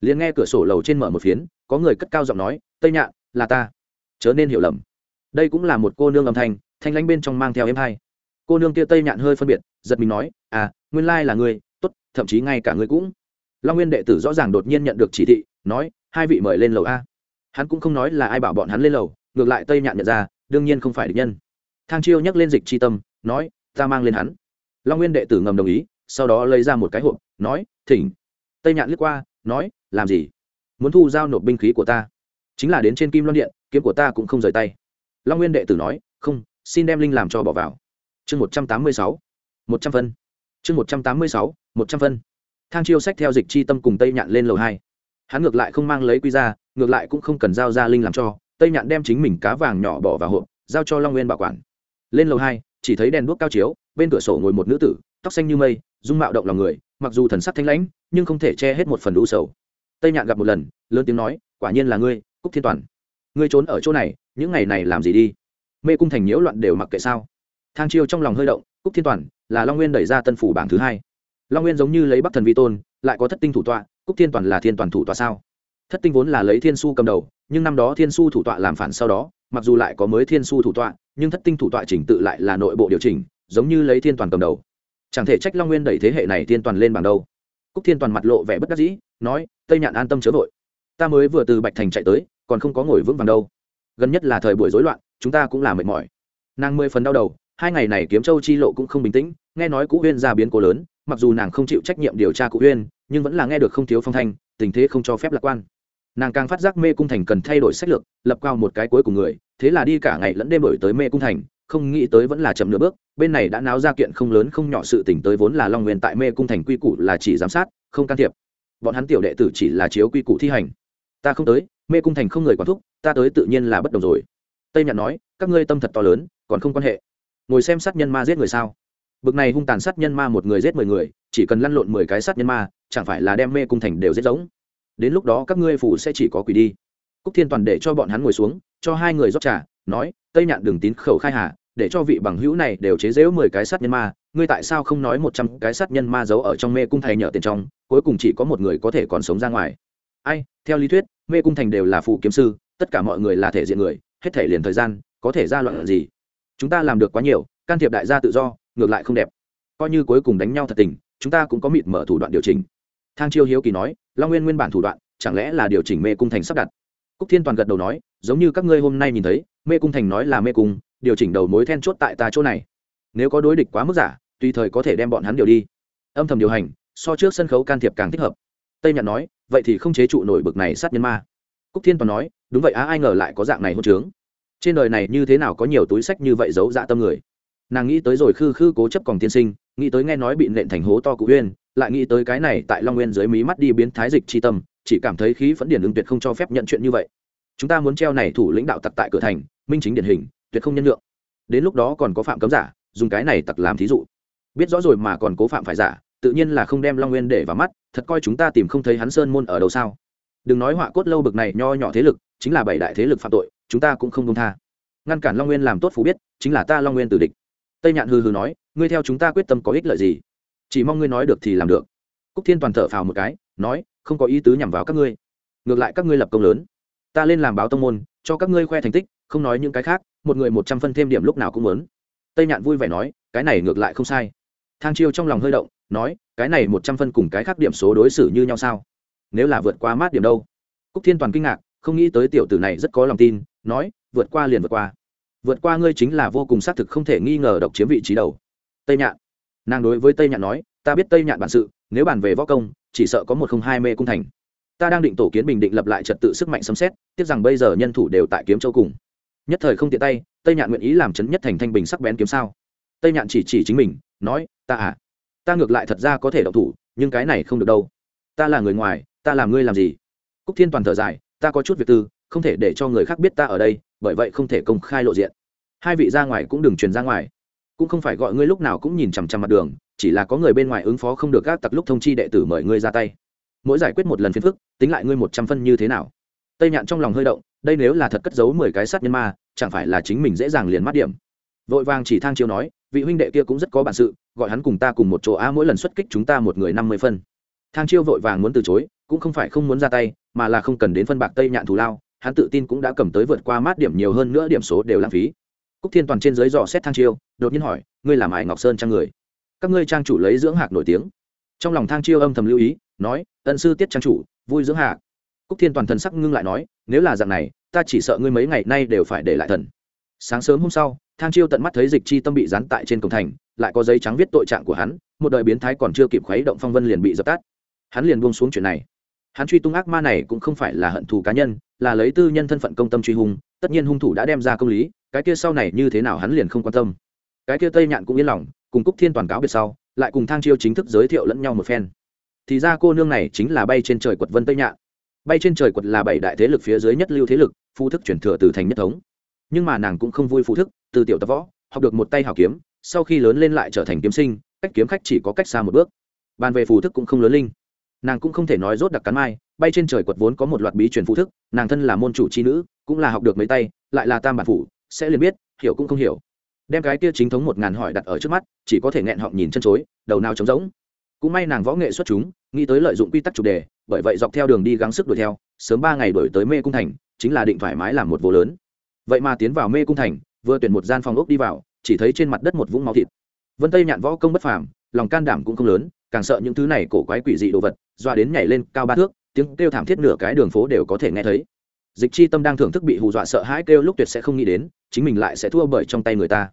Liền nghe cửa sổ lầu trên mở một phiến, có người cất cao giọng nói, tây nhạn, là ta. Chớ nên hiểu lầm. Đây cũng là một cô nương âm thanh thanh lãnh bên trong mang theo em hai cô nương kia tây nhạn hơi phân biệt, giật mình nói à nguyên lai là ngươi, tốt, thậm chí ngay cả ngươi cũng. Long nguyên đệ tử rõ ràng đột nhiên nhận được chỉ thị nói, hai vị mời lên lầu a. Hắn cũng không nói là ai bảo bọn hắn lên lầu, ngược lại tây nhạn nhận ra, đương nhiên không phải địch nhân. Thang chiêu nhắc lên dịch c h i tâm, nói, ta mang lên hắn. Long nguyên đệ tử ngầm đồng ý, sau đó lấy ra một cái hộp, nói, thỉnh. Tây nhạn liếc qua, nói, làm gì? Muốn thu giao nộp binh khí của ta? Chính là đến trên kim loan điện, kiếm của ta cũng không rời tay. Long nguyên đệ tử nói, không, xin đem linh làm cho bỏ vào. Chương một trăm tám mươi sáu, một trăm phân. Chương một trăm tám mươi sáu, một trăm phân. Thang chiêu sách theo dịch chi tâm cùng tây nhạn lên lầu hai hắn ngược lại không mang lấy quy ra ngược lại cũng không cần giao ra linh làm cho, tây nhạn đem chính mình cá vàng nhỏ bỏ vào hộp, giao cho long nguyên bảo quản. Lên lầu hai, chỉ thấy đèn đuốc cao chiếu, bên cửa sổ ngồi một nữ tử, tóc xanh như mây, dung mạo động lòng người, mặc dù thần sắc thanh lãnh, nhưng không thể che hết một phần đủ sầu. Tây nhạn gặp một lần, lớn tiếng nói, quả nhiên là ngươi, cúc thiên toàn. Ngươi trốn ở chỗ này, những ngày này làm gì đi? Mê cung thành nhiễu loạn đều mặc kệ sao? Thang chiêu trong lòng hơi động, cúc thiên toàn, là long nguyên đẩy ra tân phủ bảng thứ hai. Long nguyên giống như lấy bắc thần vi tôn lại có thất tinh thủ tọa, cúc thiên toàn là thiên toàn thủ tọa sao? Thất tinh vốn là lấy thiên su cầm đầu, nhưng năm đó thiên su thủ tọa làm phản sau đó, mặc dù lại có mới thiên su thủ tọa, nhưng thất tinh thủ tọa chỉnh tự lại là nội bộ điều chỉnh, giống như lấy thiên toàn cầm đầu. Chẳng thể trách long nguyên đẩy thế hệ này thiên toàn lên bằng đâu. Cúc thiên toàn mặt lộ vẻ bất đắc dĩ, nói, tây nhạn an tâm chớ vội. Ta mới vừa từ bạch thành chạy tới, còn không có ngồi vững vàng đâu. Gần nhất là thời buổi rối loạn, chúng ta cũng là mệt mỏi. Nàng mười phần đau đầu, hai ngày này kiếm châu chi lộ cũng không bình tĩnh, nghe nói cũ huyên ra biến cố lớn mặc dù nàng không chịu trách nhiệm điều tra cụ huyên, nhưng vẫn là nghe được không thiếu phong thanh, tình thế không cho phép lạc quan. Nàng càng phát giác mê cung thành cần thay đổi sách lược, lập cao một cái cuối cùng người, thế là đi cả ngày lẫn đêm đổi tới mê cung thành, không nghĩ tới vẫn là chậm nửa bước, bên này đã náo ra kiện không lớn không nhỏ sự tỉnh tới vốn là long nguyên tại mê cung thành quy củ là chỉ giám sát, không can thiệp. Bọn hắn tiểu đệ tử chỉ là chiếu quy củ thi hành. Ta không tới, mê cung thành không người quản thúc, ta tới tự nhiên là bất đồng rồi. Tây nhạn nói, các ngươi tâm thật to lớn, còn không quan hệ. Ngồi xem sát nhân ma giết người sao? Bực này hung tàn sát nhân ma một người giết mười người, chỉ cần lăn lộn mười cái sát nhân ma, chẳng phải là đem mê cung thành đều giết giống. Đến lúc đó các ngươi phủ sẽ chỉ có quỷ đi. Cúc thiên toàn để cho bọn hắn ngồi xuống, cho hai người rót trà, nói, tây nhạn đừng tín khẩu khai hà, để cho vị bằng hữu này đều chế giễu mười cái sát nhân ma, ngươi tại sao không nói một trăm cái sát nhân ma giấu ở trong mê cung thầy nhờ tiền trong, cuối cùng chỉ có một người có thể còn sống ra ngoài. Ai, theo lý thuyết, mê cung thành đều là phụ kiếm sư, tất cả mọi người là thể diện người, hết thể liền thời gian, có thể ra loạn gì? Chúng ta làm được quá nhiều, can thiệp đại gia tự do ngược lại không đẹp. Coi như cuối cùng đánh nhau thật tình, chúng ta cũng có mịt mở thủ đoạn điều chỉnh. Thang chiêu hiếu kỳ nói, long nguyên nguyên bản thủ đoạn, chẳng lẽ là điều chỉnh mê cung thành sắp đặt? Cúc thiên toàn gật đầu nói, giống như các ngươi hôm nay nhìn thấy, mê cung thành nói là mê cung, điều chỉnh đầu mối then chốt tại ta chỗ này. Nếu có đối địch quá mức giả, tùy thời có thể đem bọn hắn điều đi. Âm thầm điều hành, so trước sân khấu can thiệp càng thích hợp. Tây nhạn nói, vậy thì không chế trụ nổi bực này sát nhân ma. Cúc thiên toàn nói, đúng vậy á, ai ngờ lại có dạng này hôn trướng. Trên đời này như thế nào có nhiều túi sách như vậy giấu dạ tâm người? Nàng nghĩ tới rồi khư khư cố chấp còn tiên sinh, nghĩ tới nghe nói bị nện thành hố to cụ huyên, lại nghĩ tới cái này tại long nguyên dưới mí mắt đi biến thái dịch chi tâm, chỉ cảm thấy khí phẫn điển ứng tuyệt không cho phép nhận chuyện như vậy. Chúng ta muốn treo này thủ lãnh đạo tặc tại cửa thành, minh chính điển hình, tuyệt không nhân lượng đến lúc đó còn có phạm cấm giả, dùng cái này tặc làm thí dụ. Biết rõ rồi mà còn cố phạm phải giả, tự nhiên là không đem long nguyên để vào mắt, thật coi chúng ta tìm không thấy hắn sơn môn ở đâu sao. Đừng nói họa cốt lâu bực này nho nhỏ thế lực, chính là bảy đại thế lực phạm tội, chúng ta cũng không công tha. Ngăn cản long nguyên làm tốt phú biết, chính là ta long nguyên tử địch tây nhạn hừ hừ nói, ngươi theo chúng ta quyết tâm có ích lợi gì? Chỉ mong ngươi nói được thì làm được. Cúc thiên toàn thở phào một cái, nói, không có ý tứ nhằm vào các ngươi. Ngược lại các ngươi lập công lớn. Ta lên làm báo tông môn, cho các ngươi khoe thành tích, không nói những cái khác, một người một trăm phân thêm điểm lúc nào cũng muốn. Tây nhạn vui vẻ nói, cái này ngược lại không sai. Thang chiêu trong lòng hơi động, nói, cái này một trăm phân cùng cái khác điểm số đối xử như nhau sao? Nếu là vượt qua mát điểm đâu? Cúc thiên toàn kinh ngạc, không nghĩ tới tiểu tử này rất có lòng tin, nói, vượt qua liền vượt qua vượt qua ngươi chính là vô cùng xác thực không thể nghi ngờ độc chiếm vị trí đầu. Tây nhạn. Nàng đối với tây nhạn nói, ta biết tây nhạn bản sự, nếu bàn về võ công, chỉ sợ có một không hai mê cung thành. Ta đang định tổ kiến bình định lập lại trật tự sức mạnh sấm xét tiếc rằng bây giờ nhân thủ đều tại kiếm châu cùng. Nhất thời không tiện tay, tây nhạn nguyện ý làm chấn nhất thành thanh bình sắc bén kiếm sao? Tây nhạn chỉ chỉ chính mình, nói, ta à ta ngược lại thật ra có thể động thủ, nhưng cái này không được đâu. Ta là người ngoài, ta làm ngươi làm gì? Cúc thiên toàn thở dài, ta có chút việc tư, không thể để cho người khác biết ta ở đây, bởi vậy không thể công khai lộ diện hai vị ra ngoài cũng đừng truyền ra ngoài. Cũng không phải gọi ngươi lúc nào cũng nhìn chằm chằm mặt đường, chỉ là có người bên ngoài ứng phó không được các tặc lúc thông chi đệ tử mời ngươi ra tay. Mỗi giải quyết một lần phiền phức, tính lại ngươi một trăm phân như thế nào. Tây nhạn trong lòng hơi động, đây nếu là thật cất giấu mười cái sát nhân ma, chẳng phải là chính mình dễ dàng liền mắt điểm. Vội vàng chỉ thang chiêu nói, vị huynh đệ kia cũng rất có bản sự, gọi hắn cùng ta cùng một chỗ a, mỗi lần xuất kích chúng ta một người năm mươi phân. Thang chiêu vội vàng muốn từ chối, cũng không phải không muốn ra tay, mà là không cần đến phân bạc tây nhạn thù lao, hắn tự tin cũng đã cầm tới vượt qua mát điểm nhiều hơn nữa, điểm số đều lãng phí cúc thiên toàn trên dưới dò xét thang chiêu, đột nhiên hỏi, ngươi làm ải ngọc sơn trang người? Các ngươi trang chủ lấy dưỡng hạc nổi tiếng. Trong lòng thang chiêu âm thầm lưu ý, nói, ân sư tiết trang chủ, vui dưỡng hạc. Cúc thiên toàn thần sắc ngưng lại nói, nếu là dạng này, ta chỉ sợ ngươi mấy ngày nay đều phải để lại thần. Sáng sớm hôm sau, thang chiêu tận mắt thấy dịch chi tâm bị dán tại trên cổng thành, lại có giấy trắng viết tội trạng của hắn, một đời biến thái còn chưa kịp khuấy động phong vân liền bị dập tắt. Hắn liền buông xuống chuyện này hắn truy tung ác ma này cũng không phải là hận thù cá nhân, là lấy tư nhân thân phận công tâm truy hung, tất nhiên hung thủ đã đem ra công lý, cái kia sau này như thế nào hắn liền không quan tâm. Cái kia tây nhạn cũng yên lòng, cùng cúc thiên toàn cáo biệt sau, lại cùng thang chiêu chính thức giới thiệu lẫn nhau một phen. Thì ra cô nương này chính là bay trên trời quật vân tây nhạn. Bay trên trời quật là bảy đại thế lực phía dưới nhất lưu thế lực phu thức chuyển thừa từ thành nhất thống. Nhưng mà nàng cũng không vui phu thức, từ tiểu tập võ, học được một tay hảo kiếm, sau khi lớn lên lại trở thành kiếm sinh, cách kiếm khách chỉ có cách xa một bước. Bàn về phù thức cũng không lớn linh nàng cũng không thể nói rốt đặc cắn mai, bay trên trời quật vốn có một loạt bí truyền phụ thức, nàng thân là môn chủ c h i nữ, cũng là học được mấy tay, lại là tam bản phủ, sẽ liền biết, hiểu cũng không hiểu. Đem cái kia chính thống một ngàn hỏi đặt ở trước mắt, chỉ có thể nghẹn họng nhìn chân chối, đầu nào trống rỗng. Cũng may nàng võ nghệ xuất chúng, nghĩ tới lợi dụng quy tắc chủ đề, bởi vậy dọc theo đường đi gắng sức đuổi theo, sớm ba ngày đổi tới mê cung thành, chính là định thoải mái làm một vô lớn. Vậy mà tiến vào mê cung thành, vừa tuyển một gian phòng ốc đi vào, chỉ thấy trên mặt đất một vũng máu thịt. Vân tây nhạn võ công bất phàm, lòng can đảm cũng không lớn càng sợ những thứ này cổ quái quỷ dị đồ vật, doa đến nhảy lên cao ba thước, tiếng kêu thảm thiết nửa cái đường phố đều có thể nghe thấy. Dịch chi tâm đang thưởng thức bị hù dọa sợ hãi kêu lúc tuyệt sẽ không nghĩ đến, chính mình lại sẽ thua bởi trong tay người ta.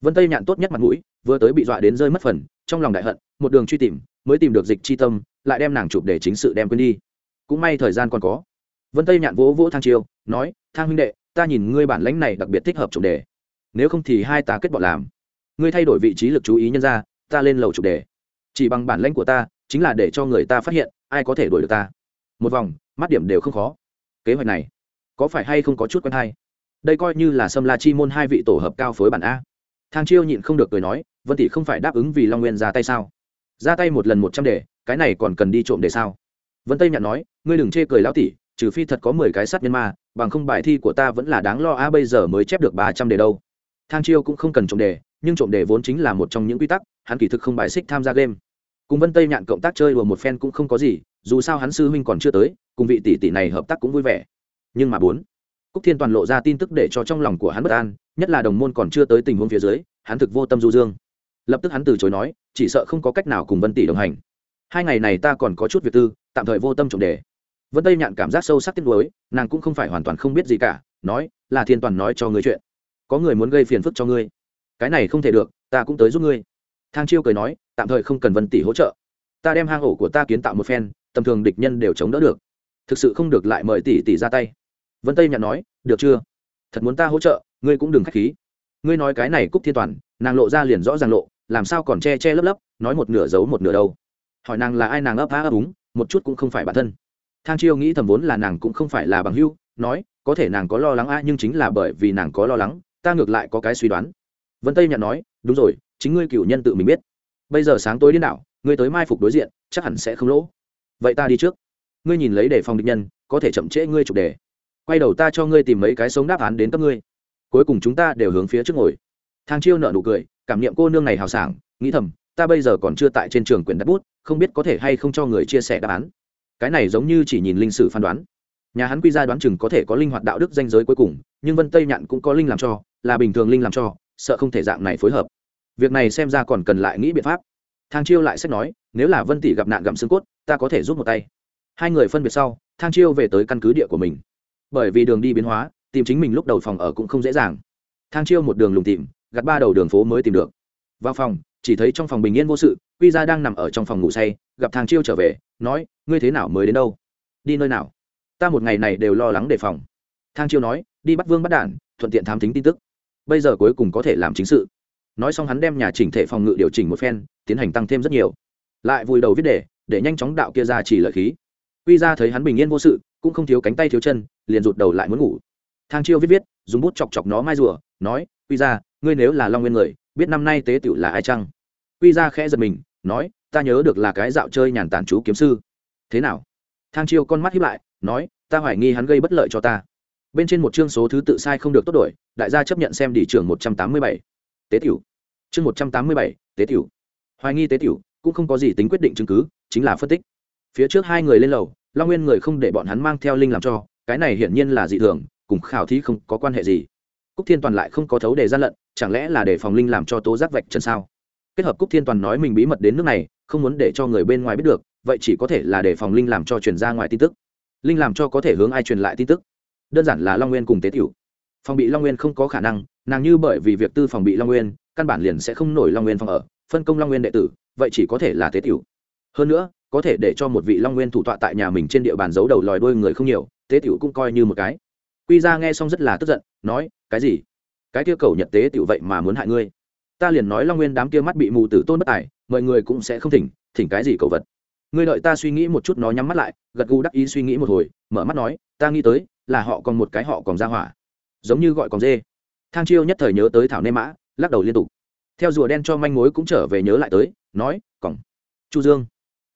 Vân tây nhạn tốt nhất mặt mũi, vừa tới bị dọa đến rơi mất phần, trong lòng đại hận, một đường truy tìm, mới tìm được dịch chi tâm, lại đem nàng chụp để chính sự đem quên đi. Cũng may thời gian còn có. Vân tây nhạn vỗ vỗ thang chiêu, nói, thang huynh đệ, ta nhìn ngươi bản lãnh này đặc biệt thích hợp chủ đề. Nếu không thì hai ta kết bọn làm. Ngươi thay đổi vị trí lực chú ý nhân ra, ta lên lầu chủ đề chỉ bằng bản lãnh của ta, chính là để cho người ta phát hiện, ai có thể đuổi được ta. Một vòng, mắt điểm đều không khó. Kế hoạch này, có phải hay không có chút quen hay? Đây coi như là sâm la chi môn hai vị tổ hợp cao phối bản a. Thang chiêu nhịn không được cười nói, vân tỷ không phải đáp ứng vì long nguyên ra tay sao? Ra tay một lần một trăm đề, cái này còn cần đi trộm đề sao? Vân tây nhận nói, ngươi đừng chê cười lão tỷ, trừ phi thật có mười cái sát nhân ma, bằng không bài thi của ta vẫn là đáng lo a bây giờ mới chép được ba trăm đề đâu. Thang chiêu cũng không cần trộm đề, nhưng trộm đề vốn chính là một trong những quy tắc, hắn kỳ thực không bài xích tham gia game cùng vân tây nhạn cộng tác chơi đùa một phen cũng không có gì, dù sao hắn sư huynh còn chưa tới, cùng vị tỷ tỷ này hợp tác cũng vui vẻ. Nhưng mà bốn, cúc thiên toàn lộ ra tin tức để cho trong lòng của hắn bất an, nhất là đồng môn còn chưa tới tình huống phía dưới, hắn thực vô tâm du dương. Lập tức hắn từ chối nói, chỉ sợ không có cách nào cùng vân tỷ đồng hành. Hai ngày này ta còn có chút việc tư, tạm thời vô tâm trọng đề. Vân tây nhạn cảm giác sâu sắc tiếc nuối, nàng cũng không phải hoàn toàn không biết gì cả, nói, là thiên toàn nói cho ngươi chuyện. Có người muốn gây phiền phức cho ngươi. Cái này không thể được, ta cũng tới giúp ngươi thang chiêu cười nói, tạm thời không cần vân tỷ hỗ trợ. Ta đem hang ổ của ta kiến tạo một phen, tầm thường địch nhân đều chống đỡ được. Thực sự không được lại mời tỷ tỷ ra tay. Vân tây nhận nói, được chưa? Thật muốn ta hỗ trợ, ngươi cũng đừng k h á c h khí. Ngươi nói cái này cúc thiên toàn, nàng lộ ra liền rõ ràng lộ, làm sao còn che che lấp lấp, nói một nửa giấu một nửa đâu. Hỏi nàng là ai nàng ấp á ấp úng, một chút cũng không phải bản thân. Thang chiêu nghĩ thầm vốn là nàng cũng không phải là bằng hưu nói, có thể nàng có lo lắng a, nhưng chính là bởi vì nàng có lo lắng, ta ngược lại có cái suy đoán. Vân tây nhận nói, đúng rồi chính ngươi cựu nhân tự mình biết. Bây giờ sáng tối đi đảo, ngươi tới mai phục đối diện, chắc hẳn sẽ không lỗ. Vậy ta đi trước. Ngươi nhìn lấy để phòng địch nhân, có thể chậm trễ ngươi chụp đề. Quay đầu ta cho ngươi tìm mấy cái sống đáp án đến cấp ngươi. Cuối cùng chúng ta đều hướng phía trước ngồi. Thang chiêu nợ nụ cười, cảm niệm cô nương này hào sảng, nghĩ thầm, ta bây giờ còn chưa tại trên trường quyền đặt bút, không biết có thể hay không cho người chia sẻ đáp án. Cái này giống như chỉ nhìn linh sử phán đoán. Nhà hắn quy ra đoán chừng có thể có linh hoạt đạo đức danh giới cuối cùng, nhưng vân tây nhạn cũng có linh làm cho, là bình thường linh làm cho, sợ không thể dạng này phối hợp việc này xem ra còn cần lại nghĩ biện pháp. Thang chiêu lại sách nói, nếu là vân tỷ gặp nạn gặm xương cốt, ta có thể giúp một tay. Hai người phân biệt sau, thang chiêu về tới căn cứ địa của mình. Bởi vì đường đi biến hóa, tìm chính mình lúc đầu phòng ở cũng không dễ dàng. Thang chiêu một đường lùng tìm gặt ba đầu đường phố mới tìm được. Vào phòng, chỉ thấy trong phòng bình yên vô sự, quy ra đang nằm ở trong phòng ngủ say, gặp thang chiêu trở về, nói, ngươi thế nào mới đến đâu? Đi nơi nào? Ta một ngày này đều lo lắng đề phòng. Thang chiêu nói, đi bắt vương bắt đản, thuận tiện thám tính tin tức. Bây giờ cuối cùng có thể làm chính sự nói xong hắn đem nhà chỉnh thể phòng ngự điều chỉnh một phen, tiến hành tăng thêm rất nhiều. Lại vùi đầu viết đề, để nhanh chóng đạo kia ra chỉ lợi khí. Quy ra thấy hắn bình yên vô sự, cũng không thiếu cánh tay thiếu chân, liền rụt đầu lại muốn ngủ. Thang chiêu viết viết, dùng bút chọc chọc nó mai rùa, nói, quy ra, ngươi nếu là long nguyên người, biết năm nay tế tựu là ai chăng? Quy ra khẽ giật mình, nói, ta nhớ được là cái dạo chơi nhàn tản chú kiếm sư. Thế nào? Thang chiêu con mắt hiếp lại, nói, ta hoài nghi hắn gây bất lợi cho ta. Bên trên một chương số thứ tự sai không được tốt đổi, đại gia chấp nhận xem đỉ trưởng một trăm tám mươi bảy tế tiểu. Chương một trăm tám mươi bảy, tế tiểu. Hoài nghi tế tiểu cũng không có gì tính quyết định chứng cứ, chính là phân tích. Phía trước hai người lên lầu, long nguyên người không để bọn hắn mang theo linh làm cho, cái này hiển nhiên là dị thường, cùng khảo thí không có quan hệ gì. Cúc thiên toàn lại không có thấu đề gian lận, chẳng lẽ là để phòng linh làm cho tố giác vạch chân sao? Kết hợp cúc thiên toàn nói mình bí mật đến nước này, không muốn để cho người bên ngoài biết được, vậy chỉ có thể là để phòng linh làm cho truyền ra ngoài tin tức. Linh làm cho có thể hướng ai truyền lại tin tức? Đơn giản là long nguyên cùng tế tiểu. Phòng bị long nguyên không có khả năng nàng như bởi vì việc tư phòng bị long nguyên, căn bản liền sẽ không nổi long nguyên phòng ở, phân công long nguyên đệ tử, vậy chỉ có thể là tế tiểu. Hơn nữa, có thể để cho một vị long nguyên thủ tọa tại nhà mình trên địa bàn giấu đầu lòi đôi người không nhiều, tế tiểu cũng coi như một cái. Quy ra nghe xong rất là tức giận, nói, cái gì? Cái kia cầu nhật tế tiểu vậy mà muốn hại ngươi? Ta liền nói long nguyên đám kia mắt bị mù tử tôn bất tài, mọi người cũng sẽ không thỉnh thỉnh cái gì cầu vật? Ngươi đợi ta suy nghĩ một chút nó nhắm mắt lại, gật gù đắc ý suy nghĩ một hồi, mở mắt nói, ta nghĩ tới, là họ còn một cái họ còn ra hỏa. Giống như gọi còn dê thang chiêu nhất thời nhớ tới thảo nê mã, lắc đầu liên tục. Theo rùa đen cho manh mối cũng trở về nhớ lại tới, nói, cỏng, chu dương.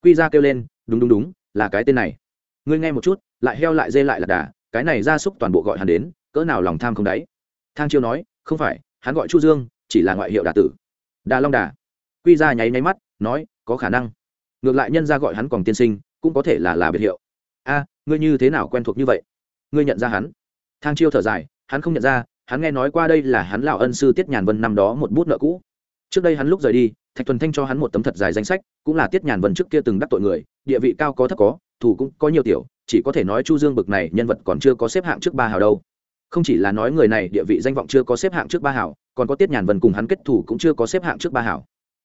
Quy ra kêu lên, đúng đúng đúng, là cái tên này. Ngươi nghe một chút, lại heo lại dê lại là đà, cái này ra súc toàn bộ gọi hắn đến, cỡ nào lòng tham không đáy? Thang chiêu nói, không phải, hắn gọi chu dương, chỉ là ngoại hiệu đà tử. Đà long đà. Quy ra nháy nháy mắt, nói, có khả năng. Ngược lại nhân ra gọi hắn còn tiên sinh, cũng có thể là là biệt hiệu. A, ngươi như thế nào quen thuộc như vậy? Ngươi nhận ra hắn. Thang chiêu thở dài, hắn không nhận ra hắn nghe nói qua đây là hắn lão ân sư tiết nhàn vân năm đó một bút nợ cũ. Trước đây hắn lúc rời đi, thạch thuần thanh cho hắn một tấm thật dài danh sách, cũng là tiết nhàn vân trước kia từng đắc tội người, địa vị cao có thấp có thủ cũng có nhiều tiểu, chỉ có thể nói chu dương bực này nhân vật còn chưa có xếp hạng trước ba hào đâu. Không chỉ là nói người này địa vị danh vọng chưa có xếp hạng trước ba hào, còn có tiết nhàn vân cùng hắn kết thủ cũng chưa có xếp hạng trước ba hào.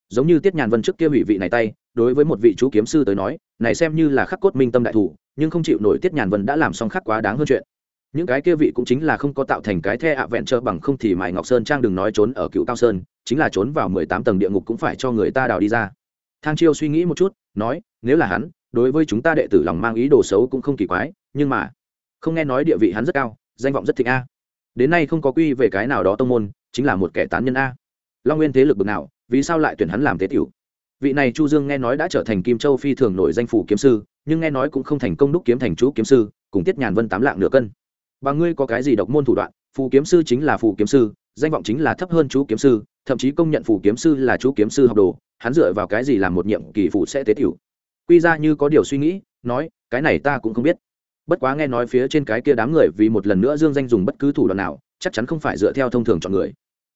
Giống như tiết nhàn vân trước kia hủy vị này tay, đối với một vị chú kiếm sư tới nói, này xem như là khắc cốt minh tâm đại thủ, nhưng không chịu nổi tiết nhàn vân đã làm xong khắc quá đáng hơn chuyện những cái kia vị cũng chính là không có tạo thành cái the ạ vẹn trơ bằng không thì mài ngọc sơn trang đừng nói trốn ở cựu cao sơn, chính là trốn vào mười tám tầng địa ngục cũng phải cho người ta đào đi ra. Thang chiêu suy nghĩ một chút, nói, nếu là hắn, đối với chúng ta đệ tử lòng mang ý đồ xấu cũng không kỳ quái, nhưng mà, không nghe nói địa vị hắn rất cao, danh vọng rất thịnh a. Đến nay không có quy về cái nào đó tông môn, chính là một kẻ tán nhân a. Long nguyên thế lực bực nào, vì sao lại tuyển hắn làm tế tiểu? Vị này chu dương nghe nói đã trở thành kim châu phi thường nổi danh phủ kiếm sư, nhưng nghe nói cũng không thành công đúc kiếm thành chú kiếm sư, cùng tiết nhàn vân tám lạng nửa cân và ngươi có cái gì độc môn thủ đoạn, phù kiếm sư chính là phù kiếm sư, danh vọng chính là thấp hơn chú kiếm sư, thậm chí công nhận phù kiếm sư là chú kiếm sư học đồ, hắn dựa vào cái gì làm một nhiệm kỳ phụ sẽ tế tiểu? Quy ra như có điều suy nghĩ, nói, cái này ta cũng không biết. Bất quá nghe nói phía trên cái kia đám người vì một lần nữa dương danh dùng bất cứ thủ đoạn nào, chắc chắn không phải dựa theo thông thường chọn người.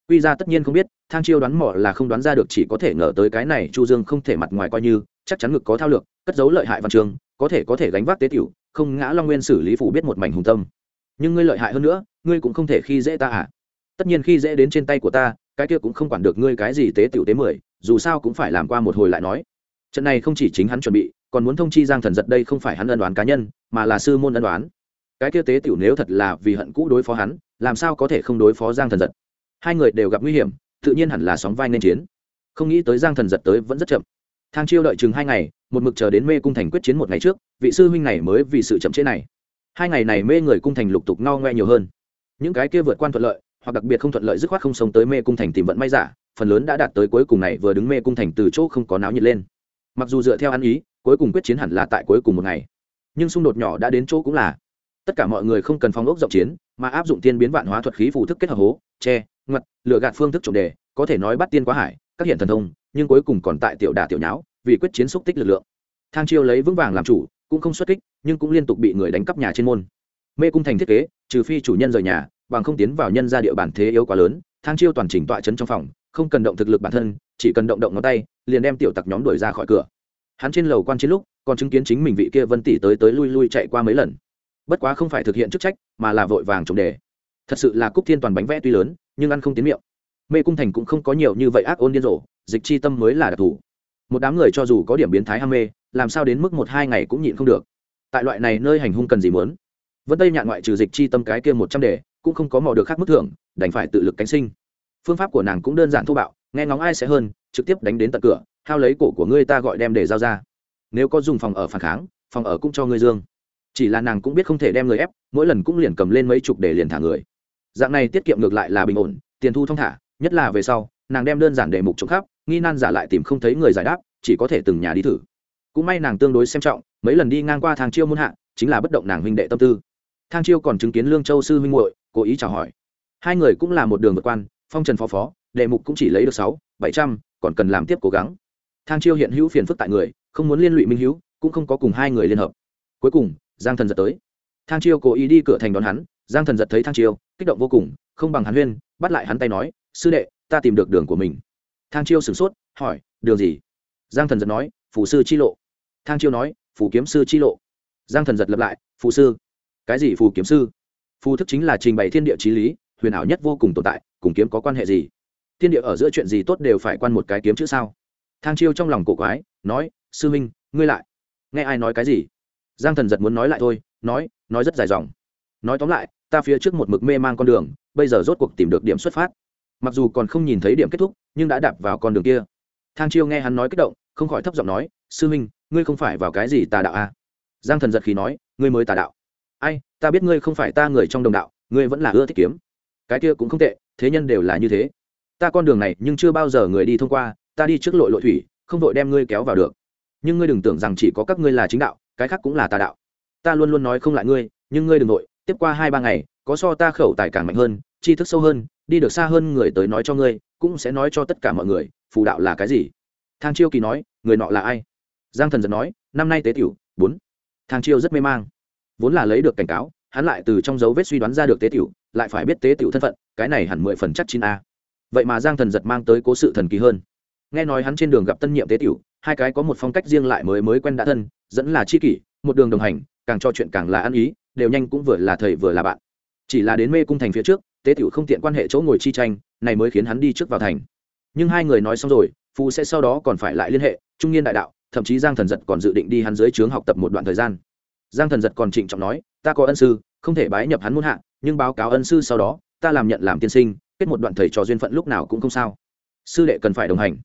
Quy ra tất nhiên không biết, thang chiêu đoán mỏ là không đoán ra được chỉ có thể ngờ tới cái này chu dương không thể mặt ngoài coi như, chắc chắn ngực có thao lược, cất giấu lợi hại văn trường có thể có thể gánh vác tế tiểu, không ngã long nguyên xử lý phủ biết một mảnh hùng tâm nhưng ngươi lợi hại hơn nữa, ngươi cũng không thể khi dễ ta à? Tất nhiên khi dễ đến trên tay của ta, cái kia cũng không quản được ngươi cái gì tế tiểu tế mười, dù sao cũng phải làm qua một hồi lại nói. Trận này không chỉ chính hắn chuẩn bị, còn muốn thông chi giang thần giật đây không phải hắn ân đoán cá nhân, mà là sư môn ân đoán cái kia tế tiểu nếu thật là vì hận cũ đối phó hắn, làm sao có thể không đối phó giang thần giật? Hai người đều gặp nguy hiểm, tự nhiên hẳn là sóng vai nên chiến. Không nghĩ tới giang thần giật tới vẫn rất chậm. Thang chiêu đợi chừng hai ngày, một mực chờ đến mê cung thành quyết chiến một ngày trước, vị sư huynh này mới vì sự chậm chế này hai ngày này mê người cung thành lục tục no ngoe nhiều hơn. Những cái kia vượt quan thuận lợi, hoặc đặc biệt không thuận lợi dứt khoát không sống tới mê cung thành tìm vận may giả, phần lớn đã đạt tới cuối cùng này vừa đứng mê cung thành từ chỗ không có náo nhiệt lên. Mặc dù dựa theo ăn ý, cuối cùng quyết chiến hẳn là tại cuối cùng một ngày. Nhưng xung đột nhỏ đã đến chỗ cũng là, tất cả mọi người không cần phong ốc rộng chiến, mà áp dụng tiên biến vạn hóa thuật khí phù thức kết hợp hố tre ngặt lựa gạt phương thức trộm đề, có thể nói bắt tiên quá hải, các hiện thần thông, nhưng cuối cùng còn tại tiểu đà tiểu nháo, vì quyết chiến xúc tích lực lượng. Thang chiêu lấy vững vàng làm chủ cũng không xuất kích, nhưng cũng liên tục bị người đánh cắp nhà trên môn. Mê cung thành thiết kế, trừ phi chủ nhân rời nhà, bằng không tiến vào nhân ra địa bàn thế yếu quá lớn, thang chiêu toàn chỉnh tọa chấn trong phòng, không cần động thực lực bản thân, chỉ cần động động ngón tay, liền đem tiểu tặc nhóm đuổi ra khỏi cửa. Hắn trên lầu quan chiến lúc, còn chứng kiến chính mình vị kia vân tỷ tới tới lui lui chạy qua mấy lần. Bất quá không phải thực hiện chức trách, mà là vội vàng trồng đề. Thật sự là cúc thiên toàn bánh vẽ tuy lớn, nhưng ăn không tiến miệng. Mê cung thành cũng không có nhiều như vậy ác ôn điên rồ, dịch chi tâm mới là đặc thù. Một đám người cho dù có điểm biến thái ham mê làm sao đến mức một hai ngày cũng nhịn không được. Tại loại này nơi hành hung cần gì muốn? Vân tây nhạn ngoại trừ dịch chi tâm cái kia một trăm đề, cũng không có mò được khác mức thưởng, đành phải tự lực cánh sinh. Phương pháp của nàng cũng đơn giản thô bạo, nghe ngóng ai sẽ hơn, trực tiếp đánh đến tận cửa, hao lấy cổ của ngươi ta gọi đem để giao ra. Nếu có dùng phòng ở phản kháng, phòng ở cũng cho ngươi dương. Chỉ là nàng cũng biết không thể đem người ép, mỗi lần cũng liền cầm lên mấy chục để liền thả người. Dạng này tiết kiệm ngược lại là bình ổn, tiền thu thong thả, nhất là về sau, nàng đem đơn giản đề mục trộm khắp, nghi nan giả lại tìm không thấy người giải đáp, chỉ có thể từng nhà đi thử cũng may nàng tương đối xem trọng, mấy lần đi ngang qua thang chiêu muôn hạ, chính là bất động nàng huynh đệ tâm tư. Thang chiêu còn chứng kiến lương châu sư huynh muội, cố ý chào hỏi. Hai người cũng là một đường vượt quan, phong trần phó phó, đệ mục cũng chỉ lấy được sáu, bảy trăm, còn cần làm tiếp cố gắng. Thang chiêu hiện hữu phiền phức tại người, không muốn liên lụy minh hữu cũng không có cùng hai người liên hợp. Cuối cùng, giang thần giật tới. Thang chiêu cố ý đi cửa thành đón hắn, giang thần giật thấy thang chiêu, kích động vô cùng, không bằng hắn huyên, bắt lại hắn tay nói, sư đệ, ta tìm được đường của mình. Thang chiêu sửng sốt, hỏi, đường gì? Giang thần giật nói phủ sư chi lộ. Thang chiêu nói phủ kiếm sư chi lộ. Giang thần giật lập lại, phù sư. Cái gì phù kiếm sư? Phù thức chính là trình bày thiên địa t r í lý, huyền ảo nhất vô cùng tồn tại, cùng kiếm có quan hệ gì? Thiên địa ở giữa chuyện gì tốt đều phải quan một cái kiếm chữ sao? Thang chiêu trong lòng cổ quái, nói, sư minh ngươi lại. Nghe ai nói cái gì? Giang thần giật muốn nói lại thôi, nói nói rất dài dòng. Nói tóm lại, ta phía trước một mực mê man con đường, bây giờ rốt cuộc tìm được điểm xuất phát. Mặc dù còn không nhìn thấy điểm kết thúc, nhưng đã đạp vào con đường kia. Thang chiêu nghe hắn nói kích động không khỏi thấp giọng nói, sư minh ngươi không phải vào cái gì tà đạo à? giang thần giật khí nói, ngươi mới tà đạo. Ai, ta biết ngươi không phải ta người trong đồng đạo, ngươi vẫn là ưa thích kiếm. Cái kia cũng không tệ, thế nhân đều là như thế. Ta con đường này nhưng chưa bao giờ người đi thông qua, ta đi trước lội lội thủy, không vội đem ngươi kéo vào được. Nhưng ngươi đừng tưởng rằng chỉ có các ngươi là chính đạo, cái khác cũng là tà đạo. Ta luôn luôn nói không lại ngươi, nhưng ngươi đừng nội tiếp qua hai ba ngày, có so ta khẩu tài càng mạnh hơn, tri thức sâu hơn, đi được xa hơn người tới nói cho ngươi, cũng sẽ nói cho tất cả mọi người, phù đạo là cái gì? Thang chiêu kỳ nói, người nọ là ai? Giang thần giật nói, năm nay tế tiểu, bốn. Thang chiêu rất mê mang. Vốn là lấy được cảnh cáo, hắn lại từ trong dấu vết suy đoán ra được tế tiểu, lại phải biết tế tiểu thân phận, cái này hẳn mười phần chắc chín a. Vậy mà giang thần giật mang tới cố sự thần kỳ hơn. Nghe nói hắn trên đường gặp tân nhiệm tế tiểu, hai cái có một phong cách riêng lại mới mới quen đã thân, dẫn là chi kỷ, một đường đồng hành, càng cho chuyện càng là ăn ý, đều nhanh cũng vừa là thầy vừa là bạn. Chỉ là đến mê cung thành phía trước, tế tiểu không tiện quan hệ chỗ ngồi chi tranh, này mới khiến hắn đi trước vào thành. Nhưng hai người nói xong rồi Phu sẽ sau đó còn phải lại liên hệ, trung niên đại đạo, thậm chí giang thần giật còn dự định đi hắn dưới trướng học tập một đoạn thời gian. Giang thần giật còn trịnh trọng nói, ta có ân sư, không thể bái nhập hắn muôn hạ, nhưng báo cáo ân sư sau đó, ta làm nhận làm tiên sinh, kết một đoạn thầy trò duyên phận lúc nào cũng không sao. Sư đệ cần phải đồng hành.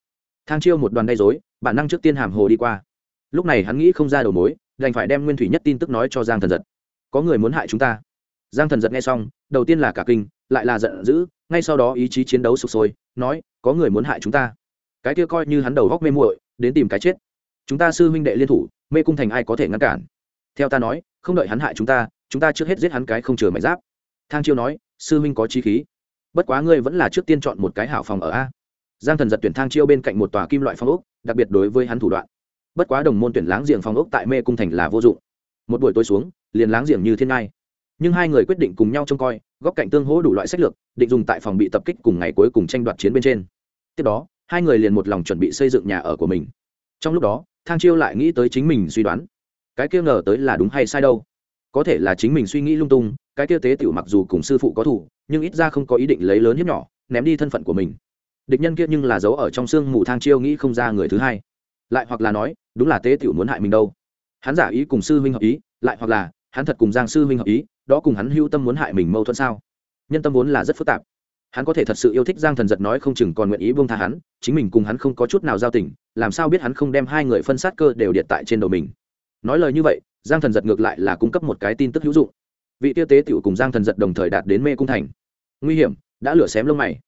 Thang chiêu một đoàn gây dối bản năng trước tiên hàm hồ đi qua. Lúc này hắn nghĩ không ra đầu mối, đành phải đem nguyên thủy nhất tin tức nói cho giang thần giật. Có người muốn hại chúng ta. Giang thần giật nghe xong, đầu tiên là cả kinh, lại là giận dữ, ngay sau đó ý chí chiến đấu sụp sôi, nói, có người muốn hại chúng ta cái kia coi như hắn đầu góc mê muội, đến tìm cái chết. Chúng ta sư huynh đệ liên thủ, mê cung thành ai có thể ngăn cản? Theo ta nói, không đợi hắn hại chúng ta chúng ta trước hết giết hắn cái không chừa mảy giáp. Thang chiêu nói, sư huynh có trí khí. Bất quá ngươi vẫn là trước tiên chọn một cái hảo phòng ở a. Giang thần giật tuyển thang chiêu bên cạnh một tòa kim loại phong ốc, đặc biệt đối với hắn thủ đoạn. Bất quá đồng môn tuyển láng giềng phong ốc tại mê cung thành là vô dụng. Một buổi tối xuống, liền láng giềng như thiên ngai. Nhưng hai người quyết định cùng nhau trông coi, góc cạnh tương hỗ đủ loại sách lược, định dùng tại phòng bị tập kích cùng ngày cuối cùng tranh đoạt chiến bên trên. Tiếp đó hai người liền một lòng chuẩn bị xây dựng nhà ở của mình. Trong lúc đó, thang chiêu lại nghĩ tới chính mình suy đoán. Cái kia ngờ tới là đúng hay sai đâu? Có thể là chính mình suy nghĩ lung tung, cái kia tế tiểu mặc dù cùng sư phụ có thủ nhưng ít ra không có ý định lấy lớn hiếp nhỏ, ném đi thân phận của mình. Địch nhân kia nhưng là giấu ở trong xương mù thang chiêu nghĩ không ra người thứ hai. Lại hoặc là nói, đúng là tế tiểu muốn hại mình đâu. Hắn giả ý cùng sư huynh hợp ý, lại hoặc là, hắn thật cùng giang sư huynh hợp ý, đó cùng hắn hưu tâm muốn hại mình mâu thuẫn sao? Nhân tâm vốn là rất phức tạp hắn có thể thật sự yêu thích giang thần giật nói không chừng còn nguyện ý buông tha hắn, chính mình cùng hắn không có chút nào giao tình, làm sao biết hắn không đem hai người phân sát cơ đều điện tại trên đầu mình. Nói lời như vậy, giang thần giật ngược lại là cung cấp một cái tin tức hữu dụng. Vị tiêu tế tiểu cùng giang thần giật đồng thời đạt đến mê cung thành. Nguy hiểm, đã lửa xém lông mày.